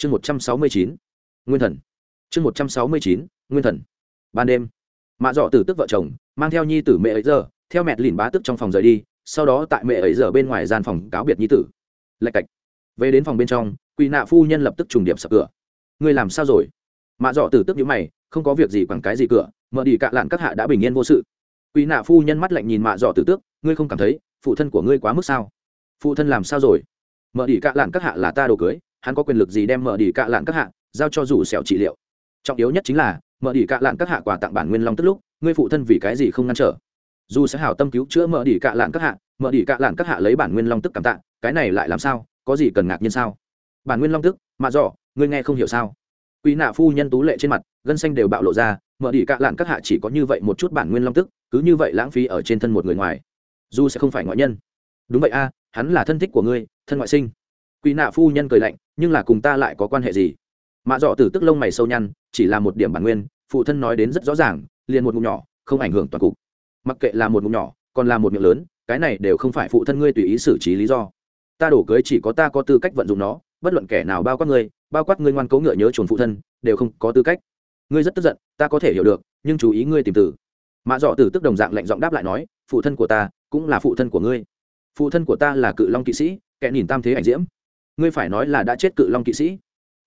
chương một trăm sáu mươi chín, nguyên thần. Chương một trăm sáu mươi chín, nguyên thần. Ban đêm, mạ dọ tử tức vợ chồng, mang theo nhi tử mẹ ấy giờ, theo mẹ lìn bá tức trong phòng rời đi, sau đó tại mẹ ấy giờ bên ngoài gian phòng cáo biệt nhi tử. Lạch cạch. Về đến phòng bên trong quỳ nạ phu nhân lập tức trùng điểm sập cửa. Ngươi làm sao rồi? Mạ dọ tử tức nhữ mày, không có việc gì quẳng cái gì cửa, mở đi cạ lạn các hạ đã bình yên vô sự. Quỳ nạ phu nhân mắt lạnh nhìn mạ dọ tử tước ngươi không cảm thấy phụ thân của ngươi quá mức sao? Phụ thân làm sao rồi? Mở đi cạ lạn các hạ là ta đồ cưới hắn có quyền lực gì đem mở đi cạ lạn các hạ giao cho rủ sẹo trị liệu. Trọng yếu nhất chính là, mở đi cạ lạn các hạ quà tặng bản nguyên long tức lúc ngươi phụ thân vì cái gì không ngăn trở? Dù sẽ hảo tâm cứu chữa mở đi cạ lạn các hạ, mở đi cạ lạn các hạ lấy bản nguyên long tức cảm tạ, cái này lại làm sao? Có gì cần ngạc nhiên sao? Bản nguyên long tức, mà dọ ngươi nghe không hiểu sao? Quỷ nạ phu nhân tú lệ trên mặt, gân xanh đều bạo lộ ra, mở đi cạ lạn các hạ chỉ có như vậy một chút bản nguyên long tức, cứ như vậy lãng phí ở trên thân một người ngoài. Dù sẽ không phải ngoại nhân. Đúng vậy a, hắn là thân thích của ngươi, thân ngoại sinh quỷ nạ phu nhân cười lạnh, nhưng là cùng ta lại có quan hệ gì? Mạ dọ tử tức lông mày sâu nhăn, chỉ là một điểm bản nguyên, phụ thân nói đến rất rõ ràng, liền một ngụm nhỏ, không ảnh hưởng toàn cục. Mặc kệ là một ngụm nhỏ, còn là một miệng lớn, cái này đều không phải phụ thân ngươi tùy ý xử trí lý do. Ta đổ cưới chỉ có ta có tư cách vận dụng nó, bất luận kẻ nào bao quát ngươi, bao quát ngươi ngoan cố ngựa nhớ chuồn phụ thân, đều không có tư cách. Ngươi rất tức giận, ta có thể hiểu được, nhưng chú ý ngươi tìm từ. Mạ dọ tử tức đồng dạng lạnh giọng đáp lại nói, phụ thân của ta cũng là phụ thân của ngươi. Phụ thân của ta là cự long kỵ sĩ, kẻ nhìn tam thế ảnh diễm ngươi phải nói là đã chết cự long kỵ sĩ.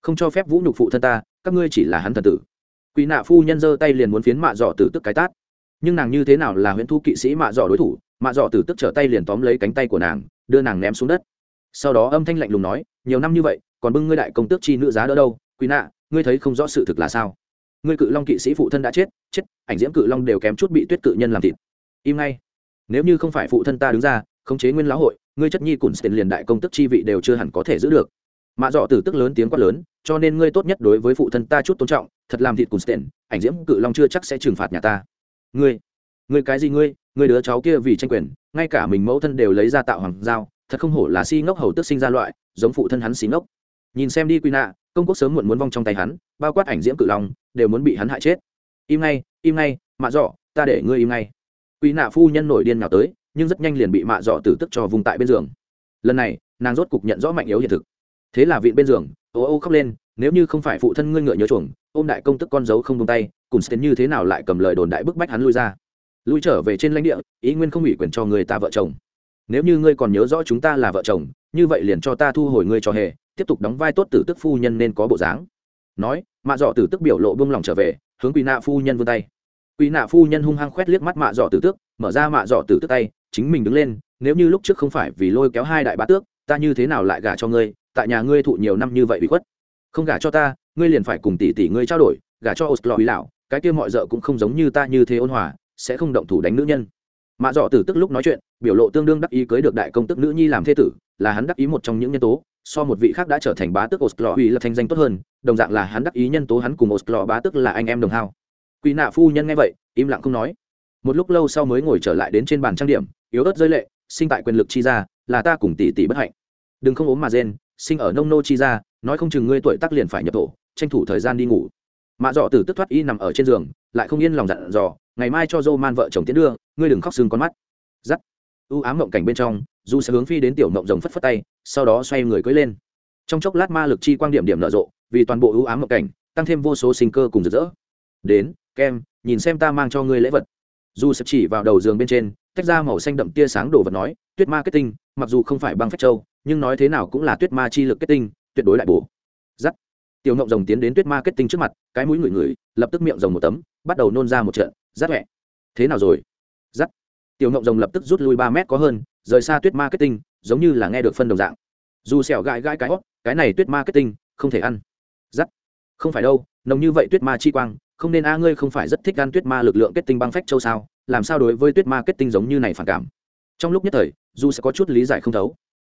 Không cho phép vũ nhục phụ thân ta, các ngươi chỉ là hắn thần tử. Quỷ nạ phu nhân giơ tay liền muốn phiến mạ dọ tử tức cái tát. Nhưng nàng như thế nào là huyễn thu kỵ sĩ mạ dọ đối thủ, mạ dọ tử tức trở tay liền tóm lấy cánh tay của nàng, đưa nàng ném xuống đất. Sau đó âm thanh lạnh lùng nói, nhiều năm như vậy, còn bưng ngươi đại công tước chi nữ giá đỡ đâu? Quỷ nạ, ngươi thấy không rõ sự thực là sao? Ngươi cự long kỵ sĩ phụ thân đã chết chết, ảnh diễm cự long đều kém chút bị tuyết cự nhân làm thịt. Im ngay. Nếu như không phải phụ thân ta đứng ra khống chế nguyên lão hội, ngươi chất nhi cùn tiền liền đại công tức chi vị đều chưa hẳn có thể giữ được. Mạ dọ tử tức lớn tiếng quát lớn, cho nên ngươi tốt nhất đối với phụ thân ta chút tôn trọng, thật làm thịt cùn tiền, ảnh diễm cự long chưa chắc sẽ trừng phạt nhà ta. Ngươi ngươi cái gì ngươi ngươi đứa cháu kia vì tranh quyền, ngay cả mình mẫu thân đều lấy ra tạo hoàng giao, thật không hổ là si ngốc hầu tức sinh ra loại, giống phụ thân hắn xí ngốc. Nhìn xem đi quy nạ, công quốc sớm muộn muốn vong trong tay hắn, bao quát ảnh diễm cự long, đều muốn bị hắn hại chết. Im ngay im ngay mạ dọ, ta để ngươi im ngay. Quy nạ phu nhân nổi điên nào tới nhưng rất nhanh liền bị mạ dọ tử tức cho vùng tại bên giường. Lần này, nàng rốt cục nhận rõ mạnh yếu hiện thực. Thế là vịn bên giường, ô ô khóc lên, nếu như không phải phụ thân ngươi ngựa nhớ chuồng, ôm đại công tức con dấu không tung tay, cùng stén như thế nào lại cầm lời đồn đại bức bách hắn lui ra. Lui trở về trên lãnh địa, ý nguyên không ủy quyền cho người ta vợ chồng. Nếu như ngươi còn nhớ rõ chúng ta là vợ chồng, như vậy liền cho ta thu hồi ngươi cho hề, tiếp tục đóng vai tốt tử tức phu nhân nên có bộ dáng. Nói, mạ dọ tử tức biểu lộ bông lòng trở về, hướng quỳ nạ phu nhân vươn tay quỳ nạ phu nhân hung hăng khoét liếc mắt mạ dọ tử tước, mở ra mạ dọ tử tước tay, chính mình đứng lên, nếu như lúc trước không phải vì lôi kéo hai đại bá tước, ta như thế nào lại gả cho ngươi, tại nhà ngươi thụ nhiều năm như vậy bị khuất. Không gả cho ta, ngươi liền phải cùng tỷ tỷ ngươi trao đổi, gả cho oslo ý lão, cái kia mọi d cũng không giống như ta như thế ôn hòa, sẽ không động thủ đánh nữ nhân. Mạ dọ tử tức lúc nói chuyện, biểu lộ tương đương đắc ý cưới được đại công tức nữ nhi làm thế tử, là hắn đắc ý một trong những nhân tố, so một vị khác đã trở thành bá tước oslo uy là thanh danh tốt hơn, đồng dạng là hắn đắc ý nhân tố hắn cùng oslo bá tước là anh em đồng hao quỷ nạ phu nhân nghe vậy, im lặng không nói. Một lúc lâu sau mới ngồi trở lại đến trên bàn trang điểm, yếu ớt rơi lệ, sinh tại quyền lực chi ra là ta cùng tỷ tỷ bất hạnh. Đừng không ốm mà rên, sinh ở nông nô chi ra nói không chừng ngươi tuổi tác liền phải nhập thổ, tranh thủ thời gian đi ngủ. Mạ dọ tử tức thoát y nằm ở trên giường, lại không yên lòng dặn dò, ngày mai cho dô man vợ chồng tiến đưa, ngươi đừng khóc sưng con mắt. Giắt. U ám mộng cảnh bên trong, du sẽ hướng phi đến tiểu mộng rồng phất phất tay, sau đó xoay người cưỡi lên. Trong chốc lát ma lực chi quang điểm điểm nở rộ, vì toàn bộ ưu ám mộng cảnh, tăng thêm vô số sinh cơ cùng rực rỡ. Đến kem, nhìn xem ta mang cho ngươi lễ vật. Du sẽ chỉ vào đầu giường bên trên, tách ra màu xanh đậm tia sáng đồ vật nói, tuyết ma kết tinh, mặc dù không phải băng phách châu, nhưng nói thế nào cũng là tuyết ma chi lực kết tinh, tuyệt đối lại bổ. Giắt. Tiểu ngộng rồng tiến đến tuyết ma kết tinh trước mặt, cái mũi ngửi ngửi, lập tức miệng rồng một tấm, bắt đầu nôn ra một trận rát huệ thế nào rồi? Giắt. Tiểu ngộng rồng lập tức rút lui ba mét có hơn, rời xa tuyết ma kết tinh, giống như là nghe được phân đồng dạng. Dù xẻo gãi gãi cái hót, cái này tuyết ma kết tinh, không thể ăn. Giắt. Không phải đâu, nồng như vậy tuyết ma chi quang không nên a ngươi không phải rất thích gan tuyết ma lực lượng kết tinh băng phách châu sao? Làm sao đối với tuyết ma kết tinh giống như này phản cảm? Trong lúc nhất thời, dù sẽ có chút lý giải không thấu.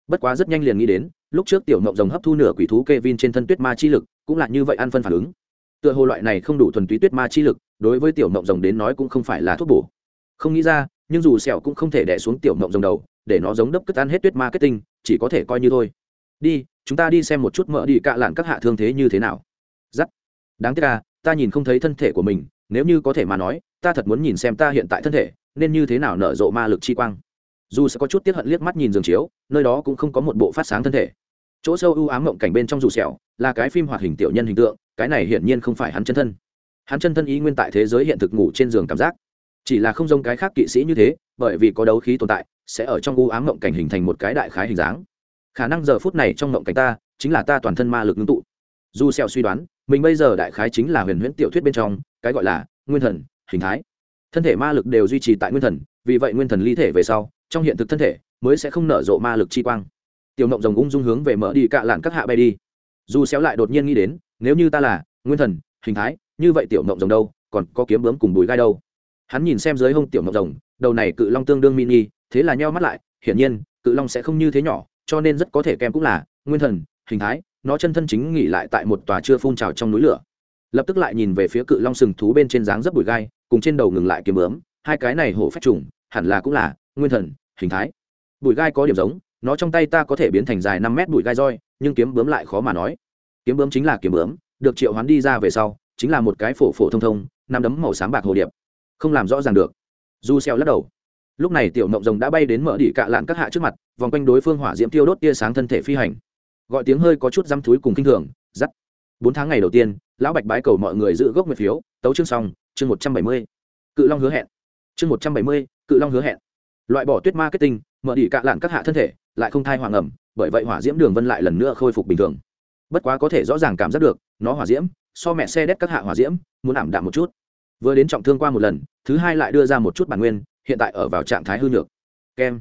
Bất quá rất nhanh liền nghĩ đến, lúc trước tiểu ngộng rồng hấp thu nửa quỷ thú kê vin trên thân tuyết ma chi lực, cũng là như vậy ăn phân phản ứng. Tựa hồ loại này không đủ thuần túy tuyết ma chi lực, đối với tiểu ngộng rồng đến nói cũng không phải là thuốc bổ. Không nghĩ ra, nhưng dù sẹo cũng không thể đè xuống tiểu ngộng rồng đầu, để nó giống đấp cất ăn hết tuyết ma kết tinh, chỉ có thể coi như thôi. Đi, chúng ta đi xem một chút mỡ đi cạ lạn các hạ thương thế như thế nào. Giắt. Đáng tiếc à ta nhìn không thấy thân thể của mình, nếu như có thể mà nói, ta thật muốn nhìn xem ta hiện tại thân thể, nên như thế nào nở rộ ma lực chi quang. Dù sẽ có chút tiếc hận liếc mắt nhìn giường chiếu, nơi đó cũng không có một bộ phát sáng thân thể. Chỗ sâu ưu ám mộng cảnh bên trong dù sẹo, là cái phim hoạt hình tiểu nhân hình tượng, cái này hiển nhiên không phải hắn chân thân. Hắn chân thân ý nguyên tại thế giới hiện thực ngủ trên giường cảm giác. Chỉ là không giống cái khác kỵ sĩ như thế, bởi vì có đấu khí tồn tại, sẽ ở trong ưu ám mộng cảnh hình thành một cái đại khái hình dáng. Khả năng giờ phút này trong mộng cảnh ta, chính là ta toàn thân ma lực ngưng tụ. Dù sẹo suy đoán mình bây giờ đại khái chính là huyền huyễn tiểu thuyết bên trong, cái gọi là nguyên thần, hình thái. Thân thể ma lực đều duy trì tại nguyên thần, vì vậy nguyên thần ly thể về sau, trong hiện thực thân thể mới sẽ không nở rộ ma lực chi quang. Tiểu mộng rồng ung dung hướng về mở đi cạ lạn các hạ bay đi. Dù xéo lại đột nhiên nghĩ đến, nếu như ta là nguyên thần, hình thái, như vậy tiểu mộng rồng đâu, còn có kiếm bướm cùng bùi gai đâu. Hắn nhìn xem dưới hông tiểu mộng rồng, đầu này cự long tương đương mini, thế là nheo mắt lại, hiển nhiên, cự long sẽ không như thế nhỏ, cho nên rất có thể kem cũng là nguyên thần, hình thái nó chân thân chính nghỉ lại tại một tòa chưa phun trào trong núi lửa. Lập tức lại nhìn về phía cự long sừng thú bên trên dáng dấp bụi gai, cùng trên đầu ngừng lại kiếm bướm, hai cái này hổ phách trùng, hẳn là cũng là nguyên thần, hình thái. Bụi gai có điểm giống, nó trong tay ta có thể biến thành dài năm mét bụi gai roi, nhưng kiếm bướm lại khó mà nói. Kiếm bướm chính là kiếm bướm, được triệu hoán đi ra về sau, chính là một cái phổ phổ thông thông nằm đấm màu sáng bạc hồ điệp. Không làm rõ ràng được. Du xeo lắc đầu. Lúc này tiểu mộng rồng đã bay đến mở đỉ cạ lạn các hạ trước mặt, vòng quanh đối phương hỏa diễm tiêu đốt tia sáng thân thể phi hành gọi tiếng hơi có chút dăm thúi cùng kinh thường dắt bốn tháng ngày đầu tiên, lão bạch bái cầu mọi người giữ gốc nguyệt phiếu, tấu chương xong, chương một trăm bảy mươi. Cự long hứa hẹn. Chương một trăm bảy mươi, cự long hứa hẹn. Loại bỏ tuyết marketing mở đỉ cạ lạn các hạ thân thể, lại không thai hoàng ẩm bởi vậy hỏa diễm đường vân lại lần nữa khôi phục bình thường. Bất quá có thể rõ ràng cảm giác được, nó hỏa diễm, so mẹ xe đét các hạ hỏa diễm, muốn ảm đạm một chút. Vừa đến trọng thương qua một lần, thứ hai lại đưa ra một chút bản nguyên, hiện tại ở vào trạng thái hư nhược. Kem.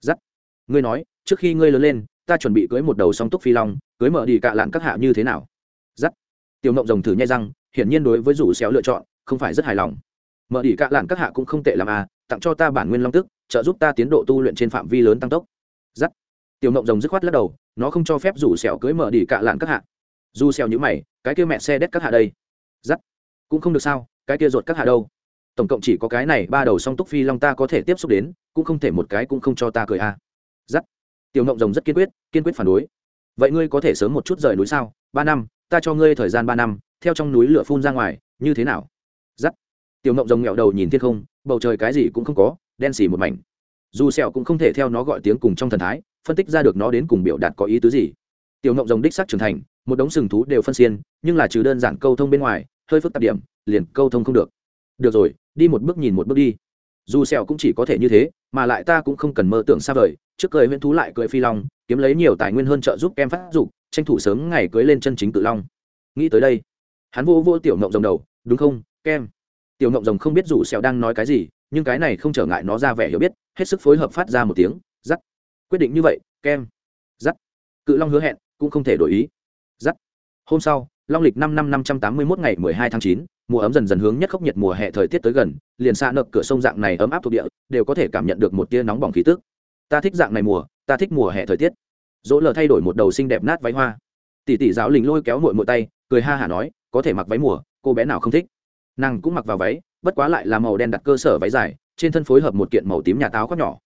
Dắt ngươi nói, trước khi ngươi lớn lên ta chuẩn bị cưới một đầu song túc phi long, cưới mở đi cạ lạn các hạ như thế nào Giắt. tiểu mộng rồng thử nhai răng, hiển nhiên đối với rủ xéo lựa chọn, không phải rất hài lòng mở đi cạ lạn các hạ cũng không tệ làm à tặng cho ta bản nguyên long tức trợ giúp ta tiến độ tu luyện trên phạm vi lớn tăng tốc Giắt. tiểu mộng rồng dứt khoát lắc đầu, nó không cho phép rủ xẻo cưới mở đi cạ lạn các hạ dù xẻo như mày, cái kia mẹ xe đét các hạ đây Giắt. cũng không được sao, cái kia ruột các hạ đâu tổng cộng chỉ có cái này ba đầu song túc phi long ta có thể tiếp xúc đến, cũng không thể một cái cũng không cho ta cười a à. Giắt tiểu ngộng rồng rất kiên quyết kiên quyết phản đối. Vậy ngươi có thể sớm một chút rời núi sao? Ba năm, ta cho ngươi thời gian ba năm, theo trong núi lửa phun ra ngoài, như thế nào? Giắt. Tiểu ngộng rồng nghẹo đầu nhìn thiên không, bầu trời cái gì cũng không có, đen xì một mảnh. Dù sẹo cũng không thể theo nó gọi tiếng cùng trong thần thái, phân tích ra được nó đến cùng biểu đạt có ý tứ gì. Tiểu ngộng rồng đích sắc trưởng thành, một đống sừng thú đều phân xiên, nhưng là trừ đơn giản câu thông bên ngoài, hơi phức tạp điểm, liền câu thông không được. Được rồi, đi một bước nhìn một bước đi. Dù sẹo cũng chỉ có thể như thế, mà lại ta cũng không cần mơ tưởng xa vời trước cười huyễn thú lại cười phi long, kiếm lấy nhiều tài nguyên hơn trợ giúp Kem phát dục, tranh thủ sớm ngày cưới lên chân chính tự long. Nghĩ tới đây, hắn vô vô tiểu ngộng rồng đầu, đúng không, kem? Tiểu ngộng rồng không biết rủ sẹo đang nói cái gì, nhưng cái này không trở ngại nó ra vẻ hiểu biết, hết sức phối hợp phát ra một tiếng, giắt. Quyết định như vậy, kem. Giắt. Cự long hứa hẹn, cũng không thể đổi ý. Giắt. Hôm sau, long lịch năm năm năm trăm tám mươi mốt ngày mười hai tháng chín, mùa ấm dần dần hướng nhất khốc nhiệt mùa hè thời tiết tới gần, liền xa nợ cửa sông dạng này ấm áp thuộc địa, đều có thể cảm nhận được một tia nóng bỏng khí tức ta thích dạng này mùa, ta thích mùa hè thời tiết. Dỗ lờ thay đổi một đầu xinh đẹp nát váy hoa. Tỷ tỷ giáo lình lôi kéo mội mội tay, cười ha hả nói, có thể mặc váy mùa, cô bé nào không thích? Nàng cũng mặc vào váy, bất quá lại là màu đen đặt cơ sở váy dài, trên thân phối hợp một kiện màu tím nhà táo khoác nhỏ.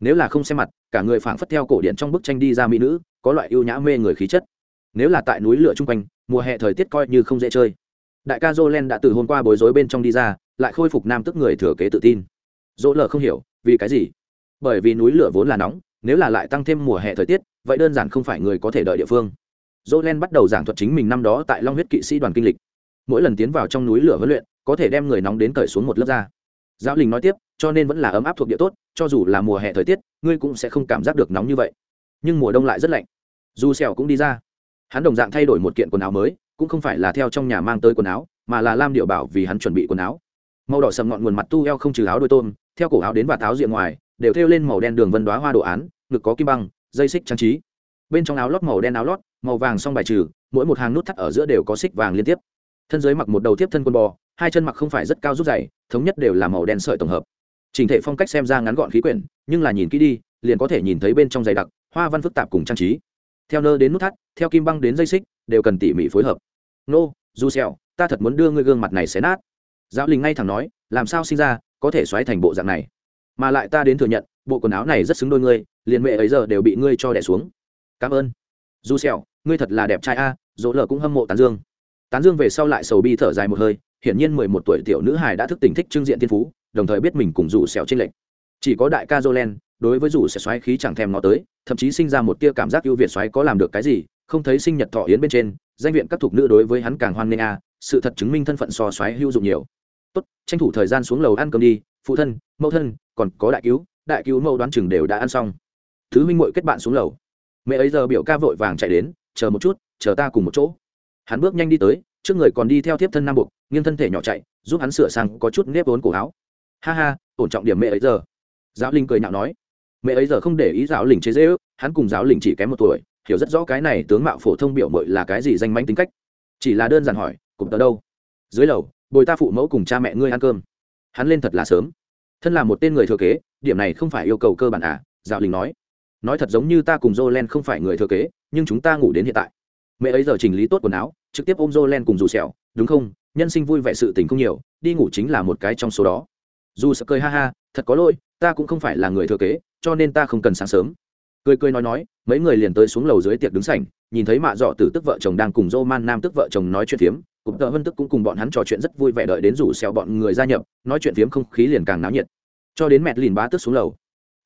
Nếu là không xem mặt, cả người phảng phất theo cổ điện trong bức tranh đi ra mỹ nữ, có loại ưu nhã mê người khí chất. Nếu là tại núi lửa chung quanh, mùa hè thời tiết coi như không dễ chơi. Đại ca jolen đã từ hôm qua bối rối bên trong đi ra, lại khôi phục nam tức người thừa kế tự tin. Dỗ lờ không hiểu, vì cái gì? Bởi vì núi lửa vốn là nóng, nếu là lại tăng thêm mùa hè thời tiết, vậy đơn giản không phải người có thể đợi địa phương. Jolen bắt đầu giảng thuật chính mình năm đó tại long huyết kỵ sĩ đoàn kinh lịch. Mỗi lần tiến vào trong núi lửa huấn luyện, có thể đem người nóng đến cởi xuống một lớp da. Giáo linh nói tiếp, cho nên vẫn là ấm áp thuộc địa tốt, cho dù là mùa hè thời tiết, ngươi cũng sẽ không cảm giác được nóng như vậy. Nhưng mùa đông lại rất lạnh. Dù sẹo cũng đi ra. Hắn đồng dạng thay đổi một kiện quần áo mới, cũng không phải là theo trong nhà mang tới quần áo, mà là lam điệu bảo vì hắn chuẩn bị quần áo. Màu đỏ sầm ngọn nguồn mặt tu eo không trừ áo đôi tôm, theo cổ áo đến và tháo diện ngoài đều thêu lên màu đen đường vân đoá hoa đồ án, ngực có kim băng, dây xích trang trí. Bên trong áo lót màu đen áo lót, màu vàng song bài trừ, mỗi một hàng nút thắt ở giữa đều có xích vàng liên tiếp. Thân dưới mặc một đầu tiếp thân quân bò, hai chân mặc không phải rất cao rút dày, thống nhất đều là màu đen sợi tổng hợp. Trình thể phong cách xem ra ngắn gọn khí quyển, nhưng là nhìn kỹ đi, liền có thể nhìn thấy bên trong dày đặc, hoa văn phức tạp cùng trang trí. Theo nơ đến nút thắt, theo kim băng đến dây xích, đều cần tỉ mỉ phối hợp. Nô, du xèo ta thật muốn đưa ngươi gương mặt này xé nát. Giáo linh ngay thẳng nói, làm sao sinh ra, có thể xoáy thành bộ dạng này? Mà lại ta đến thừa nhận bộ quần áo này rất xứng đôi ngươi liền mẹ ấy giờ đều bị ngươi cho đẻ xuống. Cảm ơn. Du sẹo, ngươi thật là đẹp trai a à, dỗ lờ cũng hâm mộ tán dương. Tán dương về sau lại sầu bi thở dài một hơi hiển nhiên mười một tuổi tiểu nữ hài đã thức tỉnh thích trưng diện thiên phú đồng thời biết mình cùng rủ sẹo trên lệnh chỉ có đại ca jolen đối với rủ sẹo xoáy khí chẳng thèm nó tới thậm chí sinh ra một tia cảm giác ưu việt xoáy có làm được cái gì không thấy sinh nhật thọ yến bên trên danh viện các thuộc nữ đối với hắn càng hoan nghênh a sự thật chứng minh thân phận so xoáy hữu dụng nhiều. Tốt tranh thủ thời gian xuống lầu ăn cơm đi phụ thân, mẫu thân, còn có đại cứu đại cứu mẫu đoán chừng đều đã ăn xong. Thứ huynh muội kết bạn xuống lầu. Mẹ ấy giờ biểu ca vội vàng chạy đến, chờ một chút, chờ ta cùng một chỗ. Hắn bước nhanh đi tới, trước người còn đi theo tiếp thân nam buộc, nghiêng thân thể nhỏ chạy, giúp hắn sửa sang, có chút nếp vốn cổ áo. Ha ha, ổn trọng điểm mẹ ấy giờ. Giáo linh cười nhạo nói. Mẹ ấy giờ không để ý giáo linh chế dễ ước hắn cùng giáo linh chỉ kém một tuổi, hiểu rất rõ cái này tướng mạo phổ thông biểu mội là cái gì danh mánh tính cách. Chỉ là đơn giản hỏi, cùng tờ đâu? Dưới lầu, bồi ta phụ mẫu cùng cha mẹ ngươi ăn cơm hắn lên thật là sớm. Thân là một tên người thừa kế, điểm này không phải yêu cầu cơ bản à? Dạo linh nói. Nói thật giống như ta cùng jolen không phải người thừa kế, nhưng chúng ta ngủ đến hiện tại. Mẹ ấy giờ chỉnh lý tốt quần áo, trực tiếp ôm jolen cùng dù sẹo, đúng không? Nhân sinh vui vẻ sự tình không nhiều, đi ngủ chính là một cái trong số đó. Dù sợ cười ha ha, thật có lỗi, ta cũng không phải là người thừa kế, cho nên ta không cần sáng sớm. Cười cười nói nói, mấy người liền tới xuống lầu dưới tiệc đứng sảnh, nhìn thấy mạ dọ tử tức vợ chồng đang cùng dô man nam tức vợ chồng nói chuyện phiếm cụm tợ vân tức cũng cùng bọn hắn trò chuyện rất vui vẻ đợi đến rủ xèo bọn người gia nhập, nói chuyện phiếm không khí liền càng náo nhiệt. Cho đến mẹt lìn bá tức xuống lầu.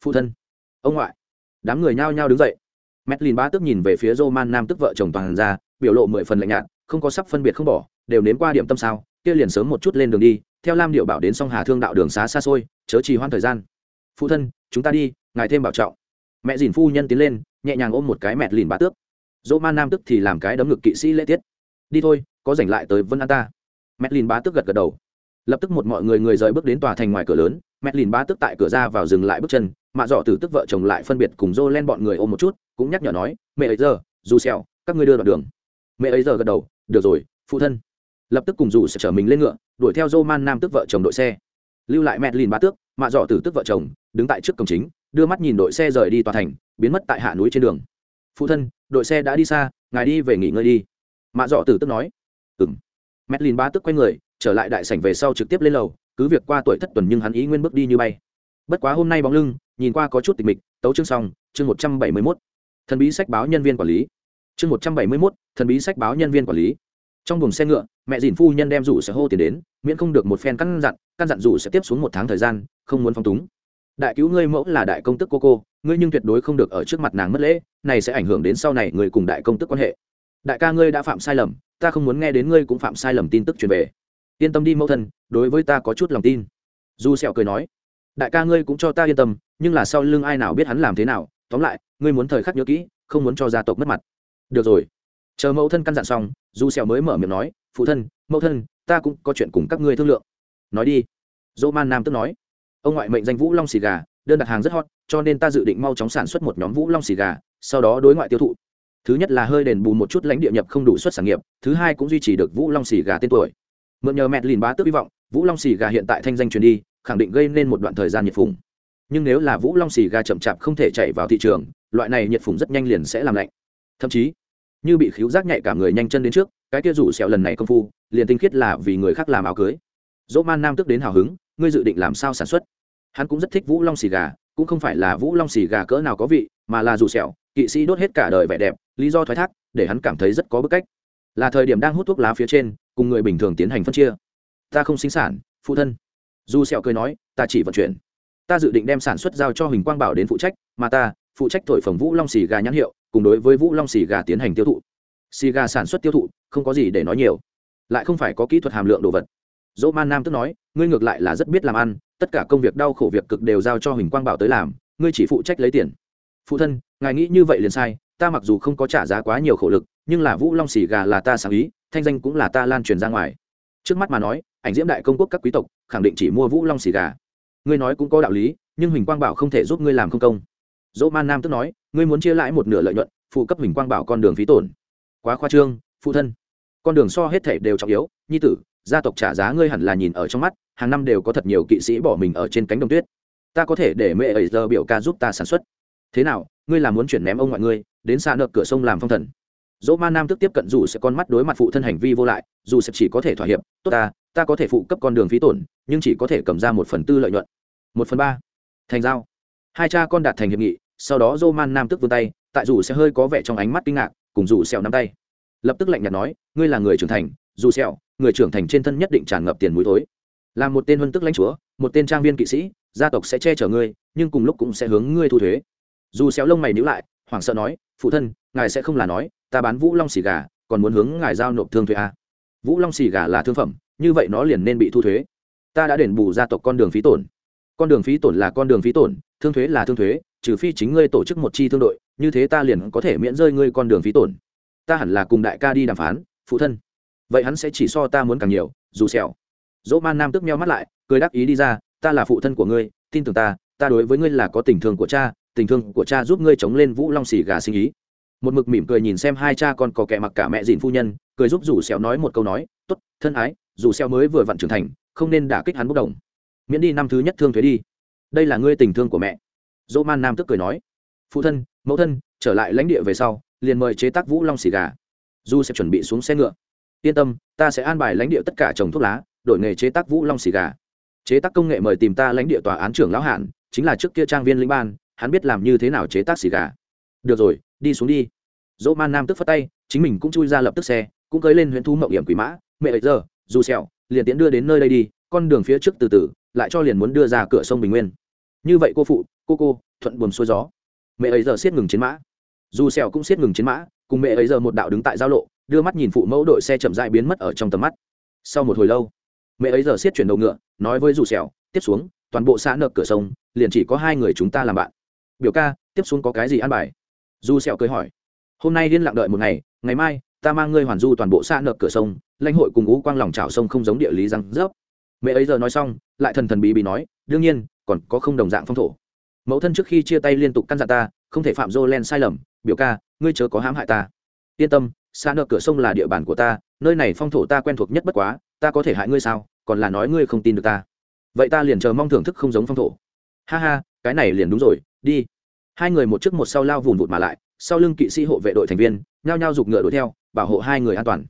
Phụ thân, ông ngoại. Đám người nhao nhao đứng dậy. Mẹt lìn bá tức nhìn về phía roman man nam tức vợ chồng toàn ra, biểu lộ mười phần lạnh nhạt, không có sắp phân biệt không bỏ, đều nếm qua điểm tâm sao, kia liền sớm một chút lên đường đi, theo lam điệu bảo đến song hà thương đạo đường xá xa xôi, chớ trì hoãn thời gian. Phụ thân, chúng ta đi, ngài thêm bảo trọng. Mẹ dìn phu nhân tiến lên, nhẹ nhàng ôm một cái mẹt lìn bá tước. Dỗ man nam tức thì làm cái đấm ngực kỵ sĩ lễ tiết. Đi thôi có giành lại tới vân an ta. Mẹt lìn bá tức gật gật đầu. Lập tức một mọi người người rời bước đến tòa thành ngoài cửa lớn mẹt lìn bá tức tại cửa ra vào dừng lại bước chân, mạ dọ từ tức vợ chồng lại phân biệt cùng dô len bọn người ôm một chút, cũng nhắc nhở nói, mẹ ấy giờ, dù xèo các ngươi đưa đoạn đường. Mẹ ấy giờ gật đầu, được rồi, phụ thân. Lập tức cùng dù sẽ chở mình lên ngựa, đuổi theo dô man nam tức vợ chồng đội xe. Lưu lại mẹ lìn bá tước, mạ dọ từ tức vợ chồng, đứng tại trước cổng chính, đưa mắt nhìn đội xe rời đi tòa thành, biến mất tại hạ núi trên đường. Phụ thân, đội xe đã đi xa, ngài đi về nghỉ ngơi đi. Mạ dọ tử tức nói ừng medlin ba tức quay người, trở lại đại sảnh về sau trực tiếp lên lầu, cứ việc qua tuổi thất tuần nhưng hắn ý nguyên bước đi như bay. Bất quá hôm nay bóng lưng, nhìn qua có chút tịch mịch, tấu chương xong, chương một trăm bảy mươi mốt. Thần bí sách báo nhân viên quản lý. Chương một trăm bảy mươi mốt, thần bí sách báo nhân viên quản lý. Trong buồng xe ngựa, mẹ dìn phu nhân đem rủ sẽ hô tiền đến, miễn không được một phen căn dặn căn dặn rủ sẽ tiếp xuống một tháng thời gian, không muốn phong túng. Đại cứu ngươi mẫu là đại công tức cô cô, ngươi nhưng tuyệt đối không được ở trước mặt nàng mất lễ, này sẽ ảnh hưởng đến sau này người cùng đại công tức quan hệ. Đại ca ngươi đã phạm sai lầm ta không muốn nghe đến ngươi cũng phạm sai lầm tin tức truyền về. Yên tâm đi, mẫu thân, đối với ta có chút lòng tin. Du sẹo cười nói, đại ca ngươi cũng cho ta yên tâm, nhưng là sau lưng ai nào biết hắn làm thế nào, tóm lại, ngươi muốn thời khắc nhớ kỹ, không muốn cho gia tộc mất mặt. Được rồi. Chờ mẫu thân căn dặn xong du sẹo mới mở miệng nói, phụ thân, mẫu thân, ta cũng có chuyện cùng các ngươi thương lượng. Nói đi. Dỗ man nam tức nói, ông ngoại mệnh danh vũ long xì gà, đơn đặt hàng rất hot, cho nên ta dự định mau chóng sản xuất một nhóm vũ long xì gà, sau đó đối ngoại tiêu thụ thứ nhất là hơi đền bù một chút lãnh địa nhập không đủ suất sản nghiệp, thứ hai cũng duy trì được vũ long xì gà tên tuổi. Mượn nhờ mẹ lìn bá tước hy vọng, vũ long xì gà hiện tại thanh danh truyền đi, khẳng định gây nên một đoạn thời gian nhiệt phùng. Nhưng nếu là vũ long xì gà chậm chạp không thể chạy vào thị trường, loại này nhiệt phùng rất nhanh liền sẽ làm lạnh. Thậm chí, như bị khiếu giác nhạy cả người nhanh chân đến trước, cái kia rủ xẹo lần này công phu, liền tinh khiết là vì người khác làm áo cưới. Dỗ man nam tức đến hào hứng, ngươi dự định làm sao sản xuất? Hắn cũng rất thích vũ long xì gà, cũng không phải là vũ long xì gà cỡ nào có vị, mà là rủ xẹo kỵ sĩ đốt hết cả đời vẻ đẹp, lý do thoái thác, để hắn cảm thấy rất có bức cách. Là thời điểm đang hút thuốc lá phía trên, cùng người bình thường tiến hành phân chia. Ta không sinh sản, phụ thân. Dù sẹo cười nói, ta chỉ vận chuyển. Ta dự định đem sản xuất giao cho huỳnh quang bảo đến phụ trách, mà ta, phụ trách thổi phồng vũ long xì gà nhãn hiệu, cùng đối với vũ long xì gà tiến hành tiêu thụ. Xì gà sản xuất tiêu thụ, không có gì để nói nhiều. Lại không phải có kỹ thuật hàm lượng đồ vật. Dỗ man nam tức nói, ngươi ngược lại là rất biết làm ăn, tất cả công việc đau khổ việc cực đều giao cho huỳnh quang bảo tới làm, ngươi chỉ phụ trách lấy tiền phụ thân, ngài nghĩ như vậy liền sai, ta mặc dù không có trả giá quá nhiều khổ lực, nhưng là vũ long xì gà là ta sáng ý, thanh danh cũng là ta lan truyền ra ngoài. Trước mắt mà nói, ảnh diễm đại công quốc các quý tộc khẳng định chỉ mua vũ long xì gà. Ngươi nói cũng có đạo lý, nhưng huỳnh quang bảo không thể giúp ngươi làm không công. Dỗ man nam tức nói, ngươi muốn chia lãi một nửa lợi nhuận, phụ cấp huỳnh quang bảo con đường phí tổn. Quá khoa trương, phụ thân. Con đường so hết thể đều trọng yếu, nhi tử, gia tộc trả giá ngươi hẳn là nhìn ở trong mắt, hàng năm đều có thật nhiều kỵ sĩ bỏ mình ở trên cánh đồng tuyết. Ta có thể để mẹ ấy giờ biểu ca giúp ta sản xuất thế nào ngươi là muốn chuyển ném ông ngoại ngươi đến xa nợ cửa sông làm phong thần. Dỗ ma nam tức tiếp cận dù sẽ con mắt đối mặt phụ thân hành vi vô lại dù sẽ chỉ có thể thỏa hiệp tốt ta ta có thể phụ cấp con đường phí tổn nhưng chỉ có thể cầm ra một phần tư lợi nhuận. Một phần ba. Thành giao. Hai cha con đạt thành hiệp nghị sau đó dô man nam tức vươn tay tại dù sẽ hơi có vẻ trong ánh mắt kinh ngạc cùng dù sẹo nắm tay. Lập tức lạnh nhạt nói ngươi là người trưởng thành dù sẹo, người trưởng thành trên thân nhất định tràn ngập tiền mũi thối. Là một tên huân tức lãnh chúa một tên trang viên kỵ sĩ gia tộc sẽ che chở ngươi nhưng cùng lúc cũng sẽ hướng ngươi thu thuế dù xéo lông mày nhíu lại, hoảng sợ nói, phụ thân, ngài sẽ không là nói, ta bán vũ long xì gà, còn muốn hướng ngài giao nộp thương thuế à? vũ long xì gà là thương phẩm, như vậy nó liền nên bị thu thuế. Ta đã đền bù gia tộc con đường phí tổn. Con đường phí tổn là con đường phí tổn, thương thuế là thương thuế, trừ phi chính ngươi tổ chức một chi thương đội, như thế ta liền có thể miễn rơi ngươi con đường phí tổn. Ta hẳn là cùng đại ca đi đàm phán, phụ thân. Vậy hắn sẽ chỉ so ta muốn càng nhiều, dù sẹo dỗ man nam tức meo mắt lại, cười đáp ý đi ra, ta là phụ thân của ngươi, tin tưởng ta ta đối với ngươi là có tình thương của cha tình thương của cha giúp ngươi chống lên vũ long xì gà sinh ý. Một mực mỉm cười nhìn xem hai cha con có kẻ mặc cả mẹ dìn phu nhân, cười giúp rủ xéo nói một câu nói, tốt, thân ái dù xéo mới vừa vặn trưởng thành, không nên đả kích hắn bốc đồng. Miễn đi năm thứ nhất thương thuế đi. Đây là ngươi tình thương của mẹ. Dỗ man nam tức cười nói, phụ thân, mẫu thân, trở lại lãnh địa về sau, liền mời chế tác vũ long xì gà. Du sẽ chuẩn bị xuống xe ngựa. Yên tâm, ta sẽ an bài lãnh địa tất cả trồng thuốc lá, đổi nghề chế tác vũ long xì gà. Chế tác công nghệ mời tìm ta lãnh địa tòa án trưởng lão hạn chính là trước kia trang viên linh ban hắn biết làm như thế nào chế tác xì gà. Được rồi, đi xuống đi. Dỗ man nam tức phất tay, chính mình cũng chui ra lập tức xe, cũng cưới lên huyện thu mậu hiểm quỷ mã, mẹ ấy giờ, dù sẹo, liền tiễn đưa đến nơi đây đi, con đường phía trước từ từ, lại cho liền muốn đưa ra cửa sông bình nguyên. Như vậy cô phụ, cô cô, thuận buồm xuôi gió. Mẹ ấy giờ siết ngừng chiến mã. Dù sẹo cũng siết ngừng chiến mã, cùng mẹ ấy giờ một đạo đứng tại giao lộ, đưa mắt nhìn phụ mẫu đội xe chậm rãi biến mất ở trong tầm mắt. Sau một hồi lâu, mẹ ấy giờ siết chuyển đầu ngựa, nói với dù sẹo, tiếp xuống, toàn bộ xã nợ cửa sông, liền chỉ có hai người chúng ta làm bạn biểu ca, tiếp xuống có cái gì ăn bài? Du sẹo cười hỏi. Hôm nay liên lặng đợi một ngày ngày mai, ta mang ngươi hoàn du toàn bộ xa nợ cửa sông, lãnh hội cùng ngũ quang lòng chảo sông không giống địa lý răng rớp. Mẹ ấy giờ nói xong, lại thần thần bí bí nói, đương nhiên, còn có không đồng dạng phong thổ. Mẫu thân trước khi chia tay liên tục căn dặn ta, không thể phạm dô len sai lầm, biểu ca, ngươi chớ có hãm hại ta. Yên tâm, xa nợ cửa sông là địa bàn của ta, nơi này phong thổ ta quen thuộc nhất bất quá, ta có thể hại ngươi sao, còn là nói ngươi không tin được ta. Vậy ta liền chờ mong thưởng thức không giống phong thổ. Ha ha, cái này liền đúng rồi đi. Hai người một trước một sau lao vùn vụt mà lại, sau lưng kỵ sĩ hộ vệ đội thành viên, nhao nhao giục ngựa đuổi theo, bảo hộ hai người an toàn.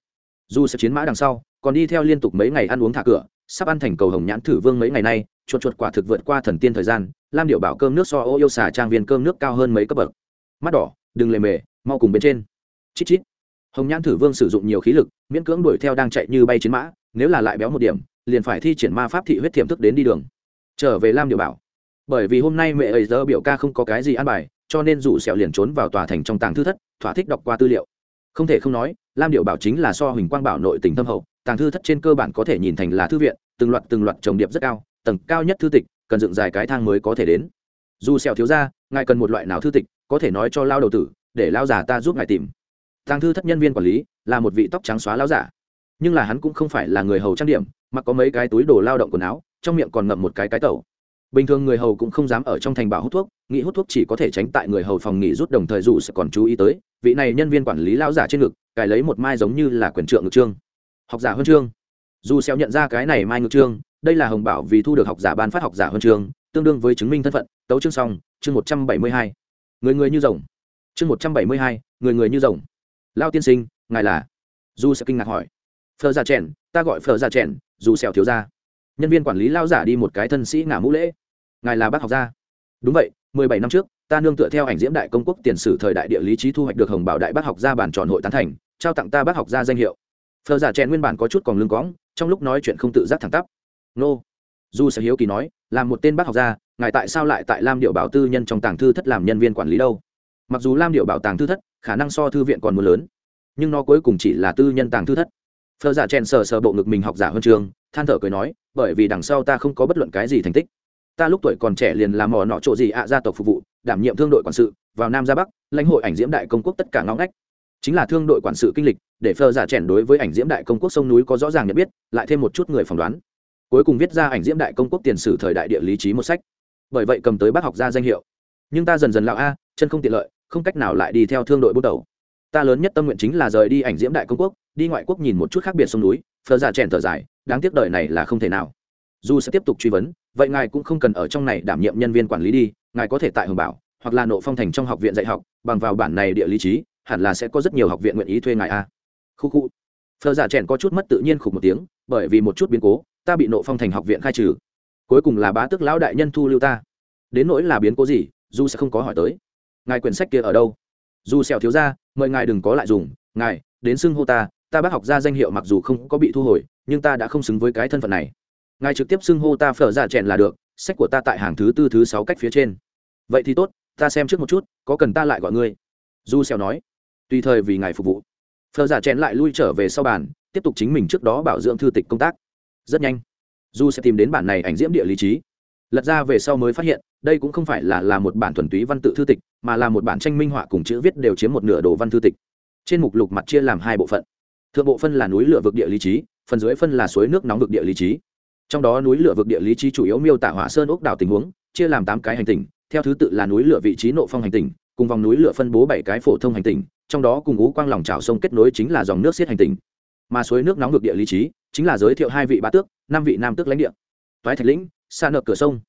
Dù sẽ chiến mã đằng sau, còn đi theo liên tục mấy ngày ăn uống thả cửa, sắp ăn thành cầu hồng nhãn thử vương mấy ngày nay, chuột chuột quả thực vượt qua thần tiên thời gian, lam điệu bảo cơm nước so ô yêu xả trang viên cơm nước cao hơn mấy cấp bậc. Mắt đỏ, đừng lề mề, mau cùng bên trên. Chít chít. Hồng nhãn thử vương sử dụng nhiều khí lực, miễn cưỡng đuổi theo đang chạy như bay chiến mã, nếu là lại béo một điểm, liền phải thi triển ma pháp thị huyết thiểm thức đến đi đường. Trở về lam điệu bảo bởi vì hôm nay mẹ ấy giờ biểu ca không có cái gì ăn bài, cho nên rủ sẹo liền trốn vào tòa thành trong tàng thư thất, thỏa thích đọc qua tư liệu. Không thể không nói, lam điệu bảo chính là so huỳnh quang bảo nội tình thâm hậu, tàng thư thất trên cơ bản có thể nhìn thành là thư viện, từng loạt từng loạt trồng điệp rất cao, tầng cao nhất thư tịch, cần dựng dài cái thang mới có thể đến. Dù sẹo thiếu ra ngài cần một loại nào thư tịch, có thể nói cho lao đầu tử, để lao giả ta giúp ngài tìm. Tàng thư thất nhân viên quản lý là một vị tóc trắng xóa lao giả. Nhưng là hắn cũng không phải là người hầu trang điểm, mà có mấy cái túi đồ lao động quần áo, trong miệng còn ngậm một cái cái tẩu bình thường người hầu cũng không dám ở trong thành bảo hút thuốc, nghĩ hút thuốc chỉ có thể tránh tại người hầu phòng nghỉ rút đồng thời dù sẽ còn chú ý tới. Vị này nhân viên quản lý lao giả trên ngực, cài lấy một mai giống như là quyền trượng ngực trương. Học giả huân chương. Dù xéo nhận ra cái này mai ngực trương, đây là hồng bảo vì thu được học giả ban phát học giả huân chương, tương đương với chứng minh thân phận. Tấu chương xong, chương một trăm bảy mươi hai. Người người như rồng. Chương một trăm bảy mươi hai, người người như rồng. Lao tiên sinh, ngài là? Du sẽ kinh ngạc hỏi. Phờ già chèn, ta gọi phờ già chèn, dù xéo thiếu gia nhân viên quản lý lao giả đi một cái thân sĩ ngả mũ lễ. Ngài là bác học gia. Đúng vậy, mười bảy năm trước, ta nương tựa theo ảnh diễm đại công quốc tiền sử thời đại địa lý trí thu hoạch được hồng bảo đại bác học gia bản tròn hội tán thành, trao tặng ta bác học gia danh hiệu. Phờ giả chèn nguyên bản có chút còn lưng cóng trong lúc nói chuyện không tự giác thẳng tắp. Nô. Du sẽ hiếu kỳ nói là một tên bác học gia, ngài tại sao lại tại lam điệu bảo tư nhân trong tàng thư thất làm nhân viên quản lý đâu? Mặc dù lam điệu bảo tàng thư thất, khả năng so thư viện còn muốn lớn, nhưng nó cuối cùng chỉ là tư nhân tàng thư thất phờ giả chèn sờ sờ bộ ngực mình học giả hơn trường, than thở cười nói, bởi vì đằng sau ta không có bất luận cái gì thành tích. Ta lúc tuổi còn trẻ liền làm mò nọ chỗ gì ạ gia tộc phục vụ, đảm nhiệm thương đội quản sự, vào nam ra bắc, lãnh hội ảnh diễm đại công quốc tất cả ngõ ngách. Chính là thương đội quản sự kinh lịch, để phờ giả chèn đối với ảnh diễm đại công quốc sông núi có rõ ràng nhận biết, lại thêm một chút người phỏng đoán. Cuối cùng viết ra ảnh diễm đại công quốc tiền sử thời đại địa lý trí một sách. Bởi vậy cầm tới bác học gia danh hiệu. Nhưng ta dần dần lão a, chân không tiện lợi, không cách nào lại đi theo thương đội bút đầu ta lớn nhất tâm nguyện chính là rời đi ảnh diễm đại công quốc đi ngoại quốc nhìn một chút khác biệt sông núi, phờ giả trẻn thở dài, đáng tiếc đời này là không thể nào. Dù sẽ tiếp tục truy vấn, vậy ngài cũng không cần ở trong này đảm nhiệm nhân viên quản lý đi, ngài có thể tại hồng bảo, hoặc là nộ phong thành trong học viện dạy học, bằng vào bản này địa lý trí, hẳn là sẽ có rất nhiều học viện nguyện ý thuê ngài a. Khu khu. Phờ giả trẻn có chút mất tự nhiên khục một tiếng, bởi vì một chút biến cố, ta bị nộ phong thành học viện khai trừ. Cuối cùng là bá tước lão đại nhân thu lưu ta. Đến nỗi là biến cố gì, dù sẽ không có hỏi tới. Ngài quyển sách kia ở đâu? Dù sẹo thiếu ra mời ngài đừng có lại dùng, ngài, đến xưng hô ta ta bác học ra danh hiệu mặc dù không có bị thu hồi, nhưng ta đã không xứng với cái thân phận này. Ngài trực tiếp xưng hô ta phở giả chèn là được, sách của ta tại hàng thứ tư thứ sáu cách phía trên. Vậy thì tốt, ta xem trước một chút, có cần ta lại gọi ngươi? Du xèo nói. Tùy thời vì ngài phục vụ. Phở dạ giả chén lại lui trở về sau bàn, tiếp tục chính mình trước đó bảo dưỡng thư tịch công tác. Rất nhanh. Du sẽ tìm đến bản này ảnh diễm địa lý trí. Lật ra về sau mới phát hiện, đây cũng không phải là là một bản thuần túy văn tự thư tịch, mà là một bản tranh minh họa cùng chữ viết đều chiếm một nửa đồ văn thư tịch. Trên mục lục mặt chia làm hai bộ phận thượng bộ phân là núi lửa vực địa lý trí, phần dưới phân là suối nước nóng vực địa lý trí. Trong đó núi lửa vực địa lý trí chủ yếu miêu tả hỏa sơn ốc đảo tình huống, chia làm tám cái hành tinh theo thứ tự là núi lửa vị trí nộ phong hành tinh cùng vòng núi lửa phân bố bảy cái phổ thông hành tinh trong đó cùng ú quang lòng trào sông kết nối chính là dòng nước xiết hành tinh mà suối nước nóng vực địa lý trí chính là giới thiệu hai vị bá tước, năm vị nam tước lãnh địa. Toái thạch lĩnh xa nợ cửa sông,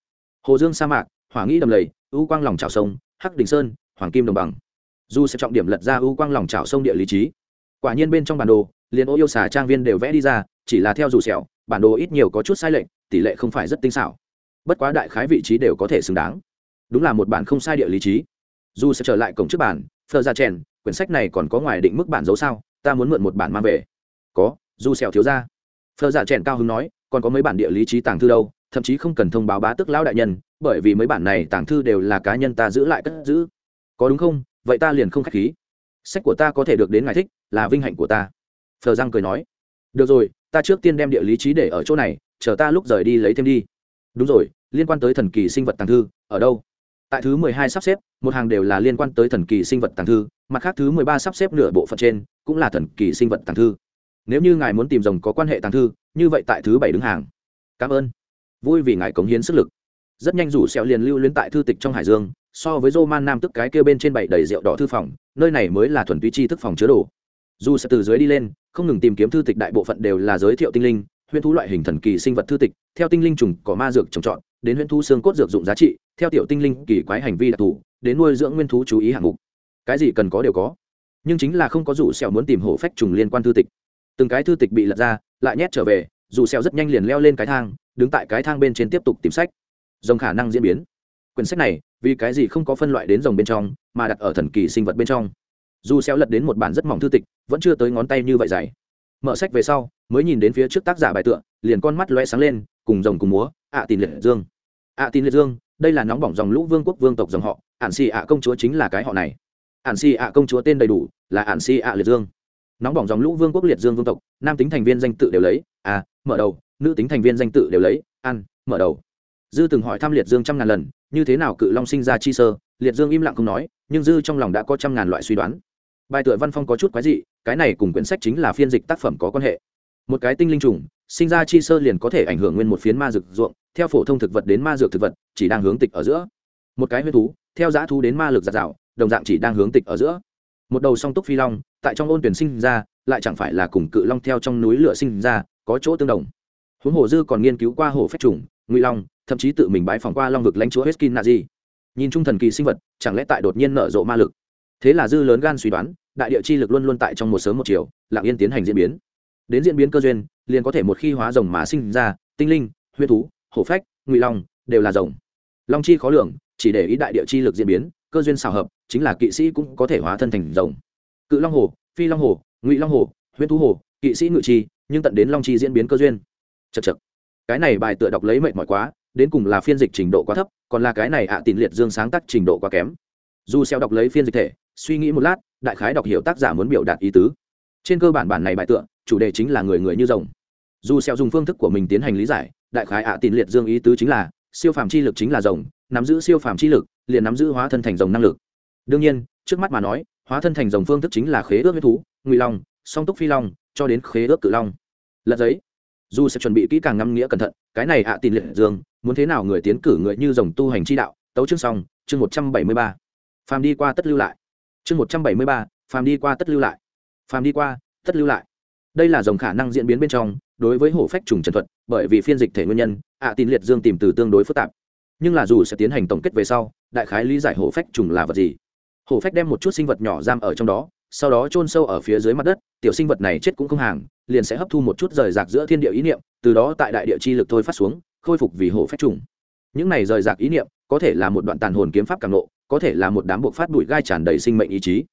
hồ dương sa mạc, hỏa nghĩ đầm lầy ú quang lòng trào sông, hắc đình sơn, hoàng kim đồng bằng. Dù sẽ trọng điểm lật ra ưu quang lòng trào sông địa lý trí quả nhiên bên trong bản đồ, liền ô yêu xà trang viên đều vẽ đi ra, chỉ là theo dù sẹo, bản đồ ít nhiều có chút sai lệch, tỷ lệ không phải rất tinh xảo. Bất quá đại khái vị trí đều có thể xứng đáng. Đúng là một bản không sai địa lý trí. Dù sẽ trở lại cổng trước bản phờ ra chèn, quyển sách này còn có ngoài định mức bản dấu sao, ta muốn mượn một bản mang về. Có, dù sẹo thiếu ra. Phờ giả chèn cao hứng nói, còn có mấy bản địa lý trí tàng thư đâu, thậm chí không cần thông báo bá tức lão đại nhân, bởi vì mấy bản này tàng thư đều là cá nhân ta giữ lại cất giữ. Có đúng không? Vậy ta liền không khách khí sách của ta có thể được đến ngài thích, là vinh hạnh của ta. Phờ giang cười nói. Được rồi, ta trước tiên đem địa lý trí để ở chỗ này, chờ ta lúc rời đi lấy thêm đi. Đúng rồi, liên quan tới thần kỳ sinh vật tàng thư, ở đâu? Tại thứ mười hai sắp xếp, một hàng đều là liên quan tới thần kỳ sinh vật tàng thư, mặt khác thứ mười ba sắp xếp nửa bộ phận trên cũng là thần kỳ sinh vật tàng thư. Nếu như ngài muốn tìm rồng có quan hệ tàng thư, như vậy tại thứ bảy đứng hàng. Cảm ơn. Vui vì ngài cống hiến sức lực. Rất nhanh rủ sẹo liền lưu luyến tại thư tịch trong hải dương so với Roman nam tức cái kia bên trên bảy đầy rượu đỏ thư phòng, nơi này mới là thuần túy chi thức phòng chứa đồ. Dù sẽ từ dưới đi lên, không ngừng tìm kiếm thư tịch đại bộ phận đều là giới thiệu tinh linh, huyễn thú loại hình thần kỳ sinh vật thư tịch, theo tinh linh trùng có ma dược trồng trọt, đến huyễn thú xương cốt dược dụng giá trị, theo tiểu tinh linh kỳ quái hành vi đặc thù, đến nuôi dưỡng nguyên thú chú ý hạng mục. Cái gì cần có đều có. Nhưng chính là không có rủ sẹo muốn tìm hổ phách trùng liên quan thư tịch. Từng cái thư tịch bị lật ra, lại nhét trở về, dù sẹo rất nhanh liền leo lên cái thang, đứng tại cái thang bên trên tiếp tục tìm sách. Dòng khả năng diễn biến quyển sách này vì cái gì không có phân loại đến dòng bên trong mà đặt ở thần kỳ sinh vật bên trong. Dù xéo lật đến một bản rất mỏng thư tịch vẫn chưa tới ngón tay như vậy dày mở sách về sau mới nhìn đến phía trước tác giả bài tựa liền con mắt lóe sáng lên cùng rồng cùng múa ạ à, tin liệt dương. Ạ à, tin liệt dương đây là nóng bỏng dòng lũ vương quốc vương tộc dòng họ ản xì ạ công chúa chính là cái họ này. Ản xì ạ công chúa tên đầy đủ là ản xì ạ liệt dương. Nóng bỏng dòng lũ vương quốc liệt dương vương tộc nam tính thành viên danh tự đều lấy à mở đầu nữ tính thành viên danh tự đều lấy ăn mở đầu. Dư từng hỏi thăm liệt dương trăm ngàn lần như thế nào cự long sinh ra chi sơ, liệt dương im lặng không nói, nhưng dư trong lòng đã có trăm ngàn loại suy đoán. Bài tựa văn phong có chút quái dị, cái này cùng quyển sách chính là phiên dịch tác phẩm có quan hệ. Một cái tinh linh trùng, sinh ra chi sơ liền có thể ảnh hưởng nguyên một phiến ma dược ruộng, theo phổ thông thực vật đến ma dược thực vật, chỉ đang hướng tịch ở giữa. Một cái huyết thú, theo giá thú đến ma lực giạt rào, đồng dạng chỉ đang hướng tịch ở giữa. Một đầu song túc phi long, tại trong ôn tuyển sinh ra, lại chẳng phải là cùng cự long theo trong núi lửa sinh ra, có chỗ tương đồng. Huống hồ dư còn nghiên cứu qua hồ phách trùng, ngụy long thậm chí tự mình bái phỏng qua long vực lãnh chúa heskin nazi. Nhìn chung thần kỳ sinh vật, chẳng lẽ tại đột nhiên nở rộ ma lực? Thế là dư lớn gan suy đoán, đại địa chi lực luôn luôn tại trong một sớm một chiều, lặng yên tiến hành diễn biến. Đến diễn biến cơ duyên, liền có thể một khi hóa rồng mà sinh ra, tinh linh, huyết thú, hổ phách, ngụy long, đều là rồng. Long chi khó lường, chỉ để ý đại địa chi lực diễn biến, cơ duyên xào hợp, chính là kỵ sĩ cũng có thể hóa thân thành rồng. Cự long hồ phi long hồ ngụy long hồ huyết thú hồ kỵ sĩ ngự chi, nhưng tận đến long chi diễn biến cơ duyên. Chậc chậc. Cái này bài tựa đọc lấy mệt mỏi quá đến cùng là phiên dịch trình độ quá thấp, còn là cái này ạ à tín liệt dương sáng tác trình độ quá kém. Dù xeo đọc lấy phiên dịch thể, suy nghĩ một lát, đại khái đọc hiểu tác giả muốn biểu đạt ý tứ. Trên cơ bản bản này bài tựa, chủ đề chính là người người như rồng. Dù xeo dùng phương thức của mình tiến hành lý giải, đại khái ạ à tín liệt dương ý tứ chính là, siêu phàm chi lực chính là rồng, nắm giữ siêu phàm chi lực, liền nắm giữ hóa thân thành rồng năng lực. Đương nhiên, trước mắt mà nói, hóa thân thành rồng phương thức chính là khế ước huyết thú, ngụy long, song túc phi long, cho đến khế ước cự long. Lật giấy dù sẽ chuẩn bị kỹ càng ngâm nghĩa cẩn thận, cái này ạ à tin liệt dương, muốn thế nào người tiến cử người như dòng tu hành chi đạo, tấu chương xong, chương một trăm bảy mươi ba. Phàm đi qua tất lưu lại. Chương một trăm bảy mươi ba, phàm đi qua tất lưu lại. Phàm đi qua, tất lưu lại. Đây là dòng khả năng diễn biến bên trong, đối với hổ phách trùng trần thuật, bởi vì phiên dịch thể nguyên nhân, ạ à tin liệt dương tìm từ tương đối phức tạp. Nhưng là dù sẽ tiến hành tổng kết về sau, đại khái lý giải hổ phách trùng là vật gì? Hổ phách đem một chút sinh vật nhỏ giam ở trong đó sau đó chôn sâu ở phía dưới mặt đất, tiểu sinh vật này chết cũng không hàng, liền sẽ hấp thu một chút rời rạc giữa thiên địa ý niệm, từ đó tại đại địa chi lực thôi phát xuống, khôi phục vì hổ phách trùng. Những này rời rạc ý niệm, có thể là một đoạn tàn hồn kiếm pháp càng nộ có thể là một đám buộc phát bụi gai tràn đầy sinh mệnh ý chí.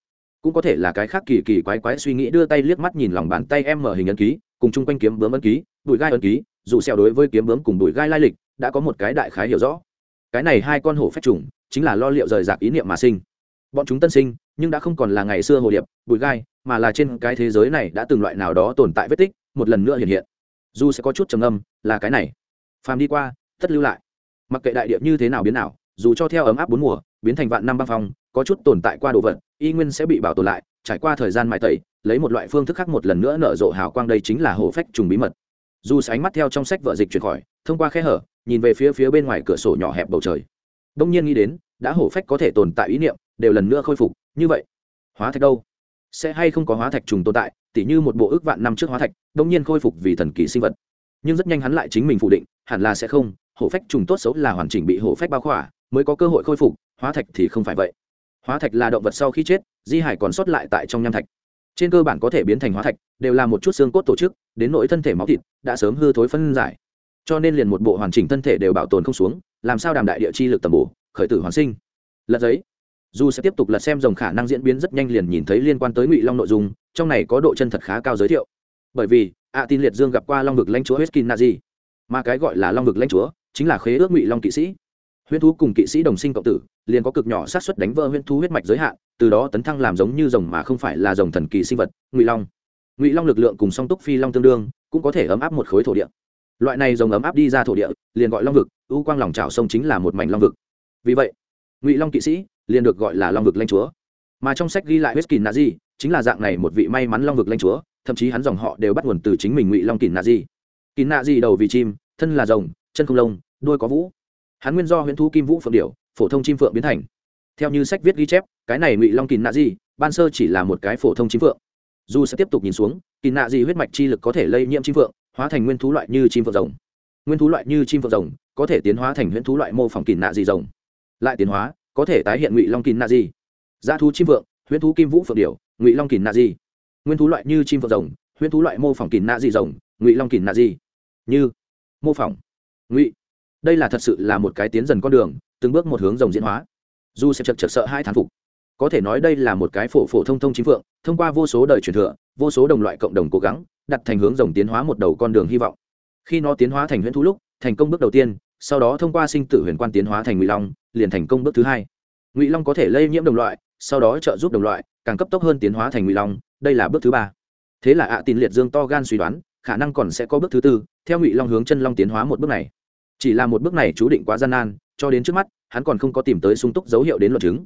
Cũng có thể là cái khác kỳ kỳ quái quái suy nghĩ đưa tay liếc mắt nhìn lòng bàn tay em mở hình ấn ký, cùng chung quanh kiếm bướm ấn ký, bụi gai ấn ký, dù xeo đối với kiếm bướm cùng bụi gai lai lịch, đã có một cái đại khái hiểu rõ. Cái này hai con hổ phách trùng, chính là lo liệu rời rạc ý niệm mà sinh. Bọn chúng tân sinh nhưng đã không còn là ngày xưa hồ điệp, bụi gai, mà là trên cái thế giới này đã từng loại nào đó tồn tại vết tích, một lần nữa hiện hiện. Dù sẽ có chút trầm âm là cái này. Phàm đi qua tất lưu lại. Mặc kệ đại điệp như thế nào biến nào dù cho theo ấm áp bốn mùa, biến thành vạn năm băng phong, có chút tồn tại qua đồ vật, y nguyên sẽ bị bảo tồn lại, trải qua thời gian mãi tẩy, lấy một loại phương thức khác một lần nữa nở rộ hào quang đây chính là hồ phách trùng bí mật. Dù sẽ ánh mắt theo trong sách vợ dịch chuyển khỏi, thông qua khe hở, nhìn về phía phía bên ngoài cửa sổ nhỏ hẹp bầu trời. Đông nhiên nghĩ đến, đã hổ phách có thể tồn tại ý niệm đều lần nữa khôi phục, như vậy, hóa thạch đâu? Sẽ hay không có hóa thạch trùng tồn tại, tỉ như một bộ ước vạn năm trước hóa thạch, đông nhiên khôi phục vì thần kỳ sinh vật. Nhưng rất nhanh hắn lại chính mình phủ định, hẳn là sẽ không, hổ phách trùng tốt xấu là hoàn chỉnh bị hổ phách bao khỏa, mới có cơ hội khôi phục, hóa thạch thì không phải vậy. Hóa thạch là động vật sau khi chết, di hải còn sót lại tại trong nham thạch. Trên cơ bản có thể biến thành hóa thạch, đều là một chút xương cốt tổ chức, đến nỗi thân thể máu thịt, đã sớm hư thối phân giải. Cho nên liền một bộ hoàn chỉnh thân thể đều bảo tồn không xuống, làm sao đàm đại địa chi lực tầm bổ, khởi tử hoàn sinh. Lật giấy dù sẽ tiếp tục lật xem dòng khả năng diễn biến rất nhanh liền nhìn thấy liên quan tới ngụy long nội dung trong này có độ chân thật khá cao giới thiệu. Bởi vì ạ tin liệt dương gặp qua long vực lãnh chúa Heskin Nazi, mà cái gọi là long vực lãnh chúa chính là khế ước ngụy long kỵ sĩ. Huyễn thú cùng kỵ sĩ đồng sinh cộng tử liền có cực nhỏ sát suất đánh vỡ huyễn thú huyết mạch giới hạn từ đó tấn thăng làm giống như rồng mà không phải là rồng thần kỳ sinh vật ngụy long. Ngụy long lực lượng cùng song túc phi long tương đương cũng có thể ấm áp một khối thổ địa. Loại này rồng ấm áp đi ra thổ địa liền gọi long vực ưu quang lòng trào sông chính là một mảnh long vực. Vì vậy ngụy long kỵ sĩ liền được gọi là long vực lanh chúa. Mà trong sách ghi lại huyết kỳ nạ di, chính là dạng này một vị may mắn long vực lanh chúa, thậm chí hắn dòng họ đều bắt nguồn từ chính mình ngụy long kỳ nạ di. Kỳ nạ di đầu vì chim, thân là rồng, chân không lông, đuôi có vũ. Hắn nguyên do huyễn thu kim vũ phượng điểu, phổ thông chim phượng biến thành. Theo như sách viết ghi chép, cái này ngụy long kỳ nạ di, ban sơ chỉ là một cái phổ thông chim phượng. Dù sẽ tiếp tục nhìn xuống kỳ nạ di huyết mạch chi lực có thể lây nhiễm chim phượng, hóa thành nguyên thú loại như chim phượng rồng. Nguyên thú loại như chim phượng rồng, có thể tiến hóa thành huyễn thú loại mô phỏng kỳ nạ di rồng. Lại tiến hóa có thể tái hiện ngụy long kín nạ di. Giá thú chim vượng, huyễn thú kim vũ phượng điểu ngụy long kín nạ di. Nguyên thú loại như chim vượng rồng huyễn thú loại mô phỏng kín nạ di rồng ngụy long kín nạ di. Như mô phỏng ngụy. Đây là thật sự là một cái tiến dần con đường từng bước một hướng rồng diễn hóa. Dù sẽ chật chật sợ hai thán phục có thể nói đây là một cái phổ phổ thông thông chính phượng thông qua vô số đời truyền thừa vô số đồng loại cộng đồng cố gắng đặt thành hướng rồng tiến hóa một đầu con đường hy vọng. Khi nó tiến hóa thành huyễn thú lúc thành công bước đầu tiên sau đó thông qua sinh tử huyền quan tiến hóa thành ngụy long liền thành công bước thứ hai. Ngụy long có thể lây nhiễm đồng loại, sau đó trợ giúp đồng loại, càng cấp tốc hơn tiến hóa thành ngụy long, đây là bước thứ ba. Thế là ạ à tín liệt dương to gan suy đoán, khả năng còn sẽ có bước thứ tư, theo ngụy long hướng chân long tiến hóa một bước này. Chỉ là một bước này chú định quá gian nan, cho đến trước mắt, hắn còn không có tìm tới sung túc dấu hiệu đến luận chứng.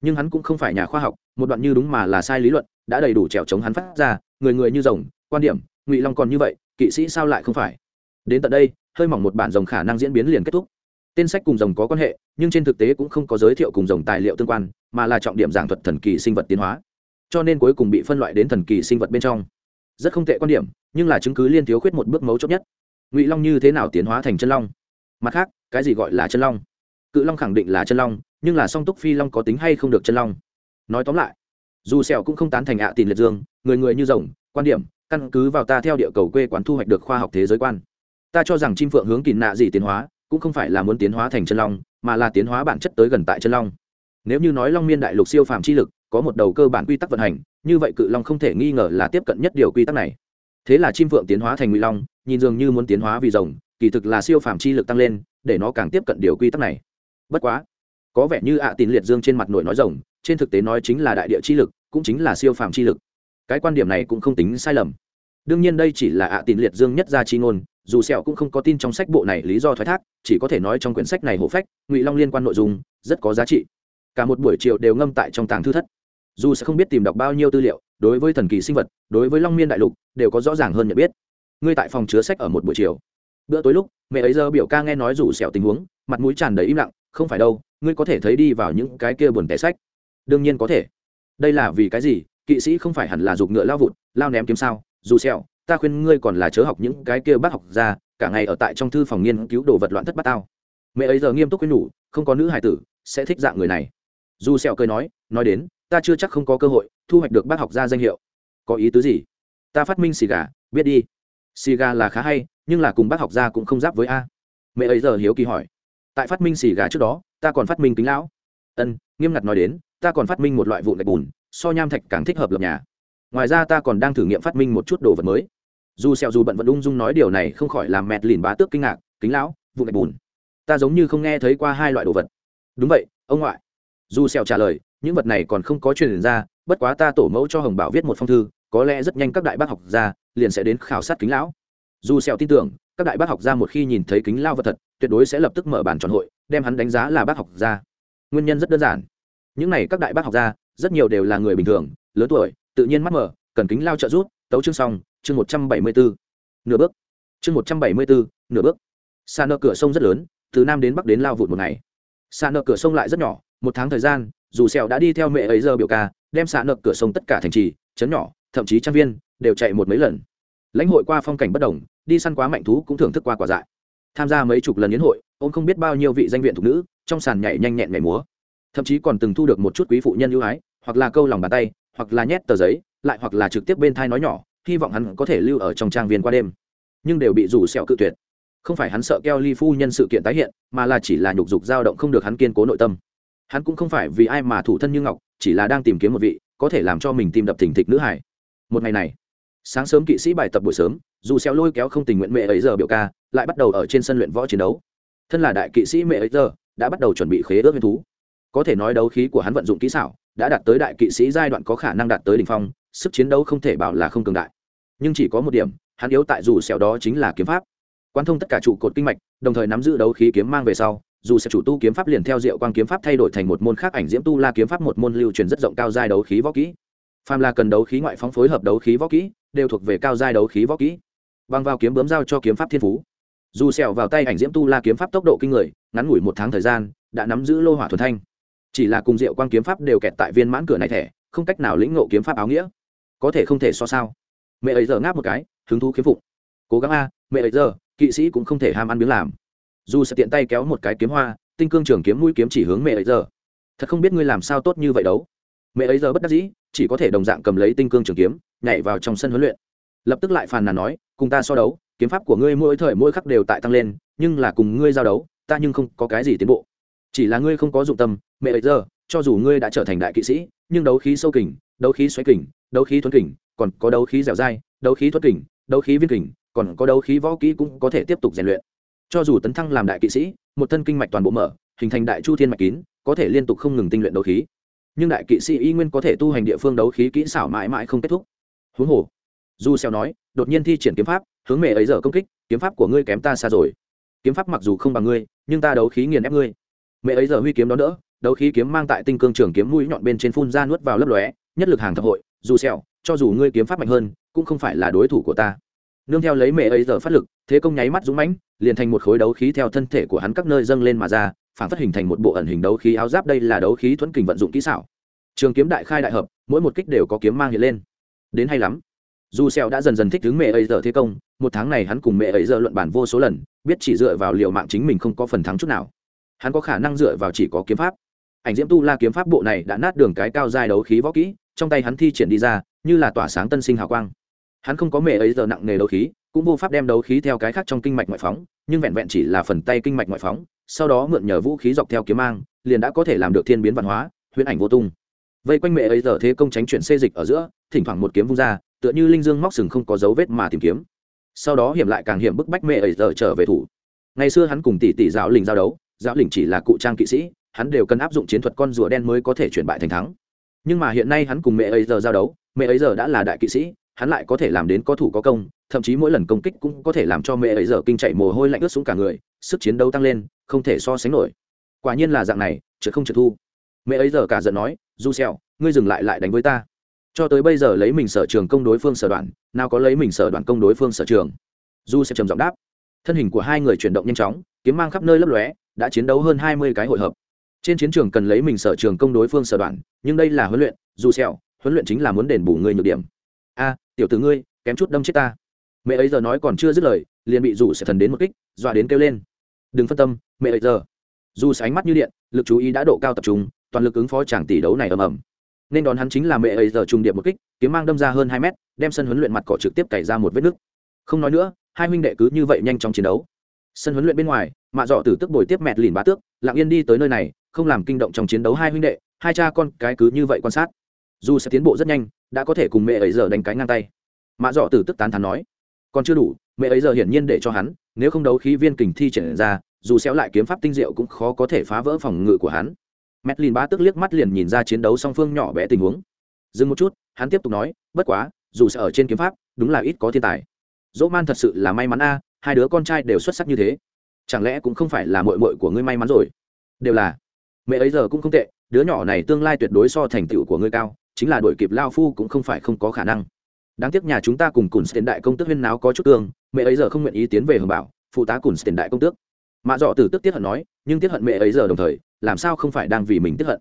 Nhưng hắn cũng không phải nhà khoa học, một đoạn như đúng mà là sai lý luận, đã đầy đủ trèo chống hắn phát ra, người người như rồng, quan điểm, ngụy long còn như vậy, kỵ sĩ sao lại không phải? Đến tận đây, hơi mỏng một bản rồng khả năng diễn biến liền kết thúc tên sách cùng rồng có quan hệ, nhưng trên thực tế cũng không có giới thiệu cùng rồng tài liệu tương quan, mà là trọng điểm giảng thuật thần kỳ sinh vật tiến hóa. Cho nên cuối cùng bị phân loại đến thần kỳ sinh vật bên trong. Rất không tệ quan điểm, nhưng là chứng cứ liên thiếu khuyết một bước mấu chốt nhất. Ngụy long như thế nào tiến hóa thành chân long? Mặt khác, cái gì gọi là chân long? Cự long khẳng định là chân long, nhưng là song túc phi long có tính hay không được chân long? Nói tóm lại, dù sẹo cũng không tán thành ạ à tìm liệt dương, người người như rồng, quan điểm, căn cứ vào ta theo địa cầu quê quán thu hoạch được khoa học thế giới quan. Ta cho rằng chim phượng hướng kỳ nạ gì tiến hóa cũng không phải là muốn tiến hóa thành chân long, mà là tiến hóa bản chất tới gần tại chân long. Nếu như nói long miên đại lục siêu phàm chi lực, có một đầu cơ bản quy tắc vận hành, như vậy cự long không thể nghi ngờ là tiếp cận nhất điều quy tắc này. Thế là chim phượng tiến hóa thành ngụy long, nhìn dường như muốn tiến hóa vì rồng, kỳ thực là siêu phàm chi lực tăng lên, để nó càng tiếp cận điều quy tắc này. Bất quá, có vẻ như ạ à tín liệt dương trên mặt nổi nói rồng, trên thực tế nói chính là đại địa chi lực, cũng chính là siêu phàm chi lực. Cái quan điểm này cũng không tính sai lầm. Đương nhiên đây chỉ là ạ à tín liệt dương nhất ra chi ngôn dù sẹo cũng không có tin trong sách bộ này lý do thoái thác, chỉ có thể nói trong quyển sách này hổ phách, ngụy long liên quan nội dung, rất có giá trị. Cả một buổi chiều đều ngâm tại trong tàng thư thất. Dù sẽ không biết tìm đọc bao nhiêu tư liệu, đối với thần kỳ sinh vật, đối với long miên đại lục, đều có rõ ràng hơn nhận biết. Ngươi tại phòng chứa sách ở một buổi chiều. Bữa tối lúc, mẹ ấy giờ biểu ca nghe nói rủ sẹo tình huống, mặt mũi tràn đầy im lặng, không phải đâu, ngươi có thể thấy đi vào những cái kia buồn tẻ sách. Đương nhiên có thể. Đây là vì cái gì? Kỵ sĩ không phải hẳn là dục ngựa lao vụt, lao ném kiếm sao? Dù sẹo ta khuyên ngươi còn là chớ học những cái kia bác học ra cả ngày ở tại trong thư phòng nghiên cứu đồ vật loạn thất bát tao. Mẹ ấy giờ nghiêm túc khuyên nhủ, không có nữ hải tử, sẽ thích dạng người này. Dù sẹo cười nói nói đến, ta chưa chắc không có cơ hội thu hoạch được bác học gia danh hiệu. Có ý tứ gì? Ta phát minh xì gà, biết đi. Xì gà là khá hay, nhưng là cùng bác học gia cũng không giáp với a. Mẹ ấy giờ hiếu kỳ hỏi. Tại phát minh xì gà trước đó, ta còn phát minh kính lão. Ân, nghiêm ngặt nói đến, ta còn phát minh một loại vụn gạch bùn, so nham thạch càng thích hợp lập nhà. Ngoài ra ta còn đang thử nghiệm phát minh một chút đồ vật mới dù sẹo dù bận vận ung dung nói điều này không khỏi làm mẹt lìn bá tước kinh ngạc, kính lão, vụ gạch bùn. Ta giống như không nghe thấy qua hai loại đồ vật. Đúng vậy, ông ngoại. Dù sẹo trả lời, những vật này còn không có truyền ra, bất quá ta tổ mẫu cho hồng bảo viết một phong thư, có lẽ rất nhanh các đại bác học gia liền sẽ đến khảo sát kính lão. Dù sẹo tin tưởng, các đại bác học gia một khi nhìn thấy kính lao vật thật, tuyệt đối sẽ lập tức mở bàn tròn hội, đem hắn đánh giá là bác học gia. Nguyên nhân rất đơn giản. Những này các đại bác học gia rất nhiều đều là người bình thường, lớn tuổi, tự nhiên mắt mở cần kính lao trợ rút tấu chương xong, chương một trăm bảy mươi bốn nửa bước. Chương một trăm bảy mươi bốn nửa bước. Xa nợ cửa sông rất lớn, từ nam đến bắc đến lao vụt một ngày. Xa nợ cửa sông lại rất nhỏ, một tháng thời gian, dù sẹo đã đi theo mẹ ấy giờ biểu ca, đem xa nợ cửa sông tất cả thành trì, chấn nhỏ, thậm chí trang viên, đều chạy một mấy lần. Lãnh hội qua phong cảnh bất đồng, đi săn quá mạnh thú cũng thưởng thức qua quả dại. Tham gia mấy chục lần yến hội, ông không biết bao nhiêu vị danh viện thục nữ, trong sàn nhảy nhanh nhẹn nhảy múa. Thậm chí còn từng thu được một chút quý phụ nhân ưu ái, hoặc là câu lòng bàn tay, hoặc là nhét tờ giấy lại hoặc là trực tiếp bên thai nói nhỏ, hy vọng hắn có thể lưu ở trong trang viên qua đêm. Nhưng đều bị rủ sẹo cự tuyệt. Không phải hắn sợ keo ly phu nhân sự kiện tái hiện, mà là chỉ là nhục dục dao động không được hắn kiên cố nội tâm. Hắn cũng không phải vì ai mà thủ thân như ngọc, chỉ là đang tìm kiếm một vị, có thể làm cho mình tìm đập thình thịch nữ hải một ngày này, sáng sớm kỵ sĩ bài tập buổi sớm, dù xéo lôi kéo không tình nguyện mẹ ấy giờ biểu ca, lại bắt đầu ở trên sân luyện võ chiến đấu. Thân là đại kỵ sĩ mẹ ấy giờ, đã bắt đầu chuẩn bị khế ước huyền thú. Có thể nói đấu khí của hắn vận dụng kỹ xảo, đã đạt tới đại kỵ sĩ giai đoạn có khả năng đạt tới đỉnh phong sức chiến đấu không thể bảo là không cường đại. Nhưng chỉ có một điểm, hắn yếu tại dù xẻo đó chính là kiếm pháp. Quan thông tất cả trụ cột kinh mạch, đồng thời nắm giữ đấu khí kiếm mang về sau, dù sẽ chủ tu kiếm pháp liền theo diệu quang kiếm pháp thay đổi thành một môn khác ảnh diễm tu la kiếm pháp một môn lưu truyền rất rộng cao giai đấu khí võ kỹ. Phàm là cần đấu khí ngoại phóng phối hợp đấu khí võ kỹ, đều thuộc về cao giai đấu khí võ kỹ. Băng vào kiếm bướm giao cho kiếm pháp thiên phú. Dù sẹo vào tay ảnh diễm tu la kiếm pháp tốc độ kinh người, ngắn ngủi một tháng thời gian, đã nắm giữ lô hỏa thuần thanh. Chỉ là cùng diệu quang kiếm pháp đều kẹt tại viên mãn cửa này thẻ, không cách nào lĩnh ngộ kiếm pháp áo nghĩa có thể không thể so sao? Mẹ ấy giờ ngáp một cái, hứng thú khiếm phục cố gắng a, mẹ ấy giờ, kỵ sĩ cũng không thể ham ăn miếng làm. Dù sẽ tiện tay kéo một cái kiếm hoa, tinh cương trường kiếm mũi kiếm chỉ hướng mẹ ấy giờ. Thật không biết ngươi làm sao tốt như vậy đấu mẹ ấy giờ bất đắc dĩ, chỉ có thể đồng dạng cầm lấy tinh cương trường kiếm, nhảy vào trong sân huấn luyện. Lập tức lại phàn nàn nói, cùng ta so đấu, kiếm pháp của ngươi mỗi thời mỗi khắc đều tại tăng lên, nhưng là cùng ngươi giao đấu, ta nhưng không có cái gì tiến bộ. Chỉ là ngươi không có dụng tâm, mẹ ấy giờ, cho dù ngươi đã trở thành đại kỵ sĩ, nhưng đấu khí sâu kình, đấu khí xoáy kình đấu khí thuần kình, còn có đấu khí dẻo dai, đấu khí thuần kình, đấu khí viên kình, còn có đấu khí võ kỹ cũng có thể tiếp tục rèn luyện. Cho dù tấn thăng làm đại kỵ sĩ, một thân kinh mạch toàn bộ mở, hình thành đại chu thiên mạch kín, có thể liên tục không ngừng tinh luyện đấu khí. Nhưng đại kỵ sĩ y nguyên có thể tu hành địa phương đấu khí kỹ xảo mãi mãi không kết thúc. Huống hồ du xeo nói, đột nhiên thi triển kiếm pháp, hướng mẹ ấy giờ công kích, kiếm pháp của ngươi kém ta xa rồi. Kiếm pháp mặc dù không bằng ngươi, nhưng ta đấu khí nghiền ép ngươi. Mẹ ấy giờ huy kiếm đó đỡ, đấu khí kiếm mang tại tinh cương trường kiếm mũi nhọn bên trên phun ra nuốt vào lấp lóe, nhất lực hàng thập hội dù sẹo, cho dù ngươi kiếm pháp mạnh hơn cũng không phải là đối thủ của ta. Nương theo lấy mẹ ấy giờ phát lực thế công nháy mắt dũng mãnh liền thành một khối đấu khí theo thân thể của hắn các nơi dâng lên mà ra phản phát hình thành một bộ ẩn hình đấu khí áo giáp đây là đấu khí thuẫn kình vận dụng kỹ xảo. Trường kiếm đại khai đại hợp mỗi một kích đều có kiếm mang hiện lên. Đến hay lắm. Dù sẹo đã dần dần thích ứng mẹ ấy giờ thế công một tháng này hắn cùng mẹ ấy giờ luận bản vô số lần biết chỉ dựa vào liều mạng chính mình không có phần thắng chút nào. Hắn có khả năng dựa vào chỉ có kiếm pháp. Ảnh diễm tu la kiếm pháp bộ này đã nát đường cái cao giai đấu khí võ kỹ trong tay hắn thi triển đi ra, như là tỏa sáng tân sinh hào quang. Hắn không có mẹ ấy giờ nặng nghề đấu khí, cũng vô pháp đem đấu khí theo cái khác trong kinh mạch ngoại phóng, nhưng vẹn vẹn chỉ là phần tay kinh mạch ngoại phóng, sau đó mượn nhờ vũ khí dọc theo kiếm mang, liền đã có thể làm được thiên biến văn hóa, huyễn ảnh vô tung. Vây quanh mẹ ấy giờ thế công tránh chuyển xê dịch ở giữa, thỉnh thoảng một kiếm vung ra, tựa như linh dương móc sừng không có dấu vết mà tìm kiếm. Sau đó hiểm lại càng hiểm bức bách mẹ ấy giờ trở về thủ. Ngày xưa hắn cùng tỷ tỷ giáo lình giao đấu giáo lình chỉ là cụ trang kỵ sĩ, hắn đều cần áp dụng chiến thuật con rùa đen mới có thể chuyển bại thành thắng nhưng mà hiện nay hắn cùng mẹ ấy giờ giao đấu, mẹ ấy giờ đã là đại kỵ sĩ, hắn lại có thể làm đến có thủ có công, thậm chí mỗi lần công kích cũng có thể làm cho mẹ ấy giờ kinh chạy mồ hôi lạnh ướt xuống cả người, sức chiến đấu tăng lên, không thể so sánh nổi. Quả nhiên là dạng này chứ không trượt thu. Mẹ ấy giờ cả giận nói, du xèo ngươi dừng lại lại đánh với ta. Cho tới bây giờ lấy mình sở trường công đối phương sở đoạn, nào có lấy mình sở đoạn công đối phương sở trường. Du sẽ trầm giọng đáp. Thân hình của hai người chuyển động nhanh chóng, kiếm mang khắp nơi lấp lóe, đã chiến đấu hơn hai mươi cái hội hợp trên chiến trường cần lấy mình sở trường công đối phương sở đoạn, nhưng đây là huấn luyện, dù sẹo huấn luyện chính là muốn đền bù ngươi nhược điểm. A, tiểu tử ngươi, kém chút đâm chết ta. Mẹ ấy giờ nói còn chưa dứt lời, liền bị rủ sẽ thần đến một kích, dọa đến kêu lên. Đừng phân tâm, mẹ ấy giờ. Dù sẽ ánh mắt như điện, lực chú ý đã độ cao tập trung, toàn lực ứng phó chàng tỷ đấu này ầm ầm. Nên đón hắn chính là mẹ ấy giờ trùng điệp một kích, kiếm mang đâm ra hơn hai mét, đem sân huấn luyện mặt cỏ trực tiếp cày ra một vết nứt. Không nói nữa, hai huynh đệ cứ như vậy nhanh trong chiến đấu sân huấn luyện bên ngoài, mạ dọ tử tức bồi tiếp mẹt lìn bá tước, lặng yên đi tới nơi này, không làm kinh động trong chiến đấu hai huynh đệ, hai cha con, cái cứ như vậy quan sát. Dù sẽ tiến bộ rất nhanh, đã có thể cùng mẹ ấy giờ đánh cái ngang tay. Mạ dọ tử tức tán thán nói, còn chưa đủ, mẹ ấy giờ hiển nhiên để cho hắn, nếu không đấu khí viên kình thi triển ra, dù xéo lại kiếm pháp tinh diệu cũng khó có thể phá vỡ phòng ngự của hắn. Mẹt lìn bá tước liếc mắt liền nhìn ra chiến đấu song phương nhỏ bé tình huống. Dừng một chút, hắn tiếp tục nói, bất quá, dù sẽ ở trên kiếm pháp, đúng là ít có thiên tài. Dỗ man thật sự là may mắn a hai đứa con trai đều xuất sắc như thế. Chẳng lẽ cũng không phải là mội mội của ngươi may mắn rồi? Đều là. Mẹ ấy giờ cũng không tệ, đứa nhỏ này tương lai tuyệt đối so thành tựu của ngươi cao, chính là đội kịp lao phu cũng không phải không có khả năng. Đáng tiếc nhà chúng ta cùng cùn tiền đại công tước huyên náo có chút tương, mẹ ấy giờ không nguyện ý tiến về hưởng bảo, phụ tá cùn tiền đại công tước. Mạ dọ tử tức tiết hận nói, nhưng tiết hận mẹ ấy giờ đồng thời, làm sao không phải đang vì mình tiết hận?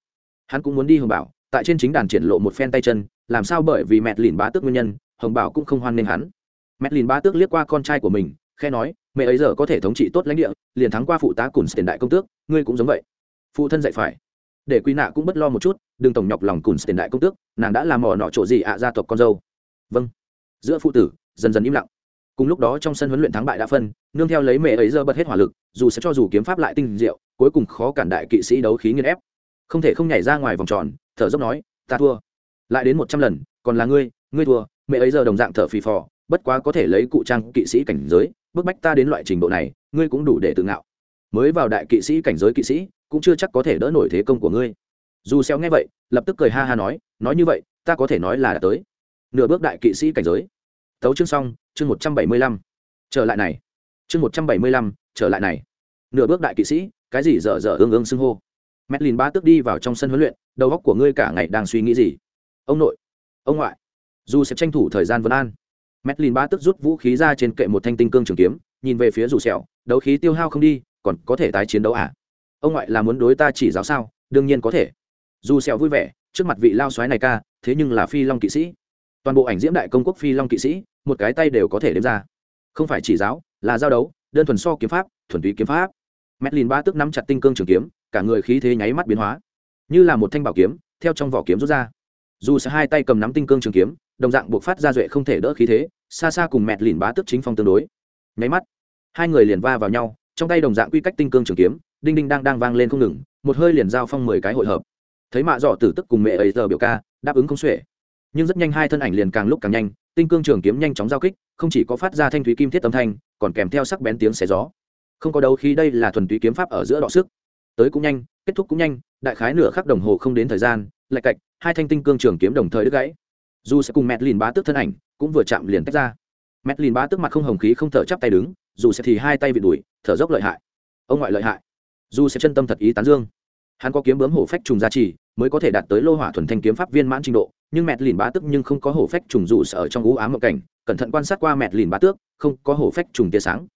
Hắn cũng muốn đi hưởng bảo, tại trên chính đàn triển lộ một phen tay chân, làm sao bởi vì mẹ lìn bá tước nguyên nhân, hồng bảo cũng không hoan nghênh hắn. Mẹ lìn bá tước liếc qua con trai của mình khe nói, mẹ ấy giờ có thể thống trị tốt lãnh địa, liền thắng qua phụ tá cùn tiền đại công tước, ngươi cũng giống vậy. Phụ thân dạy phải. Để quy nạ cũng bất lo một chút, đừng tổng nhọc lòng cùn tiền đại công tước, nàng đã làm mò nọ chỗ gì ạ, gia tộc con dâu. Vâng. Giữa phụ tử, dần dần im lặng. Cùng lúc đó trong sân huấn luyện thắng bại đã phân, nương theo lấy mẹ ấy giờ bật hết hỏa lực, dù sẽ cho dù kiếm pháp lại tinh diệu, cuối cùng khó cản đại kỵ sĩ đấu khí nghiên ép. Không thể không nhảy ra ngoài vòng tròn, thở dốc nói, ta thua. Lại đến một trăm lần, còn là ngươi ngươi thua. Mẹ ấy giờ đồng dạng thở phì phò bất quá có thể lấy cụ trang kỵ sĩ cảnh giới, bức bách ta đến loại trình độ này, ngươi cũng đủ để tự ngạo. Mới vào đại kỵ sĩ cảnh giới kỵ sĩ, cũng chưa chắc có thể đỡ nổi thế công của ngươi. Dù xéo nghe vậy, lập tức cười ha ha nói nói như vậy, ta có thể nói là đã tới. Nửa bước đại kỵ sĩ cảnh giới. Tấu chương xong, chương một trăm bảy mươi lăm. Trở lại này. Chương một trăm bảy mươi lăm, trở lại này. Nửa bước đại kỵ sĩ, cái gì dở dở ương ương xưng hô. Medlin ba tức đi vào trong sân huấn luyện, đầu óc của ngươi cả ngày đang suy nghĩ gì? Ông nội, ông ngoại. Dù sẽ tranh thủ thời gian vấn an. Medlin ba tức rút vũ khí ra trên kệ một thanh tinh cương trường kiếm, nhìn về phía dù sẹo, đấu khí tiêu hao không đi, còn có thể tái chiến đấu à? Ông ngoại là muốn đối ta chỉ giáo sao? Đương nhiên có thể. Dù sẹo vui vẻ, trước mặt vị lao soái này ca, thế nhưng là phi long kỵ sĩ. Toàn bộ ảnh diễm đại công quốc phi long kỵ sĩ, một cái tay đều có thể đếm ra. Không phải chỉ giáo, là giao đấu, đơn thuần so kiếm pháp, thuần túy kiếm pháp. Medlin ba tức nắm chặt tinh cương trường kiếm, cả người khí thế nháy mắt biến hóa. Như là một thanh bảo kiếm, theo trong vỏ kiếm rút ra dù sẽ hai tay cầm nắm tinh cương trường kiếm, đồng dạng buộc phát ra duệ không thể đỡ khí thế, xa xa cùng mẹt lìn bá tức chính phong tương đối. Nháy mắt, hai người liền va vào nhau, trong tay đồng dạng quy cách tinh cương trường kiếm, đinh đinh đang đang vang lên không ngừng, một hơi liền giao phong mười cái hội hợp. Thấy mạ dọ tử tức cùng mẹ ấy giờ biểu ca, đáp ứng không xuể. Nhưng rất nhanh hai thân ảnh liền càng lúc càng nhanh, tinh cương trường kiếm nhanh chóng giao kích, không chỉ có phát ra thanh thúy kim thiết âm thanh, còn kèm theo sắc bén tiếng xé gió. Không có đâu khi đây là thuần túy kiếm pháp ở giữa đọ sức. Tới cũng nhanh kết thúc cũng nhanh, đại khái nửa khắc đồng hồ không đến thời gian, lạch cạch, hai thanh tinh cương trường kiếm đồng thời đứt gãy. Dù sẽ cùng mẹt lìn bá tước thân ảnh, cũng vừa chạm liền tách ra. Mẹt lìn bá tước mặt không hồng khí không thở chắp tay đứng, dù sẽ thì hai tay bị đuổi thở dốc lợi hại. Ông ngoại lợi hại. Dù sẽ chân tâm thật ý tán dương. Hắn có kiếm bướm hổ phách trùng gia trì, mới có thể đạt tới lô hỏa thuần thanh kiếm pháp viên mãn trình độ, nhưng mẹt lìn bá tước nhưng không có hổ phách trùng dù sợ ở trong ú ám mộng cảnh, cẩn thận quan sát qua mẹt lìn bá tước, không có hổ phách trùng tia sáng.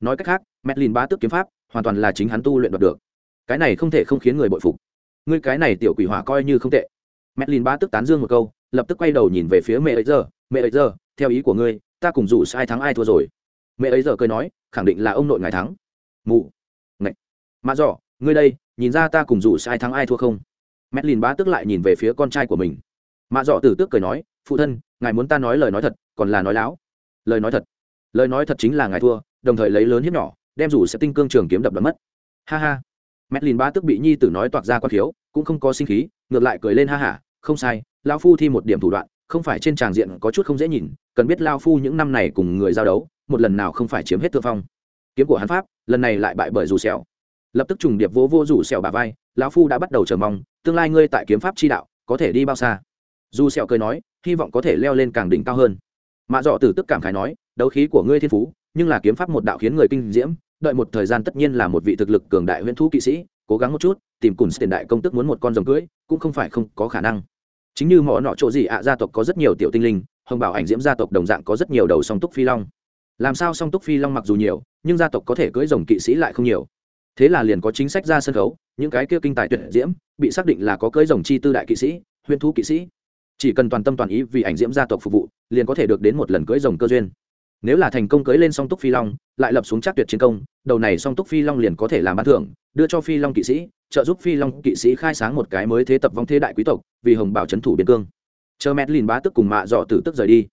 Nói cách khác mẹt lìn bá tước kiếm pháp, hoàn toàn là chính hắn tu luyện đoạt được cái này không thể không khiến người bội phục ngươi cái này tiểu quỷ hỏa coi như không tệ Medlin ba tức tán dương một câu, lập tức quay đầu nhìn về phía mẹ ấy giờ, mẹ ấy giờ, theo ý của ngươi, ta cùng dù sai thắng ai thua rồi. Mẹ ấy giờ cười nói, khẳng định là ông nội ngài thắng. Mụ. Ngậy. mà Dọ, ngươi đây, nhìn ra ta cùng dù sai thắng ai thua không? Medlin ba tức lại nhìn về phía con trai của mình. mà Dọ tử tức cười nói, phụ thân, ngài muốn ta nói lời nói thật, còn là nói láo? Lời nói thật. Lời nói thật chính là ngài thua, đồng thời lấy lớn hiếp nhỏ, đem dù sẽ tinh cương trường kiếm đập đoạn mất. Ha ha. Medlin ba tức bị nhi tử nói toạc ra quan thiếu, cũng không có sinh khí, ngược lại cười lên ha hả, không sai lao phu thi một điểm thủ đoạn không phải trên tràng diện có chút không dễ nhìn cần biết lao phu những năm này cùng người giao đấu một lần nào không phải chiếm hết thượng phong. Kiếm của hắn pháp lần này lại bại bởi dù sẹo. Lập tức trùng điệp vô vô rủ sẹo bà vai lão phu đã bắt đầu chờ mong tương lai ngươi tại kiếm pháp chi đạo có thể đi bao xa? Dù sẹo cười nói hy vọng có thể leo lên càng đỉnh cao hơn. Mã dọ tử tức cảm khái nói đấu khí của ngươi thiên phú nhưng là kiếm pháp một đạo khiến người kinh diễm đợi một thời gian tất nhiên là một vị thực lực cường đại huyễn thú kỵ sĩ, cố gắng một chút, tìm cùn tiền đại công tức muốn một con rồng cưỡi cũng không phải không có khả năng. Chính như mọi nọ chỗ gì ạ, gia tộc có rất nhiều tiểu tinh linh, hồng bảo ảnh diễm gia tộc đồng dạng có rất nhiều đầu song túc phi long. Làm sao song túc phi long mặc dù nhiều, nhưng gia tộc có thể cưỡi rồng kỵ sĩ lại không nhiều. Thế là liền có chính sách ra sân khấu, những cái kia kinh tài tuyệt diễm, bị xác định là có cưỡi rồng chi tư đại kỵ sĩ, huyễn thú kỵ sĩ. Chỉ cần toàn tâm toàn ý vì ảnh diễm gia tộc phục vụ, liền có thể được đến một lần cưỡi rồng cơ duyên nếu là thành công cưới lên song túc phi long, lại lập xuống chắc tuyệt chiến công, đầu này song túc phi long liền có thể làm ban thưởng, đưa cho phi long kỵ sĩ, trợ giúp phi long kỵ sĩ khai sáng một cái mới thế tập vong thế đại quý tộc, vì hồng bảo trấn thủ biên cương. Chờ mẹt lìn bá tức cùng mạ dọ tử tức rời đi.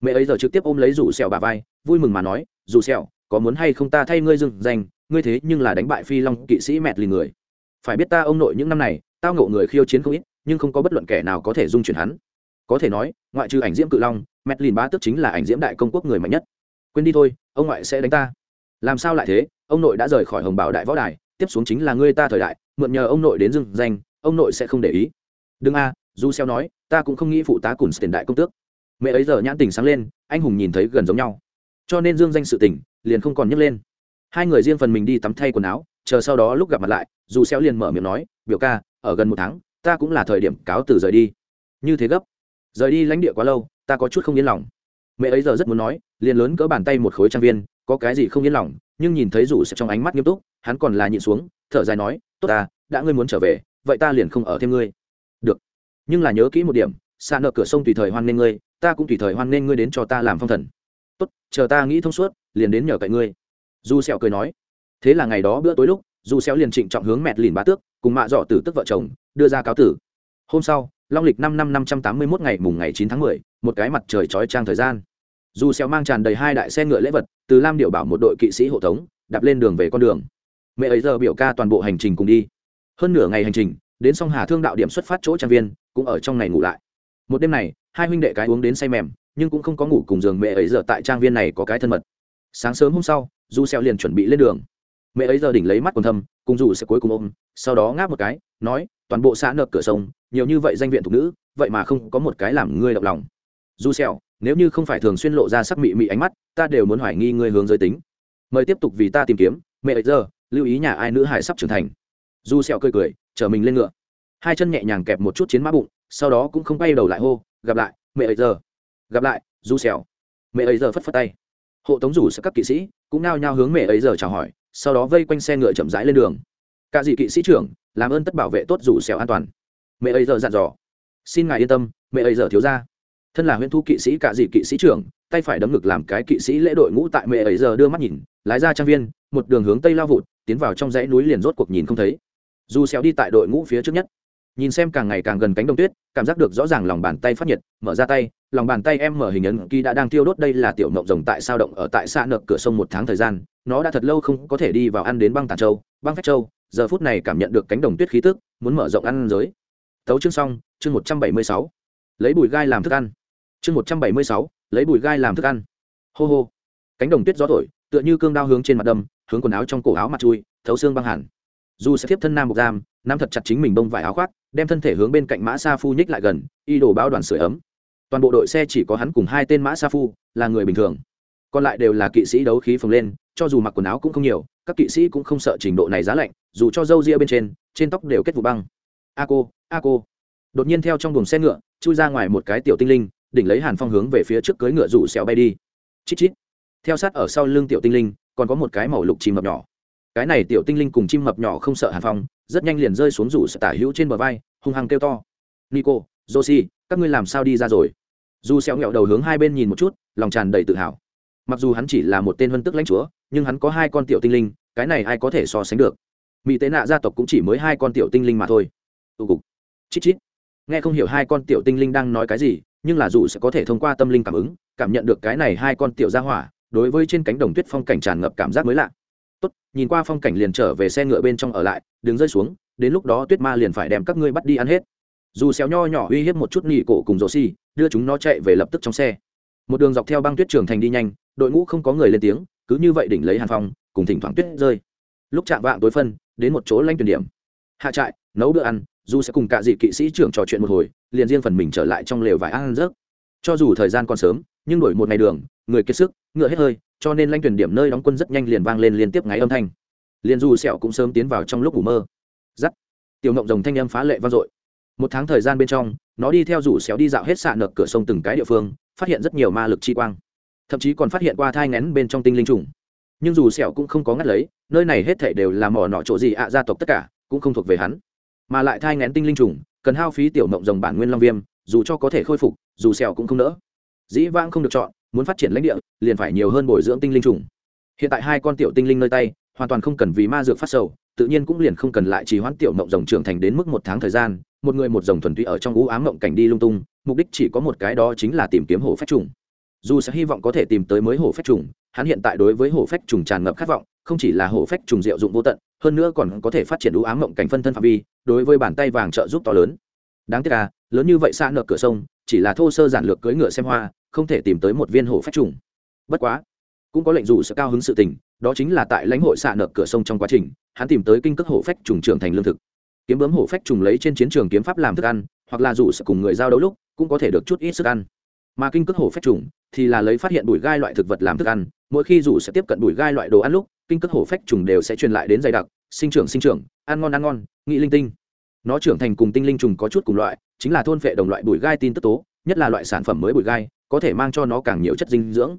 Mẹ ấy giờ trực tiếp ôm lấy rủ sẹo bà vai, vui mừng mà nói dù sẹo, có muốn hay không ta thay ngươi dừng danh, ngươi thế nhưng là đánh bại phi long kỵ sĩ mẹt lìn người. Phải biết ta ông nội những năm này, tao ngộ người khiêu chiến không ít, nhưng không có bất luận kẻ nào có thể dung chuyển hắn. Có thể nói, ngoại trừ ảnh diễm cự long mẹt lìn bá tức chính là ảnh diễm đại công quốc người mạnh nhất quên đi thôi, ông ngoại sẽ đánh ta. Làm sao lại thế? Ông nội đã rời khỏi hồng bảo đại võ đài, tiếp xuống chính là ngươi ta thời đại, mượn nhờ ông nội đến dừng danh, ông nội sẽ không để ý. Đừng a du xeo nói, ta cũng không nghĩ phụ tá cùn tiền đại công tước. Mẹ ấy giờ nhãn tình sáng lên, anh hùng nhìn thấy gần giống nhau. Cho nên dương danh sự tình, liền không còn nhấc lên. Hai người riêng phần mình đi tắm thay quần áo, chờ sau đó lúc gặp mặt lại, dù xeo liền mở miệng nói, biểu ca, ở gần một tháng, ta cũng là thời điểm cáo từ rời đi. Như thế gấp. Rời đi lãnh địa quá lâu, ta có chút không yên lòng mẹ ấy giờ rất muốn nói, liền lớn cỡ bàn tay một khối trang viên, có cái gì không yên lòng, nhưng nhìn thấy rủ sẽ trong ánh mắt nghiêm túc, hắn còn là nhịn xuống, thở dài nói, tốt ta, đã ngươi muốn trở về, vậy ta liền không ở thêm ngươi. Được, nhưng là nhớ kỹ một điểm, xa nợ cửa sông tùy thời hoan nghênh ngươi, ta cũng tùy thời hoan nghênh ngươi đến cho ta làm phong thần. Tốt, chờ ta nghĩ thông suốt, liền đến nhờ cậy ngươi. Du sẹo cười nói. Thế là ngày đó bữa tối lúc du sẹo liền trịnh trọng hướng mẹ lìn bá tước, cùng mạ dọ tử tức vợ chồng, đưa ra cáo tử. Hôm sau, long lịch năm năm năm trăm tám mươi mốt ngày mùng ngày chín tháng mười, một cái mặt trời chói trang thời gian dù xéo mang tràn đầy hai đại xe ngựa lễ vật, từ lam điệu bảo một đội kỵ sĩ hộ tống, đạp lên đường về con đường. Mẹ ấy giờ biểu ca toàn bộ hành trình cùng đi. Hơn nửa ngày hành trình, đến song hà thương đạo điểm xuất phát chỗ trang viên, cũng ở trong này ngủ lại. Một đêm này, hai huynh đệ cái uống đến say mềm, nhưng cũng không có ngủ cùng giường mẹ ấy giờ tại trang viên này có cái thân mật. Sáng sớm hôm sau du xeo liền chuẩn bị lên đường. Mẹ ấy giờ đỉnh lấy mắt quần thâm, cùng dù sẽ cuối cùng ôm, sau đó ngáp một cái, nói, toàn bộ xã nợ cửa sông, nhiều như vậy danh viện thuộc nữ, vậy mà không có một cái làm ngươi động lòng. Du xeo nếu như không phải thường xuyên lộ ra sắc mị mị ánh mắt, ta đều muốn hoài nghi ngươi hướng giới tính. Mời tiếp tục vì ta tìm kiếm, mẹ ấy giờ, lưu ý nhà ai nữ hải sắp trưởng thành. Du sẹo cười cười, chở mình lên ngựa. Hai chân nhẹ nhàng kẹp một chút chiến mã bụng, sau đó cũng không bay đầu lại hô, gặp lại, mẹ ấy giờ. Gặp lại du sẹo. mẹ ấy giờ phất phất tay. Hộ tống rủ sẽ các kỵ sĩ cũng nao nhao hướng mẹ ấy giờ chào hỏi, sau đó vây quanh xe ngựa chậm rãi lên đường. Cả dị kỵ sĩ trưởng, làm ơn tất bảo vệ tốt rủ sẹo an toàn. Mẹ ấy giờ dặn dò. Xin ngài yên tâm, mẹ ấy giờ thiếu ra thân là huyễn thu kỵ sĩ cả dị kỵ sĩ trưởng, tay phải đấm ngực làm cái kỵ sĩ lễ đội ngũ tại mẹ ấy giờ đưa mắt nhìn, lái ra trang viên, một đường hướng tây lao vụt, tiến vào trong dãy núi liền rốt cuộc nhìn không thấy. Dù xéo đi tại đội ngũ phía trước nhất, nhìn xem càng ngày càng gần cánh đồng tuyết, cảm giác được rõ ràng lòng bàn tay phát nhiệt, mở ra tay, lòng bàn tay em mở hình ấn kỳ đã đang tiêu đốt đây là tiểu mộng rồng tại sao động ở tại xa nợ cửa sông một tháng thời gian, nó đã thật lâu không có thể đi vào ăn đến băng tàn châu, băng phách châu, giờ phút này cảm nhận được cánh đồng tuyết khí tức, muốn mở rộng ăn giới. Tấu chương xong, chương một trăm bảy mươi sáu. Lấy bùi gai làm thức ăn chương một trăm bảy mươi sáu, lấy bùi gai làm thức ăn. Hô hô. Cánh đồng tuyết gió thổi, tựa như cương đao hướng trên mặt đâm, hướng quần áo trong cổ áo mặt chui, thấu xương băng hẳn. Dù sẽ tiếp thân nam bục giam nam thật chặt chính mình bông vải áo khoác, đem thân thể hướng bên cạnh mã sa phu nhích lại gần, y đổ bao đoàn sửa ấm. Toàn bộ đội xe chỉ có hắn cùng hai tên mã sa phu, là người bình thường. Còn lại đều là kỵ sĩ đấu khí phồng lên, cho dù mặc quần áo cũng không nhiều, các kỵ sĩ cũng không sợ trình độ này giá lạnh, dù cho râu ria bên trên trên tóc đều kết vụ băng. A cô a cô. Đột nhiên theo trong buồng xe ngựa, chui ra ngoài một cái tiểu tinh linh đỉnh lấy hàn phong hướng về phía trước cưới ngựa rủ xéo bay đi. Chít chít. Theo sát ở sau lưng tiểu tinh linh, còn có một cái màu lục chim mập nhỏ. Cái này tiểu tinh linh cùng chim mập nhỏ không sợ hàn phong, rất nhanh liền rơi xuống rủ sợ tả hữu trên bờ vai, hung hăng kêu to. Nico, josie, các ngươi làm sao đi ra rồi? Dù xẻo nghẹo đầu hướng hai bên nhìn một chút, lòng tràn đầy tự hào. Mặc dù hắn chỉ là một tên huân tức lãnh chúa, nhưng hắn có hai con tiểu tinh linh, cái này ai có thể so sánh được? Mỹ tế nạ gia tộc cũng chỉ mới hai con tiểu tinh linh mà thôi. Tụ cục. Chít chít. Nghe không hiểu hai con tiểu tinh linh đang nói cái gì nhưng là dù sẽ có thể thông qua tâm linh cảm ứng, cảm nhận được cái này hai con tiểu gia hỏa, đối với trên cánh đồng tuyết phong cảnh tràn ngập cảm giác mới lạ. Tốt, nhìn qua phong cảnh liền trở về xe ngựa bên trong ở lại, đừng rơi xuống, đến lúc đó tuyết ma liền phải đem các ngươi bắt đi ăn hết. Dù xéo nho nhỏ uy hiếp một chút nhị cổ cùng rồ xi đưa chúng nó chạy về lập tức trong xe. Một đường dọc theo băng tuyết trường thành đi nhanh, đội ngũ không có người lên tiếng, cứ như vậy đỉnh lấy hàn phong, cùng thỉnh thoảng tuyết rơi. Lúc chạm vạng tối phân, đến một chỗ lanh tuyển điểm. Hạ trại, nấu bữa ăn dù sẽ cùng cả dị kỵ sĩ trưởng trò chuyện một hồi, liền riêng phần mình trở lại trong lều vải ăn rớt cho dù thời gian còn sớm, nhưng đổi một ngày đường, người kiệt sức, ngựa hết hơi, cho nên lanh tuyển điểm nơi đóng quân rất nhanh liền vang lên liên tiếp ngáy âm thanh. Liền dù sẹo cũng sớm tiến vào trong lúc ngủ mơ. Giắt. Tiểu ngộng rồng thanh âm phá lệ vang dội. Một tháng thời gian bên trong, nó đi theo rủ xéo đi dạo hết xạ nợ cửa sông từng cái địa phương, phát hiện rất nhiều ma lực chi quang. Thậm chí còn phát hiện qua thai ngén bên trong tinh linh trùng. Nhưng dù sẹo cũng không có ngắt lấy, nơi này hết thảy đều là mỏ nọ chỗ gì ạ gia tộc tất cả, cũng không thuộc về hắn mà lại thai ngén tinh linh trùng, cần hao phí tiểu mộng rồng bản nguyên long viêm, dù cho có thể khôi phục, dù sẹo cũng không nỡ. Dĩ vãng không được chọn, muốn phát triển lãnh địa, liền phải nhiều hơn bồi dưỡng tinh linh trùng. Hiện tại hai con tiểu tinh linh nơi tay, hoàn toàn không cần vì ma dược phát sầu, tự nhiên cũng liền không cần lại trì hoãn tiểu mộng rồng trưởng thành đến mức một tháng thời gian, một người một rồng thuần túy ở trong u ám mộng cảnh đi lung tung, mục đích chỉ có một cái đó chính là tìm kiếm hổ phách trùng. Dù sẽ hy vọng có thể tìm tới mới hổ phách trùng, hắn hiện tại đối với hổ phách trùng tràn ngập khát vọng, không chỉ là hổ phách trùng diệu dụng vô tận hơn nữa còn có thể phát triển đủ ám mộng cảnh phân thân phạm vi, đối với bàn tay vàng trợ giúp to lớn. Đáng tiếc là lớn như vậy xa nợ cửa sông, chỉ là thô sơ giản lược cưỡi ngựa xem hoa, không thể tìm tới một viên hổ phách trùng. Bất quá, cũng có lệnh dù sự cao hứng sự tình, đó chính là tại lãnh hội xạ nợ cửa sông trong quá trình, hắn tìm tới kinh cước hổ phách trùng trưởng thành lương thực. Kiếm bướm hổ phách trùng lấy trên chiến trường kiếm pháp làm thức ăn, hoặc là dù sự cùng người giao đấu lúc, cũng có thể được chút ít sức ăn. Mà kinh cước hổ phách trùng thì là lấy phát hiện bụi gai loại thực vật làm thức ăn, mỗi khi dù sẽ tiếp cận bụi gai loại đồ ăn lúc kinh cước hổ phách trùng đều sẽ truyền lại đến dày đặc, sinh trưởng sinh trưởng, ăn ngon ăn ngon, nghị linh tinh. Nó trưởng thành cùng tinh linh trùng có chút cùng loại, chính là thôn vệ đồng loại bụi gai tin tức tố, nhất là loại sản phẩm mới bụi gai, có thể mang cho nó càng nhiều chất dinh dưỡng.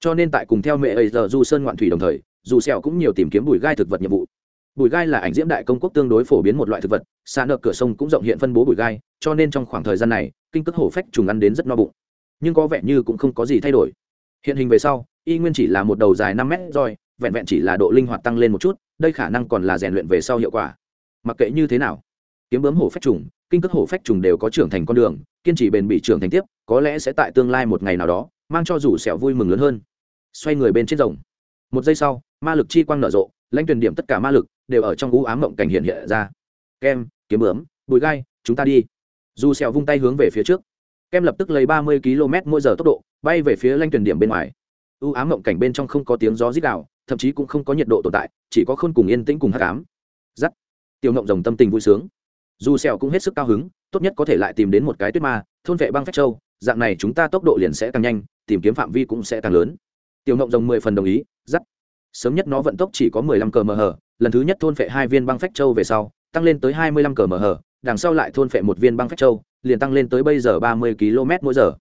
Cho nên tại cùng theo mẹ ấy giờ du sơn ngoạn thủy đồng thời, dù sẹo cũng nhiều tìm kiếm bụi gai thực vật nhiệm vụ. Bụi gai là ảnh diễm đại công quốc tương đối phổ biến một loại thực vật, xa nợ cửa sông cũng rộng hiện phân bố bụi gai, cho nên trong khoảng thời gian này, kinh cước hổ phách trùng ăn đến rất no bụng. Nhưng có vẻ như cũng không có gì thay đổi. Hiện hình về sau, y nguyên chỉ là một đầu dài năm mét roi vẹn vẹn chỉ là độ linh hoạt tăng lên một chút, đây khả năng còn là rèn luyện về sau hiệu quả. Mặc kệ như thế nào, kiếm bướm hổ phách trùng, kinh cước hổ phách trùng đều có trưởng thành con đường, kiên trì bền bỉ trưởng thành tiếp, có lẽ sẽ tại tương lai một ngày nào đó, mang cho rủ sẹo vui mừng lớn hơn. Xoay người bên trên rồng. Một giây sau, ma lực chi quang nở rộ, lãnh tuyển điểm tất cả ma lực đều ở trong u ám mộng cảnh hiện hiện ra. Kem, kiếm bướm, bụi gai, chúng ta đi. Dù sẹo vung tay hướng về phía trước. Kem lập tức lấy ba mươi km mỗi giờ tốc độ, bay về phía lãnh tuyển điểm bên ngoài u ám mộng cảnh bên trong không có tiếng gió rít gào, thậm chí cũng không có nhiệt độ tồn tại, chỉ có khôn cùng yên tĩnh cùng hắc ám. Giắt. Tiểu mộng rồng tâm tình vui sướng. Dù sẹo cũng hết sức cao hứng, tốt nhất có thể lại tìm đến một cái tuyết ma, thôn vệ băng phách châu, dạng này chúng ta tốc độ liền sẽ càng nhanh, tìm kiếm phạm vi cũng sẽ càng lớn. Tiểu mộng rồng mười phần đồng ý, giắt. Sớm nhất nó vận tốc chỉ có mười lăm cờ mờ hờ, lần thứ nhất thôn vệ hai viên băng phách châu về sau, tăng lên tới hai mươi lăm cờ mờ hờ, đằng sau lại thôn phệ một viên băng phách châu, liền tăng lên tới bây giờ ba mươi km mỗi giờ.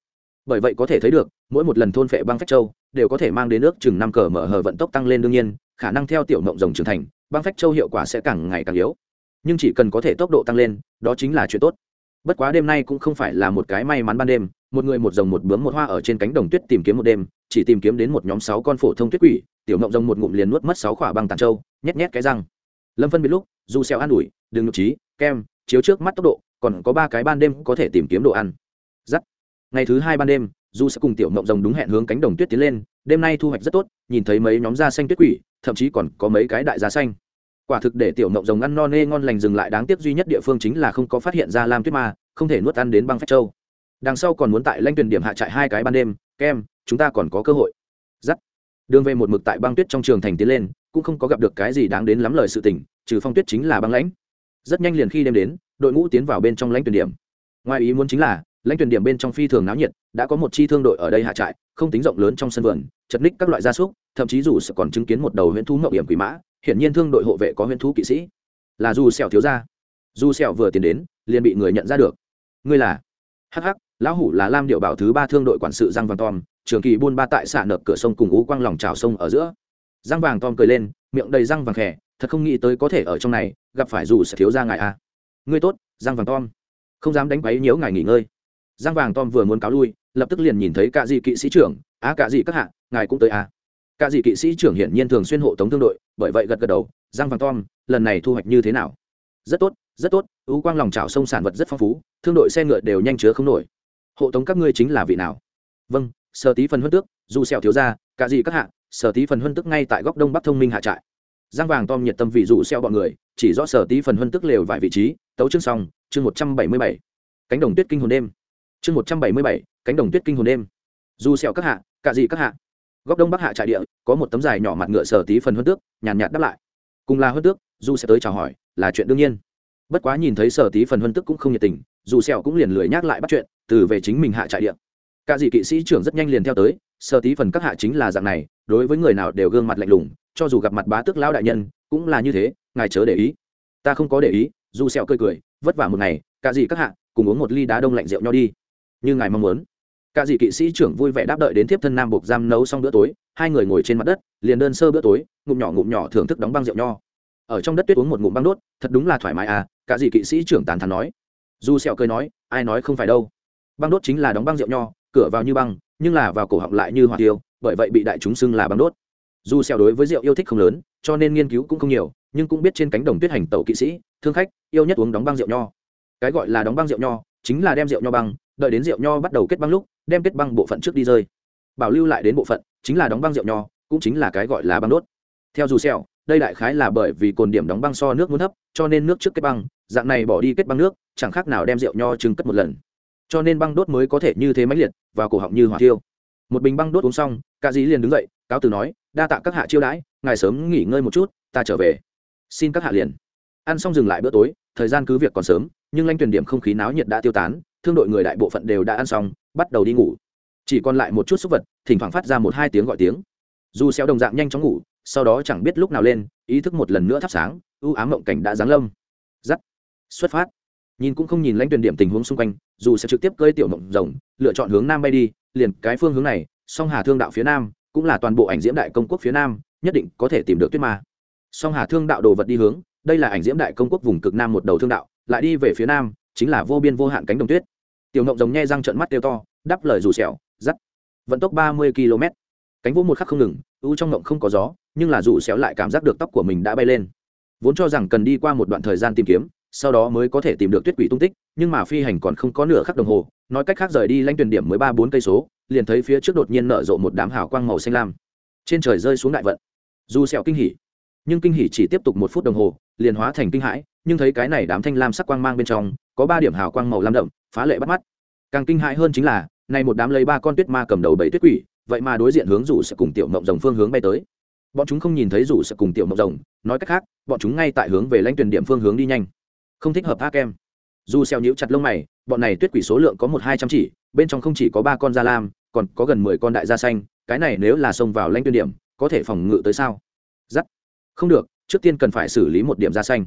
Bởi vậy có thể thấy được, mỗi một lần thôn phệ băng phách châu đều có thể mang đến ước chừng năm cờ mở hờ vận tốc tăng lên đương nhiên, khả năng theo tiểu mộng rồng trưởng thành, băng phách châu hiệu quả sẽ càng ngày càng yếu. Nhưng chỉ cần có thể tốc độ tăng lên, đó chính là chuyện tốt. Bất quá đêm nay cũng không phải là một cái may mắn ban đêm, một người một rồng một bướm một hoa ở trên cánh đồng tuyết tìm kiếm một đêm, chỉ tìm kiếm đến một nhóm sáu con phổ thông tuyết quỷ, tiểu mộng rồng một ngụm liền nuốt mất sáu khỏa băng tàn trâu nhét nhét cái răng. Lâm phân biệt lúc, dù xeo an ủi, đừng nhục trí, kem, chiếu trước mắt tốc độ, còn có ba cái ban đêm có thể tìm kiếm đồ ăn. Giắt. Ngày thứ hai ban đêm dù sẽ cùng tiểu mộng rồng đúng hẹn hướng cánh đồng tuyết tiến lên, đêm nay thu hoạch rất tốt, nhìn thấy mấy nhóm da xanh tuyết quỷ, thậm chí còn có mấy cái đại da xanh. Quả thực để tiểu mộng rồng ăn no nê ngon lành dừng lại đáng tiếc duy nhất địa phương chính là không có phát hiện ra lam tuyết ma, không thể nuốt ăn đến băng phách châu. Đằng sau còn muốn tại lanh tuyển điểm hạ trại hai cái ban đêm, kem, chúng ta còn có cơ hội. Dắt đường về một mực tại băng tuyết trong trường thành tiến lên, cũng không có gặp được cái gì đáng đến lắm lời sự tình, trừ phong tuyết chính là băng lãnh. Rất nhanh liền khi đêm đến, đội ngũ tiến vào bên trong lãnh tuyển điểm. Ngoài ý muốn chính là lãnh tuyển điểm bên trong phi thường náo nhiệt, đã có một chi thương đội ở đây hạ trại, không tính rộng lớn trong sân vườn, chật ních các loại gia súc, thậm chí dù sẽ còn chứng kiến một đầu huyễn thú mậu hiểm quỷ mã, hiển nhiên thương đội hộ vệ có huyễn thú kỵ sĩ. Là dù sẹo thiếu gia. Dù sẹo vừa tiến đến, liền bị người nhận ra được. Ngươi là? Hắc hắc, lão hủ là lam điệu bảo thứ ba thương đội quản sự giang vàng tom, trường kỳ buôn ba tại xạ nợ cửa sông cùng ú quang lòng trào sông ở giữa. Giang vàng tom cười lên, miệng đầy răng vàng khẽ thật không nghĩ tới có thể ở trong này gặp phải dù sẽ thiếu gia ngài a à. ngươi tốt, giang vàng tom. Không dám đánh quấy nhiễu ngài nghỉ ngơi giang vàng tom vừa muốn cáo lui, lập tức liền nhìn thấy cả dị kỵ sĩ trưởng á cả dị các hạ, ngài cũng tới à? Cả dị kỵ sĩ trưởng hiển nhiên thường xuyên hộ tống thương đội, bởi vậy gật gật đầu, giang vàng tom, lần này thu hoạch như thế nào? Rất tốt rất tốt, ưu quang lòng trào sông sản vật rất phong phú, thương đội xe ngựa đều nhanh chứa không nổi. Hộ tống các ngươi chính là vị nào? Vâng sở tí phần huân tước, dù sẹo thiếu ra cả Dị các hạ, sở tí phần huân tước ngay tại góc đông bắc thông minh hạ trại. Giang vàng tom nhiệt tâm vị dụ xeo bọn người, chỉ rõ sở tí phần huân tước lều vài vị trí, tấu chương xong, chương một trăm bảy mươi bảy. Cánh đồng tuyết kinh hồn đêm chương một trăm bảy mươi bảy, cánh đồng tuyết kinh hồn đêm. Dù sẹo các hạ, cả gì các hạ. Góc đông bắc hạ trại địa, có một tấm dài nhỏ mặt ngựa sở tí phần hơn tước, nhàn nhạt đáp lại. Cùng là hơn tước, dù sẽ tới chào hỏi, là chuyện đương nhiên. Bất quá nhìn thấy sở tí phần hơn tức cũng không nhiệt tình, dù sẹo cũng liền lười nhắc lại bắt chuyện, từ về chính mình hạ trại địa. Cả dị kỵ sĩ trưởng rất nhanh liền theo tới sở tí phần các hạ chính là dạng này, đối với người nào đều gương mặt lạnh lùng, cho dù gặp mặt bá tước lão đại nhân, cũng là như thế, ngài chớ để ý. Ta không có để ý, dù sẹo cười cười, vất vả một ngày, cả dị các hạ, cùng uống một ly đá đông lạnh rượu nho đi như ngài mong muốn. Cả dị kỵ sĩ trưởng vui vẻ đáp đợi đến tiếp thân nam buộc giam nấu xong bữa tối, hai người ngồi trên mặt đất, liền đơn sơ bữa tối, ngụm nhỏ ngụm nhỏ thưởng thức đóng băng rượu nho. Ở trong đất tuyết uống một ngụm băng đốt, thật đúng là thoải mái à cả dị kỵ sĩ trưởng tàn thắn nói. Dù sẹo cười nói, ai nói không phải đâu. Băng đốt chính là đóng băng rượu nho, cửa vào như băng, nhưng là vào cổ họng lại như hỏa tiêu, bởi vậy bị đại chúng xưng là băng đốt. Dù sẹo đối với rượu yêu thích không lớn, cho nên nghiên cứu cũng không nhiều, nhưng cũng biết trên cánh đồng tuyết hành tẩu kỵ sĩ, thương khách, yêu nhất uống đóng băng rượu nho. Cái gọi là đóng băng rượu nho, chính là đem rượu nho băng đợi đến rượu nho bắt đầu kết băng lúc, đem kết băng bộ phận trước đi rơi. Bảo lưu lại đến bộ phận, chính là đóng băng rượu nho, cũng chính là cái gọi là băng đốt. Theo dù sẹo đây đại khái là bởi vì cồn điểm đóng băng so nước muốn thấp cho nên nước trước kết băng, dạng này bỏ đi kết băng nước, chẳng khác nào đem rượu nho trưng cất một lần. Cho nên băng đốt mới có thể như thế mãnh liệt và cổ họng như hỏa tiêu một bình băng đốt uống xong ca dĩ liền đứng dậy, cáo từ nói, đa tạ các hạ chiêu đãi, ngài sớm nghỉ ngơi một chút, ta trở về. Xin các hạ liền. Ăn xong dừng lại bữa tối, thời gian cứ việc còn sớm, nhưng lanh tuyển điểm không khí náo nhiệt đã tiêu tán thương đội người đại bộ phận đều đã ăn xong, bắt đầu đi ngủ. Chỉ còn lại một chút súc vật, thỉnh thoảng phát ra một hai tiếng gọi tiếng. Dù xéo đồng dạng nhanh chóng ngủ, sau đó chẳng biết lúc nào lên, ý thức một lần nữa thắp sáng ưu ám mộng cảnh đã giáng lâm. Dắt xuất phát. Nhìn cũng không nhìn lãnh tuyển điểm tình huống xung quanh, dù sẽ trực tiếp cơi tiểu mộng rồng, lựa chọn hướng nam bay đi, liền cái phương hướng này, song hà thương đạo phía nam, cũng là toàn bộ ảnh diễm đại công quốc phía nam, nhất định có thể tìm được tuyết ma. Song hà thương đạo đồ vật đi hướng, đây là ảnh diễm đại công quốc vùng cực nam một đầu thương đạo, lại đi về phía nam, chính là vô biên vô hạn cánh đồng tuyết tiểu mộng rồng nhe răng trận mắt tiêu to đắp lời rủ sẹo, dắt. Vận tốc ba mươi km. Cánh vỗ một khắc không ngừng, u trong mộng không có gió, nhưng là rủ sẹo lại cảm giác được tóc của mình đã bay lên. Vốn cho rằng cần đi qua một đoạn thời gian tìm kiếm, sau đó mới có thể tìm được tuyết quỷ tung tích, nhưng mà phi hành còn không có nửa khắc đồng hồ, nói cách khác rời đi lanh tuyển điểm mới ba bốn cây số, liền thấy phía trước đột nhiên nở rộ một đám hào quang màu xanh lam. Trên trời rơi xuống đại vận. Dù sẹo kinh hỉ, nhưng kinh hỉ chỉ tiếp tục một phút đồng hồ, liền hóa thành kinh hãi, nhưng thấy cái này đám thanh lam sắc quang mang bên trong, có ba điểm hào quang màu lam đậm phá lệ bắt mắt. Càng kinh hãi hơn chính là này một đám lấy ba con tuyết ma cầm đầu bảy tuyết quỷ, vậy mà đối diện hướng rủ sẽ cùng tiểu mộng rồng phương hướng bay tới. Bọn chúng không nhìn thấy rủ sẽ cùng tiểu mộng rồng, nói cách khác, bọn chúng ngay tại hướng về lãnh tuyển điểm phương hướng đi nhanh. Không thích hợp ác em dù xeo nhíu chặt lông mày, bọn này tuyết quỷ số lượng có một hai trăm chỉ, bên trong không chỉ có ba con da lam, còn có gần mười con đại da xanh, cái này nếu là xông vào lãnh tuyển điểm, có thể phòng ngự tới sao? Giắt không được, trước tiên cần phải xử lý một điểm da xanh.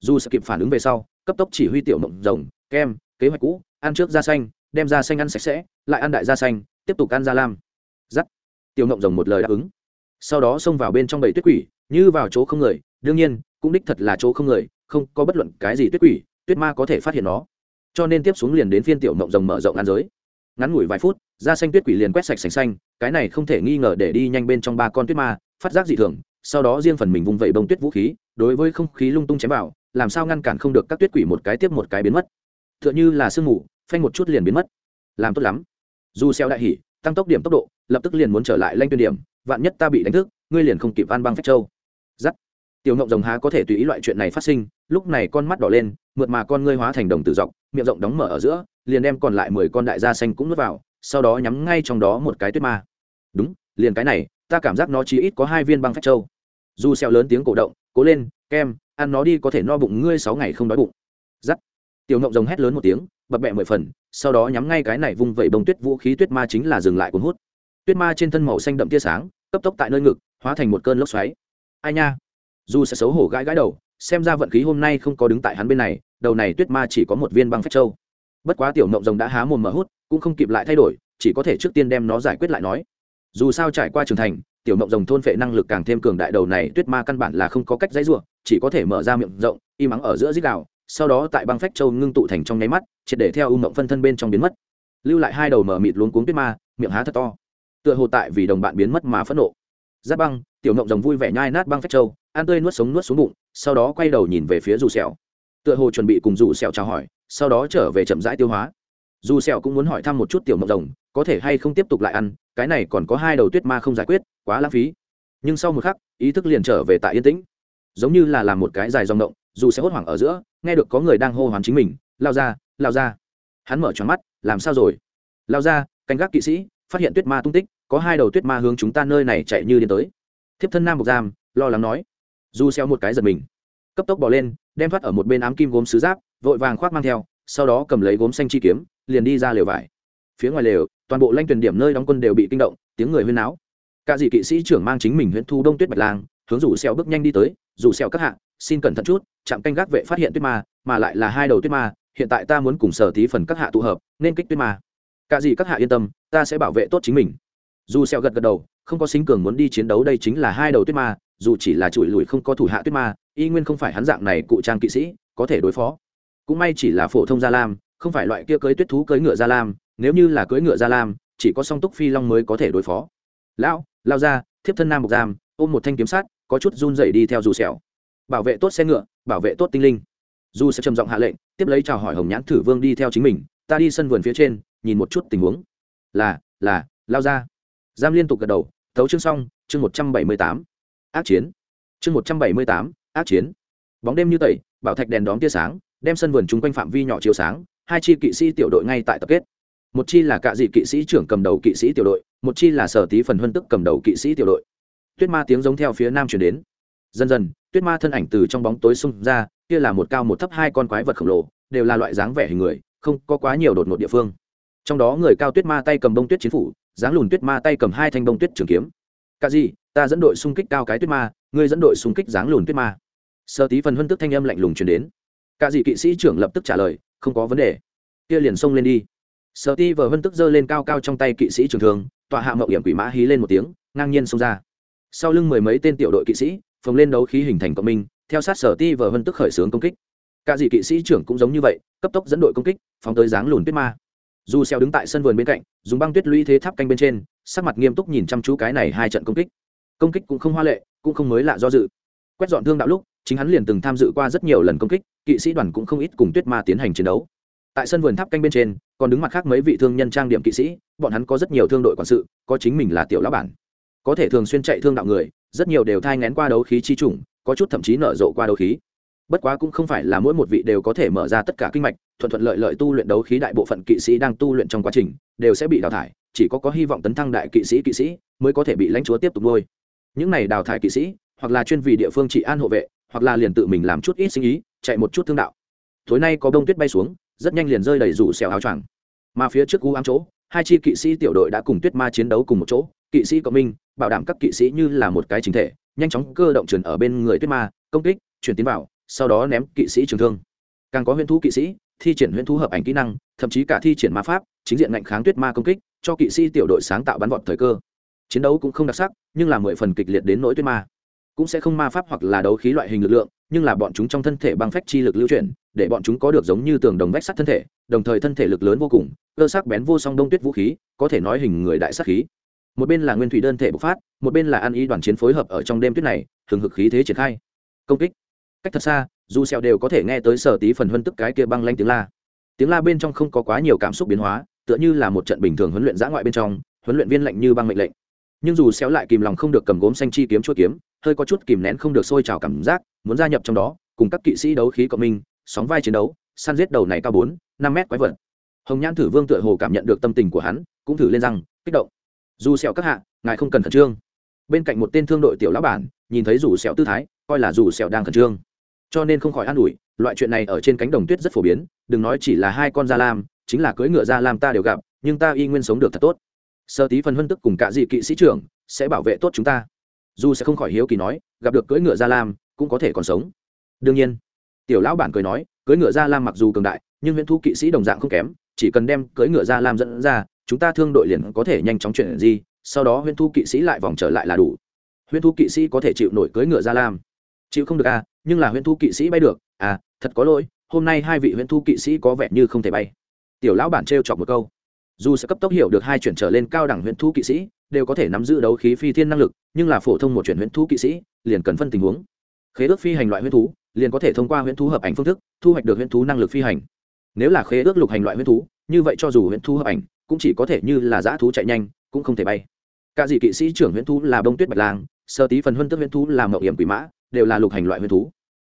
Dù sẽ kịp phản ứng về sau, cấp tốc chỉ huy tiểu mộng rồng, kem kế hoạch cũ, ăn trước da xanh, đem da xanh ăn sạch sẽ, lại ăn đại da xanh, tiếp tục ăn da lam. Giắt. Tiểu ngộng rồng một lời đáp ứng. Sau đó xông vào bên trong bầy tuyết quỷ, như vào chỗ không người, đương nhiên, cũng đích thật là chỗ không người, không có bất luận cái gì tuyết quỷ, tuyết ma có thể phát hiện nó. Cho nên tiếp xuống liền đến phiên tiểu ngộng rồng mở rộng ăn giới. Ngắn ngủi vài phút, da xanh tuyết quỷ liền quét sạch sành xanh, cái này không thể nghi ngờ để đi nhanh bên trong ba con tuyết ma, phát giác dị thường, sau đó riêng phần mình vung vẩy bông tuyết vũ khí, đối với không khí lung tung chém vào, làm sao ngăn cản không được các tuyết quỷ một cái tiếp một cái biến mất t h ư ợ n h ư là sương mù, phanh một chút liền biến mất. Làm tốt lắm. Dù xeo đại hỉ, tăng tốc điểm tốc độ, lập tức liền muốn trở lại lanh tuyên điểm. Vạn nhất ta bị đánh thức, ngươi liền không kịp van băng phách châu. Giắt. Tiểu ngộng rồng há có thể tùy ý loại chuyện này phát sinh, lúc này con mắt đỏ lên, mượt mà con ngươi hóa thành đồng tử dọc, miệng rộng đóng mở ở giữa, liền đem còn lại mười con đại gia xanh cũng nuốt vào, sau đó nhắm ngay trong đó một cái tuyết ma. Đúng, liền cái này, ta cảm giác nó chỉ ít có hai viên băng phách châu. Dù xeo lớn tiếng cổ động, cố lên, kem, ăn nó đi có thể no bụng ngươi sáu ngày không đói bụng. Giắt tiểu ngộng rồng hét lớn một tiếng, bập bẹ mười phần, sau đó nhắm ngay cái này vung vẩy bông tuyết vũ khí tuyết ma chính là dừng lại cuốn hút. Tuyết ma trên thân màu xanh đậm tia sáng, cấp tốc tại nơi ngực, hóa thành một cơn lốc xoáy. Ai nha? Dù sẽ xấu hổ gãi gãi đầu, xem ra vận khí hôm nay không có đứng tại hắn bên này, đầu này tuyết ma chỉ có một viên băng phách châu. Bất quá tiểu ngộng rồng đã há mồm mở hút, cũng không kịp lại thay đổi, chỉ có thể trước tiên đem nó giải quyết lại nói. Dù sao trải qua trưởng thành, tiểu ngộng rồng thôn phệ năng lực càng thêm cường đại, đầu này tuyết ma căn bản là không có cách dãy ruộng chỉ có thể mở ra miệng rộng im mắng ở giữa dít đạo sau đó tại băng phách châu ngưng tụ thành trong nháy mắt, triệt để theo u mộng phân thân bên trong biến mất. Lưu lại hai đầu mở mịt luống cuống tuyết ma, miệng há thật to. Tựa hồ tại vì đồng bạn biến mất mà phẫn nộ. Giáp băng, tiểu mộng rồng vui vẻ nhai nát băng phách châu, ăn tươi nuốt sống nuốt xuống bụng, sau đó quay đầu nhìn về phía dù sẹo. Tựa hồ chuẩn bị cùng dù sẹo chào hỏi, sau đó trở về chậm rãi tiêu hóa. Dù sẹo cũng muốn hỏi thăm một chút tiểu mộng rồng có thể hay không tiếp tục lại ăn, cái này còn có hai đầu tuyết ma không giải quyết, quá lãng phí. Nhưng sau một khắc, ý thức liền trở về tại yên tĩnh giống như là làm một cái dài dòng động, dù sẽ hốt hoảng ở giữa, nghe được có người đang hô hoán chính mình, lao ra lao ra. Hắn mở tròn mắt, làm sao rồi? Lao ra, canh gác kỵ sĩ, phát hiện tuyết ma tung tích, có hai đầu tuyết ma hướng chúng ta nơi này chạy như đến tới. Thiếp thân nam bộc giam, lo lắng nói. Du xeo một cái giật mình. Cấp tốc bỏ lên, đem thoát ở một bên ám kim gốm sứ giáp, vội vàng khoác mang theo, sau đó cầm lấy gốm xanh chi kiếm, liền đi ra lều vải. Phía ngoài lều, toàn bộ lanh tuyển điểm nơi đóng quân đều bị kinh động, tiếng người huyên náo. Cả dị kỵ sĩ trưởng mang chính mình huyện thu đông tuyết bạch lang, hướng rủ xeo bước nhanh đi tới dù xeo các hạ, xin cẩn thận chút, chạm canh gác vệ phát hiện tuyết ma, mà lại là hai đầu tuyết ma, hiện tại ta muốn cùng sở tí phần các hạ tụ hợp, nên kích tuyết ma. Cả gì các hạ yên tâm, ta sẽ bảo vệ tốt chính mình. Dù xeo gật gật đầu, không có sinh cường muốn đi chiến đấu đây chính là hai đầu tuyết ma, dù chỉ là chuỗi lùi không có thủ hạ tuyết ma, y nguyên không phải hắn dạng này cụ trang kỵ sĩ, có thể đối phó. Cũng may chỉ là phổ thông gia lam, không phải loại kia cưới tuyết thú cưới ngựa gia lam, nếu như là cưới ngựa gia lam, chỉ có song túc phi long mới có thể đối phó. Lão, lao ra, thiếp thân nam mục giam, ôm một thanh kiếm sát có chút run rẩy đi theo dù sẹo. Bảo vệ tốt xe ngựa, bảo vệ tốt tinh linh. Dù sẽ trầm giọng hạ lệnh, tiếp lấy chào hỏi hồng nhãn thử vương đi theo chính mình, ta đi sân vườn phía trên, nhìn một chút tình huống. Là là, lao ra. Giam liên tục gật đầu, thấu chương xong, chương một trăm bảy mươi tám, ác chiến. Chương một trăm bảy mươi tám, ác chiến. Bóng đêm như tẩy, bảo thạch đèn đóm tia sáng, đem sân vườn chung quanh phạm vi nhỏ chiếu sáng, hai chi kỵ sĩ tiểu đội ngay tại tập kết. Một chi là cạ dị kỵ sĩ trưởng cầm đầu kỵ sĩ tiểu đội, một chi là sở tí phần huân tức cầm đầu kỵ sĩ tiểu đội tuyết ma tiếng giống theo phía nam chuyển đến. Dần dần, tuyết ma thân ảnh từ trong bóng tối xung ra, kia là một cao một thấp hai con quái vật khổng lồ, đều là loại dáng vẻ hình người, không có quá nhiều đột ngột địa phương. Trong đó người cao tuyết ma tay cầm bông tuyết chiến phủ, dáng lùn tuyết ma tay cầm hai thanh bông tuyết trường kiếm. Cả gì ta dẫn đội xung kích cao cái tuyết ma, ngươi dẫn đội xung kích dáng lùn tuyết ma. Sơ tí phần huân tức thanh âm lạnh lùng chuyển đến. Cả gì kỵ sĩ trưởng lập tức trả lời, không có vấn đề. Kia liền xông lên đi. Sơ tí vờ huân tức giơ lên cao cao trong tay kỵ sĩ trường thường, tọa hạ mậu hiểm quỷ mã hí lên một tiếng, ngang nhiên xông ra sau lưng mười mấy tên tiểu đội kỵ sĩ, phồng lên đấu khí hình thành cộng minh, theo sát sở ti vờ hân tức khởi xướng công kích. Cả dị kỵ sĩ trưởng cũng giống như vậy, cấp tốc dẫn đội công kích, phóng tới dáng lùn tuyết ma. Dù xeo đứng tại sân vườn bên cạnh, dùng băng tuyết lũy thế tháp canh bên trên, sắc mặt nghiêm túc nhìn chăm chú cái này hai trận công kích. Công kích cũng không hoa lệ, cũng không mới lạ do dự. Quét dọn thương đạo lúc, chính hắn liền từng tham dự qua rất nhiều lần công kích, kỵ sĩ đoàn cũng không ít cùng tuyết ma tiến hành chiến đấu. Tại sân vườn tháp canh bên trên, còn đứng mặt khác mấy vị thương nhân trang điểm kỵ sĩ, bọn hắn có rất nhiều thương đội quản sự, có chính mình là tiểu lão bản có thể thường xuyên chạy thương đạo người, rất nhiều đều thai ngén qua đấu khí chi trùng có chút thậm chí nở rộ qua đấu khí. Bất quá cũng không phải là mỗi một vị đều có thể mở ra tất cả kinh mạch, thuận thuận lợi lợi tu luyện đấu khí đại bộ phận kỵ sĩ đang tu luyện trong quá trình, đều sẽ bị đào thải, chỉ có có hy vọng tấn thăng đại kỵ sĩ kỵ sĩ mới có thể bị lãnh chúa tiếp tục nuôi. Những này đào thải kỵ sĩ, hoặc là chuyên vì địa phương trị an hộ vệ, hoặc là liền tự mình làm chút ít sinh ý, chạy một chút thương đạo. Tối nay có bông tuyết bay xuống, rất nhanh liền rơi đầy rủ xèo áo choàng. Mà phía trước u ám chỗ hai chi kỵ sĩ tiểu đội đã cùng tuyết ma chiến đấu cùng một chỗ, kỵ sĩ cộng minh, bảo đảm các kỵ sĩ như là một cái chính thể, nhanh chóng cơ động truyền ở bên người tuyết ma, công kích, chuyển tiến vào, sau đó ném kỵ sĩ trường thương. Càng có huyễn thú kỵ sĩ, thi triển huyễn thú hợp ảnh kỹ năng, thậm chí cả thi triển ma pháp, chính diện ngạnh kháng tuyết ma công kích, cho kỵ sĩ tiểu đội sáng tạo bắn vọt thời cơ. Chiến đấu cũng không đặc sắc, nhưng là mười phần kịch liệt đến nỗi tuyết ma cũng sẽ không ma pháp hoặc là đấu khí loại hình lực lượng, nhưng là bọn chúng trong thân thể băng phách chi lực lưu chuyển, để bọn chúng có được giống như tường đồng vách sắt thân thể, đồng thời thân thể lực lớn vô cùng, cơ sắc bén vô song đông tuyết vũ khí, có thể nói hình người đại sắc khí. Một bên là nguyên thủy đơn thể bộc phát, một bên là ăn ý đoàn chiến phối hợp ở trong đêm tuyết này thường hực khí thế triển khai. Công kích. Cách thật xa, dù sẹo đều có thể nghe tới sở tí phần huân tức cái kia băng lanh tiếng la. Tiếng la bên trong không có quá nhiều cảm xúc biến hóa, tựa như là một trận bình thường huấn luyện giã ngoại bên trong, huấn luyện viên lạnh như băng mệnh lệnh. Nhưng dù xéo lại kìm lòng không được cầm gốm xanh chi kiếm chuôi kiếm hơi có chút kìm nén không được sôi trào cảm giác, muốn gia nhập trong đó, cùng các kỵ sĩ đấu khí cộng minh, sóng vai chiến đấu, săn giết đầu này cao bốn, năm mét quái vật. Hồng nhãn thử vương tựa hồ cảm nhận được tâm tình của hắn, cũng thử lên răng, kích động. Dù sẹo các hạ, ngài không cần khẩn trương. Bên cạnh một tên thương đội tiểu lão bản, nhìn thấy dù sẹo tư thái, coi là dù sẹo đang khẩn trương. Cho nên không khỏi an ủi, loại chuyện này ở trên cánh đồng tuyết rất phổ biến, đừng nói chỉ là hai con da lam, chính là cưỡi ngựa da lam ta đều gặp, nhưng ta y nguyên sống được thật tốt. Sơ tí phần huân tức cùng cả dị kỵ sĩ trưởng, sẽ bảo vệ tốt chúng ta dù sẽ không khỏi hiếu kỳ nói, gặp được cưỡi ngựa gia lam, cũng có thể còn sống. Đương nhiên, tiểu lão bản cười nói, cưỡi ngựa gia lam mặc dù cường đại, nhưng huyễn thu kỵ sĩ đồng dạng không kém, chỉ cần đem cưỡi ngựa gia lam dẫn ra, chúng ta thương đội liền có thể nhanh chóng chuyển gì sau đó huyễn thu kỵ sĩ lại vòng trở lại là đủ. Huyễn thu kỵ sĩ có thể chịu nổi cưỡi ngựa gia lam. Chịu không được à nhưng là huyễn thu kỵ sĩ bay được. À thật có lỗi, hôm nay hai vị huyễn thu kỵ sĩ có vẻ như không thể bay. Tiểu lão bản trêu chọc một câu. Dù sẽ cấp tốc hiểu được hai chuyển trở lên cao đẳng huyễn thu kỵ sĩ đều có thể nắm giữ đấu khí phi thiên năng lực, nhưng là phổ thông một chuyển huyễn thú kỵ sĩ, liền cần phân tình huống. Khế ước phi hành loại huyễn thú, liền có thể thông qua huyễn thú hợp ảnh phương thức, thu hoạch được huyễn thú năng lực phi hành. Nếu là khế ước lục hành loại huyễn thú, như vậy cho dù huyễn thú hợp ảnh, cũng chỉ có thể như là dã thú chạy nhanh, cũng không thể bay. Cả dị kỵ sĩ trưởng huyễn thú là bông tuyết bạch lang, sơ tí phần huân tức huyễn thú là mậu hiểm quỷ mã, đều là lục hành loại huyễn thú.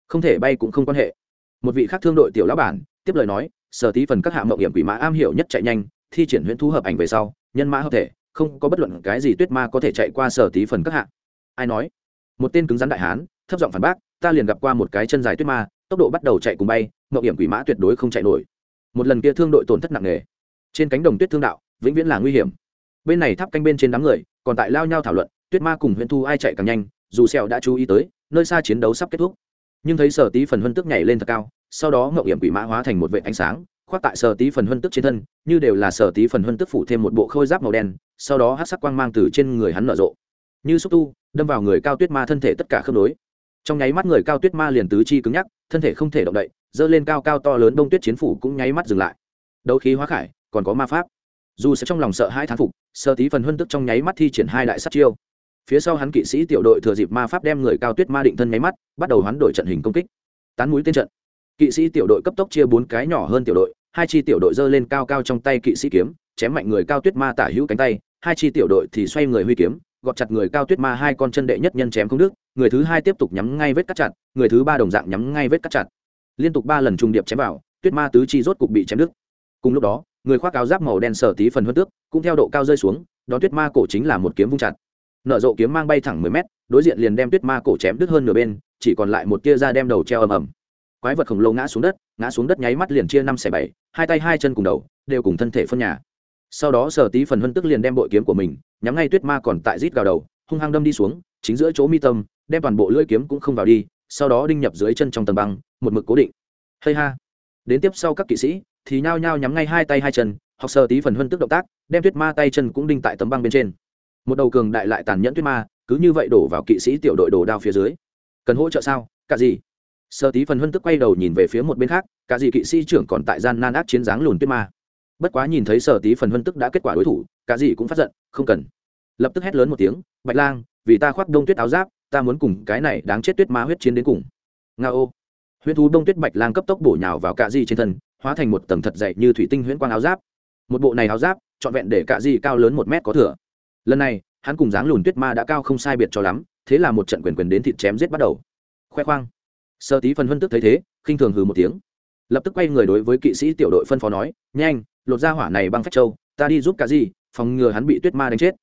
Không thể bay cũng không quan hệ. Một vị khác thương đội tiểu lão bản, tiếp lời nói sở tí phần các hạ mậu hiểm quỷ mã am hiểu nhất chạy nhanh, thi triển huyễn thú hợp ảnh về sau, nhân mã hợp thể không có bất luận cái gì tuyết ma có thể chạy qua sở tí phần các hạ. Ai nói? Một tên cứng rắn đại hán, thấp giọng phản bác, ta liền gặp qua một cái chân dài tuyết ma, tốc độ bắt đầu chạy cùng bay mậu hiểm quỷ mã tuyệt đối không chạy nổi. Một lần kia thương đội tổn thất nặng nề. Trên cánh đồng tuyết thương đạo, vĩnh viễn là nguy hiểm. Bên này tháp canh bên trên đám người, còn tại lao nhau thảo luận, tuyết ma cùng huyện thu ai chạy càng nhanh, dù sẹo đã chú ý tới, nơi xa chiến đấu sắp kết thúc. Nhưng thấy sở tí phần huân tức nhảy lên thật cao, sau đó ngậu hiểm quỷ mã hóa thành một vệ ánh sáng khoác tại sở tí phần huân tức trên thân, như đều là sở tí phần huân tức phủ thêm một bộ khôi giáp màu đen, sau đó hát sắc quang mang từ trên người hắn nở rộ. Như xúc tu, đâm vào người cao tuyết ma thân thể tất cả khớp nối. Trong nháy mắt người cao tuyết ma liền tứ chi cứng nhắc, thân thể không thể động đậy dơ lên cao cao to lớn bông tuyết chiến phủ cũng nháy mắt dừng lại. Đấu khí hóa khải, còn có ma pháp. Dù sẽ trong lòng sợ hai thán phục sơ tí phần huân tức trong nháy mắt thi triển hai đại sát chiêu. Phía sau hắn kỵ sĩ tiểu đội thừa dịp ma pháp đem người cao tuyết ma định thân nháy mắt, bắt đầu hoán đổi trận hình công kích. Tán mũi tên trận. Kỵ sĩ tiểu đội cấp tốc chia bốn cái nhỏ hơn tiểu đội hai chi tiểu đội giơ lên cao cao trong tay kỵ sĩ kiếm, chém mạnh người cao tuyết ma tả hữu cánh tay, hai chi tiểu đội thì xoay người huy kiếm, gọt chặt người cao tuyết ma hai con chân đệ nhất nhân chém không đứt, người thứ hai tiếp tục nhắm ngay vết cắt chặt, người thứ ba đồng dạng nhắm ngay vết cắt chặt. Liên tục ba lần trung điệp chém vào, tuyết ma tứ chi rốt cục bị chém đứt. Cùng lúc đó, người khoác áo giáp màu đen sở tí phần hơn tước, cũng theo độ cao rơi xuống đó tuyết ma cổ chính là một kiếm vung chặt. Nở rộ kiếm mang bay thẳng mười mét, đối diện liền đem tuyết ma cổ chém đứt hơn nửa bên, chỉ còn lại một tia ra đem đầu treo ầm ầm quái vật khổng lồ ngã xuống đất, ngã xuống đất nháy mắt liền chia năm xẻ bảy, hai tay hai chân cùng đầu, đều cùng thân thể phân nhà. Sau đó sở tí phần hân tức liền đem bội kiếm của mình, nhắm ngay tuyết ma còn tại rít gào đầu, hung hăng đâm đi xuống, chính giữa chỗ mi tâm, đem toàn bộ lưỡi kiếm cũng không vào đi, sau đó đinh nhập dưới chân trong tầng băng, một mực cố định. Hay ha. Đến tiếp sau các kỵ sĩ, thì nhao nhao nhắm ngay hai tay hai chân hoặc sờ tí phần hân tức động tác, đem tuyết ma tay chân cũng đinh tại tấm băng bên trên. Một đầu cường đại lại tàn nhẫn tuyết ma, cứ như vậy đổ vào kỵ sĩ tiểu đội đổ đao phía dưới. Cần hỗ trợ sao? Cả gì? Sợ tí phần huân tức quay đầu nhìn về phía một bên khác, cả Dị kỵ sĩ trưởng còn tại gian nan ác chiến dáng lùn tuyết ma. Bất quá nhìn thấy sở tí phần huân tức đã kết quả đối thủ, cả Dị cũng phát giận, không cần. Lập tức hét lớn một tiếng, bạch lang, vì ta khoác đông tuyết áo giáp, ta muốn cùng cái này đáng chết tuyết ma huyết chiến đến cùng. Nga ô. Huyễn thú đông tuyết bạch lang cấp tốc bổ nhào vào Cả Dị trên thân, hóa thành một tầng thật dày như thủy tinh huyễn quang áo giáp. Một bộ này áo giáp, trọn vẹn để Cả Dị cao lớn một mét có thừa. Lần này, hắn cùng dáng lùn tuyết ma đã cao không sai biệt cho lắm, thế là một trận quyền quyền đến thịt chém giết bắt đầu. Khoe khoang sợ tí phần vân tức thấy thế, khinh thường hừ một tiếng. Lập tức quay người đối với kỵ sĩ tiểu đội phân phó nói, nhanh, lột ra hỏa này băng phách châu, ta đi giúp cả gì phòng ngừa hắn bị tuyết ma đánh chết.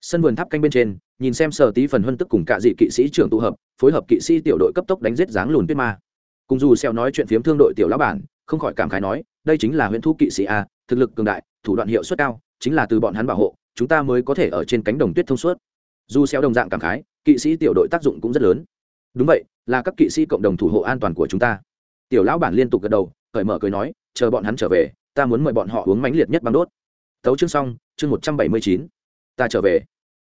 Sân vườn tháp canh bên trên, nhìn xem sở tí phần huân tức cùng cả dị kỵ sĩ trưởng tụ hợp, phối hợp kỵ sĩ tiểu đội cấp tốc đánh giết dáng lùn tuyết ma. Cùng dù xeo nói chuyện phiếm thương đội tiểu lão bản, không khỏi cảm khái nói, đây chính là huyễn thu kỵ sĩ a, thực lực cường đại, thủ đoạn hiệu suất cao, chính là từ bọn hắn bảo hộ, chúng ta mới có thể ở trên cánh đồng tuyết thông suốt. Dù xeo đồng dạng cảm khái, kỵ sĩ tiểu đội tác dụng cũng rất lớn. Đúng vậy là các kỵ sĩ cộng đồng thủ hộ an toàn của chúng ta. Tiểu lão bản liên tục gật đầu, cởi mở cười nói, chờ bọn hắn trở về, ta muốn mời bọn họ uống mãnh liệt nhất băng đốt. Tấu chương xong, chương một trăm bảy mươi chín. Ta trở về.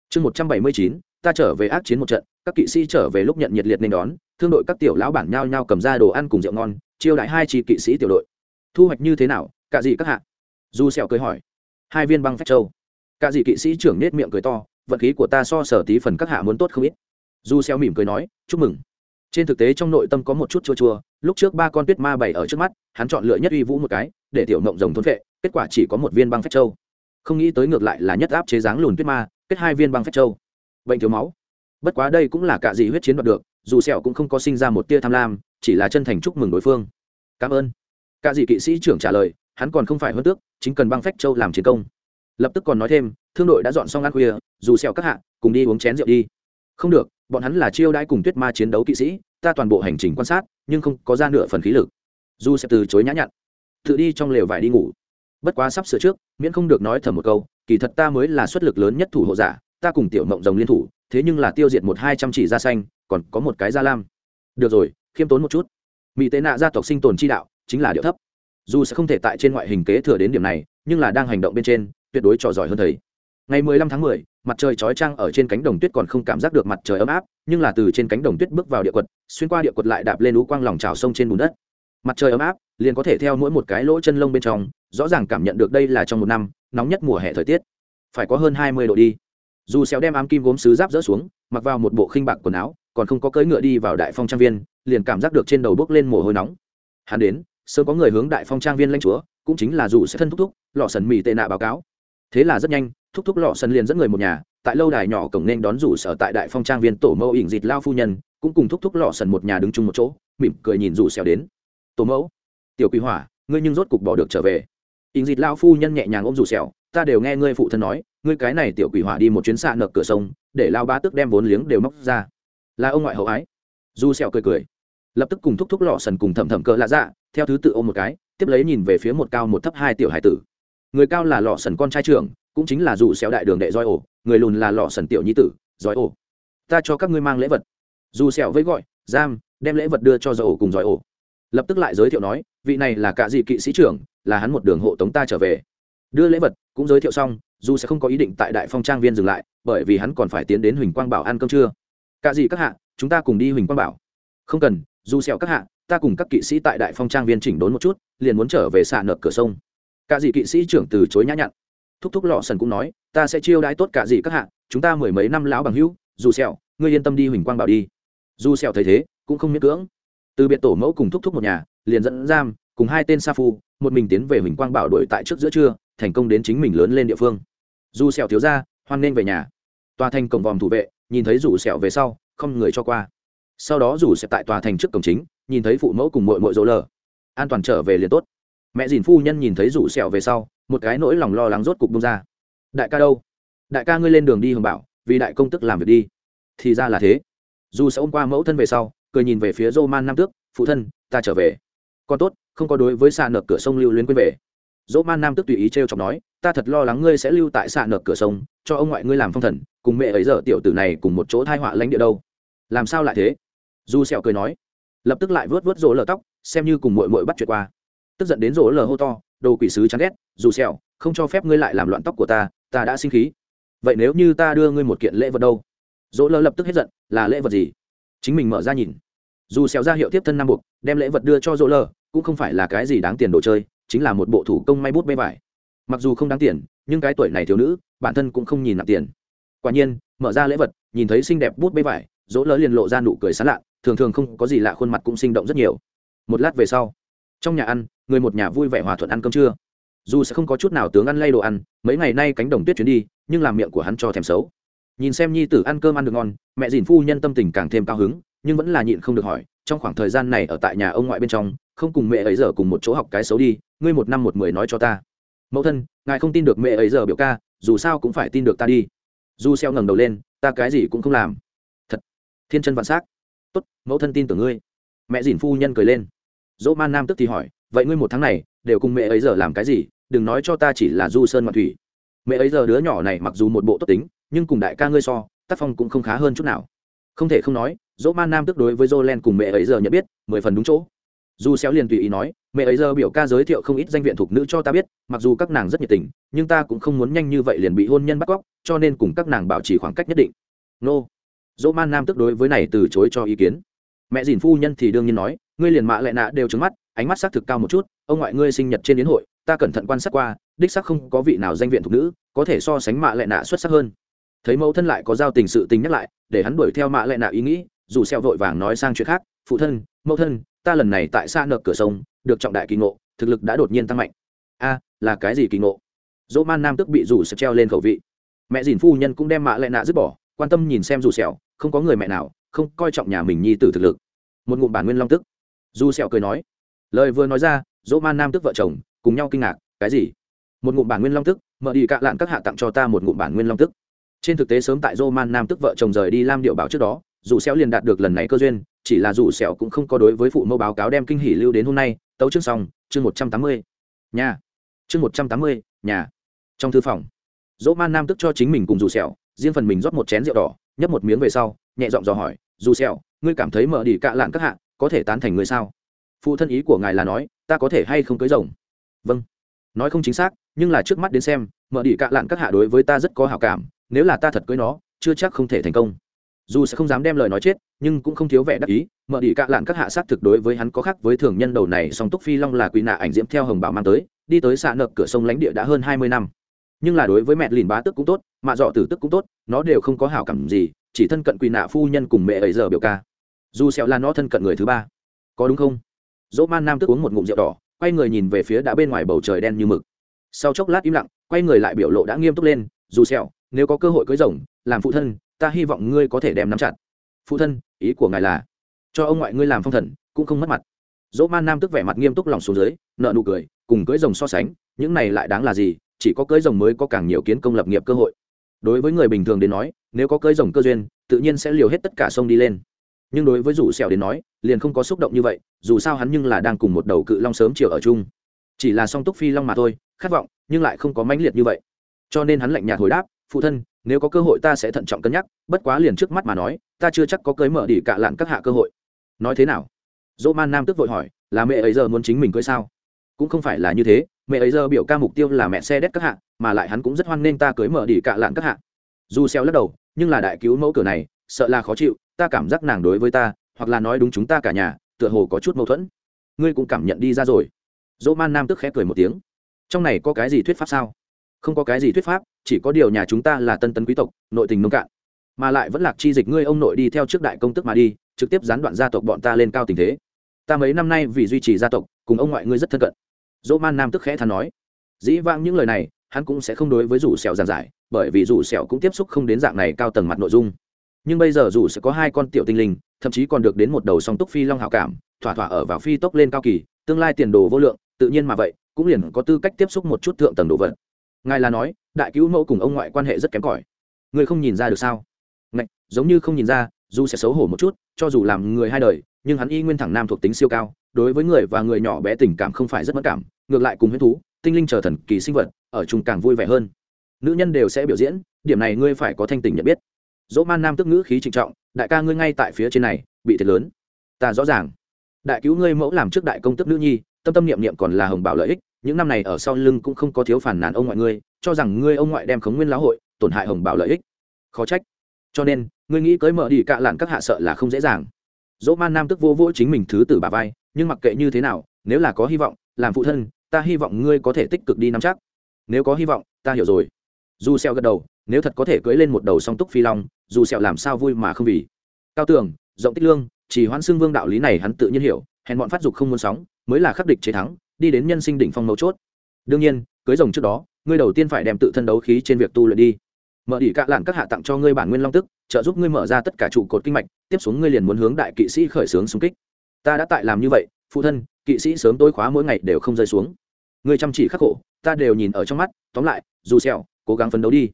Chương một trăm bảy mươi chín, ta trở về ác chiến một trận, các kỵ sĩ trở về lúc nhận nhiệt liệt nên đón, thương đội các tiểu lão bản nhao nhao cầm ra đồ ăn cùng rượu ngon, chiêu đại hai chi kỵ sĩ tiểu đội. Thu hoạch như thế nào cả gì các hạ? Du sẹo cười hỏi. Hai viên băng phách châu. Cả gì kỵ sĩ trưởng nết miệng cười to, vận khí của ta so sở tí phần các hạ muốn tốt không ít. Du sẹo mỉm cười nói, chúc mừng trên thực tế trong nội tâm có một chút chua chua, lúc trước ba con tuyết ma bày ở trước mắt, hắn chọn lựa nhất uy vũ một cái, để tiểu mộng rồng thôn vệ, kết quả chỉ có một viên băng phách châu. Không nghĩ tới ngược lại là nhất áp chế dáng lùn tuyết ma, kết hai viên băng phách châu. Bệnh thiếu máu. Bất quá đây cũng là cả gì huyết chiến đoạt được, dù sẹo cũng không có sinh ra một tia tham lam, chỉ là chân thành chúc mừng đối phương. Cảm ơn. Cả gì kỵ sĩ trưởng trả lời, hắn còn không phải hơn tước, chính cần băng phách châu làm chiến công. Lập tức còn nói thêm, thương đội đã dọn xong ăn khuya, dù sẹo các hạ, cùng đi uống chén rượu đi. Không được bọn hắn là chiêu đãi cùng tuyết ma chiến đấu kỵ sĩ, ta toàn bộ hành trình quan sát, nhưng không có ra nửa phần khí lực. Du sẽ từ chối nhã nhặn, tự đi trong lều vải đi ngủ. Bất quá sắp sửa trước, miễn không được nói thầm một câu, kỳ thật ta mới là xuất lực lớn nhất thủ hộ giả, ta cùng tiểu mộng rồng liên thủ, thế nhưng là tiêu diệt một hai trăm chỉ da xanh, còn có một cái da lam. Được rồi, khiêm tốn một chút. Mỹ tế nạ gia tộc sinh tồn chi đạo chính là điệu thấp. Dù sẽ không thể tại trên ngoại hình kế thừa đến điểm này, nhưng là đang hành động bên trên, tuyệt đối trò giỏi hơn thầy. Ngày mười lăm tháng mười mặt trời chói chang ở trên cánh đồng tuyết còn không cảm giác được mặt trời ấm áp, nhưng là từ trên cánh đồng tuyết bước vào địa quật, xuyên qua địa quật lại đạp lên lũ quang lòng trào sông trên bùn đất. Mặt trời ấm áp, liền có thể theo mỗi một cái lỗ chân lông bên trong, rõ ràng cảm nhận được đây là trong một năm, nóng nhất mùa hè thời tiết. Phải có hơn hai mươi độ đi. Dù xéo đem ám kim gốm sứ giáp dỡ xuống, mặc vào một bộ khinh bạc quần áo, còn không có cưỡi ngựa đi vào đại phong trang viên, liền cảm giác được trên đầu bước lên mồ hôi nóng. Hắn đến, sớm có người hướng đại phong trang viên lãnh chúa, cũng chính là dù sẽ thân thúc thúc, lọ sần mì tệ nạ báo cáo. Thế là rất nhanh thúc thúc lọ sần liền dẫn người một nhà, tại lâu đài nhỏ cổng nên đón rủ sở tại đại phong trang viên tổ mẫu ỉn dịt lao phu nhân, cũng cùng thúc thúc lọ sần một nhà đứng chung một chỗ, mỉm cười nhìn rủ xèo đến. Tổ mẫu, tiểu quý hỏa, ngươi nhưng rốt cục bỏ được trở về. Ỉn dịt lao phu nhân nhẹ nhàng ôm rủ xèo, ta đều nghe ngươi phụ thân nói, ngươi cái này tiểu quỷ hỏa đi một chuyến xa nợ cửa sông, để lao ba tức đem vốn liếng đều móc ra. Là ông ngoại hậu ái. Du xèo cười cười, lập tức cùng thúc thúc lọ sần cùng thầm thầm cỡ lạ dạ theo thứ tự ôm một cái, tiếp lấy nhìn về phía một cao một thấp hai tiểu hải tử người cao là lọ sần con trai trưởng, cũng chính là dù xéo đại đường đệ roi ổ, người lùn là lọ sần tiểu nhi tử, roi ổ. Ta cho các ngươi mang lễ vật. Dù xéo với gọi, giam, đem lễ vật đưa cho roi ổ cùng roi ổ. Lập tức lại giới thiệu nói, vị này là cả dị kỵ sĩ trưởng, là hắn một đường hộ tống ta trở về. Đưa lễ vật, cũng giới thiệu xong, dù sẽ không có ý định tại đại phong trang viên dừng lại, bởi vì hắn còn phải tiến đến huỳnh quang bảo ăn cơm trưa. Cả dị các hạ, chúng ta cùng đi huỳnh quang bảo. Không cần, dù sẹo các hạ, ta cùng các kỵ sĩ tại đại phong trang viên chỉnh đốn một chút, liền muốn trở về xạ nợ cửa sông cả dị kỵ sĩ trưởng từ chối nhã nhặn. Thúc thúc lọ sần cũng nói, ta sẽ chiêu đãi tốt cả dị các hạ, chúng ta mười mấy năm lão bằng hữu, dù sẹo, ngươi yên tâm đi huỳnh quang bảo đi. Dù sẹo thấy thế, cũng không miễn cưỡng. Từ biệt tổ mẫu cùng thúc thúc một nhà, liền dẫn giam, cùng hai tên sa phu, một mình tiến về huỳnh quang bảo đuổi tại trước giữa trưa, thành công đến chính mình lớn lên địa phương. Dù sẹo thiếu gia, hoan nên về nhà. Tòa thành cổng vòm thủ vệ, nhìn thấy rủ sẹo về sau, không người cho qua. Sau đó rủ sẹo tại tòa thành trước cổng chính, nhìn thấy phụ mẫu cùng muội muội dỗ lờ. An toàn trở về liền tốt mẹ dìn phu nhân nhìn thấy rủ sẹo về sau, một cái nỗi lòng lo lắng rốt cục bung ra. Đại ca đâu? Đại ca ngươi lên đường đi hồng bảo, vì đại công tức làm việc đi. Thì ra là thế. Dù sẽ ôm qua mẫu thân về sau, cười nhìn về phía dô man nam tước, phụ thân, ta trở về. Con tốt, không có đối với xạ nợ cửa sông lưu luyến quên về. Dỗ man nam tước tùy ý t r e o chọc nói, ta thật lo lắng ngươi sẽ lưu tại xạ nợ cửa sông, cho ông ngoại ngươi làm phong thần, cùng mẹ ấy giờ tiểu tử này cùng một chỗ thai họa lãnh địa đâu. Làm sao lại thế? Du sẹo cười nói, lập tức lại vớt vớt rỗ lờ tóc, xem như cùng mội mội bắt chuyện qua tức giận đến rỗ lờ hô to, đồ quỷ sứ chán ghét, dù sẹo không cho phép ngươi lại làm loạn tóc của ta ta đã sinh khí. Vậy nếu như ta đưa ngươi một kiện lễ vật đâu? Dỗ lờ lập tức hết giận, là lễ vật gì? Chính mình mở ra nhìn. Dù xéo ra hiệu tiếp thân nam buộc, đem lễ vật đưa cho dỗ lờ, cũng không phải là cái gì đáng tiền đồ chơi, chính là một bộ thủ công may bút bê vải. Mặc dù không đáng tiền, nhưng cái tuổi này thiếu nữ, bản thân cũng không nhìn nặng tiền. Quả nhiên, mở ra lễ vật, nhìn thấy xinh đẹp bút bê vải dỗ lơ liền lộ ra nụ cười sán lạ, thường thường không có gì lạ khuôn mặt cũng sinh động rất nhiều. Một lát về sau, trong nhà ăn người một nhà vui vẻ hòa thuận ăn cơm trưa. Dù sẽ không có chút nào tướng ăn lay đồ ăn, mấy ngày nay cánh đồng tuyết chuyến đi, nhưng làm miệng của hắn cho thèm xấu. Nhìn xem nhi tử ăn cơm ăn được ngon, mẹ dìn phu nhân tâm tình càng thêm cao hứng, nhưng vẫn là nhịn không được hỏi, trong khoảng thời gian này ở tại nhà ông ngoại bên trong, không cùng mẹ ấy giờ cùng một chỗ học cái xấu đi, ngươi một năm một mười nói cho ta. Mẫu thân, ngài không tin được mẹ ấy giờ biểu ca, dù sao cũng phải tin được ta đi. Du xeo ngẩng đầu lên, ta cái gì cũng không làm. Thật, thiên chân vạn sắc tốt, mẫu thân tin tưởng ngươi. Mẹ dìn phu nhân cười lên. Dỗ man nam tức thì hỏi vậy ngươi một tháng này đều cùng mẹ ấy giờ làm cái gì, đừng nói cho ta chỉ là du sơn mặt thủy. Mẹ ấy giờ đứa nhỏ này mặc dù một bộ tốt tính, nhưng cùng đại ca ngươi so, tác phong cũng không khá hơn chút nào. Không thể không nói, dỗ man nam tức đối với jolen cùng mẹ ấy giờ nhận biết, mười phần đúng chỗ. Dù xéo liền tùy ý nói, mẹ ấy giờ biểu ca giới thiệu không ít danh viện thuộc nữ cho ta biết, mặc dù các nàng rất nhiệt tình, nhưng ta cũng không muốn nhanh như vậy liền bị hôn nhân bắt cóc, cho nên cùng các nàng bảo trì khoảng cách nhất định. Nô. Dỗ man nam tức đối với này từ chối cho ý kiến. Mẹ dìn phu nhân thì đương nhiên nói, ngươi liền mạ lại nạ đều trứng mắt ánh mắt xác thực cao một chút, ông ngoại ngươi sinh nhật trên đến hội, ta cẩn thận quan sát qua, đích xác không có vị nào danh viện thuộc nữ, có thể so sánh mạ lệ nạ xuất sắc hơn. Thấy mẫu thân lại có giao tình sự tình nhắc lại, để hắn đuổi theo mạ lệ nạ ý nghĩ, dù xeo vội vàng nói sang chuyện khác, phụ thân, mẫu thân, ta lần này tại xa nợ cửa sông, được trọng đại kỳ ngộ, thực lực đã đột nhiên tăng mạnh. A, là cái gì kỳ ngộ? Dỗ man nam tức bị rủ sẽ treo lên khẩu vị. Mẹ dìn phu nhân cũng đem mạ lệ nạ dứt bỏ, quan tâm nhìn xem dù sẹo không có người mẹ nào, không coi trọng nhà mình nhi tử thực lực. Một ngụm bản nguyên long tức. Dù sẹo cười nói lời vừa nói ra, dỗ man nam tức vợ chồng, cùng nhau kinh ngạc, cái gì? Một ngụm bản nguyên long tức, mở đi cạ lạn các hạ tặng cho ta một ngụm bản nguyên long tức. Trên thực tế sớm tại dô man nam tức vợ chồng rời đi lam điệu bảo trước đó, dù xéo liền đạt được lần này cơ duyên, chỉ là dù xéo cũng không có đối với phụ mẫu báo cáo đem kinh hỉ lưu đến hôm nay, tấu chương xong, chương một trăm tám mươi. Nhà. Chương một trăm tám mươi, nhà. Trong thư phòng, dỗ man nam tức cho chính mình cùng dù xéo riêng phần mình rót một chén rượu đỏ, nhấp một miếng về sau, nhẹ giọng dò hỏi, dù xéo ngươi cảm thấy mở đi cạ lạn các hạ có thể tán thành người sao? Phụ thân ý của ngài là nói, ta có thể hay không cưới rồng? Vâng. Nói không chính xác, nhưng là trước mắt đến xem, mở đi cạ lạn các hạ đối với ta rất có hảo cảm, nếu là ta thật cưới nó, chưa chắc không thể thành công. Dù sẽ không dám đem lời nói chết, nhưng cũng không thiếu vẻ đắc ý, mở đi cạ lạn các hạ sát thực đối với hắn có khác với thường nhân đầu này, song túc phi long là quỷ nạ ảnh diễm theo hồng bảo mang tới, đi tới xạ nợ cửa sông lãnh địa đã hơn hai mươi năm. Nhưng là đối với mẹ lìn bá tức cũng tốt, mạ dọ tử tức cũng tốt, nó đều không có hảo cảm gì, chỉ thân cận quỷ nạ phu nhân cùng mẹ ấy giờ biểu ca. Dù sẹo là nó thân cận người thứ ba. Có đúng không? Dỗ man nam tức uống một ngụm rượu đỏ, quay người nhìn về phía đã bên ngoài bầu trời đen như mực. Sau chốc lát im lặng, quay người lại biểu lộ đã nghiêm túc lên, dù sẹo, nếu có cơ hội cưới rồng, làm phụ thân, ta hy vọng ngươi có thể đem nắm chặt. Phụ thân, ý của ngài là, cho ông ngoại ngươi làm phong thần, cũng không mất mặt. Dỗ man nam tức vẻ mặt nghiêm túc lòng xuống dưới nợ nụ cười, cùng cưới rồng so sánh, những này lại đáng là gì, chỉ có cưới rồng mới có càng nhiều kiến công lập nghiệp cơ hội. Đối với người bình thường đến nói, nếu có cưới rồng cơ duyên, tự nhiên sẽ liều hết tất cả sông đi lên nhưng đối với rủ sẹo đến nói, liền không có xúc động như vậy, dù sao hắn nhưng là đang cùng một đầu cự long sớm chiều ở chung. Chỉ là song túc phi long mà thôi, khát vọng, nhưng lại không có mãnh liệt như vậy. Cho nên hắn lạnh nhạt hồi đáp, phụ thân, nếu có cơ hội ta sẽ thận trọng cân nhắc, bất quá liền trước mắt mà nói, ta chưa chắc có cưới mở đỉ cạ lặn các hạ cơ hội. Nói thế nào? Dỗ man nam tức vội hỏi, là mẹ ấy giờ muốn chính mình cưới sao? Cũng không phải là như thế, mẹ ấy giờ biểu ca mục tiêu là mẹ xe đét các hạ, mà lại hắn cũng rất hoan nghênh ta cưới mở đỉ cạ lặn các hạ. Dù xeo lắc đầu, nhưng là đại cứu mẫu cửa này, sợ là khó chịu ta cảm giác nàng đối với ta, hoặc là nói đúng chúng ta cả nhà, tựa hồ có chút mâu thuẫn. Ngươi cũng cảm nhận đi ra rồi. Dỗ man nam tức khẽ cười một tiếng. Trong này có cái gì thuyết pháp sao? Không có cái gì thuyết pháp, chỉ có điều nhà chúng ta là tân tấn quý tộc, nội tình nông cạn. Mà lại vẫn lạc chi dịch ngươi ông nội đi theo trước đại công tức mà đi, trực tiếp gián đoạn gia tộc bọn ta lên cao tình thế. Ta mấy năm nay vì duy trì gia tộc, cùng ông ngoại ngươi rất thân cận. Dỗ man nam tức khẽ than nói. Dĩ vãng những lời này, hắn cũng sẽ không đối với rủ sẹo giàn giải, bởi vì rủ sẹo cũng tiếp xúc không đến dạng này cao tầng mặt nội dung nhưng bây giờ dù sẽ có hai con tiểu tinh linh thậm chí còn được đến một đầu song túc phi long hảo cảm thỏa thỏa ở vào phi tốc lên cao kỳ tương lai tiền đồ vô lượng tự nhiên mà vậy cũng liền có tư cách tiếp xúc một chút thượng tầng đồ vật. Ngài là nói đại cứu mẫu cùng ông ngoại quan hệ rất kém cỏi. Người không nhìn ra được sao? Ngạch, giống như không nhìn ra dù sẽ xấu hổ một chút cho dù làm người hai đời nhưng hắn y nguyên thẳng nam thuộc tính siêu cao đối với người và người nhỏ bé tình cảm không phải rất mất cảm ngược lại cùng huyết thú tinh linh chờ thần kỳ sinh vật ở chung càng vui vẻ hơn. Nữ nhân đều sẽ biểu diễn điểm này ngươi phải có thanh tình nhận biết dỗ man nam tức ngữ khí trịnh trọng, đại ca ngươi ngay tại phía trên này, bị thiệt lớn. Ta rõ ràng. Đại cứu ngươi mẫu làm trước đại công tức nữ nhi, tâm tâm niệm niệm còn là hồng bảo lợi ích, những năm này ở sau lưng cũng không có thiếu phản nàn ông ngoại ngươi, cho rằng ngươi ông ngoại đem khống nguyên lão hội, tổn hại hồng bảo lợi ích. Khó trách. Cho nên, ngươi nghĩ cưới mở đi cạ lặn các hạ sợ là không dễ dàng. Dỗ man nam tức vô vỗ chính mình thứ tử bà vai, nhưng mặc kệ như thế nào, nếu là có hy vọng, làm phụ thân, ta hy vọng ngươi có thể tích cực đi nắm chắc. Nếu có hy vọng, ta hiểu rồi. Dù xeo gật đầu nếu thật có thể cưỡi lên một đầu song túc phi long, dù sẹo làm sao vui mà không vì. Cao tường, rộng tích lương, chỉ hoãn xương vương đạo lý này hắn tự nhiên hiểu, hèn bọn phát dục không muốn sóng, mới là khắc địch chế thắng, đi đến nhân sinh đỉnh phong mấu chốt. Đương nhiên, cưới rồng trước đó, ngươi đầu tiên phải đem tự thân đấu khí trên việc tu luyện đi. Mở đỉ cạ lạn các hạ tặng cho ngươi bản nguyên long tức, trợ giúp ngươi mở ra tất cả trụ cột kinh mạch, tiếp xuống ngươi liền muốn hướng đại kỵ sĩ khởi xướng xung kích. Ta đã tại làm như vậy, phụ thân, kỵ sĩ sớm tối khóa mỗi ngày đều không rơi xuống. Ngươi chăm chỉ khắc khổ, ta đều nhìn ở trong mắt, tóm lại, dù sẹo, cố gắng phấn đấu đi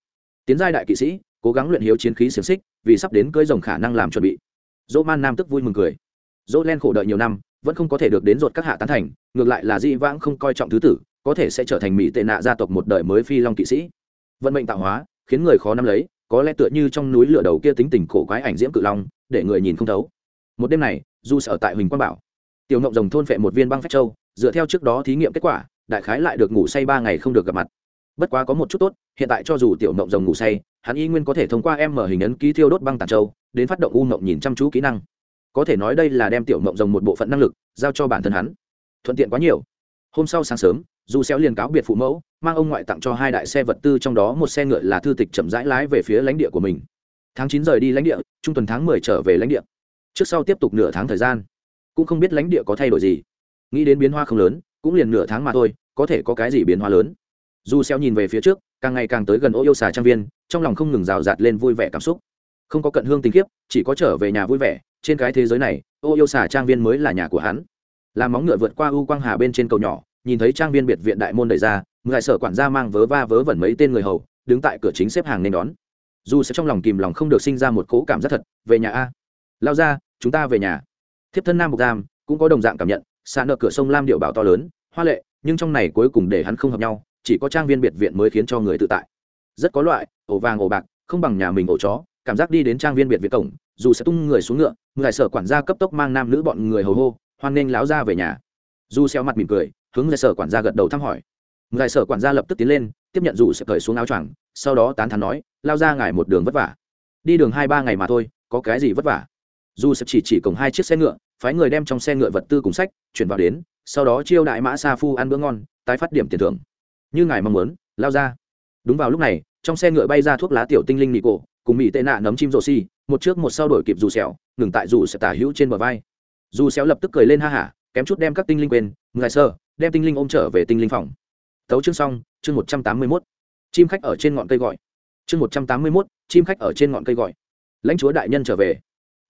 tiến giai đại kỵ sĩ, cố gắng luyện hiếu chiến khí xiềng xích, vì sắp đến cưới rồng khả năng làm chuẩn bị. Dỗ man nam tức vui mừng cười. Dỗ len khổ đợi nhiều năm, vẫn không có thể được đến ruột các hạ tán thành, ngược lại là di vãng không coi trọng thứ tử, có thể sẽ trở thành mỹ tệ nạ gia tộc một đời mới phi long kỵ sĩ. Vận mệnh tạo hóa, khiến người khó nắm lấy, có lẽ tựa như trong núi lửa đầu kia tính tình cổ quái ảnh diễm cự long, để người nhìn không thấu. Một đêm này du sở tại huỳnh quang bảo. Tiểu ngộng rồng thôn phệ một viên băng phách châu, dựa theo trước đó thí nghiệm kết quả, đại khái lại được ngủ say ba ngày không được gặp mặt bất quá có một chút tốt, hiện tại cho dù tiểu mộng rồng ngủ say, hắn y nguyên có thể thông qua em mở hình ấn ký thiêu đốt băng tàn châu, đến phát động u mộng nhìn chăm chú kỹ năng. Có thể nói đây là đem tiểu mộng rồng một bộ phận năng lực giao cho bản thân hắn. Thuận tiện quá nhiều. Hôm sau sáng sớm, dù xéo liền cáo biệt phụ mẫu, mang ông ngoại tặng cho hai đại xe vật tư trong đó một xe ngựa là thư tịch chậm rãi lái về phía lãnh địa của mình. Tháng chín rời đi lãnh địa, trung tuần tháng mười trở về lãnh địa. Trước sau tiếp tục nửa tháng thời gian. Cũng không biết lãnh địa có thay đổi gì. Nghĩ đến biến hoa không lớn, cũng liền nửa tháng mà thôi, có thể có cái gì biến hóa lớn dù xeo nhìn về phía trước, càng ngày càng tới gần ô yêu xà trang viên, trong lòng không ngừng rào rạt lên vui vẻ cảm xúc. Không có cận hương tình kiếp chỉ có trở về nhà vui vẻ, trên cái thế giới này, ô yêu xà trang viên mới là nhà của hắn. Làm móng ngựa vượt qua u quang hà bên trên cầu nhỏ, nhìn thấy trang viên biệt viện đại môn đẩy ra, ngài sở quản gia mang vớ va vớ vẩn mấy tên người hầu, đứng tại cửa chính xếp hàng nên đón. Dù sẽ trong lòng kìm lòng không được sinh ra một cỗ cảm giác thật, về nhà a, lao ra, chúng ta về nhà. Thiếp thân nam bục giam cũng có đồng dạng cảm nhận xa nợ cửa sông lam điệu bảo to lớn, hoa lệ, nhưng trong này cuối cùng để hắn không hợp nhau chỉ có trang viên biệt viện mới khiến cho người tự tại. Rất có loại, ổ vàng ổ bạc, không bằng nhà mình ổ chó, cảm giác đi đến trang viên biệt viện cổng, dù sẽ tung người xuống ngựa, ngài sở quản gia cấp tốc mang nam nữ bọn người hầu hô, hoan nghênh láo ra về nhà. Dù xeo mặt mỉm cười, hướng ngài sở quản gia gật đầu thăm hỏi. Ngài sở quản gia lập tức tiến lên, tiếp nhận dù sẽ cởi xuống áo choàng, sau đó tán thán nói, lao ra ngài một đường vất vả. Đi đường hai ba ngày mà thôi, có cái gì vất vả? Dù sẽ chỉ chỉ cổng hai chiếc xe ngựa, phái người đem trong xe ngựa vật tư cùng sách, chuyển vào đến, sau đó chiêu đại mã sa phu ăn bữa ngon, tái phát điểm tiền thưởng như ngài mong muốn, lao ra. Đúng vào lúc này, trong xe ngựa bay ra thuốc lá tiểu tinh linh nị cổ cùng mỹ tệ nạ nấm chim rổ xi, một trước một sau đổi kịp dù xẻo ngừng tại dù sẹo tả hữu trên bờ vai. Dù sẹo lập tức cười lên ha hả, kém chút đem các tinh linh quên, ngài sơ, đem tinh linh ôm trở về tinh linh phòng. Tấu chương xong, chương một trăm tám mươi mốt. Chim khách ở trên ngọn cây gọi. Chương một trăm tám mươi mốt, chim khách ở trên ngọn cây gọi. Lãnh chúa đại nhân trở về.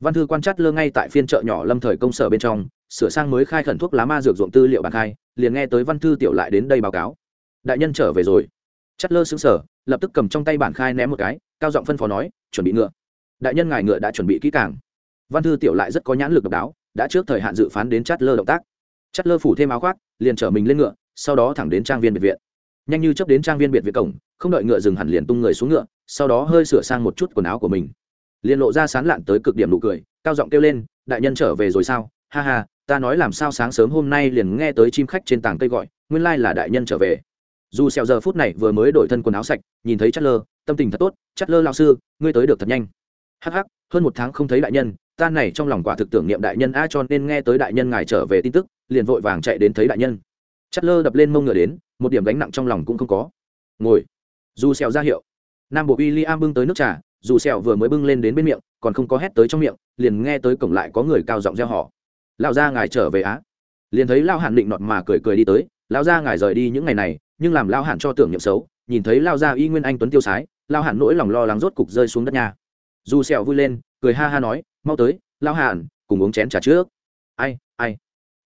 Văn thư quan trát lơ ngay tại phiên chợ nhỏ lâm thời công sở bên trong, sửa sang mới khai khẩn thuốc lá ma dược ruộng tư liệu bàn khai, liền nghe tới văn thư tiểu lại đến đây báo cáo đại nhân trở về rồi. Chát lơ xứng sở lập tức cầm trong tay bản khai ném một cái, cao giọng phân phó nói, chuẩn bị ngựa. Đại nhân ngài ngựa đã chuẩn bị kỹ càng. Văn thư tiểu lại rất có nhãn lực độc đáo, đã trước thời hạn dự phán đến chát lơ động tác. Chát lơ phủ thêm áo khoác, liền chở mình lên ngựa, sau đó thẳng đến trang viên biệt viện. Nhanh như chấp đến trang viên biệt viện cổng, không đợi ngựa dừng hẳn liền tung người xuống ngựa, sau đó hơi sửa sang một chút quần áo của mình. Liền lộ ra sán lạn tới cực điểm nụ cười, cao giọng kêu lên, đại nhân trở về rồi sao? Ha ha, ta nói làm sao sáng sớm hôm nay liền nghe tới chim khách trên tảng cây gọi, nguyên lai là đại nhân trở về dù xèo giờ phút này vừa mới đổi thân quần áo sạch, nhìn thấy chát lơ tâm tình thật tốt chát lơ lao sư, ngươi tới được thật nhanh. Hắc hắc, hơn một tháng không thấy đại nhân, ta này trong lòng quả thực tưởng niệm đại nhân a cho nên nghe tới đại nhân ngài trở về tin tức, liền vội vàng chạy đến thấy đại nhân. Chất lơ đập lên mông ngựa đến, một điểm gánh nặng trong lòng cũng không có. Ngồi. Dù xèo ra hiệu. Nam bộ William bưng tới nước trà, dù xèo vừa mới bưng lên đến bên miệng, còn không có hét tới trong miệng, liền nghe tới cổng lại có người cao giọng reo họ lão gia ngài trở về á. Liền thấy lão hàn định nọt mà cười cười đi tới, lão gia ngài rời đi những ngày này nhưng làm lão hàn cho tưởng niệm xấu, nhìn thấy lao ra y nguyên anh tuấn tiêu sái lão hàn nỗi lòng lo lắng rốt cục rơi xuống đất nhà dù sẹo vui lên, cười ha ha nói, mau tới lão hàn, cùng uống chén trà trước. Ai ai?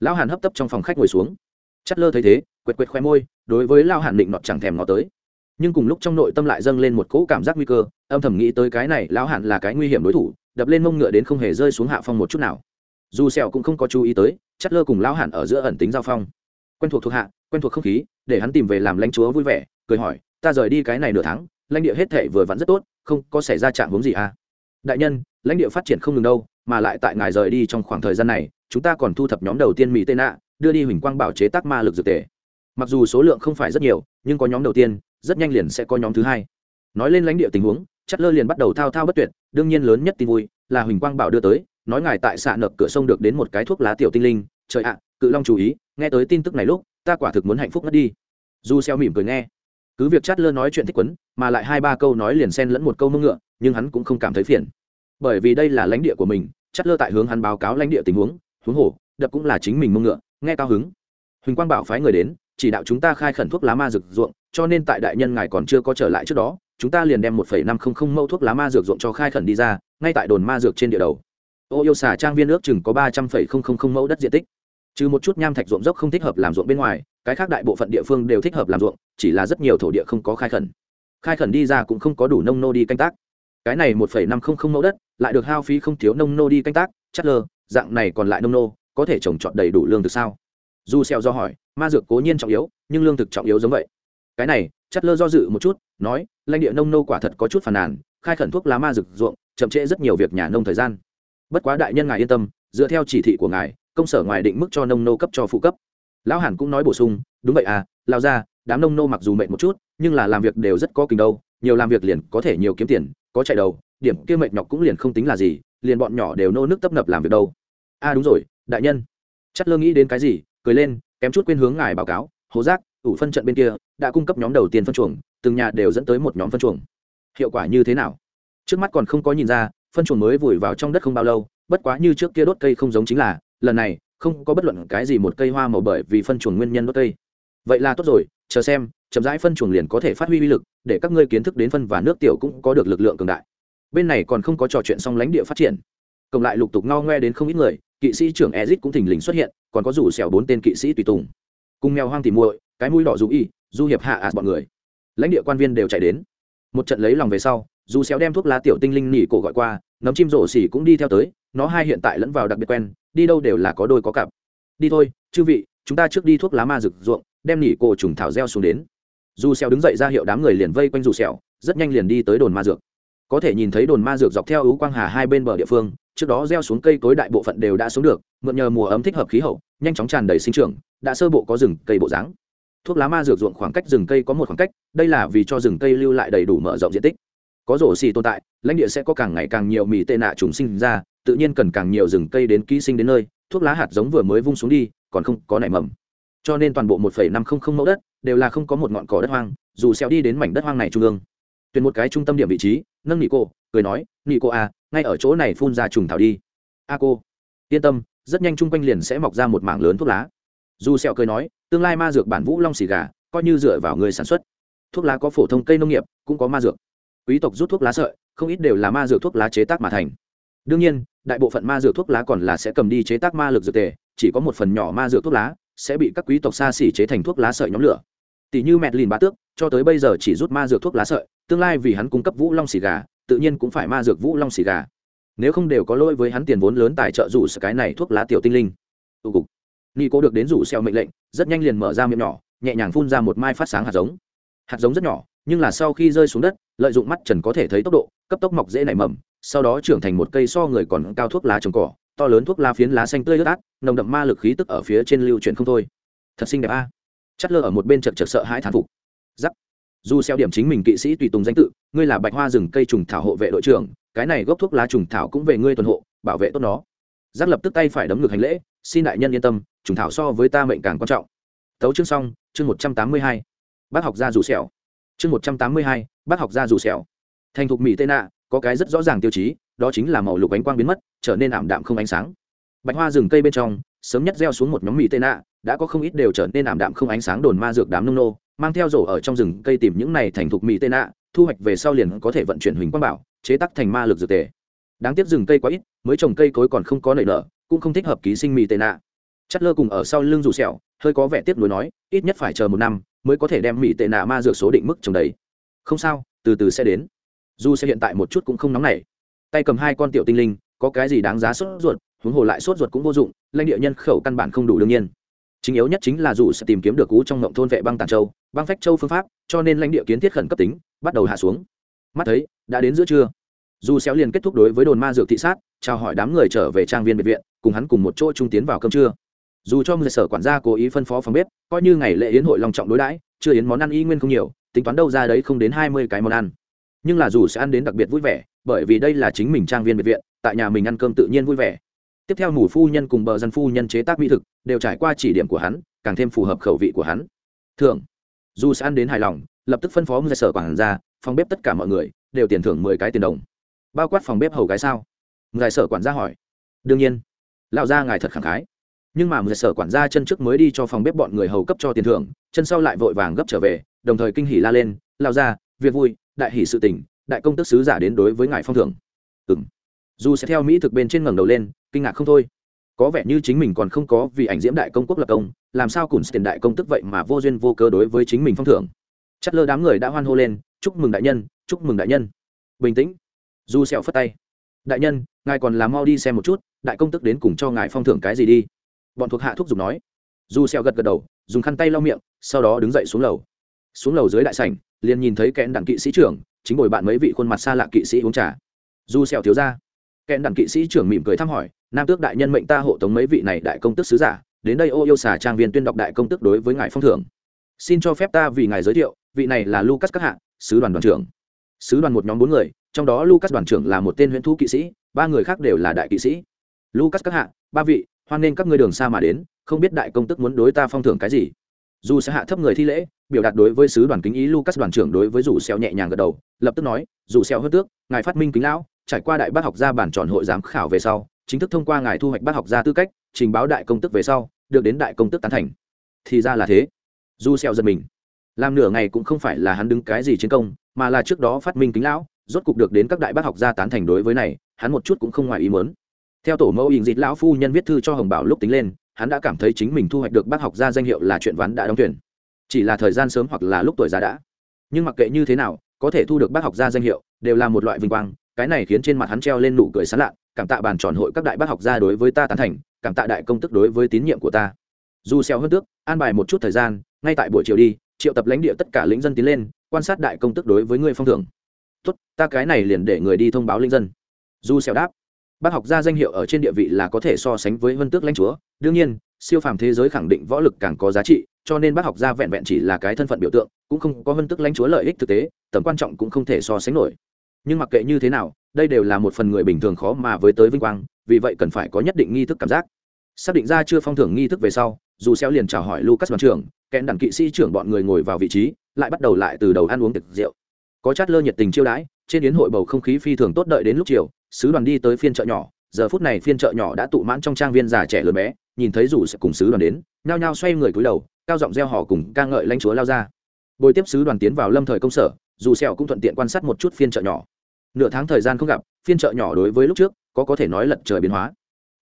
Lão hàn hấp tấp trong phòng khách ngồi xuống. Chất lơ thấy thế, quệt quệt khoe môi, đối với lão hàn định nọt chẳng thèm ngó tới. Nhưng cùng lúc trong nội tâm lại dâng lên một cỗ cảm giác nguy cơ, âm thầm nghĩ tới cái này lão hạn là cái nguy hiểm đối thủ, đập lên mông ngựa đến không hề rơi xuống hạ phong một chút nào. Dù sẹo cũng không có chú ý tới chất lơ cùng lão hạn ở giữa ẩn tính giao phong. Quen thuộc thuộc hạ, quen thuộc không khí để hắn tìm về làm lãnh chúa vui vẻ, cười hỏi, ta rời đi cái này nửa tháng, lãnh địa hết thảy vừa vặn rất tốt, không có xảy ra trạng hướng gì à? Đại nhân, lãnh địa phát triển không ngừng đâu, mà lại tại ngài rời đi trong khoảng thời gian này, chúng ta còn thu thập nhóm đầu tiên mỹ tên nạ, đưa đi huỳnh quang bảo chế tác ma lực dược tề. Mặc dù số lượng không phải rất nhiều, nhưng có nhóm đầu tiên, rất nhanh liền sẽ có nhóm thứ hai. Nói lên lãnh địa tình huống chất lơ liền bắt đầu thao thao bất tuyệt, đương nhiên lớn nhất tin vui là huỳnh quang bảo đưa tới, nói ngài tại xạ nợ cửa sông được đến một cái thuốc lá tiểu tinh linh. Trời ạ, cự long chú ý, nghe tới tin tức này lúc ta quả thực muốn hạnh phúc mất đi. Du xeo mỉm cười nghe. Cứ việc chát lơ nói chuyện thích quấn, mà lại hai ba câu nói liền xen lẫn một câu mông ngựa, nhưng hắn cũng không cảm thấy phiền. Bởi vì đây là lãnh địa của mình chát lơ tại hướng hắn báo cáo lãnh địa tình huống huống hồ, đập cũng là chính mình mông ngựa, nghe cao hứng. Huỳnh quang bảo phái người đến, chỉ đạo chúng ta khai khẩn thuốc lá ma rực ruộng, cho nên tại đại nhân ngài còn chưa có trở lại trước đó, chúng ta liền đem một phẩy năm không không mẫu thuốc lá ma dược ruộng cho khai khẩn đi ra, ngay tại đồn ma dược trên địa đầu. Ô yêu xà trang viên ước chừng có ba trăm phẩy không không không mẫu đất diện tích trừ một chút nham thạch ruộng dốc không thích hợp làm ruộng bên ngoài, cái khác đại bộ phận địa phương đều thích hợp làm ruộng, chỉ là rất nhiều thổ địa không có khai khẩn. Khai khẩn đi ra cũng không có đủ nông nô đi canh tác. Cái này một phẩy năm không không mẫu đất, lại được hao phí không thiếu nông nô đi canh tác Chất lơ, dạng này còn lại nông nô, có thể trồng trọt đầy đủ lương thực sao? Du xeo do hỏi, ma dược cố nhiên trọng yếu, nhưng lương thực trọng yếu giống vậy. Cái này chất lơ do dự một chút, nói, lãnh địa nông nô quả thật có chút phàn nàn, khai khẩn thuốc lá ma dược ruộng, chậm trễ rất nhiều việc nhà nông thời gian. Bất quá đại nhân ngài yên tâm, dựa theo chỉ thị của ngài công sở ngoài định mức cho nông nô cấp cho phụ cấp. Lão hàn cũng nói bổ sung, đúng vậy à lao ra đám nông nô mặc dù mệt một chút, nhưng là làm việc đều rất có kinh đâu, nhiều làm việc liền có thể nhiều kiếm tiền, có chạy đầu, điểm kia mệt nhọc cũng liền không tính là gì, liền bọn nhỏ đều nô nước tấp nập làm việc đâu. A, đúng rồi, đại nhân. Chắc lơ nghĩ đến cái gì, cười lên, kém chút quên hướng ngài báo cáo, hố giác ủ phân trận bên kia, đã cung cấp nhóm đầu tiên phân chuồng, từng nhà đều dẫn tới một nhóm phân chuồng. Hiệu quả như thế nào? Trước mắt còn không có nhìn ra, phân chuồng mới vùi vào trong đất không bao lâu, bất quá như trước kia đốt cây không giống chính là lần này không có bất luận cái gì một cây hoa màu bởi vì phân chuồng nguyên nhân đốt cây. Vậy là tốt rồi, chờ xem, chậm rãi phân chuồng liền có thể phát huy uy lực, để các ngươi kiến thức đến phân và nước tiểu cũng có được lực lượng cường đại. Bên này còn không có trò chuyện song lãnh địa phát triển. Cộng lại lục tục ngao ngoe đến không ít người, kỵ sĩ trưởng ezit cũng thình lình xuất hiện, còn có rủ xẻo bốn tên kỵ sĩ tùy tùng. Cùng mèo hoang tìm muội, cái mũi đỏ dù y, du hiệp hạ ạt bọn người. Lãnh địa quan viên đều chạy đến. Một trận lấy lòng về sau, dù xéo đem thuốc lá tiểu tinh linh nỉ cổ gọi qua, nấm chim rổ xỉ cũng đi theo tới, nó hai hiện tại lẫn vào đặc biệt quen đi đâu đều là có đôi có cặp. Đi thôi, chư vị, chúng ta trước đi thuốc lá ma rực ruộng, đem nỉ cổ trùng thảo gieo xuống đến. Dù xèo đứng dậy ra hiệu đám người liền vây quanh dù xèo rất nhanh liền đi tới đồn ma dược. Có thể nhìn thấy đồn ma dược dọc theo ứ quang hà hai bên bờ địa phương, trước đó gieo xuống cây cối đại bộ phận đều đã xuống được, mượn nhờ mùa ấm thích hợp khí hậu, nhanh chóng tràn đầy sinh trưởng, đã sơ bộ có rừng cây bộ dáng. Thuốc lá ma dược ruộng khoảng cách rừng cây có một khoảng cách, đây là vì cho rừng cây lưu lại đầy đủ mở rộng diện tích. Có rổ xì tồn tại, lãnh địa sẽ có càng ngày càng nhiều mì tệ nạ trùng sinh ra tự nhiên cần càng nhiều rừng cây đến ký sinh đến nơi, thuốc lá hạt giống vừa mới vung xuống đi, còn không có nảy mầm. Cho nên toàn bộ một năm không không mẫu đất đều là không có một ngọn cỏ đất hoang, dù xeo đi đến mảnh đất hoang này trung ương. Tuyển một cái trung tâm điểm vị trí, nâng nị cô, cười nói, nị cô à ngay ở chỗ này phun ra trùng thảo đi. A cô, yên tâm, rất nhanh chung quanh liền sẽ mọc ra một mảng lớn thuốc lá. Dù sẹo cười nói, tương lai ma dược bản vũ long xì gà, coi như dựa vào người sản xuất. Thuốc lá có phổ thông cây nông nghiệp, cũng có ma dược. Quý tộc rút thuốc lá sợi, không ít đều là ma dược thuốc lá chế tác mà thành đương nhiên, đại bộ phận ma dược thuốc lá còn là sẽ cầm đi chế tác ma lực dược tề, chỉ có một phần nhỏ ma dược thuốc lá sẽ bị các quý tộc xa xỉ chế thành thuốc lá sợi nhóm lửa. Tỷ như mẹt lìn bá tước, cho tới bây giờ chỉ rút ma dược thuốc lá sợi, tương lai vì hắn cung cấp vũ long xì gà, tự nhiên cũng phải ma dược vũ long xì gà. Nếu không đều có lỗi với hắn tiền vốn lớn tài trợ rủ cái này thuốc lá tiểu tinh linh. Tụ cục. Ni cố được đến rủ xeo mệnh lệnh, rất nhanh liền mở ra miệng nhỏ, nhẹ nhàng phun ra một mai phát sáng hạt giống. Hạt giống rất nhỏ, nhưng là sau khi rơi xuống đất, lợi dụng mắt trần có thể thấy tốc độ, cấp tốc mọc dễ nảy mầm sau đó trưởng thành một cây so người còn cao thuốc lá trồng cỏ, to lớn thuốc lá phiến lá xanh tươi ướt át, nồng đậm ma lực khí tức ở phía trên lưu chuyển không thôi. Thật xinh đẹp a. À. chất lơ ở một bên chật chật sợ hãi thán phục. Giắc. Dù xeo điểm chính mình kỵ sĩ tùy tùng danh tự, ngươi là bạch hoa rừng cây trùng thảo hộ vệ đội trưởng, cái này gốc thuốc lá trùng thảo cũng về ngươi tuần hộ, bảo vệ tốt nó. Giáp lập tức tay phải đấm ngược hành lễ, xin đại nhân yên tâm, trùng thảo so với ta mệnh càng quan trọng. Tấu chương xong, chương một trăm tám mươi hai. Bác học gia rủ xẻo. Chương một trăm tám mươi hai, bác học gia rủ xẻo. Thành thục mỹ tê nạ có cái rất rõ ràng tiêu chí, đó chính là màu lục ánh quang biến mất, trở nên ảm đạm không ánh sáng. Bạch hoa rừng cây bên trong, sớm nhất gieo xuống một nhóm mỹ tê nạ, đã có không ít đều trở nên ảm đạm không ánh sáng đồn ma dược đám nông nô, mang theo rổ ở trong rừng cây tìm những này thành thục mỹ tê nạ, thu hoạch về sau liền có thể vận chuyển huỳnh quang bảo, chế tắc thành ma lực dược tề. Đáng tiếc rừng cây quá ít, mới trồng cây cối còn không có nảy nở, cũng không thích hợp ký sinh mỹ tệ nạ. Chất lơ cùng ở sau lưng rủ sẹo, hơi có vẻ tiếp nối nói, ít nhất phải chờ một năm mới có thể đem mỹ tệ nạ ma dược số định mức trồng đấy không sao, từ từ sẽ đến dù sẽ hiện tại một chút cũng không nóng nảy. Tay cầm hai con tiểu tinh linh, có cái gì đáng giá sốt ruột, huống hồ lại sốt ruột cũng vô dụng, lãnh địa nhân khẩu căn bản không đủ đương nhiên. Chính yếu nhất chính là dù sẽ tìm kiếm được cú trong ngộng thôn vệ băng tàn châu, băng phách châu phương pháp, cho nên lãnh địa kiến thiết khẩn cấp tính, bắt đầu hạ xuống. Mắt thấy, đã đến giữa trưa. Dù xéo liền kết thúc đối với đồn ma dược thị sát, chào hỏi đám người trở về trang viên biệt viện, cùng hắn cùng một chỗ trung tiến vào cơm trưa. Dù cho người sở quản gia cố ý phân phó phòng bếp, coi như ngày lễ yến hội long trọng đối đãi, chưa yến món ăn y nguyên không nhiều, tính toán đâu ra đấy không đến hai mươi cái món ăn nhưng là dù sẽ ăn đến đặc biệt vui vẻ bởi vì đây là chính mình trang viên biệt viện tại nhà mình ăn cơm tự nhiên vui vẻ. Tiếp theo mù phu nhân cùng bờ dân phu nhân chế tác mỹ thực đều trải qua chỉ điểm của hắn càng thêm phù hợp khẩu vị của hắn. Thường dù sẽ ăn đến hài lòng lập tức phân phó người sở quản gia phòng bếp tất cả mọi người đều tiền thưởng mười cái tiền đồng. Bao quát phòng bếp hầu cái sao? Ngài sở quản gia hỏi. Đương nhiên. Lão gia ngài thật khẳng khái. Nhưng mà người sở quản gia chân trước mới đi cho phòng bếp bọn người hầu cấp cho tiền thưởng chân sau lại vội vàng gấp trở về đồng thời kinh hỉ la lên. Lão gia, việc vui đại hỷ sự tình, đại công tức sứ giả đến đối với ngài phong thưởng. Ừ m dù sẽ theo mỹ thực bên trên ngẩng đầu lên, kinh ngạc không thôi. Có vẻ như chính mình còn không có vì ảnh diễm đại công quốc lập công, làm sao cùng tiền đại công tức vậy mà vô duyên vô cơ đối với chính mình phong thưởng. Chất lơ đám người đã hoan hô lên, chúc mừng đại nhân, chúc mừng đại nhân. Bình tĩnh. Du sẹo phất tay. Đại nhân, ngài còn làm mau đi xem một chút, đại công tức đến cùng cho ngài phong thưởng cái gì đi. Bọn thuộc hạ thúc giục nói. Du sẹo gật gật đầu, dùng khăn tay lau miệng, sau đó đứng dậy xuống lầu. Xuống lầu dưới đại sảnh liền nhìn thấy kẽn đặng kỵ sĩ trưởng, chính bồi bạn mấy vị khuôn mặt xa lạ kỵ sĩ uống trà. Du sẹo thiếu ra, kẽn đặng kỵ sĩ trưởng mỉm cười thăm hỏi, nam tước đại nhân mệnh ta hộ tống mấy vị này đại công tước sứ giả, đến đây ô yêu xà trang viên tuyên đọc đại công tước đối với ngài phong thưởng. Xin cho phép ta vì ngài giới thiệu, vị này là lucas các hạ, sứ đoàn đoàn trưởng. Sứ đoàn một nhóm bốn người, trong đó lucas đoàn trưởng là một tên huyễn thú kỵ sĩ, ba người khác đều là đại kỵ sĩ. Lucas các hạ, ba vị, hoan nên các ngươi đường xa mà đến, không biết đại công tức muốn đối ta phong thưởng cái gì? Dù sẽ hạ thấp người thi lễ, biểu đạt đối với sứ đoàn kính ý lucas đoàn trưởng đối với Dù xeo nhẹ nhàng gật đầu, lập tức nói, Dù xeo hớt tước, ngài phát minh kính lão, trải qua đại bác học gia bản tròn hội giám khảo về sau, chính thức thông qua ngài thu hoạch bác học gia tư cách, trình báo đại công tức về sau, được đến đại công tức tán thành. Thì ra là thế. Dù xeo giật mình. Làm nửa ngày cũng không phải là hắn đứng cái gì chiến công, mà là trước đó phát minh kính lão, rốt cục được đến các đại bác học gia tán thành đối với này, hắn một chút cũng không ngoài ý muốn. Theo tổ mẫu ỉn dịt lão phu nhân viết thư cho hồng bảo lúc tính lên hắn đã cảm thấy chính mình thu hoạch được bác học gia danh hiệu là chuyện ván đã đóng tuyển chỉ là thời gian sớm hoặc là lúc tuổi già đã. Nhưng mặc kệ như thế nào, có thể thu được bác học gia danh hiệu, đều là một loại vinh quang, cái này khiến trên mặt hắn treo lên nụ cười sán lạ, cảm tạ bàn tròn hội các đại bác học gia đối với ta tán thành, cảm tạ đại công tức đối với tín nhiệm của ta. Dù xeo hơn tước, an bài một chút thời gian, ngay tại buổi chiều đi, triệu tập lãnh địa tất cả lĩnh dân tiến lên, quan sát đại công tức đối với người phong thưởng. Tốt, ta cái này liền để người đi thông báo lĩnh dân. Du xeo đáp bác học gia danh hiệu ở trên địa vị là có thể so sánh với vân tước lãnh chúa. Đương nhiên, siêu phàm thế giới khẳng định võ lực càng có giá trị, cho nên bác học gia vẹn vẹn chỉ là cái thân phận biểu tượng, cũng không có vân tước lãnh chúa lợi ích thực tế, tầm quan trọng cũng không thể so sánh nổi. Nhưng mặc kệ như thế nào, đây đều là một phần người bình thường khó mà với tới vinh quang, vì vậy cần phải có nhất định nghi thức cảm giác. Xác định ra chưa phong thưởng nghi thức về sau, dù xeo liền chào hỏi lucas đoàn trưởng kẽn đẳng kỵ sĩ trưởng bọn người ngồi vào vị trí, lại bắt đầu lại từ đầu ăn uống tiệc rượu. Có chát lơ nhiệt tình chiêu đãi, trên yến hội bầu không khí phi thường tốt đợi đến lúc chiều sứ đoàn đi tới phiên chợ nhỏ, giờ phút này phiên chợ nhỏ đã tụ mãn trong trang viên già trẻ lớn bé, nhìn thấy rủ sẽ cùng sứ đoàn đến, nhao nhao xoay người cúi đầu, cao giọng reo hò cùng ca ngợi lãnh chúa lao ra. Bồi tiếp sứ đoàn tiến vào lâm thời công sở, dù sẹo cũng thuận tiện quan sát một chút phiên chợ nhỏ. Nửa tháng thời gian không gặp, phiên chợ nhỏ đối với lúc trước, có có thể nói lật trời biến hóa.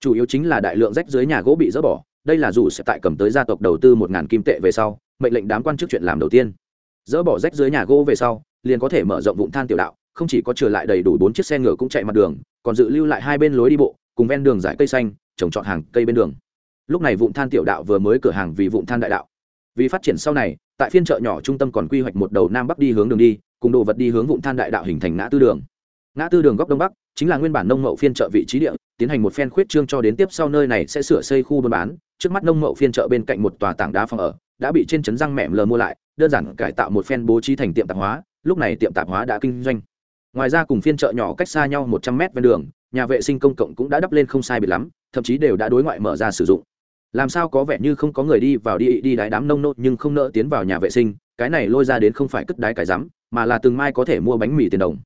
Chủ yếu chính là đại lượng rách dưới nhà gỗ bị dỡ bỏ, đây là dù sẽ tại cầm tới gia tộc đầu tư một ngàn kim tệ về sau, mệnh lệnh đám quan chức chuyện làm đầu tiên. Dỡ bỏ rách dưới nhà gỗ về sau, liền có thể mở rộng vụn than tiểu đạo không chỉ có trở lại đầy đủ bốn chiếc xe ngựa cũng chạy mặt đường, còn dự lưu lại hai bên lối đi bộ, cùng ven đường dải cây xanh, trồng trọt hàng cây bên đường. Lúc này vụn than tiểu đạo vừa mới cửa hàng vì vụn than đại đạo. Vì phát triển sau này, tại phiên chợ nhỏ trung tâm còn quy hoạch một đầu nam bắc đi hướng đường đi, cùng đồ vật đi hướng vụn than đại đạo hình thành ngã tư đường. Ngã tư đường góc đông bắc, chính là nguyên bản nông mậu phiên chợ vị trí địa, tiến hành một phen khuyết trương cho đến tiếp sau nơi này sẽ sửa xây khu buôn bán. Trước mắt nông mậu phiên chợ bên cạnh một tòa tảng đá phòng ở, đã bị trên trấn răng mẹm lờ mua lại, đơn giản cải tạo một phen bố trí thành tiệm tạp hóa. Lúc này tiệm tạp hóa đã kinh doanh ngoài ra cùng phiên chợ nhỏ cách xa nhau một trăm mét ven đường, nhà vệ sinh công cộng cũng đã đắp lên không sai biệt lắm, thậm chí đều đã đối ngoại mở ra sử dụng. Làm sao có vẻ như không có người đi vào đi đi đái đám nông nô nhưng không nỡ tiến vào nhà vệ sinh, cái này lôi ra đến không phải cất đái cái rắm, mà là từng mai có thể mua bánh mì tiền đồng.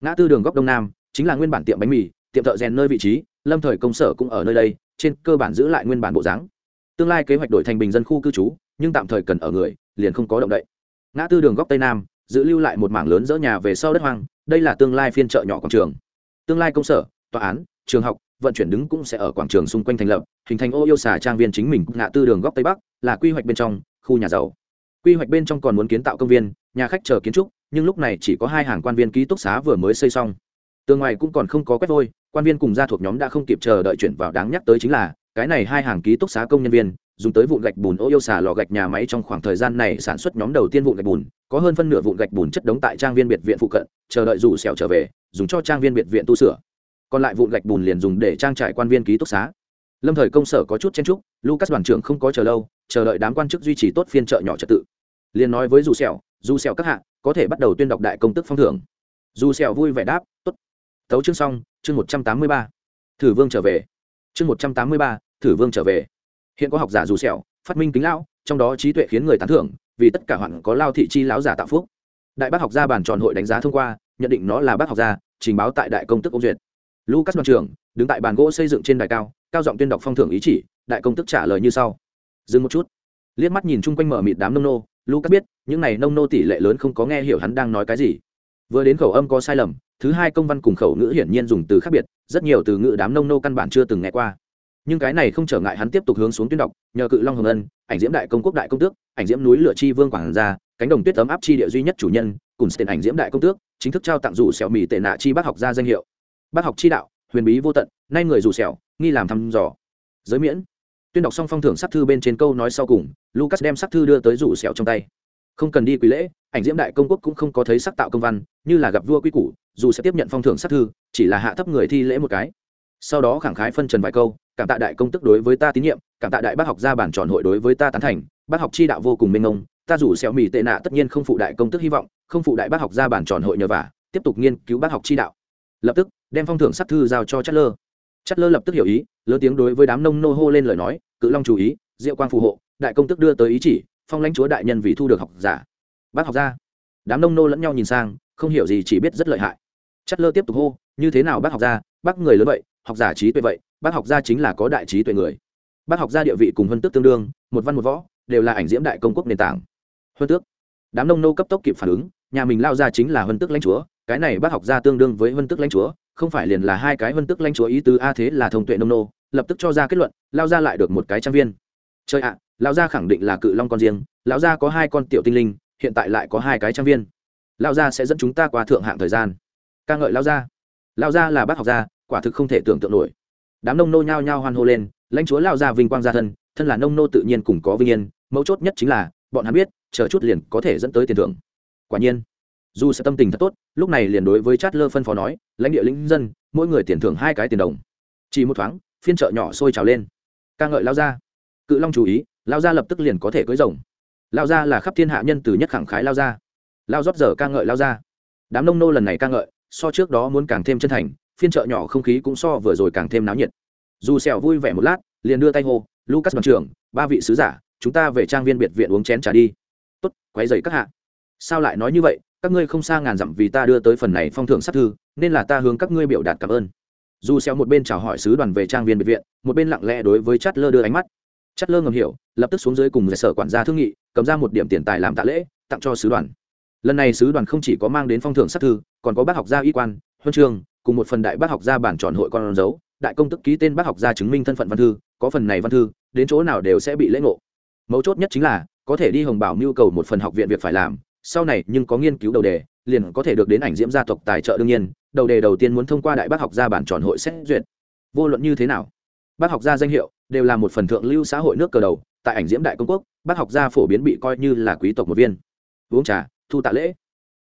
Ngã tư đường góc đông nam, chính là nguyên bản tiệm bánh mì, tiệm thợ rèn nơi vị trí, lâm thời công sở cũng ở nơi đây, trên cơ bản giữ lại nguyên bản bộ dáng. Tương lai kế hoạch đổi thành bình dân khu cư trú, nhưng tạm thời cần ở người, liền không có động đậy. Ngã tư đường góc tây nam, giữ lưu lại một mảng lớn dỡ nhà về sau đất hoang đây là tương lai phiên chợ nhỏ quảng trường. Tương lai công sở, tòa án, trường học, vận chuyển đứng cũng sẽ ở quảng trường xung quanh thành lập, hình thành ô yêu xà trang viên chính mình ngã tư đường góc tây bắc, là quy hoạch bên trong, khu nhà giàu. Quy hoạch bên trong còn muốn kiến tạo công viên, nhà khách chờ kiến trúc, nhưng lúc này chỉ có hai hàng quan viên ký túc xá vừa mới xây xong. Tường ngoài cũng còn không có quét vôi, quan viên cùng gia thuộc nhóm đã không kịp chờ đợi chuyển vào đáng nhắc tới chính là, cái này hai hàng ký túc xá công nhân viên dùng tới vụn gạch bùn ô yêu xà lò gạch nhà máy trong khoảng thời gian này sản xuất nhóm đầu tiên vụn gạch bùn, có hơn phân nửa vụn gạch bùn chất đống tại trang viên biệt viện phụ cận, chờ đợi rủ xẻo trở về, dùng cho trang viên biệt viện tu sửa. Còn lại vụn gạch bùn liền dùng để trang trải quan viên ký túc xá. Lâm thời công sở có chút chen trúc lucas đoàn trưởng không có chờ lâu, chờ đợi đám quan chức duy trì tốt phiên chợ nhỏ trật tự. Liền nói với dù xẻo dù xẻo các hạ, có thể bắt đầu tuyên đọc đại công tức phong thưởng. Dù xẻo vui vẻ đáp, tốt. Tấu chương xong, chương một trăm tám mươi ba. Thử vương trở về. Chương một trăm tám mươi ba, thử vương trở về hiện có học giả dù sẹo, phát minh kính lão, trong đó trí tuệ khiến người tán thưởng, vì tất cả hoạn có lao thị chi lão giả tạo phúc. Đại bác học gia bản tròn hội đánh giá thông qua, nhận định nó là bác học gia, trình báo tại đại công tức ông duyệt. Lucas đoàn trưởng, đứng tại bàn gỗ xây dựng trên đài cao cao giọng tuyên đọc phong thưởng ý chỉ, đại công tức trả lời như sau. Dừng một chút. Liếc mắt nhìn chung quanh mở mịt đám nông nô, lucas biết, những này nông nô tỷ lệ lớn không có nghe hiểu hắn đang nói cái gì. Vừa đến khẩu âm có sai lầm, thứ hai công văn cùng khẩu ngữ hiển nhiên dùng từ khác biệt, rất nhiều từ ngữ đám nông nô căn bản chưa từng nghe qua nhưng cái này không trở ngại hắn tiếp tục hướng xuống tuyên đọc, nhờ cự long hồng ân, ảnh diễm đại công quốc đại công tước, ảnh diễm núi lửa chi vương quảng gia, cánh đồng tuyết tấm áp chi địa duy nhất chủ nhân, cùng tên ảnh diễm đại công tước, chính thức trao tặng rủ xẻo mì tệ nạ chi bác học gia danh hiệu. Bác học chi đạo, huyền bí vô tận, nay người rủ xẻo nghi làm thăm dò. Giới miễn. Tuyên đọc xong phong thưởng sắc thư bên trên câu nói sau cùng, lucas đem sắc thư đưa tới rủ xẻo trong tay. Không cần đi quý lễ, ảnh diễm đại công quốc cũng không có thấy sắc tạo công văn, như là gặp vua quý củ, dù sẽ tiếp nhận phong thưởng sắc thư, chỉ là hạ thấp người thi lễ một cái sau đó khẳng khái phân trần vài câu, cảm tạ đại công tức đối với ta tín nhiệm, cảm tạ đại bác học gia bản tròn hội đối với ta tán thành, bác học chi đạo vô cùng minh ông ta rủ xẻo mì tệ nạ tất nhiên không phụ đại công tức hy vọng, không phụ đại bác học gia bản tròn hội nhờ vả, tiếp tục nghiên cứu bác học chi đạo. Lập tức, đem phong thưởng sắc thư giao cho chất lơ chất lơ lập tức hiểu ý, lớn tiếng đối với đám nông nô hô lên lời nói, cự long chú ý, diệu quang phù hộ, đại công tức đưa tới ý chỉ, phong lãnh chúa đại nhân vì thu được học giả. Bác học gia. Đám nông nô lẫn nhau nhìn sang, không hiểu gì chỉ biết rất lợi hại. Chất lơ tiếp tục hô, như thế nào bác học gia? Bác người lớn vậy học giả trí tuệ vậy bác học gia chính là có đại trí tuệ người. Bác học gia địa vị cùng huân tước tương đương một văn một võ đều là ảnh diễm đại công quốc nền tảng. Huân tước đám nông nô cấp tốc kịp phản ứng nhà mình lao ra chính là huân tước lãnh chúa cái này bác học gia tương đương với huân tước lãnh chúa không phải liền là hai cái huân tước lãnh chúa ý tứ a thế là thông tuệ nông nô lập tức cho ra kết luận lao ra lại được một cái trang viên. Chơi ạ à, lao gia khẳng định là cự long con riêng lão gia có hai con tiểu tinh linh hiện tại lại có hai cái trang viên. Lao gia sẽ dẫn chúng ta qua thượng hạng thời gian. Ca ngợi lao gia. Lao gia là bác học gia quả thực không thể tưởng tượng nổi. Đám nông nô nhao nhao hoan hô lên, lãnh chúa lao ra vinh quang gia thân thân là nông nô tự nhiên cùng có vinh yên, mấu chốt nhất chính là, bọn hắn biết, chờ chút liền có thể dẫn tới tiền thưởng. Quả nhiên, dù sẽ tâm tình thật tốt, lúc này liền đối với chát lơ phân phó nói, lãnh địa lĩnh dân, mỗi người tiền thưởng hai cái tiền đồng. Chỉ một thoáng, phiên chợ nhỏ sôi trào lên. Ca ngợi lao ra. Cự long chú ý, lao ra lập tức liền có thể cưới rồng. Lao ra là khắp thiên hạ nhân từ nhất khẳng khái lao ra. Lao rót giờ ca ngợi lao ra. Đám nông nô lần này ca ngợi, so trước đó muốn càng thêm chân thành phiên chợ nhỏ không khí cũng so vừa rồi càng thêm náo nhiệt. Dù sẹo vui vẻ một lát, liền đưa tay hô, lucas đoàn trưởng, ba vị sứ giả, chúng ta về trang viên biệt viện uống chén trà đi. Tốt, quấy dậy các hạ. Sao lại nói như vậy? Các ngươi không xa ngàn dặm vì ta đưa tới phần này phong thưởng sát thư, nên là ta hướng các ngươi biểu đạt cảm ơn. Dù xéo một bên chào hỏi sứ đoàn về trang viên biệt viện, một bên lặng lẽ đối với chát lơ đưa ánh mắt. Chát lơ ngầm hiểu, lập tức xuống dưới cùng giải sở quản gia thương nghị, cầm ra một điểm tiền tài làm tạ lễ, tặng cho sứ đoàn. Lần này sứ đoàn không chỉ có mang đến phong thưởng sát thư, còn có bác học gia y quan, huân chương cùng một phần đại bác học gia bản tròn hội con dấu, đại công tức ký tên bác học gia chứng minh thân phận văn thư, có phần này văn thư, đến chỗ nào đều sẽ bị lễ ngộ. Mấu chốt nhất chính là, có thể đi hồng bảo nhu cầu một phần học viện việc phải làm, sau này nhưng có nghiên cứu đầu đề, liền có thể được đến ảnh diễm gia tộc tài trợ đương nhiên, đầu đề đầu tiên muốn thông qua đại bác học gia bản tròn hội xét duyệt. Vô luận như thế nào, bác học gia danh hiệu đều là một phần thượng lưu xã hội nước cờ đầu, tại ảnh diễm đại công quốc, bác học gia phổ biến bị coi như là quý tộc một viên. Uống trà, thu tạ lễ.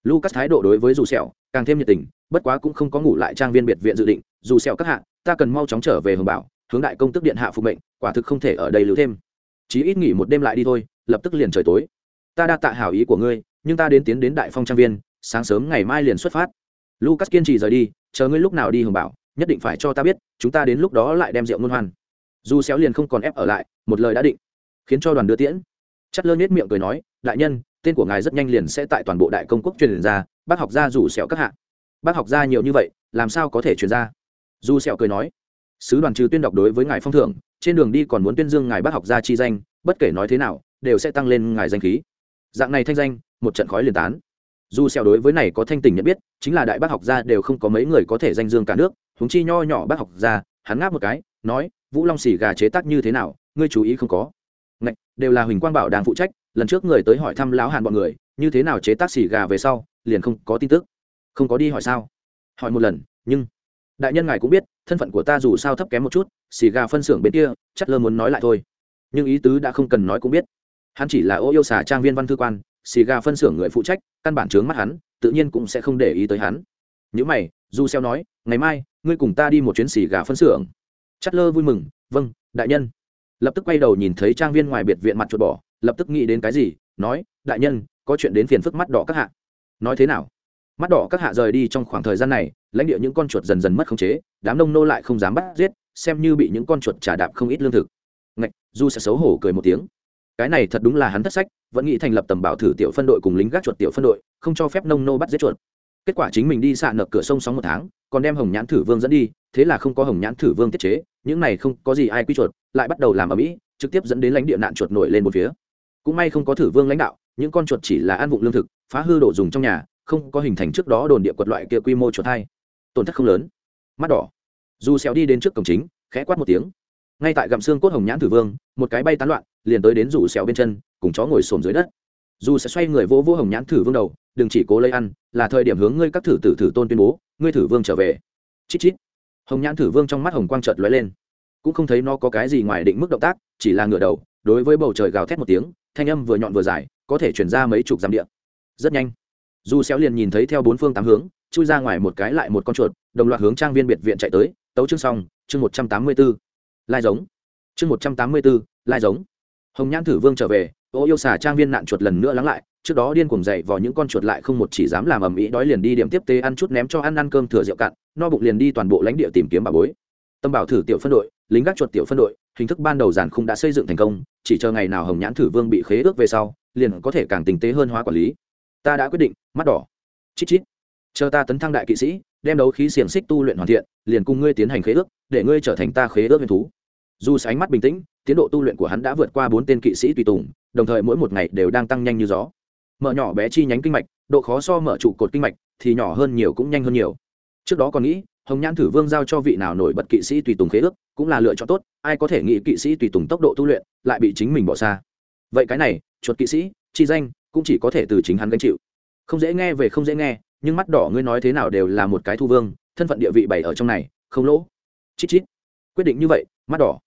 Lucas thái độ đối với dù sẹo, càng thêm nhiệt tình bất quá cũng không có ngủ lại trang viên biệt viện dự định, dù sẹo các hạ, ta cần mau chóng trở về hưởng bảo, hướng đại công tức điện hạ phục mệnh, quả thực không thể ở đây lưu thêm. Chí ít nghỉ một đêm lại đi thôi, lập tức liền trời tối. Ta đa tạ hảo ý của ngươi, nhưng ta đến tiến đến đại phong trang viên, sáng sớm ngày mai liền xuất phát. Lucas kiên trì rời đi, chờ ngươi lúc nào đi hưởng bảo, nhất định phải cho ta biết, chúng ta đến lúc đó lại đem rượu ngôn hoan dù xéo liền không còn ép ở lại, một lời đã định, khiến cho đoàn đưa tiễn. Chất lơ nhếch miệng cười nói, đại nhân, tên của ngài rất nhanh liền sẽ tại toàn bộ đại công quốc truyền ra, bác học gia rủ xẻo các hạ bác học gia nhiều như vậy, làm sao có thể chuyển ra? Du sẹo cười nói, sứ đoàn trừ tuyên đọc đối với ngài phong thưởng, trên đường đi còn muốn tuyên dương ngài bác học gia chi danh, bất kể nói thế nào, đều sẽ tăng lên ngài danh khí. Dạng này thanh danh, một trận khói liền tán. Du sẹo đối với này có thanh tình nhận biết, chính là đại bác học gia đều không có mấy người có thể danh dương cả nước chúng chi nho nhỏ bác học gia hắn ngáp một cái, nói, vũ long xì gà chế tác như thế nào, ngươi chú ý không có. Ngạch, đều là huỳnh quang bảo đang phụ trách, lần trước người tới hỏi thăm lão hàn bọn người, như thế nào chế tác xì gà về sau, liền không có tin tức không có đi hỏi sao? Hỏi một lần, nhưng đại nhân ngài cũng biết, thân phận của ta dù sao thấp kém một chút, xì gà phân xưởng bên kia, chắc lơ muốn nói lại thôi. Nhưng ý tứ đã không cần nói cũng biết. Hắn chỉ là ô yêu xà trang viên văn thư quan, xì gà phân xưởng người phụ trách, căn bản chướng mắt hắn, tự nhiên cũng sẽ không để ý tới hắn. Những mày du xeo nói, ngày mai, ngươi cùng ta đi một chuyến xì gà phân xưởng. Chắc lơ vui mừng vâng đại nhân. Lập tức quay đầu nhìn thấy trang viên ngoài biệt viện mặt chuột bỏ, lập tức nghĩ đến cái gì, nói, đại nhân, có chuyện đến phiền phức mắt đỏ các hạ. Nói thế nào? Mắt đỏ các hạ rời đi trong khoảng thời gian này, lãnh địa những con chuột dần dần mất khống chế, đám nông nô lại không dám bắt giết, xem như bị những con chuột trả đạp không ít lương thực. Ngạch, du sẽ xấu hổ cười một tiếng. Cái này thật đúng là hắn thất sách, vẫn nghĩ thành lập tầm bảo thử tiểu phân đội cùng lính gác chuột tiểu phân đội, không cho phép nông nô bắt giết chuột. Kết quả chính mình đi xạ nợ cửa sông sóng một tháng, còn đem hồng nhãn thử vương dẫn đi, thế là không có hồng nhãn thử vương tiết chế, những này không có gì ai quy chuột, lại bắt đầu làm ở mỹ, trực tiếp dẫn đến lãnh địa nạn chuột nổi lên một phía. Cũng may không có thử vương lãnh đạo, những con chuột chỉ là ăn vụng lương thực, phá hư đồ dùng trong nhà không có hình thành trước đó đồn địa quật loại kia quy mô chuột thai tổn thất không lớn. Mắt đỏ. Dù xéo đi đến trước cổng chính, khẽ quát một tiếng. Ngay tại gặm xương cốt hồng nhãn thử vương, một cái bay tán loạn, liền tới đến rủ xéo bên chân, cùng chó ngồi xổm dưới đất. Dù sẽ xoay người vỗ vỗ hồng nhãn thử vương đầu, đừng chỉ cố lấy ăn, là thời điểm hướng ngươi các thử tử thử tôn tuyên bố, ngươi thử vương trở về. Chít chít. Hồng nhãn thử vương trong mắt hồng quang chợt lóe lên. Cũng không thấy nó có cái gì ngoài định mức động tác, chỉ là ngửa đầu, đối với bầu trời gào thét một tiếng, thanh âm vừa nhọn vừa dài, có thể chuyển ra mấy chục dặm địa. Rất nhanh dù xéo liền nhìn thấy theo bốn phương tám hướng chui ra ngoài một cái lại một con chuột đồng loạt hướng trang viên biệt viện chạy tới tấu chương xong chương một trăm tám mươi 184. lai giống. Chương một trăm tám mươi 184, lai giống. Hồng nhãn thử vương trở về ô yêu xà trang viên nạn chuột lần nữa lắng lại trước đó điên cuồng dậy vào những con chuột lại không một chỉ dám làm ầm ĩ đói liền đi điểm tiếp tế ăn chút ném cho ăn ăn cơm thừa rượu cạn no bụng liền đi toàn bộ lãnh địa tìm kiếm bà bối. Tâm bảo thử tiểu phân đội lính gác chuột tiểu phân đội hình thức ban đầu giản khung đã xây dựng thành công chỉ chờ ngày nào hồng nhãn thử vương bị khế ước về sau liền có thể càng tinh tế hơn hóa quản lý ta đã quyết định, mắt đỏ. Chít chít. Chờ ta tấn thăng đại kỵ sĩ, đem đấu khí xiềng xích tu luyện hoàn thiện, liền cùng ngươi tiến hành khế ước, để ngươi trở thành ta khế ước huyền thú. Dù ánh mắt bình tĩnh, tiến độ tu luyện của hắn đã vượt qua bốn tên kỵ sĩ tùy tùng, đồng thời mỗi một ngày đều đang tăng nhanh như gió. Mở nhỏ bé chi nhánh kinh mạch, độ khó so mở trụ cột kinh mạch, thì nhỏ hơn nhiều cũng nhanh hơn nhiều. Trước đó còn nghĩ, hồng nhãn thử vương giao cho vị nào nổi bật kỵ sĩ tùy tùng khế ước, cũng là lựa chọn tốt, ai có thể nghĩ kỵ sĩ tùy tùng tốc độ tu luyện lại bị chính mình bỏ xa. Vậy cái này, chuột kỵ sĩ, chi danh cũng chỉ có thể từ chính hắn gánh chịu. Không dễ nghe về không dễ nghe, nhưng mắt đỏ ngươi nói thế nào đều là một cái thu vương, thân phận địa vị bày ở trong này, không lỗ. Chít chít. Quyết định như vậy, mắt đỏ.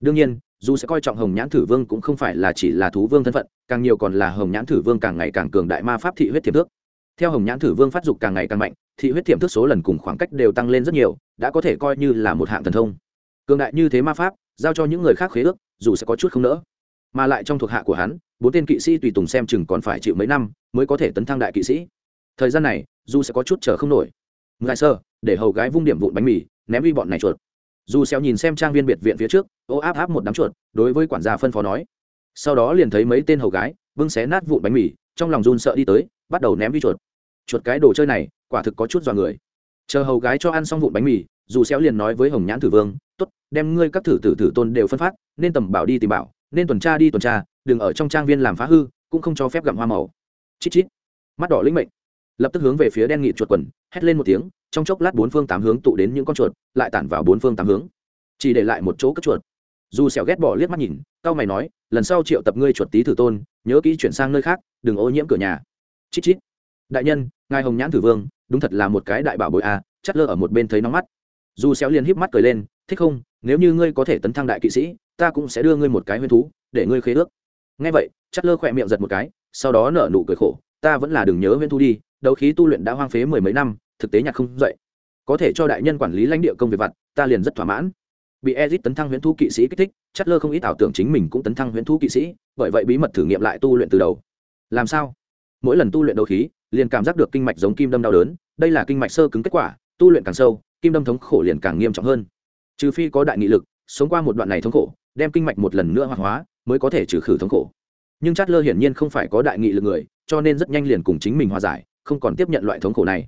Đương nhiên, dù sẽ coi trọng hồng nhãn thử vương cũng không phải là chỉ là thú vương thân phận, càng nhiều còn là hồng nhãn thử vương càng ngày càng cường đại ma pháp thị huyết thiệp thước. Theo hồng nhãn thử vương phát dục càng ngày càng mạnh, thị huyết thiệp thước số lần cùng khoảng cách đều tăng lên rất nhiều, đã có thể coi như là một hạng thần thông. Cường đại như thế ma pháp, giao cho những người khác khế ước, dù sẽ có chút không nỡ. Mà lại trong thuộc hạ của hắn bốn tên kỵ sĩ tùy tùng xem chừng còn phải chịu mấy năm mới có thể tấn thăng đại kỵ sĩ. Thời gian này, du sẽ có chút chờ không nổi. Ngài sơ, để hầu gái vung điểm vụn bánh mì, ném đi bọn này chuột. Du xéo nhìn xem trang viên biệt viện phía trước, ô áp áp một đám chuột, đối với quản gia phân phó nói. Sau đó liền thấy mấy tên hầu gái bưng xé nát vụn bánh mì, trong lòng run sợ đi tới, bắt đầu ném đi chuột. Chuột cái đồ chơi này, quả thực có chút dọa người. Chờ hầu gái cho ăn xong vụn bánh mì dù xéo liền nói với hồng nhãn thử vương, tốt, đem ngươi các thử tử tử tôn đều phân phát, nên tầm bảo đi tìm bảo, nên tuần tra đi tuần tra đừng ở trong trang viên làm phá hư cũng không cho phép gặm hoa màu. Chít chít. Mắt đỏ lĩnh mệnh. Lập tức hướng về phía đen nghị chuột quần hét lên một tiếng trong chốc lát bốn phương tám hướng tụ đến những con chuột lại tản vào bốn phương tám hướng. Chỉ để lại một chỗ cất chuột. Dù xẻo ghét bỏ liếc mắt nhìn cao mày nói lần sau triệu tập ngươi chuột tí thử tôn nhớ kỹ chuyển sang nơi khác đừng ô nhiễm cửa nhà. Chít chít. Đại nhân ngài hồng nhãn thử vương đúng thật là một cái đại bảo bội a à, chắc lơ ở một bên thấy nóng mắt. Dù xéo liền híp mắt cười lên thích không nếu như ngươi có thể tấn thăng đại kỵ sĩ ta cũng sẽ đưa ngươi một cái huyên thú để ngươi khế ước nghe vậy, chắc lơ khỏe miệng giật một cái, sau đó nở nụ cười khổ, ta vẫn là đừng nhớ huyên thú đi, đấu khí tu luyện đã hoang phế mười mấy năm, thực tế nhạc không dậy. Có thể cho đại nhân quản lý lãnh địa công việc vặt, ta liền rất thỏa mãn. Bị ezit tấn thăng huyễn thu kỵ sĩ kích thích chất lơ không ít ảo tưởng chính mình cũng tấn thăng huyễn thu kỵ sĩ, bởi vậy bí mật thử nghiệm lại tu luyện từ đầu. Làm sao? Mỗi lần tu luyện đấu khí, liền cảm giác được kinh mạch giống kim đâm đau đớn, đây là kinh mạch sơ cứng kết quả, tu luyện càng sâu, kim đâm thống khổ liền càng nghiêm trọng hơn. Trừ phi có đại nghị lực, sống qua một đoạn này thống khổ, đem kinh mạch một lần nữa hoạt hóa mới có thể trừ khử thống khổ. Nhưng chát lơ hiển nhiên không phải có đại nghị lực người, cho nên rất nhanh liền cùng chính mình hòa giải, không còn tiếp nhận loại thống khổ này.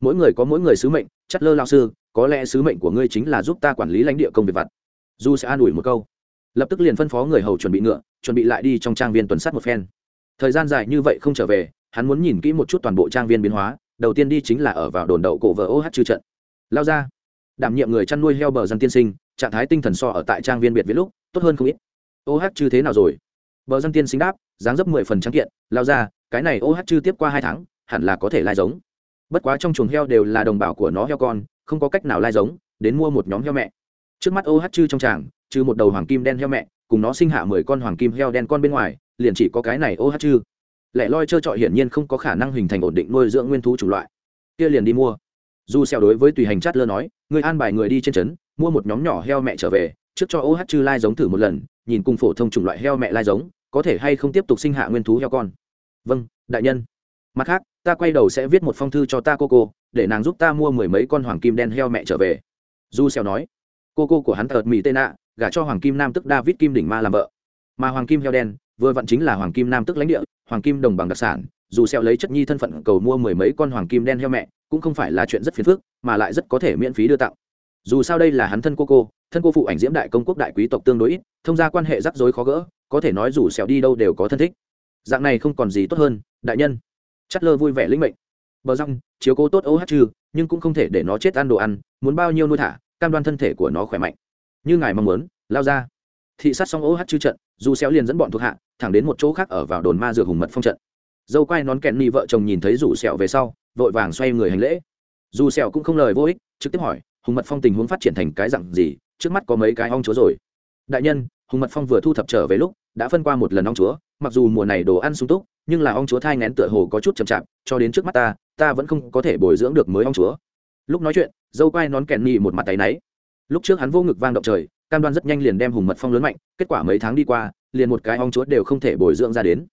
Mỗi người có mỗi người sứ mệnh chát lơ lao sư, có lẽ sứ mệnh của ngươi chính là giúp ta quản lý lãnh địa công việc vặt. Du sẽ an ủi một câu. Lập tức liền phân phó người hầu chuẩn bị ngựa, chuẩn bị lại đi trong trang viên tuần sát một phen. Thời gian dài như vậy không trở về, hắn muốn nhìn kỹ một chút toàn bộ trang viên biến hóa, đầu tiên đi chính là ở vào đồn đậu cổ vợ oh trừ trận. Lao ra. Đảm nhiệm người chăn nuôi heo bờ dân tiên sinh, trạng thái tinh thần so ở tại trang viên biệt viết lúc, tốt hơn không ít oh chư thế nào rồi? Bờ dân tiên sinh đáp, dáng dấp mười phần trắng kiện, lao ra, cái này ô hát chư tiếp qua hai tháng, hẳn là có thể lai giống. Bất quá trong chuồng heo đều là đồng bào của nó heo con, không có cách nào lai giống, đến mua một nhóm heo mẹ. Trước mắt ô hát chư trong tràng, trừ một đầu hoàng kim đen heo mẹ, cùng nó sinh hạ mười con hoàng kim heo đen con bên ngoài, liền chỉ có cái này ô hát chư. Lẻ loi trơ trọi hiển nhiên không có khả năng hình thành ổn định nuôi dưỡng nguyên thú chủng loại. Kia liền đi mua. Dù xeo đối với tùy hành chát lơ nói người an bài người đi trên trấn, mua một nhóm nhỏ heo mẹ trở về trước cho OH chư lai giống thử một lần, nhìn cùng phổ thông chủng loại heo mẹ lai giống, có thể hay không tiếp tục sinh hạ nguyên thú heo con. Vâng đại nhân. Mặt khác, ta quay đầu sẽ viết một phong thư cho ta cô cô, để nàng giúp ta mua mười mấy con hoàng kim đen heo mẹ trở về. Du xèo nói, cô cô của hắn tợt mỹ tên ạ, gả cho hoàng kim nam tức david kim đỉnh ma làm vợ. Mà hoàng kim heo đen, vừa vặn chính là hoàng kim nam tức lãnh địa, hoàng kim đồng bằng đặc sản, dù sẹo lấy chất nhi thân phận cầu mua mười mấy con hoàng kim đen heo mẹ, cũng không phải là chuyện rất phiền phức, mà lại rất có thể miễn phí đưa tặng. Dù sao đây là hắn thân cô cô thân cô phụ ảnh diễm đại công quốc đại quý tộc tương đối ít, thông gia quan hệ rắc rối khó gỡ, có thể nói dù xẻo đi đâu đều có thân thích. Dạng này không còn gì tốt hơn, đại nhân. Chất lơ vui vẻ lĩnh mệnh. Bờ răng, chiếu cố tốt ô hát trừ nhưng cũng không thể để nó chết ăn đồ ăn, muốn bao nhiêu nuôi thả, cam đoan thân thể của nó khỏe mạnh. Như ngài mong muốn, lao ra. Thị sát xong ô hát trừ trận, dù xéo liền dẫn bọn thuộc hạ, thẳng đến một chỗ khác ở vào đồn ma dược hùng mật phong trận. Dâu quai nón kẹn ni vợ chồng nhìn thấy rủ sẹo về sau, vội vàng xoay người hành lễ. Dù sẹo cũng không lời vô ích, trực tiếp hỏi, hùng mật phong tình huống phát triển thành cái dạng gì? Trước mắt có mấy cái ong chúa rồi. Đại nhân, hùng mật phong vừa thu thập trở về lúc, đã phân qua một lần ong chúa, mặc dù mùa này đồ ăn sung túc, nhưng là ong chúa thai ngén tựa hồ có chút chậm chạp, cho đến trước mắt ta ta vẫn không có thể bồi dưỡng được mới ong chúa. Lúc nói chuyện, dâu quai nón kẹn nhị một mặt tay náy. Lúc trước hắn vô ngực vang động trời, cam đoan rất nhanh liền đem hùng mật phong lớn mạnh, kết quả mấy tháng đi qua, liền một cái ong chúa đều không thể bồi dưỡng ra đến.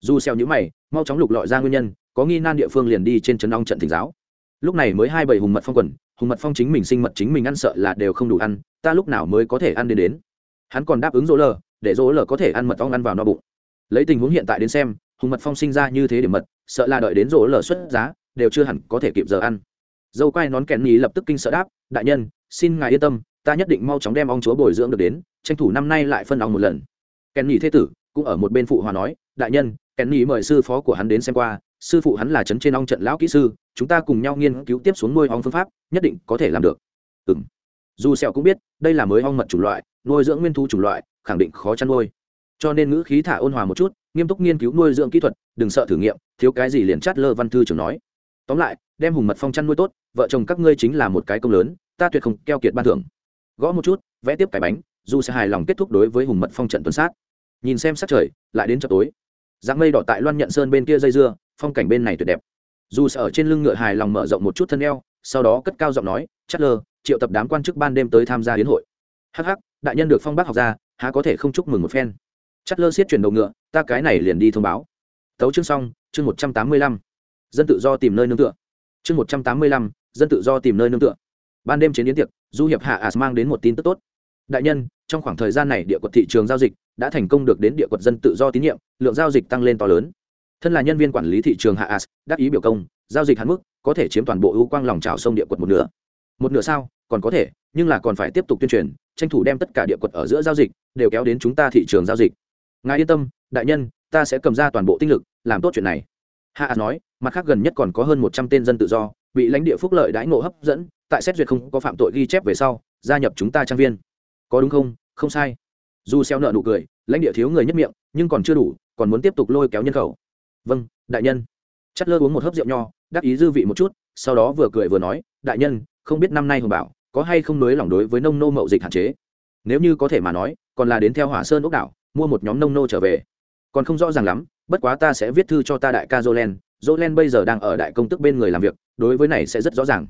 Dù xeo nhữ mày, mau chóng lục lọi ra nguyên nhân, có nghi nan địa phương liền đi trên trấn ong trận thỉnh giáo lúc này mới hai bảy hùng mật phong quần, hùng mật phong chính mình sinh mật chính mình ăn sợ là đều không đủ ăn, ta lúc nào mới có thể ăn đến đến? Hắn còn đáp ứng dỗ lờ, để dỗ lờ có thể ăn mật ong ăn vào no bụng. Lấy tình huống hiện tại đến xem, hùng mật phong sinh ra như thế điểm mật, sợ là đợi đến dỗ lờ xuất giá, đều chưa hẳn có thể kịp giờ ăn. Dâu quai nón kẹn nhí lập tức kinh sợ đáp, đại nhân, xin ngài yên tâm, ta nhất định mau chóng đem ong chúa bồi dưỡng được đến, tranh thủ năm nay lại phân ong một lần. Kèn nhì thế tử cũng ở một bên phụ hòa nói, đại nhân kèn nhì mời sư phó của hắn đến xem qua sư phụ hắn là trấn trên ong trận lão kỹ sư, chúng ta cùng nhau nghiên cứu tiếp xuống nuôi ong phương pháp, nhất định có thể làm được. Ừ m dù sẹo cũng biết, đây là mới ong mật chủng loại, nuôi dưỡng nguyên thu chủng loại, khẳng định khó chăn nuôi. Cho nên ngữ khí thả ôn hòa một chút, nghiêm túc nghiên cứu nuôi dưỡng kỹ thuật, đừng sợ thử nghiệm, thiếu cái gì liền chát lơ văn thư trưởng nói. Tóm lại, đem hùng mật phong chăn nuôi tốt, vợ chồng các ngươi chính là một cái công lớn, ta tuyệt không keo kiệt ban thưởng. Gõ một chút, vẽ tiếp cái bánh, dù sẽ hài lòng kết thúc đối với hùng mật phong trận tuần sát. Nhìn xem sát trời, lại đến chợ tối. Dạng mây đỏ tại loan nhận sơn bên kia dây dưa phong cảnh bên này tuyệt đẹp. Dù sẽ ở trên lưng ngựa hài lòng mở rộng một chút thân eo, sau đó cất cao giọng nói chất lơ, triệu tập đám quan chức ban đêm tới tham gia hiến hội. Hắc hắc, đại nhân được phong bác học ra, há có thể không chúc mừng một phen? Chất lơ siết chuyển đầu ngựa, ta cái này liền đi thông báo. Tấu chương xong, chương một trăm tám mươi lăm. Dân tự do tìm nơi nương tựa. Chương một trăm tám mươi lăm, dân tự do tìm nơi nương tựa. Ban đêm chiến yến tiệc, du hiệp hạ as mang đến một tin tức tốt. Đại nhân, trong khoảng thời gian này địa quật thị trường giao dịch đã thành công được đến địa quật dân tự do tín nhiệm, lượng giao dịch tăng lên to lớn thân là nhân viên quản lý thị trường hạ as, đắc ý biểu công, giao dịch hạn mức có thể chiếm toàn bộ ưu quang lòng trào sông địa quật một nửa. Một nửa sao? Còn có thể, nhưng là còn phải tiếp tục tuyên truyền, tranh thủ đem tất cả địa quật ở giữa giao dịch đều kéo đến chúng ta thị trường giao dịch. Ngài yên tâm, đại nhân, ta sẽ cầm ra toàn bộ tinh lực, làm tốt chuyện này. Hạ As nói, mặt khác gần nhất còn có hơn một trăm tên dân tự do, bị lãnh địa phúc lợi đãi ngộ hấp dẫn, tại xét duyệt không có phạm tội ghi chép về sau, gia nhập chúng ta trang viên. Có đúng không? Không sai. Dù xeo nợ nụ cười, lãnh địa thiếu người nhất miệng, nhưng còn chưa đủ, còn muốn tiếp tục lôi kéo nhân khẩu vâng đại nhân. Chất lơ uống một hớp rượu nho, đắc ý dư vị một chút, sau đó vừa cười vừa nói, đại nhân, không biết năm nay hồng bảo có hay không nới lỏng đối với nông nô mậu dịch hạn chế? Nếu như có thể mà nói, còn là đến theo hỏa sơn ốc đảo, mua một nhóm nông nô trở về. Còn không rõ ràng lắm, bất quá ta sẽ viết thư cho ta đại ca jolen jolen bây giờ đang ở đại công tức bên người làm việc, đối với này sẽ rất rõ ràng.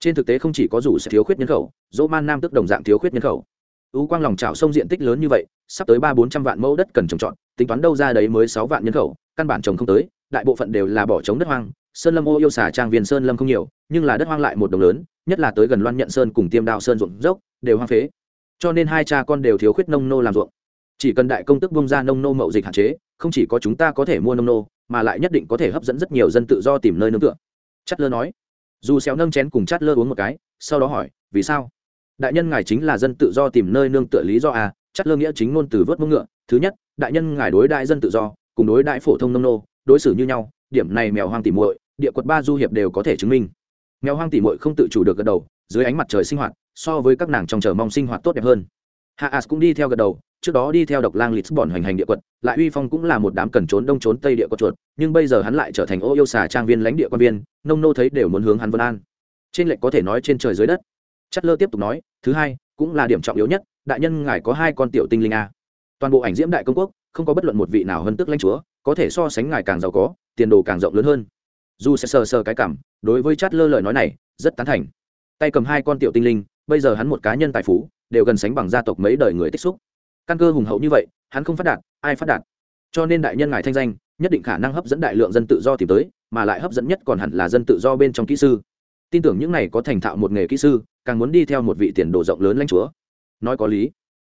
Trên thực tế không chỉ có dù sẽ thiếu khuyết nhân khẩu dỗ man nam tức đồng dạng thiếu khuyết nhân khẩu. Ưu quang lòng trào sông diện tích lớn như vậy, sắp tới ba bốn trăm vạn mẫu đất cần trồng trọt, tính toán đâu ra đấy mới sáu vạn nhân khẩu căn bản trồng không tới, đại bộ phận đều là bỏ trống đất hoang, sơn lâm ô yêu xà trang viên sơn lâm không nhiều, nhưng là đất hoang lại một đồng lớn, nhất là tới gần loan nhận sơn cùng tiêm đao sơn ruộng dốc, đều hoang phế. Cho nên hai cha con đều thiếu khuyết nông nô làm ruộng. Chỉ cần đại công tức bung ra nông nô mậu dịch hạn chế, không chỉ có chúng ta có thể mua nông nô, mà lại nhất định có thể hấp dẫn rất nhiều dân tự do tìm nơi nương tựa. Chất lơ nói. Dù xéo nâng chén cùng chát lơ uống một cái, sau đó hỏi, vì sao? Đại nhân ngài chính là dân tự do tìm nơi nương tựa lý do à? Chát lơ nghĩa chính ngôn từ vớt mông ngựa. Thứ nhất, đại nhân ngài đối đại dân tự do cùng đối đại phổ thông nông nô, đối xử như nhau, điểm này mèo hoang tỉ muội, địa quật ba du hiệp đều có thể chứng minh. Mèo hoang tỉ muội không tự chủ được gật đầu, dưới ánh mặt trời sinh hoạt, so với các nàng trong chờ mong sinh hoạt tốt đẹp hơn. Hạ as cũng đi theo gật đầu, trước đó đi theo độc lang lisbon hoành hành địa quật, lại uy phong cũng là một đám cần trốn đông trốn tây địa quật chuột, nhưng bây giờ hắn lại trở thành ô yêu xà trang viên lãnh địa quan viên, nông nô thấy đều muốn hướng hắn vân an. Trên lệnh có thể nói trên trời dưới đất. Chất lơ tiếp tục nói, thứ hai, cũng là điểm trọng yếu nhất, đại nhân ngài có hai con tiểu tinh linh a. Toàn bộ ảnh diễm đại công quốc không có bất luận một vị nào hơn tức lãnh chúa, có thể so sánh ngài càng giàu có, tiền đồ càng rộng lớn hơn. Dù sẽ sờ sờ cái cảm, đối với chát lơ lời nói này, rất tán thành. Tay cầm hai con tiểu tinh linh, bây giờ hắn một cá nhân tài phú, đều gần sánh bằng gia tộc mấy đời người tích xúc. Căn cơ hùng hậu như vậy, hắn không phát đạt, ai phát đạt? Cho nên đại nhân ngài thanh danh, nhất định khả năng hấp dẫn đại lượng dân tự do tìm tới, mà lại hấp dẫn nhất còn hẳn là dân tự do bên trong kỹ sư. Tin tưởng những này có thành thạo một nghề kỹ sư, càng muốn đi theo một vị tiền đồ rộng lớn lãnh chúa. Nói có lý.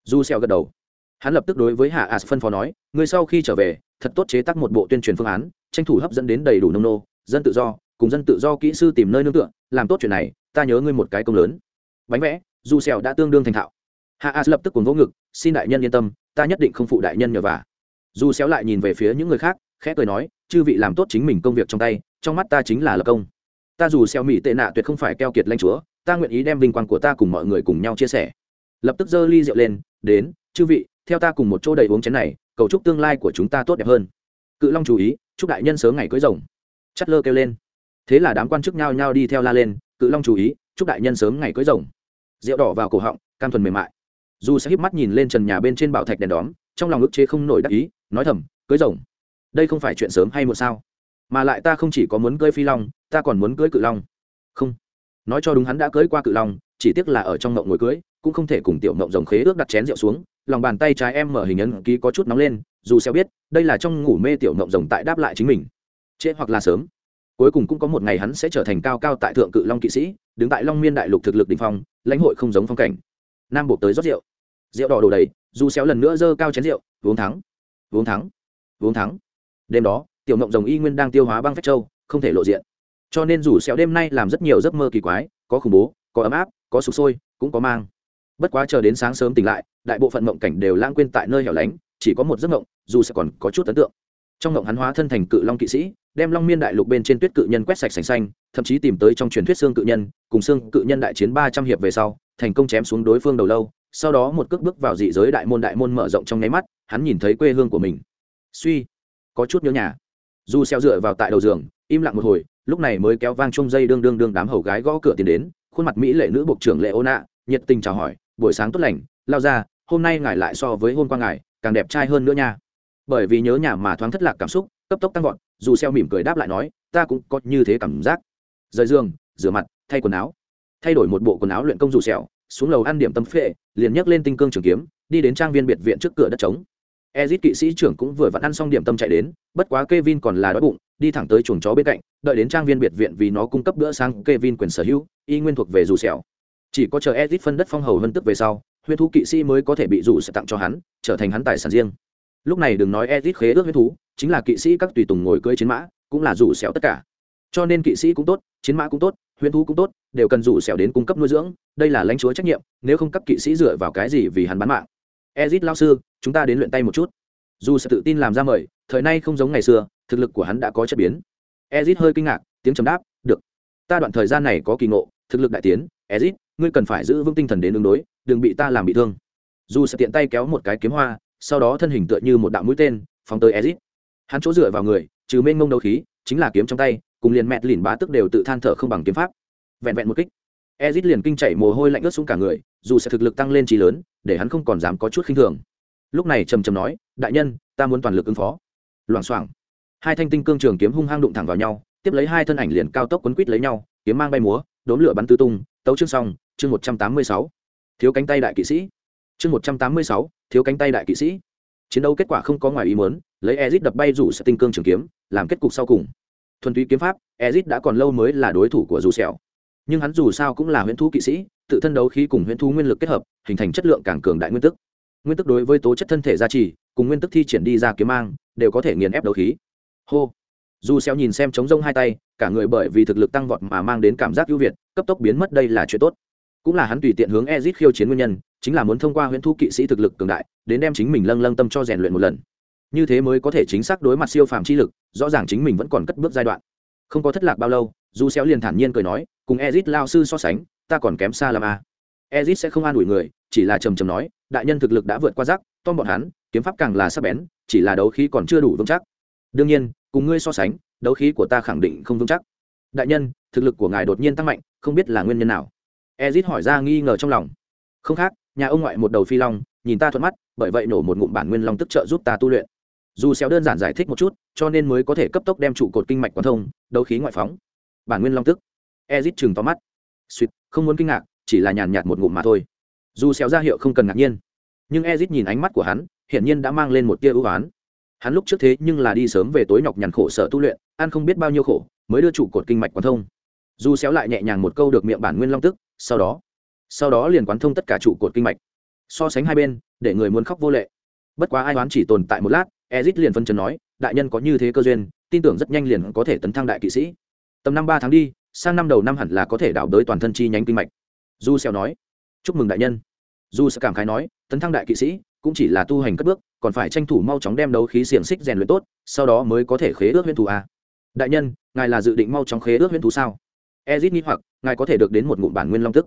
Du xeo gật đầu hắn lập tức đối với hạ as phân phó nói người sau khi trở về, thật tốt chế tác một bộ tuyên truyền phương án, tranh thủ hấp dẫn đến đầy đủ nông nô, dân tự do, cùng dân tự do kỹ sư tìm nơi nương tựa, làm tốt chuyện này, ta nhớ ngươi một cái công lớn. Bánh vẽ du xeo đã tương đương thành thạo. Hạ as lập tức cuồng vỗ ngực, xin đại nhân yên tâm, ta nhất định không phụ đại nhân nhờ vả. Du xéo lại nhìn về phía những người khác, khẽ cười nói, chư vị làm tốt chính mình công việc trong tay, trong mắt ta chính là lập công. Ta dù xéo mỹ tệ nạ tuyệt không phải keo kiệt lãnh chúa, ta nguyện ý đem vinh quang của ta cùng mọi người cùng nhau chia sẻ. Lập tức giơ ly rượu lên, đến, chư vị theo ta cùng một chỗ đầy uống chén này, cầu chúc tương lai của chúng ta tốt đẹp hơn. Cự long chú ý, chúc đại nhân sớm ngày cưới rồng. Chắt lơ kêu lên. Thế là đám quan chức nhao nhao đi theo la lên, cự long chú ý, chúc đại nhân sớm ngày cưới rồng. Rượu đỏ vào cổ họng, cam thuần mềm mại. Dù sẽ híp mắt nhìn lên trần nhà bên trên bảo thạch đèn đóm, trong lòng ức chế không nổi đắc ý, nói thầm, cưới rồng? Đây không phải chuyện sớm hay một sao? Mà lại ta không chỉ có muốn cưới phi long, ta còn muốn cưới cự long. Không. Nói cho đúng hắn đã cưới qua cự long, chỉ tiếc là ở trong ngộng ngồi cưới, cũng không thể cùng tiểu ngộng rồng khế ước đặt chén rượu xuống lòng bàn tay trái em mở hình ấn ký có chút nóng lên, dù xeo biết, đây là trong ngủ mê tiểu ngộng rồng tại đáp lại chính mình. Trễ hoặc là sớm. Cuối cùng cũng có một ngày hắn sẽ trở thành cao cao tại thượng cự long kỵ sĩ, đứng tại long miên đại lục thực lực đỉnh phong, lãnh hội không giống phong cảnh. Nam bộ tới rót rượu. Rượu đỏ đổ đầy, dù xéo lần nữa dơ cao chén rượu, uống thắng uống thắng uống thắng. Đêm đó, tiểu ngộng rồng y nguyên đang tiêu hóa băng phách châu, không thể lộ diện. Cho nên dù xéo đêm nay làm rất nhiều giấc mơ kỳ quái, có khủng bố, có ấm áp, có sục sôi, cũng có mang bất quá chờ đến sáng sớm tỉnh lại, đại bộ phận mộng cảnh đều lãng quên tại nơi hẻo lánh, chỉ có một giấc mộng, dù sẽ còn có chút ấn tượng. Trong mộng hắn hóa thân thành cự long kỵ sĩ, đem long miên đại lục bên trên tuyết cự nhân quét sạch sành xanh, thậm chí tìm tới trong truyền thuyết xương cự nhân, cùng xương cự nhân đại chiến ba trăm hiệp về sau, thành công chém xuống đối phương đầu lâu. Sau đó một cước bước vào dị giới đại môn đại môn mở rộng trong nháy mắt, hắn nhìn thấy quê hương của mình. Suy, có chút nhớ nhà. Du xeo dựa vào tại đầu giường, im lặng một hồi, lúc này mới kéo vang chung dây đương đương đương đám hầu gái gõ cửa tiến đến, khuôn mặt mỹ lệ nữ bộ trưởng lệ ô nạ nhiệt tình chào hỏi buổi sáng tốt lành, lao ra, hôm nay ngài lại so với hôm qua ngài, càng đẹp trai hơn nữa nha. Bởi vì nhớ nhà mà thoáng thất lạc cảm xúc, cấp tốc tăng vọt, dù xeo mỉm cười đáp lại nói, ta cũng có như thế cảm giác. Rời giường, rửa mặt, thay quần áo. Thay đổi một bộ quần áo luyện công dù xẻo xuống lầu ăn điểm tâm phệ, liền nhấc lên tinh cương trường kiếm, đi đến trang viên biệt viện trước cửa đất trống. Ezit kỵ sĩ trưởng cũng vừa vặn ăn xong điểm tâm chạy đến, bất quá Kevin còn là đói bụng, đi thẳng tới chuồng chó bên cạnh, đợi đến trang viên biệt viện vì nó cung cấp bữa sáng Kevin quyền sở hữu, y nguyên thuộc về dù xẻo chỉ có chờ ezit phân đất phong hầu hơn tức về sau huyết thú kỵ sĩ mới có thể bị rủ sẽ tặng cho hắn, trở thành hắn tài sản riêng. Lúc này đừng nói ezit khế ước huyết thú, chính là kỵ sĩ các tùy tùng ngồi cưỡi chiến mã, cũng là rủ xẻo tất cả. Cho nên kỵ sĩ cũng tốt, chiến mã cũng tốt, huyễn thú cũng tốt, đều cần rủ xẻo đến cung cấp nuôi dưỡng, đây là lãnh chúa trách nhiệm, nếu không các kỵ sĩ dựa vào cái gì vì hắn bán mạng. Ezit lao sư, chúng ta đến luyện tay một chút. Dù sẽ tự tin làm ra mời, thời nay không giống ngày xưa, thực lực của hắn đã có chất biến. Ezit hơi kinh ngạc, tiếng trầm đáp, được. Ta đoạn thời gian này có kỳ ngộ, thực lực đại tiến ezit ngươi cần phải giữ vững tinh thần đến ứng đối, đừng bị ta làm bị thương. Dù sẽ tiện tay kéo một cái kiếm hoa, sau đó thân hình tựa như một đạo mũi tên, phóng tới ezit. Hắn chỗ dựa vào người, trừ mênh mông đấu khí, chính là kiếm trong tay, cùng liền mẹt lìn bá tức đều tự than thở không bằng kiếm pháp. Vẹn vẹn một kích, ezit liền kinh chảy mồ hôi lạnh ướt xuống cả người, dù sẽ thực lực tăng lên trí lớn, để hắn không còn dám có chút khinh thường. Lúc này trầm trầm nói, đại nhân, ta muốn toàn lực ứng phó. Loảng xoảng, hai thanh tinh cương trường kiếm hung hăng đụng thẳng vào nhau, tiếp lấy hai thân ảnh liền cao tốc quấn quít lấy nhau, kiếm mang bay múa đốn lửa bắn tứ tung, tấu chương xong, chương một trăm tám mươi sáu. Thiếu cánh tay đại kỵ sĩ. Chương một trăm tám mươi sáu, thiếu cánh tay đại kỵ sĩ. Chiến đấu kết quả không có ngoài ý muốn, lấy ezit đập bay rủ sẽ tinh cương trường kiếm, làm kết cục sau cùng. Thuần túy kiếm pháp ezit đã còn lâu mới là đối thủ của dù sẹo. Nhưng hắn dù sao cũng là huyễn thú kỵ sĩ, tự thân đấu khí cùng huyễn thú nguyên lực kết hợp, hình thành chất lượng càng cường đại nguyên tức. Nguyên tức đối với tố chất thân thể gia trì, cùng nguyên tức thi triển đi ra kiếm mang, đều có thể nghiền ép đấu khí. Hô. Dù sẹo nhìn xem chống rông hai tay cả người bởi vì thực lực tăng vọt mà mang đến cảm giác ưu việt, cấp tốc biến mất đây là chuyện tốt. Cũng là hắn tùy tiện hướng ezit khiêu chiến nguyên nhân, chính là muốn thông qua huyễn thú kỵ sĩ thực lực cường đại, đến đem chính mình lâng lâng tâm cho rèn luyện một lần. Như thế mới có thể chính xác đối mặt siêu phàm chi lực, rõ ràng chính mình vẫn còn cất bước giai đoạn. Không có thất lạc bao lâu, du xéo liền thản nhiên cười nói, cùng ezit lao sư so sánh, ta còn kém xa làm a à. ezit sẽ không an ủi người, chỉ là trầm trầm nói, đại nhân thực lực đã vượt qua rắc, tom bọn hắn, kiếm pháp càng là sắc bén, chỉ là đấu khí còn chưa đủ vững chắc. Đương nhiên, cùng ngươi so sánh đấu khí của ta khẳng định không vững chắc. Đại nhân, thực lực của ngài đột nhiên tăng mạnh, không biết là nguyên nhân nào. Ezit hỏi ra nghi ngờ trong lòng. Không khác, nhà ông ngoại một đầu phi long, nhìn ta thuận mắt, bởi vậy nổ một ngụm bản nguyên long tức trợ giúp ta tu luyện. Dù xéo đơn giản giải thích một chút, cho nên mới có thể cấp tốc đem trụ cột kinh mạch quan thông, đấu khí ngoại phóng. Bản nguyên long tức. Ezit chừng to mắt. Suýt, không muốn kinh ngạc, chỉ là nhàn nhạt một ngụm mà thôi. Dù xéo ra hiệu không cần ngạc nhiên. Nhưng ezit nhìn ánh mắt của hắn, hiển nhiên đã mang lên một tia ưu ái. Hắn lúc trước thế nhưng là đi sớm về tối nhọc nhằn khổ sở tu luyện ăn không biết bao nhiêu khổ, mới đưa trụ cột kinh mạch quán thông. Du xéo lại nhẹ nhàng một câu được miệng bản nguyên long tức, sau đó sau đó liền quán thông tất cả trụ cột kinh mạch. So sánh hai bên, để người muốn khóc vô lệ. Bất quá ai đoán chỉ tồn tại một lát, ezit liền phân trần nói, đại nhân có như thế cơ duyên, tin tưởng rất nhanh liền có thể tấn thăng đại kỵ sĩ. Tầm năm ba tháng đi, sang năm đầu năm hẳn là có thể đảo đới toàn thân chi nhánh kinh mạch. Du xéo nói, chúc mừng đại nhân. Du sẽ cảm khái nói, tấn thăng đại kỵ sĩ, cũng chỉ là tu hành cất bước, còn phải tranh thủ mau chóng đem đấu khí xiềng xích rèn luyện tốt, sau đó mới có thể khế ước huyễn thủ a à đại nhân, ngài là dự định mau chóng khế ước huyễn thú sao? Ezit nghĩ hoặc, ngài có thể được đến một ngụm bản nguyên long tức.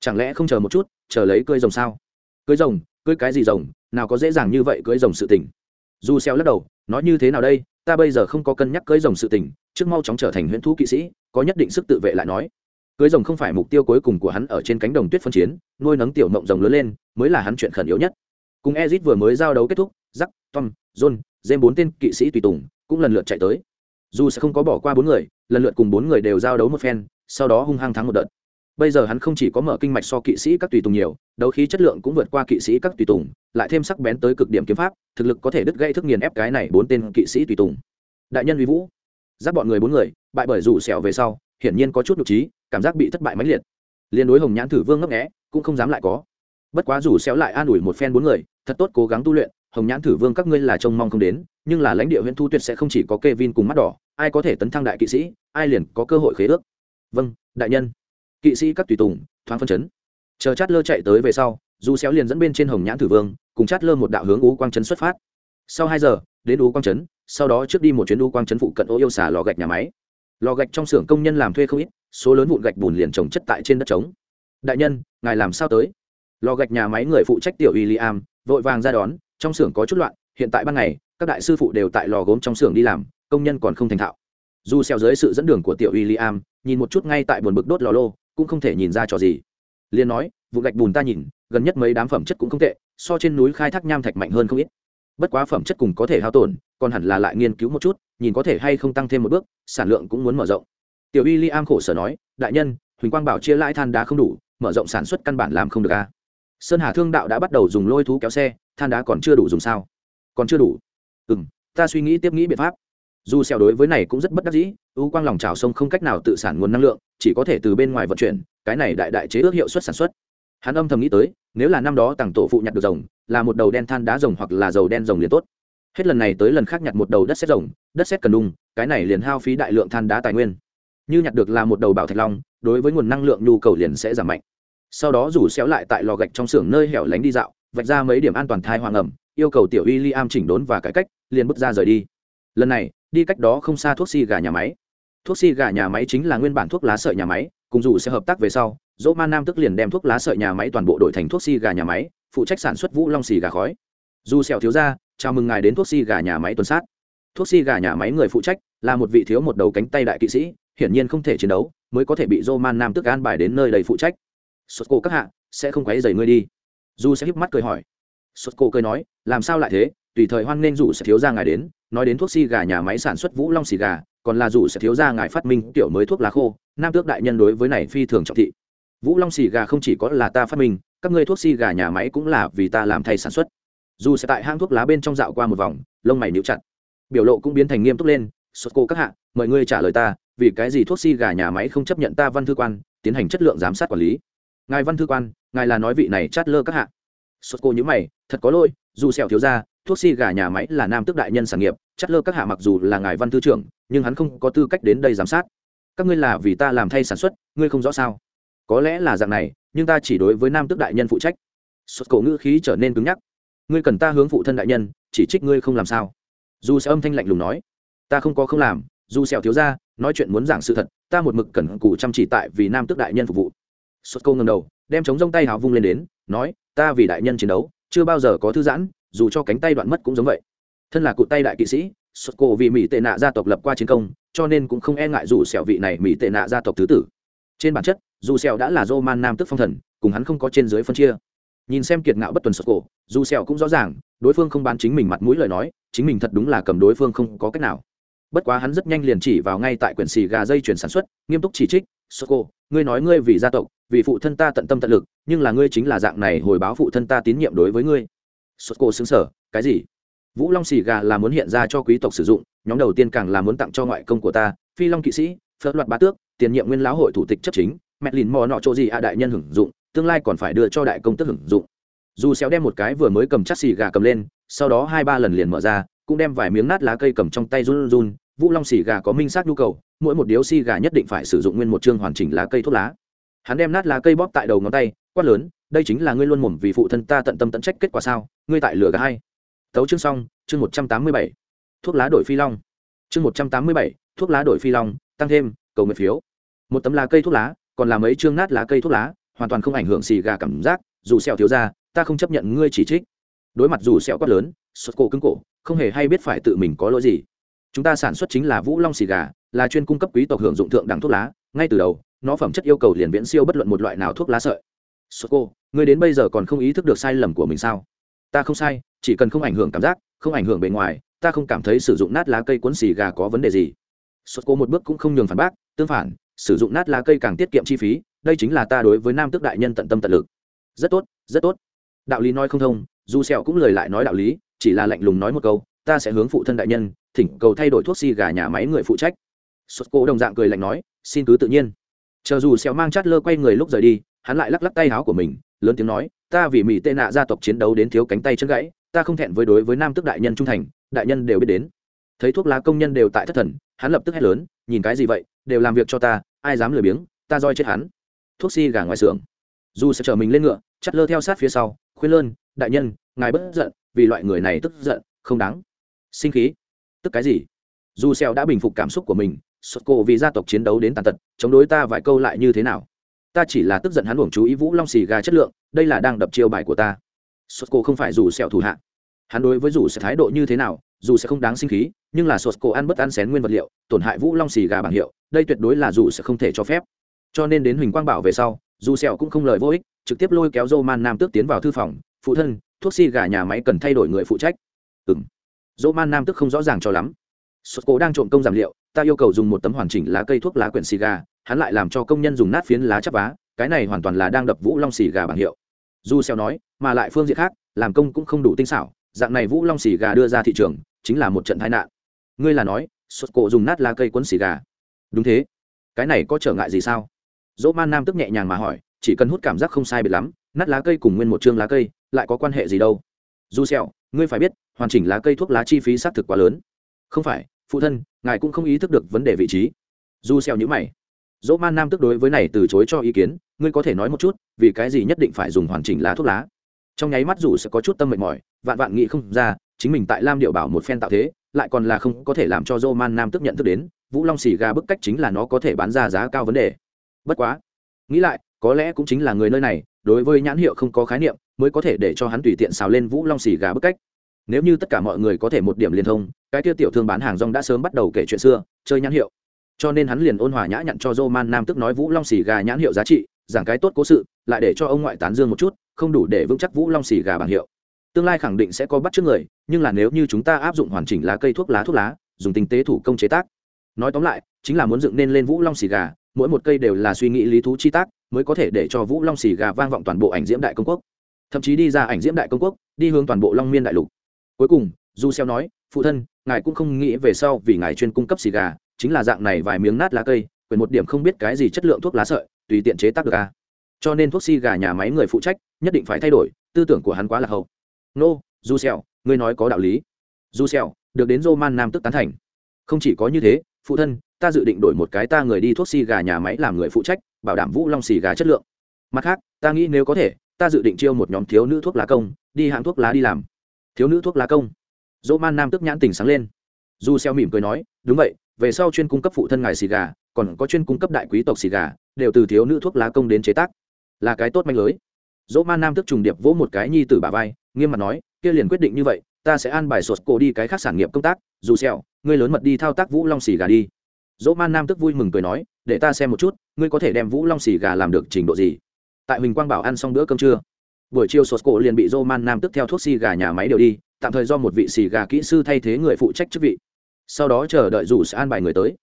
Chẳng lẽ không chờ một chút, chờ lấy cưới rồng sao? Cưới rồng, cưới cái gì rồng? Nào có dễ dàng như vậy cưới rồng sự tình. Dù xeo lắc đầu, nói như thế nào đây? Ta bây giờ không có cân nhắc cưới rồng sự tình, trước mau chóng trở thành huyễn thú kỵ sĩ, có nhất định sức tự vệ lại nói. Cưới rồng không phải mục tiêu cuối cùng của hắn ở trên cánh đồng tuyết phân chiến, nuôi nấng tiểu mộng rồng lớn lên, mới là hắn chuyện khẩn yếu nhất. Cùng ezit vừa mới giao đấu kết thúc giắc tom, john dêm bốn tên kỵ sĩ tùy tùng, cũng lần lượt chạy tới dù sẽ không có bỏ qua bốn người, lần lượt cùng bốn người đều giao đấu một phen, sau đó hung hăng thắng một đợt. Bây giờ hắn không chỉ có mở kinh mạch so kỵ sĩ các tùy tùng nhiều, đấu khí chất lượng cũng vượt qua kỵ sĩ các tùy tùng, lại thêm sắc bén tới cực điểm kiếm pháp, thực lực có thể đứt gây thức nghiền ép cái này bốn tên kỵ sĩ tùy tùng. Đại nhân uy vũ, giáp bọn người bốn người, bại bởi rủ sẹo về sau, hiển nhiên có chút nhục trí, cảm giác bị thất bại mãnh liệt. Liên đối hồng nhãn thử vương ngấp nghẽ cũng không dám lại có. Bất quá rủ xéo lại an ủi một phen bốn người, thật tốt cố gắng tu luyện hồng nhãn thử vương các ngươi là trông mong không đến, nhưng là lãnh địa huyện thu tuyệt sẽ không chỉ có kê vin cùng mắt đỏ, ai có thể tấn thăng đại kỵ sĩ, ai liền có cơ hội khế ước. Vâng đại nhân. Kỵ sĩ các tùy tùng, thoáng phân chấn. Chờ chát lơ chạy tới về sau dù xéo liền dẫn bên trên hồng nhãn thử vương, cùng chát lơ một đạo hướng ú quang trấn xuất phát. Sau hai giờ, đến ú quang trấn sau đó trước đi một chuyến ú quang trấn phụ cận ô yêu xả lò gạch nhà máy. Lò gạch trong xưởng công nhân làm thuê không ít, số lớn vụn gạch bùn liền trồng chất tại trên đất trống. Đại nhân, ngài làm sao tới? Lò gạch nhà máy người phụ trách tiểu y i am vội vàng ra đón trong xưởng có chút loạn hiện tại ban ngày các đại sư phụ đều tại lò gốm trong xưởng đi làm công nhân còn không thành thạo. Dù xeo dưới sự dẫn đường của tiểu William, i am nhìn một chút ngay tại buồn bực đốt lò lô cũng không thể nhìn ra trò gì. Liền nói vụ gạch bùn ta nhìn gần nhất mấy đám phẩm chất cũng không tệ so trên núi khai thác nham thạch mạnh hơn không ít. Bất quá phẩm chất cùng có thể hao tổn còn hẳn là lại nghiên cứu một chút nhìn có thể hay không tăng thêm một bước sản lượng cũng muốn mở rộng. Tiểu William am khổ sở nói đại nhân huỳnh quang bảo chia lãi than đá không đủ mở rộng sản xuất căn bản làm không được a. Sơn hà thương đạo đã bắt đầu dùng lôi thú kéo xe than đá còn chưa đủ dùng sao? Còn chưa đủ? Ừ m ta suy nghĩ tiếp nghĩ biện pháp. Dù xẻo đối với này cũng rất bất đắc dĩ u quang lòng trào sông không cách nào tự sản nguồn năng lượng, chỉ có thể từ bên ngoài vận chuyển, cái này đại đại chế ước hiệu suất sản xuất. Hắn âm thầm nghĩ tới, nếu là năm đó tặng tổ phụ nhặt được rồng, là một đầu đen than đá rồng hoặc là dầu đen rồng liền tốt. Hết lần này tới lần khác nhặt một đầu đất xét rồng, đất xét cần đung, cái này liền hao phí đại lượng than đá tài nguyên. Như nhặt được là một đầu bảo thạch long, đối với nguồn năng lượng nhu cầu liền sẽ giảm mạnh. Sau đó rủ xéo lại tại lò gạch trong xưởng nơi hẻo lánh đi dạo vạch ra mấy điểm an toàn thai hoàng ẩm, yêu cầu tiểu uy li am chỉnh đốn và cải cách, liền bước ra rời đi. Lần này, đi cách đó không xa thuốc xi gà nhà máy. Thuốc xi gà nhà máy chính là nguyên bản thuốc lá sợi nhà máy, cùng dù sẽ hợp tác về sau dỗ man nam tức liền đem thuốc lá sợi nhà máy toàn bộ đổi thành thuốc xi gà nhà máy, phụ trách sản xuất vũ long xì gà khói. Dù sẹo thiếu ra chào mừng ngài đến thuốc xi gà nhà máy tuần sát. Thuốc xi gà nhà máy người phụ trách là một vị thiếu một đầu cánh tay đại kỵ sĩ, hiển nhiên không thể chiến đấu, mới có thể bị roman nam tức an bài đến nơi đầy phụ trách. Sốt cổ các hạ, sẽ không quấy rầy ngươi đi dù sẽ híp mắt cười hỏi. Sốt cổ cười nói, làm sao lại thế? Tùy thời hoan nên dù sẽ thiếu ra ngài đến. Nói đến thuốc xì gà nhà máy sản xuất vũ long xì gà, còn là dù sẽ thiếu ra ngài phát minh tiểu mới thuốc lá khô. Nam tước đại nhân đối với này phi thường trọng thị. Vũ long xì gà không chỉ có là ta phát minh, các ngươi thuốc xì gà nhà máy cũng là vì ta làm thay sản xuất. Dù sẽ tại hang thuốc lá bên trong dạo qua một vòng, lông mày níu chặt. Biểu lộ cũng biến thành nghiêm túc lên. Sốt cô các hạ, mời ngươi trả lời ta, vì cái gì thuốc xì gà nhà máy không chấp nhận ta văn thư quan, tiến hành chất lượng giám sát quản lý? Ngài văn thư quan ngài là nói vị này chát lơ các hạ. Sốt cô nhữ mày, thật có lỗi, dù sẹo thiếu ra thuốc Si gà nhà máy là nam tước đại nhân sản nghiệp, chát lơ các hạ mặc dù là ngài văn thư trưởng, nhưng hắn không có tư cách đến đây giám sát. Các ngươi là vì ta làm thay sản xuất, ngươi không rõ sao? Có lẽ là dạng này, nhưng ta chỉ đối với nam tước đại nhân phụ trách. Sốt cổ ngữ khí trở nên cứng nhắc. Ngươi cần ta hướng phụ thân đại nhân, chỉ trích ngươi không làm sao? Dù sẽ âm thanh lạnh lùng nói. Ta không có không làm, dù sẹo thiếu ra nói chuyện muốn giảng sự thật, ta một mực cẩn cù chăm chỉ tại vì nam tước đại nhân phục vụ sốt cô ngầm đầu, đem chống rông tay hào vung lên đến, nói, ta vì đại nhân chiến đấu, chưa bao giờ có thư giãn, dù cho cánh tay đoạn mất cũng giống vậy. Thân là cụ tay đại kỵ sĩ sốt cổ vì mỹ tệ nạ gia tộc lập qua chiến công, cho nên cũng không e ngại dù sẹo vị này mỹ tệ nạ gia tộc thứ tử. Trên bản chất, dù sẹo đã là roman nam tức phong thần, cùng hắn không có trên dưới phân chia. Nhìn xem kiệt ngạo bất tuần sốt cổ dù sẹo cũng rõ ràng, đối phương không bán chính mình mặt mũi lời nói, chính mình thật đúng là cầm đối phương không có cách nào. Bất quá hắn rất nhanh liền chỉ vào ngay tại quyển xì gà dây chuyển sản xuất, nghiêm túc chỉ trích Soko, ngươi nói ngươi vì gia tộc, vì phụ thân ta tận tâm tận lực, nhưng là ngươi chính là dạng này hồi báo phụ thân ta tín nhiệm đối với ngươi. Soko sững sờ, cái gì? Vũ Long xì gà là muốn hiện ra cho quý tộc sử dụng, nhóm đầu tiên càng là muốn tặng cho ngoại công của ta, Phi Long kỵ sĩ, phật loạt bá tước, tiền nhiệm nguyên lão hội thủ tịch chấp chính, mẹ lìn mò nọ chỗ gì à đại nhân hưởng dụng, tương lai còn phải đưa cho đại công tước hưởng dụng. Dù xéo đem một cái vừa mới cầm chắc xì gà cầm lên, sau đó hai ba lần liền mở ra, cũng đem vài miếng nát lá cây cầm trong tay run run, Vũ Long xì gà có minh xác nhu cầu, mỗi một điếu xì gà nhất định phải sử dụng nguyên một chương hoàn chỉnh lá cây thuốc lá. Hắn đem nát lá cây bóp tại đầu ngón tay, quát lớn, đây chính là ngươi luôn mồm vì phụ thân ta tận tâm tận trách kết quả sao? Ngươi tại lửa gà hay? Tấu chương xong, chương một trăm tám mươi bảy thuốc lá đổi phi long chương một trăm tám mươi bảy thuốc lá đổi phi long tăng thêm cầu nguyện phiếu một tấm lá cây thuốc lá còn làm mấy chương nát lá cây thuốc lá hoàn toàn không ảnh hưởng xì gà cảm giác dù sẹo thiếu ra ta không chấp nhận ngươi chỉ trích đối mặt dù sẹo quát lớn sốt cổ cứng cổ không hề hay biết phải tự mình có lỗi gì chúng ta sản xuất chính là vũ long xì gà, là chuyên cung cấp quý tộc hưởng dụng thượng đẳng thuốc lá. Ngay từ đầu, nó phẩm chất yêu cầu liền viễn siêu bất luận một loại nào thuốc lá sợi. Sô cô người đến bây giờ còn không ý thức được sai lầm của mình sao? Ta không sai, chỉ cần không ảnh hưởng cảm giác, không ảnh hưởng bề ngoài, ta không cảm thấy sử dụng nát lá cây cuốn xì gà có vấn đề gì. Sô cô một bước cũng không nhường phản bác, tương phản, sử dụng nát lá cây càng tiết kiệm chi phí, đây chính là ta đối với nam tước đại nhân tận tâm tận lực. Rất tốt rất tốt. Đạo lý nói không thông, dù sẹo cũng lời lại nói đạo lý, chỉ là lạnh lùng nói một câu ta sẽ hướng phụ thân đại nhân, thỉnh cầu thay đổi thuốc xì gà nhà máy người phụ trách. Sốt cô đồng dạng cười lạnh nói, xin cứ tự nhiên. Chờ dù xéo mang chát lơ quay người lúc rời đi, hắn lại lắc lắc tay áo của mình, lớn tiếng nói, ta vì mỹ tệ nạ gia tộc chiến đấu đến thiếu cánh tay chân gãy, ta không thẹn với đối với nam tước đại nhân trung thành, đại nhân đều biết đến. Thấy thuốc lá công nhân đều tại thất thần, hắn lập tức hét lớn, nhìn cái gì vậy, đều làm việc cho ta, ai dám lười biếng, ta roi chết hắn. Thuốc xi si gà ngoài xưởng. Dù sẽ chở mình lên ngựa chắt lơ theo sát phía sau, khuyên lơn, đại nhân, ngài bất giận, vì loại người này tức giận, không đáng sinh khí? Tức cái gì? Dù xèo đã bình phục cảm xúc của mình, sốt cổ vì gia tộc chiến đấu đến tàn tật, chống đối ta vài câu lại như thế nào? Ta chỉ là tức giận hắn uổng chú ý vũ long xì gà chất lượng, đây là đang đập chiêu bài của ta. Sốt cổ không phải dù xèo thủ hạ. Hắn đối với dù sẽ thái độ như thế nào, dù sẽ không đáng sinh khí, nhưng là sốt cổ ăn bất ăn xén nguyên vật liệu, tổn hại vũ long xì gà bảng hiệu, đây tuyệt đối là dù sẽ không thể cho phép. Cho nên đến huỳnh quang bảo về sau, dù sẹo cũng không lời vô ích, trực tiếp lôi kéo dô man nam tước tiến vào thư phòng, phụ thân, thuốc xì gà nhà máy cần thay đổi người phụ trách. Ừm dỗ man nam tức không rõ ràng cho lắm. Sốt cổ đang trộm công giảm liệu, ta yêu cầu dùng một tấm hoàn chỉnh lá cây thuốc lá quyển xì gà, hắn lại làm cho công nhân dùng nát phiến lá chắp vá, cái này hoàn toàn là đang đập vũ long xì gà bảng hiệu. Du xeo nói, mà lại phương diện khác, làm công cũng không đủ tinh xảo, dạng này vũ long xì gà đưa ra thị trường, chính là một trận tai nạn. Ngươi là nói, sốt cổ dùng nát lá cây quấn xì gà. Đúng thế. Cái này có trở ngại gì sao? Dỗ man nam tức nhẹ nhàng mà hỏi, chỉ cần hút cảm giác không sai biệt lắm, nát lá cây cùng nguyên một chương lá cây, lại có quan hệ gì đâu? Du sẹo ngươi phải biết hoàn chỉnh lá cây thuốc lá chi phí xác thực quá lớn. Không phải phụ thân ngài cũng không ý thức được vấn đề vị trí. Du sẹo nhíu mày. Dỗ man nam tức đối với này từ chối cho ý kiến ngươi có thể nói một chút vì cái gì nhất định phải dùng hoàn chỉnh lá thuốc lá? Trong nháy mắt dù sẽ có chút tâm mệt mỏi vạn vạn nghĩ không ra chính mình tại lam điệu bảo một phen tạo thế lại còn là không có thể làm cho Roman Nam tức nhận thức đến, Vũ Long xì gà bức cách chính là nó có thể bán ra giá cao vấn đề. Bất quá, nghĩ lại, có lẽ cũng chính là người nơi này, đối với nhãn hiệu không có khái niệm, mới có thể để cho hắn tùy tiện xào lên Vũ Long xì gà bức cách. Nếu như tất cả mọi người có thể một điểm liên thông, cái kia tiểu thương bán hàng rong đã sớm bắt đầu kể chuyện xưa, chơi nhãn hiệu. Cho nên hắn liền ôn hòa nhã nhặn cho Roman Nam tức nói Vũ Long xì gà nhãn hiệu giá trị, giảng cái tốt cố sự, lại để cho ông ngoại tán dương một chút, không đủ để vững chắc Vũ Long xì gà bảng hiệu tương lai khẳng định sẽ có bắt trước người nhưng là nếu như chúng ta áp dụng hoàn chỉnh lá cây thuốc lá thuốc lá dùng tinh tế thủ công chế tác nói tóm lại chính là muốn dựng nên lên vũ long xì gà mỗi một cây đều là suy nghĩ lý thú chi tác mới có thể để cho vũ long xì gà vang vọng toàn bộ ảnh diễm đại công quốc thậm chí đi ra ảnh diễm đại công quốc, đi hướng toàn bộ long miên đại lục. Cuối cùng, du xeo nói, phụ thân, ngài cũng không nghĩ về sau vì ngài chuyên cung cấp xì gà, chính là dạng này vài miếng nát lá cây, quyền một điểm không biết cái gì chất lượng thuốc lá sợi, tùy tiện chế tác được à. Cho nên thuốc xì gà nhà máy người phụ trách, nhất định phải thay đổi, tư tưởng của hắn quá là hậu. Nô, du xèo ngươi nói có đạo lý. Du xèo được đến roman nam tức tán thành. Không chỉ có như thế, phụ thân, ta dự định đổi một cái ta người đi thuốc xì gà nhà máy làm người phụ trách, bảo đảm vũ long xì gà chất lượng. Mặt khác, ta nghĩ nếu có thể ta dự định chiêu một nhóm thiếu nữ thuốc lá công đi hãng thuốc lá đi làm. Thiếu nữ thuốc lá công. Roman nam tức nhãn tỉnh sáng lên. Du Xeo mỉm cười nói đúng vậy về sau chuyên cung cấp phụ thân ngài xì gà còn có chuyên cung cấp đại quý tộc xì gà đều từ thiếu nữ thuốc lá công đến chế tác. Là cái tốt manh lưới. Dỗ man nam tức trùng điệp vỗ một cái nhi tử bà vai nghiêm mặt nói kia liền quyết định như vậy ta sẽ an bài sột cổ đi cái khác sản nghiệp công tác dù Xeo, ngươi lớn mật đi thao tác vũ long xì gà đi. Dỗ man nam tức vui mừng cười nói để ta xem một chút ngươi có thể đem vũ long xì gà làm được trình độ gì? Tại huỳnh quang bảo ăn xong bữa cơm trưa, buổi chiều sột cổ liền bị dô man nam tức theo thuốc xì gà nhà máy đều đi, tạm thời do một vị xì gà kỹ sư thay thế người phụ trách chức vị. Sau đó chờ đợi dù sẽ an bài người tới.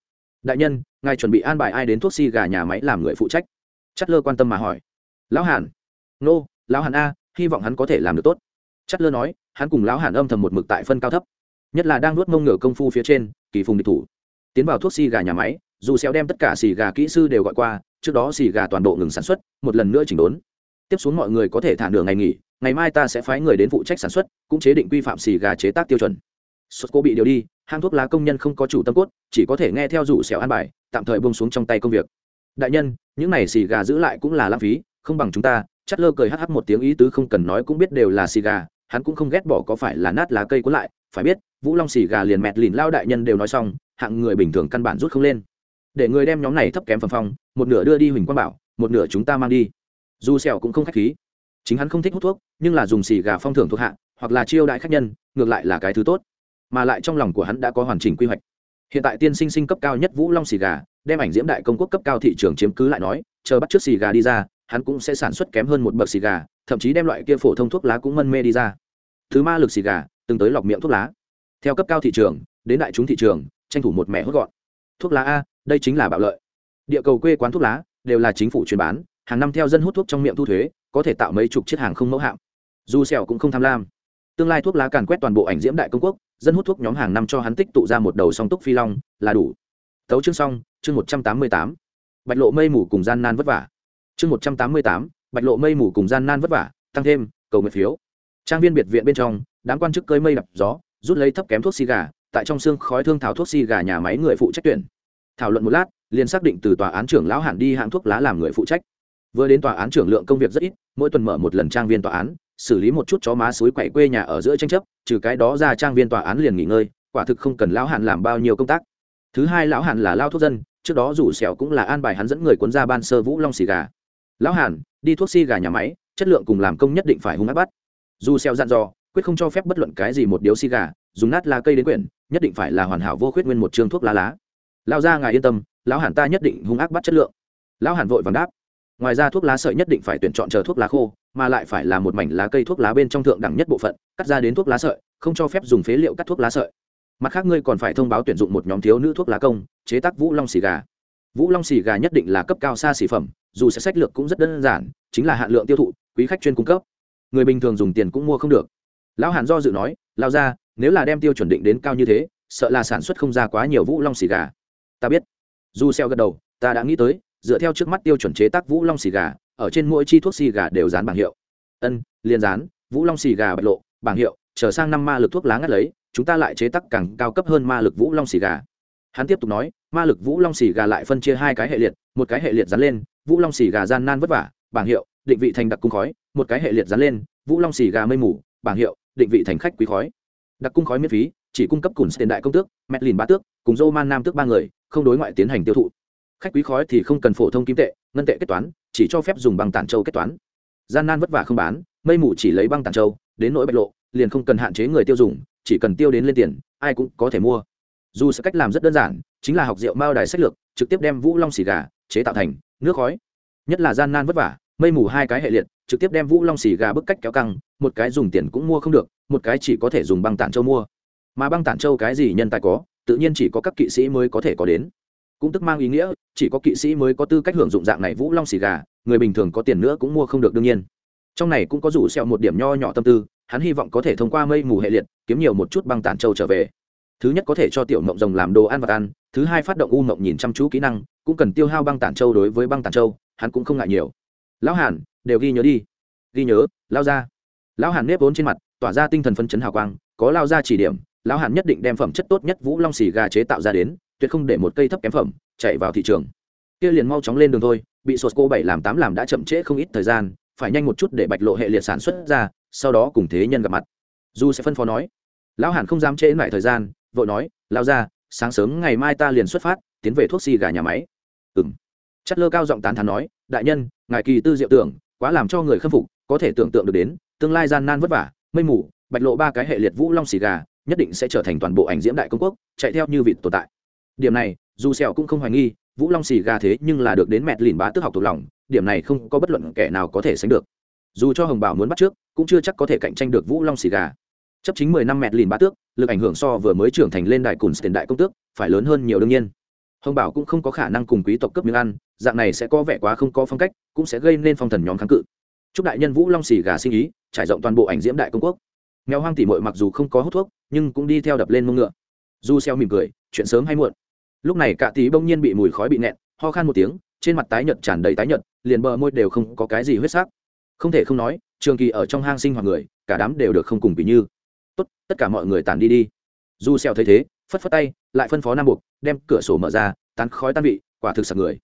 Đại nhân, ngài chuẩn bị an bài ai đến thuốc xì gà nhà máy làm người phụ trách? Chất lơ quan tâm mà hỏi. Lão hàn. Nô, lão hàn a, hy vọng hắn có thể làm được tốt. Chất lơ nói, hắn cùng lão hàn âm thầm một mực tại phân cao thấp. Nhất là đang nuốt mông ngựa công phu phía trên, kỳ phùng địch thủ. Tiến vào thuốc xì gà nhà máy, dù xéo đem tất cả xì gà kỹ sư đều gọi qua trước đó xì gà toàn bộ ngừng sản xuất, một lần nữa chỉnh đốn. Tiếp xuống mọi người có thể thả nửa ngày nghỉ, ngày mai ta sẽ phái người đến phụ trách sản xuất, cũng chế định quy phạm xì gà chế tác tiêu chuẩn. Xuất cô bị điều đi, hang thuốc lá công nhân không có chủ tâm cốt, chỉ có thể nghe theo rủ xẻo an bài, tạm thời buông xuống trong tay công việc. Đại nhân, những này xì gà giữ lại cũng là lãng phí, không bằng chúng ta chắt lơ cười hh một tiếng ý tứ không cần nói cũng biết đều là xì gà, hắn cũng không ghét bỏ có phải là nát lá cây cuốn lại, phải biết, vũ long xì gà liền mẹt lìn lao đại nhân đều nói xong, hạng người bình thường căn bản rút không lên để người đem nhóm này thấp kém phẩm phong, một nửa đưa đi huỳnh quang bảo, một nửa chúng ta mang đi. Dù sẹo cũng không khách khí. Chính hắn không thích hút thuốc, nhưng là dùng xì gà phong thưởng thuộc hạ, hoặc là chiêu đại khách nhân, ngược lại là cái thứ tốt. Mà lại trong lòng của hắn đã có hoàn chỉnh quy hoạch. Hiện tại tiên sinh sinh cấp cao nhất vũ long xì gà, đem ảnh diễm đại công quốc cấp cao thị trường chiếm cứ lại nói, chờ bắt trước xì gà đi ra, hắn cũng sẽ sản xuất kém hơn một bậc xì gà, thậm chí đem loại kia phổ thông thuốc lá cũng mân mê đi ra. Thứ ma lực xì gà, từng tới lọc miệng thuốc lá. Theo cấp cao thị trường, đến đại chúng thị trường, tranh thủ một mẹ hốt gọn. Thuốc lá a đây chính là bạo lợi. Địa cầu quê quán thuốc lá đều là chính phủ truyền bán, hàng năm theo dân hút thuốc trong miệng thu thuế, có thể tạo mấy chục chiếc hàng không mẫu hạm. Dù sẹo cũng không tham lam. Tương lai thuốc lá càn quét toàn bộ ảnh diễm đại công quốc, dân hút thuốc nhóm hàng năm cho hắn tích tụ ra một đầu song túc phi long, là đủ. Tấu chương xong, chương một trăm tám mươi tám. Bạch lộ mây mù cùng gian nan vất vả. Chương một trăm tám mươi tám, bạch lộ mây mù cùng gian nan vất vả, tăng thêm, cầu nguyện phiếu. Trang viên biệt viện bên trong, đám quan chức cơi mây đập gió, rút lấy thấp kém thuốc xì gà, tại trong xương khói thương thảo thuốc xì gà nhà máy người phụ trách tuyển thảo luận một lát, liền xác định từ tòa án trưởng lão hạn đi hãng thuốc lá làm người phụ trách. Vừa đến tòa án trưởng lượng công việc rất ít, mỗi tuần mở một lần trang viên tòa án, xử lý một chút chó má suối quậy quê nhà ở giữa tranh chấp, trừ cái đó ra trang viên tòa án liền nghỉ ngơi, quả thực không cần lão hạn làm bao nhiêu công tác. Thứ hai lão hạn là lao thuốc dân, trước đó rủ sẹo cũng là an bài hắn dẫn người cuốn ra ban sơ vũ long xì gà. Lão hạn đi thuốc xì gà nhà máy, chất lượng cùng làm công nhất định phải hung ác bắt. Dù sẹo dặn dò, quyết không cho phép bất luận cái gì một điếu xì gà, dùng nát lá cây đến quyển, nhất định phải là hoàn hảo vô khuyết nguyên một chương thuốc lá lá lao ra ngài yên tâm, lão hàn ta nhất định hung ác bắt chất lượng. Lão hàn vội vàng đáp. Ngoài ra thuốc lá sợi nhất định phải tuyển chọn chờ thuốc lá khô, mà lại phải là một mảnh lá cây thuốc lá bên trong thượng đẳng nhất bộ phận, cắt ra đến thuốc lá sợi, không cho phép dùng phế liệu cắt thuốc lá sợi. Mặt khác ngươi còn phải thông báo tuyển dụng một nhóm thiếu nữ thuốc lá công, chế tác vũ long xì gà. Vũ long xì gà nhất định là cấp cao xa xỉ phẩm, dù sẽ sách lược cũng rất đơn giản, chính là hạn lượng tiêu thụ, quý khách chuyên cung cấp. Người bình thường dùng tiền cũng mua không được. Lão hàn do dự nói, lao ra, nếu là đem tiêu chuẩn định đến cao như thế, sợ là sản xuất không ra quá nhiều vũ long xì gà ta biết. Dù xeo gật đầu, ta đã nghĩ tới, dựa theo trước mắt tiêu chuẩn chế tác vũ long xì gà, ở trên mỗi chi thuốc xì gà đều dán bảng hiệu. Ân, liền dán, vũ long xì gà bạch lộ, bảng hiệu trở sang năm ma lực thuốc lá ngắt lấy, chúng ta lại chế tác càng cao cấp hơn ma lực vũ long xì gà. Hắn tiếp tục nói, ma lực vũ long xì gà lại phân chia hai cái hệ liệt, một cái hệ liệt dán lên, vũ long xì gà gian nan vất vả, bảng hiệu, định vị thành đặc cung khói, một cái hệ liệt dán lên, vũ long xì gà mây mù, bảng hiệu, định vị thành khách quý khói. Đặc cung khói miễn phí, chỉ cung cấp cùn tiền đại công tước mẹt lìn ba tước, cùng dô man nam tước ba người không đối ngoại tiến hành tiêu thụ. Khách quý khói thì không cần phổ thông kim tệ, ngân tệ kết toán, chỉ cho phép dùng băng tản châu kết toán. Gian nan vất vả không bán, mây mù chỉ lấy băng tản châu, đến nỗi bạch lộ, liền không cần hạn chế người tiêu dùng, chỉ cần tiêu đến lên tiền, ai cũng có thể mua. Dù sự cách làm rất đơn giản, chính là học rượu mao đài sách lược, trực tiếp đem vũ long xì gà chế tạo thành nước khói. Nhất là gian nan vất vả, mây mù hai cái hệ liệt, trực tiếp đem vũ long xì gà bức cách kéo căng, một cái dùng tiền cũng mua không được, một cái chỉ có thể dùng băng tản châu mua. Mà băng tản châu cái gì nhân tài có? Tự nhiên chỉ có các kỵ sĩ mới có thể có đến. Cũng tức mang ý nghĩa, chỉ có kỵ sĩ mới có tư cách hưởng dụng dạng này vũ long xì gà, người bình thường có tiền nữa cũng mua không được đương nhiên. Trong này cũng có rủ xẹo một điểm nho nhỏ tâm tư, hắn hy vọng có thể thông qua mây mù hệ liệt, kiếm nhiều một chút băng tản châu trở về. Thứ nhất có thể cho tiểu mộng rồng làm đồ ăn vật ăn, thứ hai phát động u mộng nhìn chăm chú kỹ năng, cũng cần tiêu hao băng tản châu đối với băng tản châu, hắn cũng không ngại nhiều. Lão hàn, đều ghi nhớ đi. Ghi nhớ, lao ra. Lão hàn nếp vốn trên mặt, tỏa ra tinh thần phân chấn hào quang, có lao ra chỉ điểm lão hàn nhất định đem phẩm chất tốt nhất vũ long xì gà chế tạo ra đến, tuyệt không để một cây thấp kém phẩm chạy vào thị trường. Kia liền mau chóng lên đường thôi, bị sột cô bảy làm tám làm đã chậm trễ không ít thời gian, phải nhanh một chút để bạch lộ hệ liệt sản xuất ra, sau đó cùng thế nhân gặp mặt. Du sẽ phân phó nói, lão hàn không dám trễ lại thời gian, vội nói lao ra sáng sớm ngày mai ta liền xuất phát, tiến về thuốc xì gà nhà máy. Ừng chất lơ cao giọng tán thán nói, đại nhân, ngài kỳ tư diệu tưởng, quá làm cho người khâm phục, có thể tưởng tượng được đến, tương lai gian nan vất vả, mây mù, bạch lộ ba cái hệ liệt vũ long xì gà nhất định sẽ trở thành toàn bộ ảnh diễm đại công quốc, chạy theo như vịt tồn tại. Điểm này, dù sẹo cũng không hoài nghi, vũ long xì gà thế nhưng là được đến mẹ lìn bá tước học thuộc lòng, điểm này không có bất luận kẻ nào có thể sánh được. Dù cho hồng bảo muốn bắt trước, cũng chưa chắc có thể cạnh tranh được vũ long xì gà. Chấp chính mười năm mẹ lìn bá tước, lực ảnh hưởng so vừa mới trưởng thành lên đại cùn tiền đại công tước, phải lớn hơn nhiều đương nhiên. Hồng bảo cũng không có khả năng cùng quý tộc cấp miếng ăn, dạng này sẽ có vẻ quá không có phong cách, cũng sẽ gây nên phong thần nhóm kháng cự. Chúc đại nhân vũ long xì gà sinh ý, trải rộng toàn bộ ảnh diễm đại công quốc nghèo hoang tỉ mội mặc dù không có hút thuốc, nhưng cũng đi theo đập lên mông ngựa. Du xeo mỉm cười, chuyện sớm hay muộn. Lúc này cả tí bỗng nhiên bị mùi khói bị nẹn ho khan một tiếng, trên mặt tái nhợt tràn đầy tái nhợt, liền bờ môi đều không có cái gì huyết sắc. Không thể không nói, trường kỳ ở trong hang sinh hoạt người, cả đám đều được không cùng bị như. Tốt, tất cả mọi người tàn đi đi. Du xeo thấy thế, phất phất tay, lại phân phó nam buộc đem cửa sổ mở ra, tán khói tan vị, quả thực sặc người.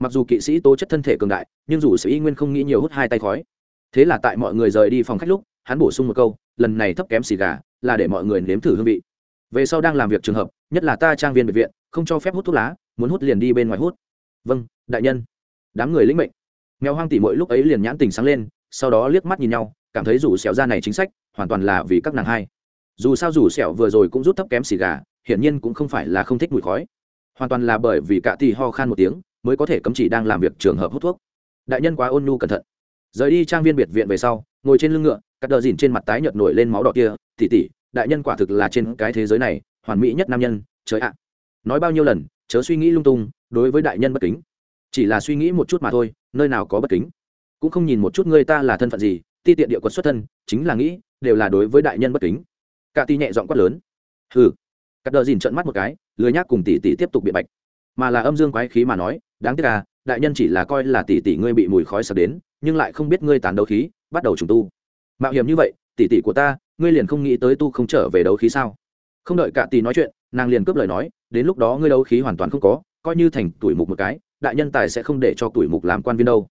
Mặc dù kỵ sĩ tố chất thân thể cường đại, nhưng dù sự y nguyên không nghĩ nhiều hút hai tay khói. Thế là tại mọi người rời đi phòng khách lúc, hắn bổ sung một câu lần này thấp kém xì gà, là để mọi người nếm thử hương vị. Về sau đang làm việc trường hợp, nhất là ta trang viên biệt viện, không cho phép hút thuốc lá, muốn hút liền đi bên ngoài hút. Vâng đại nhân. Đám người lĩnh mệnh. Nghèo hoang tỉ mỗi lúc ấy liền nhãn tình sáng lên, sau đó liếc mắt nhìn nhau, cảm thấy rủ xẻo ra này chính sách, hoàn toàn là vì các nàng hai. Dù sao rủ xẻo vừa rồi cũng rút thấp kém xì gà, hiển nhiên cũng không phải là không thích mùi khói. Hoàn toàn là bởi vì cả tì ho khan một tiếng, mới có thể cấm chỉ đang làm việc trường hợp hút thuốc. Đại nhân quá ôn nhu cẩn thận. Rời đi trang viên biệt viện về sau ngồi trên lưng ngựa, cắt đờ dìn trên mặt tái nhợt nổi lên máu đỏ kia tỉ tỉ đại nhân quả thực là trên cái thế giới này, hoàn mỹ nhất nam nhân, trời ạ. Nói bao nhiêu lần, chớ suy nghĩ lung tung, đối với đại nhân bất kính. Chỉ là suy nghĩ một chút mà thôi, nơi nào có bất kính. Cũng không nhìn một chút người ta là thân phận gì, ti tiện địa quật xuất thân, chính là nghĩ, đều là đối với đại nhân bất kính. Cả ti nhẹ giọng quát lớn. Hừ. Cắt đờ dìn trợn mắt một cái, lười nhác cùng tỷ tỷ tiếp tục bị bạch. Mà là âm dương quái khí mà nói, đáng tiếc à đại nhân chỉ là coi là tỷ tỷ ngươi bị mùi khói sập đến, nhưng lại không biết ngươi tán đấu khí, bắt đầu trùng tu. Mạo hiểm như vậy, tỷ tỷ của ta, ngươi liền không nghĩ tới tu không trở về đấu khí sao? Không đợi cả tỷ nói chuyện, nàng liền cướp lời nói, đến lúc đó ngươi đấu khí hoàn toàn không có, coi như thành tuổi mục một cái, đại nhân tài sẽ không để cho tuổi mục làm quan viên đâu.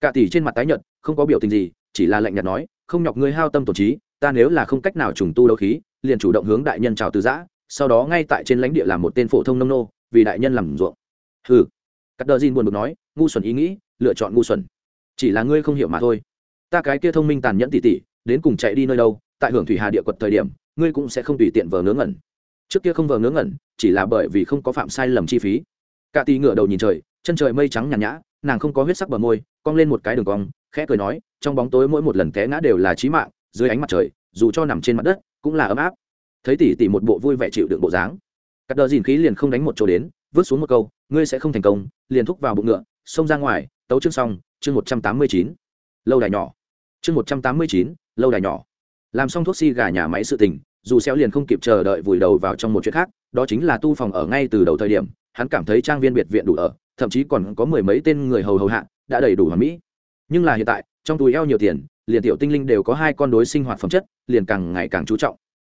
Cả tỷ trên mặt tái nhợt, không có biểu tình gì, chỉ là lạnh nhạt nói, không nhọc ngươi hao tâm tổn trí, ta nếu là không cách nào trùng tu đấu khí, liền chủ động hướng đại nhân chào từ giã, sau đó ngay tại trên lãnh địa làm một tên phổ thông nông nô, vì đại nhân làm ruộng. Hừ cắt đờ dìn buồn bực nói, ngu xuẩn ý nghĩ, lựa chọn ngu xuẩn. Chỉ là ngươi không hiểu mà thôi. Ta cái kia thông minh tàn nhẫn tỉ tỉ, đến cùng chạy đi nơi đâu, tại hưởng thủy hà địa quật thời điểm, ngươi cũng sẽ không tùy tiện vờ ngớ ngẩn. Trước kia không vờ ngớ ngẩn, chỉ là bởi vì không có phạm sai lầm chi phí. Cả tì ngửa đầu nhìn trời, chân trời mây trắng nhàn nhã, nàng không có huyết sắc bờ môi, cong lên một cái đường cong, khẽ cười nói, trong bóng tối mỗi một lần té ngã đều là trí mạng, dưới ánh mặt trời, dù cho nằm trên mặt đất, cũng là ấm áp. Thấy tỉ tỉ một bộ vui vẻ chịu đựng bộ dáng, cắt đờ dìn khí liền không đánh một chỗ đến, vứt xuống một câu ngươi sẽ không thành công, liền thúc vào bụng ngựa, xông ra ngoài, tấu chương xong, chương một trăm tám mươi chín. Lâu đài nhỏ. Chương một trăm tám mươi chín, lâu đài nhỏ. Làm xong thuốc si gà nhà máy sự tình, dù xéo liền không kịp chờ đợi vùi đầu vào trong một chuyện khác, đó chính là tu phòng ở ngay từ đầu thời điểm, hắn cảm thấy trang viên biệt viện đủ ở, thậm chí còn có mười mấy tên người hầu hầu hạ, đã đầy đủ hoàn mỹ. Nhưng là hiện tại, trong túi eo nhiều tiền, liền tiểu tinh linh đều có hai con đối sinh hoạt phẩm chất, liền càng ngày càng chú trọng.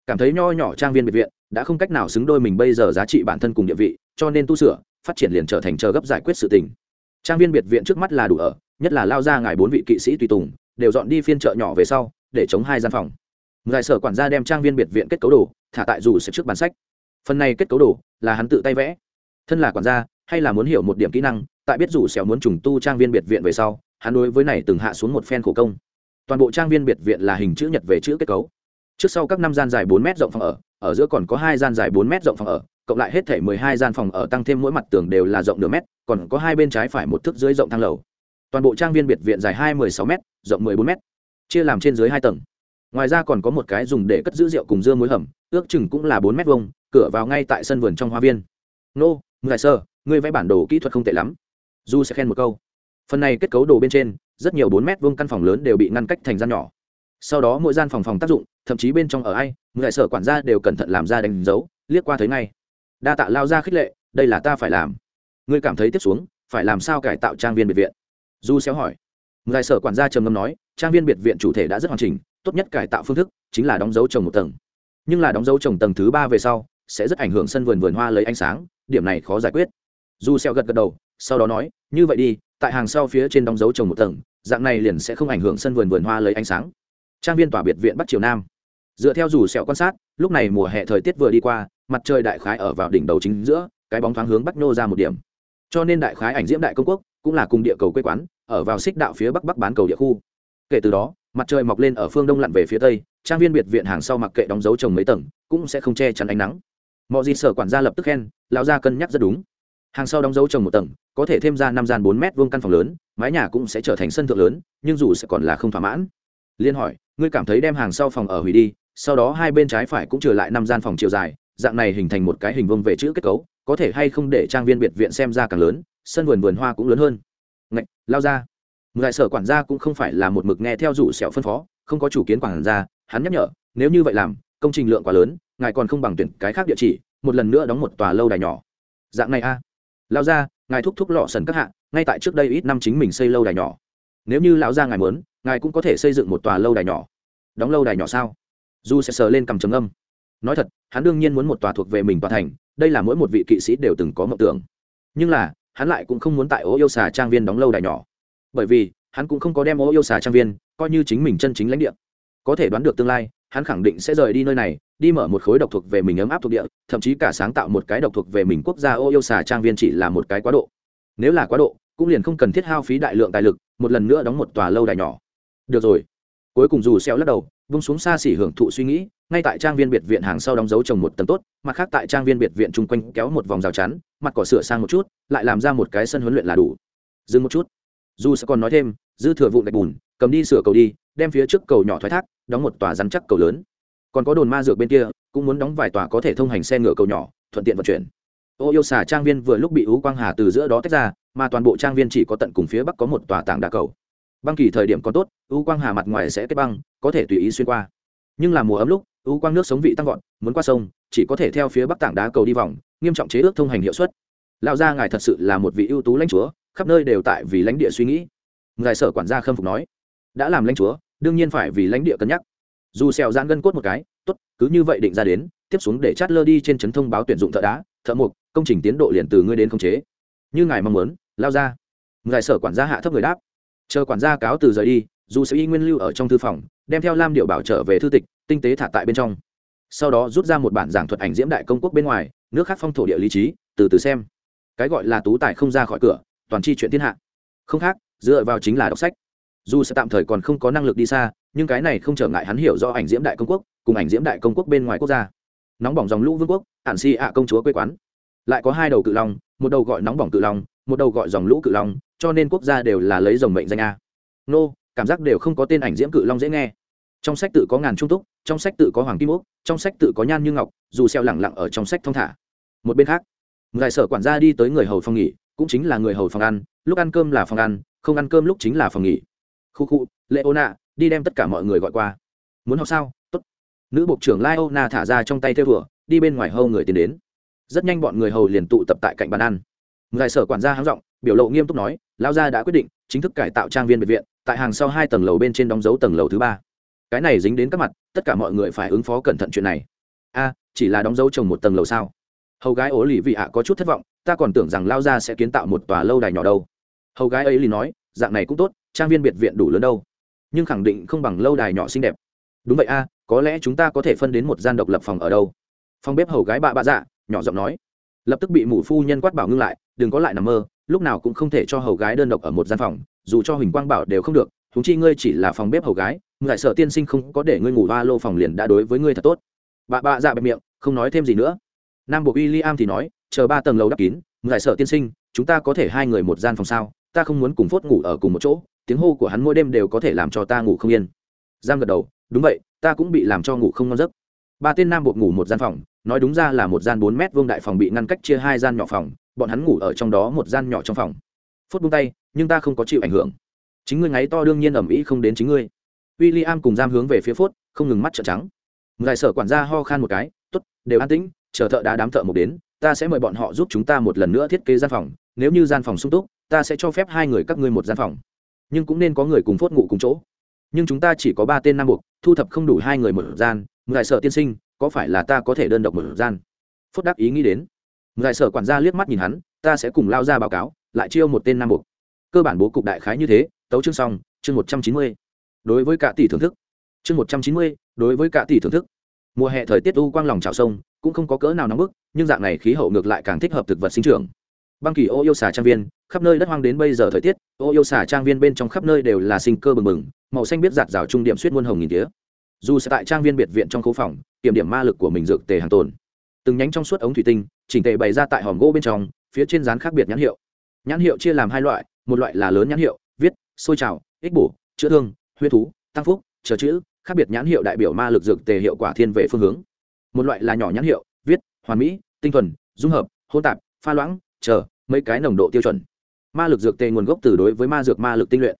Cảm thấy nho nhỏ trang viên biệt viện, đã không cách nào xứng đôi mình bây giờ giá trị bản thân cùng địa vị, cho nên tu sửa phát triển liền trở thành chờ gấp giải quyết sự tình. Trang viên biệt viện trước mắt là đủ ở, nhất là lao ra ngài bốn vị kỵ sĩ tùy tùng, đều dọn đi phiên chợ nhỏ về sau, để chống hai gian phòng. Ngài sở quản gia đem trang viên biệt viện kết cấu đồ, thả tại dù sẽ trước bản sách. Phần này kết cấu đồ, là hắn tự tay vẽ. Thân là quản gia, hay là muốn hiểu một điểm kỹ năng, tại biết rủ xẻo muốn trùng tu trang viên biệt viện về sau, hắn đối với này từng hạ xuống một phen khổ công. Toàn bộ trang viên biệt viện là hình chữ nhật về chữ kết cấu. Trước sau các năm gian dài bốn m rộng phòng ở ở giữa còn có hai gian dài bốn m rộng phòng ở cộng lại hết thể mười hai gian phòng ở tăng thêm mỗi mặt tường đều là rộng nửa mét, còn có hai bên trái phải một thước dưới rộng thang lầu. Toàn bộ trang viên biệt viện dài hai mười sáu m rộng mười bốn m chia làm trên dưới hai tầng. Ngoài ra còn có một cái dùng để cất giữ rượu cùng dưa muối hầm, ước chừng cũng là bốn m vông cửa vào ngay tại sân vườn trong hoa viên. Nô, ngài sơ, ngươi vẽ bản đồ kỹ thuật không tệ lắm. Du sẽ khen một câu. Phần này kết cấu đồ bên trên, rất nhiều bốn m vông căn phòng lớn đều bị ngăn cách thành gian nhỏ. Sau đó mỗi gian phòng phòng tác dụng, thậm chí bên trong ở ai, ngài sở quản gia đều cẩn thận làm ra đánh dấu, liếc qua thấy ngay đa tạ lao ra khích lệ, đây là ta phải làm. Ngươi cảm thấy tiếp xuống, phải làm sao cải tạo trang viên biệt viện? Du xéo hỏi. Ngài sở quản gia trầm ngâm nói, trang viên biệt viện chủ thể đã rất hoàn chỉnh, tốt nhất cải tạo phương thức chính là đóng dấu trồng một tầng. Nhưng là đóng dấu trồng tầng thứ ba về sau, sẽ rất ảnh hưởng sân vườn vườn hoa lấy ánh sáng, điểm này khó giải quyết. Du xéo gật gật đầu, sau đó nói, như vậy đi, tại hàng sau phía trên đóng dấu trồng một tầng, dạng này liền sẽ không ảnh hưởng sân vườn vườn hoa lấy ánh sáng. Trang viên tòa biệt viện bắc triều nam. Dựa theo dù sẹo quan sát, lúc này mùa hè thời tiết vừa đi qua mặt trời đại khái ở vào đỉnh đầu chính giữa, cái bóng thoáng hướng bắc nô ra một điểm. Cho nên đại khái ảnh diễm đại công quốc, cũng là cùng địa cầu quê quán, ở vào xích đạo phía bắc bắc bán cầu địa khu. Kể từ đó, mặt trời mọc lên ở phương đông lặn về phía tây, trang viên biệt viện hàng sau mặc kệ đóng dấu trồng mấy tầng, cũng sẽ không che chắn ánh nắng. Mọi gì sở quản gia lập tức khen, lão gia cân nhắc rất đúng. Hàng sau đóng dấu trồng một tầng, có thể thêm ra năm gian bốn mét vuông căn phòng lớn, mái nhà cũng sẽ trở thành sân thượng lớn, nhưng dù sẽ còn là không thỏa mãn. Liên hỏi, ngươi cảm thấy đem hàng sau phòng ở hủy đi, sau đó hai bên trái phải cũng trở lại năm gian phòng chiều dài dạng này hình thành một cái hình vuông về chữ kết cấu, có thể hay không để trang viên biệt viện xem ra càng lớn, sân vườn vườn hoa cũng lớn hơn. Ngạch, lao ra. Ngại sở quản gia cũng không phải là một mực nghe theo rủ sẹo phân phó, không có chủ kiến quản gia, hắn nhắc nhở, nếu như vậy làm, công trình lượng quá lớn, ngài còn không bằng tuyển cái khác địa chỉ, một lần nữa đóng một tòa lâu đài nhỏ. Dạng này a. Lao ra, ngài thúc thúc lọ sần các hạ, ngay tại trước đây ít năm chính mình xây lâu đài nhỏ. Nếu như lão gia ngài muốn, ngài cũng có thể xây dựng một tòa lâu đài nhỏ. Đóng lâu đài nhỏ sao? Du sẽ sờ lên cầm trầm âm nói thật, hắn đương nhiên muốn một tòa thuộc về mình tòa thành, đây là mỗi một vị kỵ sĩ đều từng có mộng tưởng. Nhưng là, hắn lại cũng không muốn tại ô yêu xà trang viên đóng lâu đài nhỏ. Bởi vì, hắn cũng không có đem ô yêu xà trang viên coi như chính mình chân chính lãnh địa. Có thể đoán được tương lai, hắn khẳng định sẽ rời đi nơi này, đi mở một khối độc thuộc về mình ấm áp thuộc địa, thậm chí cả sáng tạo một cái độc thuộc về mình quốc gia ô yêu xà trang viên chỉ là một cái quá độ. Nếu là quá độ, cũng liền không cần thiết hao phí đại lượng tài lực, một lần nữa đóng một tòa lâu đài nhỏ. Được rồi cuối cùng dù xeo lắc đầu, vung xuống xa xỉ hưởng thụ suy nghĩ, ngay tại trang viên biệt viện hàng sau đóng dấu trồng một tầng tốt, mặt khác tại trang viên biệt viện chung quanh kéo một vòng rào chắn, mặt cỏ sửa sang một chút, lại làm ra một cái sân huấn luyện là đủ. Dừng một chút. Dù sẽ còn nói thêm, dư thừa vụ gạch bùn, cầm đi sửa cầu đi, đem phía trước cầu nhỏ thoái thác, đóng một tòa rắn chắc cầu lớn. Còn có đồn ma dược bên kia, cũng muốn đóng vài tòa có thể thông hành xe ngựa cầu nhỏ, thuận tiện vận chuyển. Ô yêu xà trang viên vừa lúc bị ú quang hà từ giữa đó tách ra, mà toàn bộ trang viên chỉ có tận cùng phía bắc có một tòa tảng đá cầu băng kỳ thời điểm còn tốt, U quang hà mặt ngoài sẽ kết băng, có thể tùy ý xuyên qua. Nhưng là mùa ấm lúc, U quang nước sống vị tăng vọt, muốn qua sông, chỉ có thể theo phía bắc tảng đá cầu đi vòng, nghiêm trọng chế ước thông hành hiệu suất. Lão gia ngài thật sự là một vị ưu tú lãnh chúa, khắp nơi đều tại vì lãnh địa suy nghĩ. Ngài sở quản gia khâm phục nói, đã làm lãnh chúa, đương nhiên phải vì lãnh địa cân nhắc. Dù xèo giãn gân cốt một cái, tốt, cứ như vậy định ra đến, tiếp xuống để chát lơ đi trên chấn thông báo tuyển dụng thợ đá, thợ mộc, công trình tiến độ liền từ ngươi đến khống chế. Như ngài mong muốn lao ra ngài sở quản gia hạ thấp người đáp chờ quản gia cáo từ rời đi dù sẽ y nguyên lưu ở trong thư phòng, đem theo lam điệu bảo trở về thư tịch, tinh tế thả tại bên trong. Sau đó rút ra một bản giảng thuật ảnh diễm đại công quốc bên ngoài, nước khác phong thổ địa lý trí, từ từ xem. Cái gọi là tú tài không ra khỏi cửa, toàn chi chuyện thiên hạ. Không khác, dựa vào chính là đọc sách. Dù sẽ tạm thời còn không có năng lực đi xa, nhưng cái này không trở ngại hắn hiểu rõ ảnh diễm đại công quốc, cùng ảnh diễm đại công quốc bên ngoài quốc gia. Nóng bỏng dòng lũ vương quốc ạn si ạ công chúa quê quán. Lại có hai đầu cự long, một đầu gọi nóng bỏng cự long một đầu gọi dòng lũ cự long, cho nên quốc gia đều là lấy dòng mệnh danh a. Nô, cảm giác đều không có tên ảnh diễm cự long dễ nghe. Trong sách tự có ngàn trung túc, trong sách tự có hoàng kim úc, trong sách tự có nhan như ngọc, dù xeo lẳng lặng ở trong sách thông thả. Một bên khác, ngài sở quản gia đi tới người hầu phòng nghỉ, cũng chính là người hầu phòng ăn, lúc ăn cơm là phòng ăn, không ăn cơm lúc chính là phòng nghỉ. Khu khu, lệ ô nạ, đi đem tất cả mọi người gọi qua. Muốn học sao? Tốt. Nữ bộ trưởng lai ô na thả ra trong tay theo vừa đi bên ngoài hầu người tiến đến. Rất nhanh bọn người hầu liền tụ tập tại cạnh bàn ăn. Giải sở quản gia háng giọng, biểu lộ nghiêm túc nói lao gia đã quyết định chính thức cải tạo trang viên biệt viện, tại hàng sau hai tầng lầu bên trên đóng dấu tầng lầu thứ ba. Cái này dính đến các mặt, tất cả mọi người phải ứng phó cẩn thận chuyện này. A, chỉ là đóng dấu trồng một tầng lầu sao? Hầu gái ố lì vị ạ có chút thất vọng, ta còn tưởng rằng lao gia sẽ kiến tạo một tòa lâu đài nhỏ đâu. Hầu gái ấy lì nói, dạng này cũng tốt, trang viên biệt viện đủ lớn đâu, nhưng khẳng định không bằng lâu đài nhỏ xinh đẹp. Đúng vậy a, có lẽ chúng ta có thể phân đến một gian độc lập phòng ở đâu. Phòng bếp hầu gái bạ bạ dạ nhỏ giọng nói. Lập tức bị mủ phu nhân quát bảo ngưng lại đừng có lại nằm mơ, lúc nào cũng không thể cho hầu gái đơn độc ở một gian phòng, dù cho huỳnh quang bảo đều không được thúng chi ngươi chỉ là phòng bếp hầu gái, ngại sợ tiên sinh không có để ngươi ngủ ba lô phòng liền đã đối với ngươi thật tốt. Bà bạ dạ bẹp miệng, không nói thêm gì nữa. Nam bộ william l i am thì nói, chờ ba tầng lầu đắp kín, ngại sợ tiên sinh, chúng ta có thể hai người một gian phòng sao, ta không muốn cùng phốt ngủ ở cùng một chỗ, tiếng hô của hắn mỗi đêm đều có thể làm cho ta ngủ không yên. Giang gật đầu, đúng vậy, ta cũng bị làm cho ngủ không ngon giấc. Ba tên nam bột ngủ một gian phòng, nói đúng ra là một gian bốn mét vuông đại phòng bị ngăn cách chia hai gian nhỏ phòng bọn hắn ngủ ở trong đó một gian nhỏ trong phòng. Phút buông tay, nhưng ta không có chịu ảnh hưởng. Chính ngươi ngáy to đương nhiên ẩm ĩ không đến chính ngươi. W i l l i am cùng giam hướng về phía phốt, không ngừng mắt trợn trắng. Ngài sở quản gia ho khan một cái t ố t đều an tĩnh, chờ thợ đá đám thợ một đến, ta sẽ mời bọn họ giúp chúng ta một lần nữa thiết kế gian phòng. Nếu như gian phòng sung túc, ta sẽ cho phép hai người các ngươi một gian phòng. Nhưng cũng nên có người cùng phốt ngủ cùng chỗ. Nhưng chúng ta chỉ có ba tên nam buộc thu thập không đủ hai người một gian. Ngài sở tiên sinh, có phải là ta có thể đơn độc một gian? Phốt đắc ý nghĩ đến ngài sở quản gia liếc mắt nhìn hắn, ta sẽ cùng lao ra báo cáo, lại chiêu một tên nam buộc. Cơ bản bố cục đại khái như thế, tấu chương xong, chương một trăm chín mươi. Đối với cả tỷ thưởng thức. Chương một trăm chín mươi, đối với cả tỷ thưởng thức. Mùa hè thời tiết u quang lòng trào sông, cũng không có cỡ nào nóng bức, nhưng dạng này khí hậu ngược lại càng thích hợp thực vật sinh trưởng. Băng kỳ ô yêu xà trang viên, khắp nơi đất hoang đến bây giờ thời tiết, ô yêu xà trang viên bên trong khắp nơi đều là sinh cơ bừng bừng, màu xanh biết giạt rào trung điểm suýt muôn hồng nghìn tía. Dù sẽ tại trang viên biệt viện trong khấu phòng, kiểm điểm ma lực của mình dược tề hàng tồn. Từng nhánh trong suốt ống thủy tinh chỉnh tề bày ra tại hòm gỗ bên trong, phía trên dán khác biệt nhãn hiệu. Nhãn hiệu chia làm hai loại, một loại là lớn nhãn hiệu, viết, sôi trào, ích bổ, chữa thương, huyết thú, tăng phúc, chờ chữ, khác biệt nhãn hiệu đại biểu ma lực dược tề hiệu quả thiên về phương hướng. Một loại là nhỏ nhãn hiệu, viết, hoàn mỹ, tinh thuần, dung hợp hôn tạp, pha loãng, chờ, mấy cái nồng độ tiêu chuẩn. Ma lực dược tề nguồn gốc từ đối với ma dược ma lực tinh luyện.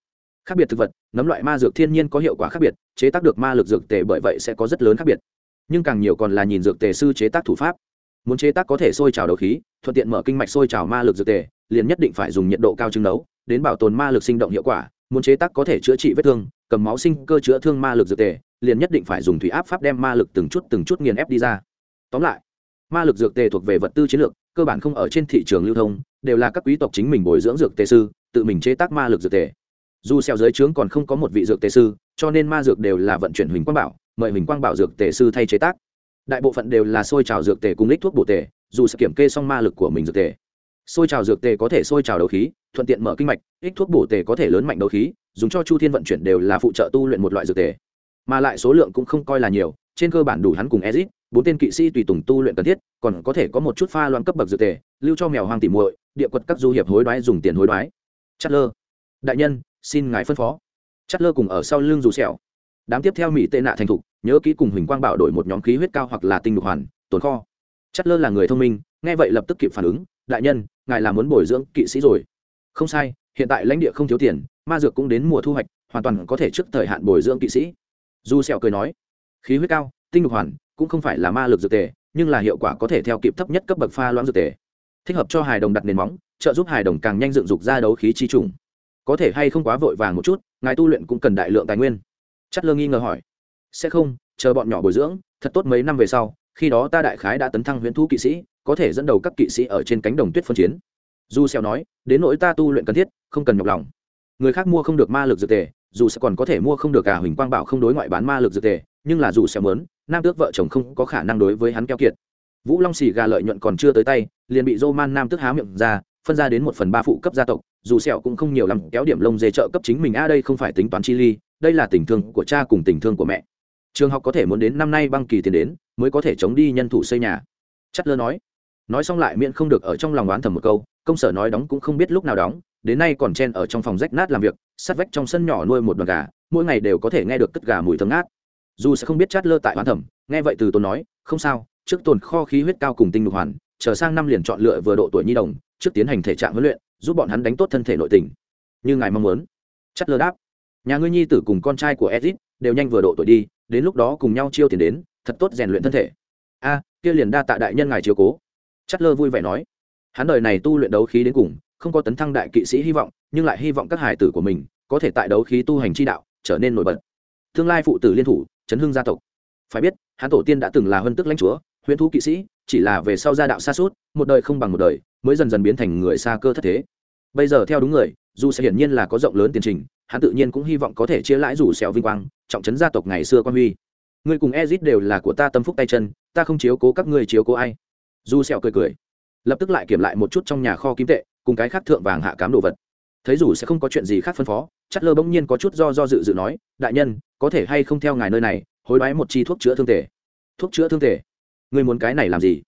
Khác biệt thực vật, nấm loại ma dược thiên nhiên có hiệu quả khác biệt, chế tác được ma lực dược tề bởi vậy sẽ có rất lớn khác biệt. Nhưng càng nhiều còn là nhìn dược tề sư chế tác thủ pháp muốn chế tác có thể sôi trào đầu khí thuận tiện mở kinh mạch sôi trào ma lực dược tề liền nhất định phải dùng nhiệt độ cao trưng đấu, đến bảo tồn ma lực sinh động hiệu quả. Muốn chế tác có thể chữa trị vết thương cầm máu sinh cơ chữa thương ma lực dược tề liền nhất định phải dùng thủy áp pháp đem ma lực từng chút từng chút nghiền ép đi ra. Tóm lại ma lực dược tề thuộc về vật tư chiến lược cơ bản không ở trên thị trường lưu thông đều là các quý tộc chính mình bồi dưỡng dược tề sư tự mình chế tác ma lực dược tề. Dù xeo dưới trướng còn không có một vị dược tề sư cho nên ma dược đều là vận chuyển huỳnh quang bảo mời huỳnh quang bảo dược tề sư thay chế tác đại bộ phận đều là xôi trào dược tề cùng lích thuốc bổ tề, dù sẽ kiểm kê xong ma lực của mình dược tề. Xôi trào dược tề có thể xôi trào đấu khí, thuận tiện mở kinh mạch ích thuốc bổ tề có thể lớn mạnh đấu khí, dùng cho chu thiên vận chuyển đều là phụ trợ tu luyện một loại dược tề. Mà lại số lượng cũng không coi là nhiều, trên cơ bản đủ hắn cùng ezit, bốn tên kỵ sĩ tùy tùng tu luyện cần thiết, còn có thể có một chút pha loãng cấp bậc dược tề, lưu cho mèo hoang tỉ muội, địa quật các du hiệp hối đoái dùng tiền hối đoái. Chất lơ đại nhân, xin ngài phân phó. Chất lơ cùng ở sau lưng dù sẹo đám tiếp theo mỹ tệ nạ thành thục, nhớ kỹ cùng huỳnh quang bảo đổi một nhóm khí huyết cao hoặc là tinh đục hoàn, tồn kho. Chất lơ là người thông minh, nghe vậy lập tức kịp phản ứng, đại nhân, ngài là muốn bồi dưỡng kỵ sĩ rồi. Không sai, hiện tại lãnh địa không thiếu tiền, ma dược cũng đến mùa thu hoạch, hoàn toàn có thể trước thời hạn bồi dưỡng kỵ sĩ. Du sẹo cười nói, khí huyết cao, tinh đục hoàn cũng không phải là ma lực dược tề, nhưng là hiệu quả có thể theo kịp thấp nhất cấp bậc pha loãng dược tề. Thích hợp cho hài đồng đặt nền móng, trợ giúp hài đồng càng nhanh dựng dục ra đấu khí chi trùng. Có thể hay không quá vội vàng một chút, ngài tu luyện cũng cần đại lượng tài nguyên chất lơ nghi ngờ hỏi. Sẽ không, chờ bọn nhỏ bồi dưỡng, thật tốt mấy năm về sau, khi đó ta đại khái đã tấn thăng huyễn thú kỵ sĩ, có thể dẫn đầu các kỵ sĩ ở trên cánh đồng tuyết phân chiến. Dù xèo nói, đến nỗi ta tu luyện cần thiết, không cần nhọc lòng. Người khác mua không được ma lực dược tề, dù sẽ còn có thể mua không được cả huỳnh quang bảo không đối ngoại bán ma lực dược tề, nhưng là dù xèo muốn, nam tước vợ chồng không có khả năng đối với hắn keo kiệt. Vũ long xì gà lợi nhuận còn chưa tới tay, liền bị roman nam tước há miệng ra, phân ra đến một phần ba phụ cấp gia tộc, dù sẹo cũng không nhiều lắm, kéo điểm lông dê trợ cấp chính mình, a, đây không phải tính toán chi ly đây là tình thương của cha cùng tình thương của mẹ. Trường học có thể muốn đến năm nay băng kỳ tiền đến, mới có thể chống đi nhân thủ xây nhà. Chất lơ nói. Nói xong lại miệng không được ở trong lòng đoán thầm một câu, công sở nói đóng cũng không biết lúc nào đóng, đến nay còn chen ở trong phòng rách nát làm việc, sát vách trong sân nhỏ nuôi một đoàn gà, mỗi ngày đều có thể nghe được cất gà mùi thơm ngát. Dù sẽ không biết chát lơ tại hoán thẩm nghe vậy từ tồn nói, không sao, trước tồn kho khí huyết cao cùng tinh lục hoàn, chờ sang năm liền chọn lựa vừa độ tuổi nhi đồng, trước tiến hành thể trạng huấn luyện, giúp bọn hắn đánh tốt thân thể nội tình. Như ngài mong muốn. Chát lơ đáp nhà ngươi nhi tử cùng con trai của edit đều nhanh vừa độ tuổi đi, đến lúc đó cùng nhau chiêu tiền đến, thật tốt rèn luyện thân thể. A, kia liền đa tạ đại nhân ngài chiếu cố. Chất lơ vui vẻ nói. Hắn đời này tu luyện đấu khí đến cùng, không có tấn thăng đại kỵ sĩ hy vọng, nhưng lại hy vọng các hải tử của mình có thể tại đấu khí tu hành chi đạo, trở nên nổi bật. Tương lai phụ tử liên thủ, chấn hưng gia tộc. Phải biết, hắn tổ tiên đã từng là huân tức lãnh chúa, huyễn thú kỵ sĩ, chỉ là về sau gia đạo xa suốt, một đời không bằng một đời, mới dần dần biến thành người xa cơ thất thế. Bây giờ theo đúng người, dù sẽ hiển nhiên là có rộng lớn tiền trình hắn tự nhiên cũng hy vọng có thể chia lãi rủ xẻo vinh quang, trọng trấn gia tộc ngày xưa quan huy. Ngươi cùng ezit đều là của ta tâm phúc tay chân, ta không chiếu cố các ngươi chiếu cố ai. Dù xẻo cười cười, lập tức lại kiểm lại một chút trong nhà kho kim tệ, cùng cái khác thượng vàng hạ cám đồ vật. Thấy dù sẽ không có chuyện gì khác phân phó chất lơ bỗng nhiên có chút do do dự dự nói, đại nhân, có thể hay không theo ngài nơi này, hối đoái một chi thuốc chữa thương thể thuốc chữa thương thể ngươi muốn cái này làm gì?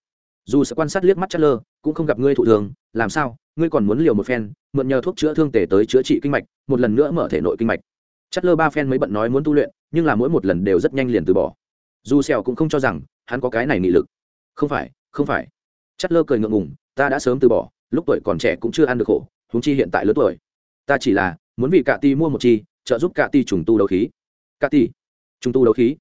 Dù sẽ quan sát liếc mắt chất lơ, cũng không gặp ngươi thụ thường, làm sao? Ngươi còn muốn liều một phen, mượn nhờ thuốc chữa thương tể tới chữa trị kinh mạch, một lần nữa mở thể nội kinh mạch. Chất lơ ba phen mới bận nói muốn tu luyện, nhưng là mỗi một lần đều rất nhanh liền từ bỏ. Dù xèo cũng không cho rằng, hắn có cái này nghị lực. Không phải không phải. Chất lơ cười ngượng ngùng, ta đã sớm từ bỏ, lúc tuổi còn trẻ cũng chưa ăn được khổ, huống chi hiện tại lớn tuổi. Ta chỉ là muốn vì cả ti mua một chi, trợ giúp cả ti trùng tu đấu khí. Cả ti, trùng tu đấu khí.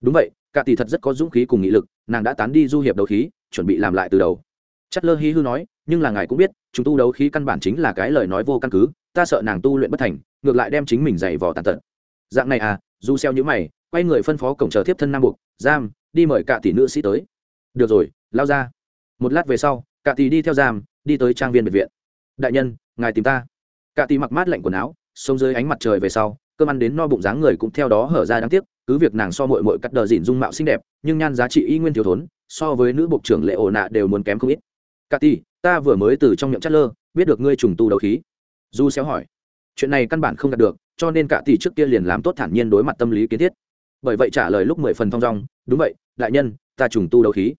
Đúng vậy cả ti thật rất có dũng khí cùng nghị lực, nàng đã tán đi du hiệp đấu khí, chuẩn bị làm lại từ đầu. Chất lơ hí hư nói nhưng là ngài cũng biết, chúng tu đấu khí căn bản chính là cái lời nói vô căn cứ, ta sợ nàng tu luyện bất thành, ngược lại đem chính mình dày vò tàn tật. Dạng này à du xeo như mày, quay người phân phó cổng chờ tiếp thân nam buộc giam, đi mời cả tỷ nữ sĩ tới. Được rồi, lao ra. Một lát về sau cả tỷ đi theo giam, đi tới trang viên biệt viện. Đại nhân, ngài tìm ta. Cả tỷ mặc mát lạnh quần áo, xông dưới ánh mặt trời về sau, cơm ăn đến no bụng dáng người cũng theo đó hở ra đáng tiếc, cứ việc nàng so mội mội cắt đờ dỉn dung mạo xinh đẹp, nhưng nhan giá trị y nguyên thiếu thốn, so với nữ bộ trưởng lệ ổ nạ đều muốn kém không ít cả tỷ, ta vừa mới từ trong miệng chất lơ biết được ngươi trùng tu đấu khí. Du xéo hỏi. Chuyện này căn bản không đạt được, cho nên cả tỷ trước kia liền làm tốt thản nhiên đối mặt tâm lý kiến thiết. Bởi vậy trả lời lúc mười phần thong dong, đúng vậy, đại nhân, ta trùng tu đấu khí.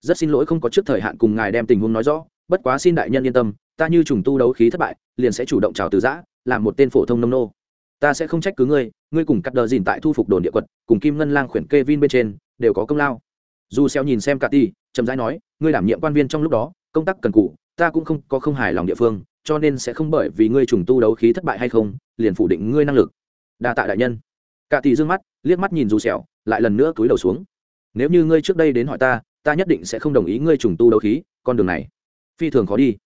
Rất xin lỗi không có trước thời hạn cùng ngài đem tình huống nói rõ, bất quá xin đại nhân yên tâm, ta như trùng tu đấu khí thất bại, liền sẽ chủ động chào từ giã, làm một tên phổ thông nông nô. Ta sẽ không trách cứ ngươi ngươi cùng cắt đờ dìn tại thu phục đồn địa quật, cùng kim ngân lang khuyển kê vin bên trên, đều có công lao. Dù xeo nhìn xem cả ti chậm rãi nói, ngươi đảm nhiệm quan viên trong lúc đó công tác cần cù, ta cũng không có không hài lòng địa phương, cho nên sẽ không bởi vì ngươi trùng tu đấu khí thất bại hay không, liền phủ định ngươi năng lực. Đa tạ đại nhân. Cả tỷ dương mắt, liếc mắt nhìn dù sẹo, lại lần nữa cúi đầu xuống. Nếu như ngươi trước đây đến hỏi ta ta nhất định sẽ không đồng ý ngươi trùng tu đấu khí, con đường này. Phi thường khó đi.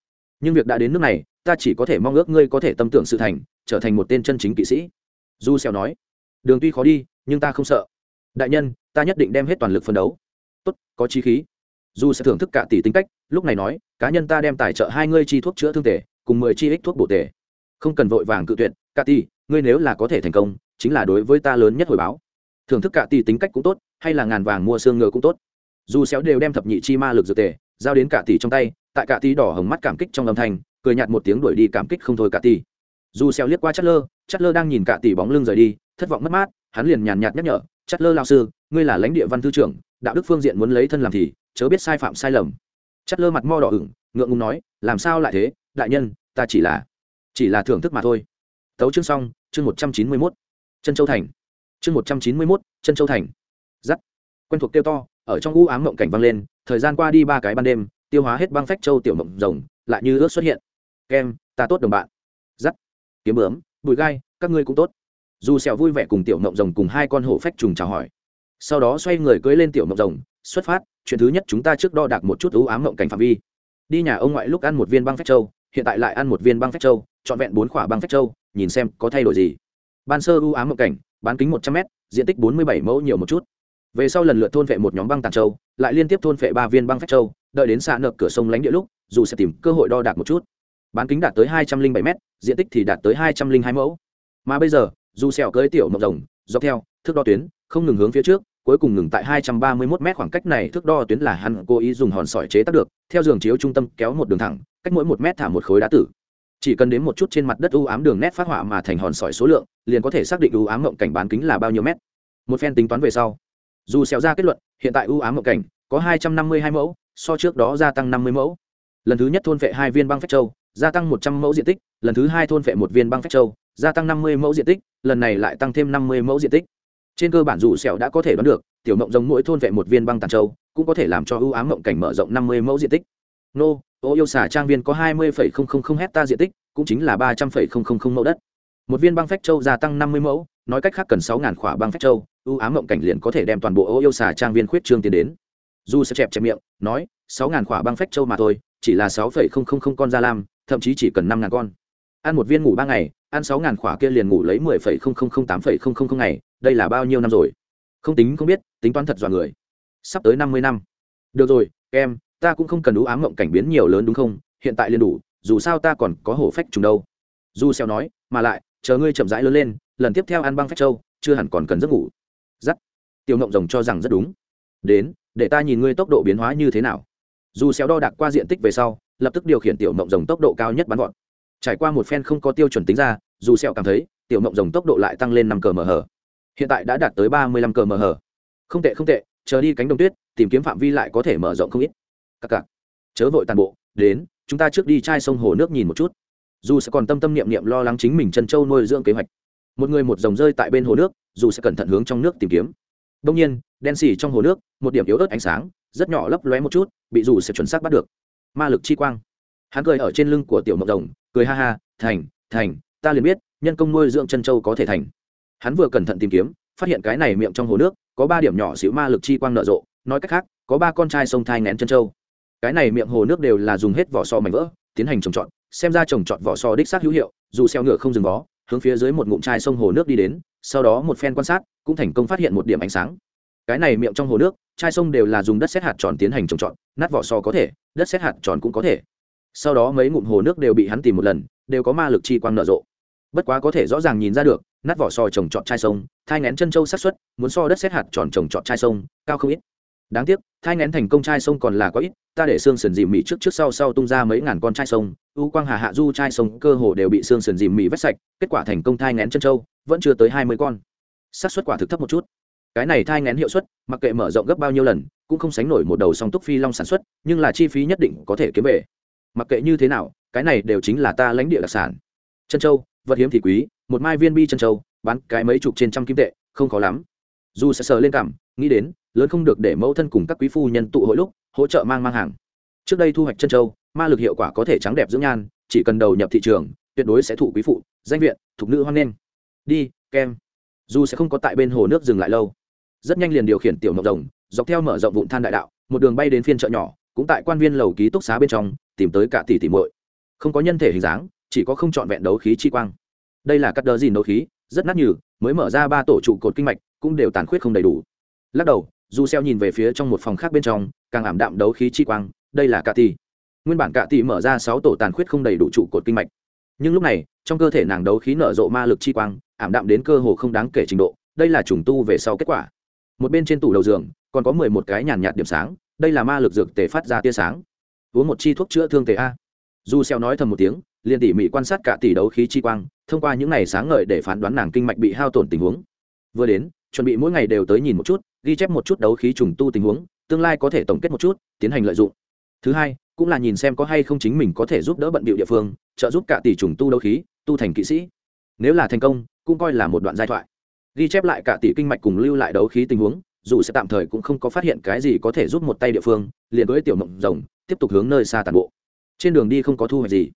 Nhưng việc đã đến nước này, ta chỉ có thể mong ước ngươi có thể tâm tưởng sự thành, trở thành một tên chân chính kỵ sĩ. Du xẻo nói. Đường tuy khó đi, nhưng ta không sợ. Đại nhân, ta nhất định đem hết toàn lực phân đấu. Tốt, có chí khí. Dù sẽ thưởng thức cả tỷ tính cách lúc này nói, cá nhân ta đem tài trợ hai ngươi chi thuốc chữa thương tề, cùng mười chi ích thuốc bổ tề. Không cần vội vàng cự tuyệt cả tỷ ngươi nếu là có thể thành công, chính là đối với ta lớn nhất hồi báo. Thưởng thức cả tỷ tính cách cũng tốt, hay là ngàn vàng mua xương ngựa cũng tốt. Dù xéo đều đem thập nhị chi ma lực dược tề giao đến cả tỷ trong tay, tại cả tỷ đỏ hồng mắt cảm kích trong âm thanh, cười nhạt một tiếng đuổi đi cảm kích không thôi cả tỷ dù xéo liếc qua Chát lơ Chát lơ đang nhìn cả tỷ bóng lưng rời đi, thất vọng mất mát, hắn liền nhàn nhạt nhắc nhở Chát lơ lao sư, ngươi là lãnh địa văn thư trưởng, đạo đức phương diện muốn lấy thân làm thì, chớ biết sai phạm sai lầm chất lơ mặt mo đỏ ửng, ngượng ngùng nói, làm sao lại thế? Đại nhân, ta chỉ là chỉ là thưởng thức mà thôi. Tấu chương xong, chương một trăm chín mươi mốt. Chân châu thành. Chương một trăm chín mươi mốt, chân châu thành. Giắt quen thuộc tiêu to, ở trong u ám mộng cảnh vang lên, thời gian qua đi ba cái ban đêm, tiêu hóa hết băng phách châu tiểu mộng rồng, lại như ướt xuất hiện. Kem, ta tốt đồng bạn. Giắt kiếm bướm, bụi gai, các ngươi cũng tốt. Dù sẹo vui vẻ cùng tiểu mộng rồng cùng hai con hổ phách trùng chào hỏi. Sau đó xoay người cưỡi lên tiểu mộng rồng xuất phát, chuyện thứ nhất chúng ta trước đo đạc một chút u ám mộng cảnh phạm vi. Đi nhà ông ngoại lúc ăn một viên băng phép châu, hiện tại lại ăn một viên băng phép châu, trọn vẹn bốn quả băng phép châu, nhìn xem có thay đổi gì. Ban sơ u ám mộng cảnh, bán kính một trăm m diện tích bốn mươi bảy mẫu nhiều một chút. Về sau lần lượt thôn vệ một nhóm băng tàn châu, lại liên tiếp thôn vệ ba viên băng phép châu, đợi đến xạ nợ cửa sông lánh địa lúc, dù sẽ tìm cơ hội đo đạc một chút. Bán kính đạt tới hai trăm linh bảy m diện tích thì đạt tới hai trăm linh hai mẫu. Mà bây giờ, dù sẹo cưới tiểu mộng rồng, dọc theo, thước đo tuyến, không ngừng hướng phía trước cuối cùng ngừng tại 231 m khoảng cách này, thước đo tuyến là hắn cố ý dùng hòn sỏi chế tác được, theo giường chiếu trung tâm kéo một đường thẳng, cách mỗi một mét thả một khối đá tử. Chỉ cần đến một chút trên mặt đất u ám đường nét phát họa mà thành hòn sỏi số lượng, liền có thể xác định u ám mộng cảnh bán kính là bao nhiêu mét. Một phen tính toán về sau, dù xéo ra kết luận, hiện tại u ám mộng cảnh có hai trăm năm mươi hai mẫu, so trước đó gia tăng năm mươi mẫu. Lần thứ nhất thôn vệ hai viên băng phách châu, gia tăng một trăm mẫu diện tích, lần thứ hai thôn vệ một viên băng phách châu, gia tăng năm mươi mẫu diện tích, lần này lại tăng thêm năm mươi mẫu diện tích trên cơ bản dù sẹo đã có thể đoán được tiểu mộng giống mỗi thôn vệ một viên băng tàn châu cũng có thể làm cho ưu ám mộng cảnh mở rộng năm mươi mẫu diện tích nô ô yêu xả trang viên có hai mươi hecta diện tích cũng chính là ba trăm linh mẫu đất một viên băng phách châu gia tăng năm mươi mẫu nói cách khác cần sáu ngàn khỏa băng phách châu ưu ám mộng cảnh liền có thể đem toàn bộ ô yêu xả trang viên khuyết trương tiến đến dù sẽ chẹp chẹp miệng nói sáu ngàn khỏa băng phách châu mà thôi chỉ là sáu con da lam thậm chí chỉ cần năm ngàn con ăn một viên ngủ ba ngày ăn sáu ngàn khỏa kia liền ngủ lấy mười phẩy không không không tám phẩy không không không ngày đây là bao nhiêu năm rồi? Không tính không biết, tính toán thật dọa người. Sắp tới năm mươi năm. Được rồi, em, ta cũng không cần đủ ám mộng cảnh biến nhiều lớn đúng không? Hiện tại liền đủ, dù sao ta còn có hổ phách trùng đâu. Du xeo nói, mà lại, chờ ngươi chậm rãi lớn lên, lần tiếp theo ăn băng phách châu chưa hẳn còn cần giấc ngủ. Giắt tiểu ngộng rồng cho rằng rất đúng. Đến, để ta nhìn ngươi tốc độ biến hóa như thế nào. Dù xéo đo đạc qua diện tích về sau, lập tức điều khiển tiểu ngộng rồng tốc độ cao nhất bắn gọn. Trải qua một phen không có tiêu chuẩn tính ra, dù xéo cảm thấy, tiểu ngộng rồng tốc độ lại tăng lên năm cờ mờ hiện tại đã đạt tới ba mươi lăm cờ mờ không tệ không tệ, chờ đi cánh đồng tuyết, tìm kiếm phạm vi lại có thể mở rộng không ít. Các cặc chớ vội toàn bộ, đến, chúng ta trước đi chai sông hồ nước nhìn một chút. Dù sẽ còn tâm tâm niệm niệm lo lắng chính mình chân châu nuôi dưỡng kế hoạch. Một người một dòng rơi tại bên hồ nước, dù sẽ cẩn thận hướng trong nước tìm kiếm. Đông nhiên, đen xì trong hồ nước, một điểm yếu ớt ánh sáng, rất nhỏ lấp lóe một chút, bị dù sẽ chuẩn xác bắt được. Ma lực chi quang. Hắn cười ở trên lưng của tiểu mộng rồng, cười ha ha, thành thành, ta liền biết, nhân công nuôi dưỡng chân châu có thể thành hắn vừa cẩn thận tìm kiếm, phát hiện cái này miệng trong hồ nước, có ba điểm nhỏ xíu ma lực chi quang nở rộ, nói cách khác, có ba con trai sông thai nén chân châu cái này miệng hồ nước đều là dùng hết vỏ sò mảnh vỡ, tiến hành trồng trọt, xem ra trồng trọt vỏ sò đích xác hữu hiệu, dù xeo ngựa không dừng vó, hướng phía dưới một ngụm chai sông hồ nước đi đến, sau đó một phen quan sát, cũng thành công phát hiện một điểm ánh sáng. Cái này miệng trong hồ nước chai sông đều là dùng đất xét hạt tròn tiến hành trồng trọt, nát vỏ sò có thể, đất xét hạt tròn cũng có thể. Sau đó mấy ngụm hồ nước đều bị hắn tìm một lần, đều có ma lực chi quang nở rộ. Bất quá có thể rõ ràng nhìn ra được nát vỏ sò trồng trọt chai sông, thai ngén chân châu sát xuất muốn so đất xét hạt tròn trồng trọt chai sông, cao không ít. Đáng tiếc, thai ngén thành công chai sông còn là có ít, ta để xương sườn dìm mì trước trước sau sau tung ra mấy ngàn con chai sông, u quang hà hạ du chai sông cơ hồ đều bị xương sườn dìm mì vét sạch, kết quả thành công thai ngén chân châu vẫn chưa tới hai mươi con. Xác suất quả thực thấp một chút. Cái này thai ngén hiệu suất, mặc kệ mở rộng gấp bao nhiêu lần, cũng không sánh nổi một đầu song túc phi long sản xuất, nhưng là chi phí nhất định có thể kiếm về. Mặc kệ như thế nào, cái này đều chính là ta lãnh địa đặc sản. Chân châu vật hiếm thì quý một mai viên bi chân châu bán cái mấy chục trên trăm kim tệ, không khó lắm. Dù sẽ sờ lên cảm, nghĩ đến, lớn không được để mẫu thân cùng các quý phu nhân tụ hội lúc, hỗ trợ mang mang hàng. Trước đây thu hoạch chân châu ma lực hiệu quả có thể trắng đẹp dưỡng nhan, chỉ cần đầu nhập thị trường, tuyệt đối sẽ thụ quý phụ, danh viện thục nữ hoan nghênh. Đi, kem. Dù sẽ không có tại bên hồ nước dừng lại lâu. Rất nhanh liền điều khiển tiểu mộng rồng, dọc theo mở rộng vụn than đại đạo, một đường bay đến phiên chợ nhỏ, cũng tại quan viên lầu ký túc xá bên trong, tìm tới cả tỷ tỷ muội. Không có nhân thể hình dáng, chỉ có không trọn vẹn đấu khí chi quang đây là cắt đờ gì nấu khí, rất nát nhừ, mới mở ra ba tổ trụ cột kinh mạch, cũng đều tàn khuyết không đầy đủ. Lắc đầu du xeo nhìn về phía trong một phòng khác bên trong, càng ảm đạm đấu khí chi quang, đây là cạ tỷ nguyên bản cạ tỷ mở ra sáu tổ tàn khuyết không đầy đủ trụ cột kinh mạch. Nhưng lúc này, trong cơ thể nàng đấu khí nở rộ ma lực chi quang, ảm đạm đến cơ hồ không đáng kể trình độ, đây là trùng tu về sau kết quả. Một bên trên tủ đầu giường, còn có mười một cái nhàn nhạt điểm sáng, đây là ma lực dược tề phát ra tia sáng. Uống một chi thuốc chữa thương tề a. Du xeo nói thầm một tiếng, liền tỉ mỉ quan sát cả tỷ đấu khí chi quang thông qua những ngày sáng ngời để phán đoán nàng kinh mạch bị hao tổn tình huống. Vừa đến, chuẩn bị mỗi ngày đều tới nhìn một chút, ghi chép một chút đấu khí trùng tu tình huống, tương lai có thể tổng kết một chút, tiến hành lợi dụng. Thứ hai, cũng là nhìn xem có hay không chính mình có thể giúp đỡ bận bịu địa phương, trợ giúp cả tỷ trùng tu đấu khí, tu thành kỵ sĩ. Nếu là thành công, cũng coi là một đoạn giai thoại. Ghi chép lại cả tỷ kinh mạch cùng lưu lại đấu khí tình huống, dù sẽ tạm thời cũng không có phát hiện cái gì có thể giúp một tay địa phương, liền với tiểu mộng rồng, tiếp tục hướng nơi xa tàn bộ. Trên đường đi không có thu hoạch gì.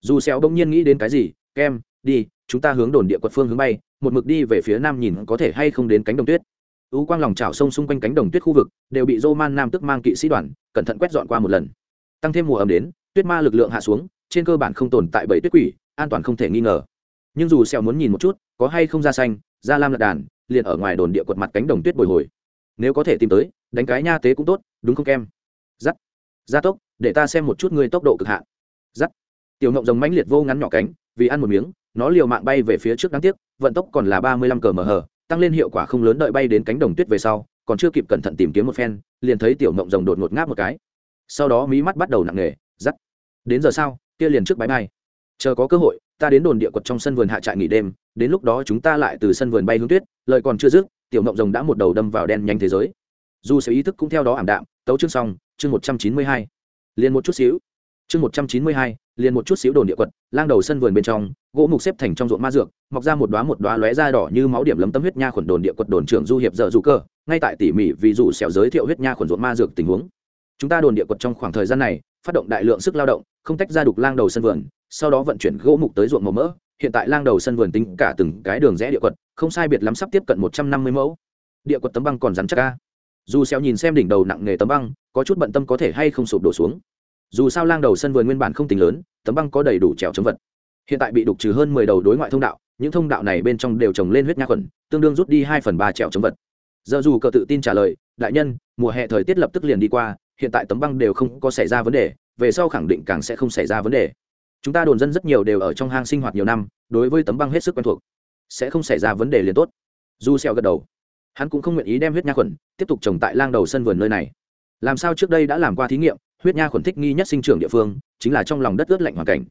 Dù xéo bỗng nhiên nghĩ đến cái gì, kem đi, chúng ta hướng đồn địa quật phương hướng bay, một mực đi về phía nam nhìn có thể hay không đến cánh đồng tuyết. Ú quang lòng chảo sông xung quanh cánh đồng tuyết khu vực, đều bị dô man nam tức mang kỵ sĩ đoàn, cẩn thận quét dọn qua một lần. Tăng thêm mùa ấm đến, tuyết ma lực lượng hạ xuống, trên cơ bản không tồn tại bảy tuyết quỷ, an toàn không thể nghi ngờ. Nhưng dù xèo muốn nhìn một chút, có hay không ra xanh, ra lam lật đàn, liền ở ngoài đồn địa quật mặt cánh đồng tuyết bồi hồi. Nếu có thể tìm tới, đánh cái nha tế cũng tốt, đúng không kem? Dắt gia tốc, để ta xem một chút ngươi tốc độ cực hạn. Dắt tiểu ngộng rồng mãnh liệt vô ngắn nhỏ cánh, vì ăn một miếng nó liều mạng bay về phía trước đáng tiếc, vận tốc còn là ba mươi lăm cờ mờ hờ tăng lên hiệu quả không lớn đợi bay đến cánh đồng tuyết về sau, còn chưa kịp cẩn thận tìm kiếm một phen, liền thấy tiểu mộng rồng đột ngột ngáp một cái. Sau đó mí mắt bắt đầu nặng nề dắt đến giờ sao, kia liền trước bãi bay chờ có cơ hội, ta đến đồn địa quật trong sân vườn hạ trại nghỉ đêm, đến lúc đó chúng ta lại từ sân vườn bay hướng tuyết lợi còn chưa dứt, tiểu mộng rồng đã một đầu đâm vào đen nhanh thế giới. Dù sự ý thức cũng theo đó ảm đạm, tấu chương xong, chương một trăm chín mươi hai. Liền một chút xíu chương một trăm chín mươi hai, liền một chút xíu đồn địa quật, lang đầu sân vườn bên trong, gỗ mục xếp thành trong ruộng ma dược, mọc ra một đoá một đoá lóe da đỏ như máu điểm lấm tấm huyết nha khuẩn đồn địa quật đồn trưởng du hiệp dở du cơ, ngay tại tỉ mỉ vì dù sẹo giới thiệu huyết nha khuẩn ruộng ma dược tình huống. Chúng ta đồn địa quật trong khoảng thời gian này, phát động đại lượng sức lao động, không tách ra đục lang đầu sân vườn, sau đó vận chuyển gỗ mục tới ruộng màu mỡ. Hiện tại lang đầu sân vườn tính cả từng cái đường rẽ địa quật, không sai biệt lắm sắp tiếp cận một trăm năm mươi mẫu. Địa quật tấm băng còn rắn chắc ca dù xéo nhìn xem đỉnh đầu nặng nghề tấm băng, có chút bận tâm có thể hay không sụp đổ xuống dù sao lang đầu sân vườn nguyên bản không tính lớn, tấm băng có đầy đủ trèo chống vật. Hiện tại bị đục trừ hơn mười đầu đối ngoại thông đạo, những thông đạo này bên trong đều trồng lên huyết nha khuẩn, tương đương rút đi hai phần ba trèo chống vật. Giờ dù cờ tự tin trả lời, đại nhân, mùa hè thời tiết lập tức liền đi qua, hiện tại tấm băng đều không có xảy ra vấn đề, về sau khẳng định càng sẽ không xảy ra vấn đề. Chúng ta đồn dân rất nhiều đều ở trong hang sinh hoạt nhiều năm, đối với tấm băng hết sức quen thuộc, sẽ không xảy ra vấn đề liền tốt. Du xeo gật đầu. Hắn cũng không nguyện ý đem huyết nha khuẩn tiếp tục trồng tại lang đầu sân vườn nơi này. Làm sao trước đây đã làm qua thí nghiệm huyết nha khuẩn thích nghi nhất sinh trưởng địa phương, chính là trong lòng đất ướt lạnh hoàn cảnh.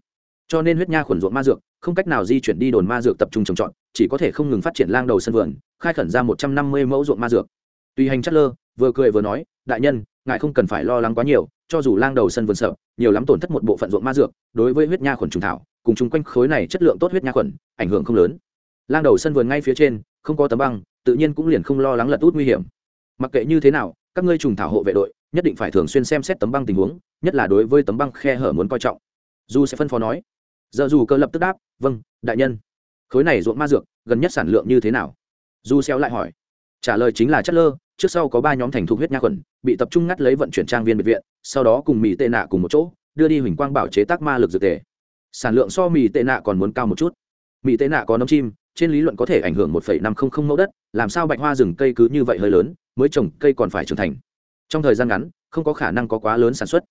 Cho nên huyết nha khuẩn ruộng ma dược, không cách nào di chuyển đi đồn ma dược tập trung trồng trọt, chỉ có thể không ngừng phát triển lang đầu sân vườn, khai khẩn ra một trăm năm mươi mẫu ruộng ma dược. Tùy hành chất lơ, vừa cười vừa nói, đại nhân, ngài không cần phải lo lắng quá nhiều, cho dù lang đầu sân vườn sợ, nhiều lắm tổn thất một bộ phận ruộng ma dược, đối với huyết nha khuẩn trùng thảo, cùng chung quanh khối này chất lượng tốt huyết nha khuẩn, ảnh hưởng không lớn. Lang đầu sân vườn ngay phía trên, không có tấm băng, tự nhiên cũng liền không lo lắng lật út nguy hiểm. Mặc kệ như thế nào, các ngươi trùng thảo hộ vệ đội nhất định phải thường xuyên xem xét tấm băng tình huống, nhất là đối với tấm băng khe hở muốn coi trọng. Du sẽ phân phó nói, giờ dù cơ lập tức đáp vâng đại nhân. Khối này ruộng ma dược, gần nhất sản lượng như thế nào? Du xéo lại hỏi. Trả lời chính là chất lơ, trước sau có ba nhóm thành thuộc huyết nha khuẩn, bị tập trung ngắt lấy vận chuyển trang viên biệt viện, sau đó cùng mì tệ nạ cùng một chỗ, đưa đi huỳnh quang bảo chế tác ma lực dược tề. Sản lượng so mì tệ nạ còn muốn cao một chút. Mì tệ nạ có nấm chim, trên lý luận có thể ảnh hưởng một năm không không mẫu đất, làm sao bạch hoa rừng cây cứ như vậy hơi lớn, mới trồng cây còn phải trưởng thành? Trong thời gian ngắn, không có khả năng có quá lớn sản xuất.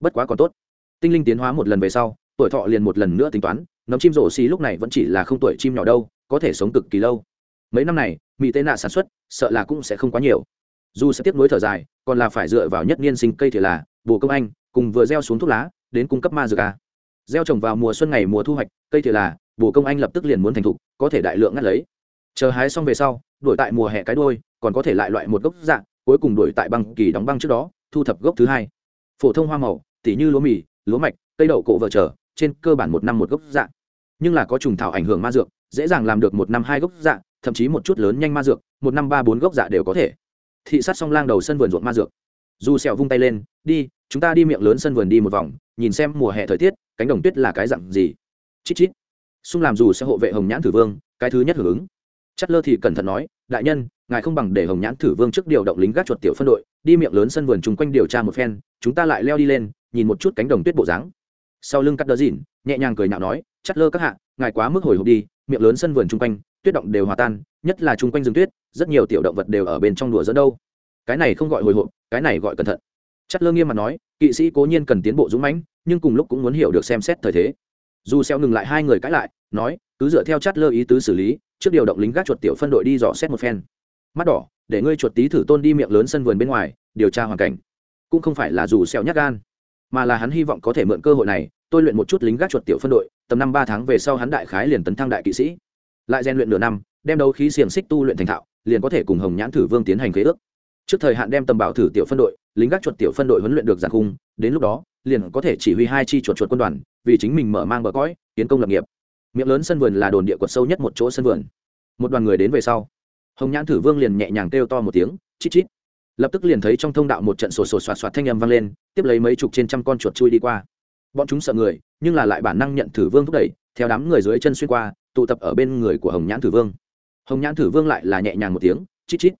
Bất quá còn tốt. Tinh linh tiến hóa một lần về sau, tuổi thọ liền một lần nữa tính toán, nấm chim rổ xì lúc này vẫn chỉ là không tuổi chim nhỏ đâu, có thể sống cực kỳ lâu. Mấy năm này mỹ tệ nạ sản xuất, sợ là cũng sẽ không quá nhiều. Dù sẽ tiếp nối thở dài, còn là phải dựa vào nhất niên sinh cây thì là bồ công anh, cùng vừa gieo xuống thuốc lá, đến cung cấp ma dược à. gieo trồng vào mùa xuân ngày mùa thu hoạch, cây thì là bồ công anh lập tức liền muốn thành thục, có thể đại lượng ngắt lấy. Chờ hái xong về sau đuổi tại mùa hè cái đôi còn có thể lại loại một gốc dạng cuối cùng đuổi tại băng kỳ đóng băng trước đó, thu thập gốc thứ hai. Phổ thông hoa màu, tỉ như lúa mì, lúa mạch, cây đậu cổ vợ trở, trên cơ bản một năm một gốc dạng nhưng là có trùng thảo ảnh hưởng ma dược, dễ dàng làm được một năm hai gốc dạng thậm chí một chút lớn nhanh ma dược, một năm ba bốn gốc dạ đều có thể. Thị sát xong lang đầu sân vườn ruộng ma dược. Dù sẹo vung tay lên, đi, chúng ta đi miệng lớn sân vườn đi một vòng, nhìn xem mùa hè thời tiết, cánh đồng tuyết là cái dạng gì. Chít chít. Xung làm dù sẽ hộ vệ hồng nhãn thử vương, cái thứ nhất hưởng ứng. Chất lơ thì cẩn thận nói, đại nhân ngài không bằng để hồng nhãn thử vương trước điều động lính gác chuột tiểu phân đội, đi miệng lớn sân vườn chung quanh điều tra một phen, chúng ta lại leo đi lên, nhìn một chút cánh đồng tuyết bộ dáng. Sau lưng cắt đỡ dìn nhẹ nhàng cười nhạo nói chất lơ các hạ, ngài quá mức hồi hộp đi, miệng lớn sân vườn chung quanh, tuyết động đều hòa tan, nhất là chung quanh rừng tuyết, rất nhiều tiểu động vật đều ở bên trong đùa dẫn đâu. Cái này không gọi hồi hộp, cái này gọi cẩn thận. Chất lơ nghiêm mặt nói, kỵ sĩ cố nhiên cần tiến bộ dũng mãnh, nhưng cùng lúc cũng muốn hiểu được xem xét thời thế. Dù xeo ngừng lại hai người cãi lại, nói, cứ dựa theo chất lơ ý tứ xử lý, trước điều động lính gác chuột tiểu phân đội đi dò xét một phen mắt đỏ, để ngươi chuột tí thử tôn đi miệng lớn sân vườn bên ngoài, điều tra hoàn cảnh. Cũng không phải là dù xeo nhát gan, mà là hắn hy vọng có thể mượn cơ hội này, tôi luyện một chút lính gác chuột tiểu phân đội, tầm năm ba tháng về sau hắn đại khái liền tấn thăng đại kỵ sĩ. Lại rèn luyện nửa năm, đem đấu khí xiềng xích tu luyện thành thạo, liền có thể cùng hồng nhãn thử vương tiến hành khế ước. Trước thời hạn đem tầm bảo thử tiểu phân đội, lính gác chuột tiểu phân đội huấn luyện được giàn khung, đến lúc đó, liền có thể chỉ huy hai chi chuột chuột quân đoàn, vì chính mình mở mang bờ cõi, tiến công lập nghiệp. Miệng lớn sân vườn là đồn địa quật sâu nhất một chỗ sân vườn. Một đoàn người đến về sau hồng nhãn thử vương liền nhẹ nhàng kêu to một tiếng, chít chít. Lập tức liền thấy trong thông đạo một trận sổ sổ soạt soạt thanh âm vang lên, tiếp lấy mấy chục trên trăm con chuột chui đi qua. Bọn chúng sợ người, nhưng là lại bản năng nhận thử vương thúc đẩy, theo đám người dưới chân xuyên qua, tụ tập ở bên người của hồng nhãn thử vương. Hồng nhãn thử vương lại là nhẹ nhàng một tiếng, chít chít.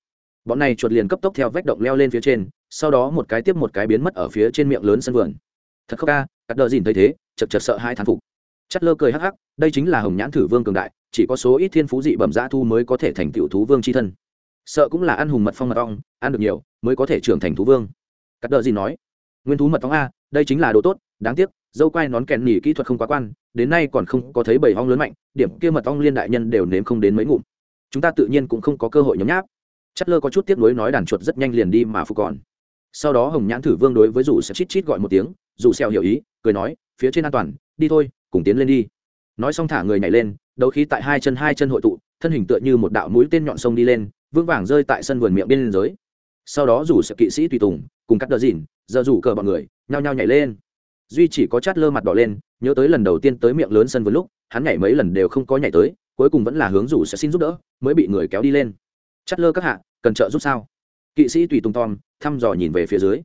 Bọn này chuột liền cấp tốc theo vách động leo lên phía trên, sau đó một cái tiếp một cái biến mất ở phía trên miệng lớn sân vườn. Thật khóc ca, cắt đờ dìn thấy thế, chật chật sợ hai thán phục. Chất lơ cười hắc hắc, đây chính là hồng nhãn thử vương cường đại chỉ có số ít thiên phú dị bẩm dã thu mới có thể thành tiểu thú vương c h i thân. Sợ cũng là ăn hùng mật phong mật ong, ăn được nhiều, mới có thể trưởng thành thú vương. Cắt đờ gì nói, nguyên thú mật ong a, đây chính là đồ tốt, đáng tiếc, dâu quai nón kèn nhỉ kỹ thuật không quá quan, đến nay còn không có thấy bảy ong lớn mạnh, điểm kia mật ong liên đại nhân đều nếm không đến mấy ngụm. Chúng ta tự nhiên cũng không có cơ hội nhấm nháp. Chất lơ có chút tiếc nuối nói đàn chuột rất nhanh liền đi mà phục còn. Sau đó hồng nhãn thử vương đối với rủ sẽ chít chít gọi một tiếng rủ xèo hiểu ý, cười nói, phía trên an toàn, đi thôi, cùng tiến lên đi. Nói xong thả người nhảy lên đấu khí tại hai chân hai chân hội tụ, thân hình tựa như một đạo mũi tên nhọn sông đi lên, vững vàng rơi tại sân vườn miệng bên liên giới sau đó rủ sợ kỵ sĩ tùy tùng, cùng cắt đờ dìn, giờ rủ cờ bọn người, nhao nhao nhảy lên. Duy chỉ có chát lơ mặt đỏ lên, nhớ tới lần đầu tiên tới miệng lớn sân vườn lúc, hắn nhảy mấy lần đều không có nhảy tới, cuối cùng vẫn là hướng rủ sẽ xin giúp đỡ, mới bị người kéo đi lên. Chát lơ các hạ, cần trợ giúp sao? Kỵ sĩ tùy tùng tom, thăm dò nhìn về phía dưới.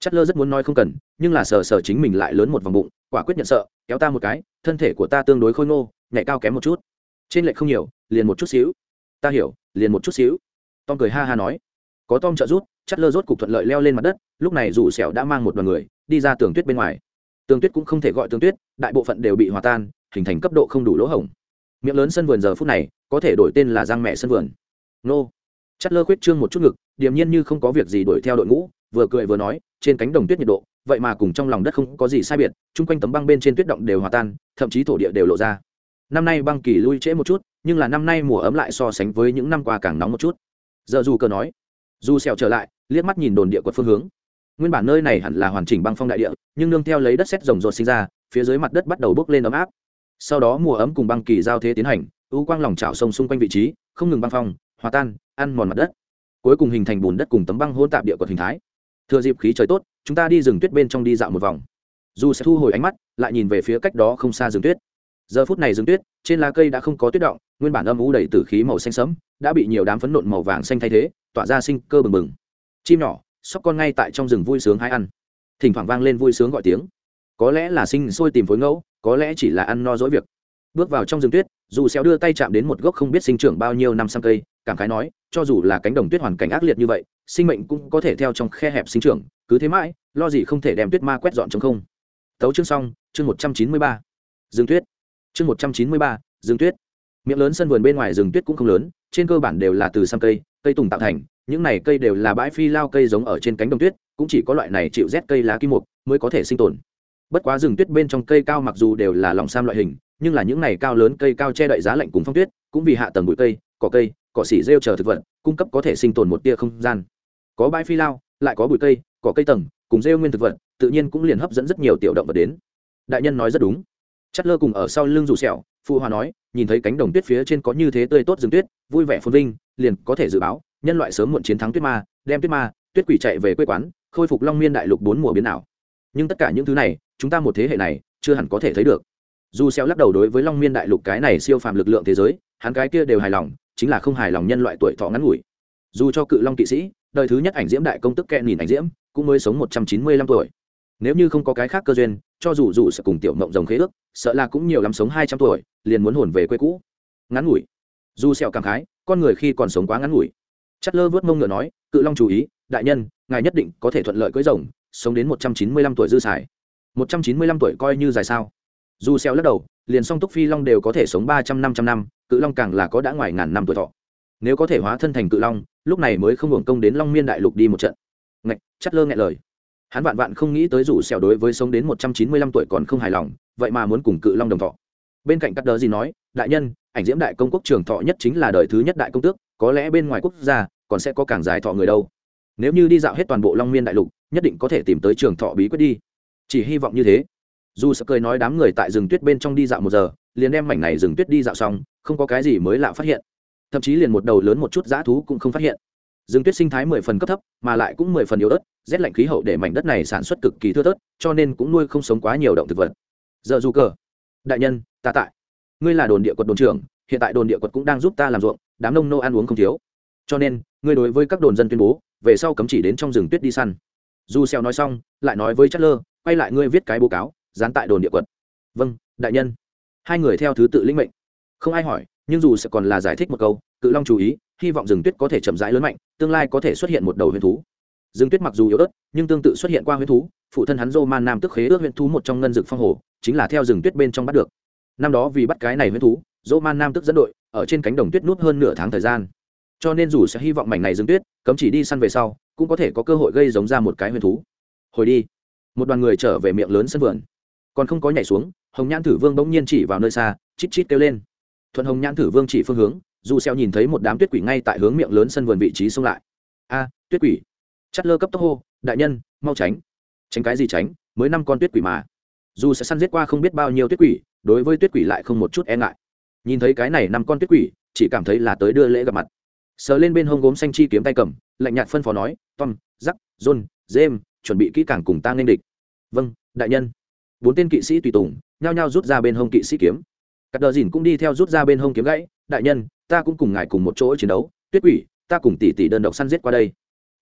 Chát lơ rất muốn nói không cần, nhưng là sờ sờ chính mình lại lớn một vòng bụng, quả quyết nhận sợ, kéo ta một cái, thân thể của ta tương đối khôi ngô nhảy cao kém một chút. Trên lệch không nhiều, liền một chút xíu. Ta hiểu, liền một chút xíu. Tom cười ha ha nói. Có tom trợ giúp Chất lơ rốt cục thuận lợi leo lên mặt đất, lúc này dù sẹo đã mang một đoàn người, đi ra tường tuyết bên ngoài. Tường tuyết cũng không thể gọi tường tuyết, đại bộ phận đều bị hòa tan, hình thành cấp độ không đủ lỗ hổng. Miệng lớn sân vườn giờ phút này, có thể đổi tên là giang mẹ sân vườn. Nô. Chất lơ khuyết trương một chút ngực, điềm nhiên như không có việc gì đuổi theo đội ngũ, vừa cười vừa nói, trên cánh đồng tuyết nhiệt độ, vậy mà cùng trong lòng đất không có gì sai biệt, chung quanh tấm băng bên trên tuyết động đều hòa tan, thậm chí thổ địa đều lộ ra năm nay băng kỳ lui trễ một chút, nhưng là năm nay mùa ấm lại so sánh với những năm qua càng nóng một chút. Giờ dù cờ nói, dù xẹo trở lại, liếc mắt nhìn đồn địa quật phương hướng. Nguyên bản nơi này hẳn là hoàn chỉnh băng phong đại địa, nhưng nương theo lấy đất sét rồng rột sinh ra, phía dưới mặt đất bắt đầu bốc lên ấm áp. Sau đó mùa ấm cùng băng kỳ giao thế tiến hành, u quang lòng trào sông xung quanh vị trí, không ngừng băng phong, hòa tan, ăn mòn mặt đất. Cuối cùng hình thành bùn đất cùng tấm băng hôn tạp địa của hình thái. Thừa dịp khí trời tốt, chúng ta đi rừng tuyết bên trong đi dạo một vòng. Dù sẽ thu hồi ánh mắt, lại nhìn về phía cách đó không xa rừng tuyết giờ phút này rừng tuyết, trên lá cây đã không có tuyết động, nguyên bản âm u đầy tử khí màu xanh sẫm, đã bị nhiều đám phấn nộn màu vàng xanh thay thế, tỏa ra sinh cơ bừng bừng. Chim nhỏ, sóc con ngay tại trong rừng vui sướng hái ăn. Thỉnh thoảng vang lên vui sướng gọi tiếng. Có lẽ là sinh sôi tìm phối ngẫu, có lẽ chỉ là ăn no dỗi việc. Bước vào trong rừng tuyết, dù xéo đưa tay chạm đến một gốc không biết sinh trưởng bao nhiêu năm sang cây, cảm khái nói, cho dù là cánh đồng tuyết hoàn cảnh ác liệt như vậy, sinh mệnh cũng có thể theo trong khe hẹp sinh trưởng, cứ thế mãi, lo gì không thể đem tuyết ma quét dọn trong không. Tấu chương xong, chương một trăm chín mươi ba. Rừng tuyết chương một trăm chín mươi ba, rừng tuyết. Miệng lớn sân vườn bên ngoài rừng tuyết cũng không lớn, trên cơ bản đều là từ sam cây cây tùng tạo thành, những này cây đều là bãi phi lao cây giống ở trên cánh đồng tuyết, cũng chỉ có loại này chịu rét cây lá kim mục mới có thể sinh tồn. Bất quá rừng tuyết bên trong cây cao mặc dù đều là lòng sam loại hình, nhưng là những này cao lớn cây cao che đậy giá lạnh cùng phong tuyết, cũng vì hạ tầng bụi cây, cỏ cây, cỏ xỉ rêu chờ thực vật, cung cấp có thể sinh tồn một tia không gian. Có bãi phi lao, lại có bụi cây, cỏ cây tầng, cùng rêu nguyên thực vật, tự nhiên cũng liền hấp dẫn rất nhiều tiểu động vật đến. Đại nhân nói rất đúng chất lơ cùng ở sau lưng rủ sẹo, phụ hòa nói, nhìn thấy cánh đồng tuyết phía trên có như thế tươi tốt rừng tuyết, vui vẻ phồn vinh, liền có thể dự báo, nhân loại sớm muộn chiến thắng tuyết ma, đem tuyết ma, tuyết quỷ chạy về quê quán, khôi phục long miên đại lục bốn mùa biến nào nhưng tất cả những thứ này, chúng ta một thế hệ này, chưa hẳn có thể thấy được. Dù xeo lắc đầu đối với long miên đại lục cái này siêu phàm lực lượng thế giới, hắn cái kia đều hài lòng, chính là không hài lòng nhân loại tuổi thọ ngắn ngủi. Dù cho cự long kỵ sĩ, đời thứ nhất ảnh diễm đại công tức kẹn nhìn ảnh diễm, cũng mới sống một trăm chín mươi lăm tuổi nếu như không có cái khác cơ duyên, cho dù dù sẽ cùng tiểu mộng rồng khế ước, sợ là cũng nhiều lắm sống hai trăm tuổi, liền muốn hồn về quê cũ. Ngắn ngủi. Dù sẹo cảm khái, con người khi còn sống quá ngắn ngủi. Chất lơ vớt mông ngựa nói, cự long chú ý, đại nhân, ngài nhất định có thể thuận lợi cưới rồng, sống đến một trăm chín mươi lăm tuổi dư xài. Một trăm chín mươi lăm tuổi coi như dài sao? Dù sẹo lắc đầu, liền song túc phi long đều có thể sống ba trăm năm trăm năm, cự long càng là có đã ngoài ngàn năm tuổi thọ. Nếu có thể hóa thân thành cự long, lúc này mới không hưởng công đến long miên đại lục đi một trận. Ngạch, chất lơ nghe lời hắn vạn vạn không nghĩ tới rủ sẹo đối với sống đến một trăm chín mươi lăm tuổi còn không hài lòng, vậy mà muốn cùng cự long đồng thọ. Bên cạnh cắt đờ gì nói, đại nhân, ảnh diễm đại công quốc trường thọ nhất chính là đời thứ nhất đại công tước, có lẽ bên ngoài quốc gia còn sẽ có càng dài thọ người đâu. Nếu như đi dạo hết toàn bộ long miên đại lục, nhất định có thể tìm tới trường thọ bí quyết đi. Chỉ hy vọng như thế. Dù sợ cười nói đám người tại rừng tuyết bên trong đi dạo một giờ, liền đem mảnh này rừng tuyết đi dạo xong, không có cái gì mới lạ phát hiện. Thậm chí liền một đầu lớn một chút dã thú cũng không phát hiện rừng tuyết sinh thái mười phần cấp thấp, mà lại cũng mười phần yếu ớt, rét lạnh khí hậu để mảnh đất này sản xuất cực kỳ thưa thớt, cho nên cũng nuôi không sống quá nhiều động thực vật. Giờ dù cờ. Đại nhân, ta tại. Ngươi là đồn địa quật đồn trưởng, hiện tại đồn địa quật cũng đang giúp ta làm ruộng, đám nông nô ăn uống không thiếu. Cho nên, ngươi đối với các đồn dân tuyên bố, về sau cấm chỉ đến trong rừng tuyết đi săn. Dù xèo nói xong, lại nói với chất lơ, quay lại ngươi viết cái báo cáo, dán tại đồn địa quật. Vâng đại nhân. Hai người theo thứ tự lĩnh mệnh. Không ai hỏi, nhưng dù sẽ còn là giải thích một câu, cự long chú ý hy vọng rừng tuyết có thể chậm rãi lớn mạnh, tương lai có thể xuất hiện một đầu huyền thú. Rừng tuyết mặc dù yếu ớt, nhưng tương tự xuất hiện qua huyền thú, phụ thân hắn dô man nam tức khế ước huyền thú một trong ngân dực phong hồ, chính là theo rừng tuyết bên trong bắt được. Năm đó vì bắt cái này huyền thú dô man nam tức dẫn đội, ở trên cánh đồng tuyết nút hơn nửa tháng thời gian. Cho nên dù sẽ hy vọng mảnh này rừng tuyết, cấm chỉ đi săn về sau, cũng có thể có cơ hội gây giống ra một cái huyền thú. Hồi đi. Một đoàn người trở về miệng lớn sân vườn. Còn không có nhảy xuống, hồng nhãn thử vương bỗng nhiên chỉ vào nơi xa, chít chít kêu lên. Thuận hồng nhãn thử vương chỉ phương hướng dù xeo nhìn thấy một đám tuyết quỷ ngay tại hướng miệng lớn sân vườn vị trí xông lại. A, tuyết quỷ. Chắt lơ cấp tốc hô, đại nhân, mau tránh. Tránh cái gì tránh? Mới năm con tuyết quỷ mà. Dù sẽ săn giết qua không biết bao nhiêu tuyết quỷ, đối với tuyết quỷ lại không một chút e ngại. Nhìn thấy cái này năm con tuyết quỷ, chỉ cảm thấy là tới đưa lễ gặp mặt. Sờ lên bên hông gốm xanh chi kiếm tay cầm, lạnh nhạt phân phó nói, tom giắc john, james, chuẩn bị kỹ càng cùng ta nên địch. Vâng đại nhân. Bốn tên kỵ sĩ tùy tùng, nhao nhao rút ra bên hông kỵ sĩ kiếm cắt đờ dìn cũng đi theo rút ra bên hông kiếm gãy, đại nhân, ta cũng cùng ngài cùng một chỗ chiến đấu, tuyết quỷ, ta cùng tỷ tỷ đơn độc săn giết qua đây.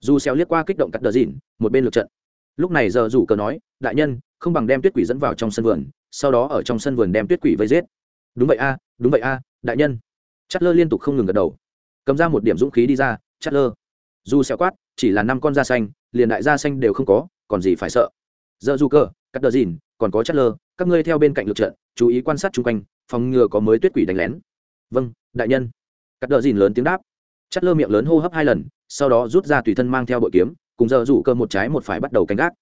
Dù xéo liếc qua kích động cắt đờ dìn, một bên lượt trận. Lúc này giờ rủ cờ nói, đại nhân, không bằng đem tuyết quỷ dẫn vào trong sân vườn, sau đó ở trong sân vườn đem tuyết quỷ vây giết. Đúng vậy a, đúng vậy a, đại nhân. Chát lơ liên tục không ngừng gật đầu. Cầm ra một điểm dũng khí đi ra Chát lơ dù xéo quát, chỉ là năm con da xanh, liền đại da xanh đều không có, còn gì phải sợ. Giờ dù cờ, cắt đờ dìn, còn có Chát lơ các ngươi theo bên cạnh lượt trận, chú ý quan sát chung quanh phòng ngừa có mới tuyết quỷ đánh lén. Vâng đại nhân. Cắt đờ dìn lớn tiếng đáp. Chất lơ miệng lớn hô hấp hai lần sau đó rút ra tùy thân mang theo bội kiếm cùng giờ rủ cơ một trái một phải bắt đầu canh gác.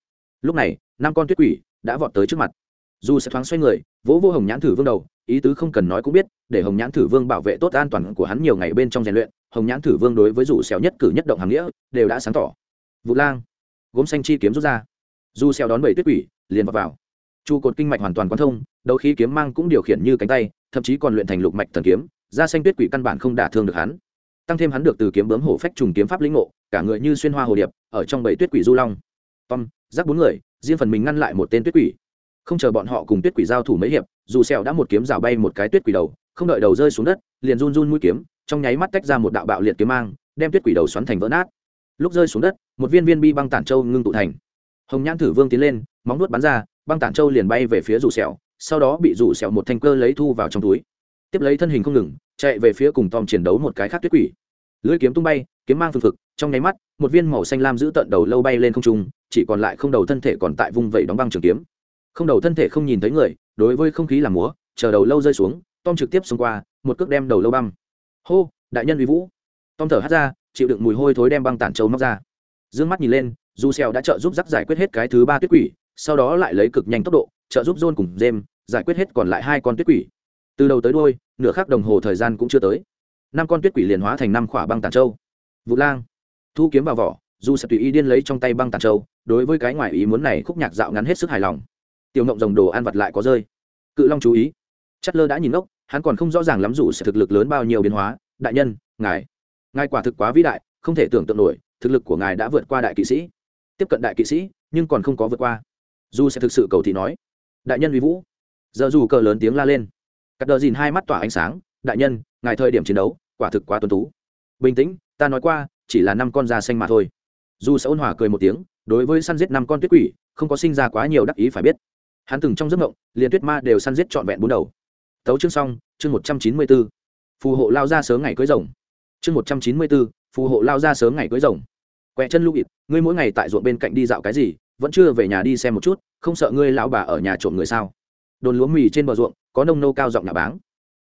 Lúc này năm con tuyết quỷ đã vọt tới trước mặt. Dù sẽ thoáng xoay người vỗ vô hồng nhãn thử vương đầu ý tứ không cần nói cũng biết để hồng nhãn thử vương bảo vệ tốt an toàn của hắn nhiều ngày bên trong rèn luyện hồng nhãn thử vương đối với dù xèo nhất cử nhất động hàng nghĩa đều đã sáng tỏ. Vũ lang. Gốm xanh chi kiếm rút ra. Dù xèo đón bảy tuyết quỷ liền vào, vào. chu cột kinh mạch hoàn toàn quan thông đấu khí kiếm mang cũng điều khiển như cánh tay, thậm chí còn luyện thành lục mạch thần kiếm, da xanh tuyết quỷ căn bản không đả thương được hắn. Tăng thêm hắn được từ kiếm bướm hổ phách trùng kiếm pháp lĩnh ngộ, cả người như xuyên hoa hồ điệp, ở trong bảy tuyết quỷ du long. Tom giác bốn người, riêng phần mình ngăn lại một tên tuyết quỷ. Không chờ bọn họ cùng tuyết quỷ giao thủ mấy hiệp, dù sẹo đã một kiếm rào bay một cái tuyết quỷ đầu, không đợi đầu rơi xuống đất, liền run run mũi kiếm, trong nháy mắt tách ra một đạo bạo liệt kiếm mang, đem tuyết quỷ đầu xoắn thành vỡ nát. Lúc rơi xuống đất, một viên viên bi băng tản châu ngưng tụ thành. Hồng nhãn thử vương tiến lên, móng nuốt bắn ra, băng tản châu liền bay về phía dù sẹo sau đó bị rủ sẹo một thanh cơ lấy thu vào trong túi. Tiếp lấy thân hình không ngừng, chạy về phía cùng tom chiến đấu một cái khác tuyết quỷ. Lưỡi kiếm tung bay, kiếm mang phương phực, trong nháy mắt, một viên màu xanh lam giữ tận đầu lâu bay lên không trung, chỉ còn lại không đầu thân thể còn tại vùng vẫy đóng băng trường kiếm. Không đầu thân thể không nhìn thấy người, đối với không khí làm múa, chờ đầu lâu rơi xuống, tom trực tiếp xông qua, một cước đem đầu lâu băng. Hô, đại nhân uy vũ. Tom thở hắt ra, chịu đựng mùi hôi thối đem băng tản trâu móc ra. D ư ơ n g mắt nhìn lên du xèo đã trợ giúp rắc giải quyết hết cái thứ ba tuyết quỷ, sau đó lại lấy cực nhanh tốc độ trợ giúp john cùng James giải quyết hết còn lại hai con tuyết quỷ. Từ đầu tới đuôi, nửa khắc đồng hồ thời gian cũng chưa tới. Năm con tuyết quỷ liền hóa thành năm khỏa băng tản châu. Vũ lang, thu kiếm vào vỏ du sẽ tùy ý điên lấy trong tay băng tản châu, đối với cái ngoài ý muốn này khúc nhạc dạo ngắn hết sức hài lòng. Tiểu ngộng rồng đồ ăn vặt lại có rơi. Cự long chú ý. Chất lơ đã nhìn ngốc, hắn còn không rõ ràng lắm dù sẽ thực lực lớn bao nhiêu biến hóa. Đại nhân, ngài. Ngài quả thực quá vĩ đại, không thể tưởng tượng nổi, thực lực của ngài đã vượt qua đại kỵ sĩ. Tiếp cận đại kỵ sĩ, nhưng còn không có vượt qua. Du sẽ thực sự cầu thị nói đại nhân uy vũ. Giờ dù cờ lớn tiếng la lên. Cắt đờ dìn hai mắt tỏa ánh sáng, đại nhân, ngài thời điểm chiến đấu, quả thực quá tuân tú. Bình tĩnh, ta nói qua, chỉ là năm con da xanh mà thôi. Dù sẽ ôn hòa cười một tiếng, đối với săn giết năm con tuyết quỷ, không có sinh ra quá nhiều đắc ý phải biết. Hắn từng trong giấc mộng, liền tuyết ma đều săn giết trọn vẹn bốn đầu. Tấu chương xong, chương một trăm chín mươi b ố phù hộ lao ra sớm ngày cưới rồng. Chương một trăm chín mươi b ố phù hộ lao ra sớm ngày cưới rồng. Quẹ chân lưu ịt, ngươi mỗi ngày tại ruộng bên cạnh đi dạo cái gì? Vẫn chưa về nhà đi xem một chút không sợ ngươi lão bà ở nhà trộm người sao? Đồn lúa mì trên bờ ruộng có nông nô cao giọng nhà báng.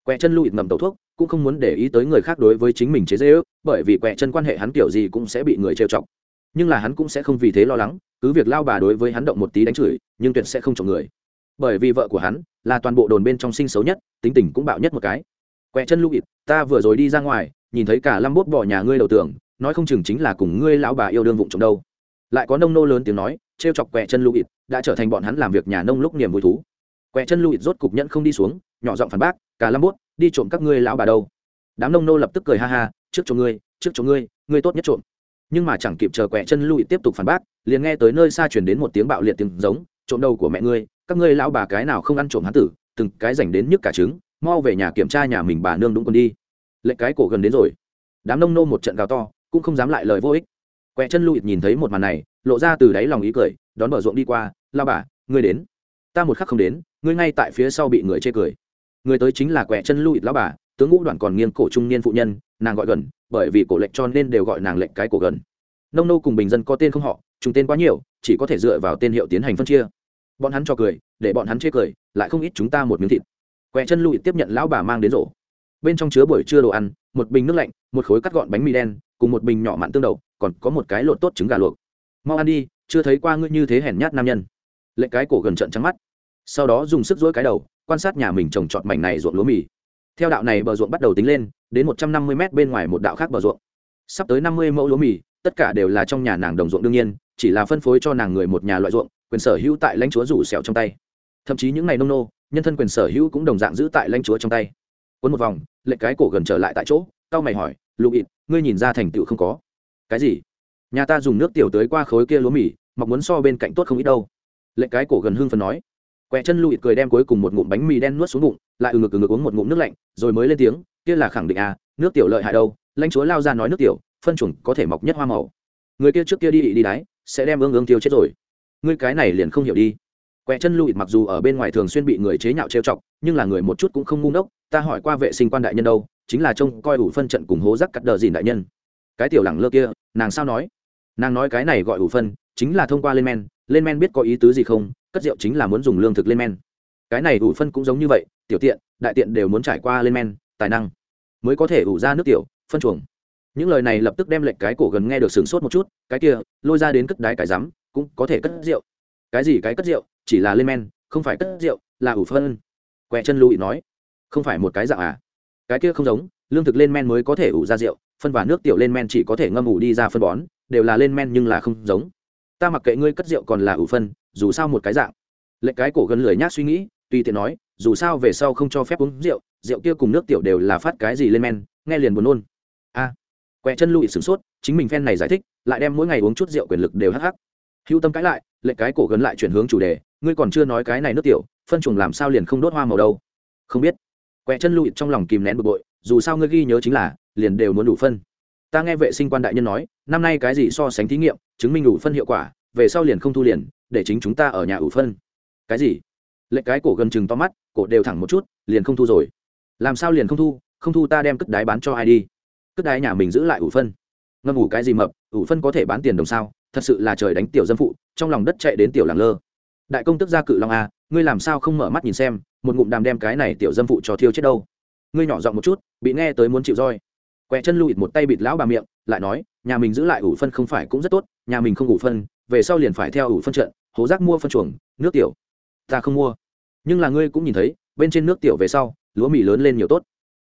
Quẹ chân lụi ngầm tẩu thuốc cũng không muốn để ý tới người khác đối với chính mình chế dễ ước bởi vì quẹ chân quan hệ hắn kiểu gì cũng sẽ bị người trêu chọc. Nhưng là hắn cũng sẽ không vì thế lo lắng cứ việc lao bà đối với hắn động một tí đánh chửi nhưng tuyệt sẽ không trộm người. Bởi vì vợ của hắn là toàn bộ đồn bên trong sinh xấu nhất tính tình cũng bạo nhất một cái. Quẹ chân lụi ta vừa rồi đi ra ngoài nhìn thấy cả lăm bốt bỏ nhà ngươi đầu tưởng, nói không chừng chính là cùng ngươi lão bà yêu đương vụng trộm đâu. Lại có nông nô lớn tiếng nói t e chọc quẹ chân lưu đã trở thành bọn hắn làm việc nhà nông lúc niềm vui thú. Quẹ chân lưu rốt cục nhẫn không đi xuống, nhỏ giọng phản bác cả lăm bút, đi trộm các ngươi lão bà đâu? Đám nông nô lập tức cười ha ha, trước chỗ ngươi, trước chỗ ngươi ngươi tốt nhất trộm. Nhưng mà chẳng kịp chờ quẹ chân lưu tiếp tục phản bác, liền nghe tới nơi xa chuyển đến một tiếng bạo liệt tiếng giống, trộm đầu của mẹ ngươi, các ngươi lão bà cái nào không ăn trộm hắn tử, từng cái dành đến nhức cả trứng, mau về nhà kiểm tra nhà mình bà nương đúng còn đi. Lệnh cái cổ gần đến rồi. Đám nông nô một trận gào to, cũng không dám lại lời vô ích quẹ chân lụi nhìn thấy một màn này, lộ ra từ đáy lòng ý cười, đón bờ ruộng đi qua, lao bà, ngươi đến. Ta một khắc không đến, ngươi ngay tại phía sau bị người chê cười. Người tới chính là quẹ chân lụi lao bà, tướng ngũ đoạn còn nghiêng cổ trung niên phụ nhân, nàng gọi gần, bởi vì cổ lệnh cho nên đều gọi nàng lệnh cái cổ gần. Nông nô cùng bình dân có tên không họ, trùng tên quá nhiều, chỉ có thể dựa vào tên hiệu tiến hành phân chia. Bọn hắn cho cười, để bọn hắn chê cười, lại không ít chúng ta một miếng thịt. Quẹ chân lụi tiếp nhận lão bà mang đến rổ. Bên trong chứa buổi trưa đồ ăn, một bình nước lạnh, một khối cắt gọn bánh mì đen cùng một bình nhỏ mặn tương đậu còn có một cái lột tốt trứng gà luộc. Mau ăn đi, chưa thấy qua ngươi như thế hèn nhát nam nhân. Lệ cái cổ gần trận trắng mắt. Sau đó dùng sức dỗi cái đầu, quan sát nhà mình trồng trọt mảnh này ruộng lúa mì. Theo đạo này bờ ruộng bắt đầu tính lên, đến một trăm năm mươi m bên ngoài một đạo khác bờ ruộng. Sắp tới năm mươi mẫu lúa mì, tất cả đều là trong nhà nàng đồng ruộng đương nhiên, chỉ là phân phối cho nàng người một nhà loại ruộng, quyền sở hữu tại lãnh chúa rủ xẻo trong tay. Thậm chí những ngày nông nô, nhân thân quyền sở hữu cũng đồng dạng giữ tại lãnh chúa trong tay. Quấn một vòng, lệ cái cổ gần trở lại tại chỗ tao mày hỏi, lục ịt ngươi nhìn ra thành tựu không có. Cái gì? Nhà ta dùng nước tiểu tới qua khối kia lúa mì, mọc muốn so bên cạnh tốt không ít đâu. Lệ cái cổ gần hưng phần nói. Quẹ chân lụi cười đem cuối cùng một ngụm bánh mì đen nuốt xuống bụng, lại ừ ngực ừ ngực uống một ngụm nước lạnh, rồi mới lên tiếng, kia là khẳng định à nước tiểu lợi hại đâu, lãnh chúa lao ra nói nước tiểu, phân chủng có thể mọc nhất hoa màu. Người kia trước kia đi đi đáy sẽ đem ương ương tiêu chết rồi. Ngươi cái này liền không hiểu đi. Quẹ chân lụi mặc dù ở bên ngoài thường xuyên bị người chế nhạo trêu chọc, nhưng là người một chút cũng không ngu ngốc, ta hỏi qua vệ sinh quan đại nhân đâu chính là trông coi ủ phân trận cùng hố rắc cắt đờ dìn đại nhân. Cái tiểu lẳng lơ kia, nàng sao nói? Nàng nói cái này gọi ủ phân, chính là thông qua lên men lên men biết có ý tứ gì không, cất rượu chính là muốn dùng lương thực lên men. Cái này ủ phân cũng giống như vậy, tiểu tiện, đại tiện đều muốn trải qua lên men, tài năng, mới có thể ủ ra nước tiểu, phân chuồng. Những lời này lập tức đem lệnh cái cổ gần nghe được sửng sốt một chút, cái kia, lôi ra đến cất đái cái rắm, cũng có thể cất rượu. Cái gì cái cất rượu? Chỉ là lên men, không phải cất rượu, là ủ phân. Quẹ chân lưu nói. Không phải một cái dạng à? Cái kia không giống lương thực lên men mới có thể ủ ra rượu phân và nước tiểu lên men chỉ có thể ngâm ủ đi ra phân bón đều là lên men nhưng là không giống. Ta mặc kệ ngươi cất rượu còn là ủ phân dù sao một cái dạng. Lệnh cái cổ gần lười nhác suy nghĩ tùy tiện nói dù sao về sau không cho phép uống rượu rượu kia cùng nước tiểu đều là phát cái gì lên men nghe liền buồn nôn. A à, quẹ chân lụi sửng sốt chính mình phen này giải thích lại đem mỗi ngày uống chút rượu quyền lực đều hắc hắc. Hữu tâm cãi lại lệnh cái cổ gần lại chuyển hướng chủ đề ngươi còn chưa nói cái này nước tiểu phân chuồng làm sao liền không đốt hoa màu đâu. Không biết quẹ chân lụi trong lòng kìm nén bực bội, dù sao ngươi ghi nhớ chính là, liền đều muốn đủ phân. Ta nghe vệ sinh quan đại nhân nói, năm nay cái gì so sánh thí nghiệm, chứng minh đủ phân hiệu quả, về sau liền không thu liền, để chính chúng ta ở nhà ủ phân. Cái gì? Lệnh cái cổ gần chừng to mắt, cổ đều thẳng một chút, liền không thu rồi. Làm sao liền không thu không thu ta đem cất đái bán cho ai đi. Cất đái nhà mình giữ lại ủ phân. Ngâm ủ cái gì mập, ủ phân có thể bán tiền đồng sao, thật sự là trời đánh tiểu dân phụ, trong lòng đất chạy đến tiểu làng lơ. Đại công tức gia cự long a ngươi làm sao không mở mắt nhìn xem một ngụm đàm đem cái này tiểu dâm phụ cho thiêu chết đâu. Ngươi nhỏ giọng một chút, bị nghe tới muốn chịu roi. Quẹ chân lụi một tay bịt lão bà miệng, lại nói, nhà mình giữ lại ủ phân không phải cũng rất tốt, nhà mình không ủ phân, về sau liền phải theo ủ phân trận, hố rác mua phân chuồng, nước tiểu. Ta không mua. Nhưng là ngươi cũng nhìn thấy, bên trên nước tiểu về sau, lúa mì lớn lên nhiều tốt.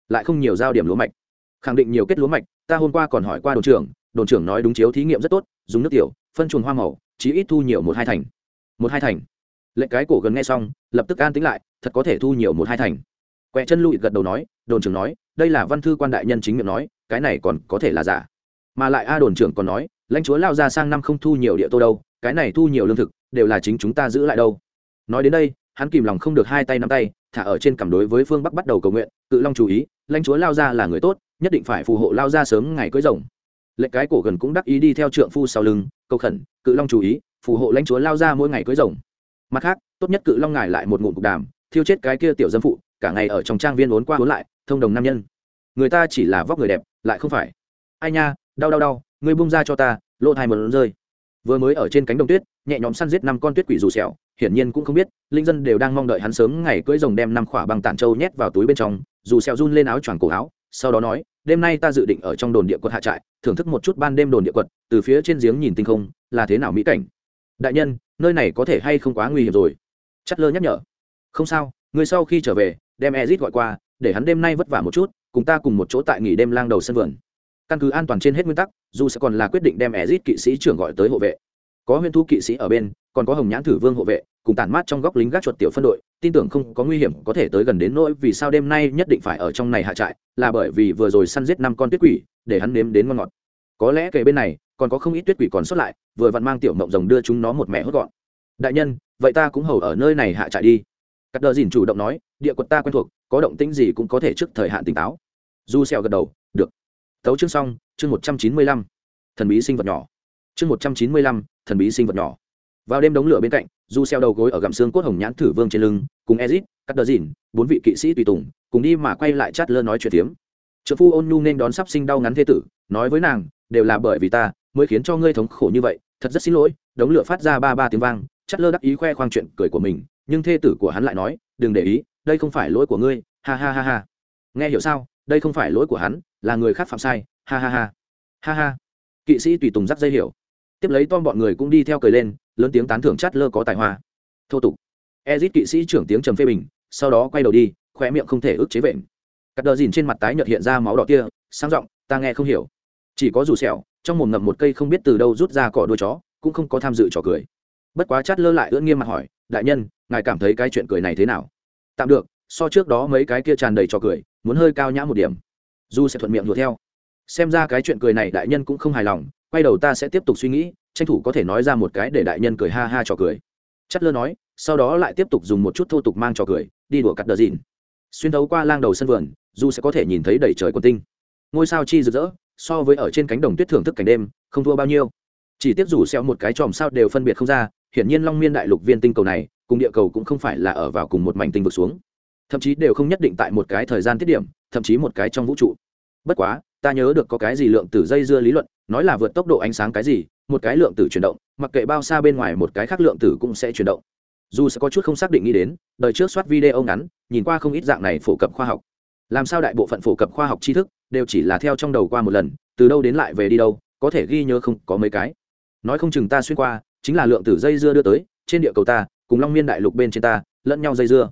Lại không nhiều giao điểm lúa mạch. Khẳng định nhiều kết lúa mạch, ta hôm qua còn hỏi qua đồn trưởng đồn trưởng nói đúng chiếu thí nghiệm rất tốt, dùng nước tiểu, phân chuồng hoa màu, chí ít thu nhiều một hai thành. Một hai thành. Lệnh cái cổ gần nghe xong, lập tức an tính lại thật có thể thu nhiều một hai thành. Quẹ chân lụi gật đầu nói, đồn trưởng nói, đây là văn thư quan đại nhân chính miệng nói, cái này còn có thể là giả. Mà lại a đồn trưởng còn nói, lãnh chúa lao ra sang năm không thu nhiều địa tô đâu, cái này thu nhiều lương thực, đều là chính chúng ta giữ lại đâu. Nói đến đây, hắn kìm lòng không được hai tay nắm tay, thả ở trên cảm đối với phương bắc bắt đầu cầu nguyện, cự long chú ý, lãnh chúa lao ra là người tốt, nhất định phải phù hộ lao ra sớm ngày cưới rồng. Lệnh cái cổ gần cũng đắc ý đi theo trượng phu sau lưng, cầu khẩn, cự long chú ý, phù hộ lãnh chúa lao ra mỗi ngày cưới rồng. Mặt khác, tốt nhất cự long ngài lại một ngụm cục đàm thiêu chết cái kia tiểu dân phụ, cả ngày ở trong trang viên vốn qua vốn lại, thông đồng nam nhân. Người ta chỉ là vóc người đẹp, lại không phải. Ai nha, đau đau đau ngươi bung ra cho ta, lỗ thai mờ rơi. Vừa mới ở trên cánh đồng tuyết, nhẹ nhõm săn giết năm con tuyết quỷ dù sẹo, hiển nhiên cũng không biết, linh dân đều đang mong đợi hắn sớm ngày cưỡi rồng đem năm khỏa băng tản châu nhét vào túi bên trong, dù sẹo run lên áo choàng cổ áo, sau đó nói, đêm nay ta dự định ở trong đồn địa quật hạ trại, thưởng thức một chút ban đêm đồn địa quật, từ phía trên giếng nhìn tinh không, là thế nào mỹ cảnh? Đại nhân, nơi này có thể hay không quá nguy hiểm rồi? Chắt lơ nhắc nhở không sao người sau khi trở về, đem ezit gọi qua, để hắn đêm nay vất vả một chút, cùng ta cùng một chỗ tại nghỉ đêm lang đầu sân vườn. Căn cứ an toàn trên hết nguyên tắc, dù sẽ còn là quyết định đem ezit kỵ sĩ trưởng gọi tới hộ vệ. Có huyên thu kỵ sĩ ở bên, còn có hồng nhãn thử vương hộ vệ, cùng tản mát trong góc lính gác chuột tiểu phân đội, tin tưởng không có nguy hiểm có thể tới gần đến nỗi vì sao đêm nay nhất định phải ở trong này hạ trại, là bởi vì vừa rồi săn giết năm con tuyết quỷ, để hắn nếm đến ngon ngọt. Có lẽ kể bên này, còn có không ít tuyết quỷ còn sót lại, vừa vặn mang tiểu mộng rồng đưa chúng nó một mẹ hốt gọn. Đại nhân, vậy ta cũng hầu ở nơi này hạ trại đi cắt đờ dìn chủ động nói, địa quật ta quen thuộc, có động tĩnh gì cũng có thể trước thời hạn tỉnh táo. Du xèo gật đầu, được. Tấu chương xong, chương một trăm chín mươi lăm, thần bí sinh vật nhỏ. Chương một trăm chín mươi lăm, thần bí sinh vật nhỏ. Vào đêm đống lửa bên cạnh du xeo đầu gối ở gầm xương cốt hồng nhãn thử vương trên lưng, cùng ezit, cắt đờ dìn, bốn vị kỵ sĩ tùy tùng, cùng đi mà quay lại chát lơ nói chuyện tiếm trợ phu ôn nhu nên đón sắp sinh đau ngắn thế tử, nói với nàng, đều là bởi vì ta mới khiến cho ngươi thống khổ như vậy, thật rất xin lỗi. Đống lửa phát ra ba ba tiếng vang, chát lơ đắc ý khoe khoang chuyện cười của mình nhưng thê tử của hắn lại nói, đừng để ý, đây không phải lỗi của ngươi, ha ha ha ha. Nghe hiểu sao? Đây không phải lỗi của hắn, là người khác phạm sai, ha ha ha. Ha ha. Kỵ sĩ tùy tùng dắt dây hiểu. Tiếp lấy tom bọn người cũng đi theo cười lên, lớn tiếng tán thưởng chát lơ có tài hoa. Thô tục. Ezit kỵ sĩ trưởng tiếng trầm phê bình, sau đó quay đầu đi khoe miệng không thể ức chế vện. Cắt đờ dìn trên mặt tái nhợt hiện ra máu đỏ kia, sang giọng, ta nghe không hiểu. Chỉ có dù sẹo, trong mồm ngậm một cây không biết từ đâu rút ra cỏ đuôi chó, cũng không có tham dự trò cười bất quá chát lơ lại ưỡn nghiêm mặt hỏi, đại nhân, ngài cảm thấy cái chuyện cười này thế nào? Tạm được, so trước đó mấy cái kia tràn đầy trò cười, muốn hơi cao nhã một điểm. Du sẽ thuận miệng đùa theo. Xem ra cái chuyện cười này đại nhân cũng không hài lòng, quay đầu ta sẽ tiếp tục suy nghĩ, tranh thủ có thể nói ra một cái để đại nhân cười ha ha trò cười. Chất lơ nói, sau đó lại tiếp tục dùng một chút thô tục mang trò cười, đi đùa cắt đờ dìn xuyên thấu qua lang đầu sân vườn, du sẽ có thể nhìn thấy đầy trời quần tinh. Ngôi sao chi rực rỡ, so với ở trên cánh đồng tuyết thưởng thức cảnh đêm, không thua bao nhiêu. Chỉ tiếp rủ xeo một cái chòm sao đều phân biệt không ra hiển nhiên long miên đại lục viên tinh cầu này, cùng địa cầu cũng không phải là ở vào cùng một mảnh tinh vực xuống. Thậm chí đều không nhất định tại một cái thời gian tiết điểm, thậm chí một cái trong vũ trụ. Bất quá, ta nhớ được có cái gì lượng tử dây dưa lý luận, nói là vượt tốc độ ánh sáng cái gì, một cái lượng tử chuyển động, mặc kệ bao xa bên ngoài một cái khác lượng tử cũng sẽ chuyển động. Dù sẽ có chút không xác định nghĩ đến, đời trước soát video ngắn, nhìn qua không ít dạng này phổ cập khoa học. Làm sao đại bộ phận phổ cập khoa học tri thức đều chỉ là theo trong đầu qua một lần, từ đâu đến lại về đi đâu, có thể ghi nhớ không có mấy cái. Nói không chừng ta xuyên qua chính là lượng tử dây dưa đưa tới, trên địa cầu ta, cùng long miên đại lục bên trên ta, lẫn nhau dây dưa.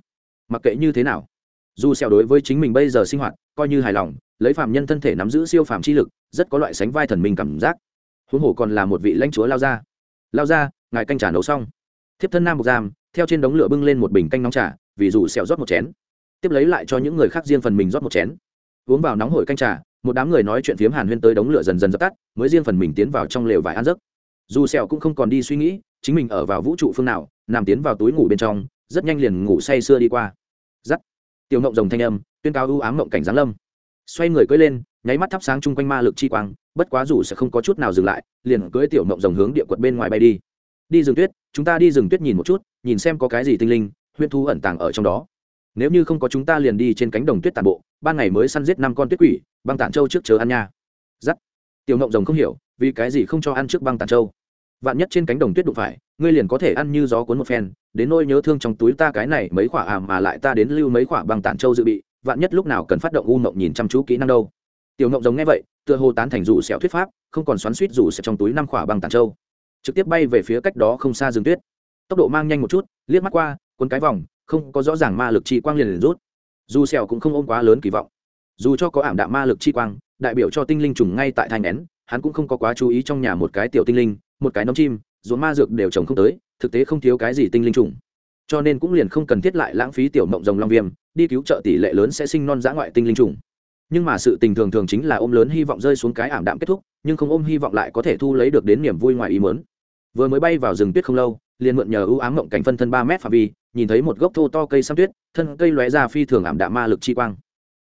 Mặc kệ như thế nào, dù xẻo đối với chính mình bây giờ sinh hoạt, coi như hài lòng, lấy phàm nhân thân thể nắm giữ siêu phàm chi lực, rất có loại sánh vai thần minh cảm giác. Huống hồ còn là một vị lãnh chúa lao ra lao ra ngài canh trà nấu xong. Thiếp thân nam bục giam, theo trên đống lửa bưng lên một bình canh nóng trà, vì dù xẻo rót một chén, tiếp lấy lại cho những người khác riêng phần mình rót một chén. Uống vào nóng hổi canh trà, một đám người nói chuyện phiếm hàn huyên tới đống lửa dần dần dập tắt, mới riêng phần mình tiến vào trong lều vải ăn giấc dù sẹo cũng không còn đi suy nghĩ, chính mình ở vào vũ trụ phương nào, nằm tiến vào túi ngủ bên trong, rất nhanh liền ngủ say sưa đi qua. Giắt. Tiểu ngộng rồng thanh âm, tuyên cao ưu ám ngộng cảnh giáng lâm. Xoay người cưỡi lên, nháy mắt thắp sáng chung quanh ma lực chi quang, bất quá dù sẽ không có chút nào dừng lại, liền cưỡi tiểu ngộng rồng hướng địa quật bên ngoài bay đi. Đi rừng tuyết, chúng ta đi rừng tuyết nhìn một chút, nhìn xem có cái gì tinh linh, huyễn thú ẩn tàng ở trong đó. Nếu như không có chúng ta liền đi trên cánh đồng tuyết tàn bộ, ban ngày mới săn giết năm con tuyết quỷ, băng tản châu trước chờ ăn nha. Giắt. Tiểu ngộng rồng không hiểu, vì cái gì không cho ăn trước băng tản châu? Vạn nhất trên cánh đồng tuyết đụng phải, ngươi liền có thể ăn như gió cuốn một phen, đến nôi nhớ thương trong túi ta cái này mấy khoả à mà lại ta đến lưu mấy khoả băng tản châu dự bị, vạn nhất lúc nào cần phát động u mộng nhìn chăm chú kỹ năng đâu. Tiểu mộng giống nghe vậy, tựa hồ tán thành rủ xẻo thuyết pháp, không còn xoắn suýt rủ xẻo trong túi năm khoả băng tản châu. Trực tiếp bay về phía cách đó không xa rừng tuyết. Tốc độ mang nhanh một chút, liếc mắt qua, cuốn cái vòng, không có rõ ràng ma lực chi quang liền liền rút. Dù xẻo cũng không ôm quá lớn kỳ vọng. Dù cho có ảm đạm ma lực chi quang, đại biểu cho tinh linh trùng ngay tại thanh nén, hắn cũng không có quá chú ý trong nhà một cái tiểu tinh linh một cái nấm chim, ruộng ma dược đều trồng không tới, thực tế không thiếu cái gì tinh linh trùng. Cho nên cũng liền không cần thiết lại lãng phí tiểu mộng rồng long viêm, đi cứu trợ tỷ lệ lớn sẽ sinh non giã ngoại tinh linh trùng. Nhưng mà sự tình thường thường chính là ôm lớn hy vọng rơi xuống cái ảm đạm kết thúc, nhưng không ôm hy vọng lại có thể thu lấy được đến niềm vui ngoài ý mớn vừa mới bay vào rừng tuyết không lâu, liền mượn nhờ ưu ám mộng cảnh phân thân ba mét phạm vi, nhìn thấy một gốc thô to cây xăm tuyết, thân cây lóe ra phi thường ảm đạm ma lực chi quang.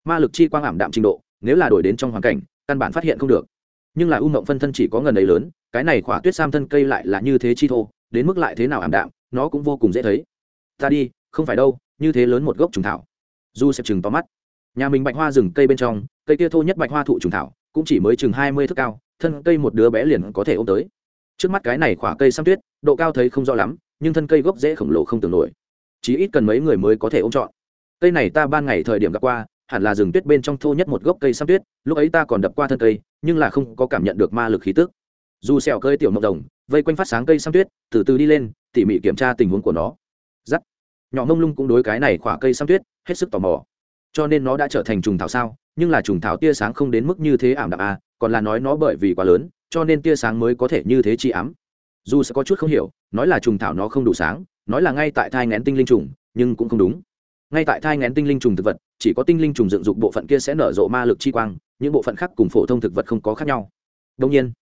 Ma lực chi quang ảm đạm trình độ, nếu là đổi đến trong hoàn cảnh, căn bản phát hiện không được nhưng là u mộng phân thân chỉ có ngần ấy lớn, cái này khỏa tuyết sam thân cây lại là như thế chi thô, đến mức lại thế nào ảm đạm, nó cũng vô cùng dễ thấy. Ta đi, không phải đâu, như thế lớn một gốc trùng thảo. Du sẽ chừng to mắt. Nhà mình bạch hoa rừng cây bên trong, cây kia thô nhất bạch hoa thụ trùng thảo, cũng chỉ mới chừng hai mươi thước cao, thân cây một đứa bé liền có thể ôm tới. Trước mắt cái này khỏa cây sam tuyết, độ cao thấy không rõ lắm, nhưng thân cây gốc dễ khổng lồ không tưởng nổi. Chỉ ít cần mấy người mới có thể ôm trọn. Cây này ta ban ngày thời điểm gặp qua hẳn là rừng tuyết bên trong thô nhất một gốc cây sam tuyết, lúc ấy ta còn đập qua thân cây, nhưng là không có cảm nhận được ma lực khí tức. Dù xẻo cơi tiểu mộng đồng, vây quanh phát sáng cây sam tuyết, từ từ đi lên, tỉ mỉ kiểm tra tình huống của nó. Giắt. Nhỏ mông lung cũng đối cái này khỏa cây sam tuyết, hết sức tò mò. Cho nên nó đã trở thành trùng thảo sao, nhưng là trùng thảo tia sáng không đến mức như thế ảm đạm à còn là nói nó bởi vì quá lớn, cho nên tia sáng mới có thể như thế chi ám. Dù sẽ có chút không hiểu, nói là trùng thảo nó không đủ sáng, nói là ngay tại thai ngén tinh linh trùng, nhưng cũng không đúng. Ngay tại thai ngén tinh linh trùng thực vật chỉ có tinh linh trùng dựng dục bộ phận kia sẽ nở rộ ma lực chi quang, những bộ phận khác cùng phổ thông thực vật không có khác nhau. Đông nhiên,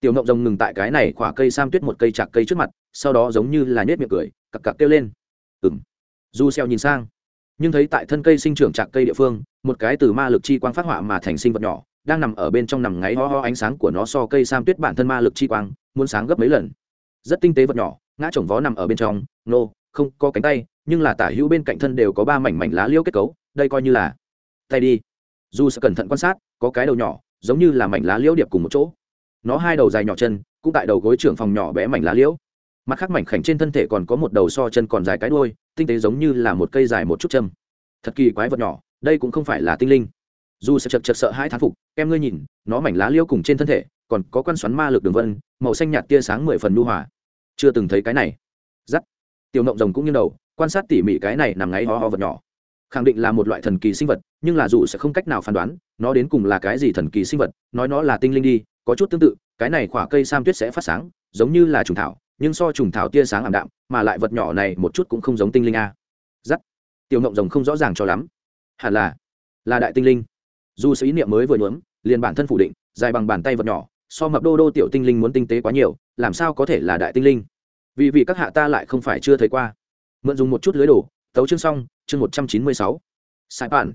tiểu ngộng rồng ngừng tại cái này khỏa cây sam tuyết một cây chạc cây trước mặt, sau đó giống như là nhét miệng cười, cặc cặc kêu lên. Ừng du xeo nhìn sang, nhưng thấy tại thân cây sinh trưởng chạc cây địa phương, một cái từ ma lực chi quang phát họa mà thành sinh vật nhỏ, đang nằm ở bên trong nằm ngáy ho ho ánh sáng của nó so cây sam tuyết bản thân ma lực chi quang, muốn sáng gấp mấy lần. Rất tinh tế vật nhỏ, ngã chồng vó nằm ở bên trong, nô, không có cánh tay, nhưng là tả hữu bên cạnh thân đều có ba mảnh mảnh lá liêu kết cấu đây coi như là tay đi. Dù sẽ cẩn thận quan sát, có cái đầu nhỏ, giống như là mảnh lá liễu điệp cùng một chỗ. Nó hai đầu dài nhỏ chân, cũng tại đầu gối trưởng phòng nhỏ bé mảnh lá liễu. Mặt khác mảnh khảnh trên thân thể còn có một đầu so chân còn dài cái đuôi, tinh tế giống như là một cây dài một chút châm. Thật kỳ quái vật nhỏ, đây cũng không phải là tinh linh. Dù sẽ chật chật sợ hai thán phục, em ngươi nhìn, nó mảnh lá liễu cùng trên thân thể, còn có quan xoắn ma lực đường vân, màu xanh nhạt tia sáng mười phần nu hòa. Chưa từng thấy cái này. Giắt. Tiểu mộng rồng cũng như đầu, quan sát tỉ mỉ cái này nằm ngáy ho ho vật nhỏ khẳng định là một loại thần kỳ sinh vật, nhưng là dù sẽ không cách nào phán đoán, nó đến cùng là cái gì thần kỳ sinh vật, nói nó là tinh linh đi, có chút tương tự, cái này khỏa cây sam tuyết sẽ phát sáng, giống như là trùng thảo, nhưng so trùng thảo tia sáng ảm đạm, mà lại vật nhỏ này một chút cũng không giống tinh linh a. Giắt tiểu ngộng rồng không rõ ràng cho lắm. Hẳn là là đại tinh linh. Dù sự ý niệm mới vừa nhuốm, liền bản thân phủ định, dài bằng bàn tay vật nhỏ, so mập đô đô tiểu tinh linh muốn tinh tế quá nhiều, làm sao có thể là đại tinh linh? Vì vì các hạ ta lại không phải chưa thấy qua. Mượn dùng một chút lưới đồ tấu chương xong, chương một trăm chín mươi sáu. Sài bản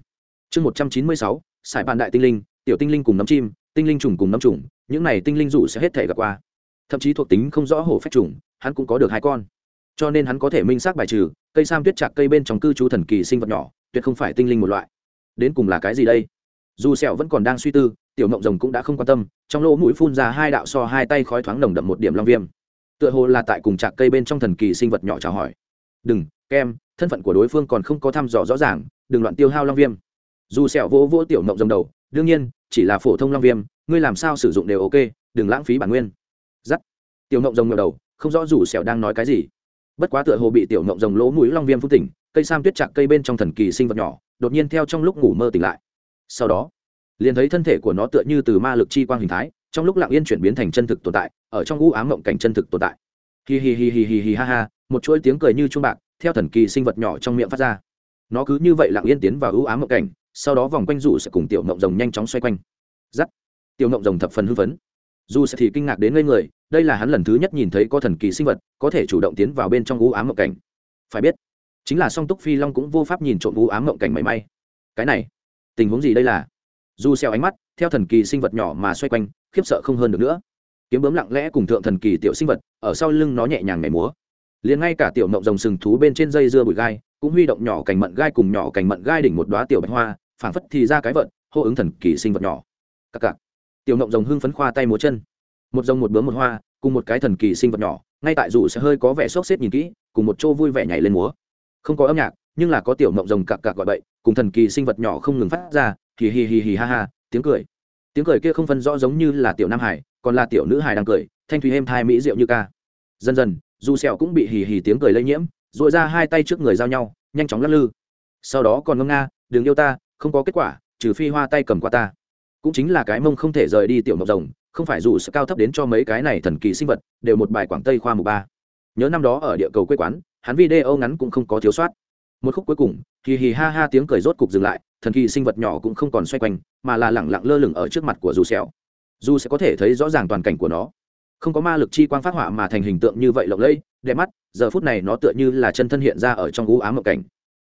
chương một trăm chín mươi sáu sài bản đại tinh linh, tiểu tinh linh cùng nấm chim, tinh linh trùng cùng nấm trùng, những này tinh linh dù sẽ hết thể gặp qua. Thậm chí thuộc tính không rõ hổ phách trùng, hắn cũng có được hai con. Cho nên hắn có thể minh xác bài trừ, cây sam tuyết chạc cây bên trong cư trú thần kỳ sinh vật nhỏ, tuyệt không phải tinh linh một loại. Đến cùng là cái gì đây? Dù sẹo vẫn còn đang suy tư, tiểu ngộng rồng cũng đã không quan tâm, trong lỗ mũi phun ra hai đạo so hai tay khói thoáng nồng đậm một điểm long viêm. Tựa hồ là tại cùng chạc cây bên trong thần kỳ sinh vật nhỏ chào hỏi. Đừng, kem thân phận của đối phương còn không có thăm dò rõ ràng, đừng loạn tiêu hao long viêm. Dù sẹo vỗ vỗ tiểu mộng rồng đầu, đương nhiên, chỉ là phổ thông long viêm, ngươi làm sao sử dụng đều ok, đừng lãng phí bản nguyên. Giắt. Tiểu mộng rồng ngẩng đầu, không rõ dù sẹo đang nói cái gì. Bất quá tựa hồ bị tiểu mộng rồng lỗ mũi long viêm phun tỉnh, cây sam tuyết chặt cây bên trong thần kỳ sinh vật nhỏ, đột nhiên theo trong lúc ngủ mơ tỉnh lại. Sau đó, liền thấy thân thể của nó tựa như từ ma lực chi quang hình thái, trong lúc lặng yên chuyển biến thành chân thực tồn tại, ở trong u ám mộng cảnh chân thực tồn tại. Hi hi hi hi hi hi ha ha, một chuỗi tiếng cười như chuông bạc theo thần kỳ sinh vật nhỏ trong miệng phát ra. Nó cứ như vậy lặng yên tiến vào u ám mộng cảnh, sau đó vòng quanh dù sẽ cùng tiểu mộng rồng nhanh chóng xoay quanh. Giắt. Tiểu mộng rồng thập phần hưng phấn. Dù sẽ thì kinh ngạc đến ngây người, đây là hắn lần thứ nhất nhìn thấy có thần kỳ sinh vật có thể chủ động tiến vào bên trong u ám mộng cảnh. Phải biết, chính là song túc phi long cũng vô pháp nhìn trộm u ám mộng cảnh mảy may. Cái này, tình huống gì đây là? Dù xeo ánh mắt, theo thần kỳ sinh vật nhỏ mà xoay quanh, khiếp sợ không hơn được nữa. Kiếm bướm lặng lẽ cùng thượng thần kỳ tiểu sinh vật, ở sau lưng nó nhẹ nhàng nhảy múa liền ngay cả tiểu mộng rồng sừng thú bên trên dây dưa bụi gai, cũng huy động nhỏ cành mận gai cùng nhỏ cành mận gai đỉnh một đóa tiểu bạch hoa, phảng phất thì ra cái vận hô ứng thần kỳ sinh vật nhỏ. Cặc cặc. Tiểu mộng rồng hưng phấn khoa tay múa chân. Một rồng một bướm một hoa, cùng một cái thần kỳ sinh vật nhỏ, ngay tại dù sẽ hơi có vẻ sốt xếp nhìn kỹ, cùng một chỗ vui vẻ nhảy lên múa. Không có âm nhạc, nhưng là có tiểu mộng rồng cặc cặc gọi bậy, cùng thần kỳ sinh vật nhỏ không ngừng phát ra, hì hì hì hì ha ha, tiếng cười. Tiếng cười kia không phân rõ giống như là tiểu nam hải, còn là tiểu nữ hải đang cười, thanh thùy êm thai mỹ diệu như ca. Dần dần dù sẹo cũng bị hì hì tiếng cười lây nhiễm dội ra hai tay trước người giao nhau, nhanh chóng lắc lư. Sau đó còn ngâm nga, đừng yêu ta, không có kết quả, trừ phi hoa tay cầm qua ta. Cũng chính là cái mông không thể rời đi tiểu mộc rồng, không phải dù sự cao thấp đến cho mấy cái này thần kỳ sinh vật, đều một bài quảng tây khoa mục ba. Nhớ năm đó ở địa cầu quê quán, hắn video ngắn cũng không có thiếu soát một khúc cuối cùng, hì hì ha ha tiếng cười rốt cục dừng lại, thần kỳ sinh vật nhỏ cũng không còn xoay quanh, mà là lẳng lặng lơ lửng ở trước mặt của dù sẹo. dù sẽ có thể thấy rõ ràng toàn cảnh của nó không có ma lực chi quang phát họa mà thành hình tượng như vậy lộng lẫy, đẹp mắt, giờ phút này nó tựa như là chân thân hiện ra ở trong u ám mộng cảnh.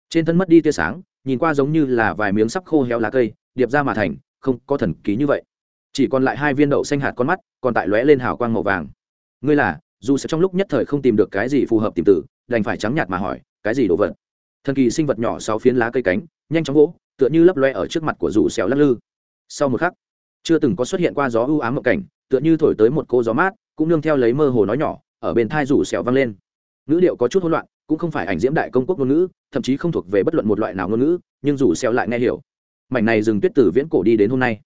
Trên thân mất đi tia sáng, nhìn qua giống như là vài miếng sắp khô héo lá cây, điệp ra mà thành, không có thần ký như vậy. Chỉ còn lại hai viên đậu xanh hạt con mắt, còn tại lóe lên hào quang màu vàng. Ngươi là, dù sẽ trong lúc nhất thời không tìm được cái gì phù hợp tìm tử, đành phải trắng nhạt mà hỏi, cái gì đồ vật? Thần kỳ sinh vật nhỏ sáu phiến lá cây cánh, nhanh chóng gỗ tựa như lấp loe ở trước mặt của dù xéo lắc lư. Sau một khắc chưa từng có xuất hiện qua gió ưu ám mộng cảnh, tựa như thổi tới một cô gió mát, cũng nương theo lấy mơ hồ nói nhỏ, ở bên thai rủ xẻo vang lên. Ngữ điệu có chút hỗn loạn, cũng không phải ảnh diễm đại công quốc ngôn ngữ, thậm chí không thuộc về bất luận một loại nào ngôn ngữ, nhưng rủ xẻo lại nghe hiểu. Mảnh này dừng tuyết từ viễn cổ đi đến hôm nay.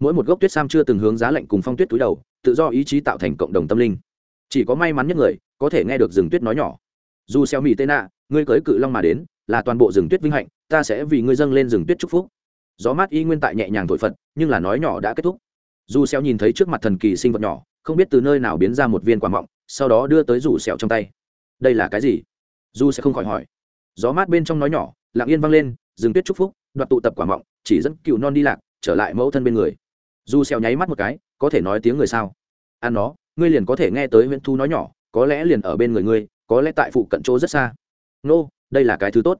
Mỗi một gốc tuyết sam chưa từng hướng giá lạnh cùng phong tuyết túi đầu, tự do ý chí tạo thành cộng đồng tâm linh. Chỉ có may mắn nhất người, có thể nghe được rừng tuyết nói nhỏ. Dù xeo mì tên nạ, ngươi cưới cự long mà đến, là toàn bộ rừng tuyết vinh hạnh, ta sẽ vì ngươi dâng lên rừng tuyết chúc phúc gió mát y nguyên tại nhẹ nhàng thổi phật, nhưng là nói nhỏ đã kết thúc. Dù xeo nhìn thấy trước mặt thần kỳ sinh vật nhỏ, không biết từ nơi nào biến ra một viên quả mọng, sau đó đưa tới rủ sẹo trong tay. Đây là cái gì? Du sẽ không khỏi hỏi. Gió mát bên trong nói nhỏ, lặng yên vang lên, dừng tuyết chúc phúc, đoạt tụ tập quả mọng, chỉ dẫn cựu non đi lạc, trở lại mẫu thân bên người. Du xèo nháy mắt một cái, có thể nói tiếng người sao? Ăn nó, ngươi liền có thể nghe tới huyễn thu nói nhỏ, có lẽ liền ở bên người ngươi, có lẽ tại phụ cận chỗ rất xa. Nô, đây là cái thứ tốt.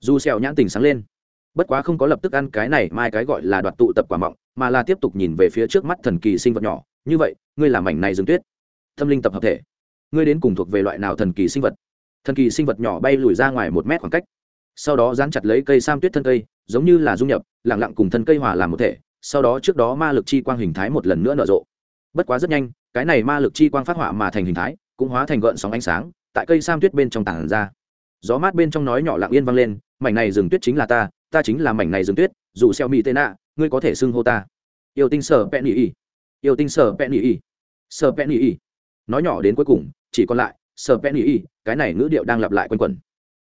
Du xèo nhãn tình sáng lên bất quá không có lập tức ăn cái này, mai cái gọi là đoạt tụ tập quả mọng, mà là tiếp tục nhìn về phía trước mắt thần kỳ sinh vật nhỏ. Như vậy, ngươi làm mảnh này rừng tuyết. Tâm linh tập hợp thể. Ngươi đến cùng thuộc về loại nào thần kỳ sinh vật? Thần kỳ sinh vật nhỏ bay lùi ra ngoài một mét khoảng cách. Sau đó dán chặt lấy cây sam tuyết thân cây, giống như là dung nhập lẳng lặng cùng thân cây hòa làm một thể. Sau đó trước đó ma lực chi quang hình thái một lần nữa nở rộ. Bất quá rất nhanh, cái này ma lực chi quang phát họa mà thành hình thái, cũng hóa thành gợn sóng ánh sáng, tại cây sam tuyết bên trong tảng ra. Gió mát bên trong nói nhỏ lặng yên vang lên, mảnh này rừng tuyết chính là ta ta chính là mảnh này rừng tuyết dù xeo mỹ tên nạ ngươi có thể xưng hô ta. Yêu tinh sở vẹn y, yêu tinh sở pen y, sở pen y, nói nhỏ đến cuối cùng chỉ còn lại sở pen y, cái này ngữ điệu đang lặp lại quanh quẩn.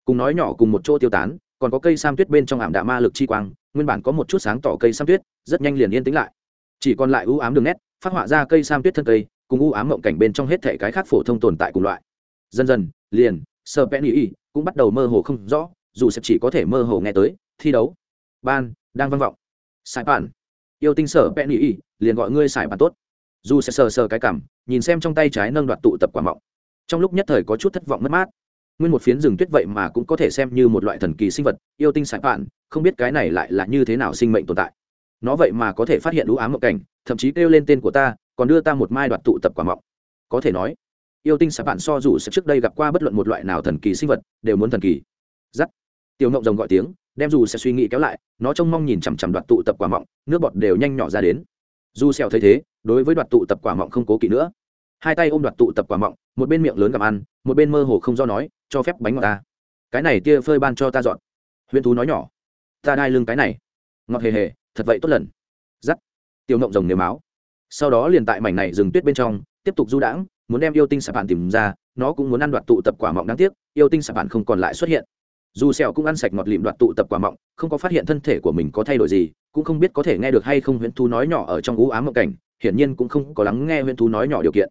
Cùng nói nhỏ cùng một chỗ tiêu tán còn có cây sam tuyết bên trong ảm đạm ma lực chi quang nguyên bản có một chút sáng tỏ cây sam tuyết rất nhanh liền yên tĩnh lại. Chỉ còn lại u ám đường nét phát họa ra cây sam tuyết thân cây cùng u ám mộng cảnh bên trong hết thể cái khác phổ thông tồn tại cùng loại. Dần dần liền sở pen y cũng bắt đầu mơ hồ không rõ dù sẽ chỉ có thể mơ hồ nghe tới thi đấu. Ban, đang văn vọng. Sài bản. Yêu tinh sở bẹn ý liền gọi ngươi sài bàn tốt. Dù sẽ sờ sờ cái cảm, nhìn xem trong tay trái nâng đoạt tụ tập quả mọng. Trong lúc nhất thời có chút thất vọng mất mát. Nguyên một phiến rừng tuyết vậy mà cũng có thể xem như một loại thần kỳ sinh vật, yêu tinh sải bản, không biết cái này lại là như thế nào sinh mệnh tồn tại. Nó vậy mà có thể phát hiện lũ ám mộng cảnh, thậm chí kêu lên tên của ta, còn đưa ta một mai đoạt tụ tập quả mọng. Có thể nói, yêu tinh sải bạn so dù sẽ trước đây gặp qua bất luận một loại nào thần kỳ sinh vật, đều muốn thần kỳ. Giắt. Tiểu ngộng rồng gọi tiếng đem dù sẽ suy nghĩ kéo lại, nó trông mong nhìn chằm chằm đoạt tụ tập quả mọng, nước bọt đều nhanh nhỏ ra đến. Dù xèo thấy thế, đối với đoạt tụ tập quả mọng không cố kỵ nữa. Hai tay ôm đoạt tụ tập quả mọng, một bên miệng lớn gặm ăn, một bên mơ hồ không do nói, cho phép bánh ngọt ta. Cái này tia phơi ban cho ta dọn. Huyền thú nói nhỏ. Ta đai lưng cái này. Ngọt hề hề, thật vậy tốt lần. Dắt tiêu ngộng rồng nếu máu sau đó liền tại mảnh này dừng tuyết bên trong, tiếp tục du đãng, muốn đem yêu tinh sạp bạn tìm ra, nó cũng muốn ăn đoạt tụ tập quả mọng đáng tiếc, yêu tinh sạp bạn không còn lại xuất hiện dù sẹo cũng ăn sạch ngọt lịm đoạt tụ tập quả mọng, không có phát hiện thân thể của mình có thay đổi gì, cũng không biết có thể nghe được hay không huyễn thú nói nhỏ ở trong u ám mộng cảnh, hiển nhiên cũng không có lắng nghe huyễn thú nói nhỏ điều kiện.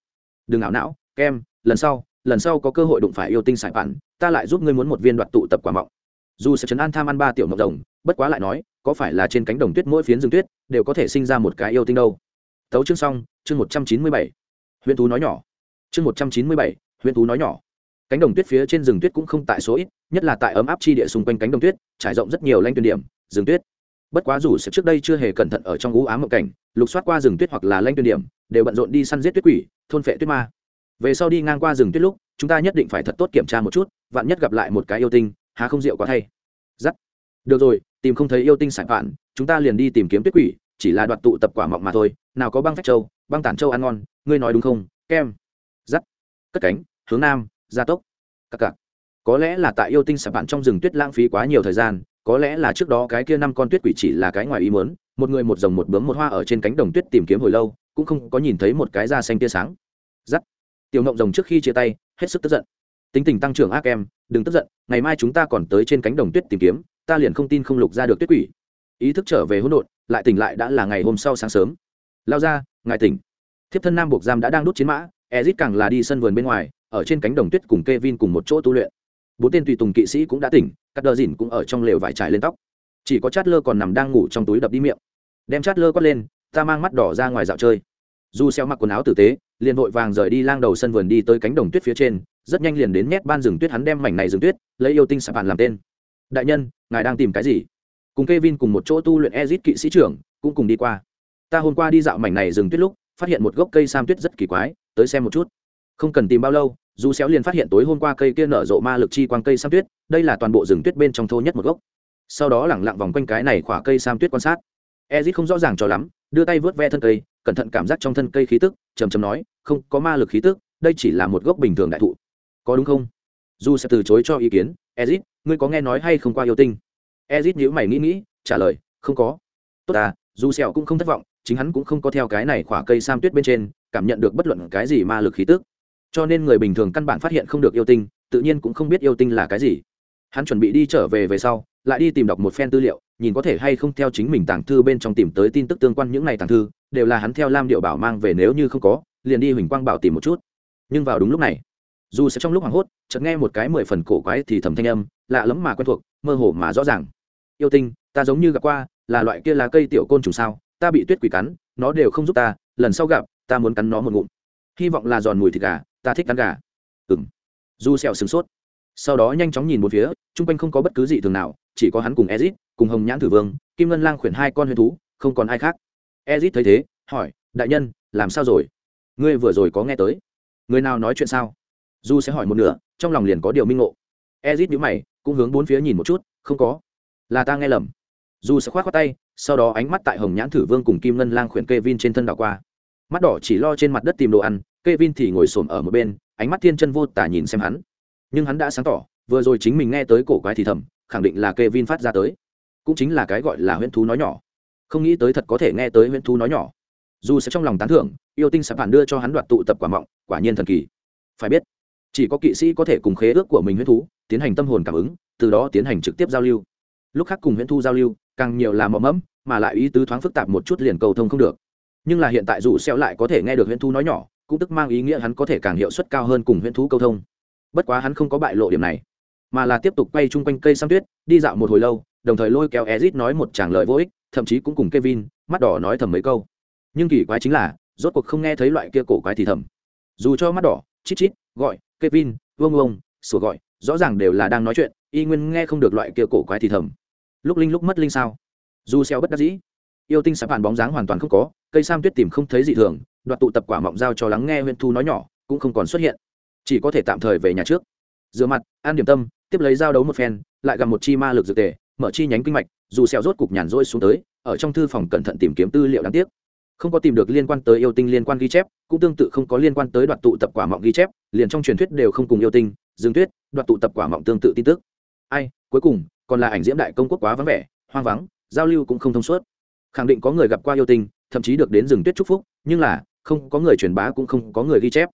Đừng ảo não, kem, lần sau lần sau có cơ hội đụng phải yêu tinh sải bản ta lại giúp ngươi muốn một viên đoạt tụ tập quả mọng. Dù sẽ chấn an tham ăn ba tiểu mộng rồng, bất quá lại nói, có phải là trên cánh đồng tuyết mỗi phiến rừng tuyết đều có thể sinh ra một cái yêu tinh đâu? Tấu chương xong, chương một trăm chín mươi bảy. Huyễn thú nói nhỏ. Chương một trăm chín mươi bảy, huyễn thú nói nhỏ cánh đồng tuyết phía trên rừng tuyết cũng không tại số ít, nhất là tại ấm áp chi địa xung quanh cánh đồng tuyết, trải rộng rất nhiều lanh tuyển điểm, rừng tuyết. Bất quá dù sẽ trước đây chưa hề cẩn thận ở trong ú ám mộng cảnh, lục soát qua rừng tuyết hoặc là lanh tuyển điểm, đều bận rộn đi săn giết tuyết quỷ, thôn phệ tuyết ma. Về sau đi ngang qua rừng tuyết lúc, chúng ta nhất định phải thật tốt kiểm tra một chút, vạn nhất gặp lại một cái yêu tinh, há không rượu quá thay. Giắt được rồi, tìm không thấy yêu tinh sảng phản, chúng ta liền đi tìm kiếm tuyết quỷ, chỉ là đoạt tụ tập quả mọng mà thôi, nào có băng phách châu, băng tản châu ăn ngon, ngươi nói đúng không? Kem. Giắt cất cánh, hướng nam gia tốc. Các cặc. Có lẽ là tại yêu tinh sạp bạn trong rừng tuyết lãng phí quá nhiều thời gian, có lẽ là trước đó cái kia năm con tuyết quỷ chỉ là cái ngoài ý muốn, một người một rồng một bướm một hoa ở trên cánh đồng tuyết tìm kiếm hồi lâu, cũng không có nhìn thấy một cái da xanh tia sáng. Giắt. Tiểu ngộng rồng trước khi chia tay, hết sức tức giận. Tính tình tăng trưởng ác em, đừng tức giận, ngày mai chúng ta còn tới trên cánh đồng tuyết tìm kiếm, ta liền không tin không lục ra được tuyết quỷ. Ý thức trở về hỗn độn, lại tỉnh lại đã là ngày hôm sau sáng sớm. Lao ra, ngài tỉnh. Thiếp thân nam buộc giam đã đang đốt chiến mã, ezit càng là đi sân vườn bên ngoài ở trên cánh đồng tuyết cùng Kevin cùng một chỗ tu luyện. Bốn tên tùy tùng kỵ sĩ cũng đã tỉnh, các đờ dỉn cũng ở trong lều vải trải lên tóc. chỉ có chát lơ còn nằm đang ngủ trong túi đập đi miệng. Đem chát lơ quát lên ta mang mắt đỏ ra ngoài dạo chơi. Dù xeo mặc quần áo tử tế liền vội vàng rời đi lang đầu sân vườn đi tới cánh đồng tuyết phía trên rất nhanh liền đến nhét ban rừng tuyết hắn đem mảnh này rừng tuyết lấy yêu tinh sạp bàn làm tên. Đại nhân ngài đang tìm cái gì? Cùng Kevin cùng một chỗ tu luyện Ezic kỵ sĩ trưởng cũng cùng đi qua. Ta hôm qua đi dạo mảnh này rừng tuyết lúc phát hiện một gốc cây sam tuyết rất kỳ quái tới xem một chút không cần tìm bao lâu, dù xéo liền phát hiện tối hôm qua cây kia nở rộ ma lực chi quang cây sam tuyết, đây là toàn bộ rừng tuyết bên trong thô nhất một gốc. Sau đó lẳng lặng vòng quanh cái này khỏa cây sam tuyết quan sát. Ezit không rõ ràng cho lắm, đưa tay vớt ve thân cây, cẩn thận cảm giác trong thân cây khí tức, trầm trầm nói, không, có ma lực khí tức, đây chỉ là một gốc bình thường đại thụ. Có đúng không? Dù sẽ từ chối cho ý kiến, ezit, ngươi có nghe nói hay không qua yêu tinh? Ezit nhíu mày nghĩ nghĩ, trả lời, không có. Tốt à dù sẹo cũng không thất vọng, chính hắn cũng không có theo cái này khỏa cây sam tuyết bên trên, cảm nhận được bất luận cái gì ma lực khí tức cho nên người bình thường căn bản phát hiện không được yêu tinh, tự nhiên cũng không biết yêu tinh là cái gì. Hắn chuẩn bị đi trở về về sau, lại đi tìm đọc một phen tư liệu, nhìn có thể hay không theo chính mình tàng thư bên trong tìm tới tin tức tương quan những này tàng thư, đều là hắn theo lam điệu bảo mang về nếu như không có, liền đi huỳnh quang bảo tìm một chút. Nhưng vào đúng lúc này, dù sẽ trong lúc hoảng hốt, chợt nghe một cái mười phần cổ quái thì thầm thanh âm, lạ lẫm mà quen thuộc, mơ hồ mà rõ ràng. Yêu tinh, ta giống như gặp qua, là loại kia lá cây tiểu côn trùng sao, ta bị tuyết quỷ cắn, nó đều không giúp ta, lần sau gặp, ta muốn cắn nó một ngụm. Hy vọng là giòn mùi thịt gà ta thích ăn gà. Ừ m du sẹo sửng sốt. Sau đó nhanh chóng nhìn một phía, chung quanh không có bất cứ gì thường nào, chỉ có hắn cùng ezit, cùng hồng nhãn thử vương, kim ngân lang khuyển hai con huyền thú, không còn ai khác. Ezit thấy thế, hỏi, đại nhân, làm sao rồi? Ngươi vừa rồi có nghe tới. Người nào nói chuyện sao? Du sẽ hỏi một nửa, trong lòng liền có điều minh ngộ. Ezit nhíu mày, cũng hướng bốn phía nhìn một chút, không có. Là ta nghe lầm. Du sẽ khoát khoát tay, sau đó ánh mắt tại hồng nhãn thử vương cùng kim ngân lang khuyển Kevin trên thân đảo qua. Mắt đỏ chỉ lo trên mặt đất tìm đồ ăn Kevin thì ngồi xổm ở một bên, ánh mắt thiên chân vô tả nhìn xem hắn. Nhưng hắn đã sáng tỏ, vừa rồi chính mình nghe tới cổ quái thì thầm, khẳng định là Kevin phát ra tới. Cũng chính là cái gọi là huyễn thú nói nhỏ. Không nghĩ tới thật có thể nghe tới huyễn thú nói nhỏ. Dù sẽ trong lòng tán thưởng, yêu tinh sắp phản đưa cho hắn đoạt tụ tập quả mọng quả nhiên thần kỳ. Phải biết, chỉ có kỵ sĩ có thể cùng khế ước của mình huyễn thú, tiến hành tâm hồn cảm ứng, từ đó tiến hành trực tiếp giao lưu. Lúc khác cùng huyễn Thú giao lưu, càng nhiều là mỏ mẫm, mà lại ý tứ thoáng phức tạp một chút liền cầu thông không được. Nhưng là hiện tại dù xeo lại có thể nghe được huyễn thu nói nhỏ cũng tức mang ý nghĩa hắn có thể càng hiệu suất cao hơn cùng huyễn thú câu thông. Bất quá hắn không có bại lộ điểm này, mà là tiếp tục quay chung quanh cây sam tuyết, đi dạo một hồi lâu, đồng thời lôi kéo ezit nói một tràng lời vô ích, thậm chí cũng cùng kevin, mắt đỏ nói thầm mấy câu. Nhưng kỳ quái chính là, rốt cuộc không nghe thấy loại kia cổ quái thì thầm. Dù cho mắt đỏ, chít chít, gọi, kevin vương ông sủa gọi, rõ ràng đều là đang nói chuyện, y nguyên nghe không được loại kia cổ quái thì thầm. Lúc linh lúc mất linh sao? Dù xeo bất đắc dĩ, yêu tinh sạp bàn bóng dáng hoàn toàn không có, cây sam tuyết tìm không thấy gì thường đoạt tụ tập quả mọng giao cho lắng nghe huyện thu nói nhỏ, cũng không còn xuất hiện. Chỉ có thể tạm thời về nhà trước. Rửa mặt, ăn điểm tâm, tiếp lấy giao đấu một phen, lại gặp một chi ma lực dược tề, mở chi nhánh kinh mạch, dù xeo rốt cục nhàn rỗi xuống tới, ở trong thư phòng cẩn thận tìm kiếm tư liệu đáng tiếc. Không có tìm được liên quan tới yêu tinh liên quan ghi chép, cũng tương tự không có liên quan tới đoạt tụ tập quả mọng ghi chép, liền trong truyền thuyết đều không cùng yêu tinh, dương tuyết đoạt tụ tập quả mọng tương tự tin tức. Ai, cuối cùng, còn là ảnh diễm đại công quốc quá vắng vẻ, hoang vắng, giao lưu cũng không thông suốt. Khẳng định có người gặp qua yêu tinh, thậm chí được đến rừng tuyết chúc phúc, nhưng là không có người truyền bá cũng không có người ghi chép.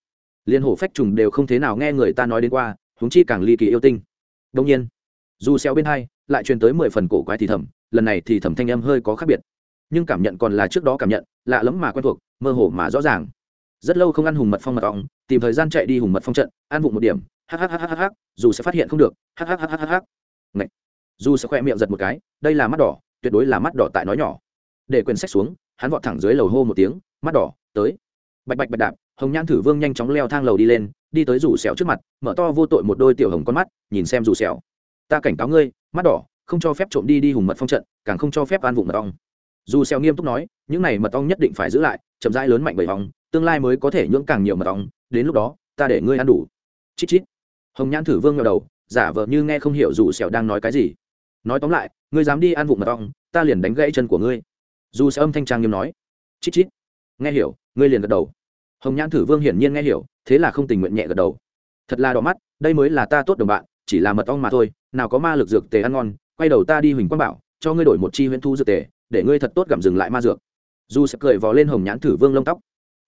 Liên hổ phách trùng đều không thế nào nghe người ta nói đến qua, huống chi càng ly kỳ yêu tinh. Đông nhiên, dù xéo bên hai, lại truyền tới mười phần cổ quái thì thầm, lần này thì thầm thanh âm hơi có khác biệt. Nhưng cảm nhận còn là trước đó cảm nhận, lạ lẫm mà quen thuộc, mơ hồ mà rõ ràng. Rất lâu không ăn hùng mật phong mật ong, tìm thời gian chạy đi hùng mật phong trận, ăn vụng một điểm hhhhh dù sẽ phát hiện không được hhhhh Ngậy. dù sẽ khoe miệng giật một cái, đây là mắt đỏ, tuyệt đối là mắt đỏ tại nói nhỏ. Để quyển sách xuống, hắn vọt thẳng dưới lầu hô một tiếng mắt đỏ tới. Bạch bạch bạch đạp hồng nhan thử vương nhanh chóng leo thang lầu đi lên đi tới rủ sẹo trước mặt mở to vô tội một đôi tiểu hồng con mắt nhìn xem rủ sẹo. Ta cảnh cáo ngươi mắt đỏ không cho phép trộm đi đi hùng mật phong trận càng không cho phép ăn vụng mật ong. Dù sẹo nghiêm túc nói những này mật ong nhất định phải giữ lại chậm rãi lớn mạnh bởi vòng, tương lai mới có thể nhưỡng càng nhiều mật ong đến lúc đó ta để ngươi ăn đủ. Chít chít. Hồng nhan thử vương ngẩng đầu giả vờ như nghe không hiểu dù sẹo đang nói cái gì. Nói tóm lại ngươi dám đi ăn vụng mật ong ta liền đánh gãy chân của ngươi. Dù xẻo âm thanh trang nghiêm nói. Chít chít nghe hiểu, ngươi liền gật đầu. Hồng nhãn thử vương hiển nhiên nghe hiểu, thế là không tình nguyện nhẹ gật đầu. Thật là đỏ mắt, đây mới là ta tốt đồng bạn, chỉ là mật ong mà thôi, nào có ma lực dược tề ăn ngon, quay đầu ta đi huỳnh quang bảo, cho ngươi đổi một chi huyễn thu dược tề, để ngươi thật tốt gặm dừng lại ma dược. Du sẽ cười vò lên hồng nhãn thử vương lông tóc.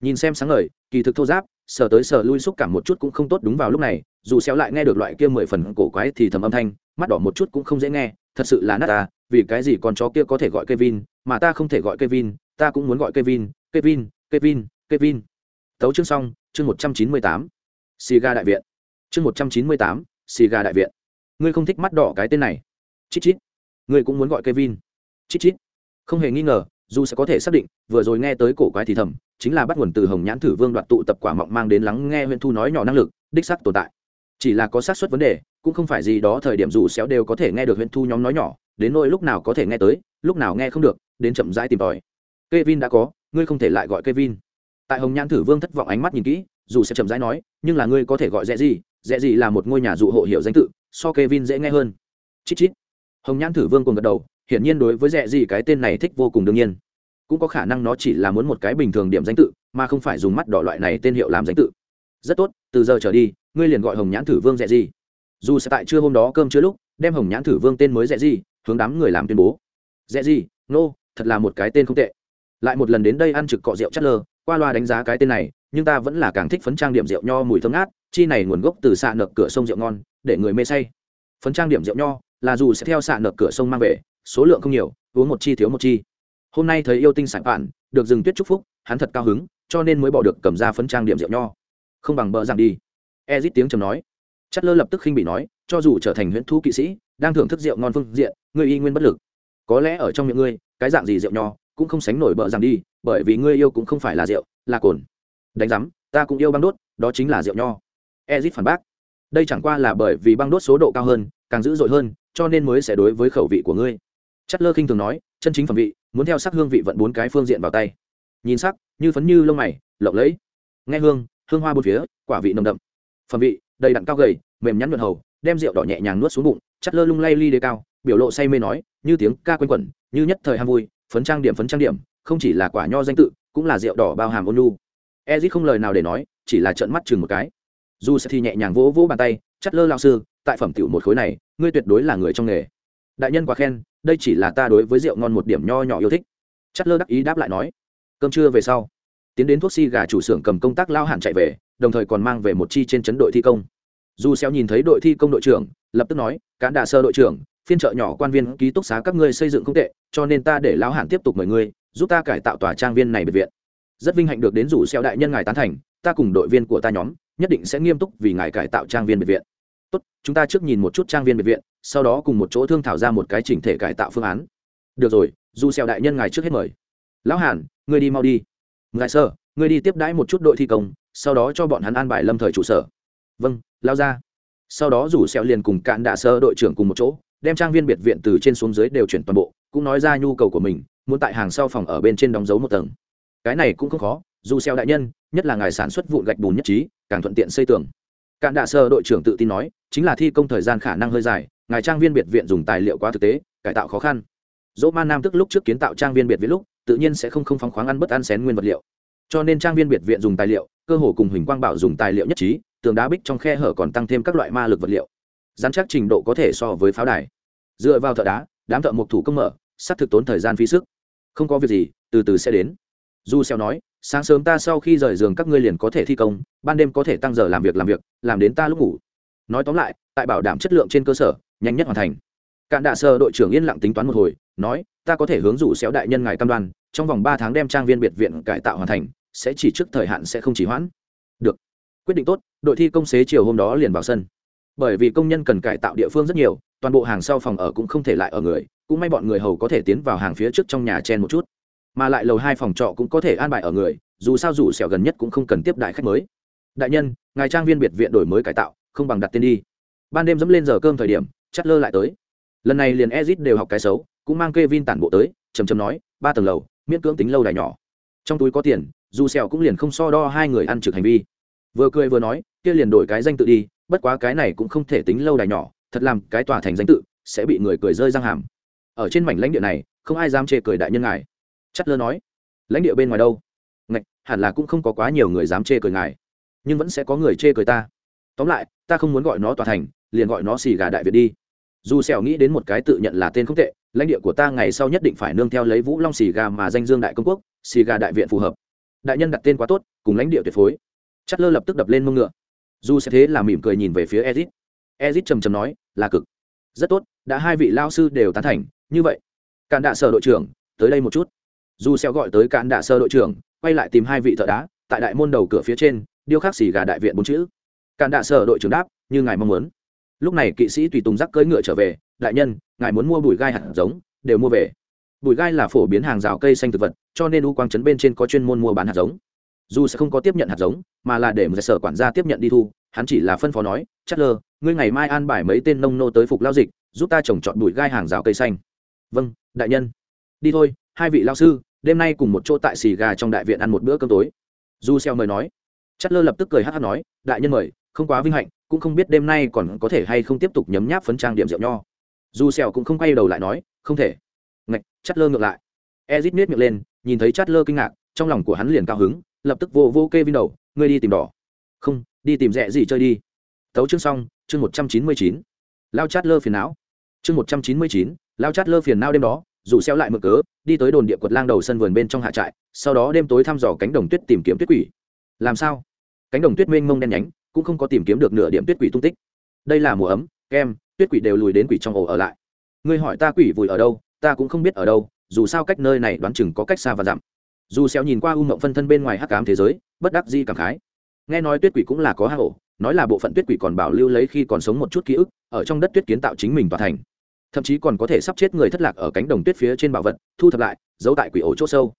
Nhìn xem sáng ngời, kỳ thực thô giáp, sờ tới sờ lui xúc cảm một chút cũng không tốt đúng vào lúc này, dù xéo lại nghe được loại kia mười phần cổ quái thì thầm âm thanh, mắt đỏ một chút cũng không dễ nghe, thật sự là nát ta, vì cái gì con chó kia có thể gọi Kevin, mà ta không thể gọi Kevin, ta cũng muốn gọi Kevin Kevin Kevin Kevin. Tấu chương xong, chương một trăm chín mươi tám. Xì ga đại viện. Chương một trăm chín mươi tám, xì ga đại viện. Ngươi không thích mắt đỏ cái tên này. Chít chít. Ngươi cũng muốn gọi kevin. Chít chít. Không hề nghi ngờ, dù sẽ có thể xác định, vừa rồi nghe tới cổ quái thì thầm, chính là bắt nguồn từ hồng nhãn thử vương đoạt tụ tập quả mọng mang đến lắng nghe Huyền thu nói nhỏ năng lực, đích xác tồn tại. Chỉ là có xác suất vấn đề, cũng không phải gì đó thời điểm dù xéo đều có thể nghe được Huyền thu nhóm nói nhỏ, đến nỗi lúc nào có thể nghe tới, lúc nào nghe không được, đến chậm rãi tìm tòi. Kevin đã có ngươi không thể lại gọi Kevin. Tại hồng nhãn thử vương thất vọng ánh mắt nhìn kỹ dù sẽ chậm rãi nói nhưng là ngươi có thể gọi dễ gì dễ gì là một ngôi nhà dụ hộ hiệu danh tự so Kevin dễ nghe hơn. Chít chít. Hồng nhãn thử vương cuồng gật đầu hiển nhiên đối với dễ gì cái tên này thích vô cùng đương nhiên. Cũng có khả năng nó chỉ là muốn một cái bình thường điểm danh tự mà không phải dùng mắt đỏ loại này tên hiệu làm danh tự. Rất tốt từ giờ trở đi ngươi liền gọi hồng nhãn thử vương dễ gì dù sẽ tại trưa hôm đó cơm chưa lúc đem hồng nhãn thử vương tên mới dễ gì hướng đám người làm tuyên bố. Dễ gì nô、no, thật là một cái tên không tệ lại một lần đến đây ăn trực cọ rượu chất lơ, qua loa đánh giá cái tên này, nhưng ta vẫn là càng thích phấn trang điểm rượu nho mùi thơm ngát, chi này nguồn gốc từ xạ nợ cửa sông rượu ngon, để người mê say. Phấn trang điểm rượu nho, là dù sẽ theo xạ nợ cửa sông mang về, số lượng không nhiều, uống một chi thiếu một chi. Hôm nay thấy yêu tinh sảng bạn được dừng tuyết chúc phúc, hắn thật cao hứng, cho nên mới bỏ được cầm ra phấn trang điểm rượu nho. Không bằng bợ rằng đi. Ezit tiếng trầm nói. Chất lơ lập tức khinh bị nói, cho dù trở thành huyễn thu kỵ sĩ, đang thưởng thức rượu ngon phương diện người y nguyên bất lực. Có lẽ ở trong miệng ngươi, cái dạng gì rượu nho cũng không sánh nổi bờ rằng đi, bởi vì ngươi yêu cũng không phải là rượu, là cồn. Đánh giám, ta cũng yêu băng đốt, đó chính là rượu nho. Ezit phản bác. Đây chẳng qua là bởi vì băng đốt số độ cao hơn, càng dữ dội hơn, cho nên mới sẽ đối với khẩu vị của ngươi. Chất lơ khinh thường nói, chân chính phẩm vị, muốn theo sắc hương vị vận bốn cái phương diện vào tay. Nhìn sắc, như phấn như lông mày, lộng lẫy. Nghe hương hương hoa bốn phía, quả vị nồng đậm. Phẩm vị, đầy đặn cao gầy, mềm nhắn nhuận hầu, đem rượu đỏ nhẹ nhàng nuốt xuống bụng chất lơ lung lay ly đê cao, biểu lộ say mê nói, như tiếng ca quanh quẩn, như nhất thời ham vui phấn trang điểm phấn trang điểm, không chỉ là quả nho danh tự, cũng là rượu đỏ bao hàm ôn lu ezit không lời nào để nói, chỉ là trợn mắt chừng một cái. Dù sẽ thì nhẹ nhàng vỗ vỗ bàn tay, chắt lơ lao sư, tại phẩm tiểu một khối này, ngươi tuyệt đối là người trong nghề. Đại nhân quá khen, đây chỉ là ta đối với rượu ngon một điểm nho nhỏ yêu thích. Chắt lơ đắc ý đáp lại nói, cơm trưa về sau. Tiến đến thuốc si gà chủ xưởng cầm công tác lao hạn chạy về, đồng thời còn mang về một chi trên chấn đội thi công. Dù xéo nhìn thấy đội thi công đội trưởng, lập tức nói, cán đà sơ đội trưởng phiên trợ nhỏ quan viên ký túc xá các ngươi xây dựng không tệ, cho nên ta để lão hạn tiếp tục mời ngươi, giúp ta cải tạo tòa trang viên này biệt viện. Rất vinh hạnh được đến rủ xeo đại nhân ngài tán thành, ta cùng đội viên của ta nhóm nhất định sẽ nghiêm túc vì ngài cải tạo trang viên biệt viện. Tốt, chúng ta trước nhìn một chút trang viên biệt viện, sau đó cùng một chỗ thương thảo ra một cái chỉnh thể cải tạo phương án. Được rồi, dù xeo đại nhân ngài trước hết mời. Lão hàn, ngươi đi mau đi. Ngài sơ, ngươi đi tiếp đãi một chút đội thi công, sau đó cho bọn hắn an bài lâm thời trụ sở. Vâng lao ra. Sau đó rủ xeo liền cùng cạn đạ sơ đội trưởng cùng một chỗ đem trang viên biệt viện từ trên xuống dưới đều chuyển toàn bộ, cũng nói ra nhu cầu của mình, muốn tại hàng sau phòng ở bên trên đóng dấu một tầng. Cái này cũng không khó, dù xeo đại nhân, nhất là ngài sản xuất vụn gạch bùn nhất trí, càng thuận tiện xây tường. Cạn đạ sơ đội trưởng tự tin nói, chính là thi công thời gian khả năng hơi dài, ngài trang viên biệt viện dùng tài liệu quá thực tế, cải tạo khó khăn. Dỗ man nam tức lúc trước kiến tạo trang viên biệt viện lúc, tự nhiên sẽ không không phóng khoáng ăn bất ăn xén nguyên vật liệu. Cho nên trang viên biệt viện dùng tài liệu, cơ hồ cùng huỳnh quang bảo dùng tài liệu nhất trí, tường đá bích trong khe hở còn tăng thêm các loại ma lực vật liệu dán chắc trình độ có thể so với pháo đài. Dựa vào thợ đá, đám thợ mộc thủ công mở, sắp thực tốn thời gian phí sức. Không có việc gì, từ từ sẽ đến. Du xeo nói, sáng sớm ta sau khi rời giường các ngươi liền có thể thi công, ban đêm có thể tăng giờ làm việc làm việc, làm đến ta lúc ngủ. Nói tóm lại, tại bảo đảm chất lượng trên cơ sở, nhanh nhất hoàn thành. Cạn đạ sơ đội trưởng yên lặng tính toán một hồi, nói, ta có thể hướng dụ xéo đại nhân ngài cam đoan, trong vòng ba tháng đem trang viên biệt viện cải tạo hoàn thành, sẽ chỉ trước thời hạn sẽ không chỉ hoãn. Được. Quyết định tốt, đội thi công xế chiều hôm đó liền vào sân bởi vì công nhân cần cải tạo địa phương rất nhiều, toàn bộ hàng sau phòng ở cũng không thể lại ở người, cũng may bọn người hầu có thể tiến vào hàng phía trước trong nhà chen một chút. Mà lại lầu hai phòng trọ cũng có thể an bài ở người, dù sao dù xẻo gần nhất cũng không cần tiếp đại khách mới. Đại nhân, ngài trang viên biệt viện đổi mới cải tạo, không bằng đặt tên đi. Ban đêm dẫm lên giờ cơm thời điểm chắt lơ lại tới. Lần này liền ezit đều học cái xấu, cũng mang kê vin tản bộ tới chầm chầm nói, ba tầng lầu, miễn cưỡng tính lâu đài nhỏ. Trong túi có tiền, dù sẹo cũng liền không so đo hai người ăn trực hành vi. Vừa cười vừa nói, kia liền đổi cái danh tự đi bất quá cái này cũng không thể tính lâu đài nhỏ, thật làm cái tòa thành danh tự, sẽ bị người cười rơi răng hàm. Ở trên mảnh lãnh địa này, không ai dám chê cười đại nhân ngài. Chất lơ nói, lãnh địa bên ngoài đâu? Ngạch, hẳn là cũng không có quá nhiều người dám chê cười ngài. Nhưng vẫn sẽ có người chê cười ta. Tóm lại, ta không muốn gọi nó tòa thành, liền gọi nó xì gà đại việt đi. Dù sẹo nghĩ đến một cái tự nhận là tên không tệ, lãnh địa của ta ngày sau nhất định phải nương theo lấy vũ long xì gà mà danh dương đại công quốc, xì gà đại viện phù hợp. Đại nhân đặt tên quá tốt, cùng lãnh địa tuyệt phối. Chất lơ lập tức đập lên mông ngựa dù sẽ thế là mỉm cười nhìn về phía ezit. Ezit trầm trầm nói, là cực. Rất tốt, đã hai vị lao sư đều tán thành, như vậy. Cạn đạ sở đội trưởng, tới đây một chút. Dù xeo gọi tới cạn đạ sơ đội trưởng, quay lại tìm hai vị thợ đá, tại đại môn đầu cửa phía trên, điêu khắc xì gà đại viện bốn chữ. Cạn đạ sở đội trưởng đáp, như ngài mong muốn. Lúc này kỵ sĩ tùy tùng rắc cưỡi ngựa trở về, đại nhân, ngài muốn mua bụi gai hạt giống, đều mua về. Bụi gai là phổ biến hàng rào cây xanh thực vật, cho nên u quang trấn bên trên có chuyên môn mua bán hạt giống dù sẽ không có tiếp nhận hạt giống, mà là để một sở quản gia tiếp nhận đi thu, hắn chỉ là phân phó nói chất lơ ngươi ngày mai an bài mấy tên nông nô tới phục lao dịch, giúp ta trồng trọt bụi gai hàng rào cây xanh. Vâng đại nhân. Đi thôi, hai vị lao sư, đêm nay cùng một chỗ tại xì gà trong đại viện ăn một bữa cơm tối. Du xeo mời nói. Chất lơ lập tức cười hát hát nói, đại nhân mời, không quá vinh hạnh, cũng không biết đêm nay còn có thể hay không tiếp tục nhấm nháp phấn trang điểm rượu nho. Du xeo cũng không quay đầu lại nói, không thể. Ngạch chất lơ ngược lại. Ezit miết miệng lên, nhìn thấy chất lơ kinh ngạc, trong lòng của hắn liền cao hứng lập tức vô vô kê vin đầu, ngươi đi tìm đỏ. Không, đi tìm rẻ gì chơi đi. Tấu chương xong, chương một trăm chín mươi chín. Lao chát lơ phiền não. Chương một trăm chín mươi chín, lao chát lơ phiền não đêm đó, dù xeo lại mực cớ, đi tới đồn địa quật lang đầu sân vườn bên trong hạ trại, sau đó đêm tối thăm dò cánh đồng tuyết tìm kiếm tuyết quỷ. Làm sao? Cánh đồng tuyết mênh mông đen nhánh, cũng không có tìm kiếm được nửa điểm tuyết quỷ tung tích. Đây là mùa ấm, kem, tuyết quỷ đều lùi đến quỷ trong ổ ở lại. Ngươi hỏi ta quỷ vùi ở đâu, ta cũng không biết ở đâu, dù sao cách nơi này đoán chừng có cách xa và dặm dù xéo nhìn qua u mộng phân thân bên ngoài hắc ám thế giới, bất đắc dĩ cảm khái. Nghe nói tuyết quỷ cũng là có hang ổ, nói là bộ phận tuyết quỷ còn bảo lưu lấy khi còn sống một chút ký ức, ở trong đất tuyết kiến tạo chính mình tòa thành. Thậm chí còn có thể sắp chết người thất lạc ở cánh đồng tuyết phía trên bảo vật, thu thập lại, giấu tại quỷ ổ chỗ sâu.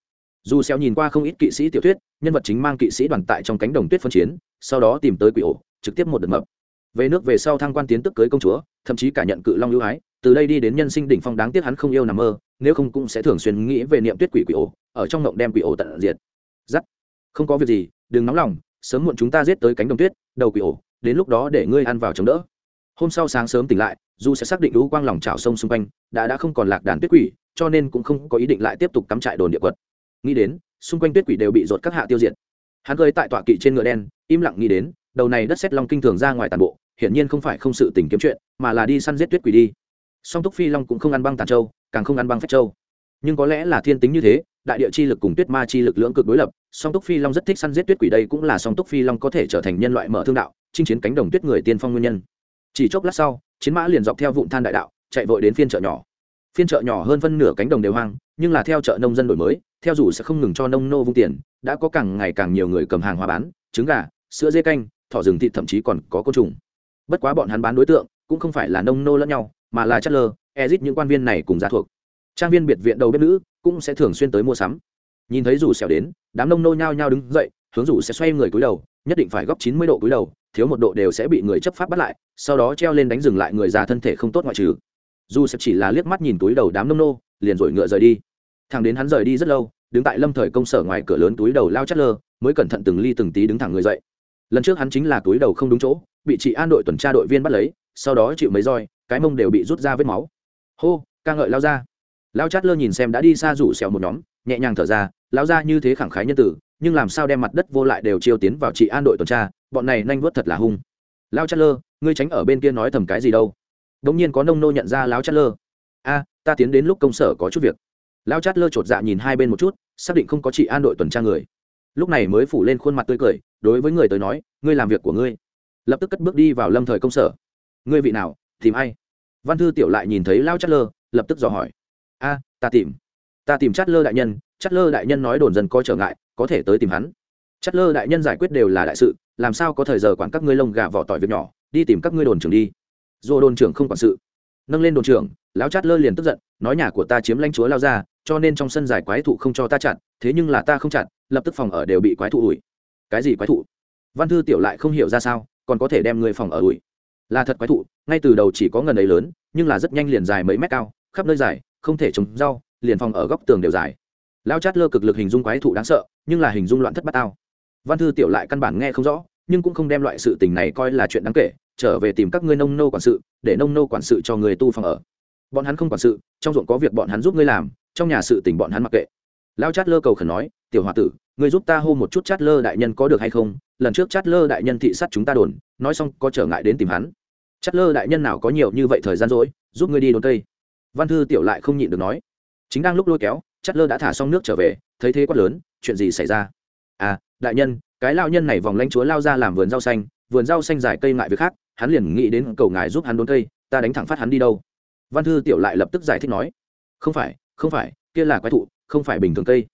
Dù xéo nhìn qua không ít kỵ sĩ tiểu thuyết, nhân vật chính mang kỵ sĩ đoàn tại trong cánh đồng tuyết phân chiến, sau đó tìm tới quỷ ổ, trực tiếp một đợt mập. Về nước về sau thăng quan tiến tức cưới công chúa, thậm chí cả nhận cự long lưu ái, từ đây đi đến nhân sinh đỉnh phong đáng tiếc hắn không yêu nằm mơ nếu không cũng sẽ thường xuyên nghĩ về niệm tuyết quỷ quỷ ổ, ở trong ngộng đem quỷ ổ tận diệt. Giắt không có việc gì, đừng nóng lòng, sớm muộn chúng ta giết tới cánh đồng tuyết, đầu quỷ ổ, đến lúc đó để ngươi ăn vào chống đỡ. Hôm sau sáng sớm tỉnh lại, dù sẽ xác định lũ quang lòng trào sông xung quanh, đã đã không còn lạc đàn tuyết quỷ, cho nên cũng không có ý định lại tiếp tục cắm trại đồn địa quật. Nghĩ đến, xung quanh tuyết quỷ đều bị rột các hạ tiêu diệt. Hắn gơi tại tọa kỵ trên ngựa đen, im lặng nghĩ đến, đầu này đất xét long kinh thường ra ngoài tàn bộ, hiển nhiên không phải không sự tình kiếm chuyện, mà là đi săn giết tuyết quỷ đi. Song túc phi long cũng không ăn băng tàn châu càng không ăn băng phách châu. Nhưng có lẽ là thiên tính như thế, đại địa chi lực cùng tuyết ma chi lực lưỡng cực đối lập, song túc phi long rất thích săn giết tuyết quỷ đây cũng là song túc phi long có thể trở thành nhân loại mở thương đạo, chinh chiến cánh đồng tuyết người tiên phong nguyên nhân. Chỉ chốc lát sau, chiến mã liền dọc theo vụn than đại đạo, chạy vội đến phiên chợ nhỏ. Phiên chợ nhỏ hơn phân nửa cánh đồng đều hoang, nhưng là theo chợ nông dân đổi mới, theo dù sẽ không ngừng cho nông nô vung tiền, đã có càng ngày càng nhiều người cầm hàng hóa bán, trứng gà, sữa dê canh, thỏ rừng thịt thậm chí còn có côn trùng. Bất quá bọn hắn bán đối tượng, cũng không phải là nông nô lẫn nhau, mà là chất lơ ezit những quan viên này cùng gia thuộc. Trang viên biệt viện đầu bếp nữ cũng sẽ thường xuyên tới mua sắm. Nhìn thấy rủ xẻo đến, đám nông nô nhao nhao đứng dậy, hướng rủ sẽ xoay người cúi đầu, nhất định phải góc chín mươi độ cúi đầu, thiếu một độ đều sẽ bị người chấp pháp bắt lại, sau đó treo lên đánh dừng lại người già thân thể không tốt ngoại trừ. Dù sẽ chỉ là liếc mắt nhìn túi đầu đám nông nô, liền rồi ngựa rời đi. Thằng đến hắn rời đi rất lâu, đứng tại lâm thời công sở ngoài cửa lớn túi đầu lao chát lơ, mới cẩn thận từng ly từng tí đứng thẳng người dậy. Lần trước hắn chính là túi đầu không đúng chỗ, bị chị an đội tuần tra đội viên bắt lấy, sau đó chịu mấy roi, cái mông đều bị rút ra vết máu hô, ca ngợi lao ra. Lao chát lơ nhìn xem đã đi xa rủ xẹo một nhóm, nhẹ nhàng thở ra, lao ra như thế khẳng khái nhân tử, nhưng làm sao đem mặt đất vô lại đều chiêu tiến vào chị an đội tuần tra, bọn này nhanh vớt thật là hung. Lao chát lơ ngươi tránh ở bên kia nói thầm cái gì đâu. Đống nhiên có nông nô nhận ra lao chát lơ a, ta tiến đến lúc công sở có chút việc. Lao chát lơ chột dạ nhìn hai bên một chút, xác định không có chị an đội tuần tra người. Lúc này mới phủ lên khuôn mặt tươi cười, đối với người tới nói, ngươi làm việc của ngươi. Lập tức cất bước đi vào lâm thời công sở. Ngươi vị nào, tìm ai? Văn thư tiểu lại nhìn thấy lao chát lơ, lập tức dò hỏi. A, ta tìm. Ta tìm chát lơ đại nhân, chát lơ đại nhân nói đồn dân có trở ngại, có thể tới tìm hắn. Chát lơ đại nhân giải quyết đều là đại sự, làm sao có thời giờ quản các ngươi lông gà vỏ tỏi việc nhỏ, đi tìm các ngươi đồn trưởng đi. Dù đồn trưởng không quản sự. Nâng lên đồn trưởng, lão chát lơ liền tức giận, nói nhà của ta chiếm lãnh chúa lao ra cho nên trong sân giải quái thụ không cho ta chặn, thế nhưng là ta không chặn, lập tức phòng ở đều bị quái thụ ủi. Cái gì quái thụ? Văn thư tiểu lại không hiểu ra sao, còn có thể đem người phòng ở ủi là thật quái thụ, ngay từ đầu chỉ có ngần ấy lớn, nhưng là rất nhanh liền dài mấy mét cao, khắp nơi dài, không thể trồng rau, liền phòng ở góc tường đều dài. Lao chát lơ cực lực hình dung quái thụ đáng sợ, nhưng là hình dung loạn thất bát ao. Văn thư tiểu lại căn bản nghe không rõ, nhưng cũng không đem loại sự tình này coi là chuyện đáng kể, trở về tìm các ngươi nông nô quản sự, để nông nô quản sự cho người tu phòng ở. Bọn hắn không quản sự, trong ruộng có việc bọn hắn giúp ngươi làm, trong nhà sự tình bọn hắn mặc kệ. Lao chát lơ cầu khẩn nói, tiểu h o a tử, ngươi giúp ta hô một chút chát lơ đại nhân có được hay không? Lần trước chát lơ đại nhân thị sát chúng ta đồn, nói xong có trở ngại đến tìm hắn. Chắt lơ đại nhân nào có nhiều như vậy thời gian rỗi, giúp ngươi đi đốn cây. Văn thư tiểu lại không nhịn được nói. Chính đang lúc lôi kéo Chắt lơ đã thả xong nước trở về, thấy thế quát lớn, chuyện gì xảy ra? À đại nhân, cái lao nhân này vòng lanh chúa lao ra làm vườn rau xanh, vườn rau xanh dài cây ngại việc khác, hắn liền nghĩ đến cầu ngài giúp hắn đốn cây, ta đánh thẳng phát hắn đi đâu? Văn thư tiểu lại lập tức giải thích nói. Không phải không phải, kia là quái thụ, không phải bình thường cây.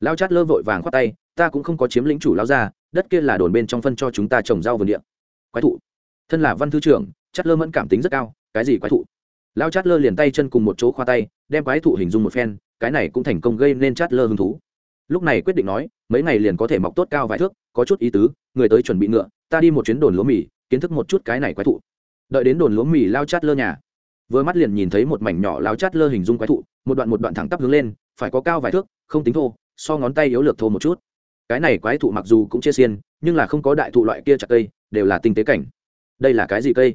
Lao chát lơ vội vàng khoát tay, ta cũng không có chiếm lĩnh chủ lao ra, đất kia là đồn bên trong phân cho chúng ta trồng rau vườn địa. Quái thụ. Thân là văn thư trưởng chát lơ mẫn cảm tính rất cao, cái gì quái thụ? Lao chát lơ liền tay chân cùng một chỗ khoa tay, đem quái thụ hình dung một phen, cái này cũng thành công gây nên chát lơ hứng thú. Lúc này quyết định nói, mấy ngày liền có thể mọc tốt cao vài thước, có chút ý tứ, người tới chuẩn bị ngựa, ta đi một chuyến đồn lúa mì, kiến thức một chút cái này quái thụ. Đợi đến đồn lúa mì lao chát lơ nhà. Vừa mắt liền nhìn thấy một mảnh nhỏ lao chát lơ hình dung quái thụ, một đoạn một đoạn thẳng tắp hướng lên, phải có cao vài thước, không tính thô, so ngón tay yếu lược thô một chút. Cái này quái thụ mặc dù cũng chia xiên, nhưng là không có đại thụ loại kia chặt cây, đều là tinh tế cảnh. Đây là cái gì cây?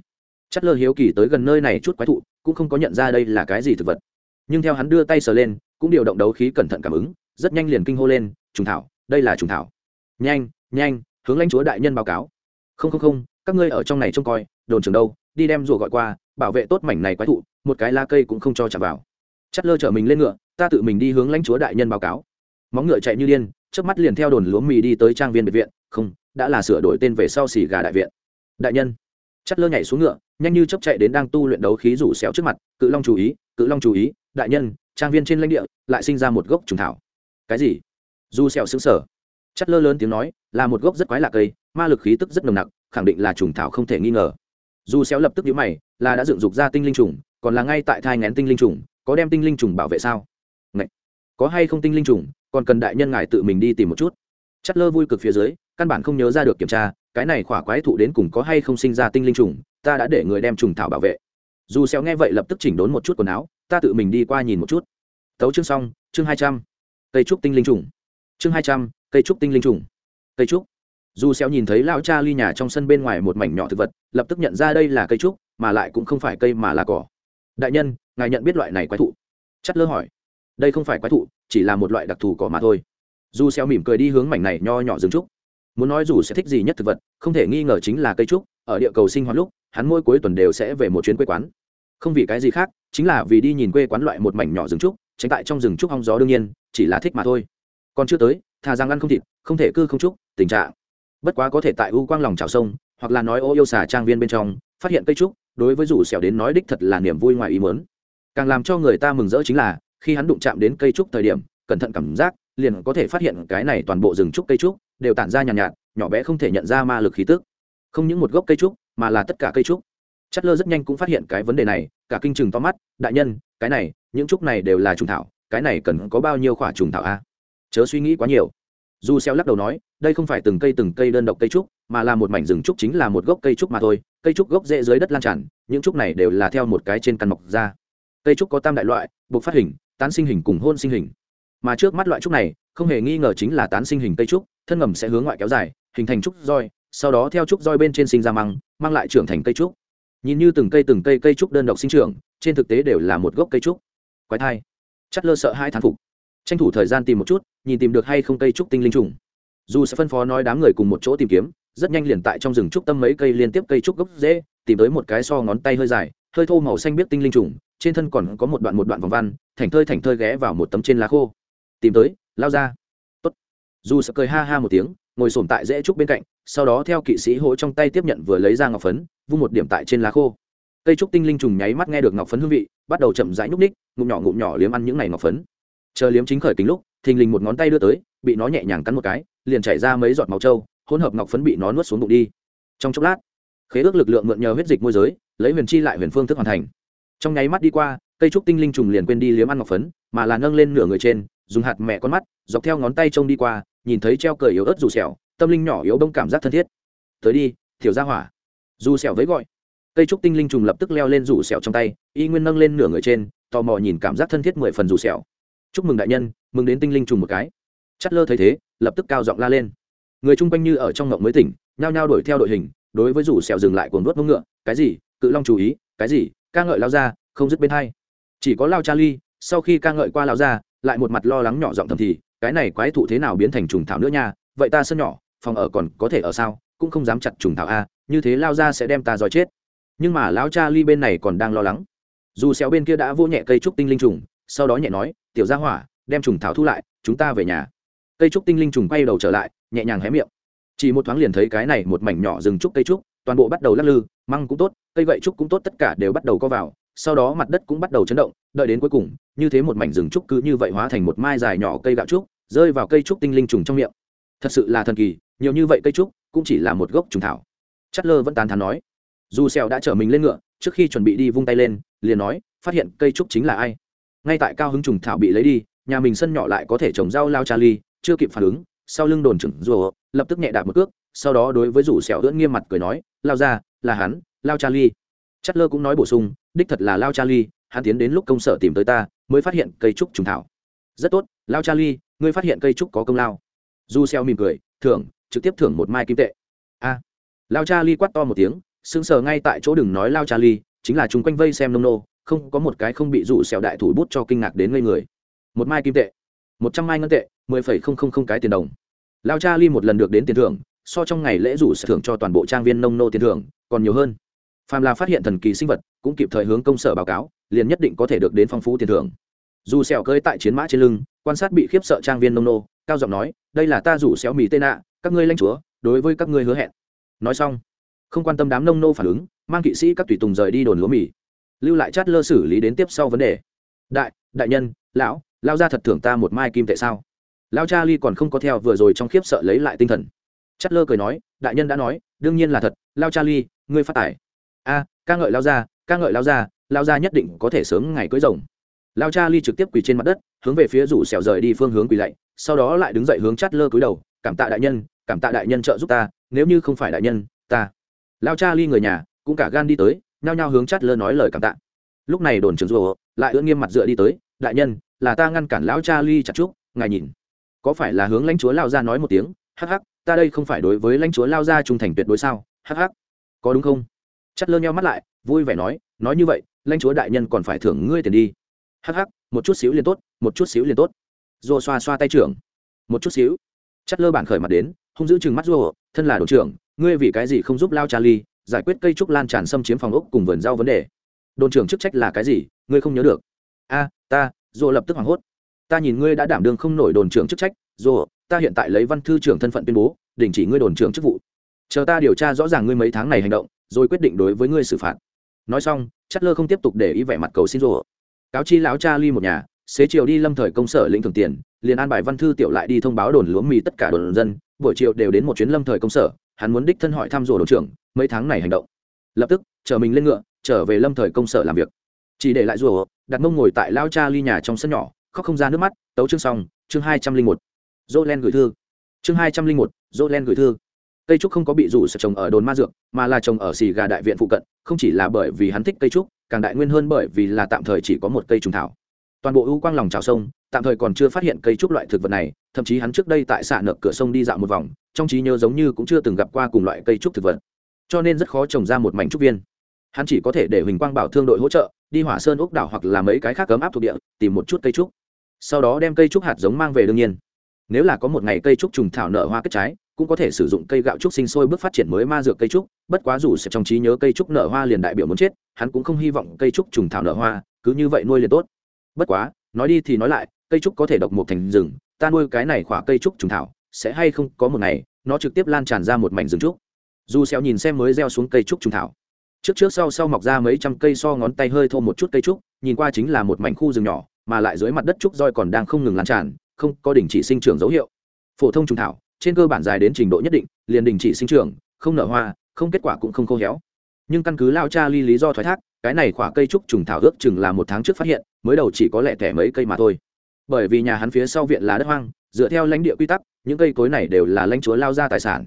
Chất lơ hiếu kỳ tới gần nơi này chút quái thụ, cũng không có nhận ra đây là cái gì thực vật. Nhưng theo hắn đưa tay sờ lên, cũng điều động đấu khí cẩn thận cảm ứng, rất nhanh liền kinh hô lên, trùng thảo, đây là trùng thảo. Nhanh nhanh, hướng lãnh chúa đại nhân báo cáo. Không không không, các ngươi ở trong này trông coi, đồn trường đâu, đi đem rùa gọi qua, bảo vệ tốt mảnh này quái thụ, một cái la cây cũng không cho chạm vào. Chất lơ chở mình lên ngựa, ta tự mình đi hướng lãnh chúa đại nhân báo cáo. Móng ngựa chạy như điên trước mắt liền theo đồn lúa mì đi tới trang viên biệt viện, không, đã là sửa đổi tên về sau xì gà đại viện. Đại nhân chất lơ nhảy xuống ngựa, nhanh như chấp chạy đến đang tu luyện đấu khí rủ xéo trước mặt, cự long chú ý, cự long chú ý, đại nhân, trang viên trên lãnh địa, lại sinh ra một gốc trùng thảo cái gì du xẻo sững sờ. chất lơ lớn tiếng nói, là một gốc rất quái lạ cây, ma lực khí tức rất nồng nặc, khẳng định là trùng thảo không thể nghi ngờ du xéo lập tức nhíu mày, là đã dựng dục ra tinh linh trùng, còn là ngay tại thai ngén tinh linh trùng, có đem tinh linh trùng bảo vệ sao Ngậy! có hay không tinh linh trùng, còn cần đại nhân ngài tự mình đi tìm một chút chất lơ vui cực phía dưới, căn bản không nhớ ra được kiểm tra, cái này khỏa quái thụ đến cùng có hay không sinh ra tinh linh trùng, ta đã để người đem trùng thảo bảo vệ. Dù xéo nghe vậy lập tức chỉnh đốn một chút quần áo, ta tự mình đi qua nhìn một chút. Tấu chương xong, chương hai trăm, cây trúc tinh linh trùng. Chương hai trăm, cây trúc tinh linh trùng. Cây trúc. Dù xéo nhìn thấy lão cha ly nhà trong sân bên ngoài một mảnh nhỏ thực vật, lập tức nhận ra đây là cây trúc, mà lại cũng không phải cây mà là cỏ. Đại nhân, ngài nhận biết loại này quái thụ? Chất lơ hỏi. Đây không phải quái thụ, chỉ là một loại đặc thù cỏ mà thôi dù xéo mỉm cười đi hướng mảnh này nho nhỏ rừng trúc. Muốn nói dù sẽ thích gì nhất thực vật không thể nghi ngờ chính là cây trúc. Ở địa cầu sinh hoạt lúc hắn mỗi cuối tuần đều sẽ về một chuyến quê quán. Không vì cái gì khác chính là vì đi nhìn quê quán loại một mảnh nhỏ rừng trúc tránh tại trong rừng trúc hong gió đương nhiên chỉ là thích mà thôi. Còn chưa tới thà rằng ăn không thịt không thể cư không trúc tình trạng. Bất quá có thể tại u quang lòng trào sông hoặc là nói ô yêu xà trang viên bên trong phát hiện cây trúc đối với rủ xẻo đến nói đích thật là niềm vui ngoài ý muốn, càng làm cho người ta mừng rỡ chính là khi hắn đụng chạm đến cây trúc thời điểm cẩn thận cảm giác liền có thể phát hiện cái này toàn bộ rừng trúc cây trúc đều tản ra nhàn nhạt, nhạt nhỏ bé không thể nhận ra ma lực khí tức. Không những một gốc cây trúc mà là tất cả cây trúc. Chất lơ rất nhanh cũng phát hiện cái vấn đề này cả kinh chừng to mắt đại nhân cái này những trúc này đều là trùng thảo cái này cần có bao nhiêu khoả trùng thảo a? Chớ suy nghĩ quá nhiều. Dù xeo lắc đầu nói đây không phải từng cây từng cây đơn độc cây trúc mà là một mảnh rừng trúc chính là một gốc cây trúc mà thôi cây trúc gốc rễ dưới đất lan tràn những trúc này đều là theo một cái trên căn mọc ra. Cây trúc có tam đại loại buộc phát hình tán sinh hình cùng hôn sinh hình mà trước mắt loại trúc này, không hề nghi ngờ chính là tán sinh hình cây trúc, thân ngầm sẽ hướng ngoại kéo dài, hình thành trúc roi, sau đó theo trúc roi bên trên sinh ra măng, mang lại trưởng thành cây trúc. Nhìn như từng cây từng cây cây trúc đơn độc sinh trưởng, trên thực tế đều là một gốc cây trúc. Quái thai. Chất lơ sợ hai thán phục. Tranh thủ thời gian tìm một chút, nhìn tìm được hay không cây trúc tinh linh trùng. Dù sẽ phân phó nói đám người cùng một chỗ tìm kiếm, rất nhanh liền tại trong rừng trúc tâm mấy cây liên tiếp cây trúc gốc dễ, tìm tới một cái so ngón tay hơi dài, hơi thô màu xanh biết tinh linh trùng, trên thân còn có một đoạn một đoạn vòng văn thành thơi thành thơi ghé vào một tấm trên lá khô tìm tới, lao ra. Tốt. dù sợ cười ha ha một tiếng, ngồi sổm tại dễ trúc bên cạnh, sau đó theo kỵ sĩ hỗ trong tay tiếp nhận vừa lấy ra ngọc phấn, vung một điểm tại trên lá khô. Cây trúc tinh linh trùng nháy mắt nghe được ngọc phấn hương vị, bắt đầu chậm rãi nhúc ních ngụm nhỏ ngụm nhỏ liếm ăn những này ngọc phấn. Chờ liếm chính khởi kính lúc, thình lình một ngón tay đưa tới, bị nó nhẹ nhàng cắn một cái, liền chảy ra mấy giọt màu trâu, hỗn hợp ngọc phấn bị nó nuốt xuống bụng đi. Trong chốc lát, khế ước lực lượng mượn nhờ huyết dịch môi giới, lấy huyền chi lại huyền phương thức hoàn thành. Trong nháy mắt đi qua, cây trúc tinh linh trùng liền quên đi liếm ăn ngọc phấn, mà là nâng lên nửa người trên dùng hạt mẹ con mắt, dọc theo ngón tay trông đi qua, nhìn thấy treo cờ yếu ớt dù sẹo, tâm linh nhỏ yếu bông cảm giác thân thiết. Tới đi thiểu ra hỏa. Dù sẹo với gọi. Cây trúc tinh linh trùng lập tức leo lên rủ sẹo trong tay, y nguyên nâng lên nửa người trên, tò mò nhìn cảm giác thân thiết mười phần rủ sẹo. Chúc mừng đại nhân, mừng đến tinh linh trùng một cái. Chất lơ thấy thế, lập tức cao giọng la lên. Người chung quanh như ở trong ngộng mới tỉnh, nhao nhao đuổi theo đội hình, đối với rủ sẹo dừng lại cuồng đuốt mông ngựa, cái gì? Cự long chú ý? Cái gì? Ca ngợi lao ra, không dứt bên hai. Chỉ có lao charlie sau khi ca ngợi qua lao ra lại một mặt lo lắng nhỏ giọng thầm thì, cái này quái thụ thế nào biến thành trùng thảo nữa nha, vậy ta sân nhỏ, phòng ở còn có thể ở sao, cũng không dám chặt trùng thảo a, như thế lao ra sẽ đem ta dòi chết. Nhưng mà lão cha ly bên này còn đang lo lắng. Dù xéo bên kia đã vô nhẹ cây trúc tinh linh trùng, sau đó nhẹ nói, tiểu gia hỏa, đem trùng thảo thu lại, chúng ta về nhà. Cây trúc tinh linh trùng quay đầu trở lại, nhẹ nhàng hé miệng. Chỉ một thoáng liền thấy cái này một mảnh nhỏ rừng trúc cây trúc, toàn bộ bắt đầu lắc lư, măng cũng tốt, cây gậy trúc cũng tốt, tất cả đều bắt đầu co vào sau đó mặt đất cũng bắt đầu chấn động, đợi đến cuối cùng, như thế một mảnh rừng trúc cứ như vậy hóa thành một mai dài nhỏ cây gạo trúc, rơi vào cây trúc tinh linh trùng trong miệng. Thật sự là thần kỳ, nhiều như vậy cây trúc cũng chỉ là một gốc trùng thảo. Chất lơ vẫn tán thán nói, dù xèo đã chở mình lên ngựa, trước khi chuẩn bị đi vung tay lên, liền nói, phát hiện cây trúc chính là ai? Ngay tại cao hứng trùng thảo bị lấy đi, nhà mình sân nhỏ lại có thể trồng rau lao charlie, chưa kịp phản ứng, sau lưng đồn trưởng rùa, lập tức nhẹ đạp một cước, sau đó đối với rủ xẻo ưỡn nghiêm mặt cười nói, lao ra, là hắn, lao charlie. Chất lơ cũng nói bổ sung đích thật là lao charlie hắn tiến đến lúc công sở tìm tới ta, mới phát hiện cây trúc trùng thảo. Rất tốt, lao charlie ngươi phát hiện cây trúc có công lao. Du xeo mỉm cười, thưởng, trực tiếp thưởng một mai kim tệ. A. Lao charlie quát to một tiếng, sững sờ ngay tại chỗ đừng nói lao charlie chính là chúng quanh vây xem nông nô, không có một cái không bị rủ xẻo đại thủ bút cho kinh ngạc đến ngây người. Một mai kim tệ, một trăm mai ngân tệ, mười phẩy không không không cái tiền đồng. Lao charlie một lần được đến tiền thưởng, so trong ngày lễ rủ sẽ thưởng cho toàn bộ trang viên nông nô tiền thưởng, còn nhiều hơn phàm là phát hiện thần kỳ sinh vật, cũng kịp thời hướng công sở báo cáo, liền nhất định có thể được đến phong phú tiền thưởng. Dù xẻo cơi tại chiến mã trên lưng, quan sát bị khiếp sợ trang viên nông nô, cao giọng nói, đây là ta rủ xéo mì tên ạ các ngươi lãnh chúa, đối với các ngươi hứa hẹn. Nói xong, không quan tâm đám nông nô phản ứng, mang kỵ sĩ các tùy tùng rời đi đồn lúa mì. Lưu lại chát lơ xử lý đến tiếp sau vấn đề. Đại đại nhân, lão lao ra thật thưởng ta một mai kim tệ sao? Lao cha ly còn không có theo vừa rồi trong khiếp sợ lấy lại tinh thần. Chát lơ cười nói, đại nhân đã nói, đương nhiên là thật lao cha ly, ngươi phát tải a, ca ngợi lao ra, ca ngợi lao ra lao ra nhất định có thể sớm ngày cưới rồng. Lao cha ly trực tiếp quỳ trên mặt đất, hướng về phía rủ xẻo rời đi phương hướng quỳ lạy, sau đó lại đứng dậy hướng chát lơ cúi đầu, cảm tạ đại nhân, cảm tạ đại nhân trợ giúp ta, nếu như không phải đại nhân, ta. Lao cha ly người nhà, cũng cả gan đi tới, nhao nhao hướng chát lơ nói lời cảm tạ. Lúc này đồn trưởng rùa lại ưỡn nghiêm mặt dựa đi tới, đại nhân, là ta ngăn cản lão cha ly chặt chúc, ngài nhìn. Có phải là hướng lãnh chúa lao ra nói một tiếng, hắc hắc, ta đây không phải đối với lãnh chúa lao ra trung thành tuyệt đối sao? Hắc hắc. Có đúng không? Chắt lơ nhau mắt lại, vui vẻ nói nói như vậy, lãnh chúa đại nhân còn phải thưởng ngươi tiền đi. Hắc hắc, một chút xíu liền tốt, một chút xíu liền tốt. Dô xoa xoa tay trưởng. Một chút xíu. Chắt lơ bản khởi mặt đến không giữ chừng mắt dô thân là đội trưởng, ngươi vì cái gì không giúp lao charlie, giải quyết cây trúc lan tràn xâm chiếm phòng ốc cùng vườn rau vấn đề? Đồn trưởng chức trách là cái gì, ngươi không nhớ được? A, ta dô lập tức hoảng hốt. Ta nhìn ngươi đã đảm đương không nổi đồn trưởng chức trách dô ta hiện tại lấy văn thư trưởng thân phận tuyên bố, đình chỉ ngươi đồn trưởng chức vụ. Chờ ta điều tra rõ ràng ngươi mấy tháng này hành động rồi quyết định đối với ngươi xử phạt. Nói xong chất lơ không tiếp tục để ý vẻ mặt cầu xin rồ cáo chi lão cha ly một nhà, xế chiều đi lâm thời công sở lĩnh thường tiền, liền an bài văn thư tiểu lại đi thông báo đồn lúa mì tất cả đồn dân, buổi chiều đều đến một chuyến lâm thời công sở, hắn muốn đích thân hỏi thăm rồ đồn trưởng, mấy tháng này hành động. Lập tức, chờ mình lên ngựa, trở về lâm thời công sở làm việc. Chỉ để lại rùa đặt mông ngồi tại lao cha ly nhà trong sân nhỏ, khóc không ra nước mắt, tấu chương xong, chương hai trăm linh một. Dô len gửi thư. Chương hai trăm linh một dô len gửi thư cây trúc không có bị rủ sợ trồng ở đồn ma dược, mà là trồng ở xì gà đại viện phụ cận, không chỉ là bởi vì hắn thích cây trúc, càng đại nguyên hơn bởi vì là tạm thời chỉ có một cây trùng thảo. Toàn bộ ưu quang lòng trào sông, tạm thời còn chưa phát hiện cây trúc loại thực vật này, thậm chí hắn trước đây tại xạ nợ cửa sông đi dạo một vòng, trong trí nhớ giống như cũng chưa từng gặp qua cùng loại cây trúc thực vật. Cho nên rất khó trồng ra một mảnh trúc viên. Hắn chỉ có thể để huỳnh quang bảo thương đội hỗ trợ, đi hỏa sơn ốc đảo hoặc là mấy cái khác cấm áp thuộc địa, tìm một chút cây trúc. Sau đó đem cây trúc hạt giống mang về đương nhiên. Nếu là có một ngày cây trúc trùng thảo nở hoa kết trái cũng có thể sử dụng cây gạo trúc sinh sôi bước phát triển mới ma dược cây trúc, bất quá dù sẽ trong trí nhớ cây trúc nở hoa liền đại biểu muốn chết, hắn cũng không hy vọng cây trúc trùng thảo nở hoa, cứ như vậy nuôi liền tốt. Bất quá, nói đi thì nói lại, cây trúc có thể độc một thành rừng, ta nuôi cái này khỏa cây trúc trùng thảo, sẽ hay không có một ngày, nó trực tiếp lan tràn ra một mảnh rừng trúc. Dù xéo nhìn xem mới gieo xuống cây trúc trùng thảo. Trước trước sau sau mọc ra mấy trăm cây so ngón tay hơi thô một chút cây trúc, nhìn qua chính là một mảnh khu rừng nhỏ, mà lại dưới mặt đất trúc roi còn đang không ngừng lan tràn, không có đỉnh chỉ sinh trưởng dấu hiệu. Phổ thông trùng thảo trên cơ bản dài đến trình độ nhất định, liền đình chỉ sinh trưởng, không nở hoa, không kết quả cũng không khô héo. Nhưng căn cứ lao cha ly lý do thoái thác, cái này khỏa cây trúc trùng thảo ước chừng là một tháng trước phát hiện, mới đầu chỉ có lẻ tẻ mấy cây mà thôi. Bởi vì nhà hắn phía sau viện là đất hoang, dựa theo lãnh địa quy tắc, những cây cối này đều là lãnh chúa lao ra tài sản.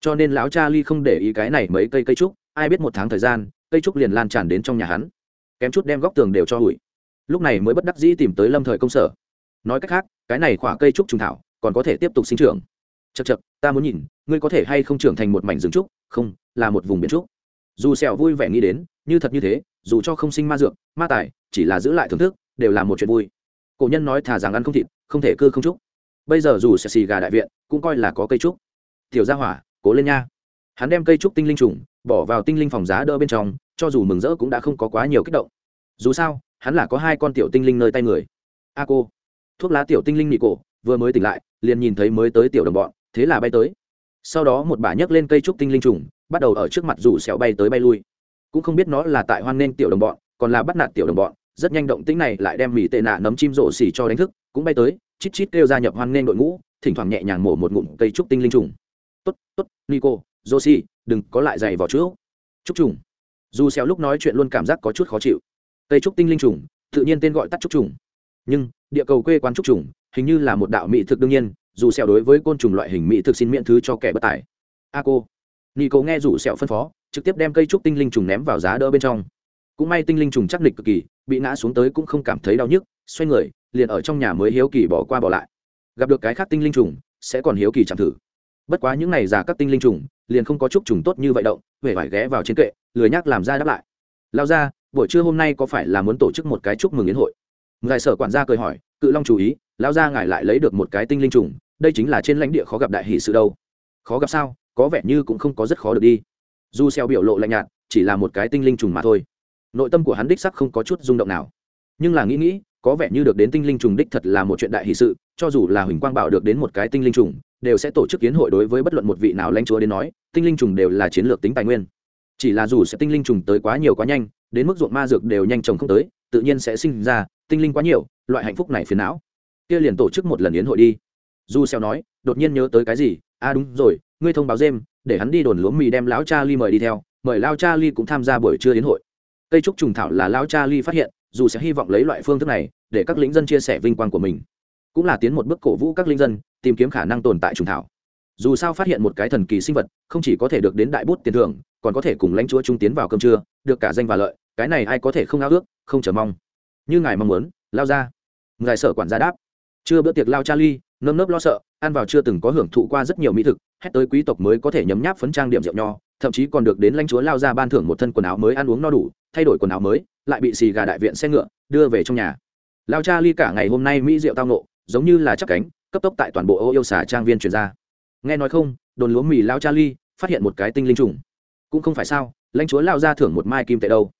Cho nên lão cha ly không để ý cái này mấy cây cây trúc, ai biết một tháng thời gian, cây trúc liền lan tràn đến trong nhà hắn. Kém chút đem góc tường đều cho hủi lúc này mới bất đắc dĩ tìm tới lâm thời công sở. Nói cách khác, cái này khỏa cây trúc trùng thảo, còn có thể tiếp tục sinh trưởng chật chật ta muốn nhìn, ngươi có thể hay không trưởng thành một mảnh rừng trúc? Không, là một vùng biển trúc. Dù sẹo vui vẻ nghĩ đến, như thật như thế, dù cho không sinh ma dược, ma tài, chỉ là giữ lại thưởng thức, đều là một chuyện vui. Cổ nhân nói thà rằng ăn không thịt, không thể cư không trúc. Bây giờ dù sẽ xì gà đại viện, cũng coi là có cây trúc. Tiểu gia hỏa, cố lên nha. Hắn đem cây trúc tinh linh trùng, bỏ vào tinh linh phòng giá đỡ bên trong, cho dù mừng rỡ cũng đã không có quá nhiều kích động. Dù sao, hắn là có hai con tiểu tinh linh nơi tay người. A cô, thuốc lá tiểu tinh linh nị cổ, vừa mới tỉnh lại, liền nhìn thấy mới tới tiểu đồng bọn thế là bay tới. Sau đó một bà nhấc lên cây trúc tinh linh trùng, bắt đầu ở trước mặt rủ xẻo bay tới bay lui. Cũng không biết nó là tại hoan nghênh tiểu đồng bọn, còn là bắt nạt tiểu đồng bọn, rất nhanh động tĩnh này lại đem mỹ tệ nạ nấm chim rổ xỉ cho đánh thức, cũng bay tới, chít chít kêu gia nhập hoan nghênh đội ngũ, thỉnh thoảng nhẹ nhàng mổ một ngụm cây trúc tinh linh trùng. Tốt tốt, nico, josie, đừng có lại giày vào chữ trúc trùng? Dù xéo lúc nói chuyện luôn cảm giác có chút khó chịu. Cây trúc tinh linh trùng, tự nhiên tên gọi tắt trúc trùng. Nhưng, địa cầu quê quán trúc trùng, hình như là một đạo mỹ thực đương nhiên dù sẹo đối với côn trùng loại hình mỹ thực xin miễn thứ cho kẻ bất tài. A cô. Nị cố nghe rủ sẹo phân phó, trực tiếp đem cây trúc tinh linh trùng ném vào giá đỡ bên trong. Cũng may tinh linh trùng chắc nịch cực kỳ, bị ngã xuống tới cũng không cảm thấy đau nhức, xoay người, liền ở trong nhà mới hiếu kỳ bỏ qua bỏ lại. Gặp được cái khác tinh linh trùng, sẽ còn hiếu kỳ chẳng thử. Bất quá những này giả các tinh linh trùng, liền không có chúc trùng tốt như vậy động huệ vải ghé vào trên kệ, lười nhác làm ra đáp lại. Lao ra, buổi trưa hôm nay có phải là muốn tổ chức một cái chúc mừng yến hội? Ngài sở quản gia cười hỏi, cự long chú ý Lão gia ngài lại lấy được một cái tinh linh trùng, đây chính là trên lãnh địa khó gặp đại hỷ sự đâu. Khó gặp sao? Có vẻ như cũng không có rất khó được đi. Dù xeo biểu lộ lạnh nhạt, chỉ là một cái tinh linh trùng mà thôi. Nội tâm của hắn đích sắc không có chút rung động nào. Nhưng là nghĩ nghĩ, có vẻ như được đến tinh linh trùng đích thật là một chuyện đại hỷ sự, cho dù là huỳnh quang bảo được đến một cái tinh linh trùng, đều sẽ tổ chức kiến hội đối với bất luận một vị nào lãnh chúa đến nói, tinh linh trùng đều là chiến lược tính tài nguyên. Chỉ là dù sẽ tinh linh trùng tới quá nhiều quá nhanh, đến mức ruộng ma dược đều nhanh chóng không tới, tự nhiên sẽ sinh ra, tinh linh quá nhiều, loại hạnh phúc này phiền não kia liền tổ chức một lần yến hội đi. Du xeo nói, đột nhiên nhớ tới cái gì? À đúng rồi, ngươi thông báo dêm để hắn đi đồn lúa mì đem lão cha ly mời đi theo, mời lão cha ly cũng tham gia buổi trưa yến hội. Cây trúc trùng thảo là lão cha ly phát hiện, dù sẽ hy vọng lấy loại phương thức này để các lính dân chia sẻ vinh quang của mình, cũng là tiến một bước cổ vũ các linh dân, tìm kiếm khả năng tồn tại trùng thảo. Dù sao phát hiện một cái thần kỳ sinh vật, không chỉ có thể được đến đại bút tiền thưởng, còn có thể cùng lãnh chúa trung tiến vào cơm trưa, được cả danh và lợi, cái này ai có thể không ao ước, không chờ mong. Như ngài mong muốn, lao ra. Ngài sở quản gia đáp chưa bữa tiệc lao cha ly nơm nớp lo sợ, ăn vào chưa từng có hưởng thụ qua rất nhiều mỹ thực hét tới quý tộc mới có thể nhấm nháp phấn trang điểm rượu nho, thậm chí còn được đến lãnh chúa lao ra ban thưởng một thân quần áo mới ăn uống no đủ, thay đổi quần áo mới, lại bị xì gà đại viện xe ngựa đưa về trong nhà. Lao cha ly cả ngày hôm nay mỹ rượu tao nộ giống như là chắc cánh, cấp tốc tại toàn bộ ô yêu xả trang viên truyền ra. Nghe nói không, đồn lúa mì lao cha ly phát hiện một cái tinh linh trùng. Cũng không phải sao, lãnh chúa lao ra thưởng một mai kim tệ đâu.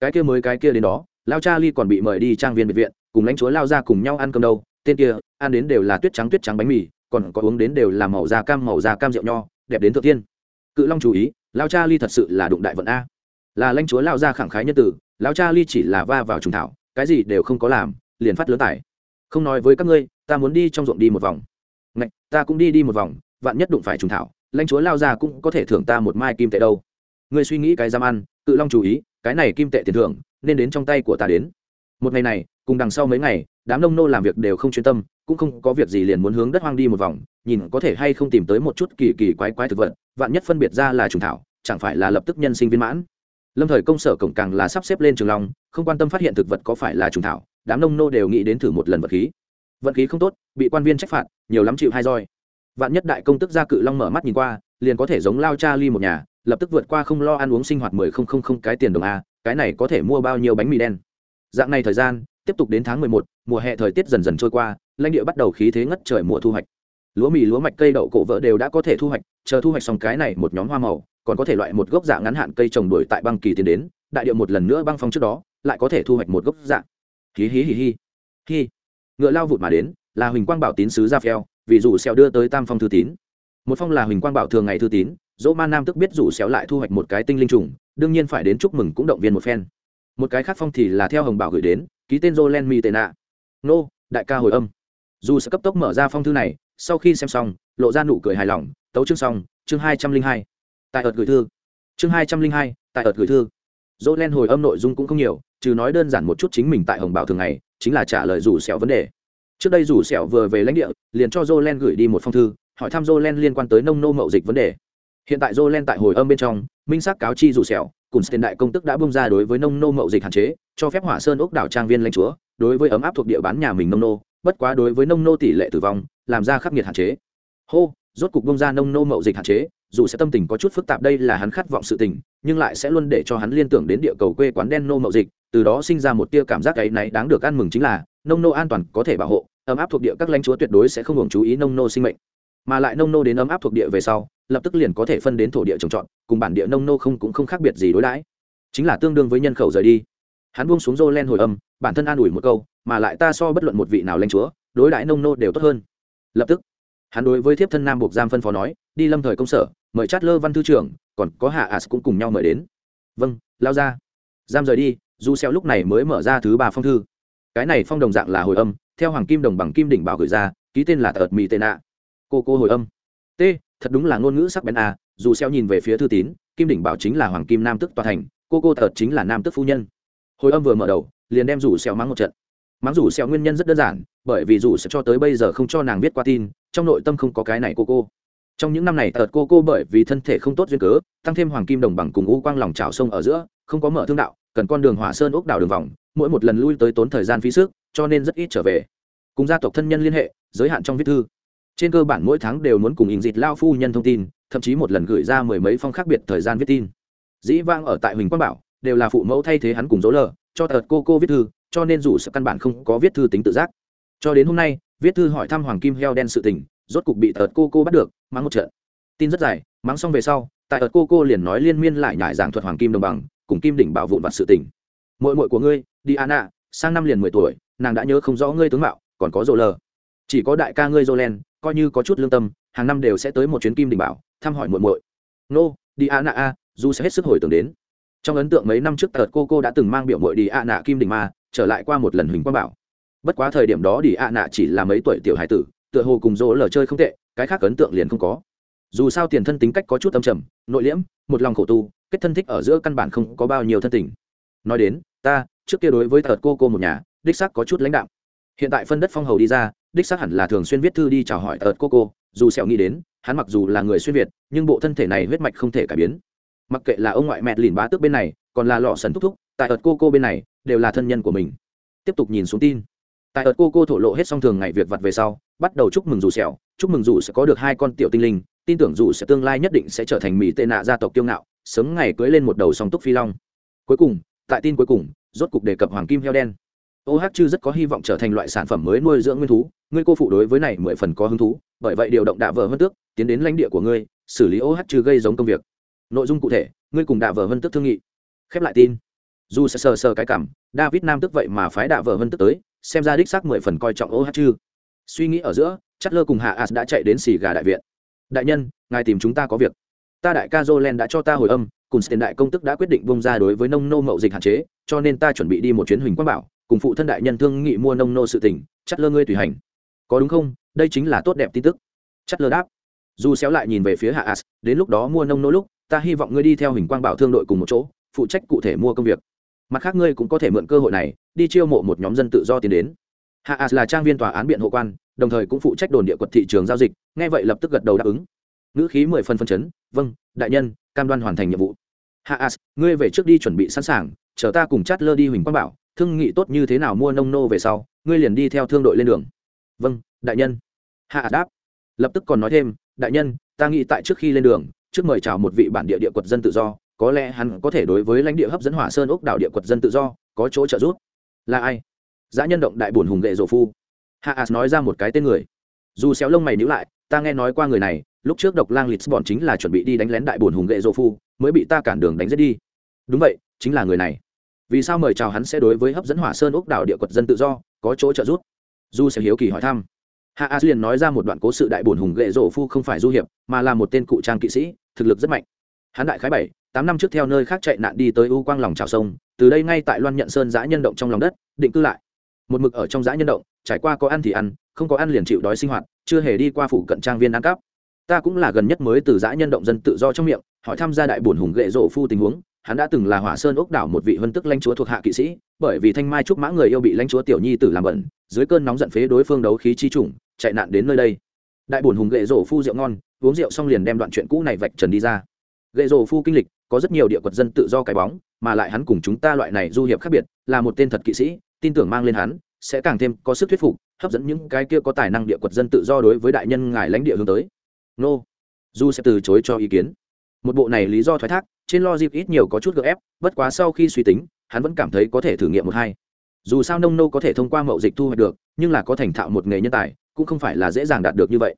Cái kia mới cái kia đến đó, lao cha ly còn bị mời đi trang viên biệt viện, cùng lãnh chúa lao ra cùng nhau ăn cơm đâu tên kia ăn đến đều là tuyết trắng tuyết trắng bánh mì còn có uống đến đều là màu da cam màu da cam rượu nho đẹp đến thượng tiên. Cự long chú ý lao cha ly thật sự là đụng đại vận a. Là lãnh chúa lao ra khẳng khái nhân tử lao cha ly chỉ là va vào trùng thảo cái gì đều không có làm liền phát lớn tải không nói với các ngươi ta muốn đi trong ruộng đi một vòng. Ngạch, ta cũng đi đi một vòng vạn nhất đụng phải trùng thảo lãnh chúa lao ra cũng có thể thưởng ta một mai kim tệ đâu. Ngươi suy nghĩ cái dám ăn cự long chú ý cái này kim tệ tiền thưởng nên đến trong tay của ta đến một ngày này, cùng đằng sau mấy ngày, đám nông nô làm việc đều không chuyên tâm, cũng không có việc gì liền muốn hướng đất hoang đi một vòng, nhìn có thể hay không tìm tới một chút kỳ kỳ quái quái thực vật, vạn nhất phân biệt ra là trùng thảo, chẳng phải là lập tức nhân sinh viên mãn. Lâm thời công sở cổng càng là sắp xếp lên trường long, không quan tâm phát hiện thực vật có phải là trùng thảo, đám nông nô đều nghĩ đến thử một lần vật khí. Vận khí không tốt, bị quan viên trách phạt, nhiều lắm chịu hai roi. Vạn nhất đại công tức gia cự long mở mắt nhìn qua, liền có thể giống lao cha ly một nhà, lập tức vượt qua không lo ăn uống sinh hoạt mười không không không cái tiền đồng a, cái này có thể mua bao nhiêu bánh mì đen dạng này thời gian, tiếp tục đến tháng mười một, mùa hè thời tiết dần dần trôi qua, lãnh địa bắt đầu khí thế ngất trời mùa thu hoạch. Lúa mì, lúa mạch, cây đậu, cổ vỡ đều đã có thể thu hoạch, chờ thu hoạch xong cái này một nhóm hoa màu, còn có thể loại một gốc dạng ngắn hạn cây trồng đuổi tại băng kỳ tiến đến, đại điệu một lần nữa băng phong trước đó, lại có thể thu hoạch một gốc dạng. Hí hí hí hí. Hí. Ngựa lao vụt mà đến, là huỳnh quang bảo tín sứ ra phèo, vì dù xèo đưa tới tam phong thư tín. Một phong là huỳnh quang bảo thường ngày thư tín, dỗ man nam tức biết rủ xéo lại thu hoạch một cái tinh linh trùng, đương nhiên phải đến chúc mừng cũng động viên một phen một cái khác phong thì là theo hồng bảo gửi đến, ký tên jolen mi tệ nạ nô, đại ca hồi âm. Dù sẽ cấp tốc mở ra phong thư này, sau khi xem xong, lộ ra nụ cười hài lòng, tấu chương xong, chương hai trăm linh hai. Tại ợt gửi thư. Chương hai trăm linh hai, tại ợt gửi thư. Jolen hồi âm nội dung cũng không nhiều, trừ nói đơn giản một chút chính mình tại hồng bảo thường ngày, chính là trả lời rủ xẻo vấn đề. Trước đây rủ xẻo vừa về lãnh địa, liền cho jolen gửi đi một phong thư, hỏi thăm jolen liên quan tới nông nô mậu dịch vấn đề. Hiện tại jolen tại hồi âm bên trong, minh xác cáo chi rủ xẻo cùng tiền đại công tức đã bung ra đối với nông nô mậu dịch hạn chế, cho phép hỏa sơn ốc đảo trang viên lãnh chúa, đối với ấm áp thuộc địa bán nhà mình nông nô, bất quá đối với nông nô tỷ lệ tử vong, làm ra khắc nghiệt hạn chế. Hô, rốt cục bung ra nông nô mậu dịch hạn chế, dù sẽ tâm tình có chút phức tạp đây là hắn khát vọng sự tình, nhưng lại sẽ luôn để cho hắn liên tưởng đến địa cầu quê quán đen nô mậu dịch, từ đó sinh ra một tia cảm giác ấy này đáng được ăn mừng chính là, nông nô an toàn có thể bảo hộ, ấm áp thuộc địa các lãnh chúa tuyệt đối sẽ không hưởng chú ý nông nô sinh mệnh. Mà lại nông nô đến ấm áp thuộc địa về sau lập tức liền có thể phân đến thổ địa trồng trọt, cùng bản địa nông nô không cũng không khác biệt gì đối đãi. Chính là tương đương với nhân khẩu rời đi. Hắn buông xuống rô len hồi âm, bản thân an ủi một câu, mà lại ta so bất luận một vị nào lãnh chúa, đối đãi nông nô đều tốt hơn. Lập tức, hắn đối với thiếp thân nam buộc giam phân phó nói, đi lâm thời công sở, mời chát lơ văn thư trưởng, còn có hạ as cũng cùng nhau mời đến. Vâng lao ra. Giam rời đi du xeo lúc này mới mở ra thứ ba phong thư. Cái này phong đồng dạng là hồi âm, theo hoàng kim đồng bằng kim đỉnh bảo gửi ra, ký tên là tợt mì tên ạ cô cô hồi âm. T thật đúng là ngôn ngữ sắc bén à? dù xeo nhìn về phía thư tín, kim đỉnh bảo chính là hoàng kim nam tức tòa thành, cô cô thật chính là nam tức phu nhân. Hồi âm vừa mở đầu, liền đem rủ xeo mắng một trận. Mắng rủ xeo nguyên nhân rất đơn giản, bởi vì rủ sẽ cho tới bây giờ không cho nàng viết qua tin, trong nội tâm không có cái này cô cô. Trong những năm này tật cô cô bởi vì thân thể không tốt duyên cớ, tăng thêm hoàng kim đồng bằng cùng u quang lòng trào sông ở giữa, không có mở thương đạo, cần con đường hỏa sơn ốc đảo đường vòng, mỗi một lần lui tới tốn thời gian phí sức, cho nên rất ít trở về. Cùng gia tộc thân nhân liên hệ, giới hạn trong viết thư trên cơ bản mỗi tháng đều muốn cùng in dịt lao phu nhân thông tin, thậm chí một lần gửi ra mười mấy phong khác biệt thời gian viết tin. Dĩ vang ở tại huỳnh quang bảo, đều là phụ mẫu thay thế hắn cùng dỗ lờ, cho tợt cô cô viết thư, cho nên dù sự căn bản không có viết thư tính tự giác. Cho đến hôm nay, viết thư hỏi thăm hoàng kim heo đen sự tình, rốt cục bị tợt cô cô bắt được, mắng một trận. Tin rất dài, mắng xong về sau, tại tợt cô cô liền nói liên miên lại nhải giảng thuật hoàng kim đồng bằng, cùng kim đỉnh bảo vụn vặt sự tình. Mội mội của ngươi, đi an ạ sang năm liền mười tuổi, nàng đã nhớ không rõ ngươi tướng mạo, còn có rộ lờ. Chỉ có đại ca ngươi jolen coi như có chút lương tâm, hàng năm đều sẽ tới một chuyến kim đỉnh bảo, thăm hỏi muội muội. Nô, đi a nạ a, dù sẽ hết sức hồi tưởng đến. Trong ấn tượng mấy năm trước tợt cô cô đã từng mang biểu muội đi a nạ kim đỉnh ma, trở lại qua một lần huỳnh quang bảo. Bất quá thời điểm đó đi a nạ chỉ là mấy tuổi tiểu hải tử, tựa hồ cùng dỗ lờ chơi không tệ, cái khác ấn tượng liền không có. Dù sao tiền thân tính cách có chút âm trầm, nội liễm, một lòng khổ tu, kết thân thích ở giữa căn bản không có bao nhiêu thân tình. Nói đến, ta, trước kia đối với tợt cô cô một nhà, đích xác có chút lãnh đạo hiện tại phân đất phong hầu đi ra đích xác hẳn là thường xuyên viết thư đi chào hỏi ợt cô cô dù sẹo nghĩ đến, hắn mặc dù là người xuyên việt, nhưng bộ thân thể này huyết mạch không thể cải biến. Mặc kệ là ông ngoại mẹ lìn bá tước bên này, còn là lọ sần thúc thúc, tại ợt cô cô bên này, đều là thân nhân của mình. Tiếp tục nhìn xuống tin. Tại ợt cô cô thổ lộ hết xong thường ngày việc vặt về sau, bắt đầu chúc mừng dù sẹo, chúc mừng dù sẽ có được hai con tiểu tinh linh, tin tưởng dù sẽ tương lai nhất định sẽ trở thành mỹ tệ nạ gia tộc kiêu ngạo, sớm ngày cưới lên một đầu song túc phi long. Cuối cùng, tại tin cuối cùng, rốt cục đề cập hoàng kim heo đen ô hát chư rất có hy vọng trở thành loại sản phẩm mới nuôi dưỡng nguyên thú. Ngươi cô phụ đối với này mười phần có hứng thú, bởi vậy điều động đạ vợ hơn tước tiến đến lãnh địa của ngươi, xử lý ô hát chư gây giống công việc. Nội dung cụ thể, ngươi cùng đạ vợ hơn tước thương nghị. Khép lại tin. Dù sờ sờ sờ cái cảm, david nam tức vậy mà phái đạ vợ hơn tước tới, xem ra đích xác mười phần coi trọng ô hát chư. Suy nghĩ ở giữa Chát lơ cùng hạ as đã chạy đến xì gà đại viện. Đại nhân, ngài tìm chúng ta có việc. Ta đại ca jolen đã cho ta hồi âm, cùng tiền đại công tức đã quyết định bung ra đối với nông nô mậu dịch hạn chế, cho nên ta chuẩn bị đi một chuyến huỳnh quang bảo cùng phụ thân đại nhân thương nghị mua nông nô sự tỉnh chất lơ ngươi tùy hành. Có đúng không? Đây chính là tốt đẹp tin tức. Chất lơ đáp. Dù xéo lại nhìn về phía hạ as, đến lúc đó mua nông nô lúc, ta hy vọng ngươi đi theo huỳnh quang bảo thương đội cùng một chỗ, phụ trách cụ thể mua công việc. Mặt khác ngươi cũng có thể mượn cơ hội này, đi chiêu mộ một nhóm dân tự do tiến đến. Hạ as là trang viên tòa án biện hộ quan, đồng thời cũng phụ trách đồn địa quật thị trường giao dịch, nghe vậy lập tức gật đầu đáp ứng. Ngữ khí mười phần phân chấn vâng đại nhân, cam đoan hoàn thành nhiệm vụ. Hạ as, ngươi về trước đi chuẩn bị sẵn sàng, chờ ta cùng chát lơ đi huỳnh quang bảo thương nghị tốt như thế nào mua nông nô về sau, ngươi liền đi theo thương đội lên đường. Vâng đại nhân. Hạ đáp. Lập tức còn nói thêm, đại nhân, ta nghĩ tại trước khi lên đường, trước mời chào một vị bản địa địa quật dân tự do, có lẽ hắn có thể đối với lãnh địa hấp dẫn hỏa sơn ốc đảo địa quật dân tự do, có chỗ trợ giúp. Là ai? Giã nhân động đại bổn hùng nghệ rổ phu. Hạ as nói ra một cái tên người. Dù xéo lông mày níu lại, ta nghe nói qua người này, lúc trước độc lang lisbon chính là chuẩn bị đi đánh lén đại bổn hùng nghệ rổ phu, mới bị ta cản đường đánh giết đi. Đúng vậy, chính là người này vì sao mời chào hắn sẽ đối với hấp dẫn hỏa sơn ốc đảo địa quật dân tự do, có chỗ trợ giúp? Du sẽ hiếu kỳ hỏi thăm. Hạ a liền nói ra một đoạn cố sự đại bổn hùng gệ rổ phu không phải du hiệp, mà là một tên cụ trang kỵ sĩ, thực lực rất mạnh. Hắn đại khái bảy, tám năm trước theo nơi khác chạy nạn đi tới u quang lòng trào sông, từ đây ngay tại loan nhận sơn giã nhân động trong lòng đất, định cư lại. Một mực ở trong giã nhân động, trải qua có ăn thì ăn, không có ăn liền chịu đói sinh hoạt, chưa hề đi qua phủ cận trang viên ăn cắp. Ta cũng là gần nhất mới từ giã nhân động dân tự do trong miệng, hỏi thăm gia đại bổn hùng gệ rổ phu tình huống hắn đã từng là hỏa sơn ốc đảo một vị vân tức lãnh chúa thuộc hạ kỵ sĩ, bởi vì thanh mai trúc mã người yêu bị lãnh chúa tiểu nhi tử làm bẩn, dưới cơn nóng giận phế đối phương đấu khí chi chủng, chạy nạn đến nơi đây. Đại bổn hùng gậy rổ phu rượu ngon, uống rượu xong liền đem đoạn chuyện cũ này vạch trần đi ra. Gậy rổ phu kinh lịch, có rất nhiều địa quật dân tự do cái bóng, mà lại hắn cùng chúng ta loại này du hiệp khác biệt, là một tên thật kỵ sĩ, tin tưởng mang lên hắn, sẽ càng thêm có sức thuyết phục, hấp dẫn những cái kia có tài năng địa quật dân tự do đối với đại nhân ngài lãnh địa hướng tới. Nô. Du sẽ từ chối cho ý kiến một bộ này lý do thoái thác, trên lo dịp ít nhiều có chút gợ ép, bất quá sau khi suy tính, hắn vẫn cảm thấy có thể thử nghiệm một hai. Dù sao nông nô có thể thông qua mậu dịch thu hoạch được, nhưng là có thành thạo một nghề nhân tài, cũng không phải là dễ dàng đạt được như vậy.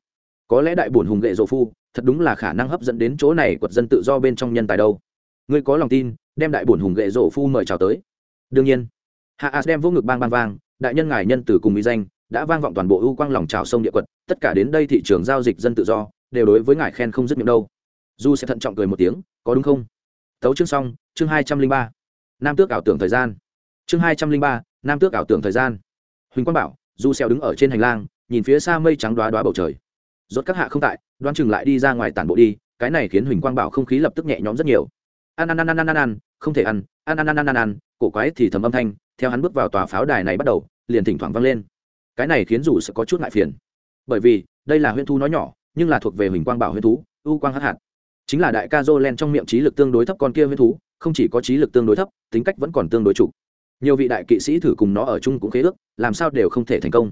Có lẽ đại bổn hùng gệ rộ phu, thật đúng là khả năng hấp dẫn đến chỗ này quật dân tự do bên trong nhân tài đâu. Ngươi có lòng tin, đem đại bổn hùng gệ rộ phu mời chào tới. Đương nhiên. Hạ as đem vô ngực bang bang vang, đại nhân ngài nhân từ cùng mỹ danh, đã vang vọng toàn bộ ưu quang lòng trào sông địa quật, tất cả đến đây thị trường giao dịch dân tự do, đều đối với ngài khen không dứt miệng đâu du sẽ thận trọng cười một tiếng, có đúng không? Tấu chương xong, chương hai trăm linh ba. Nam tước ảo tưởng thời gian. Chương hai trăm linh ba, nam tước ảo tưởng thời gian. Huỳnh quang bảo du xeo đứng ở trên hành lang, nhìn phía xa mây trắng đoá đoá bầu trời. Rốt các hạ không tại đoan chừng lại đi ra ngoài tản bộ đi, cái này khiến huỳnh quang bảo không khí lập tức nhẹ nhõm rất nhiều. Ăn ăn ăn ăn ăn ăn ăn không thể ăn ăn ăn ăn ăn ăn ăn cổ quái thì thầm âm thanh, theo hắn bước vào tòa pháo đài này bắt đầu, liền thỉnh thoảng vang lên. Cái này khiến dù sẽ có chút ngại phiền. Bởi vì, đây là huyễn thú nói nhỏ, nhưng là thuộc về huỳnh quang bảo huyễn thú u quang hắc hạt chính là đại ca dô len trong miệng trí lực tương đối thấp con kia huyết thú, không chỉ có trí lực tương đối thấp, tính cách vẫn còn tương đối chủ. Nhiều vị đại kỵ sĩ thử cùng nó ở chung cũng khế ước, làm sao đều không thể thành công.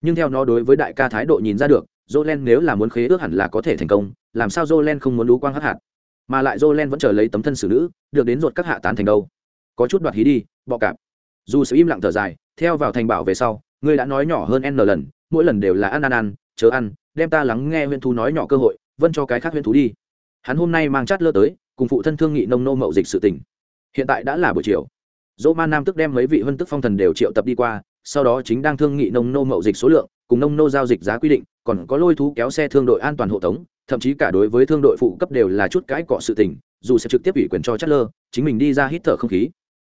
Nhưng theo nó đối với đại ca thái độ nhìn ra được dô len nếu là muốn khế ước hẳn là có thể thành công, làm sao dô len không muốn lú quang hắc hạt. Mà lại dô len vẫn chờ lấy tấm thân xử nữ, được đến ruột các hạ tán thành đâu. Có chút đoạt hí đi, bọ cạp. Dù sẽ im lặng thở dài, theo vào thành bảo về sau, ngươi đã nói nhỏ hơn n lần, mỗi lần đều là ăn ăn ăn, chớ ăn, đem ta lắng nghe huyên thú nói nhỏ cơ hội, vân cho cái khác huyên thú đi hắn hôm nay mang chát lơ tới, cùng phụ thân thương nghị nông nô mậu dịch sự tình. Hiện tại đã là buổi chiều. Dỗ man nam tức đem mấy vị hân tức phong thần đều triệu tập đi qua, sau đó chính đang thương nghị nông nô mậu dịch số lượng, cùng nông nô giao dịch giá quy định, còn có lôi thú kéo xe thương đội an toàn hộ tống, thậm chí cả đối với thương đội phụ cấp đều là chút cãi cọ sự tình, dù sẽ trực tiếp ủy quyền cho chất lơ, chính mình đi ra hít thở không khí.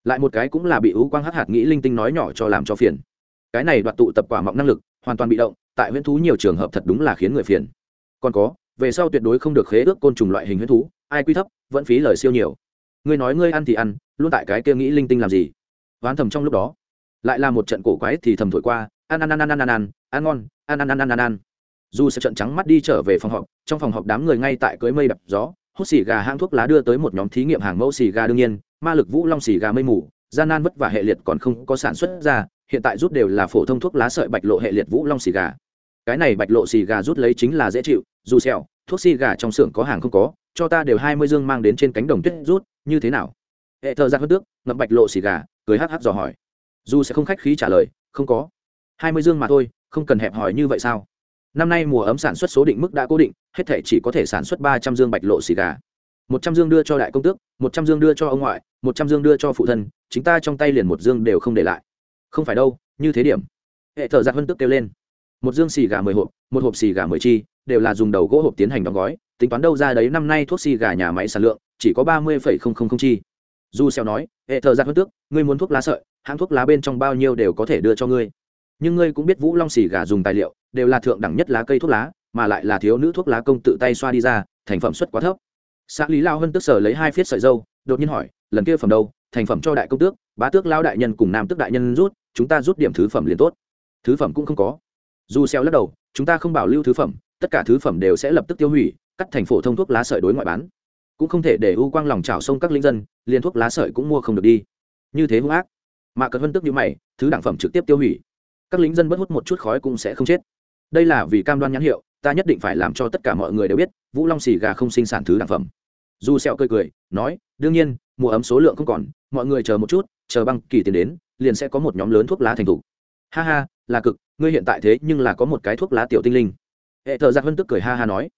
Lại một cái cũng là bị ú quang hắc hạt nghĩ linh tinh nói nhỏ cho làm cho phiền. Cái này đoạt tụ tập quả mọng năng lực, hoàn toàn bị động, tại huyễn thú nhiều trường hợp thật đúng là khiến người phiền. Còn có về sau tuyệt đối không được khế ước côn trùng loại hình huyễn thú ai quy thấp vẫn phí lời siêu nhiều ngươi nói ngươi ăn thì ăn luôn tại cái kia nghĩ linh tinh làm gì oán thầm trong lúc đó lại là một trận cổ quái thì thầm thổi qua ăn ăn ăn ăn ăn ăn ăn ăn ngon ăn ăn ăn ăn ăn ăn dù sẽ trận trắng mắt đi trở về phòng họp trong phòng họp đám người ngay tại cưới mây đập gió hút xì gà hang thuốc lá đưa tới một nhóm thí nghiệm hàng mẫu xì gà đương nhiên ma lực vũ long xì gà mây mù gian nan vất vả hệ liệt còn không có sản xuất ra hiện tại rút đều là phổ thông thuốc lá sợi bạch lộ hệ liệt vũ long xì gà cái này bạch lộ xì gà rút lấy chính là dễ chịu, dù xèo thuốc xì gà trong xưởng có hàng không có, cho ta đều hai mươi dương mang đến trên cánh đồng tuyết rút, như thế nào? Hệ thợ ra hơn tước, ngậm bạch lộ xì gà, cười hắc hắc dò hỏi. Dù sẽ không khách khí trả lời, không có. hai mươi dương mà thôi, không cần hẹp hỏi như vậy sao? Năm nay mùa ấm sản xuất số định mức đã cố định, hết thể chỉ có thể sản xuất ba trăm dương bạch lộ xì gà. một trăm dương đưa cho đại công tước, một trăm dương đưa cho ông ngoại, một trăm dương đưa cho phụ thân, chính ta trong tay liền một dương đều không để lại. Không phải đâu, như thế điểm. Hệ thợ giặc vân tức kêu lên một dương xì gà mười hộp, một hộp xì gà mười chi, đều là dùng đầu gỗ hộp tiến hành đóng gói. Tính toán đâu ra đấy, năm nay thuốc xì gà nhà máy sản lượng chỉ có ba mươi phẩy không không không chi. Du xeo nói, hệ thợ giặc vân tước, ngươi muốn thuốc lá sợi, hãng thuốc lá bên trong bao nhiêu đều có thể đưa cho ngươi. Nhưng ngươi cũng biết vũ long xì gà dùng tài liệu, đều là thượng đẳng nhất lá cây thuốc lá, mà lại là thiếu nữ thuốc lá công tự tay xoa đi ra, thành phẩm suất quá thấp. Xã lý lao hân tức sở lấy hai phiết sợi dâu, đột nhiên hỏi, lần kia phẩm đâu? Thành phẩm cho đại công tước, bá tước lao đại nhân cùng nam tước đại nhân rút, chúng ta rút điểm thứ phẩm liền tốt. Thứ phẩm cũng không có dù xeo lắc đầu, chúng ta không bảo lưu thứ phẩm, tất cả thứ phẩm đều sẽ lập tức tiêu hủy, cắt thành phổ thông thuốc lá sợi đối ngoại bán. Cũng không thể để u quang lòng trào sông các linh dân, liền thuốc lá sợi cũng mua không được đi. Như thế hung ác. Mà cật vân tức như mày, thứ đẳng phẩm trực tiếp tiêu hủy. Các lính dân bất hút một chút khói cũng sẽ không chết. Đây là vì cam đoan nhãn hiệu, ta nhất định phải làm cho tất cả mọi người đều biết, vũ long xì gà không sinh sản thứ đẳng phẩm. Du sẹo cười cười, nói, đương nhiên, mùa ấm số lượng không còn, mọi người chờ một chút, chờ băng kỳ tiền đến, liền sẽ có một nhóm lớn thuốc lá thành thủ ha ha, là cực, ngươi hiện tại thế nhưng là có một cái thuốc lá tiểu tinh linh. Hệ thợ giặc vân tức cười ha ha nói.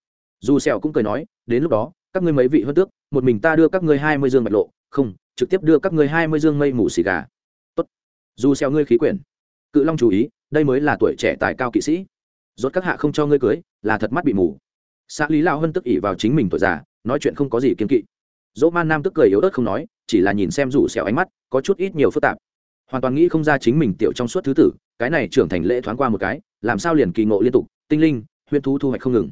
Dù sẹo cũng cười nói, đến lúc đó, các ngươi mấy vị hân tước, một mình ta đưa các ngươi hai mươi dương bạch lộ, không, trực tiếp đưa các ngươi hai mươi dương mây mù xì gà. Tốt. Dù sẹo ngươi khí quyển. Cự long chú ý, đây mới là tuổi trẻ tài cao kỵ sĩ. Rốt các hạ không cho ngươi cưới, là thật mắt bị mù. Xã lý Lão hân tức ỉ vào chính mình tuổi già, nói chuyện không có gì kiên kỵ. Dỗ man nam tức cười yếu ớt không nói, chỉ là nhìn xem rủ xẻo ánh mắt, có chút ít nhiều phức tạp hoàn toàn nghĩ không ra chính mình tiểu trong suốt thứ tử, cái này trưởng thành lễ thoáng qua một cái, làm sao liền kỳ ngộ liên tục, tinh linh huyên thú thu hoạch không ngừng.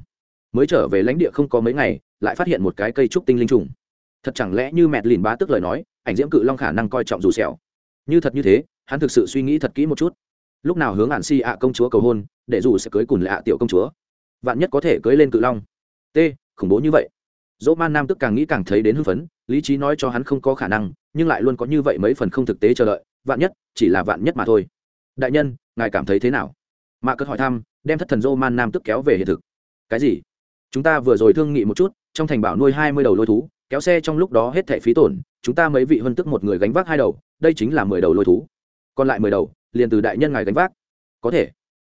Mới trở về lãnh địa không có mấy ngày, lại phát hiện một cái cây trúc tinh linh trùng. Thật chẳng lẽ như mẹt lìn bá tức lời nói, ảnh diễm cự long khả năng coi trọng dù xẻo như thật như thế, hắn thực sự suy nghĩ thật kỹ một chút. Lúc nào hướng ạn si ạ công chúa cầu hôn, để dù sẽ cưới cùng lạ tiểu công chúa. Vạn nhất có thể cưới lên cự long. T, khủng bố như vậy. Dỗ man nam tức càng nghĩ càng thấy đến hưng phấn, lý trí nói cho hắn không có khả năng, nhưng lại luôn có như vậy mấy phần không thực tế chờ đợi vạn nhất, chỉ là vạn nhất mà thôi. Đại nhân, ngài cảm thấy thế nào? Mạ cất hỏi thăm, đem thất thần dô man nam tức kéo về hiện thực. Cái gì? Chúng ta vừa rồi thương nghị một chút, trong thành bảo nuôi hai mươi đầu lôi thú, kéo xe trong lúc đó hết thẻ phí tổn, chúng ta mấy vị hơn tức một người gánh vác hai đầu, đây chính là mười đầu lôi thú. Còn lại mười đầu, liền từ đại nhân ngài gánh vác. Có thể.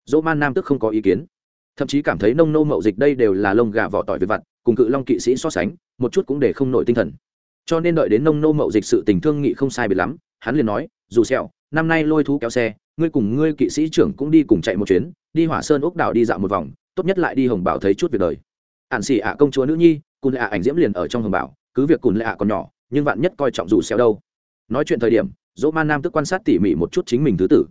Dỗ man nam tức không có ý kiến. Thậm chí cảm thấy nông nô mậu dịch đây đều là lông gà vỏ tỏi về vặt, cùng cự long kỵ sĩ so sánh, một chút cũng để không nổi tinh thần. Cho nên đợi đến nông nô mậu dịch sự tình thương nghị không sai biệt lắm hắn liền nói, dù sẹo năm nay lôi thú kéo xe, ngươi cùng ngươi kỵ sĩ trưởng cũng đi cùng chạy một chuyến, đi hỏa sơn ốc đảo đi dạo một vòng, tốt nhất lại đi hồng bảo thấy chút việc đời. Ản xỉ ạ công chúa nữ nhi, cùn lệ ạ ảnh diễm liền ở trong hồng bảo, cứ việc cùn lệ ạ còn nhỏ, nhưng vạn nhất coi trọng dù sẹo đâu. Nói chuyện thời điểm, dỗ man nam tức quan sát tỉ mỉ một chút chính mình thứ tử.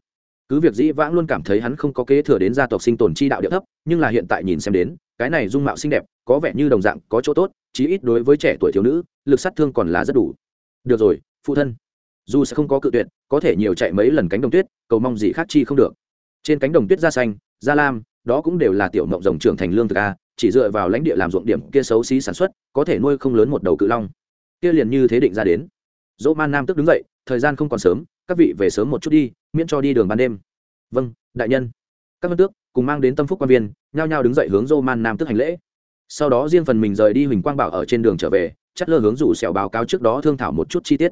Cứ việc dĩ vãng luôn cảm thấy hắn không có kế thừa đến gia tộc sinh tồn chi đạo địa thấp, nhưng là hiện tại nhìn xem đến, cái này dung mạo xinh đẹp, có vẻ như đồng dạng, có chỗ tốt, chí ít đối với trẻ tuổi thiếu nữ, lực sát thương còn là rất đủ. Được rồi, phụ thân dù sẽ không có cự tuyệt, có thể nhiều chạy mấy lần cánh đồng tuyết, cầu mong gì khác chi không được. Trên cánh đồng tuyết da xanh, da lam, đó cũng đều là tiểu mộng rồng trưởng thành lương thực a, chỉ dựa vào lãnh địa làm ruộng điểm kia xấu xí sản xuất, có thể nuôi không lớn một đầu cự long. Kia liền như thế định ra đến. Dỗ man nam tức đứng dậy, thời gian không còn sớm, các vị về sớm một chút đi, miễn cho đi đường ban đêm. Vâng đại nhân. Các văn tước cùng mang đến tâm phúc quan viên, nhao nhao đứng dậy hướng dô man nam tức hành lễ. Sau đó riêng phần mình rời đi huỳnh quang bảo ở trên đường trở về chất lơ hướng rủ sẹo báo cáo trước đó thương thảo một chút chi tiết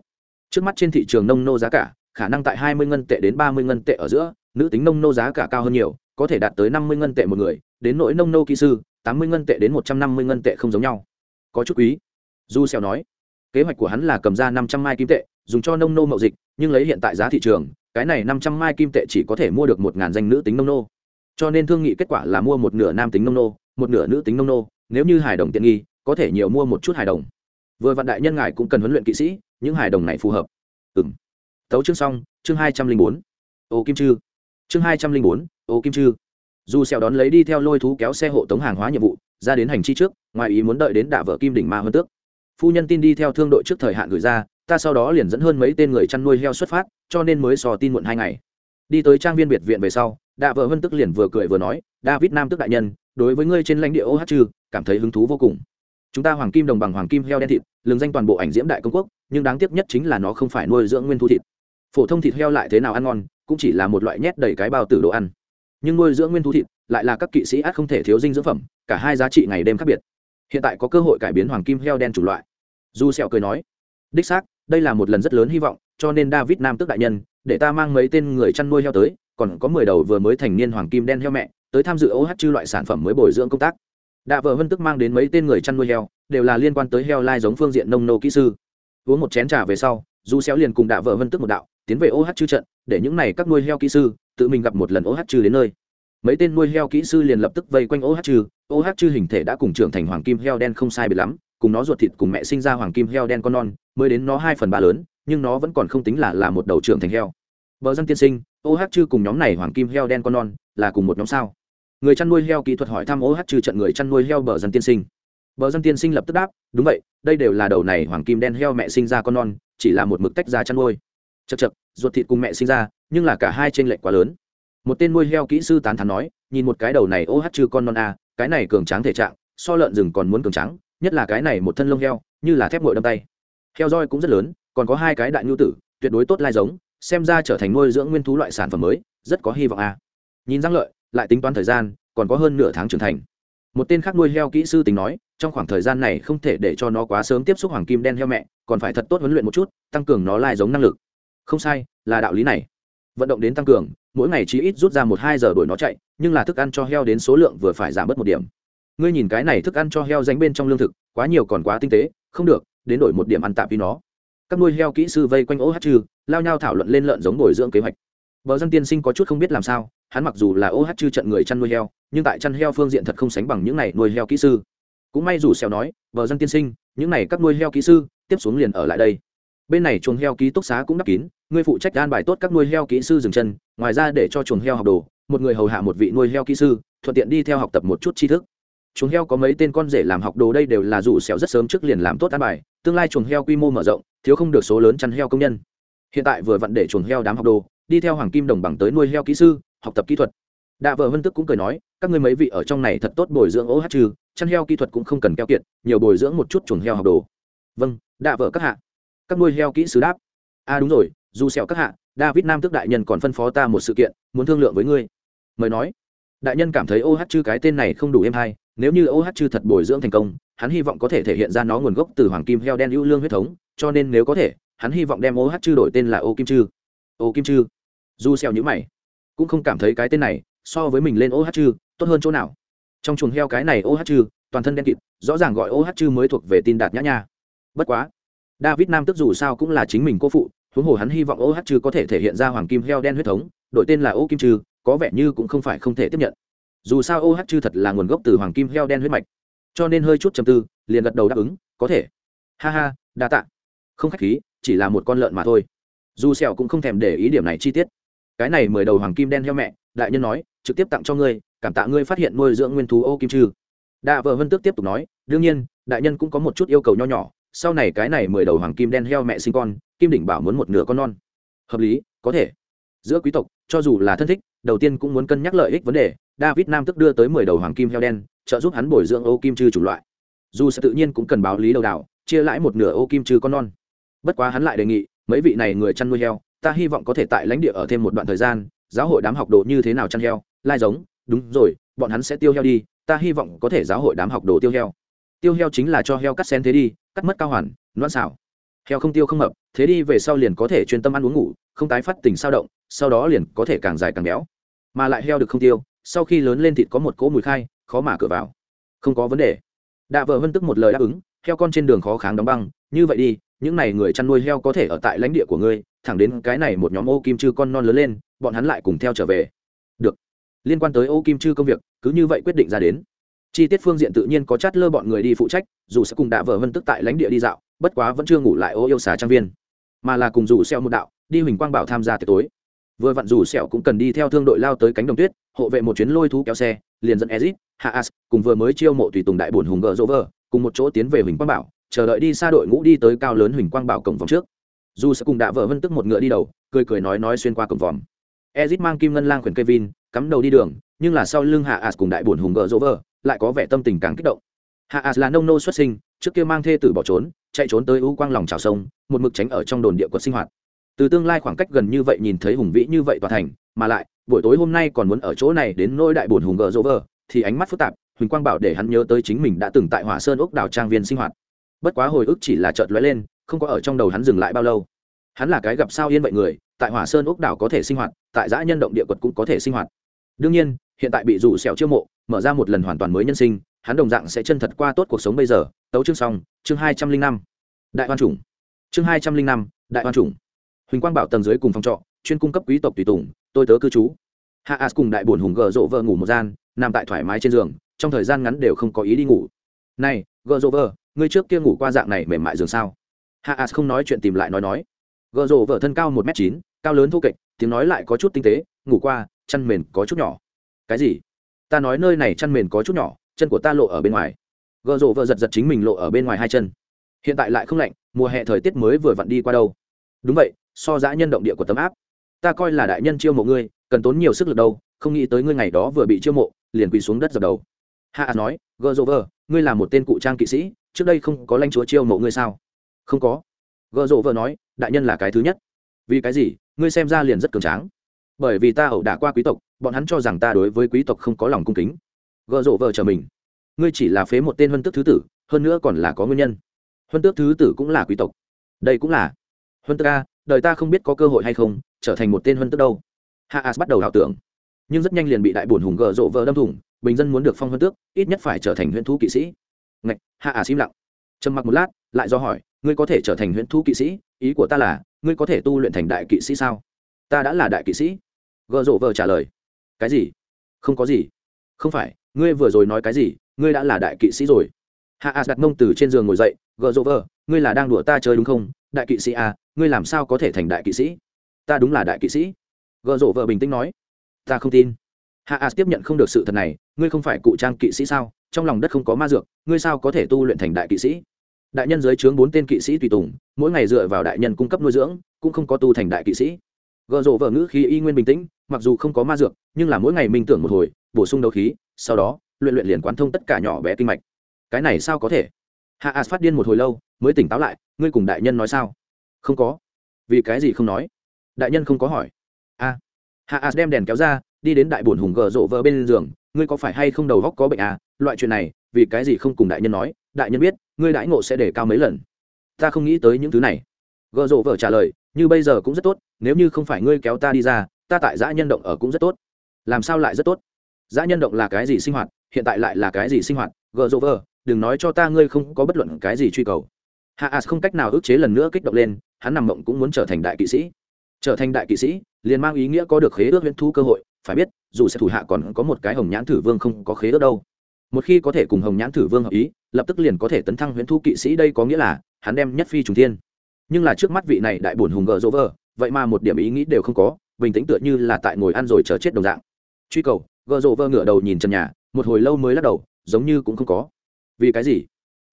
trước mắt trên thị trường nông nô giá cả, khả năng tại hai mươi ngân tệ đến ba mươi ngân tệ ở giữa, nữ tính nông nô giá cả cao hơn nhiều, có thể đạt tới năm mươi ngân tệ một người, đến nỗi nông nô kỹ sư, tám mươi ngân tệ đến một trăm năm mươi ngân tệ không giống nhau. Có chút quý. Du xèo nói, kế hoạch của hắn là cầm ra năm trăm mai kim tệ, dùng cho nông nô mậu dịch, nhưng lấy hiện tại giá thị trường, cái này năm trăm mai kim tệ chỉ có thể mua được một ngàn danh nữ tính nông nô. Cho nên thương nghị kết quả là mua một nửa nam tính nông nô, một nửa nữ tính nông nô. Nếu như hài đồng tiện nghi, có thể nhiều mua một chút hài đồng. Vừa vạn đại nhân ngài cũng cần huấn luyện kỵ sĩ những hài đồng này phù hợp. Ừng tấu chương xong, chương hai trăm linh bốn. Ô kim chư chương hai trăm linh bốn, ô kim chư dù xèo đón lấy đi theo lôi thú kéo xe hộ tống hàng hóa nhiệm vụ, ra đến hành chi trước, ngoài ý muốn đợi đến đạ vợ kim đỉnh ma hơn tước. Phu nhân tin đi theo thương đội trước thời hạn gửi ra, ta sau đó liền dẫn hơn mấy tên người chăn nuôi heo xuất phát, cho nên mới sò tin muộn hai ngày. Đi tới trang viên biệt viện về sau đạ vợ vân tức liền vừa cười vừa nói, david nam tức đại nhân, đối với ngươi trên lãnh địa ô OH trừ cảm thấy hứng thú vô cùng. Chúng ta hoàng kim đồng bằng hoàng kim heo đen thịt lường danh toàn bộ ảnh diễm đại công quốc nhưng đáng tiếc nhất chính là nó không phải nuôi dưỡng nguyên thu thịt phổ thông thịt heo lại thế nào ăn ngon cũng chỉ là một loại nhét đầy cái bao tử đồ ăn nhưng nuôi dưỡng nguyên thu thịt lại là các kỵ sĩ át không thể thiếu dinh dưỡng phẩm cả hai giá trị ngày đêm khác biệt hiện tại có cơ hội cải biến hoàng kim heo đen chủ loại du sẹo cười nói đích xác đây là một lần rất lớn hy vọng cho nên david nam tức đại nhân để ta mang mấy tên người chăn nuôi heo tới còn có mười đầu vừa mới thành niên hoàng kim đen heo mẹ tới tham dự OH chư loại sản phẩm mới bồi dưỡng công tác. Đạ vợ Vân tức mang đến mấy tên người chăn nuôi heo, đều là liên quan tới heo lai giống phương diện nông nô kỹ sư. Uống một chén trà về sau, Du Xéo liền cùng Đạ vợ Vân tức một đạo, tiến về OH chư trận, để những này các nuôi heo kỹ sư tự mình gặp một lần OH chư đến nơi. Mấy tên nuôi heo kỹ sư liền lập tức vây quanh OH chư, OH chư hình thể đã cùng trưởng thành hoàng kim heo đen không sai biệt lắm, cùng nó ruột thịt cùng mẹ sinh ra hoàng kim heo đen con non, mới đến nó hai phần ba lớn, nhưng nó vẫn còn không tính là là một đầu trưởng thành heo. Bờ dân tiên sinh, Ohh chư cùng nhóm này hoàng kim heo đen con non, là cùng một nhóm sao? người chăn nuôi heo kỹ thuật hỏi thăm Ohh trừ trận người chăn nuôi heo bờ dân tiên sinh bờ dân tiên sinh lập tức đáp, đúng vậy, đây đều là đầu này hoàng kim đen heo mẹ sinh ra con non, chỉ là một mực tách ra chăn nuôi. Chật chật ruột thịt cùng mẹ sinh ra, nhưng là cả hai trên lệnh quá lớn. Một tên nuôi heo kỹ sư tán thán nói, nhìn một cái đầu này ô hát trừ con non a, cái này cường tráng thể trạng, so lợn rừng còn muốn cường tráng, nhất là cái này một thân lông heo, như là thép ngội đâm tay. Heo roi cũng rất lớn, còn có hai cái đại nhu tử, tuyệt đối tốt lai giống, xem ra trở thành nuôi dưỡng nguyên thú loại sản phẩm mới, rất có hy vọng a. Nhìn răng lợi, lại tính toán thời gian, còn có hơn nửa tháng trưởng thành một tên khác nuôi heo kỹ sư tính nói, trong khoảng thời gian này không thể để cho nó quá sớm tiếp xúc hoàng kim đen heo mẹ, còn phải thật tốt huấn luyện một chút, tăng cường nó lai giống năng lực. Không sai, là đạo lý này. Vận động đến tăng cường, mỗi ngày chỉ ít rút ra một hai giờ đuổi nó chạy, nhưng là thức ăn cho heo đến số lượng vừa phải giảm bớt một điểm. Ngươi nhìn cái này thức ăn cho heo dành bên trong lương thực, quá nhiều còn quá tinh tế, không được, đến đổi một điểm ăn tạm vì nó. Các nuôi heo kỹ sư vây quanh ố hát trừ lao nhau thảo luận lên lợn giống bồi dưỡng kế hoạch. Bờ dân tiên sinh có chút không biết làm sao hắn mặc dù là ô OH chư trận người chăn nuôi heo, nhưng tại chăn heo phương diện thật không sánh bằng những này nuôi heo kỹ sư. Cũng may dù xèo nói vợ dân tiên sinh, những này các nuôi heo kỹ sư, tiếp xuống liền ở lại đây. Bên này chuồng heo ký túc xá cũng đắp kín người phụ trách an bài tốt các nuôi heo kỹ sư dừng chân, ngoài ra để cho chuồng heo học đồ, một người hầu hạ một vị nuôi heo kỹ sư, thuận tiện đi theo học tập một chút tri thức. Chuồng heo có mấy tên con rể làm học đồ đây đều là dù xẻo rất sớm trước liền làm tốt an bài, tương lai chuồng heo quy mô mở rộng, thiếu không được số lớn chăn heo công nhân. Hiện tại vừa vặn để chuồng heo đám học đồ, đi theo hoàng kim đồng bằng tới nuôi heo kỹ sư học tập kỹ thuật. Đạ vợ vân tức cũng cười nói, các ngươi mấy vị ở trong này thật tốt bồi dưỡng ô OH hát trừ chăn heo kỹ thuật cũng không cần keo kiệt, nhiều bồi dưỡng một chút chuồng heo học đồ. Vâng đạ vợ các hạ. Các nuôi heo kỹ sư đáp. A à đúng rồi, dù sẹo các hạ, david nam tước đại nhân còn phân phó ta một sự kiện, muốn thương lượng với ngươi. Mời nói. Đại nhân cảm thấy ô OH chư cái tên này không đủ êm hay, nếu như ô OH chư thật bồi dưỡng thành công, hắn hy vọng có thể thể hiện ra nó nguồn gốc từ hoàng kim heo đen ưu lương huyết thống, cho nên nếu có thể, hắn hy vọng đem ô OH chư đổi tên là ô kim chư. Ô kim chư. Du sẹo nhữ mày cũng không cảm thấy cái tên này, so với mình lên ô OH chư, tốt hơn chỗ nào. Trong chuồng heo cái này ô OH chư, toàn thân đen kịt, rõ ràng gọi ô OH chư mới thuộc về tin đạt nhã nha. Bất quá, david nam tức dù sao cũng là chính mình cô phụ, huống hồ hắn hy vọng ô OH chư có thể thể hiện ra hoàng kim heo đen huyết thống đội tên là ô kim chư, có vẻ như cũng không phải không thể tiếp nhận. Dù sao ô OH chư thật là nguồn gốc từ hoàng kim heo đen huyết mạch. Cho nên hơi chút chầm tư, liền gật đầu đáp ứng, có thể. Ha ha, đa tạ. Không khách khí, chỉ là một con lợn mà thôi. Dù sẹo cũng không thèm để ý điểm này chi tiết cái này mười đầu hoàng kim đen heo mẹ, đại nhân nói, trực tiếp tặng cho ngươi, cảm tạ ngươi phát hiện nuôi dưỡng nguyên thú ô kim trừ. đạ vợ vân tước tiếp tục nói, đương nhiên, đại nhân cũng có một chút yêu cầu nho nhỏ, sau này cái này mười đầu hoàng kim đen heo mẹ sinh con, kim đỉnh bảo muốn một nửa con non. Hợp lý, có thể. Giữa quý tộc, cho dù là thân thích, đầu tiên cũng muốn cân nhắc lợi ích vấn đề, david nam tức đưa tới mười đầu hoàng kim heo đen, trợ giúp hắn bồi dưỡng ô kim trừ chủng loại. Dù sẽ tự nhiên cũng cần báo lý đầu đạo chia lãi một nửa ô kim trừ con non. Bất quá hắn lại đề nghị, mấy vị này người chăn nuôi heo ta hy vọng có thể tại lãnh địa ở thêm một đoạn thời gian, giáo hội đám học đồ như thế nào chăn heo, lai giống, đúng rồi, bọn hắn sẽ tiêu heo đi, ta hy vọng có thể giáo hội đám học đồ tiêu heo. Tiêu heo chính là cho heo cắt sen thế đi, cắt mất cao hoàn loạn xảo. Heo không tiêu không hợp thế đi về sau liền có thể chuyên tâm ăn uống ngủ, không tái phát tình sao động, sau đó liền có thể càng dài càng béo. Mà lại heo được không tiêu, sau khi lớn lên thịt có một cỗ mùi khai, khó mà cửa vào. Không có vấn đề. Đạ vợ vân tức một lời đáp ứng, heo con trên đường khó kháng đóng băng, như vậy đi, những n à y người chăn nuôi heo có thể ở tại lãnh địa của ngươi thẳng đến cái này một nhóm ô kim chư con non lớn lên, bọn hắn lại cùng theo trở về. Được. Liên quan tới ô kim chư công việc, cứ như vậy quyết định ra đến. Chi tiết phương diện tự nhiên có chát lơ bọn người đi phụ trách, dù sẽ cùng đạ vợ vân tức tại lãnh địa đi dạo, bất quá vẫn chưa ngủ lại ô yêu xà trang viên. Mà là cùng dù xeo một đạo, đi huỳnh quang bảo tham gia tiệc tối. Vừa vặn dù sẹo cũng cần đi theo thương đội lao tới cánh đồng tuyết, hộ vệ một chuyến lôi thú kéo xe, liền dẫn ezit haas cùng vừa mới chiêu mộ tùy tùng đại bổn hùng gờ vờ cùng một chỗ tiến về huỳnh quang bảo, chờ đợi đi xa đội ngũ đi tới cao lớn huỳnh quang bảo cổng vòng trước dù sẽ cùng đạ vợ vân tức một ngựa đi đầu, cười cười nói nói xuyên qua cổng vòm. Ezit mang kim ngân lang khuyển kevin, cắm đầu đi đường, nhưng là sau lưng hạ as cùng đại bổn hùng gỡ dỗ vợ, lại có vẻ tâm tình càng kích động. Hạ as là nông nô xuất sinh, trước kia mang thê tử bỏ trốn, chạy trốn tới u quang lòng trào sông, một mực tránh ở trong đồn địa quật sinh hoạt. Từ tương lai khoảng cách gần như vậy nhìn thấy hùng vĩ như vậy tòa thành, mà lại, buổi tối hôm nay còn muốn ở chỗ này đến nỗi đại bổn hùng gỡ dỗ vợ, thì ánh mắt phức tạp, huỳnh quang bảo để hắn nhớ tới chính mình đã từng tại hỏa sơn ốc đảo trang viên sinh hoạt. Bất quá hồi ức chỉ là chợt lóe lên không có ở trong đầu hắn dừng lại bao lâu. Hắn là cái gặp sao yên vậy người, tại hỏa sơn ốc đảo có thể sinh hoạt, tại giã nhân động địa quật cũng có thể sinh hoạt. Đương nhiên, hiện tại bị rủ xẻo chiêu mộ, mở ra một lần hoàn toàn mới nhân sinh, hắn đồng dạng sẽ chân thật qua tốt cuộc sống bây giờ. Tấu chương xong, chương hai trăm linh năm. Đại hoan chủng. Chương hai trăm linh năm, đại hoan chủng. Huỳnh quang bảo tầng dưới cùng phòng trọ, chuyên cung cấp quý tộc tùy tùng, tôi tớ cư trú. Hạ as cùng đại bổn hùng gợ rộ vợ ngủ một gian, nằm tại thoải mái trên giường, trong thời gian ngắn đều không có ý đi ngủ. Này gợ rộ vợ ngươi trước kia ngủ qua dạng này mềm mại giường sao? Hạ as không nói chuyện tìm lại nói nói. Gợ rộ vợ thân cao một m chín, cao lớn thô kệch, tiếng nói lại có chút tinh tế, ngủ qua, chăn mền có chút nhỏ. Cái gì? Ta nói nơi này chăn mền có chút nhỏ, chân của ta lộ ở bên ngoài. Gợ rộ vợ giật giật chính mình lộ ở bên ngoài hai chân. Hiện tại lại không lạnh, mùa hè thời tiết mới vừa vặn đi qua đâu. Đúng vậy, so giã nhân động địa của tấm áp. Ta coi là đại nhân chiêu mộ ngươi, cần tốn nhiều sức lực đâu, không nghĩ tới ngươi ngày đó vừa bị chiêu mộ, liền quỳ xuống đất dập đầu. Hạ nói, gờ dô vơ ngươi là một tên cụ trang kỵ sĩ, trước đây không có lãnh chúa chiêu mộ ngươi sao? Không có. Gợ rộ vơ nói, đại nhân là cái thứ nhất. Vì cái gì? Ngươi xem ra liền rất cường tráng. Bởi vì ta ẩu đả qua quý tộc, bọn hắn cho rằng ta đối với quý tộc không có lòng cung kính. Gợ rộ vợ chờ mình. Ngươi chỉ là phế một tên huân tước thứ tử, hơn nữa còn là có nguyên nhân. Huân tước thứ tử cũng là quý tộc. Đây cũng là. Huân tước a, đời ta không biết có cơ hội hay không, trở thành một tên huân tước đâu. Hạ as bắt đầu ảo tưởng. Nhưng rất nhanh liền bị đại bổn hùng gợ rộ vợ đâm thủng, bình dân muốn được phong huân tước, ít nhất phải trở thành huyện thú kỵ sĩ. Ngạch, hạ as im lặng. Trầm mặc một lát, lại do hỏi ngươi có thể trở thành huyễn thú kỵ sĩ, ý của ta là, ngươi có thể tu luyện thành đại kỵ sĩ sao? Ta đã là đại kỵ sĩ. Gợ rộ vợ trả lời. Cái gì? Không có gì. Không phải, ngươi vừa rồi nói cái gì, ngươi đã là đại kỵ sĩ rồi. Hạ a đặt mông từ trên giường ngồi dậy gợ rộ vợ ngươi là đang đùa ta chơi đúng không? Đại kỵ sĩ à ngươi làm sao có thể thành đại kỵ sĩ? Ta đúng là đại kỵ sĩ. Gợ rộ vợ bình tĩnh nói. Ta không tin. Hạ a tiếp nhận không được sự thật này, ngươi không phải cụ trang kỵ sĩ sao? Trong lòng đất không có ma dược, ngươi sao có thể tu luyện thành đại kỵ sĩ? Đại nhân dưới trướng bốn tên kỵ sĩ tùy tùng, mỗi ngày dựa vào đại nhân cung cấp nuôi dưỡng, cũng không có tu thành đại kỵ sĩ. Gợ rộ vợ ngữ khí y nguyên bình tĩnh, mặc dù không có ma dược, nhưng là mỗi ngày minh tưởng một hồi, bổ sung đấu khí, sau đó, luyện luyện liền quán thông tất cả nhỏ bé kinh mạch. Cái này sao có thể? Hạ as phát điên một hồi lâu, mới tỉnh táo lại, ngươi cùng đại nhân nói sao? Không có. Vì cái gì không nói? Đại nhân không có hỏi. A hạ as đem đèn kéo ra, đi đến đại bổn hùng gờ rộ vợ bên giường, ngươi có phải hay không đầu góc có bệnh à? Loại chuyện này, vì cái gì không cùng đại nhân nói? Đại nhân biết ngươi đãi ngộ sẽ để cao mấy lần. Ta không nghĩ tới những thứ này. Gợ rộ vợ trả lời, như bây giờ cũng rất tốt, nếu như không phải ngươi kéo ta đi ra, ta tại giã nhân động ở cũng rất tốt. Làm sao lại rất tốt? Giã nhân động là cái gì sinh hoạt, hiện tại lại là cái gì sinh hoạt? Gợ rộ vợ, đừng nói cho ta ngươi không có bất luận cái gì truy cầu. Hạ as không cách nào ức chế lần nữa kích động lên, hắn nằm mộng cũng muốn trở thành đại kỵ sĩ. Trở thành đại kỵ sĩ, liền mang ý nghĩa có được khế ước huyễn thu cơ hội, phải biết, dù sẽ thủ hạ còn có một cái hồng nhãn thử vương không có khế ước đâu. Một khi có thể cùng hồng nhãn thử vương hợp ý lập tức liền có thể tấn thăng huyễn thu kỵ sĩ đây có nghĩa là hắn đem nhất phi trùng thiên. Nhưng là trước mắt vị này đại bổn hùng gờ dỗ vơ vậy mà một điểm ý nghĩ đều không có, bình tĩnh tựa như là tại ngồi ăn rồi chờ chết đồng dạng. Truy cầu, gờ rộ vơ ngửa đầu nhìn trần nhà, một hồi lâu mới lắc đầu, giống như cũng không có. Vì cái gì?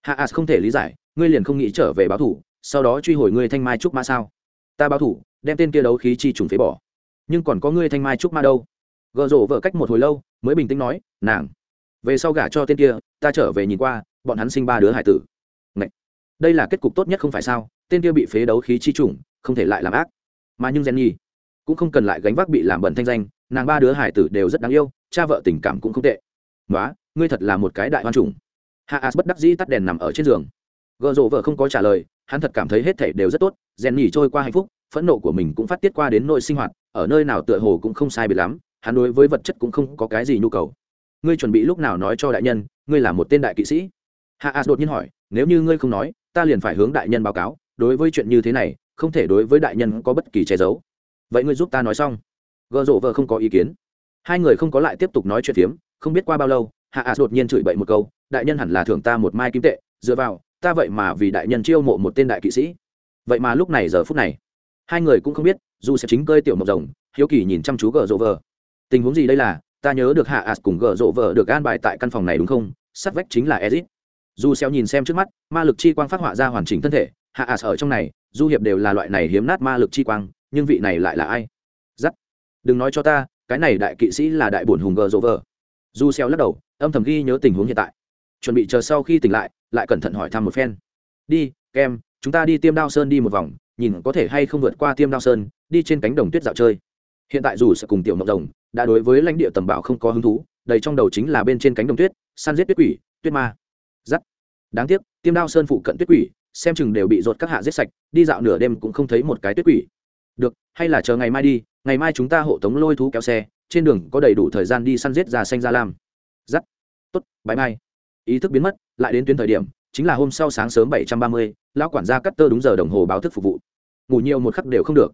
Hạ as không thể lý giải, ngươi liền không nghĩ trở về báo thủ, sau đó truy hồi ngươi thanh mai trúc mã sao? Ta báo thủ, đem tên kia đấu khí chi trùng phế bỏ. Nhưng còn có ngươi thanh mai trúc mã đâu? Gợ rộ vợ cách một hồi lâu, mới bình tĩnh nói, nàng về sau gả cho tên kia, ta trở về nhìn qua, bọn hắn sinh ba đứa hải tử. Ngậy! đây là kết cục tốt nhất không phải sao, tên kia bị phế đấu khí chi trùng, không thể lại làm ác. Mà nhưng jenny cũng không cần lại gánh vác bị làm bẩn thanh danh, nàng ba đứa hải tử đều rất đáng yêu, cha vợ tình cảm cũng không tệ. Nói ngươi thật là một cái đại hoan trùng hạ as bất đắc dĩ tắt đèn nằm ở trên giường. Gợ rộ vợ không có trả lời, hắn thật cảm thấy hết thảy đều rất tốt, Jenny trôi qua hạnh phúc, phẫn nộ của mình cũng phát tiết qua đến nội sinh hoạt, ở nơi nào tựa hồ cũng không sai biệt lắm, hắn đối với vật chất cũng không có cái gì nhu cầu ngươi chuẩn bị lúc nào nói cho đại nhân, ngươi là một tên đại kỵ sĩ? Hạ as đột nhiên hỏi, nếu như ngươi không nói, ta liền phải hướng đại nhân báo cáo, đối với chuyện như thế này, không thể đối với đại nhân có bất kỳ che giấu. Vậy ngươi giúp ta nói xong. Gợ rộ vợ không có ý kiến. Hai người không có lại tiếp tục nói chuyện phiếm, không biết qua bao lâu, hạ as đột nhiên chửi bậy một câu, đại nhân hẳn là thưởng ta một mai kim tệ, dựa vào, ta vậy mà vì đại nhân chiêu mộ một tên đại kỵ sĩ. Vậy mà lúc này giờ phút này, hai người cũng không biết, dù sẽ chính cơi tiểu mộc rồng, hiếu kỳ nhìn chăm chú gờ rộ vờ. Tình huống gì đây là ta nhớ được hạ ạt cùng gờ rộ Vợ được an bài tại căn phòng này đúng không? Sắt vách chính là ezit. Dù xeo nhìn xem trước mắt, ma lực chi quang phát họa ra hoàn chỉnh thân thể. Hạ ạt ở trong này, du hiệp đều là loại này hiếm nát ma lực chi quang, nhưng vị này lại là ai? Giắt. Đừng nói cho ta, cái này đại kỵ sĩ là đại bổn hùng gờ rộ vờ du xeo lắc đầu, âm thầm ghi nhớ tình huống hiện tại. Chuẩn bị chờ sau khi tỉnh lại lại cẩn thận hỏi thăm một phen. Đi, kem, chúng ta đi tiêm đao sơn đi một vòng, nhìn có thể hay không vượt qua tiêm đao sơn, đi trên cánh đồng tuyết dạo chơi hiện tại dù sẽ cùng tiểu mộng rồng đã đối với lãnh địa tầm bảo không có hứng thú, đầy trong đầu chính là bên trên cánh đồng tuyết, săn giết tuyết quỷ, tuyết ma. Giắt. Đáng tiếc, tiêm đao sơn phụ cận tuyết quỷ, xem chừng đều bị rột các hạ giết sạch, đi dạo nửa đêm cũng không thấy một cái tuyết quỷ. Được, hay là chờ ngày mai đi, ngày mai chúng ta hộ tống lôi thú kéo xe, trên đường có đầy đủ thời gian đi săn giết già xanh ra lam. Giắt. Tốt bãi mai ý thức biến mất, lại đến tuyến thời điểm, chính là hôm sau sáng sớm bảy trăm ba mươi, lão quản gia cắt tơ đúng giờ đồng hồ báo thức phục vụ. Ngủ nhiều một khắc đều không được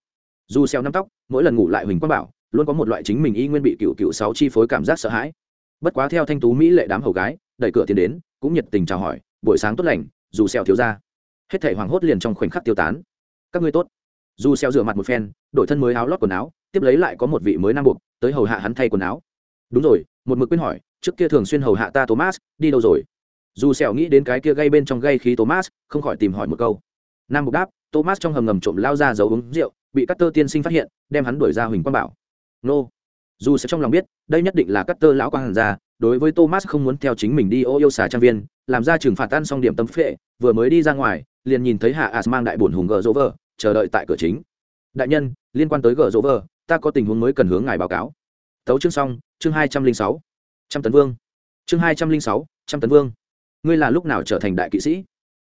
dù xeo nắm tóc, mỗi lần ngủ lại huỳnh quang bảo, luôn có một loại chính mình y nguyên bị cựu cựu sáu chi phối cảm giác sợ hãi. Bất quá theo thanh tú mỹ lệ đám hầu gái, đẩy cửa tiến đến, cũng nhiệt tình chào hỏi, buổi sáng tốt lành, dù xeo thiếu ra hết thảy hoàng hốt liền trong khoảnh khắc tiêu tán. Các ngươi tốt. Dù xeo rửa mặt một phen, đổi thân mới áo lót quần áo, tiếp lấy lại có một vị mới nam buộc, tới hầu hạ hắn thay quần áo. Đúng rồi, một mực quên hỏi, trước kia thường xuyên hầu hạ ta thomas, đi đâu rồi? Dù xeo nghĩ đến cái kia gây bên trong gây khí thomas, không khỏi tìm hỏi một câu. Nam bục đáp thomas trong hầm ngầm trộm lao ra giấu uống rượu, bị cắt tơ tiên sinh phát hiện, đem hắn đuổi ra huỳnh quang bảo. Nô. Dù sẽ trong lòng biết, đây nhất định là cắt tơ lão quang hàn ra đối với thomas không muốn theo chính mình đi ô yêu xà trang viên, làm ra trừng phạt tan xong điểm tâm phệ, vừa mới đi ra ngoài, liền nhìn thấy hạ as mang đại bổn hùng gờ dỗ vờ, chờ đợi tại cửa chính. Đại nhân, liên quan tới gờ dỗ vờ, ta có tình huống mới cần hướng ngài báo cáo. Tấu chương xong, chương hai trăm linh sáu. Trăm tấn vương. Chương hai trăm linh sáu, trăm tấn vương. Ngươi là lúc nào trở thành đại kỵ sĩ?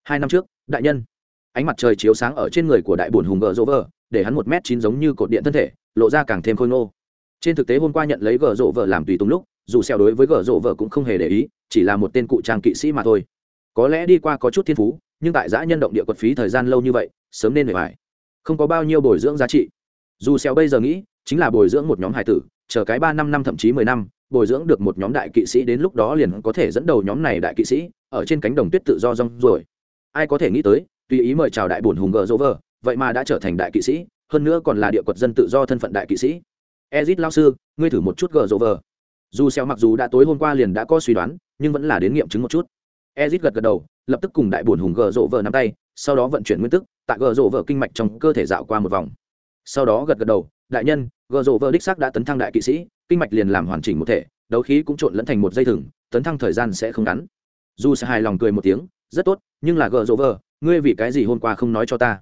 Hai năm trước, đại nhân ánh mặt trời chiếu sáng ở trên người của đại bổn hùng gờ rỗ vờ, để hắn một m chín giống như cột điện thân thể, lộ ra càng thêm khôi ngô. Trên thực tế hôm qua nhận lấy gờ rỗ vợ làm tùy tùng lúc, dù xeo đối với gờ rỗ vợ cũng không hề để ý, chỉ là một tên cụ trang kỵ sĩ mà thôi. Có lẽ đi qua có chút thiên phú, nhưng tại giã nhân động địa quật phí thời gian lâu như vậy, sớm nên về phải không có bao nhiêu bồi dưỡng giá trị. Dù xeo bây giờ nghĩ, chính là bồi dưỡng một nhóm hải tử, chờ cái ba năm năm thậm chí mười năm, bồi dưỡng được một nhóm đại kỵ sĩ đến lúc đó liền có thể dẫn đầu nhóm này đại kỵ sĩ, ở trên cánh đồng tuyết tự do rong rồi ai có thể nghĩ tới tùy ý mời chào đại bổn hùng gờ dỗ vờ, vậy mà đã trở thành đại kỵ sĩ, hơn nữa còn là địa quật dân tự do thân phận đại kỵ sĩ. Ezit lao sư, ngươi thử một chút gờ dỗ vờ. Dù xeo mặc dù đã tối hôm qua liền đã có suy đoán, nhưng vẫn là đến nghiệm chứng một chút. Ezit gật gật đầu, lập tức cùng đại bổn hùng gờ dỗ vờ nắm tay, sau đó vận chuyển nguyên tức, tại gờ dỗ vờ kinh mạch trong cơ thể dạo qua một vòng. Sau đó gật gật đầu, đại nhân, gờ rộ vợ đích xác đã tấn thăng đại kỵ sĩ, kinh mạch liền làm hoàn chỉnh một thể, đấu khí cũng trộn lẫn thành một dây thừng, tấn thăng thời gian sẽ không ngắn. Dù sẽ hài lòng cười một tiếng, rất tốt, nhưng là gờ rộ vợ ngươi vì cái gì hôm qua không nói cho ta?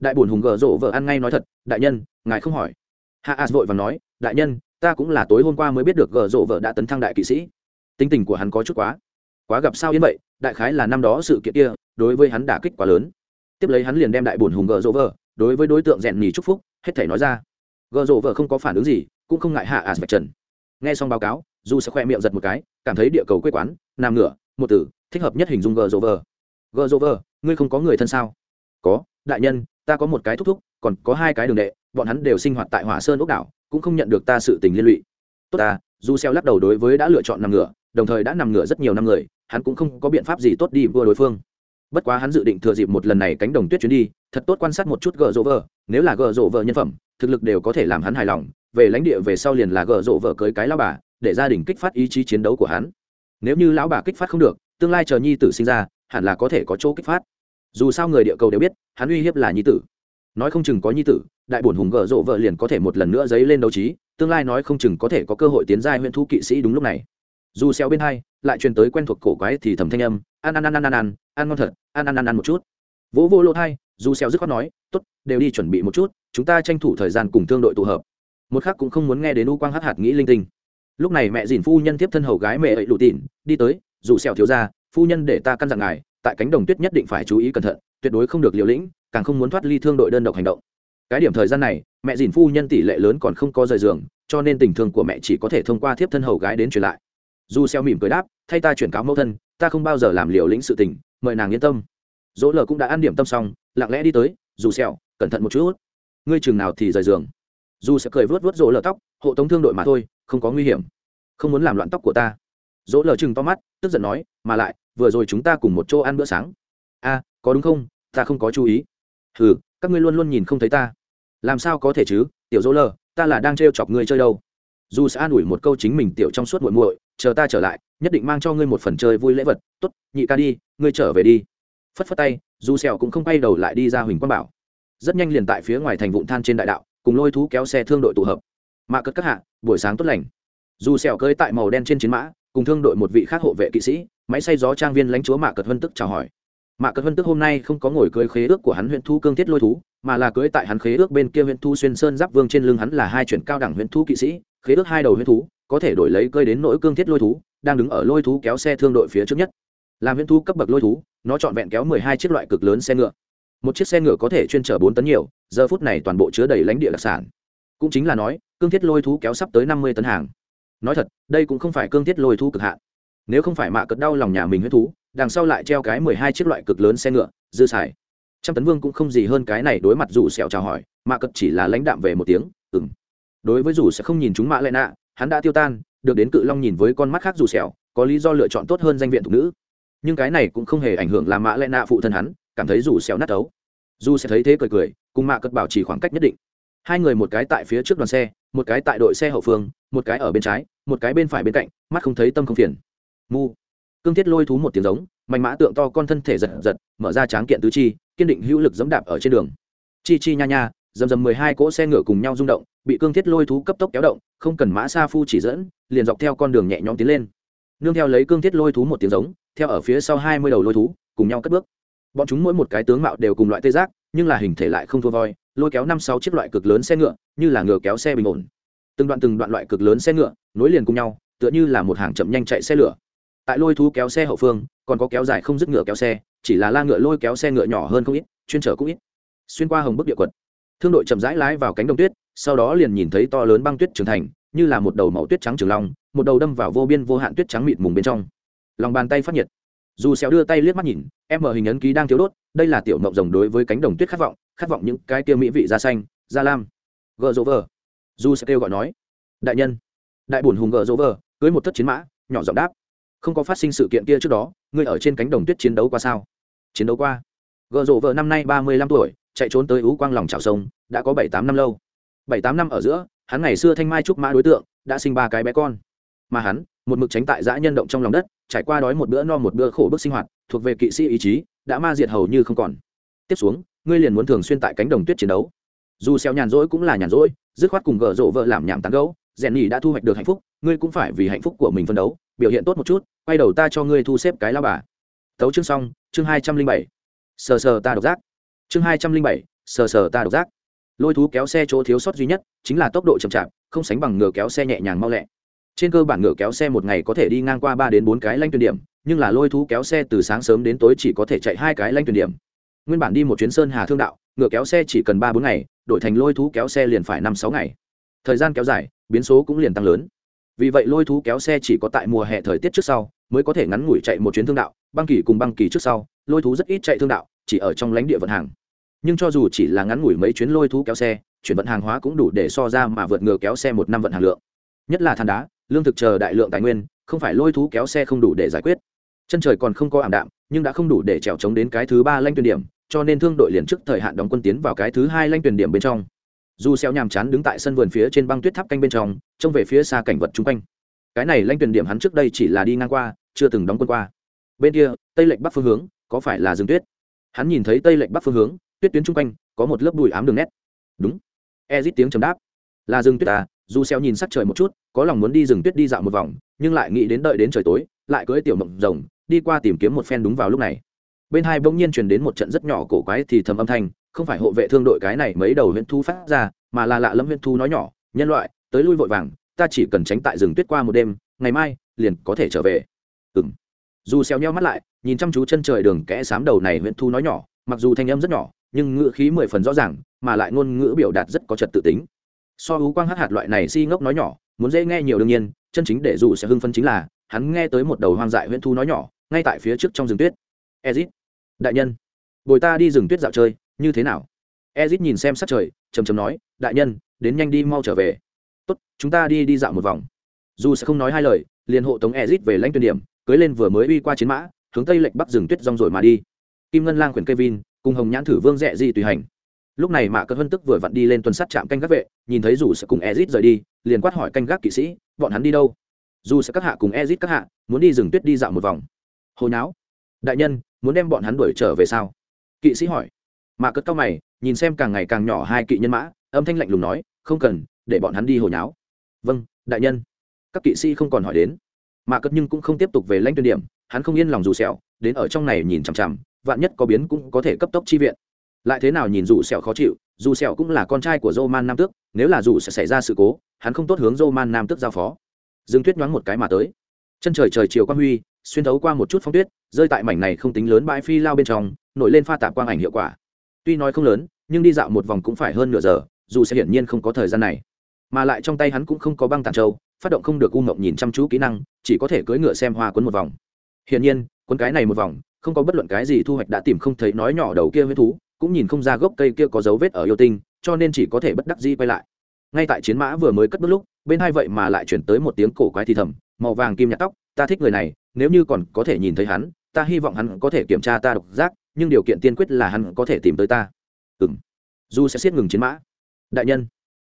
Đại bổn hùng gờ rộ vợ ăn ngay nói thật, đại nhân, ngài không hỏi. Hạ as vội và nói, đại nhân, ta cũng là tối hôm qua mới biết được gờ rộ vợ đã tấn thăng đại kỵ sĩ. Tính tình của hắn có chút quá. Quá gặp sao yên vậy, đại khái là năm đó sự kiện kia, đối với hắn đả kích quá lớn. Tiếp lấy hắn liền đem đại bổn hùng gờ rộ vợ, đối với đối tượng rèn nhì chúc phúc, hết thể nói ra. Gờ rộ vợ không có phản ứng gì, cũng không ngại hạ as vạch trần. Nghe xong báo cáo dù sẽ khoe miệng giật một cái, cảm thấy địa cầu quê quán nằm ngửa một từ, thích hợp nhất hình dung gờ rộ vợ. Gờ rộ vợ ngươi không có người thân sao? Có, đại nhân, ta có một cái thúc thúc, còn có hai cái đường đệ, bọn hắn đều sinh hoạt tại hỏa sơn ốc đảo, cũng không nhận được ta sự tình liên lụy. Tốt ta, dù xeo lắc đầu đối với đã lựa chọn nằm ngửa, đồng thời đã nằm ngửa rất nhiều năm người, hắn cũng không có biện pháp gì tốt đi vua đối phương. Bất quá hắn dự định thừa dịp một lần này cánh đồng tuyết chuyến đi, thật tốt quan sát một chút gờ rộ vợ nếu là gờ rộ vợ nhân phẩm, thực lực đều có thể làm hắn hài lòng, về lãnh địa về sau liền là gờ rộ vợ cưới cái lao bà, để gia đình kích phát ý chí chiến đấu của hắn. Nếu như lão bà kích phát không được, tương lai chờ nhi tử sinh ra hẳn là có thể có chỗ kích phát. Dù sao người địa cầu đều biết, hắn uy hiếp là nhi tử. Nói không chừng có nhi tử, đại bổn hùng gở rộ vợ liền có thể một lần nữa dấy lên đấu trí, tương lai nói không chừng có thể có cơ hội tiến giai huyện thu kỵ sĩ đúng lúc này. Dù xéo bên hai, lại truyền tới quen thuộc cổ quái thì thầm thanh âm ăn ăn ăn ăn ăn ăn ăn ngon thật ăn ăn ăn ăn một chút. Vỗ vô lỗ thay dù xéo dứt khoát nói, tốt, đều đi chuẩn bị một chút, chúng ta tranh thủ thời gian cùng thương đội tụ hợp. Một khác cũng không muốn nghe đến u quang hắc hạt nghĩ linh tinh. Lúc này mẹ dìn phu nhân tiếp thân hầu gái mẹ ấy lụ tịn, đi tới, dù xéo thiếu gia phu nhân để ta căn dặn ngài, tại cánh đồng tuyết nhất định phải chú ý cẩn thận, tuyệt đối không được liều lĩnh, càng không muốn thoát ly thương đội đơn độc hành động. Cái điểm thời gian này, mẹ dìn phu nhân tỷ lệ lớn còn không có rời giường, cho nên tình thương của mẹ chỉ có thể thông qua thiếp thân hầu gái đến truyền lại. Dù xeo mỉm cười đáp, thay ta chuyển cáo mẫu thân, ta không bao giờ làm liều lĩnh sự tình, mời nàng yên tâm. Dỗ lờ cũng đã ăn điểm tâm xong, lặng lẽ đi tới, dù xeo cẩn thận một chút. Ngươi chừng nào thì rời giường. Dù sẽ cười vớt vớt dỗ lờ tóc, hộ tống thương đội mà thôi, không có nguy hiểm. Không muốn làm loạn tóc của ta dỗ lờ chừng to mắt, tức giận nói, mà lại, vừa rồi chúng ta cùng một chỗ ăn bữa sáng. A, có đúng không? Ta không có chú ý. Ừ các ngươi luôn luôn nhìn không thấy ta. Làm sao có thể chứ, tiểu dỗ lờ, ta là đang trêu chọc ngươi chơi đâu. Dù sẽ an ủi một câu chính mình tiểu trong suốt muội muội, chờ ta trở lại, nhất định mang cho ngươi một phần chơi vui lễ vật. Tốt, nhị ca đi, ngươi trở về đi. Phất phất tay, dù sẹo cũng không quay đầu lại đi ra huỳnh quang bảo. Rất nhanh liền tại phía ngoài thành vụn than trên đại đạo, cùng lôi thú kéo xe thương đội tụ hợp. Mạ cất các hạ, buổi sáng tốt lành. Dù sẹo cưỡi tại màu đen trên chiến mã cùng thương đội một vị khác hộ vệ kỵ sĩ, máy xay gió trang viên lãnh chúa mạ cật vân tức chào hỏi. Mạ cật vân tức hôm nay không có ngồi cưỡi khế ước của hắn huyện thu cương thiết lôi thú, mà là cưỡi tại hắn khế ước bên kia huyện thu xuyên sơn giáp vương trên lưng hắn là hai chuyển cao đẳng huyện thu kỵ sĩ, khế ước hai đầu huyện thú, có thể đổi lấy cơi đến nỗi cương thiết lôi thú, đang đứng ở lôi thú kéo xe thương đội phía trước nhất. Làm huyện thu cấp bậc lôi thú, nó trọn vẹn kéo mười hai chiếc loại cực lớn xe ngựa. Một chiếc xe ngựa có thể chuyên chở bốn tấn nhiều, giờ phút này toàn bộ chứa đầy lãnh địa đặc sản. Cũng chính là nói, cương thiết lôi thú kéo sắp tới năm mươi tấn hàng nói thật, đây cũng không phải cương thiết lôi thu cực hạn. Nếu không phải mạ cật đau lòng nhà mình huyết thú, đằng sau lại treo cái mười hai chiếc loại cực lớn xe ngựa, dư xài. Trăm tấn vương cũng không gì hơn cái này đối mặt dù sẹo chào hỏi, mạ cật chỉ là lãnh đạm về một tiếng ừng đối với dù sẽ không nhìn chúng mạ lệ nạ, hắn đã tiêu tan, được đến cự long nhìn với con mắt khác dù sẹo, có lý do lựa chọn tốt hơn danh viện thục nữ. Nhưng cái này cũng không hề ảnh hưởng làm mạ lệ nạ phụ thân hắn, cảm thấy dù sẹo nát ấu. Dù sẽ thấy thế cười cười, cùng mạ cật bảo trì khoảng cách nhất định. Hai người một cái tại phía trước đoàn xe một cái tại đội xe hậu phương, một cái ở bên trái, một cái bên phải bên cạnh, mắt không thấy tâm không phiền. Mu. Cương thiết lôi thú một tiếng giống, mạnh mã tượng to con thân thể giật giật, mở ra tráng kiện tứ chi, kiên định hữu lực dẫm đạp ở trên đường. Chi chi nha nha, dầm dầm mười hai cỗ xe ngựa cùng nhau rung động, bị cương thiết lôi thú cấp tốc kéo động, không cần mã sa phu chỉ dẫn, liền dọc theo con đường nhẹ nhõm tiến lên. Nương theo lấy cương thiết lôi thú một tiếng giống, theo ở phía sau hai mươi đầu lôi thú, cùng nhau cất bước. Bọn chúng mỗi một cái tướng mạo đều cùng loại tê giác, nhưng là hình thể lại không thua voi, lôi kéo năm sáu chiếc loại cực lớn xe ngựa như là ngựa kéo xe bình ổn. Từng đoạn từng đoạn loại cực lớn xe ngựa, nối liền cùng nhau, tựa như là một hàng chậm nhanh chạy xe lửa. Tại lôi thú kéo xe hậu phương, còn có kéo dài không dứt ngựa kéo xe, chỉ là la ngựa lôi kéo xe ngựa nhỏ hơn không ít, chuyên trở cũng ít. Xuyên qua hồng bức địa quật, thương đội chậm rãi lái vào cánh đồng tuyết, sau đó liền nhìn thấy to lớn băng tuyết trưởng thành, như là một đầu màu tuyết trắng trường long, một đầu đâm vào vô biên vô hạn tuyết trắng mịt mùng bên trong. Lòng bàn tay phát nhiệt. Dù xéo đưa tay liếc mắt nhìn, em mở hình ấn ký đang thiếu đốt, đây là tiểu mộng rồng đối với cánh đồng tuyết khát vọng khát vọng những cái kia mỹ vị da xanh, da lam gờ dỗ vờ. Du sẽ kêu gọi nói, đại nhân. Đại bổn hùng gờ dỗ vờ, cưới một thất chiến mã, nhỏ giọng đáp, không có phát sinh sự kiện kia trước đó, ngươi ở trên cánh đồng tuyết chiến đấu qua sao? Chiến đấu qua. Gợ rộ vợ năm nay ba mươi lăm tuổi, chạy trốn tới ú quang lòng trào sông, đã có bảy tám năm lâu. Bảy tám năm ở giữa, hắn ngày xưa thanh mai trúc mã đối tượng, đã sinh ba cái bé con. Mà hắn, một mực tránh tại giã nhân động trong lòng đất, trải qua đói một bữa no một bữa khổ bức sinh hoạt, thuộc về kỵ sĩ ý chí, đã ma diệt hầu như không còn. Tiếp xuống, ngươi liền muốn thường xuyên tại cánh đồng tuyết chiến đấu dù xeo nhàn rỗi cũng là nhàn rỗi, dứt khoát cùng gở rộ vợ làm nhảm tán gẫu. rèn nhì đã thu hoạch được hạnh phúc, ngươi cũng phải vì hạnh phúc của mình phân đấu, biểu hiện tốt một chút, quay đầu ta cho ngươi thu xếp cái lao bà. Tấu chương xong, chương hai trăm linh bảy. Sờ sờ ta độc giác. Chương hai trăm linh bảy, sờ sờ ta độc giác. Lôi thú kéo xe chỗ thiếu sót duy nhất, chính là tốc độ chậm chạp, không sánh bằng ngựa kéo xe nhẹ nhàng mau lẹ. Trên cơ bản ngựa kéo xe một ngày có thể đi ngang qua ba đến bốn cái lanh tuyển điểm, nhưng là lôi thú kéo xe từ sáng sớm đến tối chỉ có thể chạy hai cái lanh tuyển điểm nguyên bản đi một chuyến sơn hà thương đạo, ngựa kéo xe chỉ cần ba bốn ngày, đổi thành lôi thú kéo xe liền phải năm sáu ngày. Thời gian kéo dài, biến số cũng liền tăng lớn. Vì vậy lôi thú kéo xe chỉ có tại mùa hè thời tiết trước sau mới có thể ngắn ngủi chạy một chuyến thương đạo, băng kỳ cùng băng kỳ trước sau, lôi thú rất ít chạy thương đạo, chỉ ở trong lãnh địa vận hàng. Nhưng cho dù chỉ là ngắn ngủi mấy chuyến lôi thú kéo xe, chuyển vận hàng hóa cũng đủ để so ra mà vượt ngựa kéo xe một năm vận hàng lượng. Nhất là than đá, lương thực chờ đại lượng tài nguyên, không phải lôi thú kéo xe không đủ để giải quyết. Chân trời còn không có ảm đạm, nhưng đã không đủ để trèo trống đến cái thứ ba lanh tuyên điểm cho nên thương đội liền trước thời hạn đóng quân tiến vào cái thứ hai lanh tuyển điểm bên trong. Dù xeo nhàm chán đứng tại sân vườn phía trên băng tuyết tháp canh bên trong, trông về phía xa cảnh vật chung quanh. Cái này lanh tuyển điểm hắn trước đây chỉ là đi ngang qua, chưa từng đóng quân qua. Bên kia, tây lệch bắc phương hướng, có phải là rừng tuyết? Hắn nhìn thấy tây lệnh bắc phương hướng, tuyết tuyến chung quanh, có một lớp bụi ám đường nét. Đúng. Ezit tiếng chấm đáp. Là rừng tuyết à dù xeo nhìn sắc trời một chút, có lòng muốn đi rừng tuyết đi dạo một vòng, nhưng lại nghĩ đến đợi đến trời tối, lại cưỡi tiểu mộng rồng, đi qua tìm kiếm một phen đúng vào lúc này bên hai bỗng nhiên truyền đến một trận rất nhỏ cổ quái thì thầm âm thanh, không phải hộ vệ thương đội cái này mấy đầu huyễn thu phát ra, mà là lạ lẫm huyễn thu nói nhỏ, nhân loại, tới lui vội vàng, ta chỉ cần tránh tại rừng tuyết qua một đêm, ngày mai liền có thể trở về. Ừm. Dù xéo nheo mắt lại, nhìn chăm chú chân trời đường kẽ sám đầu này huyễn thu nói nhỏ, mặc dù thanh âm rất nhỏ, nhưng ngữ khí mười phần rõ ràng, mà lại ngôn ngữ biểu đạt rất có trật tự tính. So ú quang hát hạt loại này si ngốc nói nhỏ, muốn dễ nghe nhiều đương nhiên, chân chính để dù sẽ hưng phân chính là, hắn nghe tới một đầu hoang dại huyễn thu nói nhỏ, ngay tại phía trước trong rừng tuyết. Ezit đại nhân bồi ta đi rừng tuyết dạo chơi như thế nào? Ezit nhìn xem sát trời chầm chầm nói đại nhân đến nhanh đi mau trở về. Tốt chúng ta đi đi dạo một vòng. Dù sẽ không nói hai lời liền hộ tống ezit về lãnh tuyển điểm cưới lên vừa mới uy qua chiến mã hướng tây lệnh bắc rừng tuyết rong rồi mà đi. Kim ngân lang khuyển kevin cùng hồng nhãn thử vương rẽ di tùy hành. Lúc này mạ cơn hân tức vừa vặn đi lên tuần sát trạm canh gác vệ nhìn thấy dù sẽ cùng ezit rời đi liền quát hỏi canh gác kỵ sĩ bọn hắn đi đâu? Dù sẽ các hạ cùng ezit các hạ muốn đi rừng tuyết đi dạo một vòng. Hồi nháo, đại nhân muốn đem bọn hắn đuổi trở về sao? Kỵ sĩ hỏi. Mà cất cao mày nhìn xem càng ngày càng nhỏ hai kỵ nhân mã âm thanh lạnh lùng nói không cần để bọn hắn đi hồi nháo. Vâng đại nhân. Các kỵ sĩ không còn hỏi đến. Mà cất nhưng cũng không tiếp tục về lãnh tuyên điểm hắn không yên lòng dù sẹo đến ở trong này nhìn chằm chằm vạn nhất có biến cũng có thể cấp tốc chi viện. Lại thế nào nhìn dù sẹo khó chịu dù sẹo cũng là con trai của Roman Nam Tước, nếu là dù sẽ xảy ra sự cố, hắn không tốt hướng Roman Nam Tước giao phó. Dương Tuyết nhoáng một cái mà tới. Chân trời trời chiều quang huy, xuyên thấu qua một chút phong tuyết, rơi tại mảnh này không tính lớn bãi phi lao bên trong, nổi lên pha tạp quang ảnh hiệu quả. Tuy nói không lớn, nhưng đi dạo một vòng cũng phải hơn nửa giờ, dù sẽ hiển nhiên không có thời gian này. Mà lại trong tay hắn cũng không có băng tản châu, phát động không được u mộng nhìn chăm chú kỹ năng, chỉ có thể cưỡi ngựa xem hoa cuốn một vòng. Hiển nhiên, cuốn cái này một vòng, không có bất luận cái gì thu hoạch đã tìm không thấy nói nhỏ đầu kia với thú, cũng nhìn không ra gốc cây kia có dấu vết ở yêu tinh cho nên chỉ có thể bất đắc dĩ quay lại ngay tại chiến mã vừa mới cất bước lúc bên hai vậy mà lại chuyển tới một tiếng cổ quái thì thầm màu vàng kim nhạt tóc ta thích người này, nếu như còn có thể nhìn thấy hắn, ta hy vọng hắn có thể kiểm tra ta độc giác, nhưng điều kiện tiên quyết là hắn có thể tìm tới ta. Ừng du sẽ siết ngừng chiến mã. Đại nhân.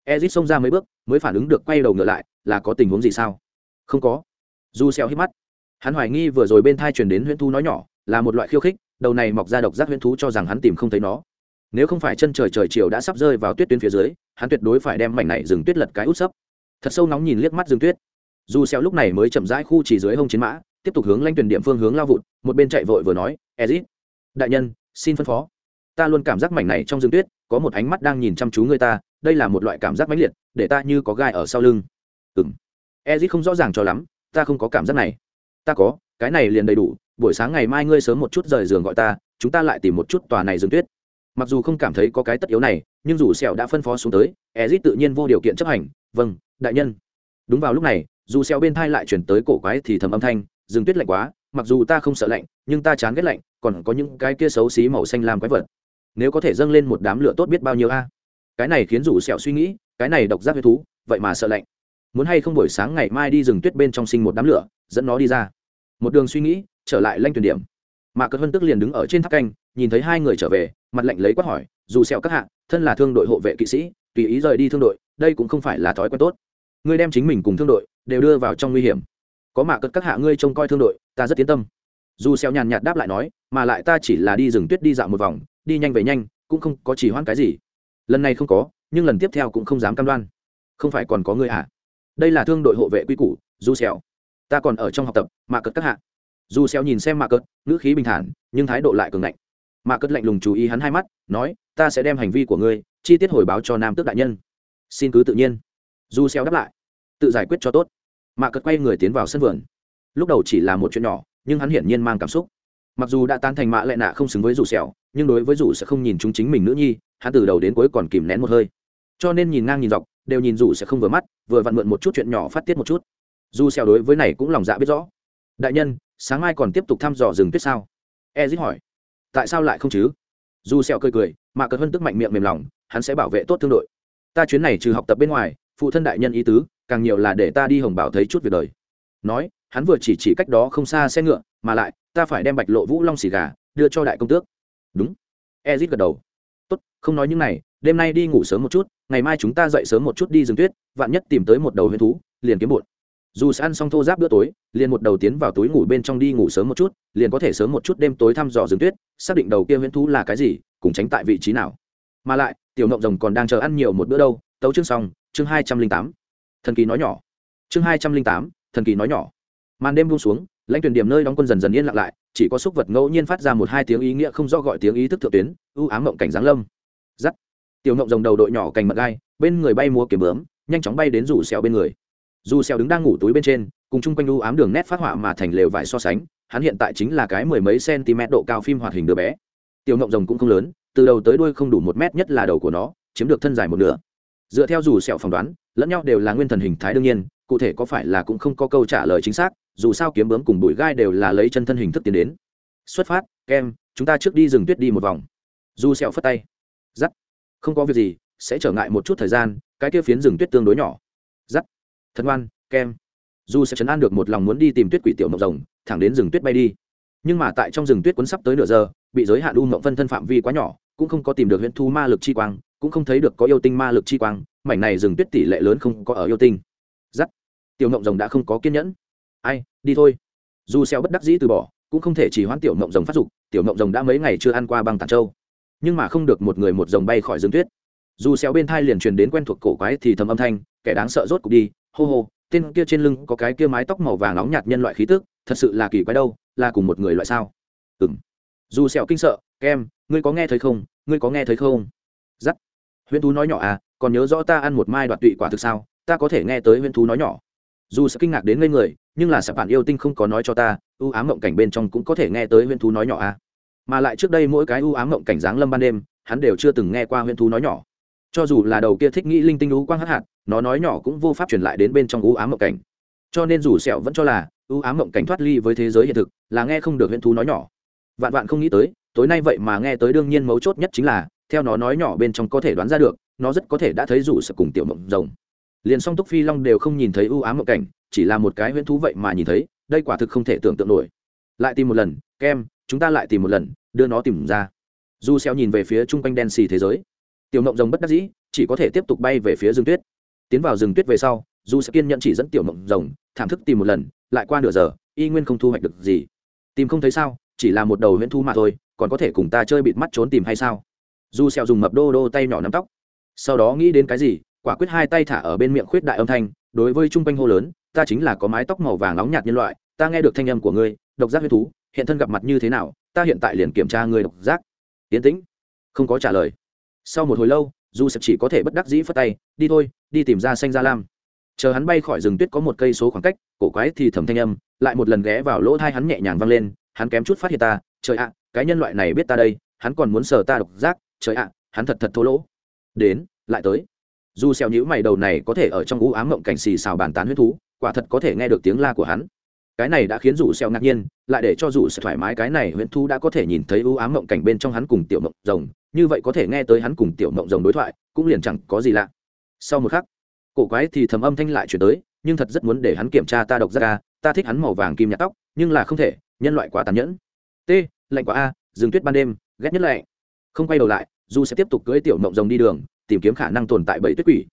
Ezit xông ra mấy bước, mới phản ứng được quay đầu ngựa lại, là có tình huống gì sao? Không có. Du xeo hít mắt. Hắn hoài nghi vừa rồi bên thai truyền đến huyễn thu nói nhỏ, là một loại khiêu khích, đầu này mọc ra độc giác huyễn thú cho rằng hắn tìm không thấy nó. Nếu không phải chân trời trời chiều đã sắp rơi vào tuyết tuyến phía dưới, hắn tuyệt đối phải đem mảnh này dừng tuyết lật cái út sấp. Thật sâu nóng nhìn liếc mắt dừng tuyết dù xeo lúc này mới chậm rãi khu chỉ dưới hông chiến mã, tiếp tục hướng lãnh tuyển điểm phương hướng lao vụt, một bên chạy vội vừa nói, ezit, đại nhân, xin phân phó. Ta luôn cảm giác mảnh này trong rừng tuyết, có một ánh mắt đang nhìn chăm chú người ta, đây là một loại cảm giác mãnh liệt, để ta như có gai ở sau lưng. Ừm. Ezit không rõ ràng cho lắm, ta không có cảm giác này. Ta có, cái này liền đầy đủ, buổi sáng ngày mai ngươi sớm một chút rời giường gọi ta, chúng ta lại tìm một chút tòa này rừng tuyết. Mặc dù không cảm thấy có cái tất yếu này, nhưng dù sẹo đã phân phó xuống tới, ezit tự nhiên vô điều kiện chấp hành vâng đại nhân. Đúng vào lúc này dù sẹo bên thai lại chuyển tới cổ quái thì thầm âm thanh, rừng tuyết lạnh quá, mặc dù ta không sợ lạnh, nhưng ta chán ghét lạnh, còn có những cái kia xấu xí màu xanh lam quái vật. Nếu có thể dâng lên một đám lửa tốt biết bao nhiêu a? À? Cái này khiến dù sẹo suy nghĩ, cái này độc giác huyết thú, vậy mà sợ lạnh. Muốn hay không buổi sáng ngày mai đi rừng tuyết bên trong sinh một đám lửa, dẫn nó đi ra. Một đường suy nghĩ, trở lại lanh tuyển điểm. Mã cất vân tức liền đứng ở trên tháp canh, nhìn thấy hai người trở về, mặt lạnh lấy quát hỏi, dù sẹo các hạ, thân là thương đội hộ vệ kỵ sĩ, tùy ý rời đi thương đội, đây cũng không phải là thói quen tốt. Ngươi đem chính mình cùng thương đội đều đưa vào trong nguy hiểm. Có mạ cất các hạ ngươi trông coi thương đội, ta rất tiến tâm. Dù xeo nhàn nhạt đáp lại nói, mà lại ta chỉ là đi rừng tuyết đi dạo một vòng, đi nhanh về nhanh, cũng không có chỉ hoãn cái gì. Lần này không có, nhưng lần tiếp theo cũng không dám cam đoan. Không phải còn có ngươi à? Đây là thương đội hộ vệ quy củ, dù xeo. ta còn ở trong học tập mạ cất các hạ. Dù xeo nhìn xem mạ cất, ngữ khí bình thản, nhưng thái độ lại cường ngạnh. Mạ cất lạnh lùng chú ý hắn hai mắt, nói, ta sẽ đem hành vi của ngươi, chi tiết hồi báo cho nam tước đại nhân. Xin cứ tự nhiên. Dù xeo đáp lại. Tự giải quyết cho tốt mạ cất quay người tiến vào sân vườn. Lúc đầu chỉ là một chuyện nhỏ nhưng hắn hiển nhiên mang cảm xúc. Mặc dù đã tan thành mạ lệ nạ không xứng với rủ sẹo, nhưng đối với rủ sẽ không nhìn chúng chính mình nữ nhi hắn từ đầu đến cuối còn kìm nén một hơi. Cho nên nhìn ngang nhìn dọc đều nhìn rủ sẽ không vừa mắt vừa vặn mượn một chút chuyện nhỏ phát tiết một chút. Dù sẹo đối với này cũng lòng dạ biết rõ. Đại nhân sáng mai còn tiếp tục thăm dò rừng tuyết sao? Ezit hỏi. Tại sao lại không chứ? Dù sẹo cười cười mà cật hân tức mạnh miệng mềm lòng hắn sẽ bảo vệ tốt thương đội. Ta chuyến này trừ học tập bên ngoài phụ thân đại nhân ý tứ càng nhiều là để ta đi hồng bảo thấy chút việc đời. Nói, hắn vừa chỉ chỉ cách đó không xa xe ngựa, mà lại, ta phải đem bạch lộ vũ long xì gà đưa cho đại công tước. Đúng. Ezit gật đầu. Tốt, không nói những này, đêm nay đi ngủ sớm một chút, ngày mai chúng ta dậy sớm một chút đi rừng tuyết, vạn nhất tìm tới một đầu huyền thú, liền kiếm bụt dù sẽ ăn xong thô giáp bữa tối, liền một đầu tiến vào túi ngủ bên trong đi ngủ sớm một chút, liền có thể sớm một chút đêm tối thăm dò rừng tuyết, xác định đầu kia huyễn thú là cái gì, cùng tránh tại vị trí nào. Mà lại, tiểu ngộng rồng còn đang chờ ăn nhiều một bữa đâu. Tấu chương xong, chương hai trăm linh tám thần kỳ nói nhỏ. Chương hai trăm linh tám, thần kỳ nói nhỏ. Màn đêm buông xuống, lãnh tuyển điểm nơi đóng quân dần dần yên lặng lại, chỉ có xúc vật ngẫu nhiên phát ra một hai tiếng ý nghĩa không do gọi tiếng ý thức thượng tuyến ưu ám mộng cảnh giáng lâm. Giắt. Tiểu ngộng rồng đầu đội nhỏ cành mật gai, bên người bay mua kiếm bướm, nhanh chóng bay đến rủ xèo bên người. Dù xèo đứng đang ngủ túi bên trên, cùng chung quanh ưu ám đường nét phát họa mà thành lều vải so sánh, hắn hiện tại chính là cái mười mấy cm độ cao phim hoạt hình đứa bé. Tiểu ngộng rồng cũng không lớn, từ đầu tới đuôi không đủ một mét nhất là đầu của nó, chiếm được thân dài một nửa. Dựa theo dù sẹo phỏng đoán lẫn nhau đều là nguyên thần hình thái đương nhiên, cụ thể có phải là cũng không có câu trả lời chính xác, dù sao kiếm bướm cùng bụi gai đều là lấy chân thân hình thức tiến đến. Xuất phát, kem, chúng ta trước đi rừng tuyết đi một vòng. Du sẹo phất tay. Dắt không có việc gì, sẽ trở ngại một chút thời gian, cái kia phiến rừng tuyết tương đối nhỏ. Dắt thân ngoan, kem. Du sẽ chấn an được một lòng muốn đi tìm tuyết quỷ tiểu mộng rồng, thẳng đến rừng tuyết bay đi. Nhưng mà tại trong rừng tuyết cuốn sắp tới nửa giờ, bị giới hạn u mộng phân thân phạm vi quá nhỏ, cũng không có tìm được huyễn thu ma lực chi quang, cũng không thấy được có yêu tinh ma lực chi quang mảnh này rừng tuyết tỷ lệ lớn không có ở yêu tinh. Giắt. Tiểu mộng rồng đã không có kiên nhẫn. Ai, đi thôi. Dù xeo bất đắc dĩ từ bỏ, cũng không thể chỉ hoãn tiểu mộng rồng phát dục. Tiểu mộng rồng đã mấy ngày chưa ăn qua băng tản châu, nhưng mà không được một người một rồng bay khỏi rừng tuyết. Dù xeo bên thai liền truyền đến quen thuộc cổ quái thì thầm âm thanh, kẻ đáng sợ rốt cục đi. Hô hô, tên kia trên lưng có cái kia mái tóc màu vàng nóng nhạt nhân loại khí tức, thật sự là kỳ quái đâu, là cùng một người loại sao? Ừm. Dù xeo kinh sợ, kem, ngươi có nghe thấy không? Ngươi có nghe thấy không? Giắt. Huyễn thú nói nhỏ à còn nhớ rõ ta ăn một mai đoạt tụy quả thực sao, ta có thể nghe tới huyễn thú nói nhỏ. Dù sẽ kinh ngạc đến ngây người, nhưng là sạp bạn yêu tinh không có nói cho ta ưu ám mộng cảnh bên trong cũng có thể nghe tới huyễn thú nói nhỏ à. Mà lại trước đây mỗi cái ưu ám mộng cảnh dáng lâm ban đêm, hắn đều chưa từng nghe qua huyễn thú nói nhỏ. Cho dù là đầu kia thích nghĩ linh tinh ưu quang hắc hạt, nó nói nhỏ cũng vô pháp truyền lại đến bên trong ưu ám mộng cảnh. Cho nên dù sẹo vẫn cho là ưu ám mộng cảnh thoát ly với thế giới hiện thực, là nghe không được huyễn thú nói nhỏ. Vạn vạn không nghĩ tới, tối nay vậy mà nghe tới đương nhiên mấu chốt nhất chính là, theo nó nói nhỏ bên trong có thể đoán ra được nó rất có thể đã thấy rủ sợ cùng tiểu mộng rồng. Liền song túc phi long đều không nhìn thấy ưu ám mộng cảnh, chỉ là một cái huyễn thú vậy mà nhìn thấy, đây quả thực không thể tưởng tượng nổi. Lại tìm một lần, kem, chúng ta lại tìm một lần, đưa nó tìm ra. Du xeo nhìn về phía trung quanh đen xì thế giới. Tiểu mộng rồng bất đắc dĩ, chỉ có thể tiếp tục bay về phía rừng tuyết. Tiến vào rừng tuyết về sau du sẽ kiên nhận chỉ dẫn tiểu mộng rồng, thảm thức tìm một lần, lại qua nửa giờ, y nguyên không thu hoạch được gì. Tìm không thấy sao, chỉ là một đầu huyễn thú mà thôi, còn có thể cùng ta chơi bịt mắt trốn tìm hay sao? Du xeo dùng mập đô đô tay nhỏ nắm tóc sau đó nghĩ đến cái gì, quả quyết hai tay thả ở bên miệng khuyết đại âm thanh, đối với trung quanh hô lớn, ta chính là có mái tóc màu vàng nóng nhạt nhân loại, ta nghe được thanh âm của ngươi, độc giác huyết thú, hiện thân gặp mặt như thế nào, ta hiện tại liền kiểm tra ngươi độc giác. Tiến tĩnh, không có trả lời. Sau một hồi lâu du sập chỉ có thể bất đắc dĩ phất tay, đi thôi, đi tìm ra xanh gia lam. Chờ hắn bay khỏi rừng tuyết có một cây số khoảng cách, cổ quái thì thầm thanh âm, lại một lần ghé vào lỗ thai hắn nhẹ nhàng vang lên, hắn kém chút phát hiện ta, trời ạ, cái nhân loại này biết ta đây, hắn còn muốn sờ ta độc giác, trời ạ, hắn thật thật thô lỗ đến, lại tới. Dù xèo nhữ mày đầu này có thể ở trong u ám mộng cảnh xì xào bàn tán huyết thú, quả thật có thể nghe được tiếng la của hắn. Cái này đã khiến dù xèo ngạc nhiên, lại để cho dù sẽ thoải mái cái này huyết thú đã có thể nhìn thấy u ám mộng cảnh bên trong hắn cùng tiểu mộng rồng, như vậy có thể nghe tới hắn cùng tiểu mộng rồng đối thoại, cũng liền chẳng có gì lạ. Sau một khắc, cổ quái thì thầm âm thanh lại chuyển tới, nhưng thật rất muốn để hắn kiểm tra ta độc ra ca ta thích hắn màu vàng kim nhạt tóc, nhưng là không thể, nhân loại quá tàn nhẫn. T, lạnh quá a dừng tuyết ban đêm, ghét nhất lạnh. Không quay đầu lại dù sẽ tiếp tục cưỡi tiểu mộng rồng đi đường, tìm kiếm khả năng tồn tại bảy tuyết quỷ.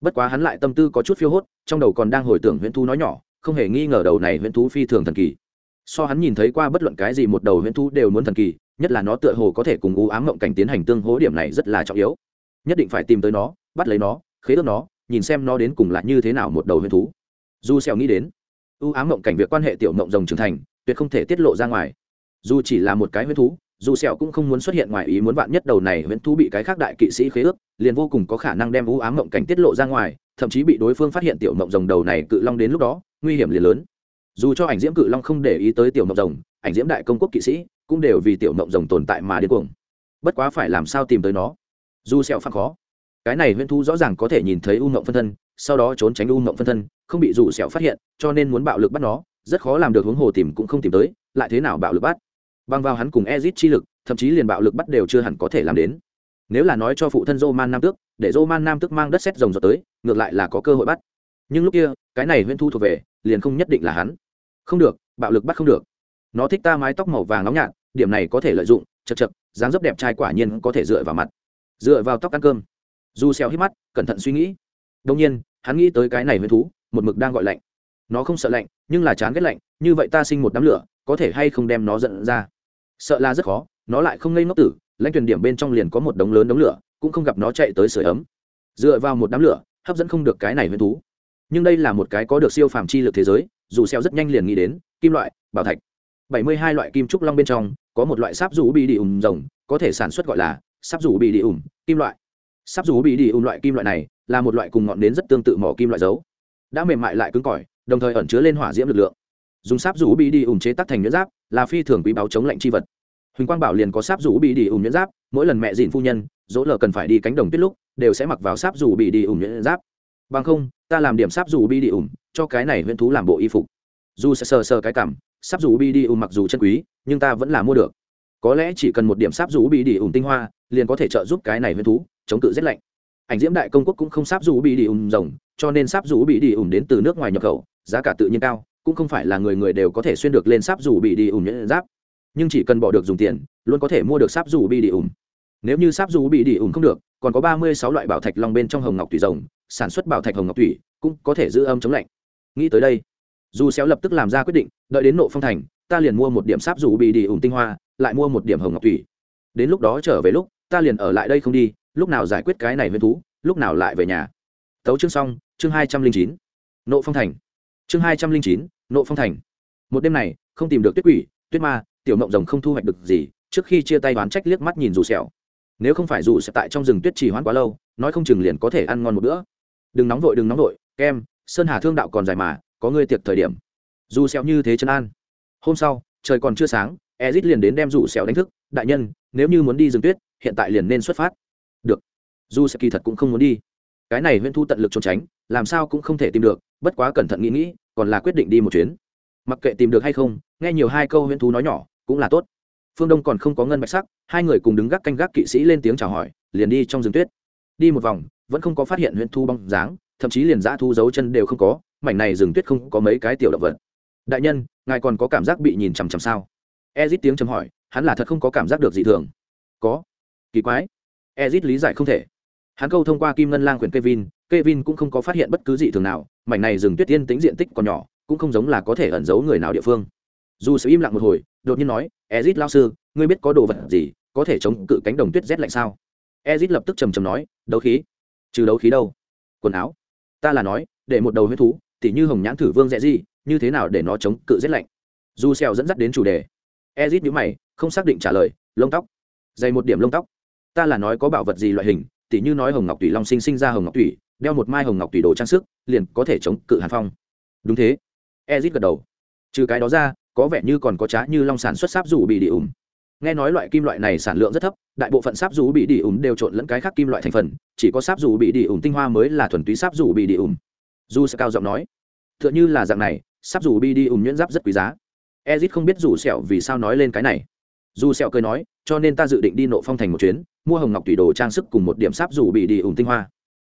Bất quá hắn lại tâm tư có chút phiêu hốt, trong đầu còn đang hồi tưởng huyễn thú nói nhỏ, không hề nghi ngờ đầu này huyễn thú phi thường thần kỳ. So hắn nhìn thấy qua bất luận cái gì một đầu huyễn thú đều muốn thần kỳ, nhất là nó tựa hồ có thể cùng u ám mộng cảnh tiến hành tương hố điểm này rất là trọng yếu. Nhất định phải tìm tới nó, bắt lấy nó, khế ước nó, nhìn xem nó đến cùng là như thế nào một đầu huyễn thú. Du xèo nghĩ đến, u ám mộng cảnh việc quan hệ tiểu mộng rồng trưởng thành, tuyệt không thể tiết lộ ra ngoài. Dù chỉ là một cái huyễn thú dù sẹo cũng không muốn xuất hiện ngoài ý muốn vạn nhất đầu này huyễn thú bị cái khác đại kỵ sĩ khế ước, liền vô cùng có khả năng đem u ám mộng cảnh tiết lộ ra ngoài, thậm chí bị đối phương phát hiện tiểu mộng rồng đầu này cự long đến lúc đó, nguy hiểm liền lớn. Dù cho ảnh diễm cự long không để ý tới tiểu mộng rồng, ảnh diễm đại công quốc kỵ sĩ cũng đều vì tiểu mộng rồng tồn tại mà điên cuồng. Bất quá phải làm sao tìm tới nó? Dù sẹo phản khó. Cái này huyễn thú rõ ràng có thể nhìn thấy u mộng phân thân, sau đó trốn tránh u mộng phân thân, không bị dù sẹo phát hiện, cho nên muốn bạo lực bắt nó, rất khó làm được hướng hồ tìm cũng không tìm tới, lại thế nào bạo lực bắt? Bằng vào hắn cùng ezit chi lực thậm chí liền bạo lực bắt đều chưa hẳn có thể làm đến nếu là nói cho phụ thân Roman Nam Tước, để Roman Nam Tước mang đất sét rồng rọt tới, ngược lại là có cơ hội bắt. Nhưng lúc kia, cái này Huyễn Thu thuộc về, liền không nhất định là hắn. Không được, bạo lực bắt không được. Nó thích ta mái tóc màu vàng nóng nhạt, điểm này có thể lợi dụng, chật chật dáng dấp đẹp trai quả nhiên có thể dựa vào mặt. Dựa vào tóc ăn cơm. dù xeo hít mắt, cẩn thận suy nghĩ. Đương nhiên, hắn nghĩ tới cái này Huyễn Thú, một mực đang gọi lạnh nó không sợ lạnh nhưng là chán ghét lạnh như vậy ta sinh một đám lửa có thể hay không đem nó giận ra sợ là rất khó, nó lại không ngây ngốc tử, lãnh tuyển điểm bên trong liền có một đống lớn đống lửa, cũng không gặp nó chạy tới sửa ấm. Dựa vào một đám lửa, hấp dẫn không được cái này huyền thú. Nhưng đây là một cái có được siêu phàm chi lực thế giới, dù xeo rất nhanh liền nghĩ đến, kim loại, bảo thạch. Bảy mươi hai loại kim trúc long bên trong, có một loại sáp rủ bị đi ủng rồng, có thể sản xuất gọi là sáp rủ bị đi ủng kim loại. Sáp rủ bị đi ủng loại kim loại này, là một loại cùng ngọn nến rất tương tự mỏ kim loại dấu. Đã mềm mại lại cứng cỏi, đồng thời ẩn chứa lên hỏa diễm lực lượng. Dùng sáp rủ bị đi ủng chế tác thành nhuyễn giáp, là phi thường quý báo chống lạnh chi vật huỳnh quang bảo liền có sáp rủ bị đi ủng nhuyễn giáp, mỗi lần mẹ dìn phu nhân, dỗ lờ cần phải đi cánh đồng tuyết lúc, đều sẽ mặc vào sáp rủ bị đi ủng nhuyễn giáp. Bằng không, ta làm điểm sáp rủ bị đi ủng, cho cái này huyễn thú làm bộ y phục. Dù sẽ sờ sờ cái cảm, sáp rủ bị đi ủng mặc dù chân quý, nhưng ta vẫn là mua được. Có lẽ chỉ cần một điểm sáp rủ bị đi ủng tinh hoa, liền có thể trợ giúp cái này huyễn thú chống cự rét lạnh. Ảnh diễm đại công quốc cũng không sáp rủ bị đi ủng rồng, cho nên sáp rủ bị đi ủng đến từ nước ngoài nhập khẩu, giá cả tự nhiên cao, cũng không phải là người người đều có thể xuyên được lên sáp rủ bị đi ủng nhuyễn giáp nhưng chỉ cần bỏ được dùng tiền, luôn có thể mua được sáp rủ bị đi ủng. Nếu như sáp rủ bị đi ủng không được, còn có ba mươi sáu loại bảo thạch long bên trong hồng ngọc thủy rồng, sản xuất bảo thạch hồng ngọc thủy cũng có thể giữ âm chống lạnh. Nghĩ tới đây, dù xéo lập tức làm ra quyết định, đợi đến nộ phong thành, ta liền mua một điểm sáp rủ bị đi ủng tinh hoa, lại mua một điểm hồng ngọc thủy. đến lúc đó trở về lúc, ta liền ở lại đây không đi, lúc nào giải quyết cái này với thú, lúc nào lại về nhà. Tấu chương xong, chương hai trăm linh chín, nộ phong thành. Chương hai trăm linh chín, nộ phong thành. Một đêm này, không tìm được tuyết quỷ, tuyết ma tiểu mộng rồng không thu hoạch được gì, trước khi chia tay đoán trách liếc mắt nhìn dù sẹo. Nếu không phải dù sẽ tại trong rừng tuyết trì hoãn quá lâu, nói không chừng liền có thể ăn ngon một bữa. Đừng nóng vội, đừng nóng vội, kem, sơn hà thương đạo còn dài mà, có ngươi tiệc thời điểm. Dù sẹo như thế chân an. Hôm sau, trời còn chưa sáng, ezit liền đến đem dù sẹo đánh thức. Đại nhân, nếu như muốn đi rừng tuyết, hiện tại liền nên xuất phát. Được. Dù sẽ kỳ thật cũng không muốn đi. Cái này huyễn thu tận lực trốn tránh, làm sao cũng không thể tìm được, bất quá cẩn thận nghĩ nghĩ, còn là quyết định đi một chuyến. Mặc kệ tìm được hay không, nghe nhiều hai câu huyễn thú nói nhỏ cũng là tốt. Phương đông còn không có ngân bạch sắc, hai người cùng đứng gác canh gác kỵ sĩ lên tiếng chào hỏi, liền đi trong rừng tuyết. Đi một vòng, vẫn không có phát hiện huyễn thu bóng dáng, thậm chí liền dã thu dấu chân đều không có, mảnh này rừng tuyết không có mấy cái tiểu động vật. Đại nhân, ngài còn có cảm giác bị nhìn chằm chằm sao? Ezit tiếng chấm hỏi, hắn là thật không có cảm giác được gì thường. Có. Kỳ quái. Ezit lý giải không thể. Hắn câu thông qua kim ngân lang quyền kevin kevin cũng không có phát hiện bất cứ gì thường nào, mảnh này rừng tuyết tiên tính diện tích còn nhỏ, cũng không giống là có thể ẩn giấu người nào địa phương dù sự im lặng một hồi, đột nhiên nói, ezit lao sư, ngươi biết có đồ vật gì có thể chống cự cánh đồng tuyết rét lạnh sao? Ezit lập tức trầm trầm nói, đấu khí. Trừ đấu khí đâu? Quần áo. Ta là nói, để một đầu huyết thú, tỉ như hồng nhãn thử vương dễ gì, như thế nào để nó chống cự rét lạnh? Dù xèo dẫn dắt đến chủ đề. Ezit nhíu mày, không xác định trả lời, lông tóc. Dày một điểm lông tóc. Ta là nói có bảo vật gì loại hình, tỉ như nói hồng ngọc tùy long sinh sinh ra hồng ngọc tùy đeo một mai hồng ngọc tùy đồ trang sức, liền có thể chống cự hàn phong. Đúng thế. Ezit gật đầu. Trừ cái đó ra có vẻ như còn có trá như long sản xuất sáp dù bị đi ủng. Nghe nói loại kim loại này sản lượng rất thấp, đại bộ phận sáp dù bị đi ủng đều trộn lẫn cái khác kim loại thành phần, chỉ có sáp dù bị đi ủng tinh hoa mới là thuần túy sáp dù bị đi ủng. Du sẽ cao giọng nói t h ư ợ n h ư là dạng này, sáp dù bị đi ủng nhuyễn giáp rất quý giá. Ezit không biết dù sẹo vì sao nói lên cái này. Dù sẹo cười nói, cho nên ta dự định đi nộ phong thành một chuyến, mua hồng ngọc tùy đồ trang sức cùng một điểm sáp dù bị đi ủng tinh hoa.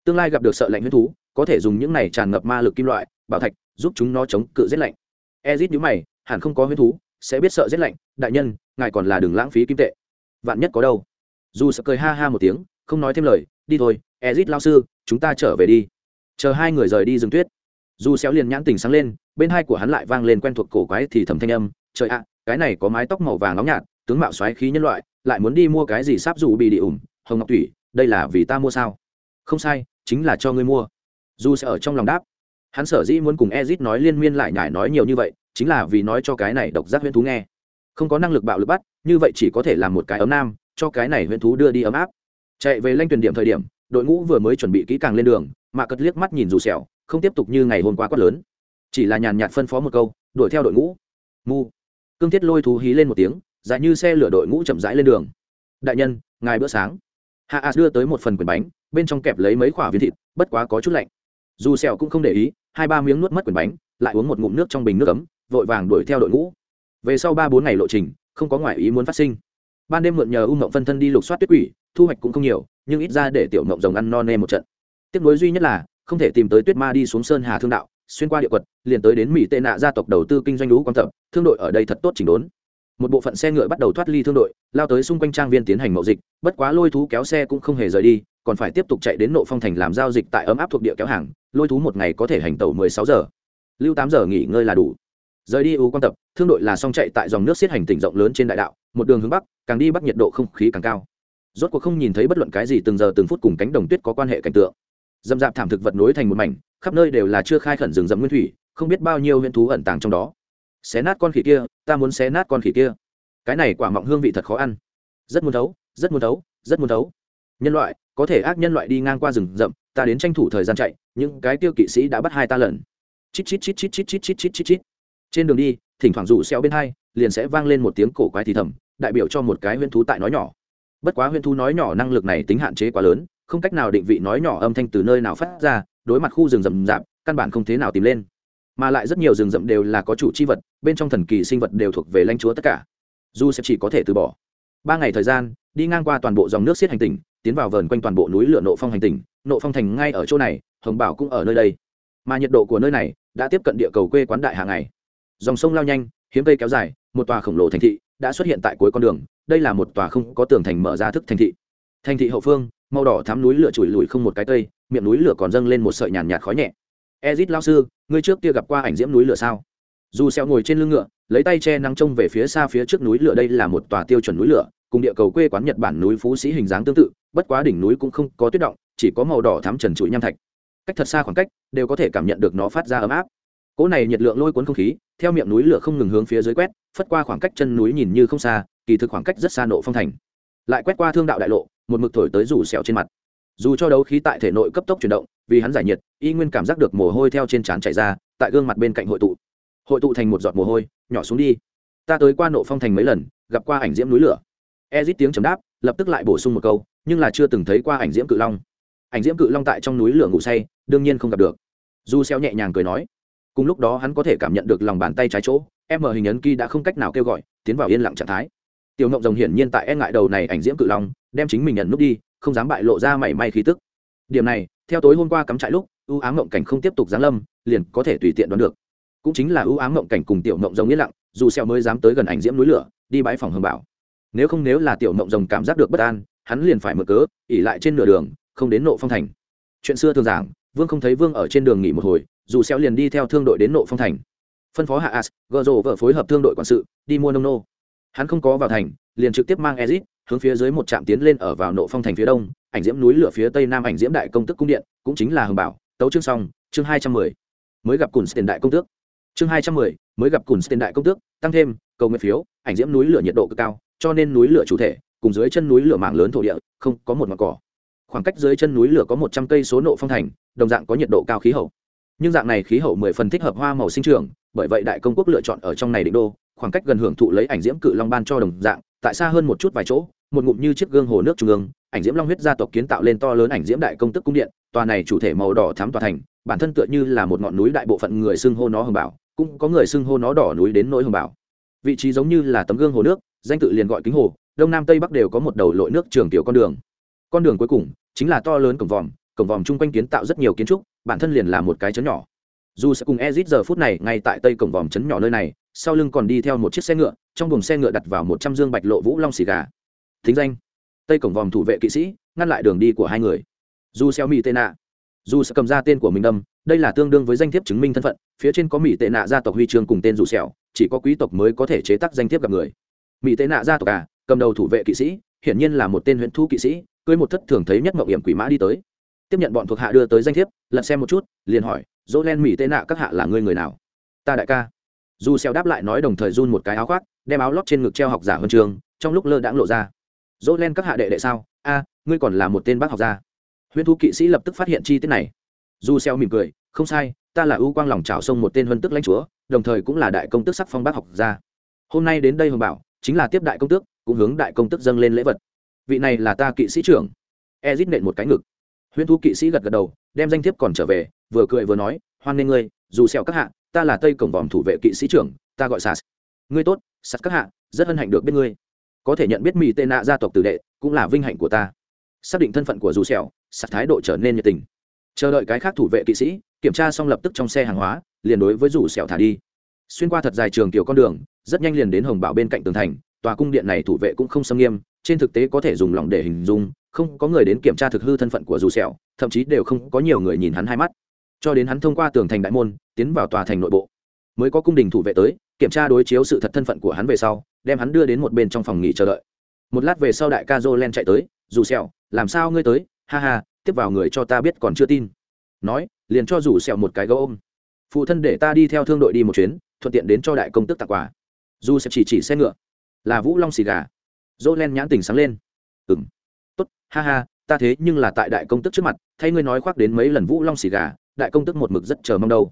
Tương lai gặp được sợ lạnh huyết thú, có thể dùng những này tràn ngập ma lực kim loại, bảo thạch, giúp chúng nó chống cự rét lạnh. Ezit nhíu mày hẳn không có huyết thú, sẽ biết sợ rét lạnh, đại nhân, ngài còn là đừng lãng phí kim tệ. Vạn nhất có đâu. Dù sợ cười ha ha một tiếng, không nói thêm lời, đi thôi, ezit lao sư, chúng ta trở về đi. Chờ hai người rời đi rừng tuyết. Dù xéo liền nhãn tình sáng lên, bên hai của hắn lại vang lên quen thuộc cổ quái thì thầm thanh âm, trời ạ, cái này có mái tóc màu vàng nóng nhạt, tướng mạo xoáy khí nhân loại, lại muốn đi mua cái gì sáp dù bị đi ủng hồng ngọc thủy, đây là vì ta mua sao? Không sai, chính là cho ngươi mua. Dù sẽ ở trong lòng đáp. Hắn sở dĩ muốn cùng ezit nói liên miên lại nhải nói nhiều như vậy chính là vì nói cho cái này độc giác huyễn thú nghe. Không có năng lực bạo lực bắt, như vậy chỉ có thể làm một cái ấm nam, cho cái này huyễn thú đưa đi ấm áp. Chạy về lanh tuyển điểm thời điểm, đội ngũ vừa mới chuẩn bị kỹ càng lên đường, mà cất liếc mắt nhìn dù sẹo, không tiếp tục như ngày hôm qua quát lớn. Chỉ là nhàn nhạt phân phó một câu, đuổi theo đội ngũ. Mu. Cương thiết lôi thú hí lên một tiếng, dài như xe lửa đội ngũ chậm rãi lên đường. Đại nhân, ngài bữa sáng. Hạ a đưa tới một phần quyển bánh, bên trong kẹp lấy mấy quả viên thịt, bất quá có chút lạnh. Dù sẹo cũng không để ý, hai ba miếng nuốt mất quyển bánh, lại uống một ngụm nước trong bình nước ấm vội vàng đuổi theo đội ngũ. Về sau ba bốn ngày lộ trình, không có ngoại ý muốn phát sinh. Ban đêm mượn nhờ u mộng phân thân đi lục soát tuyết quỷ, thu hoạch cũng không nhiều, nhưng ít ra để tiểu mộng rồng ăn no nê một trận. Tiếc nối duy nhất là, không thể tìm tới tuyết ma đi xuống sơn hà thương đạo, xuyên qua địa quật, liền tới đến mỹ tệ nạ gia tộc đầu tư kinh doanh lũ quan tập, thương đội ở đây thật tốt chỉnh đốn. Một bộ phận xe ngựa bắt đầu thoát ly thương đội, lao tới xung quanh trang viên tiến hành mậu dịch, bất quá lôi thú kéo xe cũng không hề rời đi, còn phải tiếp tục chạy đến nộ phong thành làm giao dịch tại ấm áp thuộc địa kéo hàng, lôi thú một ngày có thể hành tẩu mười sáu giờ. Lưu tám giờ nghỉ ngơi là đủ rời đi u quan tập, thương đội là song chạy tại dòng nước xiết hành tỉnh rộng lớn trên đại đạo, một đường hướng bắc, càng đi bắc nhiệt độ không khí càng cao. Rốt cuộc không nhìn thấy bất luận cái gì từng giờ từng phút cùng cánh đồng tuyết có quan hệ cảnh tượng. Dầm dạp thảm thực vật nối thành một mảnh, khắp nơi đều là chưa khai khẩn rừng rậm nguyên thủy, không biết bao nhiêu huyện thú ẩn tàng trong đó. Xé nát con khỉ kia, ta muốn xé nát con khỉ kia. Cái này quả mọng hương vị thật khó ăn. Rất muốn thấu, rất muốn thấu, rất muốn thấu. Nhân loại, có thể ác nhân loại đi ngang qua rừng rậm, ta đến tranh thủ thời gian chạy, những cái tiêu kỵ sĩ đã bắt hai ta lần. Chít chít chít chít chít chít chít chít chít chít trên đường đi, thỉnh thoảng rủ xeo bên hai, liền sẽ vang lên một tiếng cổ quái thì thầm, đại biểu cho một cái huyễn thú tại nói nhỏ. Bất quá huyễn thú nói nhỏ năng lực này tính hạn chế quá lớn, không cách nào định vị nói nhỏ âm thanh từ nơi nào phát ra, đối mặt khu rừng rậm rạp, căn bản không thế nào tìm lên. Mà lại rất nhiều rừng rậm đều là có chủ chi vật, bên trong thần kỳ sinh vật đều thuộc về lãnh chúa tất cả. Du sẽ chỉ có thể từ bỏ. Ba ngày thời gian, đi ngang qua toàn bộ dòng nước xiết hành tinh tiến vào vờn quanh toàn bộ núi lửa nộ phong hành tinh nộ phong thành ngay ở chỗ này, hồng bảo cũng ở nơi đây. Mà nhiệt độ của nơi này đã tiếp cận địa cầu quê quán đại hàng ngày dòng sông lao nhanh, hiếm cây kéo dài, một tòa khổng lồ thành thị đã xuất hiện tại cuối con đường. Đây là một tòa không có tường thành mở ra thức thành thị. Thành thị hậu phương, màu đỏ thắm núi lửa chùi lùi không một cái cây, miệng núi lửa còn dâng lên một sợi nhàn nhạt khói nhẹ. Ezit lao sư, ngươi trước kia gặp qua ảnh diễm núi lửa sao? Dù xeo ngồi trên lưng ngựa, lấy tay che nắng trông về phía xa phía trước núi lửa, đây là một tòa tiêu chuẩn núi lửa, cùng địa cầu quê quán nhật bản núi phú sĩ hình dáng tương tự, bất quá đỉnh núi cũng không có tuyết động, chỉ có màu đỏ thắm trần trụi nham thạch. Cách thật xa khoảng cách, đều có thể cảm nhận được nó phát ra ấm áp cỗ này nhiệt lượng lôi cuốn không khí, theo miệng núi lửa không ngừng hướng phía dưới quét, phất qua khoảng cách chân núi nhìn như không xa, kỳ thực khoảng cách rất xa nộ phong thành. Lại quét qua thương đạo đại lộ, một mực thổi tới rủ sẹo trên mặt. Dù cho đấu khí tại thể nội cấp tốc chuyển động, vì hắn giải nhiệt, y nguyên cảm giác được mồ hôi theo trên trán chảy ra, tại gương mặt bên cạnh hội tụ. Hội tụ thành một giọt mồ hôi, nhỏ xuống đi. Ta tới qua nộ phong thành mấy lần, gặp qua ảnh diễm núi lửa. Ezit tiếng chấm đáp, lập tức lại bổ sung một câu, nhưng là chưa từng thấy qua ảnh diễm cự long. Ảnh diễm cự long tại trong núi lửa ngủ say, đương nhiên không gặp được. Du xeo nhẹ nhàng cười nói cùng lúc đó hắn có thể cảm nhận được lòng bàn tay trái chỗ, em hình ấn kỳ đã không cách nào kêu gọi, tiến vào yên lặng trạng thái. Tiểu ngộng rồng hiển nhiên tại e ngại đầu này ảnh diễm cự long, đem chính mình nhận nút đi, không dám bại lộ ra mảy may khí tức. Điểm này, theo tối hôm qua cắm trại lúc, ưu ám ngộng cảnh không tiếp tục giáng lâm, liền có thể tùy tiện đoán được. Cũng chính là ưu ám ngộng cảnh cùng tiểu ngộng rồng yên lặng, dù xeo mới dám tới gần ảnh diễm núi lửa, đi bãi phòng hưng bảo. Nếu không nếu là tiểu ngộng rồng cảm giác được bất an, hắn liền phải mở cớ, ỉ lại trên nửa đường, không đến nộ phong thành. Chuyện xưa thường giảng, vương không thấy vương ở trên đường nghỉ một hồi dù xéo liền đi theo thương đội đến nộ phong thành. Phân phó hạ as gờ rồ vợ phối hợp thương đội quản sự, đi mua nông nô. Hắn không có vào thành, liền trực tiếp mang ezit hướng phía dưới một trạm tiến lên ở vào nộ phong thành phía đông, ảnh diễm núi lửa phía tây nam ảnh diễm đại công tức cung điện, cũng chính là hồng bảo, tấu chương song chương hai trăm mười. Mới gặp cùn tiền đại công tước. Chương hai trăm mười, mới gặp cùn tiền đại công tước, tăng thêm, cầu nguyện phiếu, ảnh diễm núi lửa nhiệt độ cực cao, cho nên núi lửa chủ thể, cùng dưới chân núi lửa mảng lớn thổ địa, không có một mặt cỏ. Khoảng cách dưới chân núi lửa có một trăm cây số nộ phong thành, đồng dạng có nhiệt độ cao khí hậu nhưng dạng này khí hậu mười phần thích hợp hoa màu sinh trưởng, bởi vậy đại công quốc lựa chọn ở trong này định đô, khoảng cách gần hưởng thụ lấy ảnh diễm cự long ban cho đồng dạng, tại xa hơn một chút vài chỗ, một ngụm như chiếc gương hồ nước trung ương, ảnh diễm long huyết gia tộc kiến tạo lên to lớn ảnh diễm đại công tức cung điện, tòa này chủ thể màu đỏ thám tòa thành, bản thân tựa như là một ngọn núi đại bộ phận người xưng hô nó hồng bảo, cũng có người xưng hô nó đỏ núi đến nỗi hồng bảo. Vị trí giống như là tấm gương hồ nước, danh tự liền gọi kính hồ, đông nam tây bắc đều có một đầu lội nước trường tiểu con đường. Con đường cuối cùng chính là to lớn cổng vòm cổng vòm chung quanh kiến tạo rất nhiều kiến trúc bản thân liền là một cái chấn nhỏ. Dù sẽ cùng ezit giờ phút này ngay tại tây cổng vòm chấn nhỏ nơi này, sau lưng còn đi theo một chiếc xe ngựa, trong buồng xe ngựa đặt vào một trăm dương bạch lộ vũ long xì gà. Thính danh, tây cổng vòm thủ vệ kỵ sĩ, ngăn lại đường đi của hai người. Dù xeo mỹ tệ nạ. Dù sẽ cầm ra tên của mình đâm, đây là tương đương với danh thiếp chứng minh thân phận, phía trên có mỹ tệ nạ gia tộc huy chương cùng tên dù xẻo chỉ có quý tộc mới có thể chế tác danh thiếp gặp người. Mỹ tệ nạ gia tộc à cầm đầu thủ vệ kỵ sĩ, hiển nhiên là một tên huyện thu kỵ sĩ, cưới một thất thường thấy nhất mậu hiểm quỷ mã đi tới tiếp nhận bọn thuộc hạ đưa tới danh thiếp, lật xem một chút, liền hỏi, dỗ len mỹ tệ nạ các hạ là ngươi người nào? Ta đại ca. Dù xeo đáp lại nói đồng thời run một cái áo khoác, đem áo lót trên ngực treo học giả huân trường, trong lúc lơ đãng lộ ra. Dỗ len các hạ đệ đệ sao? A, ngươi còn là một tên bác học gia. Huyễn thu kỵ sĩ lập tức phát hiện chi tiết này. Dù xeo mỉm cười, không sai, ta là ưu quang lòng trào sông một tên huân tức lãnh chúa, đồng thời cũng là đại công tước sắc phong bác học gia. Hôm nay đến đây hồng bảo, chính là tiếp đại công tước, cũng hướng đại công tước dâng lên lễ vật. Vị này là ta kỵ sĩ trưởng. Ezit nện một cái ngực huyễn thu kỵ sĩ gật gật đầu, đem danh thiếp còn trở về, vừa cười vừa nói, hoan nghênh ngươi, dù xẻo các hạ, ta là tây cổng vòm thủ vệ kỵ sĩ trưởng, ta gọi sas. Ngươi tốt, sas các hạ, rất hân hạnh được biết ngươi. Có thể nhận biết mỹ tên nạ gia tộc tử đệ, cũng là vinh hạnh của ta. Xác định thân phận của dù sẹo, sas thái độ trở nên nhiệt tình. Chờ đợi cái khác thủ vệ kỵ sĩ, kiểm tra xong lập tức trong xe hàng hóa, liền đối với rủ sẹo thả đi. Xuyên qua thật dài trường tiểu con đường, rất nhanh liền đến hồng bảo bên cạnh tường thành, tòa cung điện này thủ vệ cũng không xâm nghiêm, trên thực tế có thể dùng lòng để hình dung không có người đến kiểm tra thực hư thân phận của dù sẹo, thậm chí đều không có nhiều người nhìn hắn hai mắt. Cho đến hắn thông qua tường thành đại môn, tiến vào tòa thành nội bộ, mới có cung đình thủ vệ tới, kiểm tra đối chiếu sự thật thân phận của hắn về sau, đem hắn đưa đến một bên trong phòng nghỉ chờ đợi. Một lát về sau đại ca dô len chạy tới, dù sẹo, làm sao ngươi tới? Ha ha, tiếp vào người cho ta biết còn chưa tin. Nói, liền cho rủ sẹo một cái gấu ôm. Phụ thân để ta đi theo thương đội đi một chuyến, thuận tiện đến cho đại công tức tặng quà. Dù sẹo chỉ chỉ xe ngựa. Là vũ long xì gà. Dô len nhãn tình sáng lên. Ừm ha ha, ta thế nhưng là tại đại công tức trước mặt, thay ngươi nói khoác đến mấy lần vũ long xì gà, đại công tức một mực rất chờ mong đâu.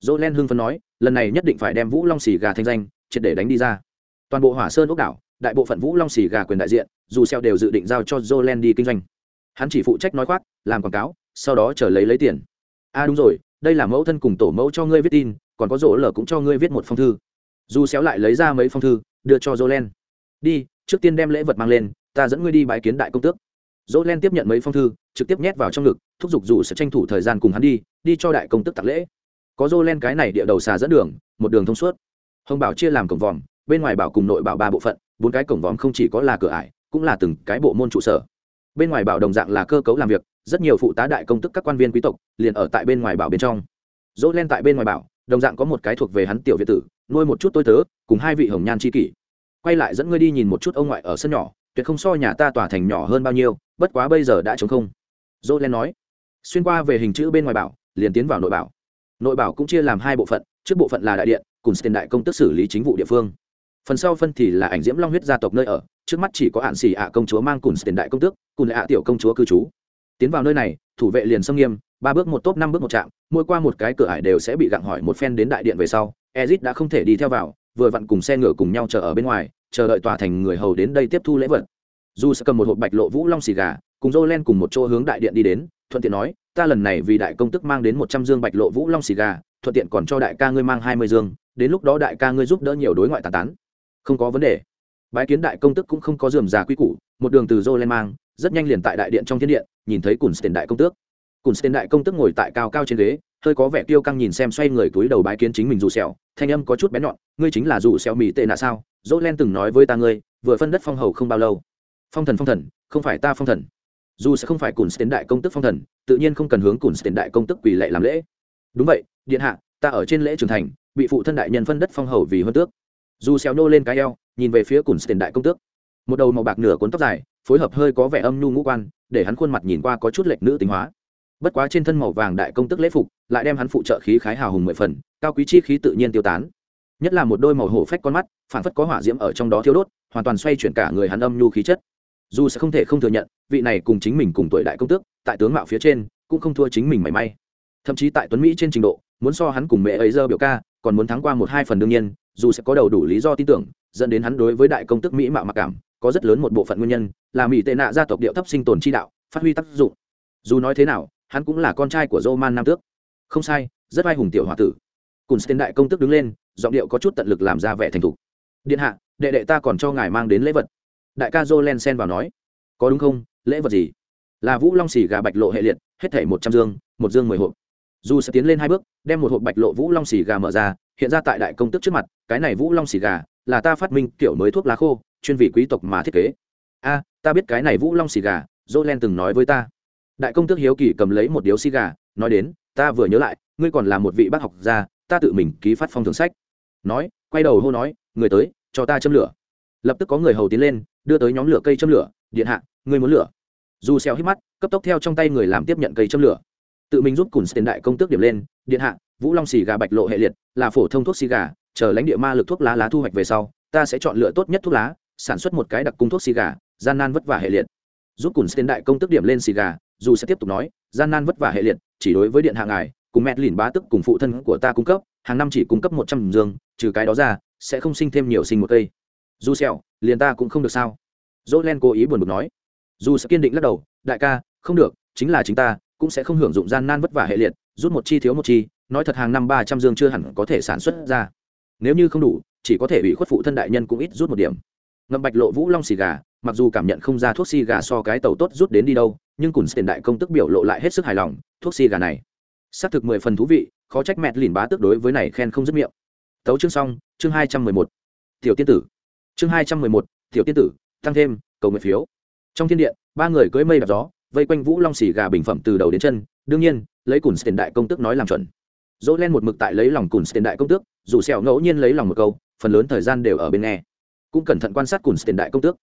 Dỗ len hưng phấn nói, lần này nhất định phải đem vũ long xì gà thanh danh, triệt để đánh đi ra. Toàn bộ hỏa sơn ốc đảo, đại bộ phận vũ long xì gà quyền đại diện, dù xeo đều dự định giao cho dỗ len đi kinh doanh. Hắn chỉ phụ trách nói khoác, làm quảng cáo, sau đó chờ lấy lấy tiền. A à đúng rồi, đây là mẫu thân cùng tổ mẫu cho ngươi viết tin, còn có dỗ lở cũng cho ngươi viết một phong thư. Dù xéo lại lấy ra mấy phong thư, đưa cho jolen đi, trước tiên đem lễ vật mang lên, ta dẫn ngươi đi bái kiến đại công tước jolen tiếp nhận mấy phong thư, trực tiếp nhét vào trong ngực, thúc giục dù sẽ tranh thủ thời gian cùng hắn đi đi cho đại công tức tặng lễ. Có jolen cái này địa đầu xà dẫn đường, một đường thông suốt. Hồng bảo chia làm cổng vòm, bên ngoài bảo cùng nội bảo ba bộ phận, bốn cái cổng vòm không chỉ có là cửa ải, cũng là từng cái bộ môn trụ sở. Bên ngoài bảo đồng dạng là cơ cấu làm việc, rất nhiều phụ tá đại công tức các quan viên quý tộc liền ở tại bên ngoài bảo bên trong. Dỗ len tại bên ngoài bảo, đồng dạng có một cái thuộc về hắn tiểu việt tử, nuôi một chút tôi tớ, cùng hai vị hồng nhan c kỷ. Quay lại dẫn ngươi đi nhìn một chút ông ngoại ở sân nhỏ tuyệt không so nhà ta tỏa thành nhỏ hơn bao nhiêu, bất quá bây giờ đã chống không. Dô len nói. Xuyên qua về hình chữ bên ngoài bảo, liền tiến vào nội bảo. Nội bảo cũng chia làm hai bộ phận, trước bộ phận là đại điện, cùng tiền đại công tức xử lý chính vụ địa phương. Phần sau phân thì là ảnh diễm long huyết gia tộc nơi ở, trước mắt chỉ có hạn xì ạ công chúa mang cùng tiền đại công tước, cùng lại ạ tiểu công chúa cư trú. Tiến vào nơi này, thủ vệ liền xâm nghiêm, ba bước một tốp năm bước một chạm mỗi qua một cái cửa ải đều sẽ bị gặng hỏi một phen đến đại điện về sau, ezit đã không thể đi theo vào, vừa vặn cùng xe ngựa cùng nhau chờ ở bên ngoài chờ đợi tòa thành người hầu đến đây tiếp thu lễ vật. Dù sẽ cầm một hộp bạch lộ vũ long xì gà, cùng dô len cùng một chỗ hướng đại điện đi đến, thuận tiện nói, ta lần này vì đại công tức mang đến một trăm dương bạch lộ vũ long xì gà, thuận tiện còn cho đại ca ngươi mang hai mươi dương, đến lúc đó đại ca ngươi giúp đỡ nhiều đối ngoại tàn tán. Không có vấn đề. Bái kiến đại công tức cũng không có dườm già quy củ, một đường từ dô len mang, rất nhanh liền tại đại điện trong thiên điện, nhìn thấy cùn tiền đại công tước. Cùn tiền đại công tước ngồi tại cao cao trên ghế hơi có vẻ tiêu căng nhìn xem xoay người túi đầu bái kiến chính mình dù sẹo, thanh âm có chút bén nhọn, ngươi chính là dù sẹo mỹ tệ nạ sao? Dỗ len từng nói với ta ngươi, vừa phân đất phong hầu không bao lâu. Phong thần phong thần, không phải ta phong thần. Dù sẽ không phải cùn tiền đại công tức phong thần, tự nhiên không cần hướng cùn tiền đại công tức quỳ lệ làm lễ. Đúng vậy, điện hạ, ta ở trên lễ trưởng thành, bị phụ thân đại nhân phân đất phong hầu vì hơn tước. Dù xéo nô lên cái eo, nhìn về phía cùn tiền đại công tước. Một đầu màu bạc nửa cuốn tóc dài, phối hợp hơi có vẻ âm nhu ngũ quan, để hắn khuôn mặt nhìn qua có chút lệch nữ tính hóa bất quá trên thân màu vàng đại công tức lễ phục, lại đem hắn phụ trợ khí khái hào hùng mười phần, cao quý chi khí tự nhiên tiêu tán. Nhất là một đôi màu hổ phách con mắt phản phất có hỏa diễm ở trong đó thiếu đốt, hoàn toàn xoay chuyển cả người hắn âm nhu khí chất. Dù sẽ không thể không thừa nhận, vị này cùng chính mình cùng tuổi đại công tước, tại tướng mạo phía trên, cũng không thua chính mình mảy may. Thậm chí tại tuấn mỹ trên trình độ, muốn so hắn cùng mẹ ấy dơ biểu ca, còn muốn thắng qua một hai phần đương nhiên, dù sẽ có đầu đủ lý do tin tưởng, dẫn đến hắn đối với đại công tức mỹ mạo mặc cảm, có rất lớn một bộ phận nguyên nhân, là mỹ tệ nạ gia tộc điệu thấp sinh tồn chi đạo, phát huy tác dụng. Dù nói thế nào hắn cũng là con trai của roman nam tước. Không sai, rất vai hùng tiểu hòa tử. Cùn đại công tước đứng lên, giọng điệu có chút tận lực làm ra vẻ thành thục. Điện hạ, đệ đệ ta còn cho ngài mang đến lễ vật. Đại ca jolensen sen vào nói. Có đúng không? Lễ vật gì? Là vũ long xỉ gà bạch lộ hệ liệt, hết thảy một trăm dương, một dương mười hộp. Dù sẽ tiến lên hai bước, đem một hộp bạch lộ vũ long xỉ gà mở ra, hiện ra tại đại công tước trước mặt, cái này vũ long xỉ gà, là ta phát minh kiểu mới thuốc lá khô, chuyên vị quý tộc mà thiết kế. A, ta biết cái này vũ long xỉ gà jolensen từng nói với ta đại công tước hiếu kỳ cầm lấy một điếu xì gà, nói đến, ta vừa nhớ lại, ngươi còn là một vị bác học gia, ta tự mình ký phát phong thưởng sách. Nói, quay đầu hô nói, người tới, cho ta châm lửa. Lập tức có người hầu tiến lên, đưa tới nhóm lửa cây châm lửa, điện hạ, ngươi muốn lửa? Dù xeo hít mắt, cấp tốc theo trong tay người làm tiếp nhận cây châm lửa. Tự mình giúp cùn tiền đại công tước điểm lên, điện hạ, vũ long xì gà bạch lộ hệ liệt, là phổ thông thuốc xì gà, chờ lãnh địa ma lực thuốc lá lá thu hoạch về sau, ta sẽ chọn lựa tốt nhất thuốc lá, sản xuất một cái đặc cung thuốc xì gà, gian nan vất vả hệ liệt. Giúp cùn tiền đại công tước điểm lên xì gà dù sẽ tiếp tục nói gian nan vất vả hệ liệt chỉ đối với điện hạ ngài cùng mẹ lìn bá tức cùng phụ thân của ta cung cấp hàng năm chỉ cung cấp một trăm dương trừ cái đó ra sẽ không sinh thêm nhiều sinh một cây. Dù sẹo, liền ta cũng không được sao? Dỗ len cố ý buồn bực nói. Dù sẽ kiên định lắc đầu đại ca không được chính là chính ta cũng sẽ không hưởng dụng gian nan vất vả hệ liệt rút một chi thiếu một chi nói thật hàng năm ba trăm dương chưa hẳn có thể sản xuất ra. Nếu như không đủ chỉ có thể bị khuất phụ thân đại nhân cũng ít rút một điểm. Ngậm bạch lộ vũ long xì gà mặc dù cảm nhận không ra thuốc xì gà so cái tàu tốt rút đến đi đâu, nhưng cùn tiền đại công tức biểu lộ lại hết sức hài lòng, thuốc xì gà này, xác thực mười phần thú vị, khó trách mẹt lìn bá tước đối với này khen không dứt miệng. Tấu chương xong, chương hai trăm mười một, tiểu tiên tử. Chương hai trăm mười một, tiểu tiên tử, tăng thêm, cầu nguyện phiếu. Trong thiên điện ba người cưới mây đạp gió, vây quanh vũ long xì gà bình phẩm từ đầu đến chân, đương nhiên, lấy cùn tiền đại công tức nói làm chuẩn. Dỗ len một mực tại lấy lòng cùn tiền đại công tước dù sẹo ngẫu nhiên lấy lòng một câu, phần lớn thời gian đều ở bên nghe. Cũng cẩn thận quan sát cùn tiền đại công tước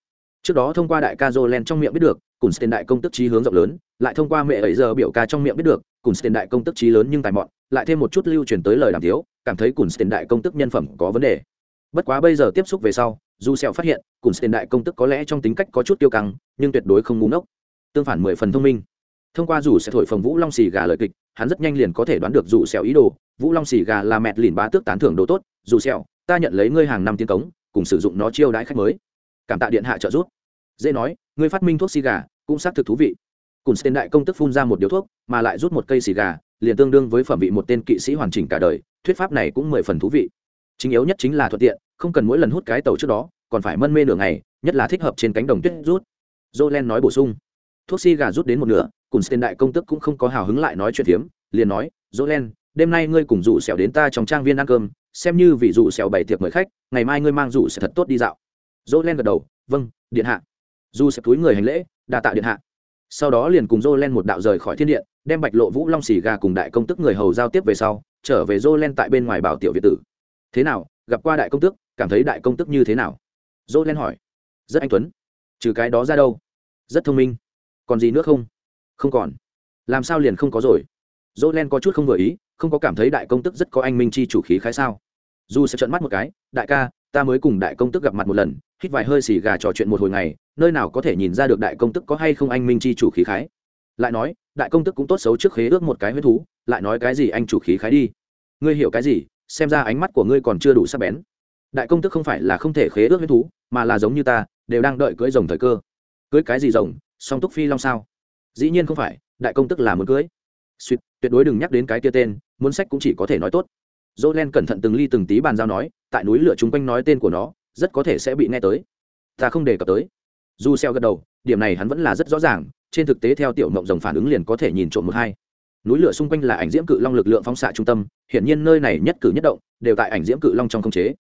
trước đó thông qua đại ca jolen trong miệng biết được, cùng tiền đại công tức trí hướng rộng lớn, lại thông qua mẹ ấy giờ biểu ca trong miệng biết được, cùng tiền đại công tức trí lớn nhưng tài mọn, lại thêm một chút lưu truyền tới lời đàm thiếu cảm thấy cùng tiền đại công tức nhân phẩm có vấn đề. Bất quá bây giờ tiếp xúc về sau, dù sẹo phát hiện, cùng tiền đại công tức có lẽ trong tính cách có chút tiêu căng, nhưng tuyệt đối không ngu ngốc. Tương phản mười phần thông minh. Thông qua dù sẽ thổi phồng vũ long xì gà lời kịch, hắn rất nhanh liền có thể đoán được dù sẹo ý đồ, vũ long xì gà là mẹ lìn bá tước tán thưởng đồ tốt, dù sẹo, ta nhận lấy ngươi hàng năm tiến cống, cùng sử dụng nó chiêu đãi khách mới. Cảm tạ điện hạ trợ giúp dễ nói ngươi phát minh thuốc xì gà cũng xác thực thú vị. Cùng tên đại công tức phun ra một điếu thuốc mà lại rút một cây xì gà liền tương đương với phẩm vị một tên kỵ sĩ hoàn chỉnh cả đời thuyết pháp này cũng mười phần thú vị. Chính yếu nhất chính là thuận tiện không cần mỗi lần hút cái tàu trước đó còn phải mân mê nửa ngày nhất là thích hợp trên cánh đồng tuyết rút. Jolen nói bổ sung thuốc xì gà rút đến một nửa cùng tên đại công tức cũng không có hào hứng lại nói chuyện hiếm, liền nói jolen đêm nay ngươi cùng dụ xẻo đến ta trong trang viên ăn cơm xem như vị dụ xẻo bày tiệc mời khách ngày mai ngươi mang dụ sẽ thật tốt đi dạo. Jolen gật đầu vâng điện hạ dù sẽ túi người hành lễ đa tạ điện hạ sau đó liền cùng Jolen một đạo rời khỏi thiên điện, đem Bạch Lộ Vũ Long xì gà cùng đại công tức người hầu giao tiếp về sau, trở về Jolen tại bên ngoài bảo tiểu việt tử. Thế nào, gặp qua đại công tước, cảm thấy đại công tức như thế nào? Jolen hỏi. Rất anh tuấn. Trừ cái đó ra đâu? Rất thông minh. Còn gì nữa không? Không còn. Làm sao liền không có rồi? Jolen có chút không vừa ý, không có cảm thấy đại công tức rất có anh minh chi chủ khí khái sao? Dù sẽ trợn mắt một cái, đại ca, ta mới cùng đại công tức gặp mặt một lần, hít vài hơi xì gà trò chuyện một hồi ngày, nơi nào có thể nhìn ra được đại công tức có hay không anh minh chi chủ khí khái. Lại nói đại công tức cũng tốt xấu trước khế ước một cái huyết thú lại nói cái gì anh chủ khí khái đi. Ngươi hiểu cái gì xem ra ánh mắt của ngươi còn chưa đủ sắc bén. Đại công tức không phải là không thể khế ước huyết thú mà là giống như ta đều đang đợi cưới rồng thời cơ. Cưới cái gì rồng song túc phi long sao? Dĩ nhiên không phải đại công tức là muốn cưới. Suýt tuyệt đối đừng nhắc đến cái kia tên muốn sách cũng chỉ có thể nói tốt dỗ len cẩn thận từng ly từng tí bàn giao nói, tại núi lửa chung quanh nói tên của nó, rất có thể sẽ bị nghe tới. Ta không đề cập tới. Du xeo gật đầu, điểm này hắn vẫn là rất rõ ràng, trên thực tế theo tiểu mộng rồng phản ứng liền có thể nhìn trộm một hai. Núi lửa xung quanh là ảnh diễm cự long lực lượng phóng xạ trung tâm, hiển nhiên nơi này nhất cử nhất động, đều tại ảnh diễm cự long trong không chế.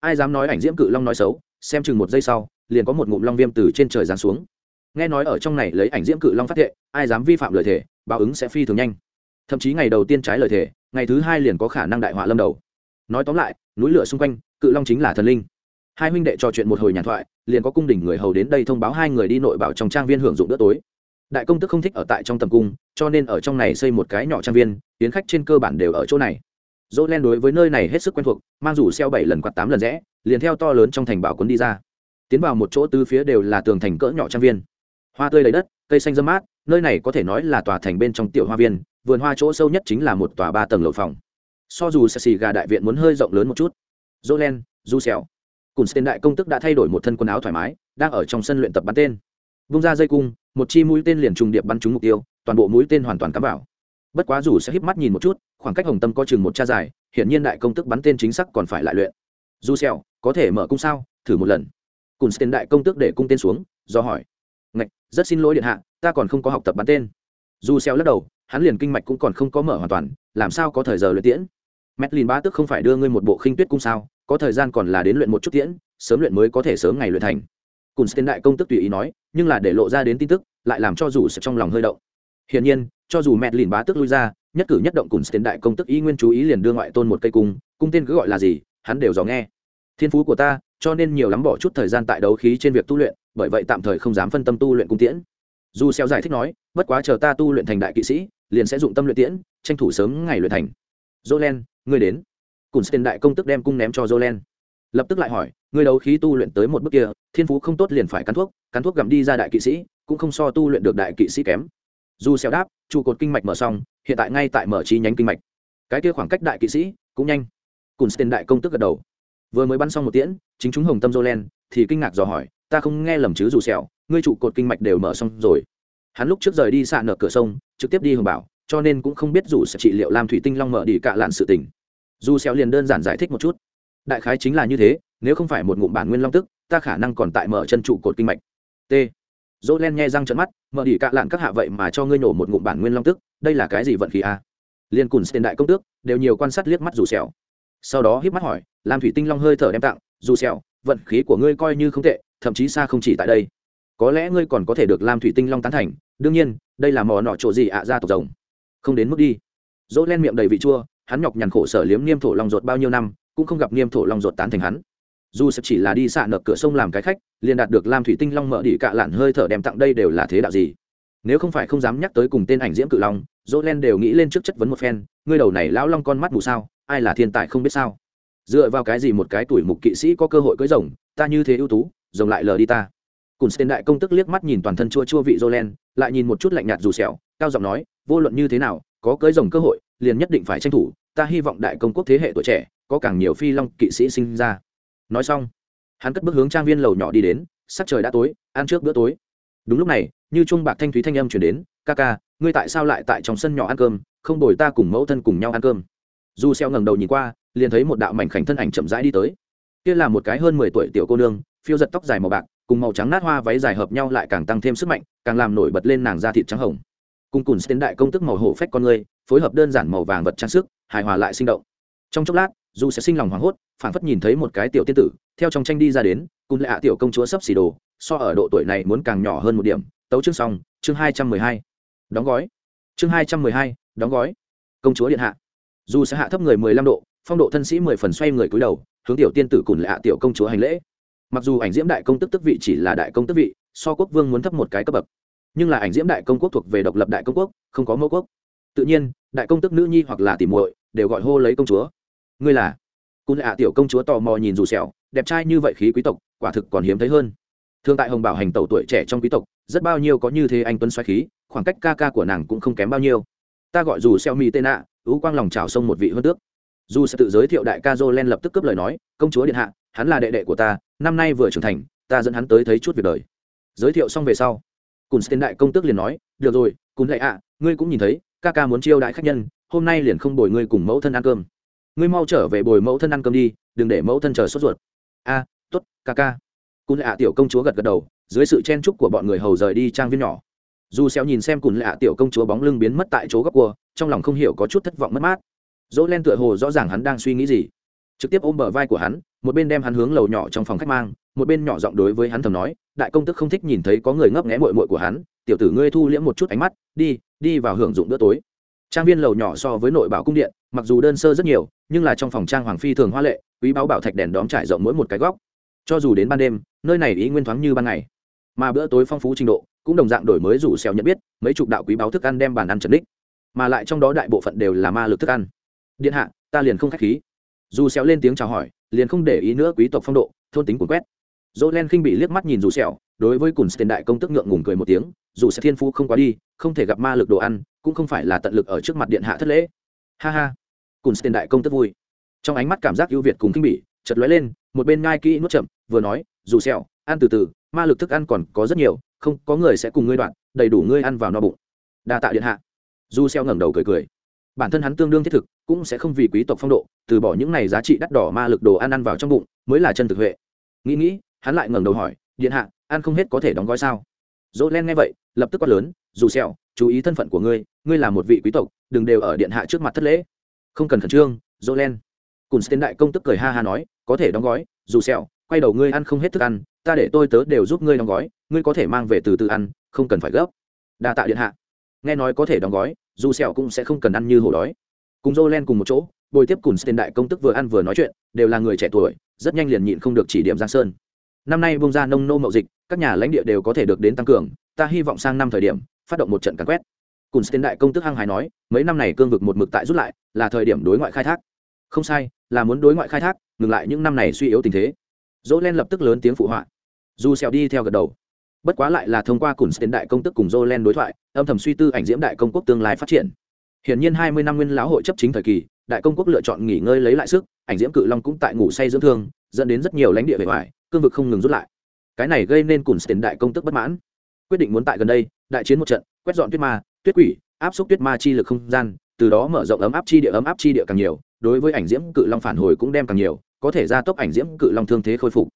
Ai dám nói ảnh diễm cự long nói xấu, xem chừng một giây sau, liền có một ngụm long viêm từ trên trời giáng xuống. Nghe nói ở trong này lấy ảnh diễm cự long phát thệ, ai dám vi phạm lời thề, báo ứng sẽ phi thường nhanh. Thậm chí ngày đầu tiên trái lời thề ngày thứ hai liền có khả năng đại họa lâm đầu. Nói tóm lại, núi lửa xung quanh, cự long chính là thần linh. Hai huynh đệ trò chuyện một hồi nhàn thoại, liền có cung đình người hầu đến đây thông báo hai người đi nội bảo trong trang viên hưởng dụng bữa tối. Đại công tức không thích ở tại trong tầm cung, cho nên ở trong này xây một cái nhỏ trang viên tiến khách trên cơ bản đều ở chỗ này. Dỗ len đối với nơi này hết sức quen thuộc, mang rủ xeo bảy lần quạt tám lần rẽ, liền theo to lớn trong thành bảo quấn đi ra. Tiến vào một chỗ tứ phía đều là tường thành cỡ nhỏ trang viên. Hoa tươi lấy đất, cây xanh dâm mát, nơi này có thể nói là tòa thành bên trong tiểu hoa viên vườn hoa chỗ sâu nhất chính là một tòa ba tầng lầu phòng. So dù xe xì gà đại viện muốn hơi rộng lớn một chút dỗ len du xẻo cùng tên đại công tức đã thay đổi một thân quần áo thoải mái, đang ở trong sân luyện tập bắn tên. Vung ra dây cung, một chi mũi tên liền trùng điệp bắn trúng mục tiêu, toàn bộ mũi tên hoàn toàn cắm vào. Bất quá dù sẽ híp mắt nhìn một chút, khoảng cách hồng tâm có chừng một cha dài, hiển nhiên đại công tức bắn tên chính xác còn phải lại luyện. Du xẻo có thể mở cung sao? Thử một lần. Cùng tên đại công tức để cung tên xuống, do hỏi. Ngạch, rất xin lỗi điện hạ, ta còn không có học tập bắn tên. Du xèo lắc đầu hắn liền kinh mạch cũng còn không có mở hoàn toàn, làm sao có thời giờ luyện tiễn? Metlin ba tức không phải đưa ngươi một bộ khinh tuyết cung sao? Có thời gian còn là đến luyện một chút tiễn, sớm luyện mới có thể sớm ngày luyện thành. Cùng tên đại công tức tùy ý nói, nhưng là để lộ ra đến tin tức, lại làm cho dù sẽ trong lòng hơi động. Hiển nhiên, cho dù mẹ lìn bá tức lui ra, nhất cử nhất động cùng tên đại công tức ý nguyên chú ý liền đưa ngoại tôn một cây cung cung tên cứ gọi là gì, hắn đều dò nghe. Thiên phú của ta, cho nên nhiều lắm bỏ chút thời gian tại đấu khí trên việc tu luyện, bởi vậy tạm thời không dám phân tâm tu luyện cung tiễn dù xeo giải thích nói, bất quá chờ ta tu luyện thành đại kỵ sĩ, liền sẽ dụng tâm luyện tiễn, tranh thủ sớm ngày luyện thành. Jolen ngươi đến. Cùng tên đại công tức đem cung ném cho jolen lập tức lại hỏi, ngươi đấu khí tu luyện tới một bước kia, thiên phú không tốt liền phải cắn thuốc cắn thuốc gặm đi ra đại kỵ sĩ, cũng không so tu luyện được đại kỵ sĩ kém. Dù xeo đáp, trụ cột kinh mạch mở xong, hiện tại ngay tại mở chi nhánh kinh mạch. Cái kia khoảng cách đại kỵ sĩ cũng nhanh. Cùng tên đại công tức gật đầu. Vừa mới bắn xong một tiễn, chính chúng hồng tâm jolen thì kinh ngạc dò hỏi, ta không nghe lầm chứ, dù xẻo ngươi trụ cột kinh mạch đều mở xong rồi. Hắn lúc trước rời đi xạ nở cửa sông, trực tiếp đi hồng bảo, cho nên cũng không biết dù sẽ trị liệu làm thủy tinh long mở đi cạ lạn sự tình. Dù xéo liền đơn giản giải thích một chút. Đại khái chính là như thế, nếu không phải một ngụm bản nguyên long tức, ta khả năng còn tại mở chân trụ cột kinh mạch. T. Dỗ len nghe răng trận mắt, mở đi cạ lạn các hạ vậy mà cho ngươi nổ một ngụm bản nguyên long tức, đây là cái gì vận khí a? Liên cùn tiền đại công tước, đều nhiều quan sát liếc mắt dù xéo sau đó híp mắt hỏi làm thủy tinh long hơi thở đem tặng, dù xéo vận khí của ngươi coi như không tệ, thậm chí xa không chỉ tại đây có lẽ ngươi còn có thể được làm thủy tinh long tán thành đương nhiên đây là mò nọ chỗ gì ạ ra tộc rồng không đến mức đi dỗ len miệng đầy vị chua hắn nhọc nhằn khổ sở liếm niêm thổ long ruột bao nhiêu năm cũng không gặp niêm thổ long ruột tán thành hắn dù sẽ chỉ là đi xạ nợ cửa sông làm cái khách liền đạt được lam thủy tinh long mở đỉ cạ lạn hơi thở đem tặng đây đều là thế đạo gì nếu không phải không dám nhắc tới cùng tên ảnh diễm cự long dỗ len đều nghĩ lên trước chất vấn một phen ngươi đầu này lão long con mắt mù sao ai là thiên tài không biết sao dựa vào cái gì một cái tuổi mục kỵ sĩ có cơ hội cưới rồng ta như thế ưu tú rồng lại lờ đi ta cùng tên đại công tức liếc mắt nhìn toàn thân chua chua vị Jolene, lại nhìn một chút lạnh nhạt dù sẹo cao giọng nói vô luận như thế nào có cưới rồng cơ hội liền nhất định phải tranh thủ ta hy vọng đại công quốc thế hệ tuổi trẻ có càng nhiều phi long kỵ sĩ sinh ra. Nói xong hắn cất bước hướng trang viên lầu nhỏ đi đến sắc trời đã tối ăn trước bữa tối. Đúng lúc này như trung bạc thanh thúy thanh âm chuyển đến ca ca ngươi tại sao lại tại trong sân nhỏ ăn cơm không đổi ta cùng mẫu thân cùng nhau ăn cơm? Du xeo ngẩng đầu nhìn qua liền thấy một đạo mảnh khảnh thân ảnh chậm rãi đi tới. Kia là một cái hơn mười tuổi tiểu cô nương phiêu giật tóc dài màu bạc cùng màu trắng nát hoa váy dài hợp nhau lại càng tăng thêm sức mạnh, càng làm nổi bật lên nàng da thịt trắng hồng. Cùng cùng tên đại công tức màu hổ phách con người, phối hợp đơn giản màu vàng vật trang sức, hài hòa lại sinh động. Trong chốc lát, dù sẽ sinh lòng hoảng hốt, phảng phất nhìn thấy một cái tiểu tiên tử, theo trong tranh đi ra đến, cùng lệ hạ tiểu công chúa sắp xì đồ, so ở độ tuổi này muốn càng nhỏ hơn một điểm. Tấu chương xong, chương hai trăm mười hai. Đóng gói. Chương hai trăm mười hai, đóng gói. Công chúa điện hạ. Dù sẽ hạ thấp người mười lăm độ, phong độ thân sĩ mười phần xoay người cúi đầu, hướng tiểu tiên tử cùng lệ hạ tiểu công chúa hành lễ mặc dù ảnh diễm đại công tức tức vị chỉ là đại công tức vị, so quốc vương muốn thấp một cái cấp bậc. Nhưng là ảnh diễm đại công quốc thuộc về độc lập đại công quốc, không có mẫu quốc. Tự nhiên, đại công tức nữ nhi hoặc là tỉ muội đều gọi hô lấy công chúa. Ngươi là? Cung lạ tiểu công chúa tò mò nhìn dù sẹo, đẹp trai như vậy khí quý tộc, quả thực còn hiếm thấy hơn. Thương tại hồng bảo hành tẩu tuổi trẻ trong quý tộc, rất bao nhiêu có như thế anh tuấn xoáy khí, khoảng cách ca ca của nàng cũng không kém bao nhiêu. Ta gọi dù xeo mi tên ạ ú quang lòng chào sông một vị hơn tước. Dù sẽ tự giới thiệu đại ca Jolen lập tức cướp lời nói, công chúa điện hạ, hắn là đệ đệ của ta năm nay vừa trưởng thành ta dẫn hắn tới thấy chút việc đời. Giới thiệu xong về sau cùn tên đại công tước liền nói được rồi cùn lạy ạ ngươi cũng nhìn thấy ca ca muốn chiêu đại khách nhân hôm nay liền không bồi ngươi cùng mẫu thân ăn cơm. Ngươi mau trở về bồi mẫu thân ăn cơm đi đừng để mẫu thân chờ sốt ruột. A à, t ố t ca ca. Cùn lạy ạ tiểu công chúa gật gật đầu dưới sự chen chúc của bọn người hầu rời đi trang viên nhỏ. Dù xéo nhìn xem cùn lạy ạ tiểu công chúa bóng lưng biến mất tại chỗ góc cua trong lòng không hiểu có chút thất vọng mất mát. Dỗ len tựa hồ rõ ràng hắn đang suy nghĩ gì trực tiếp ôm bờ vai của hắn, một bên đem hắn hướng lầu nhỏ trong phòng khách mang, một bên nhỏ giọng đối với hắn thầm nói, đại công tức không thích nhìn thấy có người ngấp nghé mội mội của hắn, tiểu tử ngươi thu liễm một chút ánh mắt, đi đi vào hưởng dụng bữa tối. Trang viên lầu nhỏ so với nội bảo cung điện, mặc dù đơn sơ rất nhiều, nhưng là trong phòng trang hoàng phi thường hoa lệ, quý báo bảo thạch đèn đóm trải rộng mỗi một cái góc. Cho dù đến ban đêm, nơi này ý nguyên thoáng như ban ngày. Mà bữa tối phong phú trình độ, cũng đồng dạng đổi mới rủ xèo nhận biết, mấy chục đạo quý báo thức ăn đem bàn ăn trần đích. Mà lại trong đó đại bộ phận đều là ma lực thức ăn. Điện hạ, ta liền không khách khí dù sẹo lên tiếng chào hỏi, liền không để ý nữa quý tộc phong độ, thôn tính cuốn quét. Dỗ len khinh bị liếc mắt nhìn dù sẹo. đối với cùn tiền đại công tức ngượng ngùng cười một tiếng, dù sẽ thiên phú không quá đi, không thể gặp ma lực đồ ăn, cũng không phải là tận lực ở trước mặt điện hạ thất lễ. Ha ha. Cùn tiền đại công tức vui. Trong ánh mắt cảm giác ưu việt cùng khinh bỉ, chợt lóe lên, một bên ngai kỹ nuốt chậm, vừa nói, dù sẹo, ăn từ từ, ma lực thức ăn còn có rất nhiều, không có người sẽ cùng ngươi đoạn, đầy đủ ngươi ăn vào no bụng. Đa tạ điện hạ. Dù sẹo ngẩng đầu cười cười bản thân hắn tương đương thiết thực, cũng sẽ không vì quý tộc phong độ, từ bỏ những này giá trị đắt đỏ ma lực đồ ăn ăn vào trong bụng, mới là chân thực huệ. Nghĩ nghĩ, hắn lại ngẩng đầu hỏi, điện hạ, ăn không hết có thể đóng gói sao? Dỗ len nghe vậy, lập tức quát lớn, dù xẹo chú ý thân phận của ngươi ngươi là một vị quý tộc, đừng đều ở điện hạ trước mặt thất lễ. Không cần khẩn trương dỗ len. Cùn tên đại công tức cười ha ha nói, có thể đóng gói, dù xẹo quay đầu ngươi ăn không hết thức ăn, ta để tôi tớ đều giúp ngươi đóng gói, ngươi có thể mang về từ từ ăn, không cần phải gấp. Đa tạ điện hạ nghe nói có thể đóng gói, dù sẹo cũng sẽ không cần ăn như hổ đói. Cùng dỗ cùng một chỗ, bồi tiếp cùn tiền đại công tức vừa ăn vừa nói chuyện, đều là người trẻ tuổi, rất nhanh liền nhịn không được chỉ điểm giang sơn. Năm nay bung ra nông nô mậu dịch, các nhà lãnh địa đều có thể được đến tăng cường, ta hy vọng sang năm thời điểm, phát động một trận càn quét. Cùn tiền đại công tức hăng hải nói, mấy năm này cương vực một mực tại rút lại, là thời điểm đối ngoại khai thác. Không sai, là muốn đối ngoại khai thác, ngừng lại những năm này suy yếu tình thế. Dỗ len lập tức lớn tiếng phụ họa. Dù sẹo đi theo gật đầu bất quá lại là thông qua cùng tiến đại công tức cùng Jolen đối thoại, âm thầm suy tư ảnh diễm đại công quốc tương lai phát triển. Hiển nhiên hai mươi năm nguyên lão hội chấp chính thời kỳ, đại công quốc lựa chọn nghỉ ngơi lấy lại sức, ảnh diễm cự long cũng tại ngủ say dưỡng thương, dẫn đến rất nhiều lãnh địa bề ngoài cương vực không ngừng rút lại. Cái này gây nên cùng tiến đại công tức bất mãn. Quyết định muốn tại gần đây, đại chiến một trận, quét dọn tuyết ma, tuyết quỷ, áp xúc tuyết ma chi lực không gian, từ đó mở rộng ấm áp chi địa, ấm áp chi địa càng nhiều, đối với ảnh diễm cự long phản hồi cũng đem càng nhiều, có thể gia tốc ảnh diễm cự long thương thế khôi phục.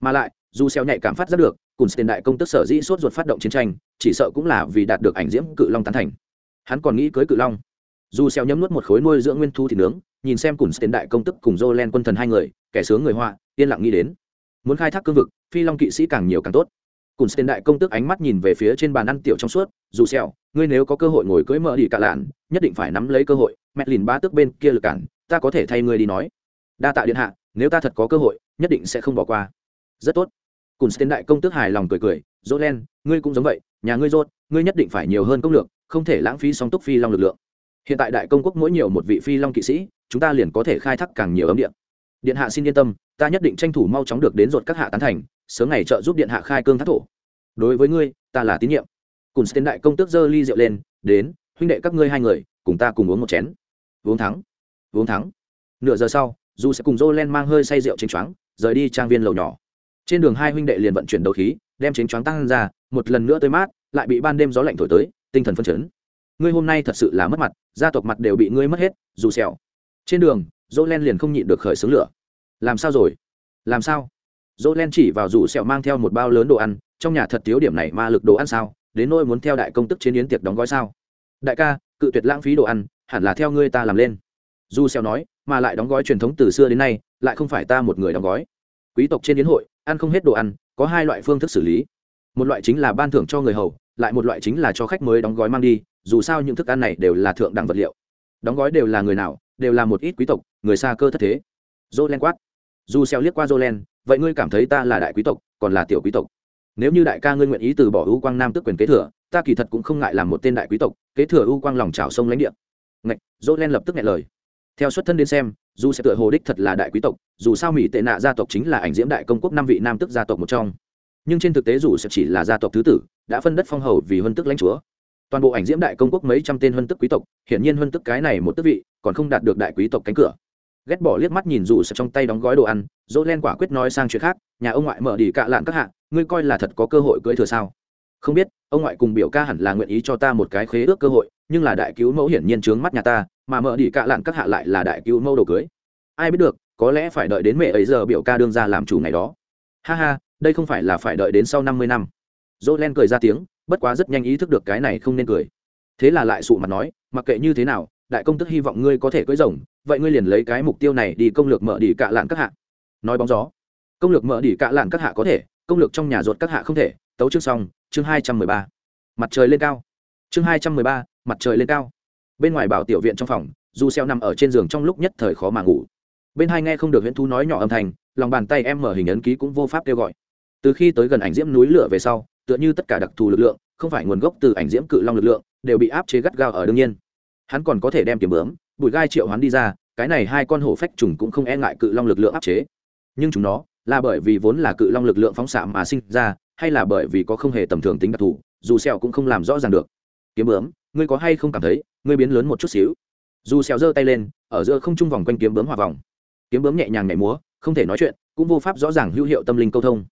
Mà lại, dù xeo nhạy cảm phát rất được cùng tiền đại công tức sở dĩ sốt ruột phát động chiến tranh chỉ sợ cũng là vì đạt được ảnh diễm cự long tán thành. Hắn còn nghĩ cưới cự long. Dù xeo nhấm nuốt một khối nuôi dưỡng nguyên thu thịt nướng nhìn xem cùng tiền đại công tức cùng Jolen quân thần hai người kẻ sướng người hoa yên lặng nghĩ đến. Muốn khai thác cương vực phi long kỵ sĩ càng nhiều càng tốt. Cùng tiền đại công tước ánh mắt nhìn về phía trên bàn ăn tiểu trong suốt dù xeo, ngươi nếu có cơ hội ngồi cưới mở đi cả lạn nhất định phải nắm lấy cơ hội mẹ lìn ba tước bên kia lực cản ta có thể thay ngươi đi nói. Đa tạ điện hạ nếu ta thật có cơ hội nhất định sẽ không bỏ qua. Rất tốt cùng tên đại công tước hài lòng cười cười dỗ len ngươi cũng giống vậy, nhà ngươi rốt, ngươi nhất định phải nhiều hơn công lược, không thể lãng phí song túc phi long lực lượng. Hiện tại đại công quốc mỗi nhiều một vị phi long kỵ sĩ, chúng ta liền có thể khai thác càng nhiều ấm điện điện hạ xin yên tâm, ta nhất định tranh thủ mau chóng được đến ruột các hạ tán thành, sớm ngày trợ giúp điện hạ khai cương thác thổ. Đối với ngươi, ta là tín nhiệm. Cùng tên đại công tước giơ ly rượu lên, đến, huynh đệ các ngươi hai người, cùng ta cùng uống một chén. Uống thắng uống thắng. Nửa giờ sau dù sẽ cùng Jolen mang hơi say rượu trên choáng, rời đi trang viên lầu nhỏ trên đường hai huynh đệ liền vận chuyển đầu khí, đem chênh choáng tăng ra, một lần nữa tới mát, lại bị ban đêm gió lạnh thổi tới, tinh thần phân chấn. Ngươi hôm nay thật sự là mất mặt, gia tộc mặt đều bị ngươi mất hết, dù sẹo. Trên đường Jolen liền không nhịn được khởi sướng lửa. Làm sao rồi? Làm sao? Jolen chỉ vào dù sẹo mang theo một bao lớn đồ ăn, trong nhà thật thiếu điểm này ma lực đồ ăn sao? Đến nỗi muốn theo đại công tức chiến yến tiệc đóng gói sao? Đại ca, cự tuyệt lãng phí đồ ăn, hẳn là theo ngươi ta làm lên. Dù xeo nói, mà lại đóng gói truyền thống từ xưa đến nay, lại không phải ta một người đóng gói. Quý tộc trên yến hội ăn không hết đồ ăn, có hai loại phương thức xử lý. Một loại chính là ban thưởng cho người hầu, lại một loại chính là cho khách mới đóng gói mang đi, dù sao những thức ăn này đều là thượng đẳng vật liệu. Đóng gói đều là người nào, đều là một ít quý tộc, người xa cơ thất thế. Jolen quát. Du xeo liếc qua jolen vậy ngươi cảm thấy ta là đại quý tộc, còn là tiểu quý tộc? Nếu như đại ca ngươi nguyện ý từ bỏ ưu quang nam tức quyền kế thừa, ta kỳ thật cũng không ngại làm một tên đại quý tộc, kế thừa ưu quang lòng trào sông lãnh địa. Ngạch dô len lập tức nghe lời. Theo xuất thân đến xem dù sẽ tựa hồ đích thật là đại quý tộc, dù sao mỹ tệ nạ gia tộc chính là ảnh diễm đại công quốc năm vị nam tức gia tộc một trong. Nhưng trên thực tế dù sẽ chỉ là gia tộc thứ tử, đã phân đất phong hầu vì huân tức lãnh chúa. Toàn bộ ảnh diễm đại công quốc mấy trăm tên huân tức quý tộc, hiển nhiên huân tức cái này một tước vị, còn không đạt được đại quý tộc cánh cửa. Ghét bỏ liếc mắt nhìn dù sẽ trong tay đóng gói đồ ăn, dỗ len quả quyết nói sang chuyện khác, nhà ông ngoại mở đi cạ lạn các hạ, ngươi coi là thật có cơ hội cưỡi thừa sao? Không biết, ông ngoại cùng biểu ca hẳn là nguyện ý cho ta một cái khế ước cơ hội nhưng là đại cứu mẫu hiển nhiên trướng mắt nhà ta, mà mợ đi cạ lặn các hạ lại là đại cứu mẫu đồ cưới. Ai biết được, có lẽ phải đợi đến mẹ ấy giờ biểu ca đương ra làm chủ ngày đó. Ha ha, đây không phải là phải đợi đến sau năm mươi năm. Dỗ len cười ra tiếng, bất quá rất nhanh ý thức được cái này không nên cười. Thế là lại sụ mặt nói, mặc kệ như thế nào, đại công tức hy vọng ngươi có thể cưới rồng, vậy ngươi liền lấy cái mục tiêu này đi công lược mở đi cạ lạn các hạ. Nói bóng gió. Công lược mở đi cạ lạn các hạ có thể, công lược trong nhà ruột các hạ không thể. Tấu chương xong, chương hai trăm mười ba. Mặt trời lên cao chương hai trăm mười ba, mặt trời lên cao. Bên ngoài bảo tiểu viện trong phòng dù xeo nằm ở trên giường trong lúc nhất thời khó mà ngủ. Bên hai nghe không được huyễn thú nói nhỏ âm thanh, lòng bàn tay em mở hình ấn ký cũng vô pháp kêu gọi. Từ khi tới gần ảnh diễm núi lửa về sau, tựa như tất cả đặc thù lực lượng, không phải nguồn gốc từ ảnh diễm cự long lực lượng, đều bị áp chế gắt gao ở đương nhiên. Hắn còn có thể đem kiếm bướm, bụi gai triệu hắn đi ra, cái này hai con hổ phách trùng cũng không e ngại cự long lực lượng áp chế. Nhưng chúng nó, là bởi vì vốn là cự long lực lượng phóng xạ mà sinh ra, hay là bởi vì có không hề tầm thường tính đặc thù dù sẹo cũng không làm rõ ràng được kiếm bướm, ngươi có hay không cảm thấy, ngươi biến lớn một chút xíu? Dù xèo giơ tay lên, ở giữa không trung vòng quanh kiếm bướm hòa vòng. Kiếm bướm nhẹ nhàng nhảy múa, không thể nói chuyện, cũng vô pháp rõ ràng hữu hiệu tâm linh câu thông.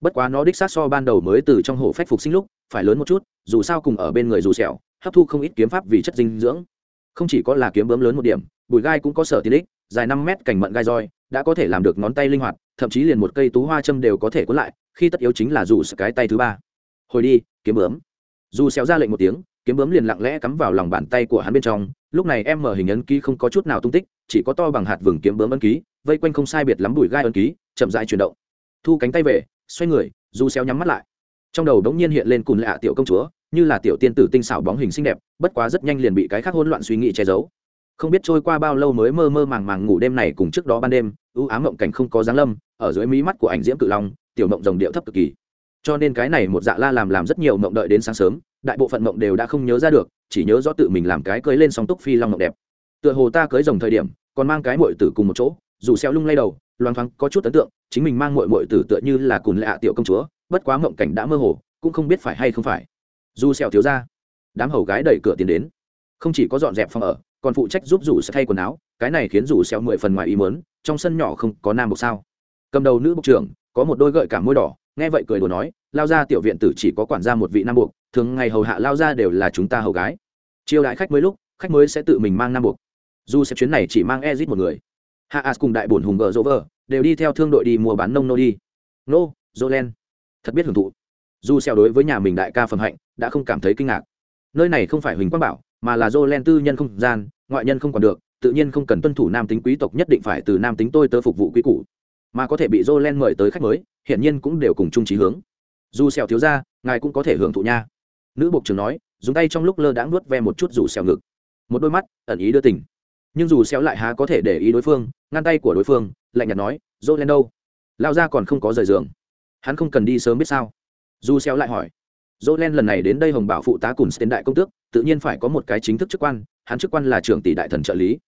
Bất quá nó đích xác so ban đầu mới từ trong hồ phách phục sinh lúc, phải lớn một chút, dù sao cùng ở bên người dù xèo, hấp thu không ít kiếm pháp vì chất dinh dưỡng. Không chỉ có là kiếm bướm lớn một điểm, bùi gai cũng có sở tiện ích dài năm mét cành mận gai roi, đã có thể làm được ngón tay linh hoạt, thậm chí liền một cây tú hoa châm đều có thể cuốn lại, khi tất yếu chính là dù cái tay thứ ba. Hồi đi, kiếm bướm. Dù xéo ra lệnh một tiếng kiếm bướm liền lặng lẽ cắm vào lòng bàn tay của hắn bên trong, lúc này em mở hình ấn ký không có chút nào tung tích, chỉ có to bằng hạt vừng kiếm bướm ấn ký, vây quanh không sai biệt lắm bụi gai ấn ký, chậm rãi chuyển động. Thu cánh tay về, xoay người du xéo nhắm mắt lại. Trong đầu đống nhiên hiện lên cùn lạ tiểu công chúa, như là tiểu tiên tử tinh xảo bóng hình xinh đẹp, bất quá rất nhanh liền bị cái khác hỗn loạn suy nghĩ che giấu. Không biết trôi qua bao lâu mới mơ mơ màng màng ngủ đêm này cùng trước đó ban đêm ưu ám mộng cảnh không có dáng lâm, ở dưới mí mắt của ảnh diễm cự long, tiểu mộng rồng điệu thấp cực kỳ cho nên cái này một dạ la làm làm rất nhiều mộng đợi đến sáng sớm, đại bộ phận mộng đều đã không nhớ ra được, chỉ nhớ rõ tự mình làm cái cưới lên song túc phi long mộng đẹp. Tựa hồ ta cưới rồng thời điểm, còn mang cái mội tử cùng một chỗ, dù xeo lung lay đầu, loang thoáng có chút ấn tượng, chính mình mang mội mội tử tựa như là cùn lạ tiểu công chúa, bất quá mộng cảnh đã mơ hồ, cũng không biết phải hay không phải. Dù xeo thiếu ra, đám hầu gái đẩy cửa tiến đến. Không chỉ có dọn dẹp phòng ở, còn phụ trách giúp rủ sẽ thay quần áo, cái này khiến rủ xeo mười phần ngoài ý muốn, trong sân nhỏ không có nam một sao. Cầm đầu nữ bộc trưởng, có một đôi gợi cả môi đỏ nghe vậy cười đùa nói, lao ra tiểu viện tử chỉ có quản gia một vị nam buộc, thường ngày hầu hạ lao ra đều là chúng ta hầu gái. Chiêu đại khách mới lúc, khách mới sẽ tự mình mang nam buộc. Dù sẽ chuyến này chỉ mang ezit một người. Hạ as cùng đại bổn hùng gờ dỗ vờ đều đi theo thương đội đi mua bán nông nô đi. Nô jolen thật biết hưởng thụ. Dù xeo đối với nhà mình đại ca phẩm hạnh, đã không cảm thấy kinh ngạc. Nơi này không phải huỳnh quang bảo, mà là jolen tư nhân không gian, ngoại nhân không còn được, tự nhiên không cần tuân thủ nam tính quý tộc nhất định phải từ nam tính tôi tớ phục vụ quý cũ mà có thể bị jolen mời tới khách mới hiện nhiên cũng đều cùng chung chí hướng. Dù sẹo thiếu gia, ngài cũng có thể hưởng thụ nha. Nữ bộ trưởng nói dùng tay trong lúc lơ đãng nuốt ve một chút dù sẹo ngực. Một đôi mắt ẩn ý đưa tình. Nhưng dù sẹo lại há có thể để ý đối phương ngăn tay của đối phương lạnh nhạt nói "Jolen đâu? Lao ra còn không có rời giường. Hắn không cần đi sớm biết sao? Dù sẹo lại hỏi. Jolen len lần này đến đây hồng bảo phụ tá cùng tiến đại công tước tự nhiên phải có một cái chính thức chức quan hắn chức quan là trưởng tỷ đại thần trợ lý.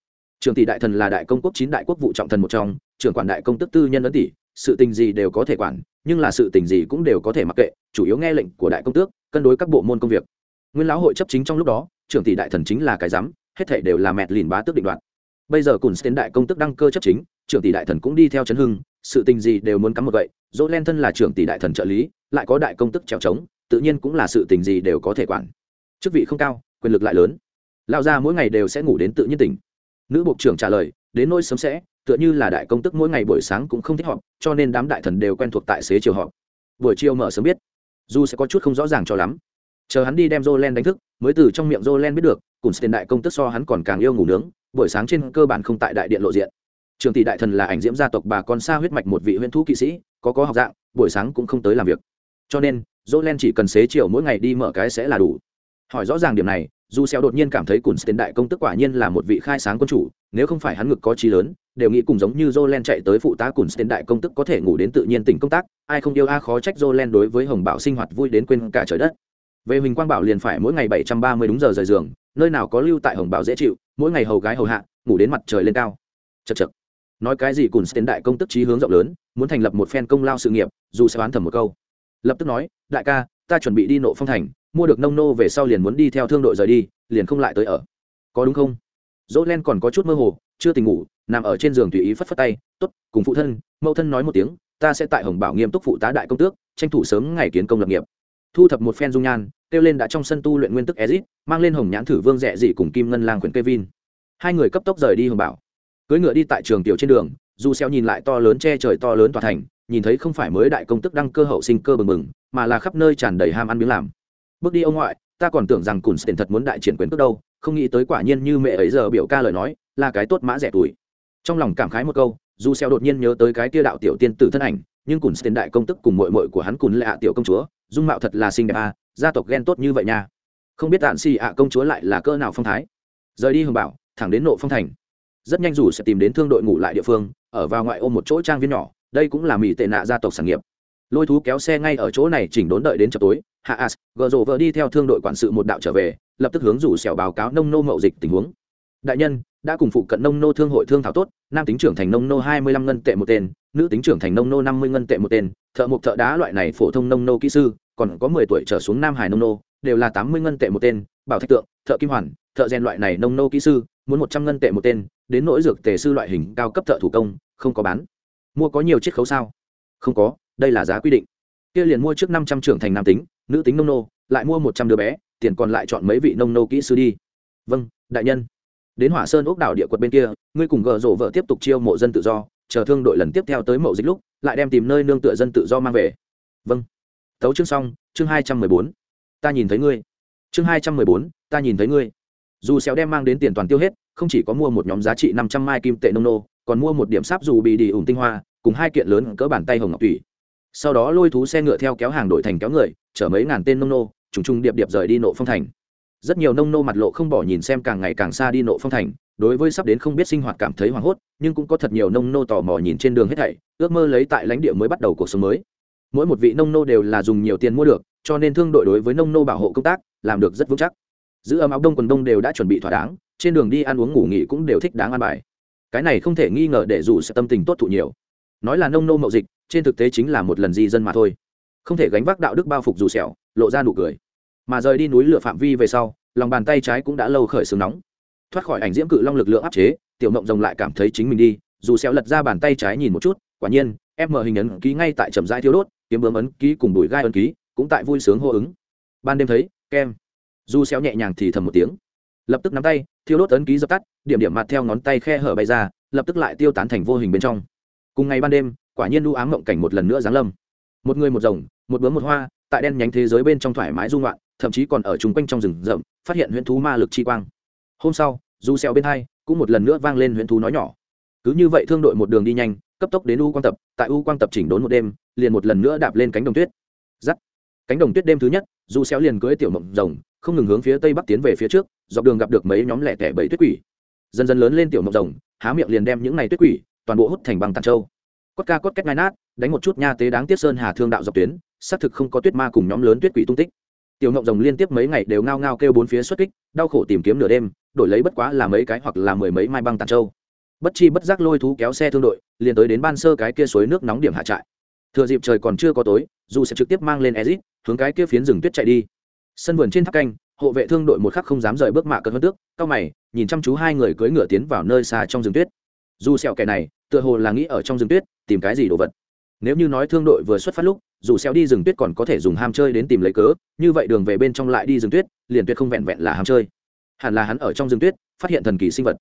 Trưởng tỷ đại thần là đại công quốc chín đại quốc vụ trọng thần một trong trưởng quản đại công tước tư nhân ấn tỷ, sự tình gì đều có thể quản, nhưng là sự tình gì cũng đều có thể mặc kệ, chủ yếu nghe lệnh của đại công tước, cân đối các bộ môn công việc. Nguyên lão hội chấp chính trong lúc đó, trưởng tỷ đại thần chính là cái giám, hết thể đều là mẹt lìn bá tước định đoạt. Bây giờ cùng tiến đại công tước đăng cơ chấp chính, trưởng tỷ đại thần cũng đi theo chấn hưng, sự tình gì đều muốn cắm một vậy dỗ len thân là trưởng tỷ đại thần trợ lý, lại có đại công tức trèo trống, tự nhiên cũng là sự tình gì đều có thể quản. Chức vị không cao, quyền lực lại lớn. Lao ra mỗi ngày đều sẽ ngủ đến tự nhiên tỉnh. Nữ bộ trưởng trả lời, đến nỗi sớm sẽ tựa như là đại công tức mỗi ngày buổi sáng cũng không thích họp, cho nên đám đại thần đều quen thuộc tại xế chiều họp. Buổi chiều mở sớm biết, dù sẽ có chút không rõ ràng cho lắm. Chờ hắn đi đem Jolen đánh thức, mới từ trong miệng Jolen biết được, cùng tiền đại công tức so hắn còn càng yêu ngủ nướng, buổi sáng trên cơ bản không tại đại điện lộ diện. Trường tỷ đại thần là ảnh diễm gia tộc bà con xa huyết mạch một vị huyễn thú kỵ sĩ, có có học dạng, buổi sáng cũng không tới làm việc. Cho nên Jolen chỉ cần xế chiều mỗi ngày đi mở cái sẽ là đủ. Hỏi rõ ràng điểm này dù xéo đột nhiên cảm thấy Cùn tiền đại công tức quả nhiên là một vị khai sáng quân chủ, nếu không phải hắn ngực có trí lớn, đều nghĩ cùng giống như Jolen chạy tới phụ tá Cùn tiền đại công tức có thể ngủ đến tự nhiên tỉnh công tác, ai không yêu a khó trách Jolen đối với hồng bảo sinh hoạt vui đến quên cả trời đất. Về huỳnh quang bảo liền phải mỗi ngày bảy trăm ba mươi đúng giờ rời giường, nơi nào có lưu tại hồng bảo dễ chịu, mỗi ngày hầu gái hầu hạ, ngủ đến mặt trời lên cao. Chật chật nói cái gì Cùn tiến đại công tức trí hướng rộng lớn, muốn thành lập một phen công lao sự nghiệp, dù sẽ bán thầm một câu. Lập tức nói, đại ca, ta chuẩn bị đi nộ phong thành mua được nông nô về sau liền muốn đi theo thương đội rời đi, liền không lại tới ở. Có đúng không? Dỗ len còn có chút mơ hồ, chưa tỉnh ngủ, nằm ở trên giường tùy ý phất phất tay t ố t cùng phụ thân, mẫu thân nói một tiếng, ta sẽ tại hồng bảo nghiêm túc phụ tá đại công tước, tranh thủ sớm ngày kiến công lập nghiệp. Thu thập một phen dung nhan, kêu lên đã trong sân tu luyện nguyên tức ezit mang lên hồng nhãn thử vương rẻ dị cùng kim ngân lang khuyển kevin. Hai người cấp tốc rời đi hồng bảo. Cưỡi ngựa đi tại trường tiểu trên đường, dù xeo nhìn lại to lớn che trời to lớn tòa thành, nhìn thấy không phải mới đại công tức đăng cơ hậu sinh cơ bừng bừng, mà là khắp nơi tràn đầy ham ăn miếng làm bước đi ông ngoại, ta còn tưởng rằng cùn tiền thật muốn đại triển quyền cước đâu, không nghĩ tới quả nhiên như mẹ ấy giờ biểu ca lời nói, là cái tốt mã rẻ tuổi. Trong lòng cảm khái một câu, dù xeo đột nhiên nhớ tới cái kia đạo tiểu tiên tử thân ảnh, nhưng cùn tiền đại công tức cùng muội muội của hắn cùn lệ ạ tiểu công chúa, dung mạo thật là xinh đẹp à gia tộc ghen tốt như vậy nha. Không biết tạn xì ạ công chúa lại là cỡ nào phong thái. Rời đi hồng bảo, thẳng đến nộ phong thành. Rất nhanh dù sẽ tìm đến thương đội ngủ lại địa phương, ở vào ngoại ô một chỗ trang viên nhỏ, đây cũng là mỹ tệ nạ gia tộc sản nghiệp lôi thú kéo xe ngay ở chỗ này chỉnh đốn đợi đến chập tối. Hạ as, gờ rổ vợ đi theo thương đội quản sự một đạo trở về, lập tức hướng rủ xẻo báo cáo nông nô mậu dịch tình huống. Đại nhân, đã cùng phụ cận nông nô thương hội thương thảo tốt, nam tính trưởng thành nông nô hai mươi lăm ngân tệ một tên, nữ tính trưởng thành nông nô năm mươi ngân tệ một tên, thợ mộc thợ đá loại này phổ thông nông nô kỹ sư, còn có mười tuổi trở xuống nam hải nông nô, đều là tám mươi ngân tệ một tên, bảo thạch tượng, thợ kim hoàn, thợ rèn loại này nông nô kỹ sư, muốn một trăm ngân tệ một tên, đến nỗi dược tề sư loại hình cao cấp thợ thủ công, không có bán. Mua có nhiều chiết khấu sao? Không có đây là giá quy định. Kia liền mua trước năm trăm trưởng thành nam tính, nữ tính nông nô, lại mua một trăm đứa bé, tiền còn lại chọn mấy vị nông nô kỹ sư đi. Vâng đại nhân. Đến hỏa sơn ốc đảo địa quật bên kia, ngươi cùng gờ rổ vợ tiếp tục chiêu mộ dân tự do, chờ thương đội lần tiếp theo tới mậu dịch lúc, lại đem tìm nơi nương tựa dân tự do mang về. Vâng. Tấu chương xong, chương hai trăm mười bốn. Ta nhìn thấy ngươi. Chương hai trăm mười bốn, ta nhìn thấy ngươi. Dù xéo đem mang đến tiền toàn tiêu hết, không chỉ có mua một nhóm giá trị năm trăm mai kim tệ nông nô, còn mua một điểm sáp dù bị đi ủng tinh hoa, cùng hai kiện lớn cỡ bàn tay hồng ngọc thủy sau đó lôi thú xe ngựa theo kéo hàng đội thành kéo người, chở mấy ngàn tên nông nô, trùng trùng điệp điệp rời đi nộ phong thành. Rất nhiều nông nô mặt lộ không bỏ nhìn xem càng ngày càng xa đi nộ phong thành, đối với sắp đến không biết sinh hoạt cảm thấy hoảng hốt, nhưng cũng có thật nhiều nông nô tò mò nhìn trên đường hết thảy, ước mơ lấy tại lãnh địa mới bắt đầu cuộc sống mới. Mỗi một vị nông nô đều là dùng nhiều tiền mua được, cho nên thương đội đối với nông nô bảo hộ công tác, làm được rất vững chắc. Giữ ấm áo đông quần đông đều đã chuẩn bị thỏa đáng, trên đường đi ăn uống ngủ nghỉ cũng đều thích đáng ăn bài. Cái này không thể nghi ngờ để dù sẽ tâm tình tốt thụ nhiều nói là nông nô mậu dịch, trên thực tế chính là một lần di dân mà thôi. Không thể gánh vác đạo đức bao phục dù sẹo, lộ ra nụ cười. Mà rời đi núi lửa phạm vi về sau, lòng bàn tay trái cũng đã lâu khởi sướng nóng. Thoát khỏi ảnh diễm cự long lực lượng áp chế, tiểu mộng rồng lại cảm thấy chính mình đi, dù xéo lật ra bàn tay trái nhìn một chút, quả nhiên, em mở hình ấn ký ngay tại chậm rãi thiếu đốt, kiếm bướm ấn ký cùng đùi gai ấn ký cũng tại vui sướng hô ứng. Ban đêm thấy, kem. Dù xéo nhẹ nhàng thì thầm một tiếng. Lập tức nắm tay, thiêu đốt ấn ký dập tắt, điểm điểm mặt theo ngón tay khe hở bay ra, lập tức lại tiêu tán thành vô hình bên trong cùng ngày ban đêm, quả nhiên u ám mộng cảnh một lần nữa giáng lâm. Một người một rồng, một bướm một hoa, tại đen nhánh thế giới bên trong thoải mái du ngoạn, thậm chí còn ở chung quanh trong rừng rậm, phát hiện huyễn thú ma lực chi quang. Hôm sau, du xeo bên hai, cũng một lần nữa vang lên huyễn thú nói nhỏ. Cứ như vậy thương đội một đường đi nhanh, cấp tốc đến u quang tập, tại u quang tập chỉnh đốn một đêm, liền một lần nữa đạp lên cánh đồng tuyết. Dắt cánh đồng tuyết đêm thứ nhất, du xéo liền cưỡi tiểu mộng rồng, không ngừng hướng phía tây bắc tiến về phía trước, dọc đường gặp được mấy nhóm lẻ tẻ bảy tuyết quỷ. Dần dần lớn lên tiểu mộng rồng, há miệng liền đem những này tuyết quỷ toàn bộ hút thành băng tàn châu. Cốt ca cốt cách ngai nát, đánh một chút nha tế đáng tiếc sơn hà thương đạo dọc tuyến, xác thực không có tuyết ma cùng nhóm lớn tuyết quỷ tung tích. Tiểu ngộng rồng liên tiếp mấy ngày đều ngao ngao kêu bốn phía xuất kích, đau khổ tìm kiếm nửa đêm, đổi lấy bất quá là mấy cái hoặc là mười mấy mai băng tàn châu. Bất chi bất giác lôi thú kéo xe thương đội, liền tới đến ban sơ cái kia suối nước nóng điểm hạ trại. Thừa dịp trời còn chưa có tối, dù sẽ trực tiếp mang lên exit hướng cái kia phiến rừng tuyết chạy đi. Sân vườn trên tháp canh, hộ vệ thương đội một khắc không dám rời bước mạ cơn hơn tước, cao mày, nhìn chăm chú hai người cưỡi ngựa tiến vào nơi xa trong rừng tuyết dù sẹo kẻ này, tựa hồ là nghĩ ở trong rừng tuyết, tìm cái gì đồ vật. Nếu như nói thương đội vừa xuất phát lúc, dù xéo đi rừng tuyết còn có thể dùng ham chơi đến tìm lấy cớ, như vậy đường về bên trong lại đi rừng tuyết, liền tuyệt không vẹn vẹn là ham chơi. Hẳn là hắn ở trong rừng tuyết, phát hiện thần kỳ sinh vật.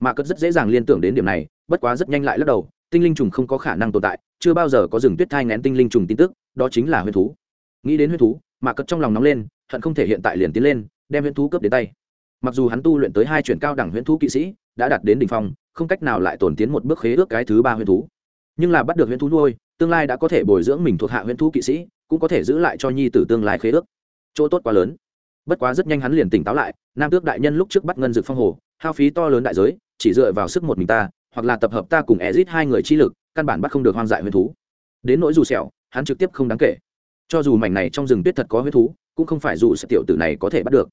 Mà cất rất dễ dàng liên tưởng đến điểm này, bất quá rất nhanh lại lắc đầu, tinh linh trùng không có khả năng tồn tại, chưa bao giờ có rừng tuyết thai ngén tinh linh trùng tin tức, đó chính là huyễn thú. Nghĩ đến huyễn thú, mà cất trong lòng nóng lên, hận không thể hiện tại liền tiến lên, đem huyễn thú cướp đến tay. Mặc dù hắn tu luyện tới hai chuyển cao đẳng huyễn thú kỵ sĩ đã đạt đến đỉnh phong, không cách nào lại tổn tiến một bước khế ước cái thứ ba huyền thú. Nhưng là bắt được huyễn thú nuôi, tương lai đã có thể bồi dưỡng mình thuộc hạ huyễn thú kỵ sĩ, cũng có thể giữ lại cho nhi tử tương lai khế ước. Chỗ tốt quá lớn. Bất quá rất nhanh hắn liền tỉnh táo lại, nam tước đại nhân lúc trước bắt ngân dược phong hồ, hao phí to lớn đại giới, chỉ dựa vào sức một mình ta, hoặc là tập hợp ta cùng ezit hai người chi lực, căn bản bắt không được hoang dại huyễn thú. Đến nỗi dù sẹo, hắn trực tiếp không đáng kể. Cho dù mảnh này trong rừng tuyết thật có huyết thú, cũng không phải dù sẽ tiểu tử này có thể bắt được.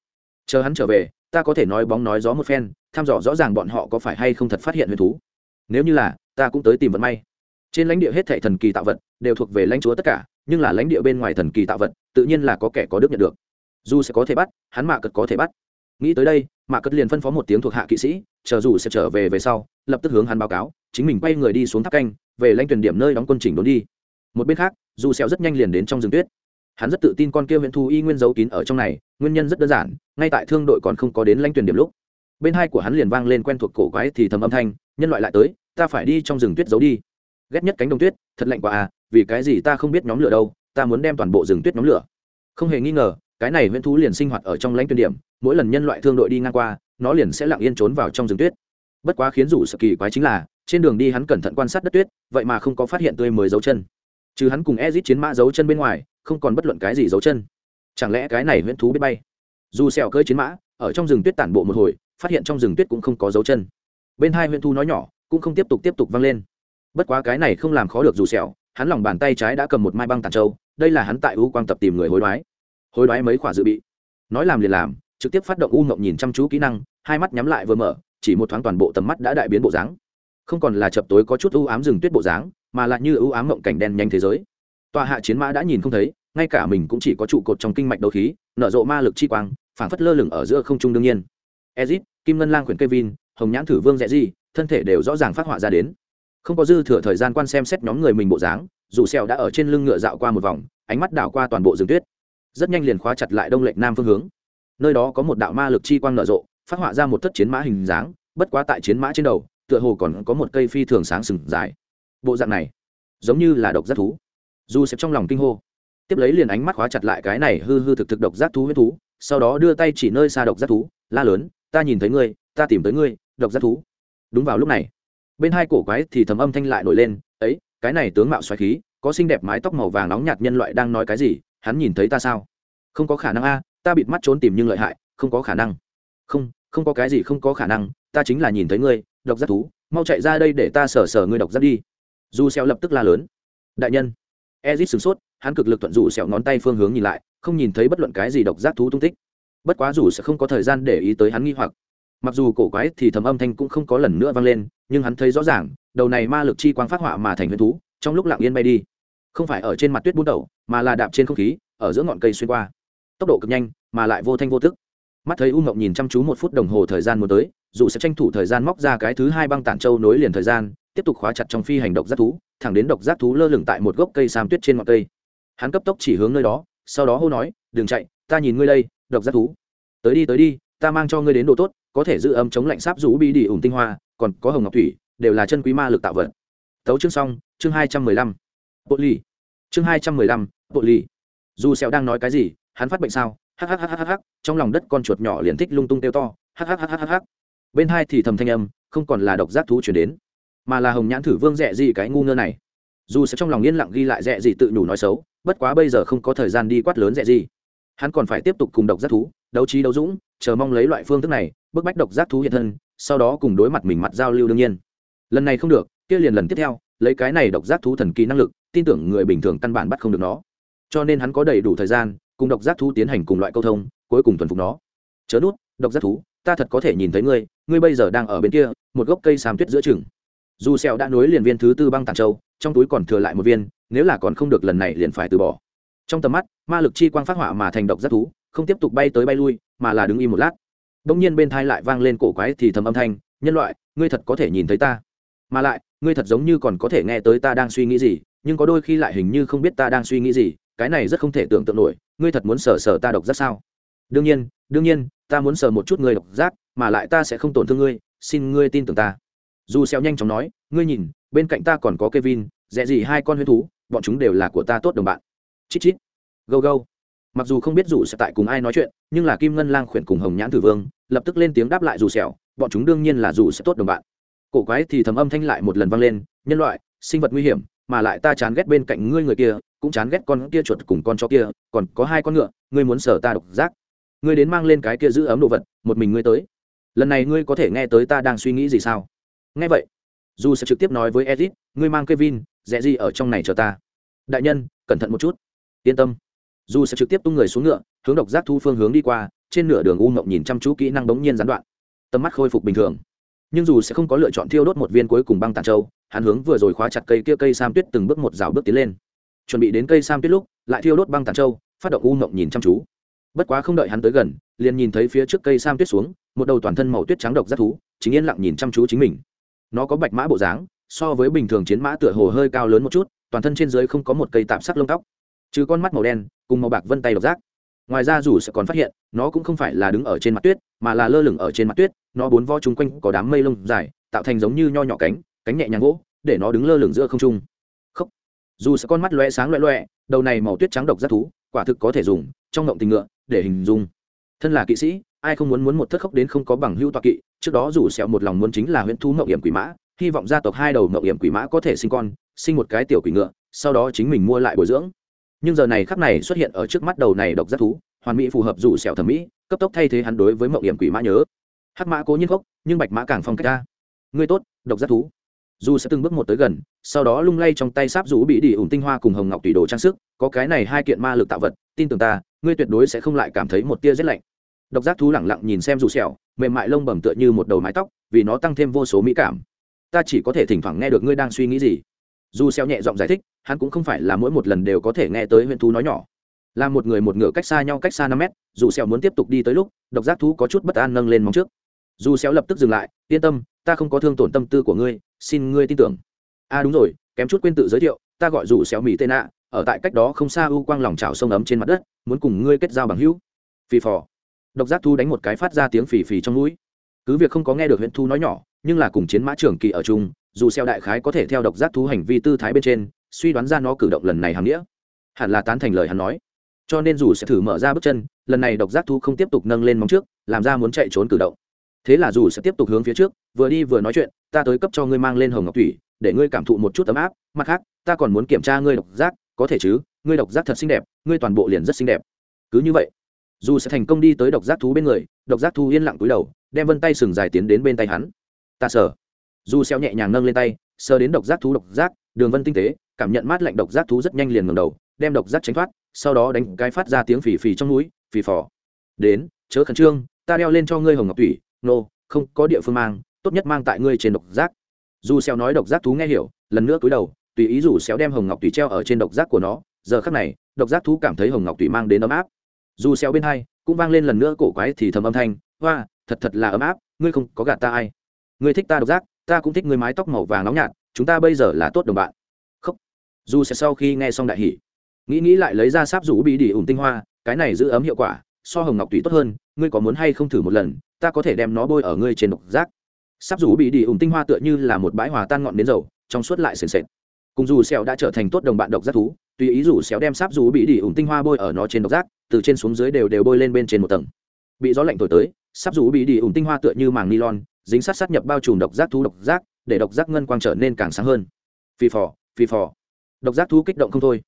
Chờ hắn trở về, ta có thể nói bóng nói gió một phen thăm dò rõ ràng bọn họ có phải hay không thật phát hiện huyền thú. Nếu như là, ta cũng tới tìm vận may. Trên lãnh địa hết thảy thần kỳ tạo vật đều thuộc về lãnh chúa tất cả, nhưng là lãnh địa bên ngoài thần kỳ tạo vật, tự nhiên là có kẻ có đức nhận được. Dù sẽ có thể bắt, hắn mạ cật có thể bắt. Nghĩ tới đây, mạ cật liền phân phó một tiếng thuộc hạ kỵ sĩ, chờ dù sẽ trở về về sau, lập tức hướng hắn báo cáo, chính mình quay người đi xuống tháp canh, về lãnh tuyển điểm nơi đóng quân chỉnh đốn đi. Một bên khác, dù xeo rất nhanh liền đến trong rừng tuyết. Hắn rất tự tin con kia huyện thu y nguyên giấu kín ở trong này, nguyên nhân rất đơn giản, ngay tại thương đội còn không có đến lãnh tuyển điểm lúc bên hai của hắn liền vang lên quen thuộc cổ quái thì thầm âm thanh, nhân loại lại tới, ta phải đi trong rừng tuyết giấu đi. Ghét nhất cánh đồng tuyết, thật lạnh quá à vì cái gì ta không biết nhóm lửa đâu, ta muốn đem toàn bộ rừng tuyết nhóm lửa. Không hề nghi ngờ, cái này huyễn thú liền sinh hoạt ở trong lãnh tuyên điểm, mỗi lần nhân loại thương đội đi ngang qua, nó liền sẽ lặng yên trốn vào trong rừng tuyết. Bất quá khiến rủ sợ kỳ quái chính là, trên đường đi hắn cẩn thận quan sát đất tuyết, vậy mà không có phát hiện tươi mới dấu chân. Trừ hắn cùng ezit chiến mã dấu chân bên ngoài, không còn bất luận cái gì dấu chân. Chẳng lẽ cái này huyễn thú biết bay? Dù sẹo cơi chiến mã, ở trong rừng tuyết tản bộ một hồi phát hiện trong rừng tuyết cũng không có dấu chân. Bên hai huyện thu nói nhỏ, cũng không tiếp tục tiếp tục vang lên. Bất quá cái này không làm khó được dù sẹo, hắn lòng bàn tay trái đã cầm một mai băng tàn châu, đây là hắn tại u quang tập tìm người hối đoái. Hối đoái mấy khoả dự bị. Nói làm liền làm, trực tiếp phát động u ngọc nhìn chăm chú kỹ năng, hai mắt nhắm lại vừa mở, chỉ một thoáng toàn bộ tầm mắt đã đại biến bộ dáng. Không còn là chập tối có chút u ám rừng tuyết bộ dáng, mà lại như u ám ngậm cảnh đen nhanh thế giới. Tòa hạ chiến mã đã nhìn không thấy, ngay cả mình cũng chỉ có trụ cột trong kinh mạch đấu khí, nở rộ ma lực chi quang, phảng phất lơ lửng ở giữa không trung đương nhiên ezit, kim ngân lang khuyển kevin, hồng nhãn thử vương dẹ di, thân thể đều rõ ràng phát họa ra đến. Không có dư thừa thời gian quan xem xét nhóm người mình bộ dáng, dù Sẹo đã ở trên lưng ngựa dạo qua một vòng, ánh mắt đảo qua toàn bộ rừng tuyết. Rất nhanh liền khóa chặt lại đông lệch nam phương hướng. Nơi đó có một đạo ma lực chi quang nở rộ, phát họa ra một thất chiến mã hình dáng, bất quá tại chiến mã trên đầu, tựa hồ còn có một cây phi thường sáng sừng dài. Bộ dạng này, giống như là độc giác thú. Dù Sẹo trong lòng kinh hô, tiếp lấy liền ánh mắt khóa chặt lại cái này hư hư thực thực độc giác thú huyết thú, sau đó đưa tay chỉ nơi xa độc giác thú, la lớn ta nhìn thấy ngươi, ta tìm tới ngươi, độc giác thú. Đúng vào lúc này, bên hai cổ quái thì thầm âm thanh lại nổi lên, ấy, cái này tướng mạo xoáy khí, có xinh đẹp mái tóc màu vàng nóng nhạt nhân loại đang nói cái gì, hắn nhìn thấy ta sao? Không có khả năng a, ta bịt mắt trốn tìm nhưng lợi hại, không có khả năng. Không không có cái gì không có khả năng, ta chính là nhìn thấy ngươi, độc giác thú, mau chạy ra đây để ta sờ sờ ngươi độc giác đi. Du xeo lập tức la lớn. Đại nhân. Ezit sửng sốt, hắn cực lực thuận dụ xẻo ngón tay phương hướng nhìn lại, không nhìn thấy bất luận cái gì độc giác thú tung tích bất quá dù sẽ không có thời gian để ý tới hắn nghi hoặc. Mặc dù cổ quái thì thầm âm thanh cũng không có lần nữa vang lên, nhưng hắn thấy rõ ràng, đầu này ma lực chi quang phát họa mà thành huyền thú, trong lúc lặng yên bay đi. Không phải ở trên mặt tuyết bút đầu, mà là đạp trên không khí, ở giữa ngọn cây xuyên qua. Tốc độ cực nhanh, mà lại vô thanh vô tức. Mắt thấy u ngộng nhìn chăm chú một phút đồng hồ thời gian muốn tới, dù sẽ tranh thủ thời gian móc ra cái thứ hai băng tản châu nối liền thời gian, tiếp tục khóa chặt trong phi hành độc giác thú, thẳng đến độc giác thú lơ lửng tại một gốc cây sam tuyết trên ngọn cây. Hắn cấp tốc chỉ hướng nơi đó, sau đó hô nói, đừng chạy, ta nhìn ngươi đây độc giác thú. Tới đi tới đi, ta mang cho ngươi đến đồ tốt, có thể giữ ấm chống lạnh sáp rũ bi đi ủng tinh hoa, còn có hồng ngọc thủy, đều là chân quý ma lực tạo vật. Tấu chương xong, chương hai trăm mười lăm. Bộ ly chương hai trăm mười lăm, bộ ly dù sẹo đang nói cái gì, hắn phát bệnh sao? Hhhhh trong lòng đất con chuột nhỏ liền thích lung tung tiêu to. Hhhhh bên hai thì thầm thanh âm, không còn là độc giác thú chuyển đến, mà là hồng nhãn thử vương rẻ gì cái ngu ngơ này. Dù sẽ trong lòng yên lặng ghi lại rẻ gì tự nhủ nói xấu, bất quá bây giờ không có thời gian đi quát lớn rẻ gì hắn còn phải tiếp tục cùng độc giác thú, đấu trí đấu dũng, chờ mong lấy loại phương thức này, bức bách độc giác thú hiện thân, sau đó cùng đối mặt mình mặt giao lưu đương nhiên. Lần này không được, kia liền lần tiếp theo, lấy cái này độc giác thú thần kỳ năng lực, tin tưởng người bình thường căn bản bắt không được nó. Cho nên hắn có đầy đủ thời gian, cùng độc giác thú tiến hành cùng loại câu thông, cuối cùng thuần phục nó. Chớ nút, độc giác thú, ta thật có thể nhìn thấy ngươi ngươi bây giờ đang ở bên kia, một gốc cây xàm tuyết giữa chừng. Dù sẹo đã nối liền viên thứ tư băng tàn châu, trong túi còn thừa lại một viên, nếu là còn không được lần này liền phải từ bỏ trong tầm mắt, ma lực chi quang phát hỏa mà thành độc giác thú, không tiếp tục bay tới bay lui, mà là đứng im một lát. Đông nhiên bên thai lại vang lên cổ quái thì thầm âm thanh, nhân loại, ngươi thật có thể nhìn thấy ta. Mà lại, ngươi thật giống như còn có thể nghe tới ta đang suy nghĩ gì, nhưng có đôi khi lại hình như không biết ta đang suy nghĩ gì, cái này rất không thể tưởng tượng nổi, ngươi thật muốn sờ sờ ta độc giác sao? Đương nhiên đương nhiên, ta muốn sờ một chút ngươi độc giác, mà lại ta sẽ không tổn thương ngươi, xin ngươi tin tưởng ta. Dù xeo nhanh chóng nói, ngươi nhìn, bên cạnh ta còn có kevin dễ gì hai con huyết thú, bọn chúng đều là của ta tốt đồng bạn chít chít. Gâu gâu. mặc dù không biết dù sẽ tại cùng ai nói chuyện, nhưng là kim ngân lang khuyển cùng hồng nhãn tử vương, lập tức lên tiếng đáp lại dù sẹo bọn chúng đương nhiên là dù sẽ tốt đồng bạn. Cổ quái thì thầm âm thanh lại một lần vang lên, nhân loại, sinh vật nguy hiểm, mà lại ta chán ghét bên cạnh ngươi người kia, cũng chán ghét con kia chuột cùng con chó kia, còn có hai con ngựa, ngươi muốn sở ta độc giác. Ngươi đến mang lên cái kia giữ ấm đồ vật, một mình ngươi tới. Lần này ngươi có thể nghe tới ta đang suy nghĩ gì sao? Nghe vậy dù sẽ trực tiếp nói với edit ngươi mang kevin dễ gì ở trong này chờ ta. Đại nhân, cẩn thận một chút yên tâm. Dù sẽ trực tiếp tung người xuống ngựa, hướng độc giác thu phương hướng đi qua, trên nửa đường u ngộng nhìn chăm chú kỹ năng bỗng nhiên gián đoạn. Tầm mắt khôi phục bình thường. Nhưng dù sẽ không có lựa chọn thiêu đốt một viên cuối cùng băng tàn châu, hắn hướng vừa rồi khóa chặt cây kia cây sam tuyết từng bước một rào bước tiến lên. Chuẩn bị đến cây sam tuyết lúc, lại thiêu đốt băng tàn châu, phát động u ngộng nhìn chăm chú. Bất quá không đợi hắn tới gần, liền nhìn thấy phía trước cây sam tuyết xuống, một đầu toàn thân màu tuyết trắng độc giác thú, chính yên lặng nhìn chăm chú chính mình. Nó có bạch mã bộ dáng, so với bình thường chiến mã tựa hồ hơi cao lớn một chút, toàn thân trên dưới không có một cây tạm sắc lông tóc trừ con mắt màu đen, cùng màu bạc vân tay độc giác. Ngoài ra dù sẽ còn phát hiện, nó cũng không phải là đứng ở trên mặt tuyết, mà là lơ lửng ở trên mặt tuyết, nó bốn vo chung quanh có đám mây lông dài, tạo thành giống như nho nhỏ cánh cánh nhẹ nhàng gỗ, để nó đứng lơ lửng giữa không trung. Khóc dù sẽ con mắt loe sáng loe loe đầu này màu tuyết trắng độc giác thú, quả thực có thể dùng, trong ngộng tình ngựa, để hình dung. Thân là kỵ sĩ, ai không muốn muốn một thất khốc đến không có bằng hưu toa kỵ, trước đó dù sẹo một lòng muốn chính là huyễn thú mậu hiểm quỷ mã, hy vọng gia tộc hai đầu mậu hiểm quỷ mã có thể sinh con, sinh một cái tiểu quỷ ngựa, sau đó chính mình mua lại bồi dưỡng nhưng giờ này khắc này xuất hiện ở trước mắt đầu này độc giác thú, hoàn mỹ phù hợp rủ sẹo thẩm mỹ, cấp tốc thay thế hắn đối với mộng hiểm quỷ mã nhớ. Hắc mã cố nhiên khốc nhưng bạch mã càng phong cách ta ngươi tốt, độc giác thú. Dù sẽ từng bước một tới gần, sau đó lung lay trong tay sáp rũ bị đi ủng tinh hoa cùng hồng ngọc tùy đồ trang sức, có cái này hai kiện ma lực tạo vật, tin tưởng ta, ngươi tuyệt đối sẽ không lại cảm thấy một tia rét lạnh. Độc giác thú lẳng lặng nhìn xem dù sẹo, mềm mại lông bẩm tựa như một đầu mái tóc, vì nó tăng thêm vô số mỹ cảm. Ta chỉ có thể thỉnh thoảng nghe được ngươi đang suy nghĩ gì dù xeo nhẹ giọng giải thích, hắn cũng không phải là mỗi một lần đều có thể nghe tới huyện thú nói nhỏ. Là một người một ngựa cách xa nhau cách xa năm mét, dù xeo muốn tiếp tục đi tới lúc, độc giác thú có chút bất an nâng lên móng trước. Dù xeo lập tức dừng lại, yên tâm, ta không có thương tổn tâm tư của ngươi, xin ngươi tin tưởng. A à đúng rồi, kém chút quên tự giới thiệu, ta gọi dù xeo mỹ tên ạ ở tại cách đó không xa u quang lòng chảo sông ấm trên mặt đất, muốn cùng ngươi kết giao bằng hữu. Phì phò. Độc giác thu đánh một cái phát ra tiếng phì phì trong mũi. Cứ việc không có nghe được huyện thu nói nhỏ nhưng là cùng chiến mã trưởng kỳ ở chung, dù xeo đại khái có thể theo độc giác thú hành vi tư thái bên trên, suy đoán ra nó cử động lần này hàm nghĩa. Hẳn là tán thành lời hắn nói. Cho nên dù sẽ thử mở ra bước chân, lần này độc giác thú không tiếp tục nâng lên móng trước, làm ra muốn chạy trốn cử động. Thế là dù sẽ tiếp tục hướng phía trước, vừa đi vừa nói chuyện, ta tới cấp cho ngươi mang lên hồng ngọc thủy, để ngươi cảm thụ một chút ấm áp, mặt khác, ta còn muốn kiểm tra ngươi độc giác, có thể chứ? Ngươi độc giác thật xinh đẹp, ngươi toàn bộ liền rất xinh đẹp. Cứ như vậy, dù sẽ thành công đi tới độc giác thú bên người, độc giác thú yên lặng cúi đầu, đem vân tay sừng dài tiến đến bên tay hắn ta sờ. Du xeo nhẹ nhàng nâng lên tay, sờ đến độc giác thú độc giác, đường vân tinh tế, cảm nhận mát lạnh độc giác thú rất nhanh liền ngẩng đầu, đem độc giác tránh thoát, sau đó đánh cái phát ra tiếng phì phì trong núi, phì phò. Đến, chớ khẩn trương, ta đeo lên cho ngươi hồng ngọc thủy nô, không có địa phương mang, tốt nhất mang tại ngươi trên độc giác. Dù xeo nói độc giác thú nghe hiểu, lần nữa cúi đầu, tùy ý du xéo đem hồng ngọc thủy treo ở trên độc giác của nó, giờ khắc này, độc giác thú cảm thấy hồng ngọc thủy mang đến ấm áp. Dù xéo bên hai, cũng vang lên lần nữa cổ quái thì thầm âm thanh, hoa, thật thật là ấm áp, ngươi không có gạt ta ai ngươi thích ta độc giác, ta cũng thích ngươi mái tóc màu vàng nóng nhạt, chúng ta bây giờ là tốt đồng bạn. Khóc dù sẽ sau khi nghe xong đại hỉ. Nghĩ nghĩ lại lấy ra sáp rủ bị đỉ ủng tinh hoa, cái này giữ ấm hiệu quả, so hồng ngọc tùy tốt hơn, ngươi có muốn hay không thử một lần, ta có thể đem nó bôi ở ngươi trên độc giác. Sáp rủ bị đỉ ủng tinh hoa tựa như là một bãi hòa tan ngọn đến dầu, trong suốt lại sền sệt. Cùng dù sẹo đã trở thành tốt đồng bạn độc giác thú, tùy ý rủ sẹo đem sáp rủ bị đỉ ủng tinh hoa bôi ở nó trên độc giác, từ trên xuống dưới đều đều bôi lên bên trên một tầng. Bị gió lạnh thổi tới, sáp rủ bị đỉ ủng tinh hoa tựa như màng nylon dính sát sát nhập bao trùm độc giác thú độc giác, để độc giác ngân quang trở nên càng sáng hơn. Phi phò phi phò. Độc giác thú kích động không thôi.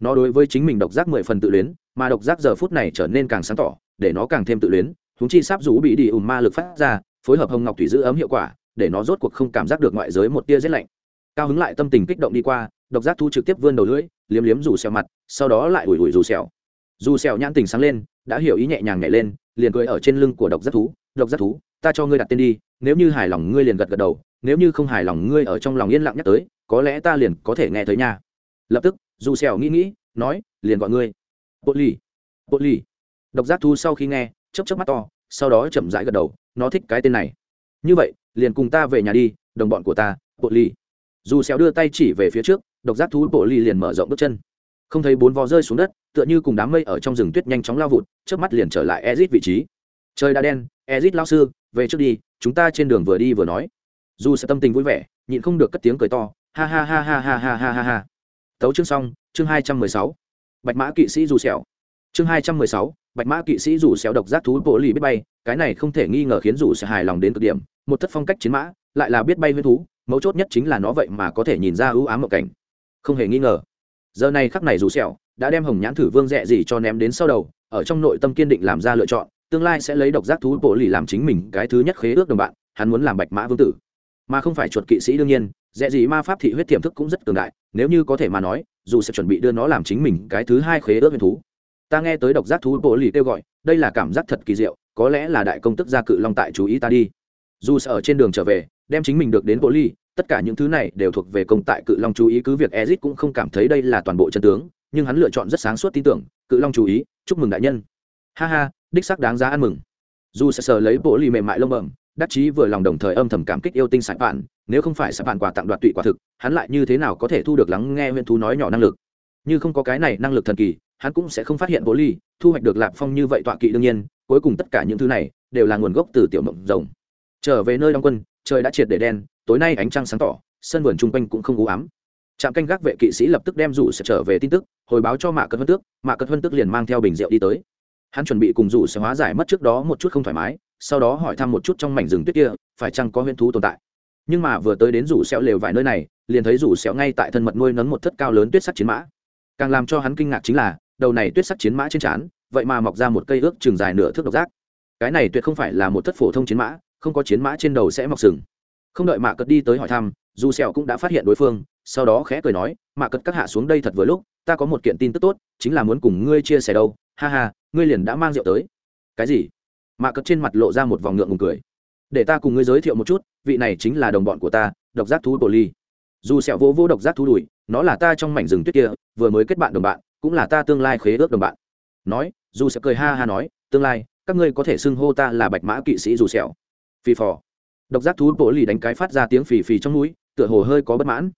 Nó đối với chính mình độc giác mười phần tự luyến, mà độc giác giờ phút này trở nên càng sáng tỏ, để nó càng thêm tự luyến. Húng chi sắp rủ bị đi ùm ma lực phát ra, phối hợp hồng ngọc thủy giữ ấm hiệu quả, để nó rốt cuộc không cảm giác được ngoại giới một tia rét lạnh. Cao hứng lại tâm tình kích động đi qua, độc giác thu trực tiếp vươn đầu lưỡi, liếm liếm rủ xèo mặt, sau đó lại ủi ủi rủ xèo. Dù xèo nhãn tình sáng lên, đã hiểu ý nhẹ nhàng nhảy lên, liền cười ở trên lưng của độc giác thú độc giác thú ta cho ngươi đặt tên đi nếu như hài lòng ngươi liền gật gật đầu nếu như không hài lòng ngươi ở trong lòng yên lặng nhắc tới có lẽ ta liền có thể nghe thấy nha. Lập tức dù xèo nghĩ nghĩ nói liền gọi ngươi bộ Lì, bộ Lì. độc giác thú sau khi nghe chớp chớp mắt to sau đó chậm rãi gật đầu nó thích cái tên này. Như vậy liền cùng ta về nhà đi đồng bọn của ta bộ Lì. dù xèo đưa tay chỉ về phía trước độc giác thú bộ Lì liền mở rộng bước chân. Không thấy bốn vó rơi xuống đất tựa như cùng đám mây ở trong rừng tuyết nhanh chóng lao vụt trước mắt liền trở lại ezit vị trí trời đã đen, ezit lao sư, về trước đi, chúng ta trên đường vừa đi vừa nói. Dù sẽ tâm tình vui vẻ, nhịn không được cất tiếng cười to, ha ha ha ha ha ha ha ha ha. Tấu chương xong, chương hai trăm mười sáu. Bạch mã kỵ sĩ dù xẻo chương hai trăm mười sáu, bạch mã kỵ sĩ dù xẻo độc giác thú bộ lì biết bay, cái này không thể nghi ngờ khiến dù sẽ hài lòng đến cực điểm, một thất phong cách chiến mã, lại là biết bay huyết thú, mấu chốt nhất chính là nó vậy mà có thể nhìn ra ưu ám một cảnh. Không hề nghi ngờ. Giờ này khắc này dù xẻo đã đem hồng nhãn thử vương rẻ gì cho ném đến sau đầu, ở trong nội tâm kiên định làm ra lựa chọn tương lai sẽ lấy độc giác thú bộ lì làm chính mình cái thứ nhất khế ước đồng bạn, hắn muốn làm bạch mã vương tử. Mà không phải chuột kỵ sĩ đương nhiên dễ gì ma pháp thị huyết tiềm thức cũng rất cường đại, nếu như có thể mà nói, dù sẽ chuẩn bị đưa nó làm chính mình cái thứ hai khế ước huyền thú. Ta nghe tới độc giác thú bộ lì kêu gọi, đây là cảm giác thật kỳ diệu, có lẽ là đại công tức gia cự long tại chú ý ta đi. Dù sợ trên đường trở về, đem chính mình được đến bộ ly tất cả những thứ này đều thuộc về công tại cự long chú ý, cứ việc ezit cũng không cảm thấy đây là toàn bộ chân tướng, nhưng hắn lựa chọn rất sáng suốt tin tưởng, cự long chú ý, chúc mừng đại nhân. Ha ha đích sắc đáng giá ăn mừng. Dù sẽ sờ lấy bộ ly mềm mại lông bẩm, đắc chí vừa lòng đồng thời âm thầm cảm kích yêu tinh sạch bạn nếu không phải sạch bạn quà tặng đoạt tụy quả thực, hắn lại như thế nào có thể thu được lắng nghe huyện thú nói nhỏ năng lực? Như không có cái này năng lực thần kỳ, hắn cũng sẽ không phát hiện bố ly thu hoạch được lạp phong như vậy tọa kỵ đương nhiên, cuối cùng tất cả những thứ này đều là nguồn gốc từ tiểu mộng rồng. Trở về nơi đóng quân, trời đã triệt để đen, tối nay ánh trăng sáng tỏ, sân vườn chung quanh cũng không u ám. Trạm canh gác vệ kỵ sĩ lập tức đem rủ sẽ trở về tin tức, hồi báo cho mạ cất vân tước, mạ cất vân tước liền mang theo bình rượu đi tới hắn chuẩn bị cùng rủ sẽ hóa giải mất trước đó một chút không thoải mái, sau đó hỏi thăm một chút trong mảnh rừng tuyết kia, phải chăng có huyễn thú tồn tại. Nhưng mà vừa tới đến rủ xẹo lều vài nơi này, liền thấy rủ xẹo ngay tại thân mật nuôi nấng một thất cao lớn tuyết sắt chiến mã. Càng làm cho hắn kinh ngạc chính là, đầu này tuyết sắt chiến mã trên trán, vậy mà mọc ra một cây ước chừng dài nửa thước độc giác. Cái này tuyệt không phải là một thất phổ thông chiến mã, không có chiến mã trên đầu sẽ mọc sừng. Không đợi mạ cật đi tới hỏi thăm, dù sẹo cũng đã phát hiện đối phương, sau đó khẽ cười nói, mạ cật các hạ xuống đây thật vừa lúc, ta có một kiện tin tức tốt, chính là muốn cùng ngươi chia sẻ đâu, ha ha ngươi liền đã mang rượu tới. Cái gì? Mạ cất trên mặt lộ ra một vòng ngượng ngùng cười. Để ta cùng ngươi giới thiệu một chút, vị này chính là đồng bọn của ta, độc giác thú bồ ly dù sẹo vô vô độc giác thú đùi, nó là ta trong mảnh rừng tuyết kia, vừa mới kết bạn đồng bạn, cũng là ta tương lai khế ước đồng bạn. Nói, dù sẽ cười ha ha nói, tương lai, các ngươi có thể xưng hô ta là bạch mã kỵ sĩ dù sẹo. Phì phò. Độc giác thú bổ lì đánh cái phát ra tiếng phì phì trong núi, tựa hồ hơi có bất mãn.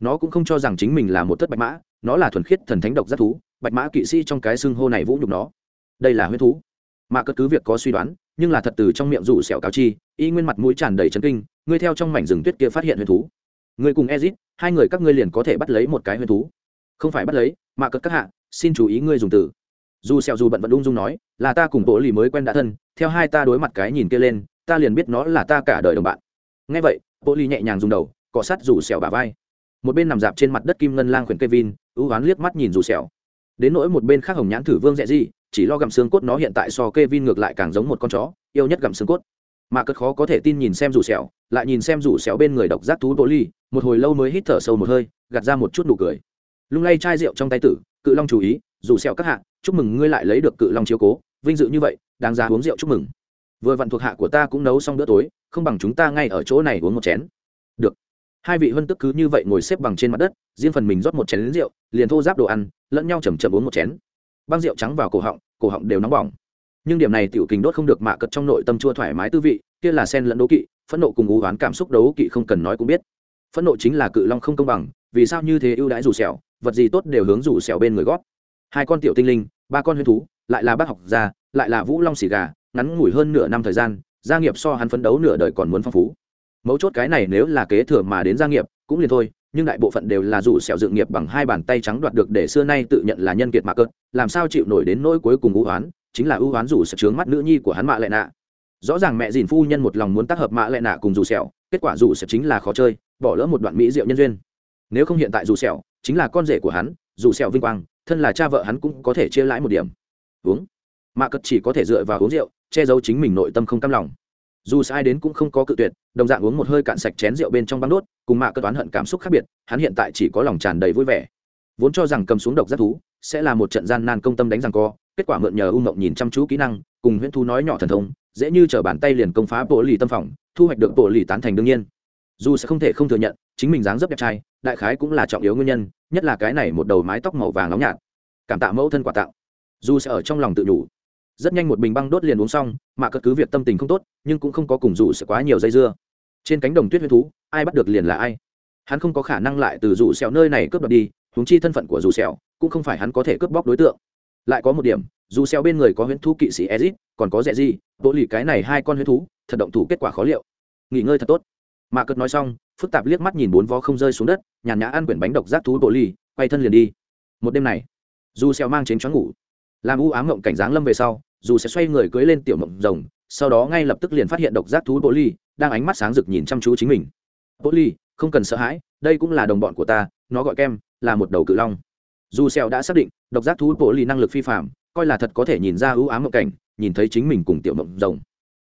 Nó cũng không cho rằng chính mình là một thất bạch mã, nó là thuần khiết thần thánh độc giác thú, bạch mã kỵ sĩ trong cái xưng hô này vũ nhục nó đây là huyết thú. Mà cất cứ việc có suy đoán nhưng là thật từ trong miệng rủ sẹo cáo chi y nguyên mặt mũi tràn đầy chấn kinh ngươi theo trong mảnh rừng tuyết kia phát hiện huyết thú. Ngươi cùng ezit hai người các ngươi liền có thể bắt lấy một cái huyết thú. Không phải bắt lấy mà cất các hạ xin chú ý ngươi dùng từ. Dù sẹo dù bận vận ung dung nói là ta cùng bộ lì mới quen đã thân theo hai ta đối mặt cái nhìn kia lên ta liền biết nó là ta cả đời đồng bạn. Nghe vậy bộ lì nhẹ nhàng dùng đầu cọ sát rủ sẹo bả vai. Một bên nằm dạp trên mặt đất kim ngân lang khuyển kevin ưu ái liếc mắt nhìn rủ sẹo, đến nỗi một bên khác hồng nhãn thử vương dẹ gì chỉ lo gặm xương cốt nó hiện tại so kevin ngược lại càng giống một con chó yêu nhất gặm xương cốt. Mà cất khó có thể tin nhìn xem rủ sẹo, lại nhìn xem rủ sẹo bên người độc giác thú bộ ly một hồi lâu mới hít thở sâu một hơi gạt ra một chút nụ cười. Lung lay chai rượu trong tay tử cự long chú ý rủ sẹo các hạ chúc mừng ngươi lại lấy được cự long chiếu cố vinh dự như vậy đáng giá uống rượu chúc mừng. Vừa vặn thuộc hạ của ta cũng nấu xong bữa tối không bằng chúng ta ngay ở chỗ này uống một chén. Được. Hai vị hân tức cứ như vậy ngồi xếp bằng trên mặt đất riêng phần mình rót một chén rượu liền thô giáp đồ ăn lẫn nhau chậm chậm uống một chén băng rượu trắng vào cổ họng cổ họng đều nóng bỏng. Nhưng điểm này tiểu kình đốt không được mạ cật trong nội tâm chua thoải mái tư vị, kia là sen lẫn đấu kỵ, phẫn nộ cùng ú oán cảm xúc đấu kỵ không cần nói cũng biết. Phẫn nộ chính là cự long không công bằng, vì sao như thế ưu đãi rủ xẻo vật gì tốt đều hướng rủ xẻo bên người gót hai con tiểu tinh linh, ba con huyên thú, lại là bác học gia, lại là vũ long xì gà, ngắn ngủi hơn nửa năm thời gian, gia nghiệp so hắn phấn đấu nửa đời còn muốn phong phú. Mấu chốt cái này nếu là kế thừa mà đến gia nghiệp, cũng liền thôi nhưng đại bộ phận đều là rủ sẹo dựng nghiệp bằng hai bàn tay trắng đoạt được để xưa nay tự nhận là nhân kiệt mạc cợt làm sao chịu nổi đến nỗi cuối cùng ưu hoán, chính là ưu hoán rủ sẹo trướng mắt nữ nhi của hắn mạ lệ nạ. Rõ ràng mẹ dìn phu nhân một lòng muốn tác hợp mạ lệ nạ cùng rủ sẹo kết quả rủ sẹo chính là khó chơi, bỏ lỡ một đoạn mỹ diệu nhân duyên. Nếu không hiện tại dù sẹo chính là con rể của hắn, dù sẹo vinh quang, thân là cha vợ hắn cũng có thể chia lãi một điểm. Uống. Mạ cợt chỉ có thể dựa vào uống rượu, che giấu chính mình nội tâm không cam lòng dù sai đến cũng không có cự tuyệt, đồng dạng uống một hơi cạn sạch chén rượu bên trong băng đốt, cùng mạ cơ toán hận cảm xúc khác biệt, hắn hiện tại chỉ có lòng tràn đầy vui vẻ. Vốn cho rằng cầm xuống độc giác thú sẽ là một trận gian nan công tâm đánh rằng co, kết quả mượn nhờ u mộng nhìn chăm chú kỹ năng, cùng huyễn thú nói nhỏ thần thông, dễ như t bàn tay liền công phá bộ lì tâm phòng, thu hoạch được bộ lì tán thành đương nhiên. Dù sẽ không thể không thừa nhận, chính mình dáng dấp đẹp trai, đại khái cũng là trọng yếu nguyên nhân, nhất là cái này một đầu mái tóc màu vàng nóng nhạt. Cảm tạ mẫu thân quả tặng. Dù sẽ ở trong lòng tự đủ rất nhanh một bình băng đốt liền uống xong mà cất cứ việc tâm tình không tốt nhưng cũng không có cùng dụ sẽ quá nhiều dây dưa. Trên cánh đồng tuyết huyết thú ai bắt được liền là ai. Hắn không có khả năng lại từ dụ sẹo nơi này cướp đoạt đi huống chi thân phận của dù sẹo cũng không phải hắn có thể cướp bóc đối tượng. Lại có một điểm dù sẹo bên người có huyễn thú kỵ sĩ Ezit, còn có rẻ gì bộ lì cái này hai con huyễn thú thật động thủ kết quả khó liệu. Nghỉ ngơi thật tốt. Mà cất nói xong phức tạp liếc mắt nhìn bốn vó không rơi xuống đất nhàn nhã ăn quyển bánh độc giác thú bộ lì quay thân liền đi. Một đêm này dù sẹo mang chén choáng ngủ. Làm u ám ngộng cảnh dáng lâm về sau dù sẽ xoay người cưới lên tiểu mộng rồng, sau đó ngay lập tức liền phát hiện độc giác thú bộ ly đang ánh mắt sáng rực nhìn chăm chú chính mình. Bộ ly không cần sợ hãi, đây cũng là đồng bọn của ta, nó gọi kem, là một đầu cự long. Dù sẹo đã xác định, độc giác thú bộ ly năng lực phi phạm coi là thật có thể nhìn ra ưu ám mộng cảnh, nhìn thấy chính mình cùng tiểu mộng rồng.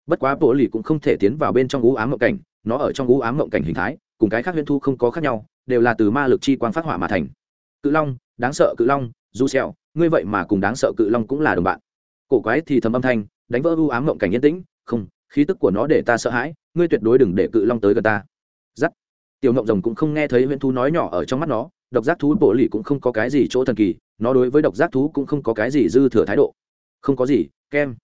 Bất quá bộ ly cũng không thể tiến vào bên trong ưu ám mộng cảnh, nó ở trong ưu ám mộng cảnh hình thái, cùng cái khác huyễn thu không có khác nhau, đều là từ ma lực chi quang phát hỏa mà thành. Cự long, đáng sợ cự long, dù sẹo, ngươi vậy mà cùng đáng sợ cự long cũng là đồng bạn cổ quái thì thầm âm thanh, đánh vỡ u ám mộng cảnh yên tĩnh, không, khí tức của nó để ta sợ hãi, ngươi tuyệt đối đừng để cự long tới gần ta. Giắt tiểu mộng rồng cũng không nghe thấy huyễn thú nói nhỏ ở trong mắt nó, độc giác thú bộ lì cũng không có cái gì chỗ thần kỳ, nó đối với độc giác thú cũng không có cái gì dư thừa thái độ. Không có gì, kem.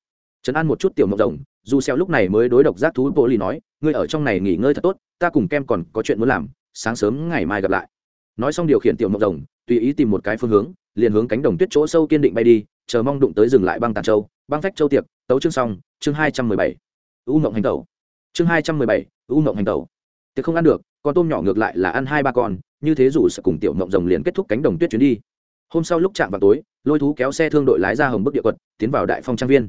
Trấn an một chút tiểu mộng rồng, dù xeo lúc này mới đối độc giác thú bộ lì nói, ngươi ở trong này nghỉ ngơi thật tốt, ta cùng kem còn có chuyện muốn làm, sáng sớm ngày mai gặp lại. Nói xong điều khiển tiểu mộng rồng, tùy ý tìm một cái phương hướng, liền hướng cánh đồng tuyết chỗ sâu kiên định bay đi chờ mong đụng tới dừng lại băng tàn châu, băng phách châu tiệc, tấu chương xong, chương hai trăm mười bảy. U mộng hành tẩu. Chương hai trăm mười bảy, u mộng hành tẩu. Tiệc không ăn được, con tôm nhỏ ngược lại là ăn hai ba con, như thế dù sẽ cùng tiểu mộng rồng liền kết thúc cánh đồng tuyết chuyến đi. Hôm sau lúc chạm vào tối, lôi thú kéo xe thương đội lái ra hồng bức địa quật, tiến vào đại phong trang viên.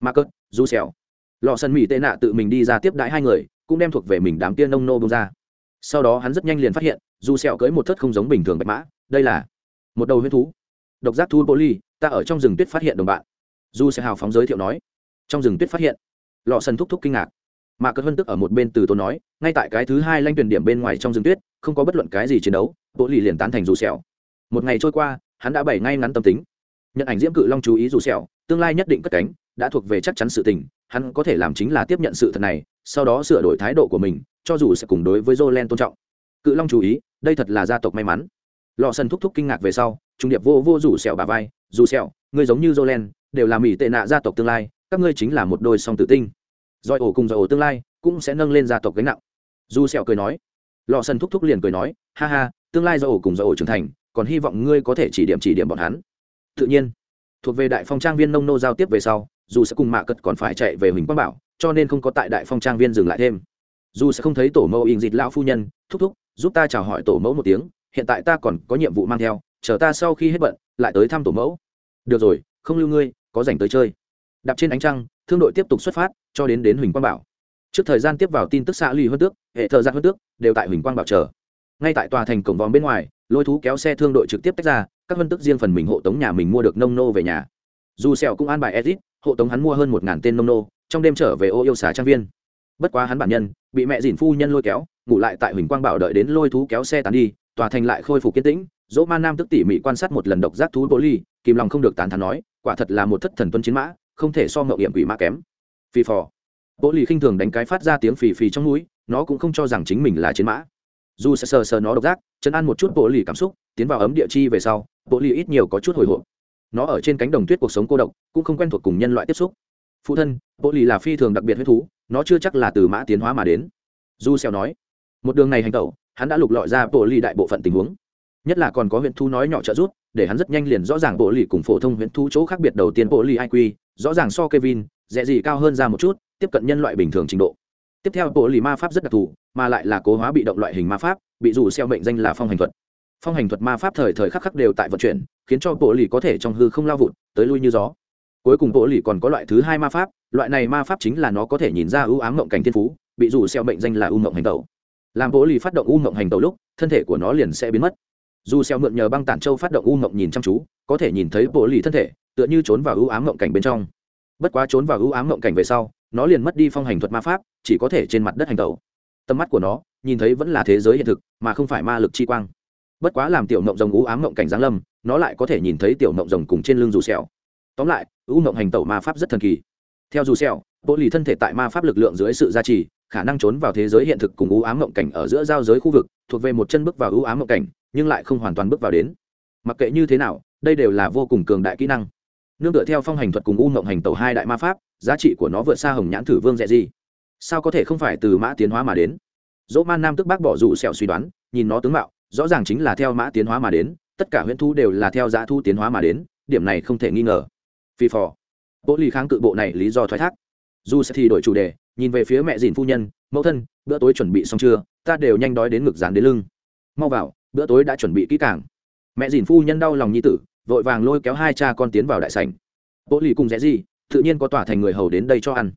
Ma cớt, du xẻo lò sân mỹ tệ nạ tự mình đi ra tiếp đãi hai người, cũng đem thuộc về mình đám tiên nông nô bông ra. Sau đó hắn rất nhanh liền phát hiện, du xẻo cưới một thất không giống bình thường bạch mã, đây là một đầu huyết thú. Độc giác thu ly ta ở trong rừng tuyết phát hiện đồng bạn. Du sẽ hào phóng giới thiệu nói. Trong rừng tuyết phát hiện. Lọ sân thúc thúc kinh ngạc. Mà cơn hân tức ở một bên từ tốn nói, ngay tại cái thứ hai lanh tuyển điểm bên ngoài trong rừng tuyết, không có bất luận cái gì chiến đấu bộ lì liền tán thành dù sẹo. Một ngày trôi qua, hắn đã bày ngay ngắn tâm tính. Nhận ảnh diễm cự long chú ý dù sẹo, tương lai nhất định cất cánh, đã thuộc về chắc chắn sự tình, hắn có thể làm chính là tiếp nhận sự thật này, sau đó sửa đổi thái độ của mình, cho dù sẽ cùng đối với jolene tôn trọng. Cự long chú ý, đây thật là gia tộc may mắn lọ sần thúc thúc kinh ngạc về sau, trung điệp vô vô rủ sẹo bà vai dù sẹo, ngươi giống như jolen đều là mỹ tệ nạ gia tộc tương lai, các ngươi chính là một đôi song tử tinh. Doi ổ cùng doi ổ tương lai cũng sẽ nâng lên gia tộc gánh nặng. Dù sẹo cười nói. Lọ sần thúc thúc liền cười nói, ha ha, tương lai doi ổ cùng doi ổ trưởng thành, còn hy vọng ngươi có thể chỉ điểm chỉ điểm bọn hắn. Tự nhiên, thuộc về đại phong trang viên nông nô giao tiếp về sau, dù sẽ cùng mạ cật còn phải chạy về huỳnh quang bảo, cho nên không có tại đại phong trang viên dừng lại thêm. Dù sẽ không thấy tổ mẫu in dịt lão phu nhân, thúc thúc, giúp ta chào hỏi tổ mẫu một tiếng hiện tại ta còn có nhiệm vụ mang theo, chờ ta sau khi hết bận, lại tới thăm tổ mẫu. Được rồi, không lưu ngươi, có dành tới chơi. Đạp trên ánh trăng, thương đội tiếp tục xuất phát, cho đến đến huỳnh quang bảo. Trước thời gian tiếp vào tin tức xạ lì hơn tước, hệ thợ giặc hơn tước, đều tại huỳnh quang bảo chờ. Ngay tại tòa thành cổng vòm bên ngoài, lôi thú kéo xe thương đội trực tiếp tách ra, các vân tức riêng phần mình hộ tống nhà mình mua được nông nô về nhà. Dù sẹo cũng an bài edit hộ tống hắn mua hơn một ngàn tên nông nô, trong đêm trở về ô yêu xà trang viên. Bất quá hắn bản nhân, bị mẹ dìn phu nhân lôi kéo, ngủ lại tại huỳnh quang bảo đợi đến lôi thú kéo xe tán đi tòa thành lại khôi phục kiên tĩnh, dỗ man nam tức tỉ mỉ quan sát một lần độc giác thú bố ly, kìm lòng không được tán thán nói, quả thật là một thất thần tuân chiến mã, không thể so ngậu nghiệm quỷ mã kém. Phì phò. Bố ly khinh thường đánh cái phát ra tiếng phì phì trong núi, nó cũng không cho rằng chính mình là chiến mã. Dù sờ sờ nó độc giác, chấn an một chút bộ lì cảm xúc, tiến vào ấm địa chi về sau bộ lì ít nhiều có chút hồi hộp. Nó ở trên cánh đồng tuyết cuộc sống cô độc, cũng không quen thuộc cùng nhân loại tiếp xúc. Phụ thân bộ lì là phi thường đặc biệt huyết thú, nó chưa chắc là từ mã tiến hóa mà đến. Du xèo nói, một đường này hành tẩu hắn đã lục lọi ra bộ lì đại bộ phận tình huống. Nhất là còn có huyện thu nói nhỏ trợ giúp, để hắn rất nhanh liền rõ ràng bộ lì cùng phổ thông huyện thu chỗ khác biệt đầu tiên bộ lì iq rõ ràng so kevin dễ gì cao hơn ra một chút tiếp cận nhân loại bình thường trình độ. Tiếp theo bộ lì ma pháp rất đặc thù mà lại là cố hóa bị động loại hình ma pháp bị dù xeo mệnh danh là phong hành thuật. Phong hành thuật ma pháp thời thời khắc khắc đều tại vận chuyển khiến cho bộ lì có thể trong hư không lao vụt tới lui như gió. Cuối cùng bộ lì còn có loại thứ hai ma pháp loại này ma pháp chính là nó có thể nhìn ra ưu ám mộng cảnh thiên phú bị dù xeo mệnh danh là ưu mộng hành tẩu làm bố lì phát động u mộng hành tàu lúc, thân thể của nó liền sẽ biến mất. Dù xeo mượn nhờ băng tản châu phát động u mộng nhìn chăm chú, có thể nhìn thấy bố lì thân thể, tựa như trốn vào u ám mộng cảnh bên trong. Bất quá trốn vào u ám mộng cảnh về sau, nó liền mất đi phong hành thuật ma pháp, chỉ có thể trên mặt đất hành tẩu. Tầm mắt của nó, nhìn thấy vẫn là thế giới hiện thực, mà không phải ma lực chi quang. Bất quá làm tiểu mộng rồng u ám mộng cảnh giáng lâm, nó lại có thể nhìn thấy tiểu mộng rồng cùng trên lưng dù xẻo tóm lại u mộng hành tẩu ma pháp rất thần kỳ. Theo dù xẻo bộ lì thân thể tại ma pháp lực lượng dưới sự gia trì khả năng trốn vào thế giới hiện thực cùng u ám mộng cảnh ở giữa giao giới khu vực, thuộc về một chân bước vào u ám mộng cảnh, nhưng lại không hoàn toàn bước vào đến. Mặc kệ như thế nào, đây đều là vô cùng cường đại kỹ năng. Nương tựa theo phong hành thuật cùng u mộng hành tẩu hai đại ma pháp, giá trị của nó vượt xa hồng nhãn thử vương dẹ gì? Sao có thể không phải từ mã tiến hóa mà đến? Dỗ man nam tức bác bỏ rủ sẹo suy đoán, nhìn nó tướng mạo, rõ ràng chính là theo mã tiến hóa mà đến, tất cả huyễn thu đều là theo giá thu tiến hóa mà đến, điểm này không thể nghi ngờ. Phi phò. Bộ ly kháng cự bộ này lý do thoái thác. Dù sẽ thì đổi chủ đề nhìn về phía mẹ dìn phu nhân, mẫu thân, bữa tối chuẩn bị xong chưa? Ta đều nhanh đói đến ngực dán đến lưng. Mau vào, bữa tối đã chuẩn bị kỹ càng. Mẹ dìn phu nhân đau lòng nhi tử, vội vàng lôi kéo hai cha con tiến vào đại sảnh. Bộ lì cùng rẽ gì, tự nhiên có tỏa thành người hầu đến đây cho ăn.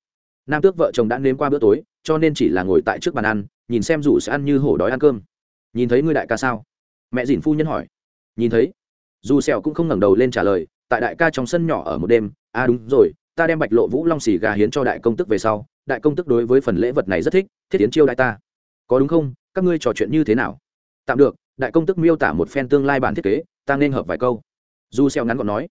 Nam tước vợ chồng đã nếm qua bữa tối, cho nên chỉ là ngồi tại trước bàn ăn, nhìn xem dù sẽ ăn như hổ đói ăn cơm. Nhìn thấy ngươi đại ca sao? Mẹ dìn phu nhân hỏi. Nhìn thấy. Dù sẹo cũng không ngẩng đầu lên trả lời, tại đại ca trong sân nhỏ ở một đêm à đúng rồi, ta đem bạch lộ vũ long xì gà hiến cho đại công tức về sau đại công tức đối với phần lễ vật này rất thích, thiết tiến chiêu đại ta. Có đúng không? Các ngươi trò chuyện như thế nào? Tạm được, đại công tức miêu tả một phen tương lai bản thiết kế, ta nên hợp vài câu. Du xeo ngắn gọn nói.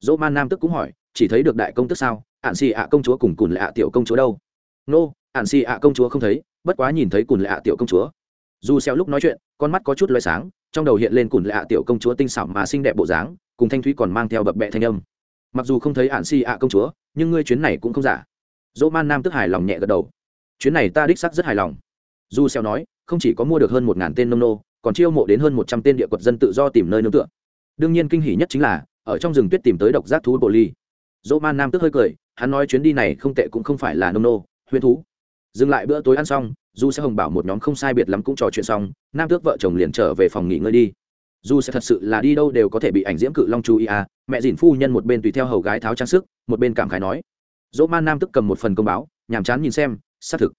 Dỗ man nam tức cũng hỏi, chỉ thấy được đại công tức sao? Ạn xì ạ công chúa cùng cùn lạ tiểu công chúa đâu? Nô, ạn xì ạ công chúa không thấy, bất quá nhìn thấy cùn lạ tiểu công chúa. Du xeo lúc nói chuyện, con mắt có chút loé sáng, trong đầu hiện lên cùn lạ tiểu công chúa tinh xảo mà xinh đẹp bộ dáng, cùng thanh thúy còn mang theo bập bẹ thanh âm. Mặc dù không thấy ạn xì ạ công chúa, nhưng ngươi chuyến này cũng không giả dỗ man nam tức hài lòng nhẹ gật đầu. Chuyến này ta đích xác rất hài lòng. Du xeo nói, không chỉ có mua được hơn một ngàn tên nông nô, còn chiêu mộ đến hơn một trăm tên địa quật dân tự do tìm nơi nương tựa. Đương nhiên kinh hỉ nhất chính là, ở trong rừng tuyết tìm tới độc giác thú bồ ly. Dỗ man nam tức hơi cười, hắn nói chuyến đi này không tệ cũng không phải là nông nô huyên thú. Dừng lại bữa tối ăn xong du sẽ hồng bảo một nhóm không sai biệt lắm cũng trò chuyện xong, nam tước vợ chồng liền trở về phòng nghỉ ngơi đi. Du sẽ thật sự là đi đâu đều có thể bị ảnh diễm cự long chú ý à mẹ dìn phu nhân một bên tùy theo hầu gái tháo trang sức, một bên cảm khái nói dỗ man nam tức cầm một phần công báo, nhàm chán nhìn xem, xác thực.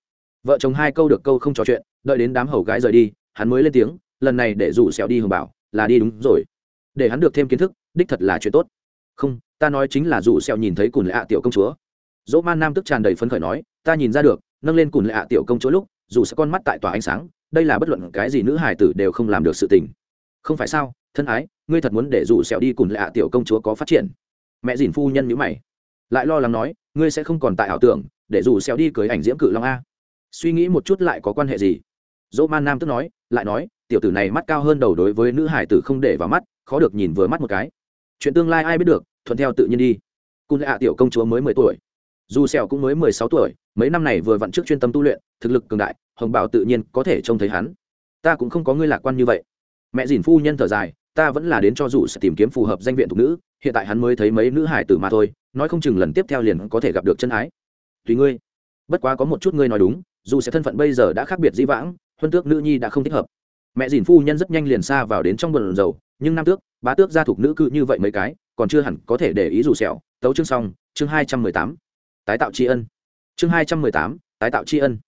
Vợ chồng hai câu được câu không trò chuyện, đợi đến đám hầu gái rời đi, hắn mới lên tiếng, lần này để rủ xẻo đi hồng bảo, là đi đúng rồi. Để hắn được thêm kiến thức, đích thật là chuyện tốt. Không, ta nói chính là rủ xẻo nhìn thấy cùn lệ ạ tiểu công chúa. Dỗ man nam tức tràn đầy phấn khởi nói, ta nhìn ra được, nâng lên cùn lệ ạ tiểu công chúa lúc dù sẽ con mắt tại tòa ánh sáng, đây là bất luận cái gì nữ hài tử đều không làm được sự tình. Không phải sao, thân ái, ngươi thật muốn để rủ xẻo đi cùn lệ ạ tiểu công chúa có phát triển. Mẹ dìn phu nhân nhữ mày, lại lo lắng nói ngươi sẽ không còn tại ảo tưởng, để dù xéo đi cưới ảnh diễm cự long a. Suy nghĩ một chút lại có quan hệ gì? Dỗ man nam tức nói, lại nói, tiểu tử này mắt cao hơn đầu đối với nữ hải tử không để vào mắt, khó được nhìn vừa mắt một cái. Chuyện tương lai ai biết được, thuận theo tự nhiên đi. Cung lệ hạ tiểu công chúa mới mười tuổi. Dù sẹo cũng mới mười sáu tuổi, mấy năm này vừa vặn trước chuyên tâm tu luyện, thực lực cường đại, hồng bảo tự nhiên có thể trông thấy hắn. Ta cũng không có ngươi lạc quan như vậy. Mẹ dìn phu nhân thở dài, ta vẫn là đến cho dù sẽ tìm kiếm phù hợp danh viện thuộc nữ hiện tại hắn mới thấy mấy nữ hải tử mà thôi, nói không chừng lần tiếp theo liền có thể gặp được chân ái. Tùy ngươi. Bất quá có một chút ngươi nói đúng, dù sẽ thân phận bây giờ đã khác biệt dĩ vãng, huân tước nữ nhi đã không thích hợp. Mẹ dìn phu nhân rất nhanh liền xa vào đến trong vườn dầu nhưng nam tước, bá tước gia thuộc nữ cư như vậy mấy cái, còn chưa hẳn có thể để ý dù sẹo. Tấu chương xong, chương hai trăm mười tám. Tái tạo tri ân. Chương hai trăm mười tám, tái tạo tri ân.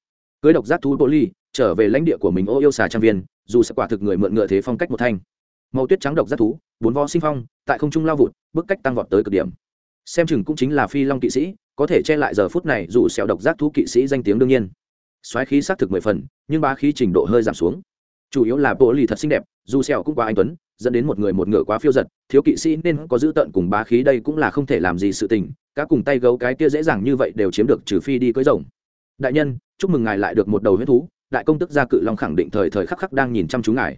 Cưới độc giác thú bộ ly trở về lãnh địa của mình ô yêu xà trang viên, dù sẽ quả thực người mượn ngựa thế phong cách một thanh màu tuyết trắng độc giác thú, bốn vó sinh phong, tại không trung lao vụt, bức cách tăng vọt tới cực điểm. Xem chừng cũng chính là phi long kỵ sĩ, có thể che lại giờ phút này dù sẹo độc giác thú kỵ sĩ danh tiếng đương nhiên. Xoáy khí xác thực mười phần, nhưng bá khí trình độ hơi giảm xuống. Chủ yếu là bộ lì thật xinh đẹp, dù sẹo cũng quá anh tuấn, dẫn đến một người một ngựa quá phiêu giật, thiếu kỵ sĩ nên có giữ tận cùng bá khí đây cũng là không thể làm gì sự tình các cùng tay gấu cái kia dễ dàng như vậy đều chiếm được trừ phi đi cưới rồng. Đại nhân, chúc mừng ngài lại được một đầu huyết thú, đại công tức gia cự long khẳng định thời thời khắc khắc đang nhìn chăm chú ngài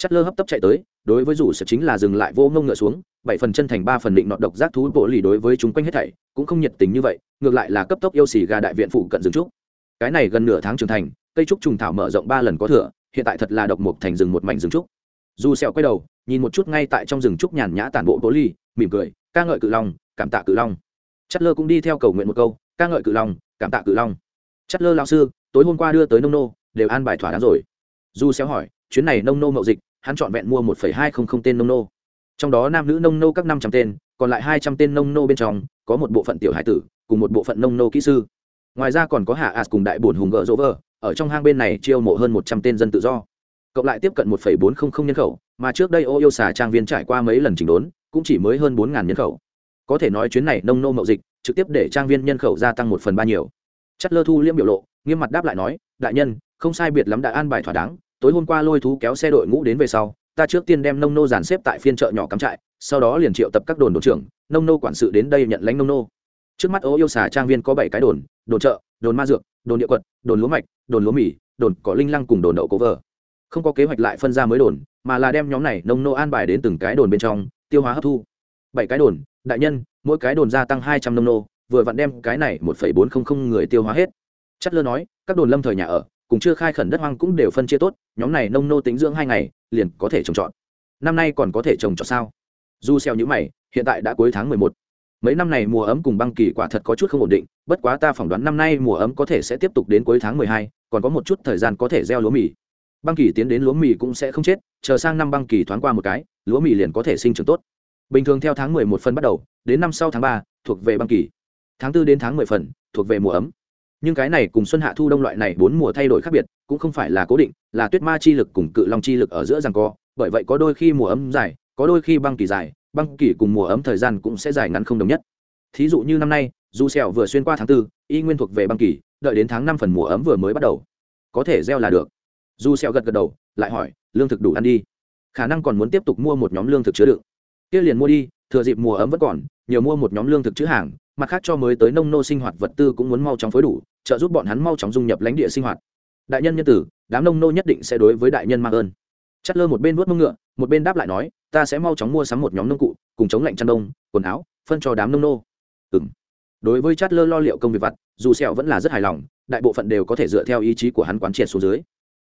chất lơ hấp tấp chạy tới, đối với rủ sẽ chính là dừng lại vô ngông ngựa xuống, bảy phần chân thành ba phần định nọt độc giác thú bộ lì đối với chúng quanh hết thảy, cũng không nhiệt tình như vậy, ngược lại là cấp tốc yêu xì gà đại viện phụ cận rừng trúc. Cái này gần nửa tháng trưởng thành, cây trúc trùng thảo mở rộng ba lần có thừa, hiện tại thật là độc mục thành rừng một mảnh rừng trúc. Dù sẹo quay đầu, nhìn một chút ngay tại trong rừng trúc nhàn nhã tản bộ bộ ly mỉm cười, ca ngợi cự long, cảm tạ cự long. Chất lơ cũng đi theo cầu nguyện một câu, ca ngợi cự long, cảm tạ cự long. Chất lơ lão sư, tối hôm qua đưa tới nông nô, đều an bài thỏa đáng rồi. Dù sẹo hỏi, chuyến này nông nô mậu dịch hắn chọn vẹn mua một hai không không tên nông nô. Trong đó nam nữ nông nô các năm trăm tên, còn lại hai trăm tên nông nô bên trong, có một bộ phận tiểu hải tử, cùng một bộ phận nông nô kỹ sư. Ngoài ra còn có hạ as cùng đại bổn hùng gỡ dỗ vơ, ở trong hang bên này chiêu mộ hơn một trăm tên dân tự do. Cộng lại tiếp cận một bốn trăm linh nhân khẩu, mà trước đây ô yêu xà trang viên trải qua mấy lần chỉnh đốn, cũng chỉ mới hơn bốn nhân khẩu. Có thể nói chuyến này nông nô mậu dịch, trực tiếp để trang viên nhân khẩu gia tăng một phần ba nhiều. Chất lơ thu liễm biểu lộ, nghiêm mặt đáp lại nói, đại nhân, không sai biệt lắm đã an bài thỏa đáng tối hôm qua lôi thú kéo xe đội ngũ đến về sau, ta trước tiên đem nông nô dàn xếp tại phiên chợ nhỏ cắm trại, sau đó liền triệu tập các đồn đồn trưởng, nông nô quản sự đến đây nhận lãnh nông nô. Trước mắt ô yêu xà trang viên có bảy cái đồn đồn chợ, đồn ma dược, đồn địa quật, đồn lúa mạch, đồn lúa mì, đồn cỏ linh lăng cùng đồn đậu cố vờ. Không có kế hoạch lại phân ra mới đồn, mà là đem nhóm này nông nô an bài đến từng cái đồn bên trong, tiêu hóa hấp thu. Bảy cái đồn, đại nhân, mỗi cái đồn gia tăng hai trăm nông nô, vừa vặn đem cái này một phẩy bốn không không người tiêu hóa hết. Chất lơ nói, các đồn lâm thời nhà ở cùng chưa khai khẩn đất hoang cũng đều phân chia tốt, nhóm này nông nô tính dưỡng hai ngày, liền có thể trồng trọt. Năm nay còn có thể trồng trọt sao? Du xeo nhữ mày, hiện tại đã cuối tháng mười một. Mấy năm này mùa ấm cùng băng kỳ quả thật có chút không ổn định, bất quá ta phỏng đoán năm nay mùa ấm có thể sẽ tiếp tục đến cuối tháng mười hai, còn có một chút thời gian có thể gieo lúa mì. Băng kỳ tiến đến lúa mì cũng sẽ không chết, chờ sang năm băng kỳ thoáng qua một cái, lúa mì liền có thể sinh trưởng tốt. Bình thường theo tháng mười một phần bắt đầu, đến năm sau tháng ba, thuộc về băng kỳ. Tháng 4 đến tháng mười phần, thuộc về mùa ấm nhưng cái này cùng xuân hạ thu đông loại này bốn mùa thay đổi khác biệt cũng không phải là cố định là tuyết ma chi lực cùng cự long chi lực ở giữa rằng co. Bởi vậy có đôi khi mùa ấm dài có đôi khi băng kỳ dài băng kỳ cùng mùa ấm thời gian cũng sẽ dài ngắn không đồng nhất. Thí dụ như năm nay dù sẹo vừa xuyên qua tháng 4, y nguyên thuộc về băng kỳ đợi đến tháng năm phần mùa ấm vừa mới bắt đầu. Có thể gieo là được. Dù sẹo gật gật đầu lại hỏi lương thực đủ ăn đi. Khả năng còn muốn tiếp tục mua một nhóm lương thực chứa đựng. Kia liền mua đi thừa dịp mùa ấm vẫn còn nhiều mua một nhóm lương thực chứa hàng mặt khác cho mới tới nông nô sinh hoạt vật tư cũng muốn mau chóng phối đủ, trợ giúp bọn hắn mau chóng dung nhập lãnh địa sinh hoạt. Đại nhân nhân tử, đám nông nô nhất định sẽ đối với đại nhân mang ơn. Chất lơ một bên vuốt mông ngựa, một bên đáp lại nói, ta sẽ mau chóng mua sắm một nhóm nông cụ, cùng chống lạnh chăn đông, quần áo, phân cho đám nông nô. Ừng đối với chất lơ lo liệu công việc vặt, dù sẹo vẫn là rất hài lòng, đại bộ phận đều có thể dựa theo ý chí của hắn quán triệt xuống dưới.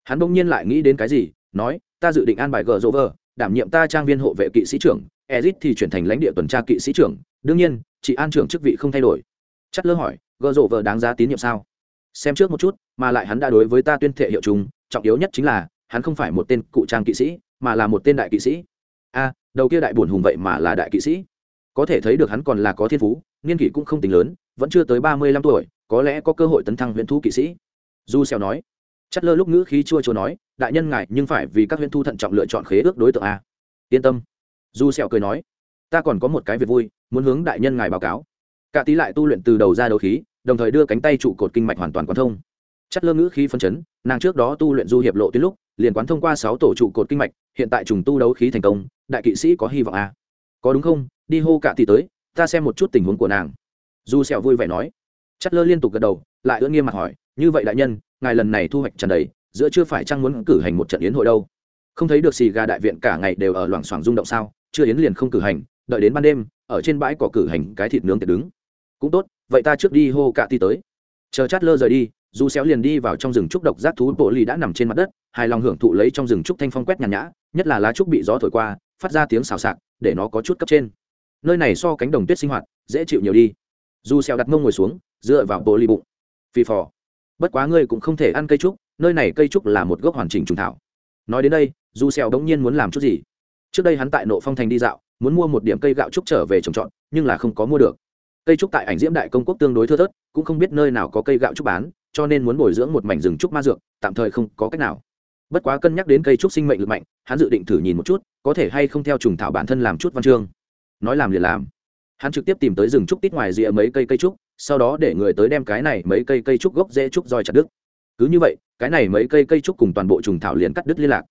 Hắn bỗng nhiên lại nghĩ đến cái gì, nói, ta dự định an bài gờ dỗ vờ đảm nhiệm ta trang viên hộ vệ kỵ sĩ trưởng ezit thì chuyển thành lãnh địa tuần tra kỵ sĩ trưởng, đương nhiên chị an trưởng chức vị không thay đổi. Chất lơ hỏi gợ rộ vợ đáng giá tín nhiệm sao? Xem trước một chút, mà lại hắn đã đối với ta tuyên thệ hiệu chúng, trọng yếu nhất chính là, hắn không phải một tên cụ trang kỵ sĩ, mà là một tên đại kỵ sĩ. A, đầu kia đại buồn hùng vậy mà là đại kỵ sĩ. Có thể thấy được hắn còn là có thiên phú, niên kỷ cũng không tính lớn, vẫn chưa tới ba mươi lăm tuổi, có lẽ có cơ hội tấn thăng huyện thu kỵ sĩ. Du xèo nói. Chất lơ lúc ngữ khí chua chua nói, đại nhân ngại, nhưng phải vì các huyện thu thận trọng lựa chọn khế ước đối tượng a. Yên tâm. Du xèo cười nói ta còn có một cái việc vui, muốn hướng đại nhân ngài báo cáo. Cả tí lại tu luyện từ đầu ra đầu khí, đồng thời đưa cánh tay trụ cột kinh mạch hoàn toàn quán thông. Chất lơ ngữ khí phân chấn, nàng trước đó tu luyện du hiệp lộ tuyến lúc, liền quán thông qua sáu tổ trụ cột kinh mạch, hiện tại trùng tu đấu khí thành công, đại kỵ sĩ có hy vọng à? có đúng không? Đi hô cả tỷ tới, ta xem một chút tình huống của nàng. Du sẹo vui vẻ nói. Chất lơ liên tục gật đầu, lại ưỡn nghiêm mặt hỏi, như vậy đại nhân, ngài lần này thu hoạch trần đầy, giữa chưa phải chăng muốn cử hành một trận yến hội đâu? Không thấy được xì gà đại viện cả ngày đều ở loảng xoảng rung động sao? Chưa yến liền không cử hành đợi đến ban đêm, ở trên bãi cỏ cử hành cái thịt nướng tiệc đứng. Cũng tốt, vậy ta trước đi hô cạ ti tới. Chờ chát lơ rời đi dù xéo liền đi vào trong rừng trúc độc giác thú bộ lì đã nằm trên mặt đất, hài lòng hưởng thụ lấy trong rừng trúc thanh phong quét nhàn nhã, nhất là lá trúc bị gió thổi qua, phát ra tiếng xào xạc, để nó có chút cấp trên. Nơi này so cánh đồng tuyết sinh hoạt, dễ chịu nhiều đi. Dù xéo đặt mông ngồi xuống, dựa vào bộ lì bụng. Phi phò. Bất quá ngươi cũng không thể ăn cây trúc, nơi này cây trúc là một gốc hoàn chỉnh trùng thảo. Nói đến đây dù xéo đống nhiên muốn làm chút gì? Trước đây hắn tại nộ phong thành đi dạo muốn mua một điểm cây gạo trúc trở về trồng trọt, nhưng là không có mua được. Cây trúc tại ảnh diễm đại công quốc tương đối thưa thớt, cũng không biết nơi nào có cây gạo trúc bán, cho nên muốn bồi dưỡng một mảnh rừng trúc ma dược, tạm thời không có cách nào. Bất quá cân nhắc đến cây trúc sinh mệnh lực mạnh, hắn dự định thử nhìn một chút, có thể hay không theo trùng thảo bản thân làm chút văn chương. Nói làm liền làm. Hắn trực tiếp tìm tới rừng trúc tít ngoài rìa mấy cây cây trúc, sau đó để người tới đem cái này mấy cây cây trúc gốc dễ trúc roi chặt đứt. Cứ như vậy, cái này mấy cây cây trúc cùng toàn bộ trùng thảo liền cắt đứt liên lạc.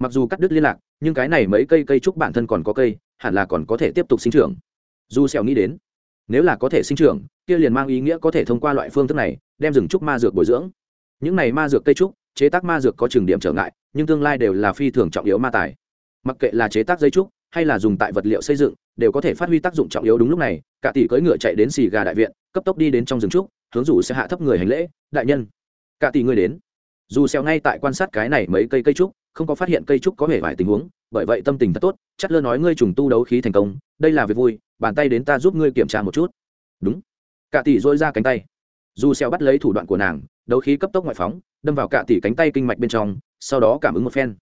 Mặc dù cắt đứt liên lạc, nhưng cái này mấy cây cây trúc bản thân còn có cây hẳn là còn có thể tiếp tục sinh trưởng. Du sẹo nghĩ đến, nếu là có thể sinh trưởng, kia liền mang ý nghĩa có thể thông qua loại phương thức này, đem rừng trúc ma dược bồi dưỡng. Những này ma dược cây trúc, chế tác ma dược có trường điểm trở ngại, nhưng tương lai đều là phi thường trọng yếu ma tài. Mặc kệ là chế tác dây trúc, hay là dùng tại vật liệu xây dựng, đều có thể phát huy tác dụng trọng yếu đúng lúc này, cả tỷ cưỡi ngựa chạy đến xì gà đại viện, cấp tốc đi đến trong rừng trúc, hướng rủ sẽ hạ thấp người hành lễ, đại nhân. Cả tỷ người đến. Dù Xeo ngay tại quan sát cái này mấy cây cây trúc không có phát hiện cây trúc có hề vài tình huống, bởi vậy tâm tình thật tốt, chắc lơ nói ngươi trùng tu đấu khí thành công, đây là việc vui, bàn tay đến ta giúp ngươi kiểm tra một chút. Đúng. Cả tỷ dỗi ra cánh tay. Dù xeo bắt lấy thủ đoạn của nàng, đấu khí cấp tốc ngoại phóng, đâm vào cả tỷ cánh tay kinh mạch bên trong, sau đó cảm ứng một phen.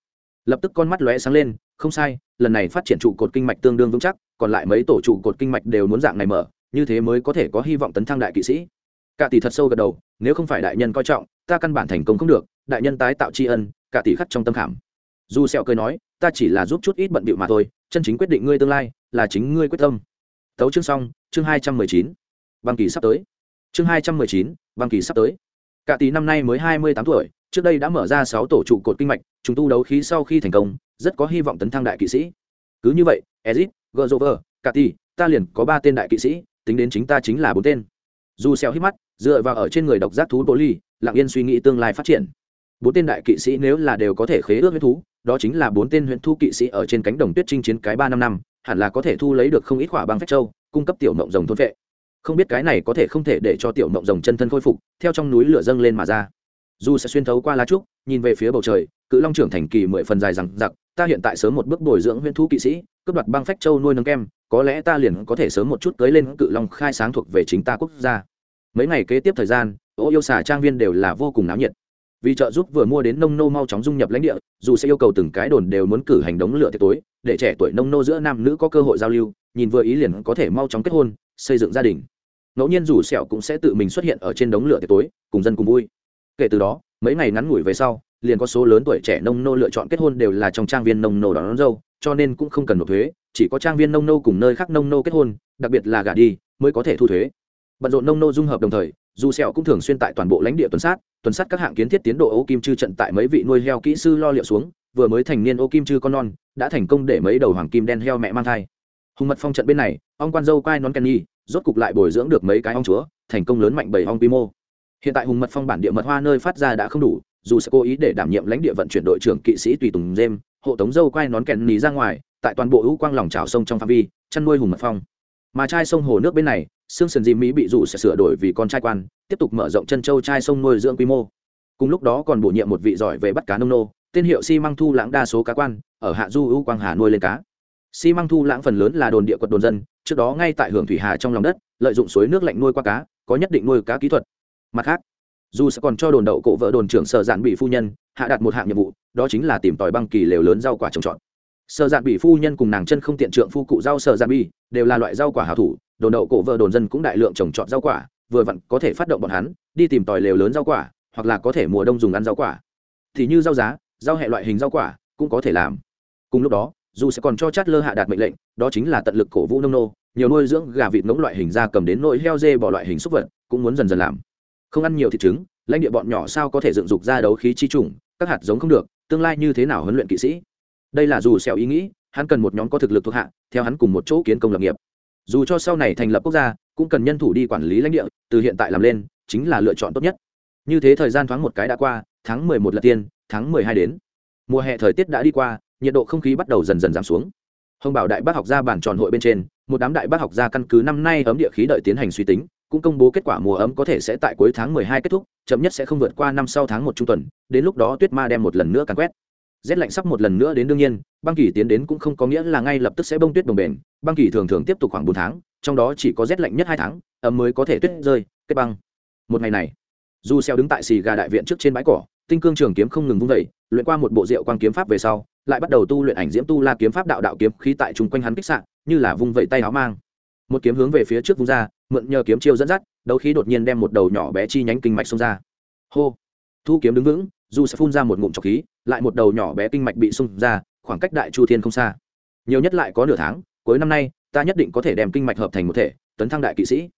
Lập tức con mắt lóe sáng lên, không sai, lần này phát triển trụ cột kinh mạch tương đương vững chắc, còn lại mấy tổ trụ cột kinh mạch đều muốn dạng này mở, như thế mới có thể có hy vọng tấn thăng đại kỵ sĩ. Cả tỷ thật sâu gật đầu, nếu không phải đại nhân coi trọng, ta căn bản thành công không được, đại nhân tái tạo tri ân cả tỷ khắc trong tâm khảm. Dù sẹo cười nói ta chỉ là giúp chút ít bận bịu mà thôi chân chính quyết định ngươi tương lai là chính ngươi quyết tâm. Tấu chương xong chương hai trăm mười chín. Băng kỳ sắp tới. Chương hai trăm mười chín băng kỳ sắp tới. Cả tỷ năm nay mới hai mươi tám tuổi trước đây đã mở ra sáu tổ trụ cột kinh mạch chúng tu đấu khí sau khi thành công rất có hy vọng tấn thăng đại kỵ sĩ. Cứ như vậy ezit Gorover, cả tỷ ta liền có ba tên đại kỵ sĩ tính đến chính ta chính là bốn tên. Dù xeo hít mắt dựa vào ở trên người độc giác thú bồ ly lặng yên suy nghĩ tương lai phát triển bốn tên đại kỵ sĩ nếu là đều có thể khế ước huyết thú, đó chính là bốn tên huyện thu kỵ sĩ ở trên cánh đồng tuyết chinh chiến cái ba năm năm, hẳn là có thể thu lấy được không ít quả băng phách châu, cung cấp tiểu mộng rồng thôn vệ. Không biết cái này có thể không thể để cho tiểu mộng rồng chân thân khôi phục, theo trong núi lửa dâng lên mà ra. Dù sẽ xuyên thấu qua lá trúc, nhìn về phía bầu trời, cự long trưởng thành kỳ mười phần dài rằng giặc ta hiện tại sớm một bước bồi dưỡng huyễn thú kỵ sĩ, cướp đoạt băng phách châu nuôi nấng kem, có lẽ ta liền có thể sớm một chút tới lên cự long khai sáng thuộc về chính ta quốc gia. Mấy ngày kế tiếp thời gian, ô yêu xà trang viên đều là vô cùng náo nhiệt vì trợ giúp vừa mua đến nông nô mau chóng dung nhập lãnh địa dù sẽ yêu cầu từng cái đồn đều muốn cử hành đống lửa tiệc tối để trẻ tuổi nông nô giữa nam nữ có cơ hội giao lưu nhìn vừa ý liền có thể mau chóng kết hôn xây dựng gia đình. Ngẫu nhiên dù sẹo cũng sẽ tự mình xuất hiện ở trên đống lửa tiệc tối cùng dân cùng vui. Kể từ đó mấy ngày ngắn ngủi về sau liền có số lớn tuổi trẻ nông nô lựa chọn kết hôn đều là trong trang viên nông nô đón, đón dâu cho nên cũng không cần nộp thuế chỉ có trang viên nông nô cùng nơi khác nông nô kết hôn đặc biệt là gả đi mới có thể thu thuế. Bận rộn nông nô dung hợp đồng thời dù sẹo cũng thường xuyên tại toàn bộ lãnh địa tuần sát tuần sát các hạng kiến thiết tiến độ ô kim chư trận tại mấy vị nuôi heo kỹ sư lo liệu xuống, vừa mới thành niên ô kim chư con non, đã thành công để mấy đầu hoàng kim đen heo mẹ mang thai. Hùng mật phong trận bên này ông quan dâu quai nón kenny rốt cục lại bồi dưỡng được mấy cái ong chúa, thành công lớn mạnh bảy ong quy mô. Hiện tại hùng mật phong bản địa mật hoa nơi phát ra đã không đủ, dù sẽ cố ý để đảm nhiệm lãnh địa vận chuyển đội trưởng kỵ sĩ tùy tùng jem hộ tống dâu quai nón kèn ní ra ngoài, tại toàn bộ hữu quang lòng trào sông trong phạm vi, chăn nuôi hùng mật phong mà chai sông hồ nước bên này, xương sườn dì mỹ bị dụ sẽ sửa đổi vì con trai quan, tiếp tục mở rộng chân châu chai sông nuôi dưỡng quy mô. Cùng lúc đó còn bổ nhiệm một vị giỏi về bắt cá nông nô, tên hiệu xi măng thu lãng đa số cá quan, ở hạ du ưu quang hà nuôi lên cá. Xi măng thu lãng phần lớn là đồn địa quật đồn dân, trước đó ngay tại hưởng thủy hà trong lòng đất, lợi dụng suối nước lạnh nuôi qua cá, có nhất định nuôi cá kỹ thuật. Mặt khác, dù sẽ còn cho đồn đậu cổ vợ đồn trưởng sở dạn bị phu nhân, hạ đặt một hạng nhiệm vụ, đó chính là tìm tòi băng kỳ lều lớn rau quả trồng trọt. Sở dạn bị phu nhân cùng nàng chân không tiện trượng phu cụ rau sở dạn bị đều là loại rau quả hảo thủ, đồn đậu cổ vợ đồn dân cũng đại lượng trồng trọt rau quả, vừa vặn có thể phát động bọn hắn, đi tìm tòi lều lớn rau quả, hoặc là có thể mùa đông dùng ăn rau quả. Thì như rau giá, rau hệ loại hình rau quả cũng có thể làm. Cùng lúc đó, dù sẽ còn cho chát lơ hạ đạt mệnh lệnh, đó chính là tận lực cổ vũ nông nô, nhiều nuôi dưỡng gà vịt ngỗng loại hình da cầm đến nỗi heo dê bỏ loại hình súc vật, cũng muốn dần dần làm. Không ăn nhiều thịt trứng, lãnh địa bọn nhỏ sao có thể dựng dục ra đấu khí chi trùng, các hạt giống không được, tương lai như thế nào huấn luyện kỵ sĩ? Đây là dù sẹo ý nghĩ hắn cần một nhóm có thực lực thuộc hạ, theo hắn cùng một chỗ kiến công lập nghiệp. Dù cho sau này thành lập quốc gia, cũng cần nhân thủ đi quản lý lãnh địa, từ hiện tại làm lên, chính là lựa chọn tốt nhất. Như thế thời gian thoáng một cái đã qua, tháng mười một là tiên, tháng mười hai đến. Mùa hè thời tiết đã đi qua, nhiệt độ không khí bắt đầu dần dần giảm xuống. Hồng bảo đại bác học gia bản tròn hội bên trên, một đám đại bác học gia căn cứ năm nay ấm địa khí đợi tiến hành suy tính, cũng công bố kết quả mùa ấm có thể sẽ tại cuối tháng mười hai kết thúc, chậm nhất sẽ không vượt qua năm sau tháng một trung tuần, đến lúc đó tuyết ma đem một lần nữa càn quét rét lạnh sắp một lần nữa đến đương nhiên, băng kỳ tiến đến cũng không có nghĩa là ngay lập tức sẽ bông tuyết đồng bền băng kỳ thường thường tiếp tục khoảng bốn tháng, trong đó chỉ có rét lạnh nhất hai tháng, ấm mới có thể tuyết rơi, kết băng. Một ngày này du xeo đứng tại xì gà đại viện trước trên bãi cỏ, tinh cương trường kiếm không ngừng vung vẩy luyện qua một bộ rượu quang kiếm pháp về sau, lại bắt đầu tu luyện ảnh diễm tu la kiếm pháp đạo đạo kiếm khí tại trung quanh hắn kích sạn như là vung vẩy tay áo mang. Một kiếm hướng về phía trước vung ra, mượn nhờ kiếm chiêu dẫn dắt, đấu khí đột nhiên đem một đầu nhỏ bé chi nhánh kinh mạch xông ra. Hô! Thu kiếm đứng vững dù sẽ phun ra một ngụm trọc khí, lại một đầu nhỏ bé kinh mạch bị xung ra, khoảng cách đại chu thiên không xa. Nhiều nhất lại có nửa tháng, cuối năm nay, ta nhất định có thể đem kinh mạch hợp thành một thể, tấn thăng đại kỵ sĩ.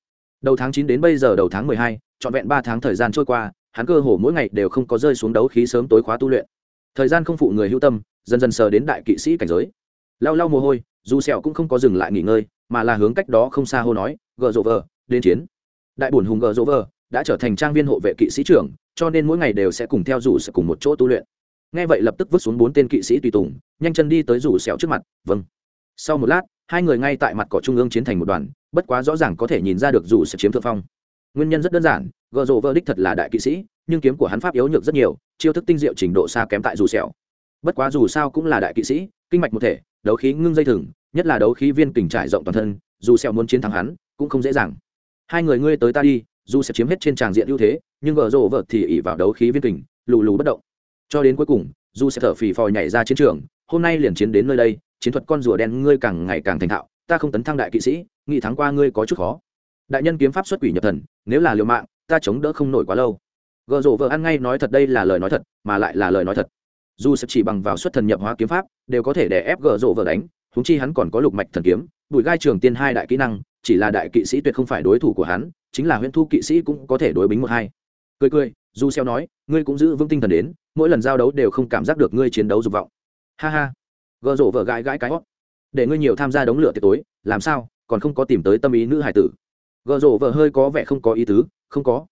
Đầu tháng chín đến bây giờ đầu tháng mười hai, trọn vẹn ba tháng thời gian trôi qua, hắn cơ hồ mỗi ngày đều không có rơi xuống đấu khí sớm tối khóa tu luyện. Thời gian không phụ người hữu tâm, dần dần sờ đến đại kỵ sĩ cảnh giới. Lau lau mồ hôi, dù sẹo cũng không có dừng lại nghỉ ngơi, mà là hướng cách đó không xa hô nói, gờ rộ vờ, đến chiến. Đại bổn hùng gờ rộ vờ đã trở thành trang viên hộ vệ kỵ sĩ trưởng cho nên mỗi ngày đều sẽ cùng theo rủ sẽ cùng một chỗ tu luyện. Nghe vậy lập tức vứt xuống bốn tên kỵ sĩ tùy tùng, nhanh chân đi tới rủ sẹo trước mặt vâng. Sau một lát, hai người ngay tại mặt cỏ trung ương chiến thành một đoàn, bất quá rõ ràng có thể nhìn ra được rủ sẹo chiếm thượng phong. Nguyên nhân rất đơn giản, gợ rộ vơ đích thật là đại kỵ sĩ, nhưng kiếm của hắn pháp yếu nhược rất nhiều, chiêu thức tinh diệu trình độ xa kém tại rủ sẹo. Bất quá dù sao cũng là đại kỵ sĩ, kinh mạch một thể, đấu khí ngưng dây thừng, nhất là đấu khí viên kình trải rộng toàn thân, dù sẹo muốn chiến thắng hắn, cũng không dễ dàng. Hai người ngươi tới ta đi. Dù sẹo chiếm hết trên tràng diện ưu thế nhưng gờ rổ vợt thì ỉ vào đấu khí viên kình, lù lù bất động. Cho đến cuối cùng Du sẽ thở phì phò nhảy ra chiến trường, hôm nay liền chiến đến nơi đây, chiến thuật con rùa đen ngươi càng ngày càng thành thạo, ta không tấn thăng đại kỵ sĩ, nghị thắng qua ngươi có chút khó. Đại nhân kiếm pháp xuất quỷ nhập thần, nếu là liều mạng, ta chống đỡ không nổi quá lâu. Gợ rộ vợ ăn ngay nói thật đây là lời nói thật, mà lại là lời nói thật. Dù sẽ chỉ bằng vào xuất thần nhập hóa kiếm pháp, đều có thể để ép gợ rộ vợ đánh húng chi hắn còn có lục mạch thần kiếm bụi gai trường tiên hai đại kỹ năng, chỉ là đại kỵ sĩ tuyệt không phải đối thủ của hắn, chính là huyễn thu kỵ sĩ cũng có thể đối bính một hai cười cười dù xeo nói, ngươi cũng giữ vững tinh thần đến, mỗi lần giao đấu đều không cảm giác được ngươi chiến đấu dục vọng. Ha ha. Gờ rổ vợ gãi gãi cái hót. Để ngươi nhiều tham gia đống lửa tiệc tối, làm sao, còn không có tìm tới tâm ý nữ hải tử. Gờ rổ vợ hơi có vẻ không có ý tứ, không có.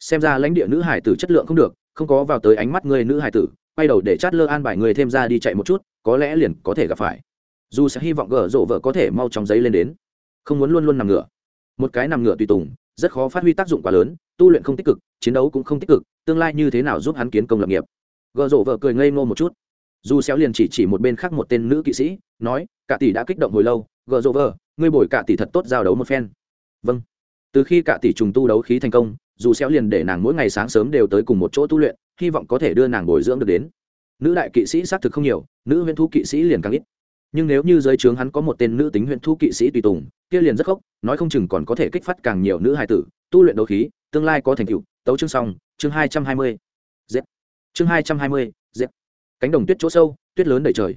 Xem ra lãnh địa nữ hải tử chất lượng không được, không có vào tới ánh mắt người nữ hải tử, quay đầu để chát lơ an bài người thêm ra đi chạy một chút, có lẽ liền có thể gặp phải. Dù sẽ hy vọng gờ rổ vợ có thể mau chóng giấy lên đến. Không muốn luôn luôn nằm ngửa. Một cái nằm ngửa tùy tùng rất khó phát huy tác dụng quá lớn, tu luyện không tích cực, chiến đấu cũng không tích cực, tương lai như thế nào giúp hắn kiến công lập nghiệp. Gợ rộ vợ cười ngây ngô một chút. Dù xéo liền chỉ chỉ một bên khác một tên nữ kỵ sĩ, nói, cả tỷ đã kích động hồi lâu gợ rộ vợ, ngươi bồi cả tỷ thật tốt giao đấu một phen. Vâng. Từ khi cả tỷ trùng tu đấu khí thành công, dù xéo liền để nàng mỗi ngày sáng sớm đều tới cùng một chỗ tu luyện, hy vọng có thể đưa nàng bồi dưỡng được đến. Nữ đại kỵ sĩ xác thực không nhiều, nữ huyễn thú kỵ sĩ liền càng ít nhưng nếu như dưới trướng hắn có một tên nữ tính huyện thu kỵ sĩ tùy tùng, kia liền rất khốc nói không chừng còn có thể kích phát càng nhiều nữ hài tử, tu luyện đấu khí, tương lai có thành tựu. Tấu chương xong, chương hai trăm hai mươi. Z chương hai trăm hai mươi z cánh đồng tuyết chỗ sâu, tuyết lớn đầy trời.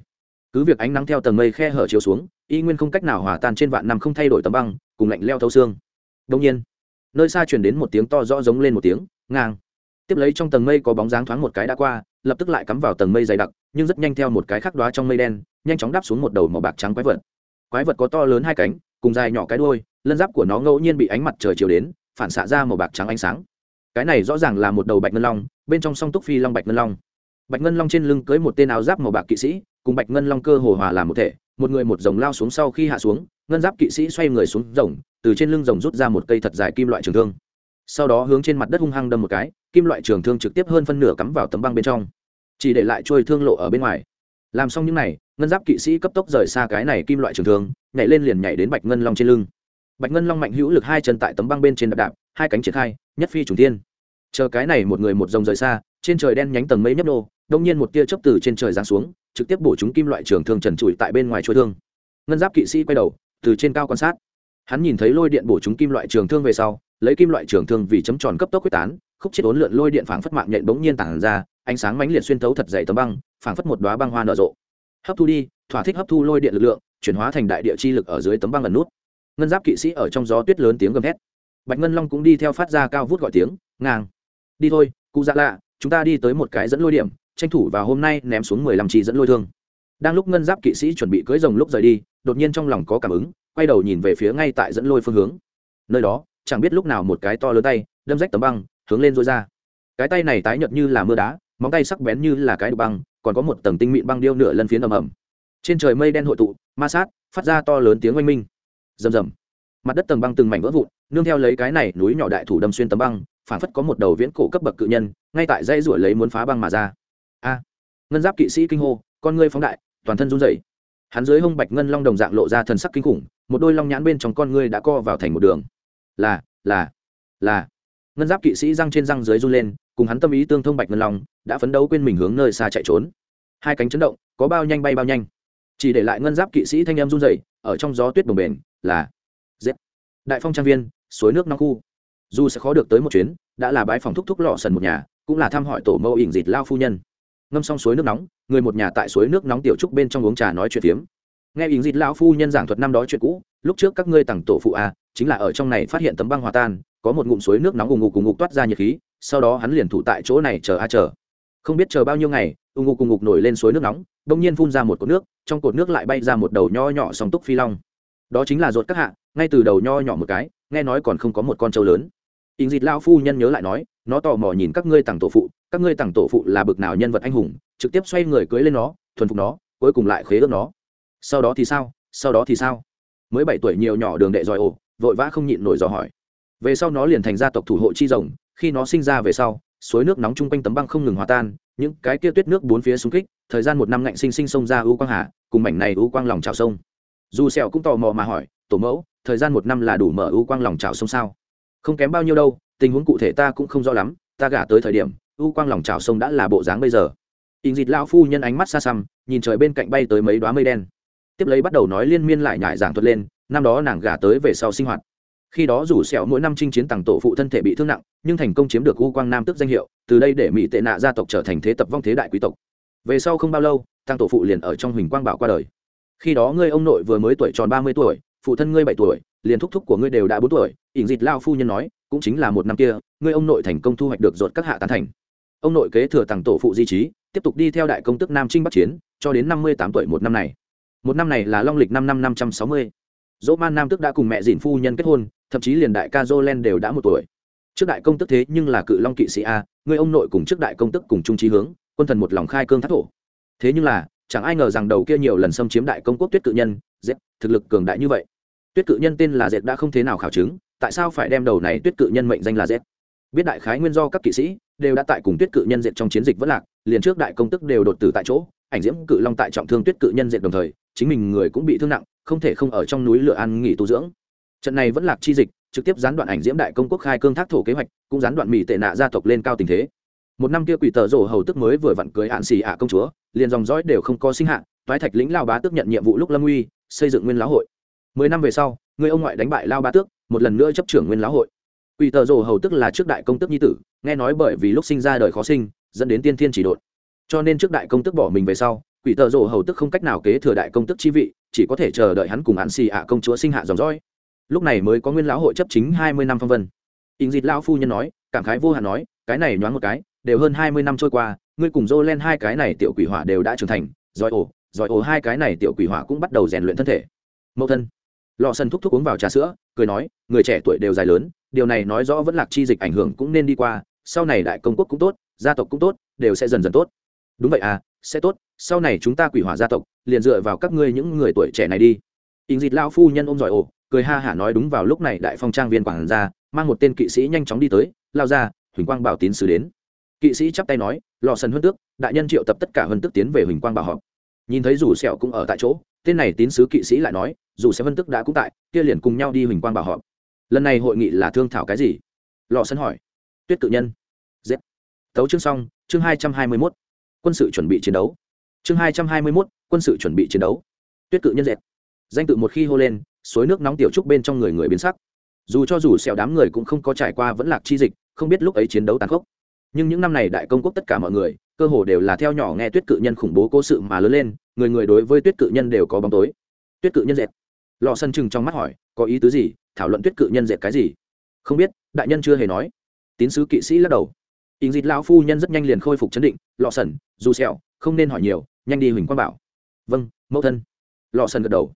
Cứ việc ánh nắng theo tầng mây khe hở chiếu xuống, y nguyên không cách nào hòa tan trên vạn năm không thay đổi tấm băng, cùng lạnh leo thâu xương. Đông nhiên, nơi xa truyền đến một tiếng to rõ giống lên một tiếng, ngang. Tiếp lấy trong tầng mây có bóng dáng thoáng một cái đã qua lập tức lại cắm vào tầng mây dày đặc, nhưng rất nhanh theo một cái khắc đoá trong mây đen, nhanh chóng đáp xuống một đầu màu bạc trắng quái vật. Quái vật có to lớn hai cánh, cùng dài nhỏ cái đuôi, lân giáp của nó ngẫu nhiên bị ánh mặt trời chiều đến, phản xạ ra màu bạc trắng ánh sáng. Cái này rõ ràng là một đầu bạch ngân long, bên trong song túc phi long bạch ngân long. Bạch ngân long trên lưng cưới một tên áo giáp màu bạc kỵ sĩ, cùng bạch ngân long cơ hồ hòa làm một thể, một người một rồng lao xuống sau khi hạ xuống, ngân giáp kỵ sĩ xoay người xuống rồng, từ trên lưng rồng rút ra một cây thật dài kim loại trường thương. Sau đó hướng trên mặt đất hung hăng đâm một cái kim loại trường thương trực tiếp hơn phân nửa cắm vào tấm băng bên trong, chỉ để lại trôi thương lộ ở bên ngoài. Làm xong những n à y ngân giáp kỵ sĩ cấp tốc rời xa cái này kim loại trường thương, nhảy lên liền nhảy đến bạch ngân long trên lưng. Bạch ngân long mạnh hữu lực hai chân tại tấm băng bên trên đạp đạp, hai cánh triển khai, nhất phi trùng tiên chờ cái này một người một dòng rời xa, trên trời đen nhánh tầng mây nhấp nô đông nhiên một tia chớp từ trên trời giáng xuống, trực tiếp bổ chúng kim loại trường thương trần trụi tại bên ngoài chuôi thương. Ngân giáp kỵ sĩ quay đầu, từ trên cao quan sát. Hắn nhìn thấy lôi điện bổ chúng kim loại trường thương về sau, lấy kim loại trường thương vì chấm tròn cấp tốc quyết tán khúc chết ốn lượn lôi điện phảng phất mạng nhện bỗng nhiên tản ra, ánh sáng mãnh liệt xuyên thấu thật dày tấm băng, phảng phất một đoá băng hoa nở rộ. Hấp thu đi, thỏa thích hấp thu lôi điện lực lượng, chuyển hóa thành đại địa chi lực ở dưới tấm băng ẩn nút. Ngân giáp kỵ sĩ ở trong gió tuyết lớn tiếng gầm thét. Bạch ngân long cũng đi theo phát ra cao vút gọi tiếng, ngang. Đi thôi, cụ dạ lạ, chúng ta đi tới một cái dẫn lôi điểm, tranh thủ vào hôm nay ném xuống mười lăm chi dẫn lôi thương. Đang lúc ngân giáp kỵ sĩ chuẩn bị cưỡi rồng lúc rời đi, đột nhiên trong lòng có cảm ứng, quay đầu nhìn về phía ngay tại dẫn lôi phương hướng. Nơi đó, chẳng biết lúc nào một cái to lớn tay, đâm rách tấm băng hướng lên rối ra. Cái tay này tái nhợt như là mưa đá, móng tay sắc bén như là cái đục băng, còn có một tầng tinh mịn băng điêu nửa lân phiến ầm ầm. Trên trời mây đen hội tụ, ma sát, phát ra to lớn tiếng oanh minh. Rầm rầm. Mặt đất tầng băng từng mảnh vỡ vụn, nương theo lấy cái này núi nhỏ đại thủ đâm xuyên tấm băng, phản phất có một đầu viễn cổ cấp bậc cự nhân, ngay tại dây ruổi lấy muốn phá băng mà ra. A. Ngân giáp kỵ sĩ kinh hô, con ngươi phóng đại, toàn thân run rẩy. Hắn dưới hông bạch ngân long đồng dạng lộ ra thần sắc kinh khủng, một đôi long nhãn bên trong con ngươi đã co vào thành một đường. Là là là ngân giáp kỵ sĩ răng trên răng dưới run lên, cùng hắn tâm ý tương thông bạch ngân long, đã phấn đấu quên mình hướng nơi xa chạy trốn. Hai cánh chấn động, có bao nhanh bay bao nhanh. Chỉ để lại ngân giáp kỵ sĩ thanh em run dậy ở trong gió tuyết bồng bền là z đại phong trang viên, suối nước nóng khu. Dù sẽ khó được tới một chuyến, đã là bãi phòng thúc thúc lọ sần một nhà, cũng là thăm hỏi tổ mẫu ỉn dịt lao phu nhân. Ngâm xong suối nước nóng, người một nhà tại suối nước nóng tiểu trúc bên trong uống trà nói chuyện phiếm. Nghe ỉn dịt lao phu nhân giảng thuật năm đó chuyện cũ, lúc trước các ngươi tặng tổ phụ à? Chính là ở trong này phát hiện tấm băng hòa tan, có một ngụm suối nước nóng ù ngục cùng ngục toát ra nhiệt khí, sau đó hắn liền thủ tại chỗ này chờ a chờ. Không biết chờ bao nhiêu ngày, ù ngục cùng ngục nổi lên suối nước nóng, đông nhiên phun ra một cột nước, trong cột nước lại bay ra một đầu nho nhỏ sòng túc phi long. Đó chính là ruột các hạ, ngay từ đầu nho nhỏ một cái, nghe nói còn không có một con trâu lớn. Ình dịt lao phu nhân nhớ lại nói, nó tò mò nhìn các ngươi tặng tổ phụ, các ngươi tặng tổ phụ là bực nào nhân vật anh hùng, trực tiếp xoay người cưới lên nó, thuần phục nó, cuối cùng lại khế ước nó. Sau đó thì sao? Sau đó thì sao? Mới bảy tuổi nhiều nhỏ đường đệ giỏi ổ vội vã không nhịn nổi dò hỏi. Về sau nó liền thành gia tộc thủ hộ chi rồng, khi nó sinh ra về sau, suối nước nóng chung quanh tấm băng không ngừng hòa tan, những cái kia tuyết nước bốn phía xung kích, thời gian một năm ngạnh sinh sinh sông ra ưu quang hà, cùng mảnh này ưu quang lòng trào sông. Dù sẹo cũng tò mò mà hỏi, tổ mẫu, thời gian một năm là đủ mở ưu quang lòng trào sông sao? Không kém bao nhiêu đâu, tình huống cụ thể ta cũng không rõ lắm, ta gả tới thời điểm ưu quang lòng trào sông đã là bộ dáng bây giờ. Ình dịt lão phu nhân ánh mắt xa xăm, nhìn trời bên cạnh bay tới mấy đóa mây đen. Tiếp lấy bắt đầu nói liên miên lại nhải giảng thuật lên năm đó nàng gả tới về sau sinh hoạt. Khi đó rủ sẹo mỗi năm chinh chiến tặng tổ phụ thân thể bị thương nặng, nhưng thành công chiếm được u quang nam tức danh hiệu, từ đây để mỹ tệ nạ gia tộc trở thành thế tập vong thế đại quý tộc. Về sau không bao lâu tăng tổ phụ liền ở trong huỳnh quang bảo qua đời. Khi đó ngươi ông nội vừa mới tuổi tròn ba mươi tuổi, phụ thân ngươi bảy tuổi, liền thúc thúc của ngươi đều đã bốn tuổi, ỉn dịt lao phu nhân nói, cũng chính là một năm kia, ngươi ông nội thành công thu hoạch được ruột các hạ tán thành. Ông nội kế thừa tặng tổ phụ di trí, tiếp tục đi theo đại công tức nam trinh bắc chiến, cho đến năm mươi tám tuổi một năm này. Một năm này là long lịch năm năm năm trăm sáu mươi dỗ man nam tức đã cùng mẹ dìn phu nhân kết hôn, thậm chí liền đại ca jolen đều đã một tuổi. Trước đại công tức thế nhưng là cự long kỵ sĩ a, người ông nội cùng trước đại công tức cùng chung trí hướng, quân thần một lòng khai cương thác thổ. Thế nhưng là, chẳng ai ngờ rằng đầu kia nhiều lần xâm chiếm đại công quốc tuyết cự nhân dẹp thực lực cường đại như vậy. Tuyết cự nhân tên là dẹp đã không thế nào khảo chứng, tại sao phải đem đầu này tuyết cự nhân mệnh danh là dẹp biết đại khái nguyên do các kỵ sĩ đều đã tại cùng tuyết cự nhân diệt trong chiến dịch vất lạc, liền trước đại công tức đều đột tử tại chỗ, ảnh diễm cự long tại trọng thương tuyết cự nhân diệt đồng thời, chính mình người cũng bị thương nặng không thể không ở trong núi lửa ăn nghỉ tu dưỡng. Trận này vẫn lạc chi dịch, trực tiếp gián đoạn ảnh diễm đại công quốc khai cương thác thổ kế hoạch, cũng gián đoạn mỹ tệ nạ gia tộc lên cao tình thế. Một năm kia quỷ tờ rổ hầu tức mới vừa vặn cưới hạn xì ạ công chúa, liền dòng dõi đều không có sinh hạ toái thạch lĩnh lao bá tước nhận nhiệm vụ lúc lâm uy, xây dựng nguyên lão hội. Mười năm về sau, người ông ngoại đánh bại lao bá tước, một lần nữa chấp trưởng nguyên lão hội. Quỷ tờ rổ hầu tức là trước đại công tước nhi tử, nghe nói bởi vì lúc sinh ra đời khó sinh, dẫn đến tiên thiên chỉ đột cho nên trước đại công tước bỏ mình về sau, quỷ tờ rổ hầu tức không cách nào kế thừa đại công tước chi vị chỉ có thể chờ đợi hắn cùng hạn xì ạ công chúa sinh hạ dòng dõi. Lúc này mới có nguyên lão hội chấp chính hai mươi năm phong vân. Ình dịt lão phu nhân nói, cảm khái vô hạn nói, cái này nhoáng một cái, đều hơn hai mươi năm trôi qua, ngươi cùng dô len hai cái này tiểu quỷ hỏa đều đã trưởng thành giỏi ổ giỏi ổ hai cái này tiểu quỷ hỏa cũng bắt đầu rèn luyện thân thể. Mẫu thân. Lò sân thúc thúc uống vào trà sữa, cười nói, người trẻ tuổi đều dài lớn, điều này nói rõ vẫn lạc chi dịch ảnh hưởng cũng nên đi qua, sau này đại công quốc cũng tốt, gia tộc cũng tốt, đều sẽ dần dần tốt. Đúng vậy à sẽ tốt sau này chúng ta quỷ hỏa gia tộc, liền dựa vào các ngươi những người tuổi trẻ này đi. Ình dịt lao phu nhân ôm giỏi ổ, cười ha hả nói đúng vào lúc này đại phong trang viên quản gia mang một tên kỵ sĩ nhanh chóng đi tới, lao ra, huỳnh quang bảo tín sứ đến. Kỵ sĩ chắp tay nói lò sần huân tước, đại nhân triệu tập tất cả huân tước tiến về huỳnh quang bảo họp. Nhìn thấy rủ sẹo cũng ở tại chỗ, tên này tín sứ kỵ sĩ lại nói, dù sẽ huân tức đã cũng tại, kia liền cùng nhau đi huỳnh quang bảo họp. Lần này hội nghị là thương thảo cái gì? Lò sân hỏi. Tuyết tự nhân. Z tấu chương xong, chương hai trăm hai mươi mốt. Quân sự chuẩn bị chiến đấu chương hai trăm hai mươi mốt quân sự chuẩn bị chiến đấu. Tuyết cự nhân dệt. Danh tự một khi hô lên suối nước nóng tiểu trúc bên trong người người biến sắc. Dù cho dù xẻo đám người cũng không có trải qua vẫn lạc chi dịch không biết lúc ấy chiến đấu tàn khốc. Nhưng những năm này đại công quốc tất cả mọi người cơ hồ đều là theo nhỏ nghe tuyết cự nhân khủng bố cố sự mà lớn lên người người đối với tuyết cự nhân đều có bóng tối. Tuyết cự nhân dệt. Lò sân chừng trong mắt hỏi có ý tứ gì? Thảo luận tuyết cự nhân dệt cái gì? Không biết đại nhân chưa hề nói. Tín sứ kỵ sĩ lắc đầu. Ý dịt lão phu nhân rất nhanh liền khôi phục chấn định lọ sẩn, dù sẹo không nên hỏi nhiều nhanh đi huỳnh quang bảo vâng mẫu thân lọ sần gật đầu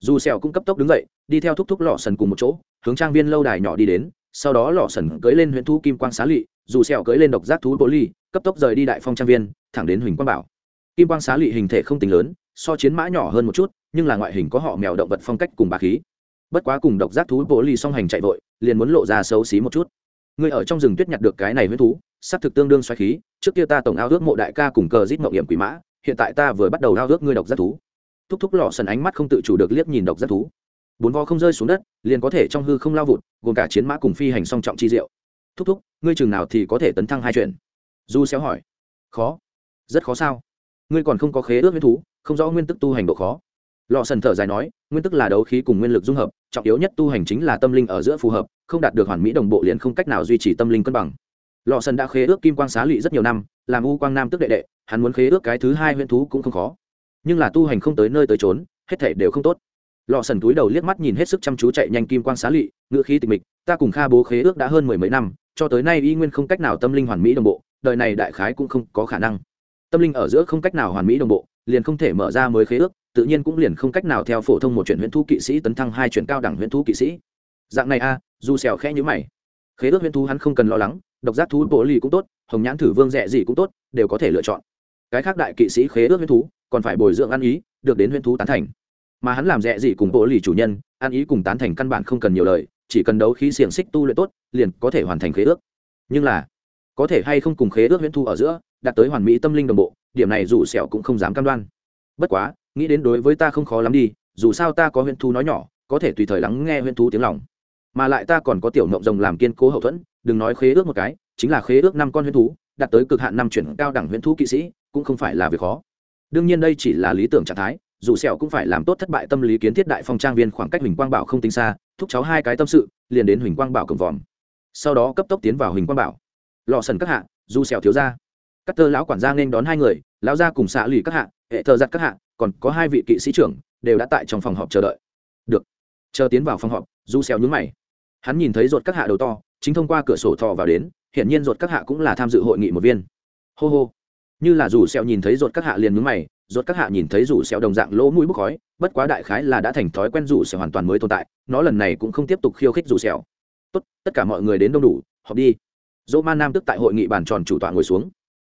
dù sẹo cũng cấp tốc đứng dậy đi theo thúc thúc lọ sần cùng một chỗ hướng trang viên lâu đài nhỏ đi đến sau đó lọ sần cưỡi lên huyện thu kim quang xá lị dù sẹo cưỡi lên độc giác thú bố ly cấp tốc rời đi đại phong trang viên thẳng đến huỳnh quang bảo kim quang xá lị hình thể không tính lớn so chiến mã nhỏ hơn một chút nhưng là ngoại hình có họ mèo động vật phong cách cùng bá khí bất quá cùng độc giác thú bố ly song hành chạy vội liền muốn lộ ra xấu xí một chút người ở trong rừng tuyết nhặt được cái này huyễn thú xác thực tương đương xoáy khí trước kia ta tổng ao ước mộ đại ca cùng cờ giết mộng hiểm quỷ mã hiện tại ta vừa bắt đầu ao ước ngươi độc giác thú. Thúc thúc lọ sần ánh mắt không tự chủ được liếc nhìn độc giác thú. Bốn vo không rơi xuống đất, liền có thể trong hư không lao vụt, gồm cả chiến mã cùng phi hành song trọng chi diệu. Thúc thúc, ngươi chừng nào thì có thể tấn thăng hai chuyện? Du xéo hỏi. Khó. Rất khó sao? Ngươi còn không có khế ước nguyên thú, không rõ nguyên tức tu hành độ khó. Lọ sần thở dài nói, nguyên tức là đấu khí cùng nguyên lực dung hợp, trọng yếu nhất tu hành chính là tâm linh ở giữa phù hợp, không đạt được hoàn mỹ đồng bộ liền không cách nào duy trì tâm linh cân bằng. Lọ sần đã khế ước kim quang xá lụy rất nhiều năm, làm u quang nam tức đệ đệ hắn muốn khế ước cái thứ hai huyễn thú cũng không khó. Nhưng là tu hành không tới nơi tới trốn hết thể đều không tốt. Lọ sần túi đầu liếc mắt nhìn hết sức chăm chú chạy nhanh kim quang xá lụy ngữ khí tịch mịch ta cùng kha bố khế ước đã hơn mười mấy năm cho tới nay y nguyên không cách nào tâm linh hoàn mỹ đồng bộ đời này đại khái cũng không có khả năng. Tâm linh ở giữa không cách nào hoàn mỹ đồng bộ liền không thể mở ra mới khế ước tự nhiên cũng liền không cách nào theo phổ thông một chuyện huyễn thu kỵ sĩ tấn thăng hai chuyện cao đẳng huyễn thu kỵ sĩ. Dạng này a à, du xèo khẽ nhíu mày. Khế ước huyễn thu hắn không cần lo lắng độc giác thú bộ lì cũng tốt hồng nhãn thử vương rẻ gì cũng tốt đều có thể lựa chọn cái khác đại kỵ sĩ khế ước huyễn thú, còn phải bồi dưỡng ăn ý, được đến huyễn thú tán thành. Mà hắn làm rẻ gì cùng bộ lì chủ nhân, ăn ý cùng tán thành căn bản không cần nhiều lời, chỉ cần đấu khí xiềng xích tu luyện tốt, liền có thể hoàn thành khế ước. Nhưng là, có thể hay không cùng khế ước huyễn thu ở giữa, đạt tới hoàn mỹ tâm linh đồng bộ, điểm này dù sẹo cũng không dám cam đoan. Bất quá, nghĩ đến đối với ta không khó lắm đi, dù sao ta có huyễn thu nói nhỏ, có thể tùy thời lắng nghe huyễn thu tiếng lòng. Mà lại ta còn có tiểu ngộng rồng làm kiên cố hậu thuẫn, đừng nói khế ước một cái, chính là khế ước năm con huyễn thú, đạt tới cực hạn năm chuyển cao đẳng huyễn thú kỵ sĩ cũng không phải là việc khó. Đương nhiên đây chỉ là lý tưởng trạng thái, dù sẹo cũng phải làm tốt thất bại tâm lý kiến thiết đại phong trang viên khoảng cách huỳnh quang bảo không tính xa, thúc cháu hai cái tâm sự, liền đến huỳnh quang bảo cổng vòm. Sau đó cấp tốc tiến vào huỳnh quang bảo. Lò sần các hạ du sẹo thiếu gia. Các tơ lão quản gia nên đón hai người, lão gia cùng xạ lì các hạ, hệ thờ giặt các hạ, còn có hai vị kỵ sĩ trưởng, đều đã tại trong phòng họp chờ đợi. Được. Chờ tiến vào phòng họp du sẹo nhướng mày. Hắn nhìn thấy ruột các hạ đầu to, chính thông qua cửa sổ thò vào đến, hiển nhiên ruột các hạ cũng là tham dự hội nghị một viên. Hô hô như là dù xẹo nhìn thấy rột các hạ liền nhướng mày rột các hạ nhìn thấy rủ xẹo đồng dạng lỗ mũi bốc khói, bất quá đại khái là đã thành thói quen rủ xẹo hoàn toàn mới tồn tại, nó lần này cũng không tiếp tục khiêu khích rủ xẹo. Tốt, tất cả mọi người đến đông đủ, họp đi. Dỗ man nam tức tại hội nghị bàn tròn chủ tọa ngồi xuống.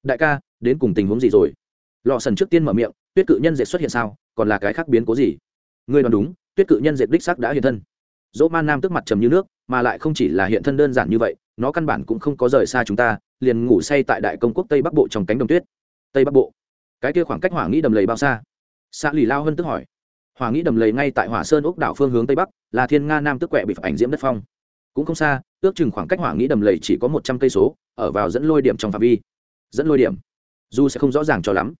Đại ca, đến cùng tình huống gì rồi? Lò sần trước tiên mở miệng, tuyết cự nhân dệt xuất hiện sao? Còn là cái khác biến cố gì? Ngươi đoán đúng, tuyết cự nhân dệt đích sắc đã hiện thân. Dỗ man nam tức mặt trầm như nước, mà lại không chỉ là hiện thân đơn giản như vậy, nó căn bản cũng không có rời xa chúng ta liền ngủ say tại đại công quốc tây bắc bộ trong cánh đồng tuyết. Tây bắc bộ. Cái kia khoảng cách hỏa nghĩ đầm lầy bao xa? Xã lì lao hơn tức hỏi. Hỏa nghĩ đầm lầy ngay tại hỏa sơn ốc đảo phương hướng tây bắc, là thiên nga nam tức quẹ bị phản ảnh diễm đất phong. Cũng không xa, ước chừng khoảng cách hỏa nghĩ đầm lầy chỉ có một trăm cây số, ở vào dẫn lôi điểm trong phạm vi. Dẫn lôi điểm. Dù sẽ không rõ ràng cho lắm.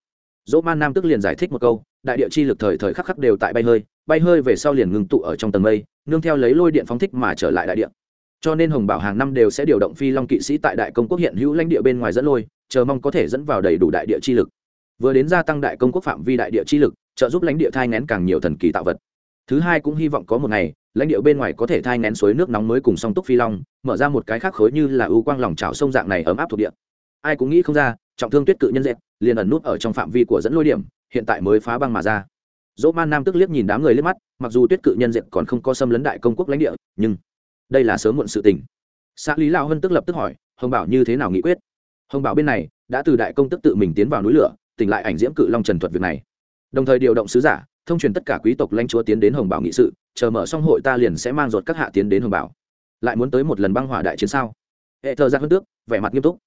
Dỗ man nam tức liền giải thích một câu, đại địa chi lực thời thời khắc khắc đều tại bay hơi bay hơi về sau liền ngừng tụ ở trong tầng mây, nương theo lấy lôi điện phóng thích mà trở lại đại địa cho nên hồng bảo hàng năm đều sẽ điều động phi long kỵ sĩ tại đại công quốc hiện hữu lãnh địa bên ngoài dẫn lôi, chờ mong có thể dẫn vào đầy đủ đại địa chi lực. Vừa đến gia tăng đại công quốc phạm vi đại địa chi lực, trợ giúp lãnh địa thai ngén càng nhiều thần kỳ tạo vật. Thứ hai cũng hy vọng có một ngày, lãnh địa bên ngoài có thể thai ngén suối nước nóng mới cùng song túc phi long, mở ra một cái khác khối như là ưu quang lòng trào sông dạng này ấm áp thuộc địa. Ai cũng nghĩ không ra, trọng thương tuyết cự nhân dẹp liền ẩn nút ở trong phạm vi của dẫn lôi điểm, hiện tại mới phá băng mà ra. Dỗ man nam tức liếc nhìn đám người liếc mắt, mặc dù tuyết cự nhân dẹp còn không có xâm lấn đại công quốc lãnh địa, nhưng đây là sớm muộn sự tình. Xã lý lao hân tức lập tức hỏi, hồng bảo như thế nào nghị quyết? Hồng bảo bên này đã từ đại công tức tự mình tiến vào núi lửa, tỉnh lại ảnh diễm cự long trần thuật việc này. Đồng thời điều động sứ giả, thông truyền tất cả quý tộc lãnh chúa tiến đến hồng bảo nghị sự, chờ mở xong hội ta liền sẽ mang ruột các hạ tiến đến hồng bảo. Lại muốn tới một lần băng hỏa đại chiến sao? Hệ thơ ra hơn tước, vẻ mặt nghiêm túc.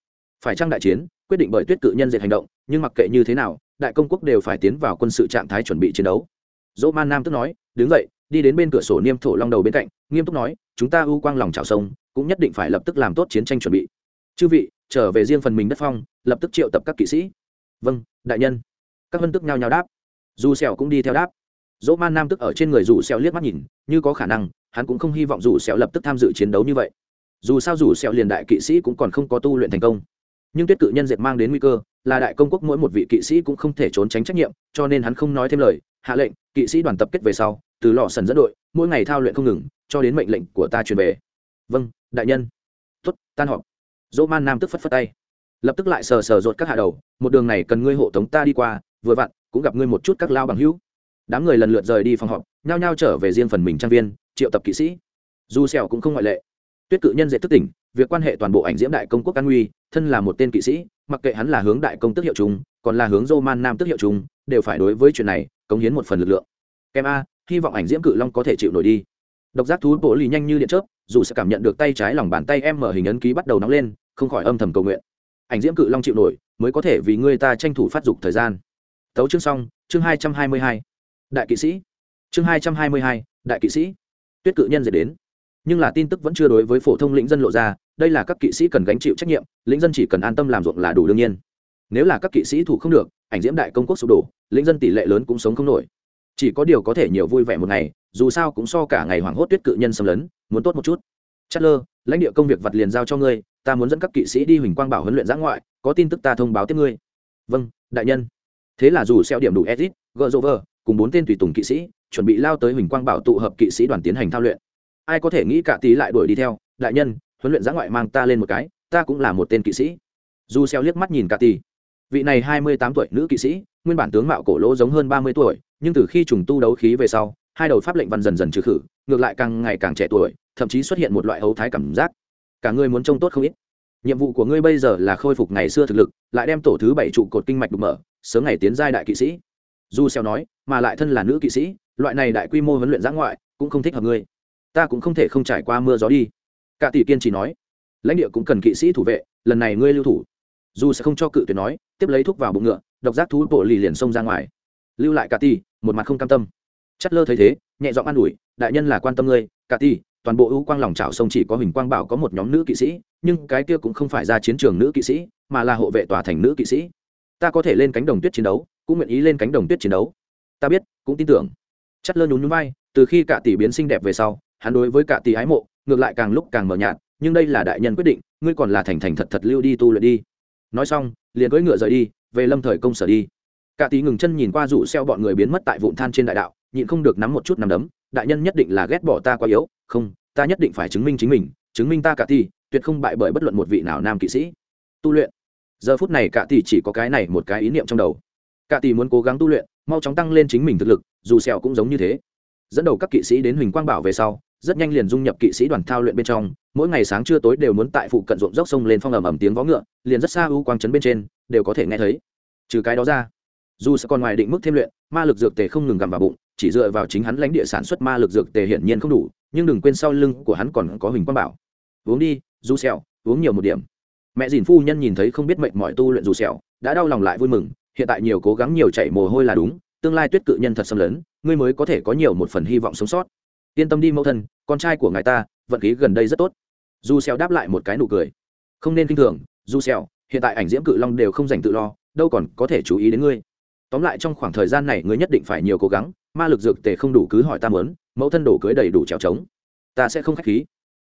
Phải trang đại chiến, quyết định bởi tuyết cự nhân diệt hành động, nhưng mặc kệ như thế nào, đại công quốc đều phải tiến vào quân sự trạng thái chuẩn bị chiến đấu. Dỗ man nam tức nói, đứng vậy đi đến bên cửa sổ niêm thổ long đầu bên cạnh, nghiêm túc nói, chúng ta ưu quang lòng trào sông, cũng nhất định phải lập tức làm tốt chiến tranh chuẩn bị. Chư vị, trở về riêng phần mình đất phong, lập tức triệu tập các kỵ sĩ. Vâng đại nhân. Các vân tức nhao nhao đáp. Dù sẹo cũng đi theo đáp. Dỗ man nam tức ở trên người dù sẹo liếc mắt nhìn, như có khả năng, hắn cũng không hy vọng dù sẹo lập tức tham dự chiến đấu như vậy. Dù sao dù sẹo liền đại kỵ sĩ cũng còn không có tu luyện thành công. Nhưng tuyết cự nhân diệt mang đến nguy cơ, là đại công quốc mỗi một vị kỵ sĩ cũng không thể trốn tránh trách nhiệm, cho nên hắn không nói thêm lời, hạ lệnh, kỵ sĩ đoàn tập kết về sau từ lò sần dẫn đội, mỗi ngày thao luyện không ngừng, cho đến mệnh lệnh của ta truyền về. Vâng đại nhân. Tuất tan họp. Dỗ man nam tức phất phất tay. Lập tức lại sờ sờ rột các hạ đầu, một đường này cần ngươi hộ tống ta đi qua, vừa vặn, cũng gặp ngươi một chút các lao bằng hữu. Đám người lần lượt rời đi phòng họp, nhao nhao trở về riêng phần mình trang viên, triệu tập kỵ sĩ. Dù sẹo cũng không ngoại lệ. Tuyết cự nhân dễ thức tỉnh, việc quan hệ toàn bộ ảnh diễm đại công quốc an nguy, thân là một tên kỵ sĩ, mặc kệ hắn là hướng đại công tức hiệu chúng, còn là hướng dô man nam tức hiệu chúng, đều phải đối với chuyện này cống hiến một phần lực lượng. Kem a hy vọng ảnh diễm cự long có thể chịu nổi đi. Độc giác thú bộ lì nhanh như điện chớp, dù sẽ cảm nhận được tay trái lòng bàn tay em mở hình ấn ký bắt đầu nóng lên, không khỏi âm thầm cầu nguyện. Ảnh diễm cự long chịu nổi, mới có thể vì người ta tranh thủ phát dục thời gian. Tấu chương xong, chương hai trăm hai mươi hai. Đại kỵ sĩ. Chương hai trăm hai mươi hai, đại kỵ sĩ. Tuyết cự nhân dệt đến. Nhưng là tin tức vẫn chưa đối với phổ thông lĩnh dân lộ ra, đây là các kỵ sĩ cần gánh chịu trách nhiệm, lĩnh dân chỉ cần an tâm làm ruộng là đủ đương nhiên. Nếu là các kỵ sĩ thủ không được, ảnh diễm đại công quốc sụp đổ, lĩnh dân tỷ lệ lớn cũng sống không nổi chỉ có điều có thể nhiều vui vẻ một ngày, dù sao cũng so cả ngày hoảng hốt tuyết cự nhân xâm lấn, muốn tốt một chút. Chất lơ, lãnh địa công việc vật liền giao cho ngươi, ta muốn dẫn các kỵ sĩ đi huỳnh quang bảo huấn luyện giã ngoại, có tin tức ta thông báo tiếp ngươi. Vâng đại nhân. Thế là dù xeo điểm đủ edit gờ dô vơ cùng bốn tên tùy tùng kỵ sĩ, chuẩn bị lao tới huỳnh quang bảo tụ hợp kỵ sĩ đoàn tiến hành thao luyện. Ai có thể nghĩ cả tí lại đuổi đi theo, đại nhân, huấn luyện giã ngoại mang ta lên một cái, ta cũng là một tên kỵ sĩ. Dù xeo liếc mắt nhìn cả tí. Vị này hai mươi tám tuổi nữ kỵ sĩ nguyên bản tướng mạo cổ lỗ giống hơn ba mươi tuổi, nhưng từ khi trùng tu đấu khí về sau, hai đầu pháp lệnh văn dần dần trừ khử, ngược lại càng ngày càng trẻ tuổi, thậm chí xuất hiện một loại hấu thái cảm giác. Cả ngươi muốn trông tốt không ít. Nhiệm vụ của ngươi bây giờ là khôi phục ngày xưa thực lực, lại đem tổ thứ bảy trụ cột kinh mạch đục mở, sớm ngày tiến giai đại kỵ sĩ. Du xeo nói, mà lại thân là nữ kỵ sĩ, loại này đại quy mô huấn luyện giã ngoại, cũng không thích hợp ngươi. Ta cũng không thể không trải qua mưa gió đi. Cả tỷ kiên chỉ nói, lãnh địa cũng cần kỵ sĩ thủ vệ, lần này ngươi lưu thủ. Dù sẽ không cho cự tuyệt nói, tiếp lấy thuốc vào bụng ngựa độc giác thú bộ lì liền xông ra ngoài. Lưu lại cả tỷ một mặt không cam tâm. Chất lơ thấy thế, nhẹ giọng an ủi, đại nhân là quan tâm ngươi cả tỷ toàn bộ ưu quang lòng trào sông chỉ có huỳnh quang bảo có một nhóm nữ kỵ sĩ, nhưng cái kia cũng không phải ra chiến trường nữ kỵ sĩ, mà là hộ vệ tòa thành nữ kỵ sĩ. Ta có thể lên cánh đồng tuyết chiến đấu, cũng nguyện ý lên cánh đồng tuyết chiến đấu. Ta biết, cũng tin tưởng. Chất lơ nhún nhún vai, từ khi cả tỷ biến xinh đẹp về sau, hắn đối với cả tỷ ái mộ, ngược lại càng lúc càng mờ nhạt, nhưng đây là đại nhân quyết định, ngươi còn là thành thành thật thật lưu đi tu luyện đi. Nói xong liền cưỡi ngựa rời đi, về lâm thời công sở đi. Cả tí ngừng chân nhìn qua rủ xeo bọn người biến mất tại vụn than trên đại đạo, nhịn không được nắm một chút nắm đấm, đại nhân nhất định là ghét bỏ ta quá yếu, không, ta nhất định phải chứng minh chính mình, chứng minh ta cả tỷ, tuyệt không bại bởi bất luận một vị nào nam kỵ sĩ. Tu luyện. Giờ phút này cả tỷ chỉ có cái này một cái ý niệm trong đầu. Cả tỷ muốn cố gắng tu luyện, mau chóng tăng lên chính mình thực lực, dù sẹo cũng giống như thế. Dẫn đầu các kỵ sĩ đến huỳnh quang bảo về sau rất nhanh liền dung nhập kỵ sĩ đoàn thao luyện bên trong, mỗi ngày sáng trưa tối đều muốn tại phụ cận ruộng dốc sông lên phong ầm ầm tiếng vó ngựa, liền rất xa ưu quang trấn bên trên, đều có thể nghe thấy. Trừ cái đó ra, dù sẽ còn ngoài định mức thêm luyện, ma lực dược tề không ngừng gặm vào bụng, chỉ dựa vào chính hắn lãnh địa sản xuất ma lực dược tề hiển nhiên không đủ, nhưng đừng quên sau lưng của hắn còn có huỳnh quang bảo. Uống đi du sẹo, uống nhiều một điểm. Mẹ dìn phu nhân nhìn thấy không biết mệnh mọi tu luyện dù sẹo, đã đau lòng lại vui mừng, hiện tại nhiều cố gắng nhiều chạy mồ hôi là đúng, tương lai tuyết cự nhân thật xâm lấn, ngươi mới có thể có nhiều một phần hy vọng sống sót yên tâm đi mẫu thân, con trai của ngài ta, vận khí gần đây rất tốt. Du xeo đáp lại một cái nụ cười. Không nên kinh thường du xeo hiện tại ảnh diễm cự long đều không dành tự lo, đâu còn có thể chú ý đến ngươi. Tóm lại trong khoảng thời gian này ngươi nhất định phải nhiều cố gắng, ma lực dược tề không đủ cứ hỏi ta muốn, mẫu thân đổ cưới đầy đủ trèo trống. Ta sẽ không khách khí.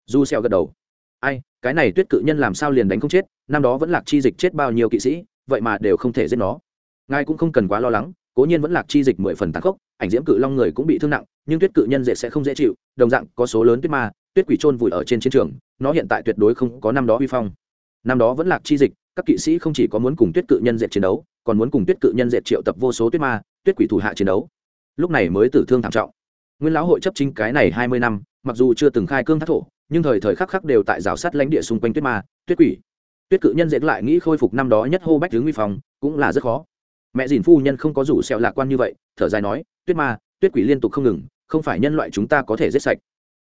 Du xeo gật đầu. Ai, cái này tuyết cự nhân làm sao liền đánh không chết, năm đó vẫn lạc chi dịch chết bao nhiêu kỵ sĩ, vậy mà đều không thể giết nó. Ngài cũng không cần quá lo lắng cố nhiên vẫn lạc chi dịch mười phần tàn khốc, ảnh diễm cự long người cũng bị thương nặng, nhưng tuyết cự nhân dễ sẽ không dễ chịu, đồng dạng có số lớn tuyết ma, tuyết quỷ trôn vùi ở trên chiến trường, nó hiện tại tuyệt đối không có năm đó uy phong. Năm đó vẫn lạc chi dịch, các kỵ sĩ không chỉ có muốn cùng tuyết cự nhân dệt chiến đấu, còn muốn cùng tuyết cự nhân dệt triệu tập vô số tuyết ma, tuyết quỷ thủ hạ chiến đấu. Lúc này mới tử thương thảm trọng. Nguyên lão hội chấp chính cái này hai mươi năm, mặc dù chưa từng khai cương thác thổ, nhưng thời thời khắc khắc đều tại rào sát lãnh địa xung quanh tuyết ma, tuyết quỷ. Tuyết cự nhân dệt lại nghĩ khôi phục năm đó nhất hô bách tướng uy phong, cũng là rất khó mẹ dìn phu nhân không có rủ xẹo lạc quan như vậy, thở dài nói, tuyết ma, tuyết quỷ liên tục không ngừng, không phải nhân loại chúng ta có thể giết sạch.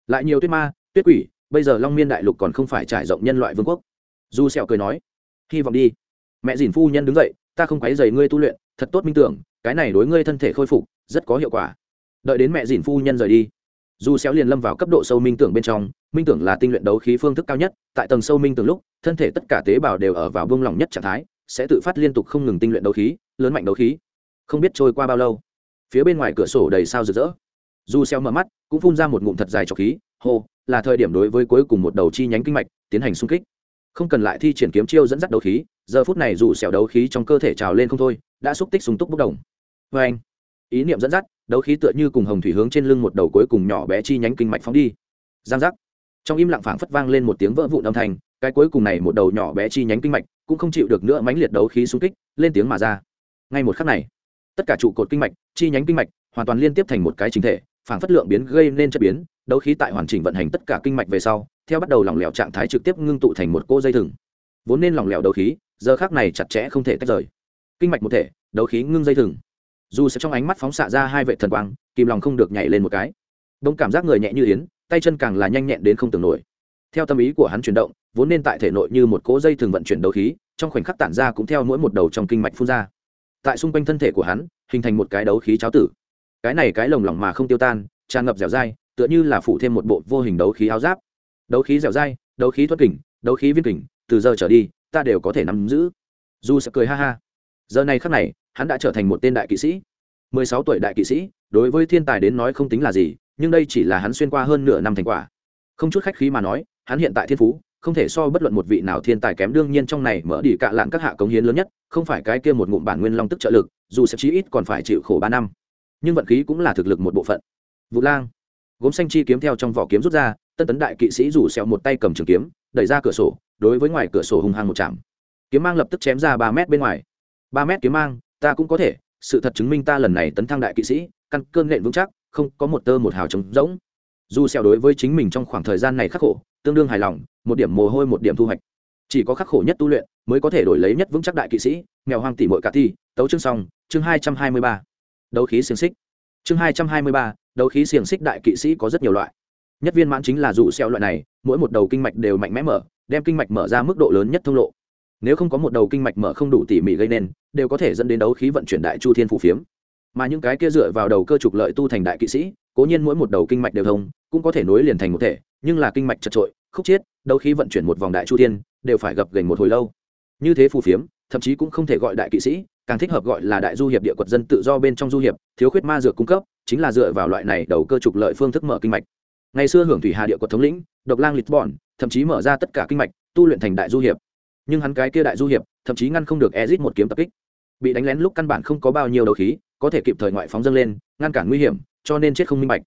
Lại nhiều tuyết ma, tuyết quỷ, bây giờ long miên đại lục còn không phải trải rộng nhân loại vương quốc. Du sẹo cười nói, hy vọng đi. Mẹ dìn phu nhân đứng dậy, ta không quấy dày ngươi tu luyện, thật tốt minh tưởng, cái này đối ngươi thân thể khôi phục, rất có hiệu quả. Đợi đến mẹ dìn phu nhân rời đi du xéo liền lâm vào cấp độ sâu minh tưởng bên trong, minh tưởng là tinh luyện đấu khí phương thức cao nhất, tại tầng sâu minh tưởng lúc, thân thể tất cả tế bào đều ở vào buông lỏng nhất trạng thái, sẽ tự phát liên tục không ngừng tinh luyện đấu khí lớn mạnh đấu khí. Không biết trôi qua bao lâu, phía bên ngoài cửa sổ đầy sao rực rỡ. Du Xeo mở mắt, cũng phun ra một ngụm thật dài trọc khí, hô, là thời điểm đối với cuối cùng một đầu chi nhánh kinh mạch tiến hành xung kích. Không cần lại thi triển kiếm chiêu dẫn dắt đấu khí, giờ phút này dù xẻo đấu khí trong cơ thể trào lên không thôi, đã xúc tích súng túc bốc đồng. Với anh ý niệm dẫn dắt, đấu khí tựa như cùng hồng thủy hướng trên lưng một đầu cuối cùng nhỏ bé chi nhánh kinh mạch phóng đi. Giang giác. Trong im lặng phảng phất vang lên một tiếng vỡ vụn âm thanh, cái cuối cùng này một đầu nhỏ bé chi nhánh kinh mạch cũng không chịu được nữa mãnh liệt đấu khí xung kích, lên tiếng mà ra ngay một khắc này, tất cả trụ cột kinh mạch, chi nhánh kinh mạch hoàn toàn liên tiếp thành một cái chính thể phảng phất lượng biến gây nên chất biến, đấu khí tại hoàn chỉnh vận hành tất cả kinh mạch về sau, theo bắt đầu lỏng lẻo trạng thái trực tiếp ngưng tụ thành một cô dây thừng. Vốn nên lỏng lẻo đấu khí, giờ khác này chặt chẽ không thể tách rời. Kinh mạch một thể, đấu khí ngưng dây thừng. Dù sẽ trong ánh mắt phóng xạ ra hai vệ thần quang, kìm lòng không được nhảy lên một cái. Đông cảm giác người nhẹ như yến, tay chân càng là nhanh nhẹn đến không tưởng nổi. Theo tâm ý của hắn chuyển động, vốn nên tại thể nội như một cỗ dây thường vận chuyển đấu khí, trong khoảnh khắc tản ra cũng theo mỗi một đầu trong kinh mạch phun ra tại xung quanh thân thể của hắn, hình thành một cái đấu khí cháo tử. Cái này cái lồng lỏng mà không tiêu tan, tràn ngập dẻo dai, tựa như là phủ thêm một bộ vô hình đấu khí áo giáp. Đấu khí dẻo dai, đấu khí thoát kỉnh đấu khí viên kỉnh từ giờ trở đi, ta đều có thể nắm giữ. Dù sẽ cười ha ha. Giờ này khắc này, hắn đã trở thành một tên đại kỵ sĩ. Mười sáu tuổi đại kỵ sĩ, đối với thiên tài đến nói không tính là gì, nhưng đây chỉ là hắn xuyên qua hơn nửa năm thành quả. Không chút khách khí mà nói, hắn hiện tại thiên phú không thể so bất luận một vị nào thiên tài kém đương nhiên trong này mở đi cạ lạn các hạ cống hiến lớn nhất, không phải cái kia một ngụm bản nguyên long tức trợ lực, dù sẽ chí ít còn phải chịu khổ ba năm. Nhưng vận khí cũng là thực lực một bộ phận. Vũ lang, gốm xanh chi kiếm theo trong vỏ kiếm rút ra, tân tấn đại kỵ sĩ rủ xẹo một tay cầm trường kiếm, đẩy ra cửa sổ, đối với ngoài cửa sổ hung hăng một chạm. Kiếm mang lập tức chém ra ba mét bên ngoài. Ba mét kiếm mang, ta cũng có thể, sự thật chứng minh ta lần này tấn thăng đại kỵ sĩ, căn cơn nện vững chắc, không có một tơ một hào trống rỗng. Dù xẹo đối với chính mình trong khoảng thời gian này khắc khổ tương đương hài lòng, một điểm mồ hôi, một điểm thu hoạch. Chỉ có khắc khổ nhất tu luyện mới có thể đổi lấy nhất vững chắc đại kỵ sĩ, nghèo hoang tỷ muội cả thi, tấu chương xong, chương hai trăm hai mươi ba. Đấu khí xiềng xích. Chương hai trăm hai mươi ba, đấu khí xiềng xích đại kỵ sĩ có rất nhiều loại. Nhất viên mãn chính là dụ xeo loại này, mỗi một đầu kinh mạch đều mạnh mẽ mở, đem kinh mạch mở ra mức độ lớn nhất thông lộ. Nếu không có một đầu kinh mạch mở không đủ tỉ mỉ gây nên, đều có thể dẫn đến đấu khí vận chuyển đại chu thiên phủ phiếm mà những cái kia dựa vào đầu cơ trục lợi tu thành đại kỵ sĩ, cố nhiên mỗi một đầu kinh mạch đều thông, cũng có thể nối liền thành một thể, nhưng là kinh mạch chật trội, khúc chiết, đấu khí vận chuyển một vòng đại chu thiên, đều phải gập gành một hồi lâu. Như thế phù phiếm, thậm chí cũng không thể gọi đại kỵ sĩ, càng thích hợp gọi là đại du hiệp địa quật dân tự do bên trong du hiệp, thiếu khuyết ma dược cung cấp, chính là dựa vào loại này đầu cơ trục lợi phương thức mở kinh mạch. Ngày xưa hưởng thủy hà địa quật thống lĩnh, độc lang lịch bọn, thậm chí mở ra tất cả kinh mạch, tu luyện thành đại du hiệp. Nhưng hắn cái kia đại du hiệp, thậm chí ngăn không được ezit một kiếm tập kích. Bị đánh lén lúc căn bản không có bao nhiêu đấu khí có thể kịp thời ngoại phóng dâng lên, ngăn cản nguy hiểm, cho nên chết không minh bạch.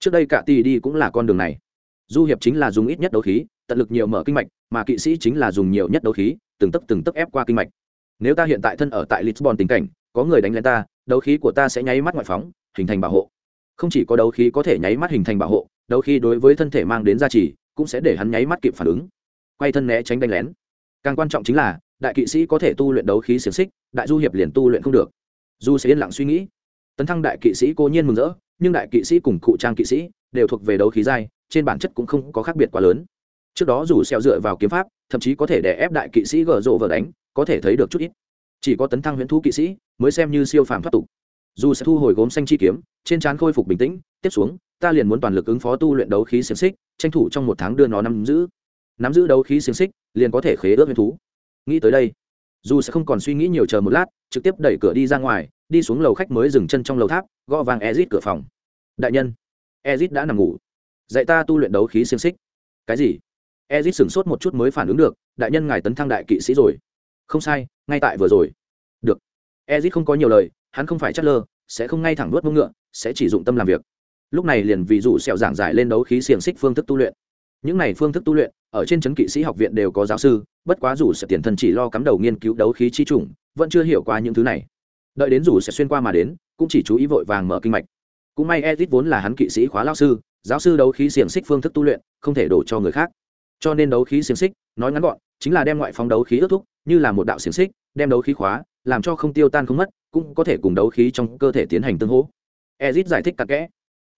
Trước đây cả tỷ đi cũng là con đường này. Du hiệp chính là dùng ít nhất đấu khí, tận lực nhiều mở kinh mạch, mà kỵ sĩ chính là dùng nhiều nhất đấu khí, từng tấc từng tấc ép qua kinh mạch. Nếu ta hiện tại thân ở tại lisbon tình cảnh, có người đánh lên ta, đấu khí của ta sẽ nháy mắt ngoại phóng, hình thành bảo hộ. Không chỉ có đấu khí có thể nháy mắt hình thành bảo hộ, đấu khí đối với thân thể mang đến gia trì, cũng sẽ để hắn nháy mắt kịp phản ứng. Quay thân né tránh đánh lén. Càng quan trọng chính là, đại kỵ sĩ có thể tu luyện đấu khí xiềng xích, đại du hiệp liền tu luyện không được. Dù sẽ yên lặng suy nghĩ. Tấn thăng đại kỵ sĩ cố nhiên mừng rỡ, nhưng đại kỵ sĩ cùng cụ trang kỵ sĩ đều thuộc về đấu khí giai, trên bản chất cũng không có khác biệt quá lớn. Trước đó dù xeo dựa vào kiếm pháp, thậm chí có thể để ép đại kỵ sĩ gờ rộ vờ đánh, có thể thấy được chút ít. Chỉ có tấn thăng huyễn thú kỵ sĩ mới xem như siêu phàm thoát tục. Dù sẽ thu hồi gốm xanh chi kiếm, trên trán khôi phục bình tĩnh, tiếp xuống, ta liền muốn toàn lực ứng phó tu luyện đấu khí xiềng xích, tranh thủ trong một tháng đưa nó nắm giữ. Nắm giữ đấu khí xiềng xích, liền có thể khế ước huyễn thú. Nghĩ tới đây, dù sẽ không còn suy nghĩ nhiều chờ một lát trực tiếp đẩy cửa đi ra ngoài, đi xuống lầu khách mới dừng chân trong lầu tháp, gõ vàng ezit cửa phòng. Đại nhân, ezit đã nằm ngủ. Dạy ta tu luyện đấu khí xiềng xích. Cái gì? Ezit sửng sốt một chút mới phản ứng được, đại nhân ngài tấn thăng đại kỵ sĩ rồi. Không sai, ngay tại vừa rồi. Được. Ezit không có nhiều lời, hắn không phải chất lơ, sẽ không ngay thẳng nuốt mông ngựa, sẽ chỉ dụng tâm làm việc. Lúc này liền vì dụ sẹo giảng giải lên đấu khí xiềng xích phương thức tu luyện. Những này phương thức tu luyện, ở trên trấn kỵ sĩ học viện đều có giáo sư, bất quá dù sẽ tiền thân chỉ lo cắm đầu nghiên cứu đấu khí chi chủng vẫn chưa hiểu qua những thứ này. Đợi đến dù sẽ xuyên qua mà đến, cũng chỉ chú ý vội vàng mở kinh mạch. Cũng may edit vốn là hắn kỵ sĩ khóa lao sư, giáo sư đấu khí xiềng xích phương thức tu luyện, không thể đổ cho người khác. Cho nên đấu khí xiềng xích, nói ngắn gọn, chính là đem ngoại phóng đấu khí ước thúc, như là một đạo xiềng xích, đem đấu khí khóa, làm cho không tiêu tan không mất, cũng có thể cùng đấu khí trong cơ thể tiến hành tương hỗ. Ezit giải thích cặn kẽ,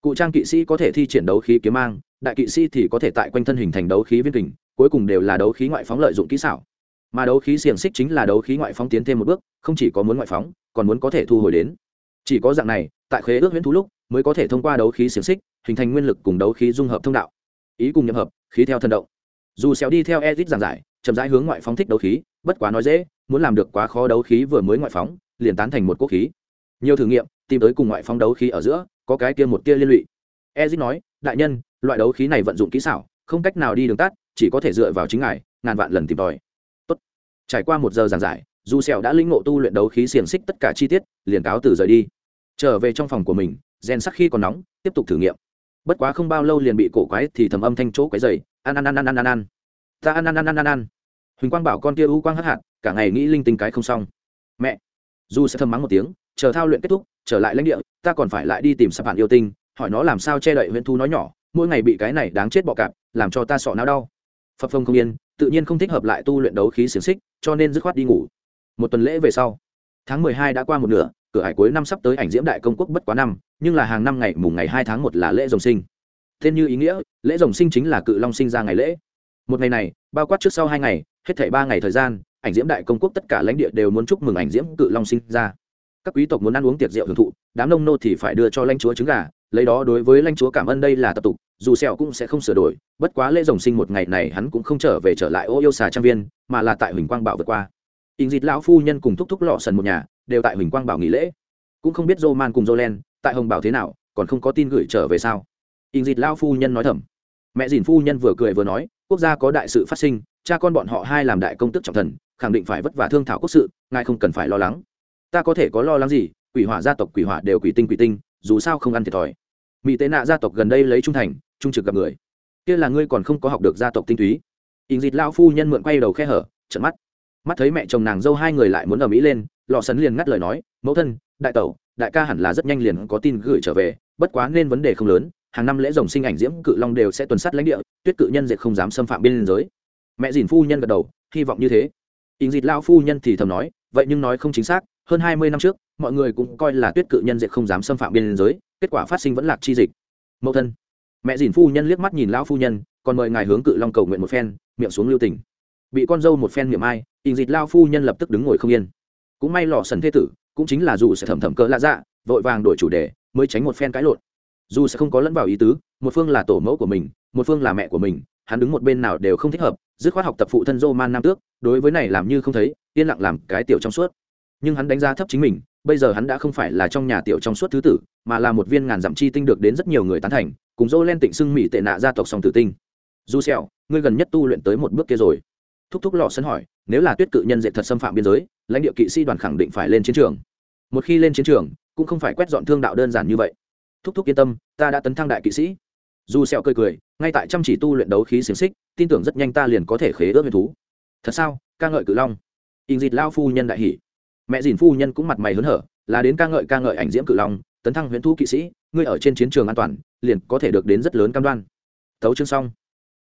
cụ trang kỵ sĩ có thể thi triển đấu khí kiếm mang, đại kỵ sĩ thì có thể tại quanh thân hình thành đấu khí viên kình, cuối cùng đều là đấu khí ngoại phóng lợi dụng kỹ xảo mà đấu khí xiềng xích chính là đấu khí ngoại phóng tiến thêm một bước, không chỉ có muốn ngoại phóng, còn muốn có thể thu hồi đến. Chỉ có dạng này, tại khế ước huyễn thú lúc, mới có thể thông qua đấu khí xiềng xích, hình thành nguyên lực cùng đấu khí dung hợp thông đạo. Ý cùng nhập hợp, khí theo thân động. Dù xéo đi theo edit giảng giải, chậm rãi hướng ngoại phóng thích đấu khí, bất quá nói dễ, muốn làm được quá khó đấu khí vừa mới ngoại phóng, liền tán thành một quốc khí. Nhiều thử nghiệm, tìm tới cùng ngoại phóng đấu khí ở giữa, có cái kia một tia liên lụy. Edit nói, đại nhân, loại đấu khí này vận dụng kỹ xảo, không cách nào đi đường tắt, chỉ có thể dựa vào chính ngài, ngàn vạn lần tìm tòi trải qua một giờ giảng giải dù sẹo đã linh ngộ tu luyện đấu khí xiềng xích tất cả chi tiết, liền cáo từ rời đi. Trở về trong phòng của mình rèn sắc khi còn nóng, tiếp tục thử nghiệm. Bất quá không bao lâu liền bị cổ quái thì thầm âm thanh chỗ quái dày ăn ăn ăn ăn ăn ăn ăn ta ăn ăn ăn ăn ăn ăn huỳnh quang bảo con kia u quang hắc hạt, cả ngày nghĩ linh tinh cái không xong. Mẹ. Dù sẽ thầm mắng một tiếng, chờ thao luyện kết thúc, trở lại lãnh địa, ta còn phải lại đi tìm sạp bạn yêu tinh, hỏi nó làm sao che đậy huyễn thu nói nhỏ, mỗi ngày bị cái này đáng chết bọ cạp, làm cho ta sọ não đau phập phông không yên, tự nhiên không thích hợp lại tu luyện đấu khí xiềng xích, cho nên dứt khoát đi ngủ. Một tuần lễ về sau, tháng mười hai đã qua một nửa, cửa hải cuối năm sắp tới ảnh diễm đại công quốc bất quá năm, nhưng là hàng năm ngày mùng ngày hai tháng một là lễ rồng sinh. Tên như ý nghĩa, lễ rồng sinh chính là cự long sinh ra ngày lễ. Một ngày này, bao quát trước sau hai ngày, hết thảy ba ngày thời gian, ảnh diễm đại công quốc tất cả lãnh địa đều muốn chúc mừng ảnh diễm cự long sinh ra. Các quý tộc muốn ăn uống tiệc rượu hưởng thụ, đám nông nô thì phải đưa cho lãnh chúa trứng gà, lấy đó đối với lãnh chúa cảm ơn đây là tập tục dù sẹo cũng sẽ không sửa đổi, bất quá lễ rồng sinh một ngày này hắn cũng không trở về trở lại ô yêu xà trang viên, mà là tại huỳnh quang bảo vượt qua. Ình dịt lão phu nhân cùng thúc thúc lọ sần một nhà, đều tại huỳnh quang bảo nghỉ lễ. Cũng không biết roman cùng jolen tại hồng bảo thế nào, còn không có tin gửi trở về sao? Ình dịt lão phu nhân nói thầm. Mẹ dìn phu nhân vừa cười vừa nói, quốc gia có đại sự phát sinh, cha con bọn họ hai làm đại công tức trọng thần, khẳng định phải vất vả thương thảo quốc sự, ngài không cần phải lo lắng. Ta có thể có lo lắng gì, quỷ hỏa gia tộc quỷ hỏa đều quỷ tinh quỷ tinh, dù sao không ăn thiệt thòi. Mỹ tế nạ gia tộc gần đây lấy trung thành trung trực gặp người. Kia là ngươi còn không có học được gia tộc tinh túy. Ình dịt lao phu nhân mượn quay đầu khe hở trận mắt. Mắt thấy mẹ chồng nàng dâu hai người lại muốn ở mỹ lên lò sấn liền ngắt lời nói, mẫu thân, đại tẩu, đại ca hẳn là rất nhanh liền có tin gửi trở về, bất quá nên vấn đề không lớn, hàng năm lễ rồng sinh ảnh diễm cự long đều sẽ tuần sát lãnh địa, tuyết cự nhân dệt không dám xâm phạm biên giới. Mẹ dìn phu nhân gật đầu, hy vọng như thế. Ình dịt lao phu nhân thì thầm nói, vậy nhưng nói không chính xác, hơn hai mươi năm trước, mọi người cũng coi là tuyết cự nhân dệt không dám xâm phạm biên giới, kết quả phát sinh vẫn lạc chi dịch. Mẫu thân mẹ dìn phu nhân liếc mắt nhìn lão phu nhân, còn mời ngài hướng cự long cầu nguyện một phen, miệng xuống lưu tình. Bị con dâu một phen miệng ai ình dịt lao phu nhân lập tức đứng ngồi không yên. Cũng may lò sần thế tử, cũng chính là dù sẽ thầm thầm cỡ lạ dạ vội vàng đổi chủ đề, mới tránh một phen cãi lộn. Dù sẽ không có lẫn vào ý tứ, một phương là tổ mẫu của mình, một phương là mẹ của mình, hắn đứng một bên nào đều không thích hợp, dứt khoát học tập phụ thân dô man nam tước, đối với này làm như không thấy, yên lặng làm cái tiểu trong suốt. Nhưng hắn đánh giá thấp chính mình bây giờ hắn đã không phải là trong nhà tiểu trong suốt thứ tử, mà là một viên ngàn dặm chi tinh được đến rất nhiều người tán thành, cùng dô len tịnh xưng mỹ tệ nạ gia tộc song tử tinh. Du xẹo, ngươi gần nhất tu luyện tới một bước kia rồi. Thúc thúc lọ sân hỏi, nếu là tuyết cự nhân dệt thật xâm phạm biên giới, lãnh địa kỵ sĩ đoàn khẳng định phải lên chiến trường. Một khi lên chiến trường, cũng không phải quét dọn thương đạo đơn giản như vậy. Thúc thúc yên tâm, ta đã tấn thăng đại kỵ sĩ. Du xẹo cười cười, ngay tại chăm chỉ tu luyện đấu khí xiềng xích, tin tưởng rất nhanh ta liền có thể khế ước huyền thú. Thật sao, ca ngợi cự long. In dịt lao phu nhân đại hỉ mẹ dìn phu nhân cũng mặt mày hớn hở, là đến ca ngợi ca ngợi ảnh diễm cự long, tấn thăng huyễn thu kỵ sĩ, ngươi ở trên chiến trường an toàn, liền có thể được đến rất lớn cam đoan. Tấu chương xong.